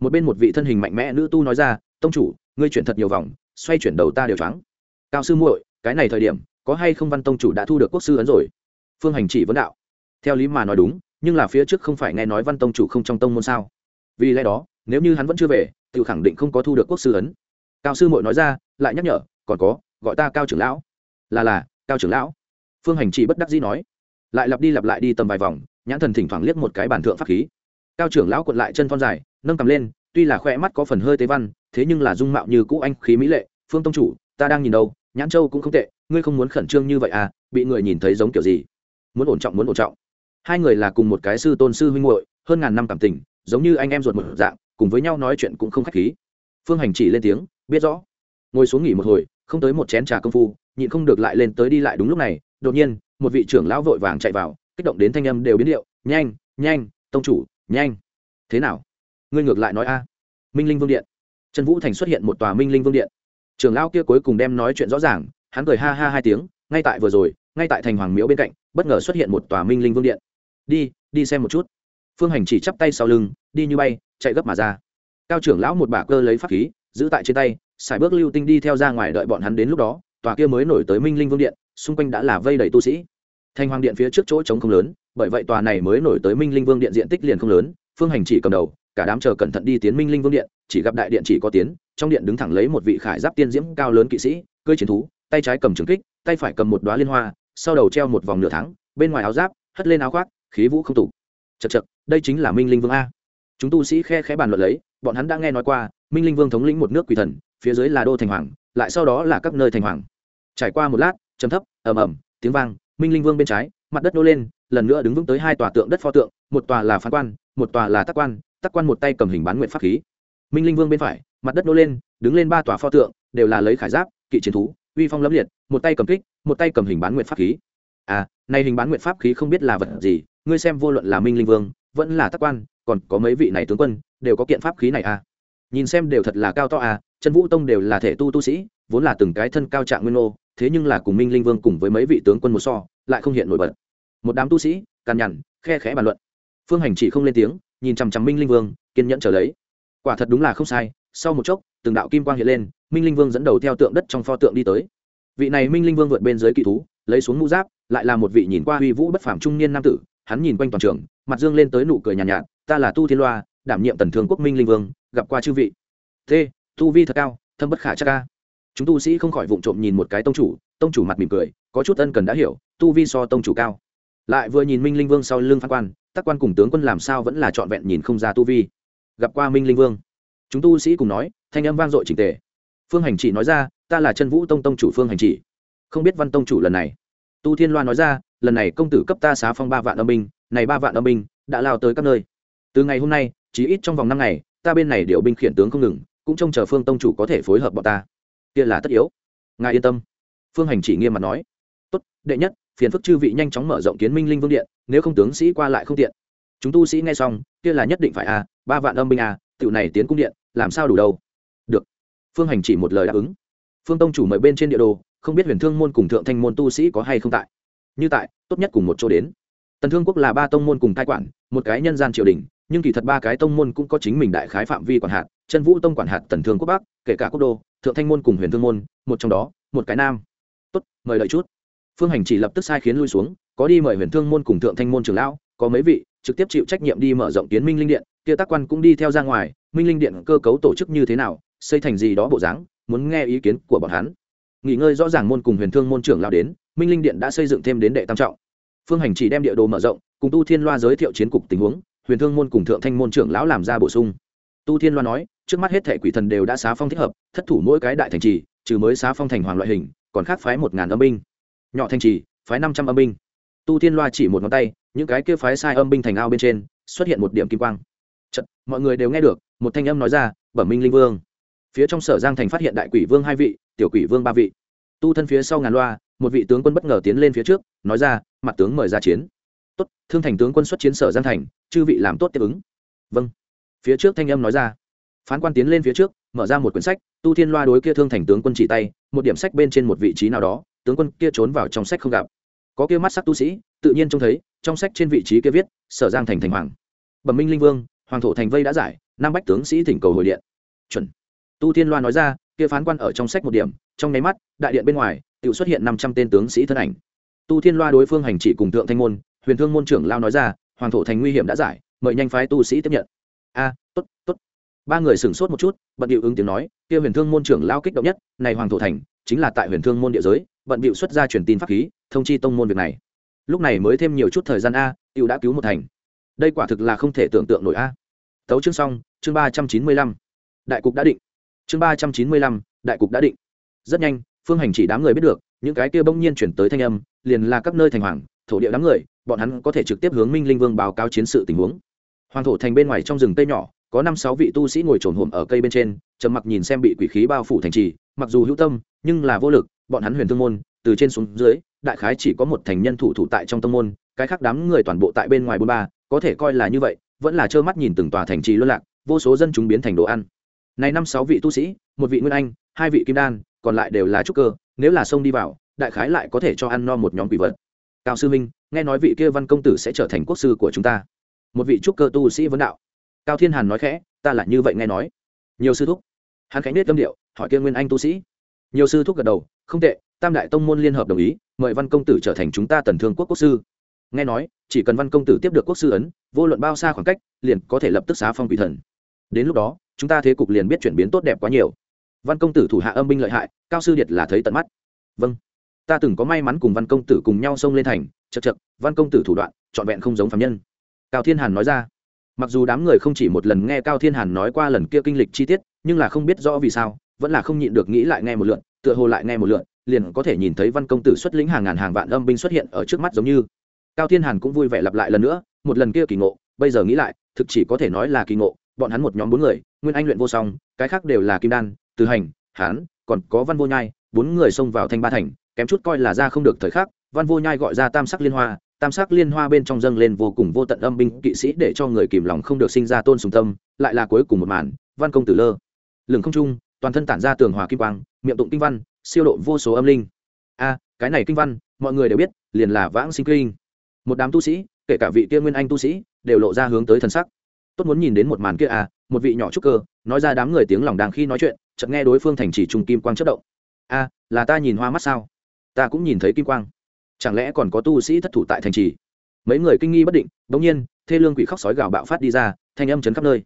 Một bên một vị thân hình mạnh mẽ nữ tu nói ra, tông chủ, ngươi chuyển thật nhiều vòng, xoay chuyển đầu ta đều trắng cao sư muội, cái này thời điểm, có hay không văn tông chủ đã thu được quốc sư ấn rồi? Phương hành chỉ vấn đạo. Theo lý mà nói đúng, nhưng là phía trước không phải nghe nói văn tông chủ không trong tông môn sao? Vì lẽ đó, nếu như hắn vẫn chưa về tự khẳng định không có thu được quốc sư ấn. Cao sư muội nói ra, lại nhắc nhở, còn có, gọi ta cao trưởng lão là là, cao trưởng lão. Phương hành chỉ bất đắc dĩ nói. Lại lặp đi lặp lại đi tầm vài vòng, nhãn thần thỉnh thoảng liếc một cái bản thượng pháp khí. Cao trưởng lão cuộn lại chân thon dài, nâng cầm lên, tuy là khoe mắt có phần hơi tế văn, thế nhưng là dung mạo như cũ anh khí mỹ lệ. Phương tông chủ, ta đang nhìn đâu, nhãn châu cũng không tệ, ngươi không muốn khẩn trương như vậy à bị người nhìn thấy giống kiểu gì? Muốn ổn trọng, muốn ổn trọng. Hai người là cùng một cái sư tôn sư huynh muội, hơn ngàn năm cảm tình, giống như anh em ruột một dạng, cùng với nhau nói chuyện cũng không khách khí. Phương hành chỉ lên tiếng, biết rõ. Ngồi xuống nghỉ một hồi, không tới một chén trà công phu nhịn không được lại lên tới đi lại đúng lúc này, đột nhiên, một vị trưởng lão vội vàng chạy vào, kích động đến thanh âm đều biến điệu, nhanh nhanh, tông chủ, nhanh. Thế nào? Ngươi ngược lại nói a. Minh linh vương điện. Trần vũ thành xuất hiện một tòa minh linh vương điện. Trưởng lão kia cuối cùng đem nói chuyện rõ ràng, hắn cười ha ha hai tiếng, ngay tại vừa rồi, ngay tại thành hoàng Miễu bên cạnh, bất ngờ xuất hiện một tòa minh linh vương điện. Đi đi xem một chút. Phương hành chỉ chắp tay sau lưng, đi như bay, chạy gấp mà ra. Cao trưởng lão một bà cơ lấy pháp khí, giữ tại trên tay xài bước lưu tinh đi theo ra ngoài đợi bọn hắn đến lúc đó tòa kia mới nổi tới minh linh vương điện, xung quanh đã là vây đầy tu sĩ. Thanh hoàng điện phía trước chỗ trống không lớn, bởi vậy tòa này mới nổi tới minh linh vương điện diện tích liền không lớn, phương hành chỉ cầm đầu, cả đám chờ cẩn thận đi tiến minh linh vương điện, chỉ gặp đại điện chỉ có tiến, trong điện đứng thẳng lấy một vị khải giáp tiên diễm cao lớn kỵ sĩ, cưỡi chiến thú, tay trái cầm trường kích, tay phải cầm một đoá liên hoa, sau đầu treo một vòng nửa tháng, bên ngoài áo giáp, hất lên áo khoác, khí vũ không tủ. Chật chật đây chính là minh linh vương a. Chúng tu sĩ khe khẽ bàn luận lấy, bọn hắn đã nghe nói qua, minh linh vương thống lĩnh một nước quỷ thần phía dưới là đô thành hoàng, lại sau đó là các nơi thành hoàng. Trải qua một lát chấm thấp, ầm ầm, tiếng vang, minh linh vương bên trái, mặt đất nô lên, lần nữa đứng vững tới hai tòa tượng đất pho tượng, một tòa là phán quan, một tòa là tác quan tác quan một tay cầm hình bán nguyện pháp khí. Minh linh vương bên phải, mặt đất nô lên, đứng lên ba tòa pho tượng, đều là lấy khải giáp, kỵ chiến thú, uy phong lẫm liệt, một tay cầm kích, một tay cầm hình bán nguyện pháp khí. À này hình bán nguyện pháp khí không biết là vật gì, ngươi xem vô luận là minh linh vương, vẫn là tác quan, còn có mấy vị này tướng quân, đều có kiện pháp khí này à? Nhìn xem đều thật là cao to à chân vũ tông đều là thể tu tu sĩ vốn là từng cái thân cao trạng nguyên ô thế nhưng là cùng minh linh vương cùng với mấy vị tướng quân một so lại không hiện nổi bật. Một đám tu sĩ cằn nhằn khe khẽ bàn luận. Phương hành chỉ không lên tiếng nhìn chằm chằm minh linh vương kiên nhẫn trở lấy. Quả thật đúng là không sai sau một chốc từng đạo kim quang hiện lên minh linh vương dẫn đầu theo tượng đất trong pho tượng đi tới. Vị này minh linh vương vượt bên dưới kỳ thú lấy xuống mũ giáp lại là một vị nhìn qua huy vũ bất phàm trung niên nam tử hắn nhìn quanh toàn trường mặt dương lên tới nụ cười nhàn nhạt, nhạt ta là tu thiên loa đảm nhiệm tần thương quốc minh linh vương gặp qua chư vị. T tu vi thật cao, thâm bất khả chắc ca chúng tu sĩ không khỏi vụng trộm nhìn một cái tông chủ tông chủ mặt mỉm cười, có chút ân cần đã hiểu, tu vi so tông chủ cao. Lại vừa nhìn minh linh vương sau lưng phán quan tác quan cùng tướng quân làm sao vẫn là trọn vẹn nhìn không ra tu vi. Gặp qua minh linh vương, chúng tu sĩ cùng nói, thanh âm vang dội trình tề. Phương hành chỉ nói ra, ta là chân vũ tông tông chủ phương hành chỉ. Không biết văn tông chủ lần này. Tu thiên loa nói ra, lần này công tử cấp ta xá phong ba vạn âm binh, này ba vạn âm binh đã lao tới các nơi. Từ ngày hôm nay, chỉ ít trong vòng năm ngày, ta bên này điều binh khiển tướng không ngừng cũng trông chờ phương tông chủ có thể phối hợp bọn ta. Kia là tất yếu. Ngài yên tâm. Phương hành chỉ nghiêm mặt nói. Tốt đệ nhất phiền phức chư vị nhanh chóng mở rộng kiến minh linh vương điện nếu không tướng sĩ qua lại không tiện. Chúng tu sĩ nghe xong kia là nhất định phải a à, ba vạn âm binh a à, tiểu này tiến cung điện làm sao đủ đâu? Được. Phương hành chỉ một lời đáp ứng. Phương tông chủ mời bên trên địa đồ không biết huyền thương môn cùng thượng thanh môn tu sĩ có hay không tại. Như tại tốt nhất cùng một chỗ đến. Tần thương quốc là ba tông môn cùng cai quản một cái nhân gian triều đình nhưng kỳ thật ba cái tông môn cũng có chính mình đại khái phạm vi quản hạt, chân vũ tông quản hạt tần thương quốc bắc, kể cả quốc đô, thượng thanh môn cùng huyền thương môn, một trong đó, một cái nam. Tốt, mời đợi chút. Phương hành chỉ lập tức sai khiến lui xuống, có đi mời huyền thương môn cùng thượng thanh môn trường lão, có mấy vị, trực tiếp chịu trách nhiệm đi mở rộng kiến minh linh điện, kia tác quan cũng đi theo ra ngoài, minh linh điện cơ cấu tổ chức như thế nào, xây thành gì đó bộ dáng, muốn nghe ý kiến của bọn hắn. Nghỉ ngơi rõ ràng môn cùng huyền thương môn trưởng lao đến, minh linh điện đã xây dựng thêm đến đệ tam trọng. Phương hành chỉ đem địa đồ mở rộng, cùng tu thiên loa giới thiệu chiến cục tình huống huyền thương môn cùng thượng thanh môn trưởng lão làm ra bổ sung. Tu thiên loa nói trước mắt hết thệ quỷ thần đều đã xá phong thích hợp thất thủ mỗi cái đại thành trì trừ mới xá phong thành hoàng loại hình còn khác phái một ngàn âm binh. Nhỏ thành trì phái năm trăm âm binh. Tu thiên loa chỉ một ngón tay những cái kia phái sai âm binh thành ao bên trên xuất hiện một điểm kim quang. Chật, mọi người đều nghe được một thanh âm nói ra bẩm minh linh vương. Phía trong sở giang thành phát hiện đại quỷ vương hai vị tiểu quỷ vương ba vị. Tu thân phía sau ngàn loa một vị tướng quân bất ngờ tiến lên phía trước nói ra mặt tướng mời ra chiến tốt, thương thành tướng quân xuất chiến sở giang thành, chư vị làm tốt tiếp ứng. Vâng. Phía trước thanh âm nói ra. Phán quan tiến lên phía trước, mở ra một quyển sách, tu thiên loa đối kia thương thành tướng quân chỉ tay, một điểm sách bên trên một vị trí nào đó, tướng quân kia trốn vào trong sách không gặp. Có kia mắt sắc tu sĩ, tự nhiên trông thấy, trong sách trên vị trí kia viết, sở giang thành thành hoàng. Bẩm minh linh vương, hoàng thổ thành vây đã giải nam bách tướng sĩ thỉnh cầu hồi điện. Chuẩn. Tu thiên loa nói ra, kia phán quan ở trong sách một điểm, trong nháy mắt, đại điện bên ngoài tự xuất hiện năm trăm tên tướng sĩ thân ảnh. Tu thiên loa đối phương hành chỉ cùng thượng thanh môn huyền thương môn trưởng lao nói ra, hoàng thổ thành nguy hiểm đã giải, mời nhanh phái tu sĩ tiếp nhận. A, tốt tốt. Ba người sửng sốt một chút, bận điệu ứng tiếng nói, kia huyền thương môn trưởng lao kích động nhất, này hoàng thổ thành, chính là tại huyền thương môn địa giới, bận điệu xuất ra truyền tin pháp khí, thông chi tông môn việc này. Lúc này mới thêm nhiều chút thời gian a tiêu đã cứu một thành. Đây quả thực là không thể tưởng tượng nổi a. Tấu chương xong, chương ba trăm chín mươi lăm. Đại cục đã định. Chương ba trăm chín mươi lăm, đại cục đã định. Rất nhanh, phương hành chỉ đám người biết được, những cái kia bỗng nhiên chuyển tới thanh âm, liền là các nơi thành hoàng, thổ địa đám người bọn hắn có thể trực tiếp hướng minh linh vương báo cáo chiến sự tình huống. Hoàng thổ thành bên ngoài trong rừng tây nhỏ, có năm sáu vị tu sĩ ngồi trồn hổm ở cây bên trên, trầm mặc nhìn xem bị quỷ khí bao phủ thành trì, mặc dù hữu tâm, nhưng là vô lực, bọn hắn huyền thương môn, từ trên xuống dưới, đại khái chỉ có một thành nhân thủ thủ tại trong tâm môn, cái khác đám người toàn bộ tại bên ngoài bôn ba, có thể coi là như vậy, vẫn là trơ mắt nhìn từng tòa thành trì luân lạc, vô số dân chúng biến thành đồ ăn. Này năm sáu vị tu sĩ, một vị nguyên anh, hai vị kim đan, còn lại đều là trúc cơ, nếu là sông đi vào, đại khái lại có thể cho ăn no một nhóm quỷ vật cao sư minh, nghe nói vị kia văn công tử sẽ trở thành quốc sư của chúng ta. Một vị trúc cơ tu sĩ vấn đạo. Cao thiên hàn nói khẽ, ta là như vậy nghe nói. Nhiều sư thúc. Hắn khánh biết tâm điệu, hỏi kia nguyên anh tu sĩ. Nhiều sư thúc gật đầu, không tệ, tam đại tông môn liên hợp đồng ý, mời văn công tử trở thành chúng ta tần thương quốc quốc sư. Nghe nói, chỉ cần văn công tử tiếp được quốc sư ấn, vô luận bao xa khoảng cách, liền có thể lập tức xá phong quỷ thần. Đến lúc đó, chúng ta thế cục liền biết chuyển biến tốt đẹp quá nhiều. Văn công tử thủ hạ âm binh lợi hại, cao sư điệt là thấy tận mắt. Vâng ta từng có may mắn cùng văn công tử cùng nhau xông lên thành chật chật văn công tử thủ đoạn, trọn vẹn không giống phạm nhân. Cao thiên hàn nói ra. Mặc dù đám người không chỉ một lần nghe cao thiên hàn nói qua lần kia kinh lịch chi tiết, nhưng là không biết rõ vì sao, vẫn là không nhịn được nghĩ lại nghe một lượn, tựa hồ lại nghe một lượn, liền có thể nhìn thấy văn công tử xuất lĩnh hàng ngàn hàng vạn âm binh xuất hiện ở trước mắt giống như. Cao thiên hàn cũng vui vẻ lặp lại lần nữa, một lần kia kỳ ngộ, bây giờ nghĩ lại, thực chỉ có thể nói là kỳ ngộ, bọn hắn một nhóm bốn người, nguyên anh luyện vô song, cái khác đều là kim đan, từ hành, hán, còn có văn vô nhai, bốn người xông vào thanh ba thành kém chút coi là ra không được thời khắc, văn vô nhai gọi ra tam sắc liên hoa, tam sắc liên hoa bên trong dâng lên vô cùng vô tận âm binh kỵ sĩ để cho người kìm lòng không được sinh ra tôn sùng tâm, lại là cuối cùng một màn, văn công tử lơ. Lừng không trung, toàn thân tản ra tường hòa kim quang, miệng tụng kinh văn, siêu độ vô số âm linh. A, cái này kinh văn, mọi người đều biết, liền là vãng sinh kinh. Một đám tu sĩ, kể cả vị kia nguyên anh tu sĩ, đều lộ ra hướng tới thần sắc. Tốt muốn nhìn đến một màn kia à một vị nhỏ trúc cơ, nói ra đám người tiếng lòng đàng khi nói chuyện, chợt nghe đối phương thành chỉ trùng kim quang chất động. A, là ta nhìn hoa mắt sao? Ta cũng nhìn thấy kim quang. Chẳng lẽ còn có tu sĩ thất thủ tại thành trì? Mấy người kinh nghi bất định, bỗng nhiên, thê lương quỷ khóc sói gào bạo phát đi ra, thanh âm chấn khắp nơi.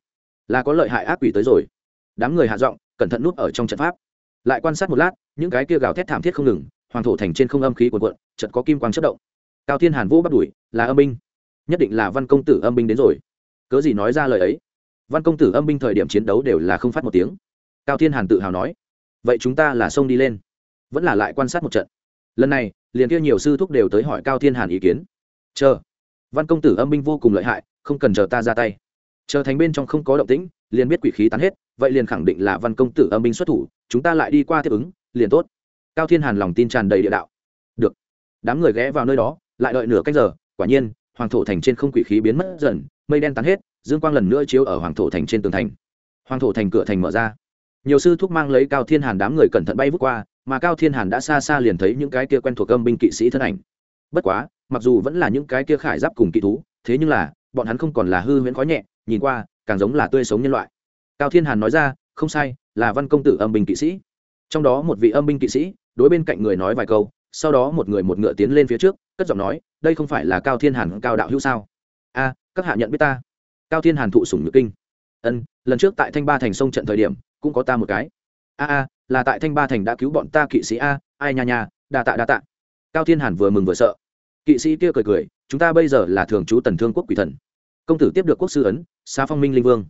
Là có lợi hại ác quỷ tới rồi. Đám người hạ giọng, cẩn thận núp ở trong trận pháp. Lại quan sát một lát, những cái kia gào thét thảm thiết không ngừng, hoàng thổ thành trên không âm khí cuộn cuộn, chợt có kim quang chất động. Cao thiên hàn vũ bắt đuổi, là âm binh. Nhất định là văn công tử âm binh đến rồi. Cớ gì nói ra lời ấy? Văn công tử âm binh thời điểm chiến đấu đều là không phát một tiếng. Cao thiên hàn tự hào nói, vậy chúng ta là xông đi lên. Vẫn là lại quan sát một trận lần này, liền kia nhiều sư thúc đều tới hỏi cao thiên hàn ý kiến. Chờ. Văn công tử âm binh vô cùng lợi hại, không cần chờ ta ra tay. Chờ thành bên trong không có động tĩnh, liền biết quỷ khí tán hết, vậy liền khẳng định là văn công tử âm binh xuất thủ, chúng ta lại đi qua tiếp ứng, liền tốt. Cao thiên hàn lòng tin tràn đầy địa đạo. Được. Đám người ghé vào nơi đó, lại đợi nửa cách giờ, quả nhiên, hoàng thổ thành trên không quỷ khí biến mất dần, mây đen tán hết, dương quang lần nữa chiếu ở hoàng thổ thành trên tường thành. Hoàng thổ thành cửa thành mở ra. Nhiều sư thúc mang lấy cao thiên hàn đám người cẩn thận bay vút qua mà cao thiên hàn đã xa xa liền thấy những cái kia quen thuộc âm binh kỵ sĩ thân ảnh. Bất quá, mặc dù vẫn là những cái kia khải giáp cùng kỵ thú, thế nhưng là, bọn hắn không còn là hư huyễn khói nhẹ, nhìn qua, càng giống là tươi sống nhân loại. Cao thiên hàn nói ra, không sai, là văn công tử âm binh kỵ sĩ. Trong đó một vị âm binh kỵ sĩ, đối bên cạnh người nói vài câu, sau đó một người một ngựa tiến lên phía trước, cất giọng nói, đây không phải là cao thiên hàn cao đạo hữu sao? A, các hạ nhận biết ta. Cao thiên hàn thụ sủng nhược kinh. Ân, lần trước tại thanh ba thành sông trận thời điểm, cũng có ta một cái. A a là tại thanh ba thành đã cứu bọn ta kỵ sĩ a, ai nha nha, đa tạ đa tạ. Cao thiên hàn vừa mừng vừa sợ. Kỵ sĩ kia cười cười, chúng ta bây giờ là thường trú tần thương quốc quỷ thần. Công tử tiếp được quốc sư ấn xa phong minh linh vương.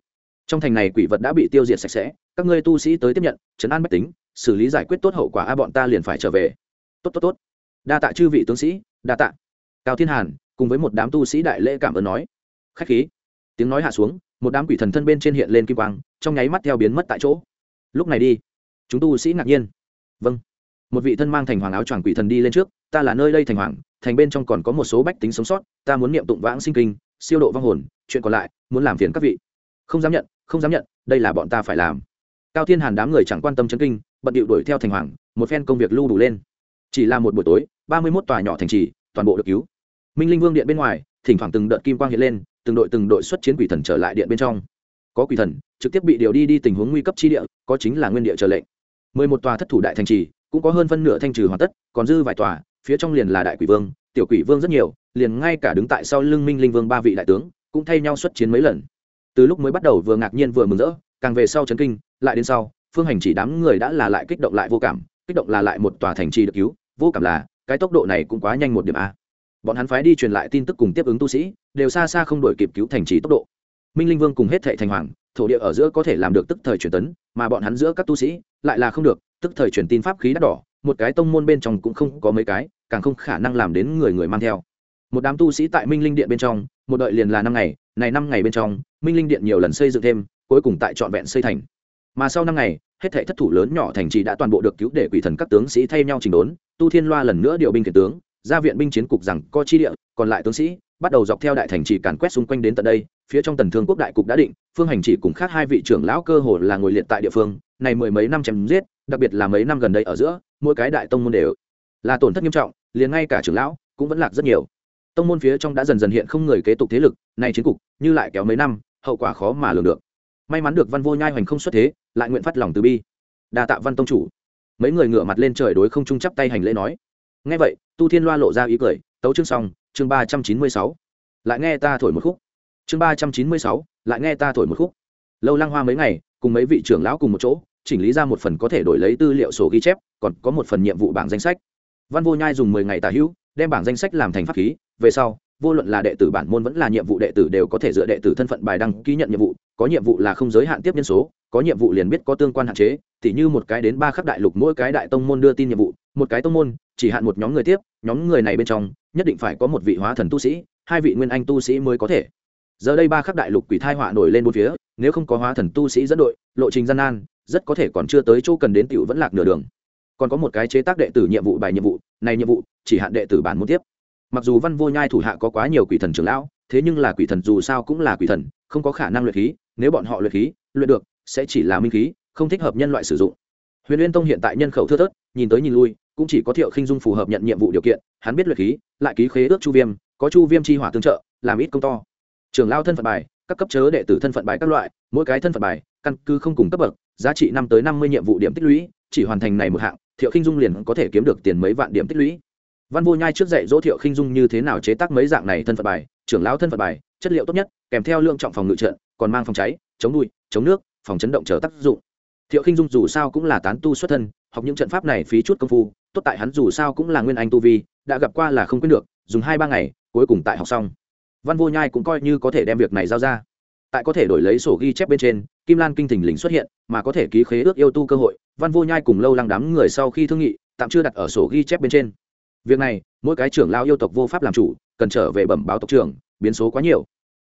Trong thành này quỷ vật đã bị tiêu diệt sạch sẽ, các ngươi tu sĩ tới tiếp nhận chấn an bách tính, xử lý giải quyết tốt hậu quả a bọn ta liền phải trở về. Tốt tốt tốt. Đa tạ chư vị tướng sĩ, đa tạ. Cao thiên hàn, cùng với một đám tu sĩ đại lễ cảm ơn nói. Khách khí. Tiếng nói hạ xuống, một đám quỷ thần thân bên trên hiện lên kim quang, trong nháy mắt theo biến mất tại chỗ. Lúc này đi chúng tu sĩ ngạc nhiên. Vâng. Một vị thân mang thành hoàng áo choàng quỷ thần đi lên trước, ta là nơi đây thành hoàng, thành bên trong còn có một số bách tính sống sót, ta muốn niệm tụng vãng sinh kinh, siêu độ vong hồn, chuyện còn lại, muốn làm phiền các vị. Không dám nhận, không dám nhận, đây là bọn ta phải làm. Cao thiên hàn đám người chẳng quan tâm chấn kinh, bận điệu đuổi theo thành hoàng, một phen công việc lưu đủ lên. Chỉ là một buổi tối, ba mươi mốt tòa nhỏ thành trì, toàn bộ được cứu. Minh linh vương điện bên ngoài, thỉnh thoảng từng đợt kim quang hiện lên, từng đội từng đội xuất chiến quỷ thần trở lại điện bên trong. Có quỷ thần, trực tiếp bị điều đi đi tình huống nguy cấp chi địa, có chính là nguyên địa trở lệnh mười một tòa thất thủ đại thành trì, cũng có hơn phân nửa thanh trừ hoàn tất, còn dư vài tòa, phía trong liền là đại quỷ vương, tiểu quỷ vương rất nhiều, liền ngay cả đứng tại sau lưng minh linh vương ba vị đại tướng, cũng thay nhau xuất chiến mấy lần. Từ lúc mới bắt đầu vừa ngạc nhiên vừa mừng rỡ, càng về sau chấn kinh, lại đến sau, phương hành chỉ đám người đã là lại kích động lại vô cảm, kích động là lại một tòa thành trì được cứu, vô cảm là, cái tốc độ này cũng quá nhanh một điểm a. Bọn hắn phái đi truyền lại tin tức cùng tiếp ứng tu sĩ, đều xa xa không đổi kịp cứu thành trì tốc độ. Minh linh vương cùng hết thệ thành hoàng thổ địa ở giữa có thể làm được tức thời truyền tấn, mà bọn hắn giữa các tu sĩ lại là không được, tức thời truyền tin pháp khí đắt đỏ, một cái tông môn bên trong cũng không có mấy cái, càng không khả năng làm đến người người mang theo. Một đám tu sĩ tại minh linh điện bên trong, một đợi liền là năm ngày, này năm ngày bên trong, minh linh điện nhiều lần xây dựng thêm, cuối cùng tại trọn vẹn xây thành. Mà sau năm ngày, hết thảy thất thủ lớn nhỏ thành trì đã toàn bộ được cứu để quỷ thần các tướng sĩ thay nhau trình đốn, tu thiên loa lần nữa điều binh kiệt tướng, ra viện binh chiến cục rằng co chi địa, còn lại tướng sĩ bắt đầu dọc theo đại thành trì càn quét xung quanh đến tận đây, phía trong tần thương quốc đại cục đã định, phương hành chỉ cùng khác hai vị trưởng lão cơ hồ là ngồi liệt tại địa phương, này mười mấy năm chém giết, đặc biệt là mấy năm gần đây ở giữa, mỗi cái đại tông môn đều là tổn thất nghiêm trọng, liền ngay cả trưởng lão cũng vẫn lạc rất nhiều. Tông môn phía trong đã dần dần hiện không người kế tục thế lực, nay chiến cục, như lại kéo mấy năm, hậu quả khó mà lường được. May mắn được văn vô nhai hoành không xuất thế, lại nguyện phát lòng từ bi. Đa tạ văn tông chủ. Mấy người ngửa mặt lên trời đối không trung chắp tay hành lễ nói. Nghe vậy, tu thiên loa lộ ra ý cười, tấu chương xong chương ba trăm chín mươi sáu, lại nghe ta thổi một khúc. chương ba trăm chín mươi sáu, lại nghe ta thổi một khúc. Lâu lăng hoa mấy ngày, cùng mấy vị trưởng lão cùng một chỗ, chỉnh lý ra một phần có thể đổi lấy tư liệu sổ ghi chép, còn có một phần nhiệm vụ bảng danh sách. Văn vô nhai dùng mười ngày tả hữu, đem bảng danh sách làm thành pháp khí. Về sau, vô luận là đệ tử bản môn vẫn là nhiệm vụ đệ tử đều có thể dựa đệ tử thân phận bài đăng ký nhận nhiệm vụ, có nhiệm vụ là không giới hạn tiếp nhân số, có nhiệm vụ liền biết có tương quan hạn chế, tỉ như một cái đến ba khắp đại lục mỗi cái đại tông môn đưa tin nhiệm vụ, một cái tông môn, chỉ hạn một nhóm người tiếp, nhóm người này bên trong nhất định phải có một vị hóa thần tu sĩ, hai vị nguyên anh tu sĩ mới có thể. Giờ đây ba khắc đại lục quỷ thai họa nổi lên bốn phía, nếu không có hóa thần tu sĩ dẫn đội, lộ trình gian nan, rất có thể còn chưa tới chỗ cần đến tiểu vẫn lạc nửa đường. Còn có một cái chế tác đệ tử nhiệm vụ bài nhiệm vụ, này nhiệm vụ, chỉ hạn đệ tử bản môn tiếp. Mặc dù văn vô nhai thủ hạ có quá nhiều quỷ thần trưởng lão, thế nhưng là quỷ thần dù sao cũng là quỷ thần, không có khả năng luyện khí, nếu bọn họ luyện khí, luyện được, sẽ chỉ là minh khí, không thích hợp nhân loại sử dụng. Huyền uyên tông hiện tại nhân khẩu thưa thớt, nhìn tới nhìn lui, cũng chỉ có thiệu khinh dung phù hợp nhận nhiệm vụ điều kiện, hắn biết luyện khí lại ký khế ước chu viêm, có chu viêm chi hỏa tương trợ, làm ít công to. Trưởng lao thân phận bài, các cấp chớ đệ tử thân phận bài các loại, mỗi cái thân phận bài, căn cứ không cùng cấp bậc, giá trị năm tới năm mươi nhiệm vụ điểm tích lũy, chỉ hoàn thành này một hạng, thiệu khinh dung liền có thể kiếm được tiền mấy vạn điểm tích lũy. Văn vô nhai trước dạy dỗ thiệu khinh dung như thế nào chế tác mấy dạng này thân phận bài, trưởng lão thân phận bài, chất liệu tốt nhất, kèm theo lượng trọng phòng ngự trận, còn mang phòng cháy, chống đuôi chống nước, phòng chấn động chờ tác dụng. Thiệu khinh dung dù sao cũng là tán tu xuất thân, học những trận pháp này phí chút công phu, tốt tại hắn dù sao cũng là nguyên anh tu vi đã gặp qua là không quyết được, dùng hai ba ngày, cuối cùng tại học xong. Văn vô nhai cũng coi như có thể đem việc này giao ra. Tại có thể đổi lấy sổ ghi chép bên trên, kim lan kinh thình lình xuất hiện, mà có thể ký khế ước yêu tu cơ hội, văn vô nhai cùng lâu lăng đám người sau khi thương nghị, tạm chưa đặt ở sổ ghi chép bên trên. Việc này, mỗi cái trưởng lao yêu tộc vô pháp làm chủ, cần trở về bẩm báo tộc trưởng, biến số quá nhiều.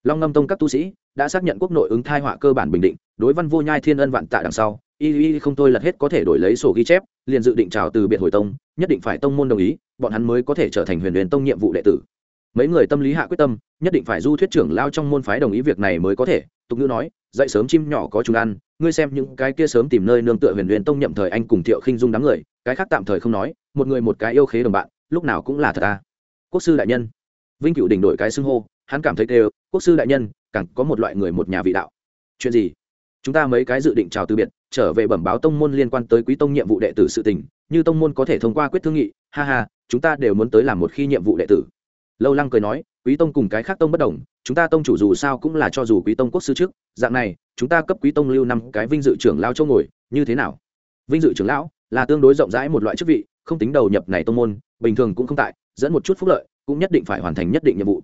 Long ngâm tông các tu sĩ đã xác nhận quốc nội ứng thai họa cơ bản bình định, đối văn vô nhai thiên ân vạn tạ đằng sau, y y không tôi lật hết có thể đổi lấy sổ ghi chép, liền dự định trào từ biệt hồi tông nhất định phải tông môn đồng ý, bọn hắn mới có thể trở thành huyền huyền tông nhiệm vụ đệ tử. Mấy người tâm lý hạ quyết tâm, nhất định phải du thuyết trưởng lao trong môn phái đồng ý việc này mới có thể. Tục ngữ nói, dậy sớm chim nhỏ có chúng ăn, ngươi xem những cái kia sớm tìm nơi nương tựa huyền huyền tông nhậm thời anh cùng thiệu khinh dung đám người, cái khác tạm thời không nói, một người một cái yêu khế đồng bạn, lúc nào cũng là thật ta quốc sư đại nhân. Vinh cựu đỉnh đổi cái xưng hô, hắn cảm thấy đều, quốc sư đại nhân, càng có một loại người một nhà vị đạo. Chuyện gì? Chúng ta mấy cái dự định chào từ biệt, trở về bẩm báo tông môn liên quan tới quý tông nhiệm vụ đệ tử sự tình như tông môn có thể thông qua quyết thương nghị, ha ha, chúng ta đều muốn tới làm một khi nhiệm vụ đệ tử. Lâu lăng cười nói, quý tông cùng cái khác tông bất đồng, chúng ta tông chủ dù sao cũng là cho dù quý tông quốc sư trước, dạng này, chúng ta cấp quý tông lưu năm cái vinh dự trưởng lao châu ngồi, như thế nào? Vinh dự trưởng lão là tương đối rộng rãi một loại chức vị, không tính đầu nhập này tông môn, bình thường cũng không tại, dẫn một chút phúc lợi, cũng nhất định phải hoàn thành nhất định nhiệm vụ.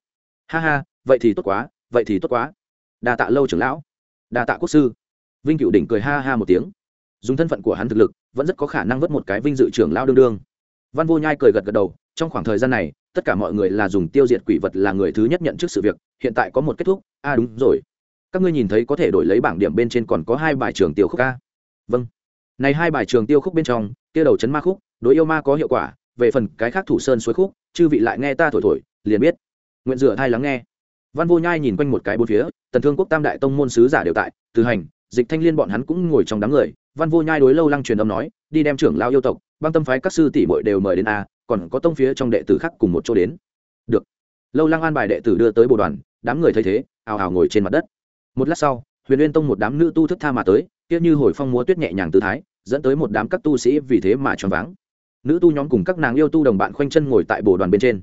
Ha ha, vậy thì tốt quá, vậy thì tốt quá. Đa tạ lâu trưởng lão, đa tạ quốc sư. Vinh cựu đỉnh cười ha ha một tiếng dùng thân phận của hắn thực lực, vẫn rất có khả năng vớt một cái vinh dự trưởng lao đương đương. Văn vô nhai cười gật gật đầu, trong khoảng thời gian này, tất cả mọi người là dùng tiêu diệt quỷ vật là người thứ nhất nhận trước sự việc, hiện tại có một kết thúc a à đúng rồi. Các ngươi nhìn thấy có thể đổi lấy bảng điểm bên trên còn có hai bài trường tiêu khúc a vâng. Này hai bài trường tiêu khúc bên trong tiêu đầu chấn ma khúc, đối yêu ma có hiệu quả, về phần cái khác thủ sơn suối khúc, chư vị lại nghe ta thổi thổi, liền biết. Nguyện rửa thai lắng nghe. Văn vô nhai nhìn quanh một cái bốn phía, tần thương quốc tam đại tông môn sứ giả đều tại, từ hành, dịch thanh liên bọn hắn cũng ngồi trong đám người văn vô nhai đối lâu lăng truyền âm nói, đi đem trưởng lao yêu tộc, băng tâm phái các sư tỷ bội đều mời đến a, còn có tông phía trong đệ tử khác cùng một chỗ đến. Được. Lâu lăng an bài đệ tử đưa tới bộ đoàn, đám người thấy thế, ào ào ngồi trên mặt đất. Một lát sau, huyền uyên tông một đám nữ tu thức tha mà tới, kia như hồi phong múa tuyết nhẹ nhàng tự thái, dẫn tới một đám các tu sĩ vì thế mà choáng váng. Nữ tu nhóm cùng các nàng yêu tu đồng bạn khoanh chân ngồi tại bồ đoàn bên trên.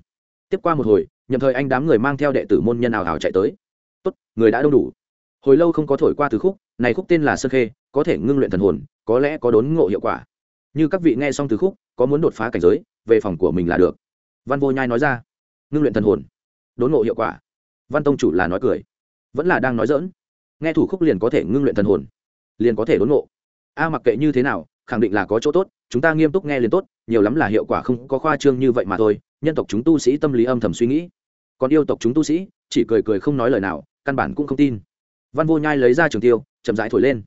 Tiếp qua một hồi, nhậm thời anh đám người mang theo đệ tử môn nhân ảo ảo chạy tới. Tốt, người đã đông đủ. Hồi lâu không có thổi qua từ khúc, này khúc tên là sơn khê có thể ngưng luyện thần hồn, có lẽ có đốn ngộ hiệu quả. Như các vị nghe xong từ khúc, có muốn đột phá cảnh giới, về phòng của mình là được. Văn vô nhai nói ra, ngưng luyện thần hồn, đốn ngộ hiệu quả. Văn tông chủ là nói cười, vẫn là đang nói dỡn nghe thủ khúc liền có thể ngưng luyện thần hồn, liền có thể đốn ngộ. A, mặc kệ như thế nào, khẳng định là có chỗ tốt, chúng ta nghiêm túc nghe liền tốt, nhiều lắm là hiệu quả không có khoa trương như vậy mà thôi, nhân tộc chúng tu sĩ tâm lý âm thầm suy nghĩ. Còn yêu tộc chúng tu sĩ, chỉ cười cười không nói lời nào, căn bản cũng không tin. Văn vô nhai lấy ra trường tiêu, chậm rãi thổi lên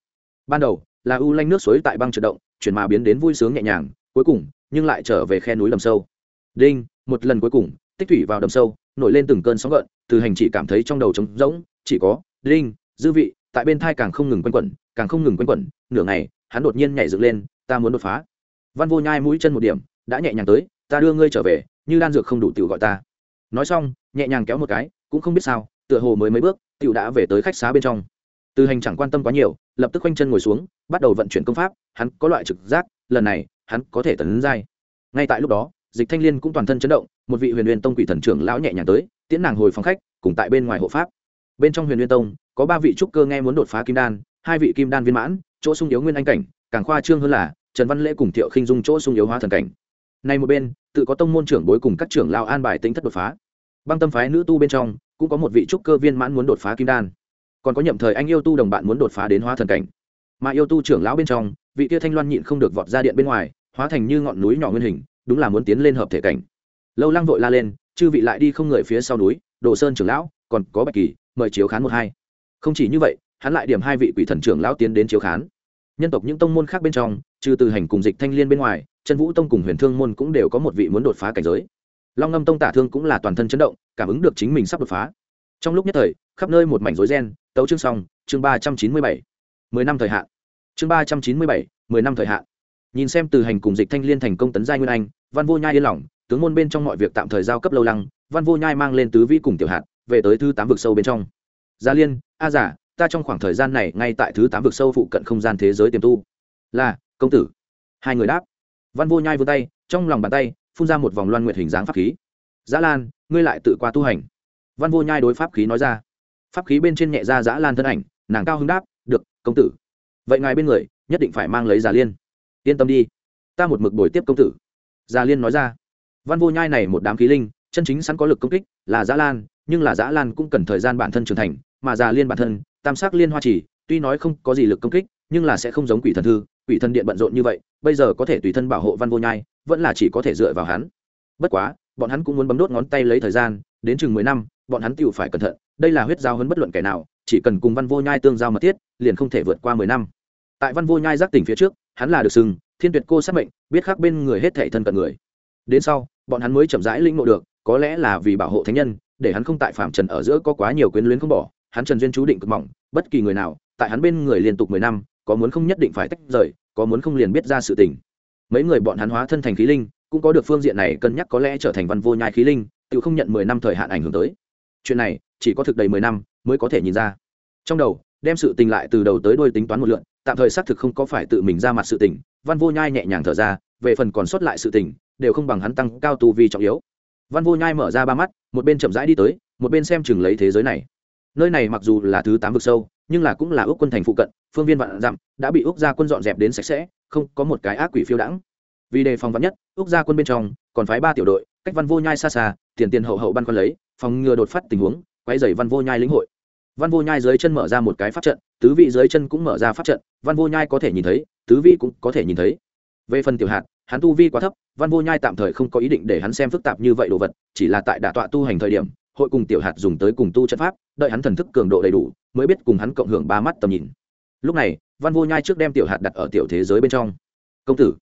ban đầu, là u lanh nước suối tại băng trượt động, chuyển mà biến đến vui sướng nhẹ nhàng, cuối cùng, nhưng lại trở về khe núi đầm sâu. Đinh, một lần cuối cùng, tích thủy vào đầm sâu, nổi lên từng cơn sóng gợn, từ hành chỉ cảm thấy trong đầu trống rỗng, chỉ có, đinh, dư vị, tại bên thai càng không ngừng quanh quẩn, càng không ngừng quanh quẩn, nửa ngày, hắn đột nhiên nhảy dựng lên, ta muốn đột phá. Văn vô nhai mũi chân một điểm, đã nhẹ nhàng tới, ta đưa ngươi trở về, như đan dược không đủ tiểu gọi ta. Nói xong, nhẹ nhàng kéo một cái, cũng không biết sao, tựa hồ mới mấy bước, tiểu đã về tới khách xá bên trong. Từ hành chẳng quan tâm quá nhiều lập tức quanh chân ngồi xuống, bắt đầu vận chuyển công pháp, hắn có loại trực giác, lần này, hắn có thể tấn giai. Ngay tại lúc đó, dịch thanh liên cũng toàn thân chấn động, một vị huyền huyền tông quỷ thần trưởng lão nhẹ nhàng tới, tiễn nàng hồi phòng khách, cùng tại bên ngoài hộ pháp. Bên trong huyền huyền tông, có ba vị trúc cơ nghe muốn đột phá kim đan, hai vị kim đan viên mãn, chỗ sung yếu nguyên anh cảnh, càng khoa trương hơn là, trần văn lễ cùng thiệu khinh dung chỗ sung yếu hóa thần cảnh. Này một bên, tự có tông môn trưởng bối cùng các trưởng lao an bài tính thất đột phá. Băng tâm phái nữ tu bên trong, cũng có một vị trúc cơ viên mãn muốn đột phá kim đan còn có nhậm thời anh yêu tu đồng bạn muốn đột phá đến hóa thần cảnh. Mà yêu tu trưởng lão bên trong, vị kia thanh loan nhịn không được vọt ra điện bên ngoài, hóa thành như ngọn núi nhỏ nguyên hình, đúng là muốn tiến lên hợp thể cảnh. Lâu lăng vội la lên, chư vị lại đi không người phía sau núi, đồ sơn trưởng lão, còn có bạch kỳ, mời chiếu khán một hai. Không chỉ như vậy, hắn lại điểm hai vị quỷ thần trưởng lão tiến đến chiếu khán. Nhân tộc những tông môn khác bên trong, trừ từ hành cùng dịch thanh liên bên ngoài chân vũ tông cùng huyền thương môn cũng đều có một vị muốn đột phá cảnh giới. Long ngâm tông tả thương cũng là toàn thân chấn động, cảm ứng được chính mình sắp đột phá. Trong lúc nhất thời khắp nơi một mảnh rối ren, tấu chương xong, chương ba trăm chín mươi bảy, mười năm thời hạn. Chương ba trăm chín mươi bảy, mười năm thời hạn. Nhìn xem từ hành cùng dịch thanh liên thành công tấn giai nguyên anh, văn vô nhai yên lòng, tướng môn bên trong mọi việc tạm thời giao cấp lâu lăng, văn vô nhai mang lên tứ vi cùng tiểu hạt, về tới thứ tám vực sâu bên trong. Gia liên, a giả, ta trong khoảng thời gian này ngay tại thứ tám vực sâu phụ cận không gian thế giới tiềm tu. Là, công tử. Hai người đáp. Văn vô nhai vươn tay, trong lòng bàn tay, phun ra một vòng loan nguyệt hình dáng pháp khí. Dã lan, ngươi lại tự qua tu hành. Văn vô nhai đối pháp khí nói ra pháp khí bên trên nhẹ ra dã lan thân ảnh, nàng cao hứng đáp, được, công tử. Vậy ngài bên người, nhất định phải mang lấy già liên. Yên tâm đi. Ta một mực bồi tiếp công tử. Già liên nói ra. Văn vô nhai này một đám khí linh, chân chính sẵn có lực công kích, là dã lan, nhưng là dã lan cũng cần thời gian bản thân trưởng thành, mà già liên bản thân, tam sắc liên hoa chỉ, tuy nói không có gì lực công kích, nhưng là sẽ không giống quỷ thần thư, quỷ thần điện bận rộn như vậy, bây giờ có thể tùy thân bảo hộ văn vô nhai, vẫn là chỉ có thể dựa vào hắn. Bất quá, bọn hắn cũng muốn bấm đốt ngón tay lấy thời gian, đến chừng mười năm bọn hắn tiểu phải cẩn thận, đây là huyết giao hơn bất luận kẻ nào, chỉ cần cùng văn vô nhai tương giao mật thiết, liền không thể vượt qua mười năm. Tại văn vô nhai giác tỉnh phía trước, hắn là được sừng thiên tuyệt cô sát mệnh, biết khác bên người hết thảy thân cận người. Đến sau, bọn hắn mới chậm rãi linh ngộ được, có lẽ là vì bảo hộ thánh nhân, để hắn không tại phạm trần ở giữa có quá nhiều quyến luyến không bỏ, hắn trần duyên chú định cực mỏng, bất kỳ người nào, tại hắn bên người liên tục mười năm, có muốn không nhất định phải tách rời, có muốn không liền biết ra sự tình. Mấy người bọn hắn hóa thân thành khí linh, cũng có được phương diện này cân nhắc có lẽ trở thành văn vô nhai khí linh tự không nhận mười năm thời hạn ảnh hưởng tới chuyện này chỉ có thực đầy mười năm mới có thể nhìn ra. Trong đầu, đem sự tình lại từ đầu tới đuôi tính toán một lượn, tạm thời xác thực không có phải tự mình ra mặt sự tình, văn vô nhai nhẹ nhàng thở ra, về phần còn sót lại sự tình, đều không bằng hắn tăng cao tu vi trọng yếu. Văn vô nhai mở ra ba mắt, một bên chậm rãi đi tới, một bên xem chừng lấy thế giới này. Nơi này mặc dù là thứ tám vực sâu, nhưng là cũng là ước quân thành phụ cận, phương viên vạn dặm, đã bị ước gia quân dọn dẹp đến sạch sẽ, không có một cái ác quỷ phiêu đãng. Vì đề phòng vắn nhất, ước gia quân bên trong còn phái ba tiểu đội, cách văn vô nhai xa xa, tiền tiền hậu hậu ban quan lấy phòng ngừa đột phát tình huống quay dày văn vô nhai lĩnh hội. Văn vô nhai dưới chân mở ra một cái pháp trận, tứ vị dưới chân cũng mở ra pháp trận, văn vô nhai có thể nhìn thấy, tứ vị cũng có thể nhìn thấy. Về phần tiểu hạt, hắn tu vi quá thấp, văn vô nhai tạm thời không có ý định để hắn xem phức tạp như vậy đồ vật, chỉ là tại đả tọa tu hành thời điểm, hội cùng tiểu hạt dùng tới cùng tu trận pháp, đợi hắn thần thức cường độ đầy đủ, mới biết cùng hắn cộng hưởng ba mắt tầm nhìn. Lúc này, văn vô nhai trước đem tiểu hạt đặt ở tiểu thế giới bên trong. Công tử,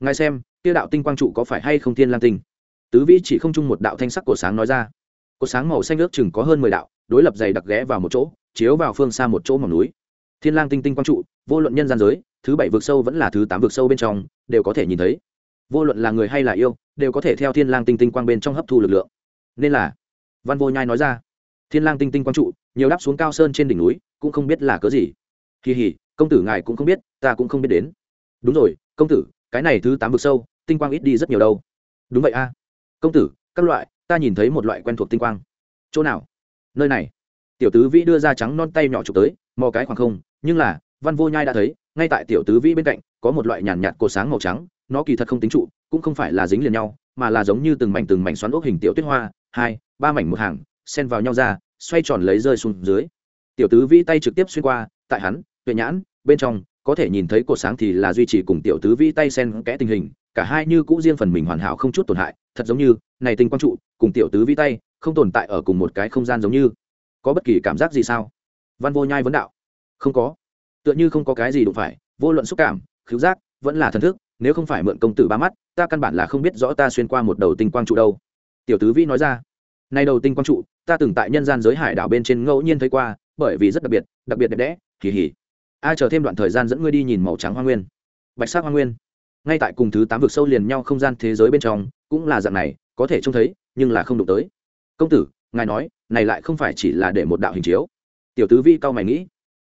ngài xem tiêu đạo tinh quang trụ có phải hay không thiên lang tinh? Tứ vĩ chỉ không chung một đạo thanh sắc của sáng nói ra có sáng màu xanh ước chừng có hơn mười đạo, đối lập dày đặc ghé vào một chỗ, chiếu vào phương xa một chỗ mỏng núi. Thiên lang tinh tinh quang trụ, vô luận nhân gian giới, thứ bảy vực sâu vẫn là thứ tám vực sâu bên trong, đều có thể nhìn thấy. Vô luận là người hay là yêu, đều có thể theo thiên lang tinh tinh quang bên trong hấp thu lực lượng. Nên là, văn vô nhai nói ra, thiên lang tinh tinh quang trụ, nhiều đáp xuống cao sơn trên đỉnh núi, cũng không biết là cớ gì. Kỳ hỉ, công tử ngài cũng không biết, ta cũng không biết đến. Đúng rồi, công tử, cái này thứ tám vực sâu, tinh quang ít đi rất nhiều đâu. Đúng vậy a. Công tử, các loại ta nhìn thấy một loại quen thuộc tinh quang. Chỗ nào? Nơi này. Tiểu tứ vĩ đưa ra trắng non tay nhỏ chụp tới, mò cái khoảng không, nhưng là, văn vô nhai đã thấy, ngay tại tiểu tứ vĩ bên cạnh, có một loại nhàn nhạt cột sáng màu trắng, nó kỳ thật không tính trụ, cũng không phải là dính liền nhau, mà là giống như từng mảnh từng mảnh xoắn ốc hình tiểu tuyết hoa, hai, ba mảnh một hàng, xen vào nhau ra, xoay tròn lấy rơi xuống dưới. Tiểu tứ vĩ tay trực tiếp xuyên qua, tại hắn, tuệ nhãn, bên trong, có thể nhìn thấy cột sáng thì là duy trì cùng tiểu tứ vĩ tay sen kẽ tình hình cả hai như cũ riêng phần mình hoàn hảo không chút tổn hại, thật giống như, này tinh quang trụ, cùng tiểu tứ vĩ tay, không tồn tại ở cùng một cái không gian giống như. Có bất kỳ cảm giác gì sao? Văn vô nhai vấn đạo. Không có. Tựa như không có cái gì đụng phải, vô luận xúc cảm khứu giác, vẫn là thần thức, nếu không phải mượn công tử ba mắt, ta căn bản là không biết rõ ta xuyên qua một đầu tinh quang trụ đâu. Tiểu tứ vĩ nói ra. Nay đầu tinh quang trụ, ta từng tại nhân gian giới hải đảo bên trên ngẫu nhiên thấy qua, bởi vì rất đặc biệt đặc biệt đẹp đẽ kỳ hỉ ai chờ thêm đoạn thời gian dẫn ngươi đi nhìn màu trắng hoa nguyên. Bạch sắc hoa nguyên ngay tại cùng thứ tám vực sâu liền nhau không gian thế giới bên trong, cũng là dạng này, có thể trông thấy, nhưng là không đụng tới. Công tử, ngài nói, này lại không phải chỉ là để một đạo hình chiếu. Tiểu tứ vi cao mày nghĩ,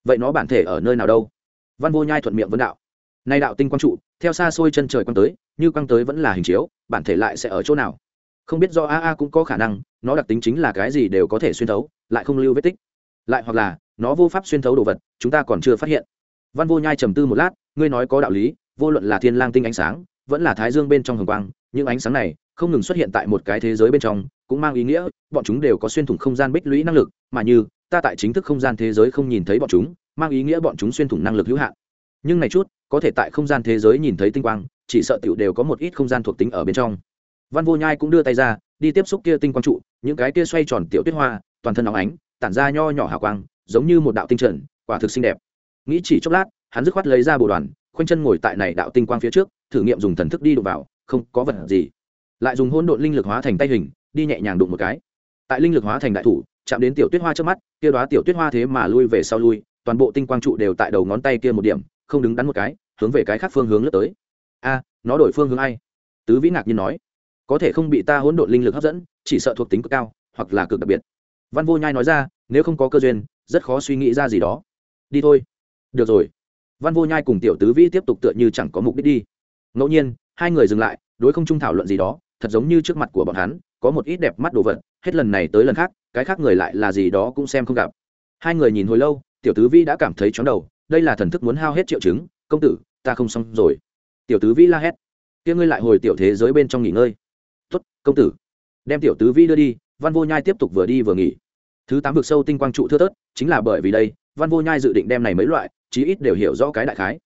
vậy nó bản thể ở nơi nào đâu? Văn vô nhai thuận miệng vấn đạo. Nay đạo tinh quang trụ, theo xa xôi chân trời quang tới, như quang tới vẫn là hình chiếu, bản thể lại sẽ ở chỗ nào? Không biết do a a cũng có khả năng, nó đặc tính chính là cái gì đều có thể xuyên thấu, lại không lưu vết tích. Lại hoặc là, nó vô pháp xuyên thấu đồ vật, chúng ta còn chưa phát hiện. Văn vô nhai trầm tư một lát, ngươi nói có đạo lý vô luận là thiên lang tinh ánh sáng, vẫn là thái dương bên trong hồng quang, những ánh sáng này không ngừng xuất hiện tại một cái thế giới bên trong, cũng mang ý nghĩa bọn chúng đều có xuyên thủng không gian bích lũy năng lực, mà như ta tại chính thức không gian thế giới không nhìn thấy bọn chúng, mang ý nghĩa bọn chúng xuyên thủng năng lực hữu hạn. Nhưng này chút, có thể tại không gian thế giới nhìn thấy tinh quang, chỉ sợ tiểu đều có một ít không gian thuộc tính ở bên trong. Văn vô nhai cũng đưa tay ra, đi tiếp xúc kia tinh quang trụ, những cái kia xoay tròn tiểu tuyết hoa, toàn thân óng ánh, tản ra nho nhỏ hào quang, giống như một đạo tinh trần, quả thực xinh đẹp. Nghĩ chỉ chốc lát, hắn dứt khoát lấy ra bồ đoàn khoanh chân ngồi tại này đạo tinh quang phía trước, thử nghiệm dùng thần thức đi đụng vào, không có vật gì. Lại dùng hỗn độn linh lực hóa thành tay hình, đi nhẹ nhàng đụng một cái. Tại linh lực hóa thành đại thủ, chạm đến tiểu tuyết hoa trước mắt, kia đoá tiểu tuyết hoa thế mà lui về sau lui, toàn bộ tinh quang trụ đều tại đầu ngón tay kia một điểm, không đứng đắn một cái, hướng về cái khác phương hướng lướt tới. A, nó đổi phương hướng ai? Tứ vĩ ngạc nhiên nói. Có thể không bị ta hỗn độn linh lực hấp dẫn, chỉ sợ thuộc tính cực cao, hoặc là cực đặc biệt. Văn vô nhai nói ra, nếu không có cơ duyên, rất khó suy nghĩ ra gì đó. Đi thôi. Được rồi văn vô nhai cùng tiểu tứ vĩ tiếp tục tựa như chẳng có mục đích đi. Ngẫu nhiên, hai người dừng lại, đối không trung thảo luận gì đó, thật giống như trước mặt của bọn hắn, có một ít đẹp mắt đồ vật, hết lần này tới lần khác, cái khác người lại là gì đó cũng xem không gặp. Hai người nhìn hồi lâu, tiểu tứ vĩ đã cảm thấy chóng đầu, đây là thần thức muốn hao hết triệu chứng, công tử, ta không xong rồi. Tiểu tứ vĩ la hét, kia ngươi lại hồi tiểu thế giới bên trong nghỉ ngơi. Tuất công tử. Đem tiểu tứ vĩ đưa đi, văn vô nhai tiếp tục vừa đi vừa nghỉ. Thứ tám vực sâu tinh quang trụ thưa tớt chính là bởi vì đây, văn vô nhai dự định đem này mấy loại chí ít đều hiểu rõ cái đại khái.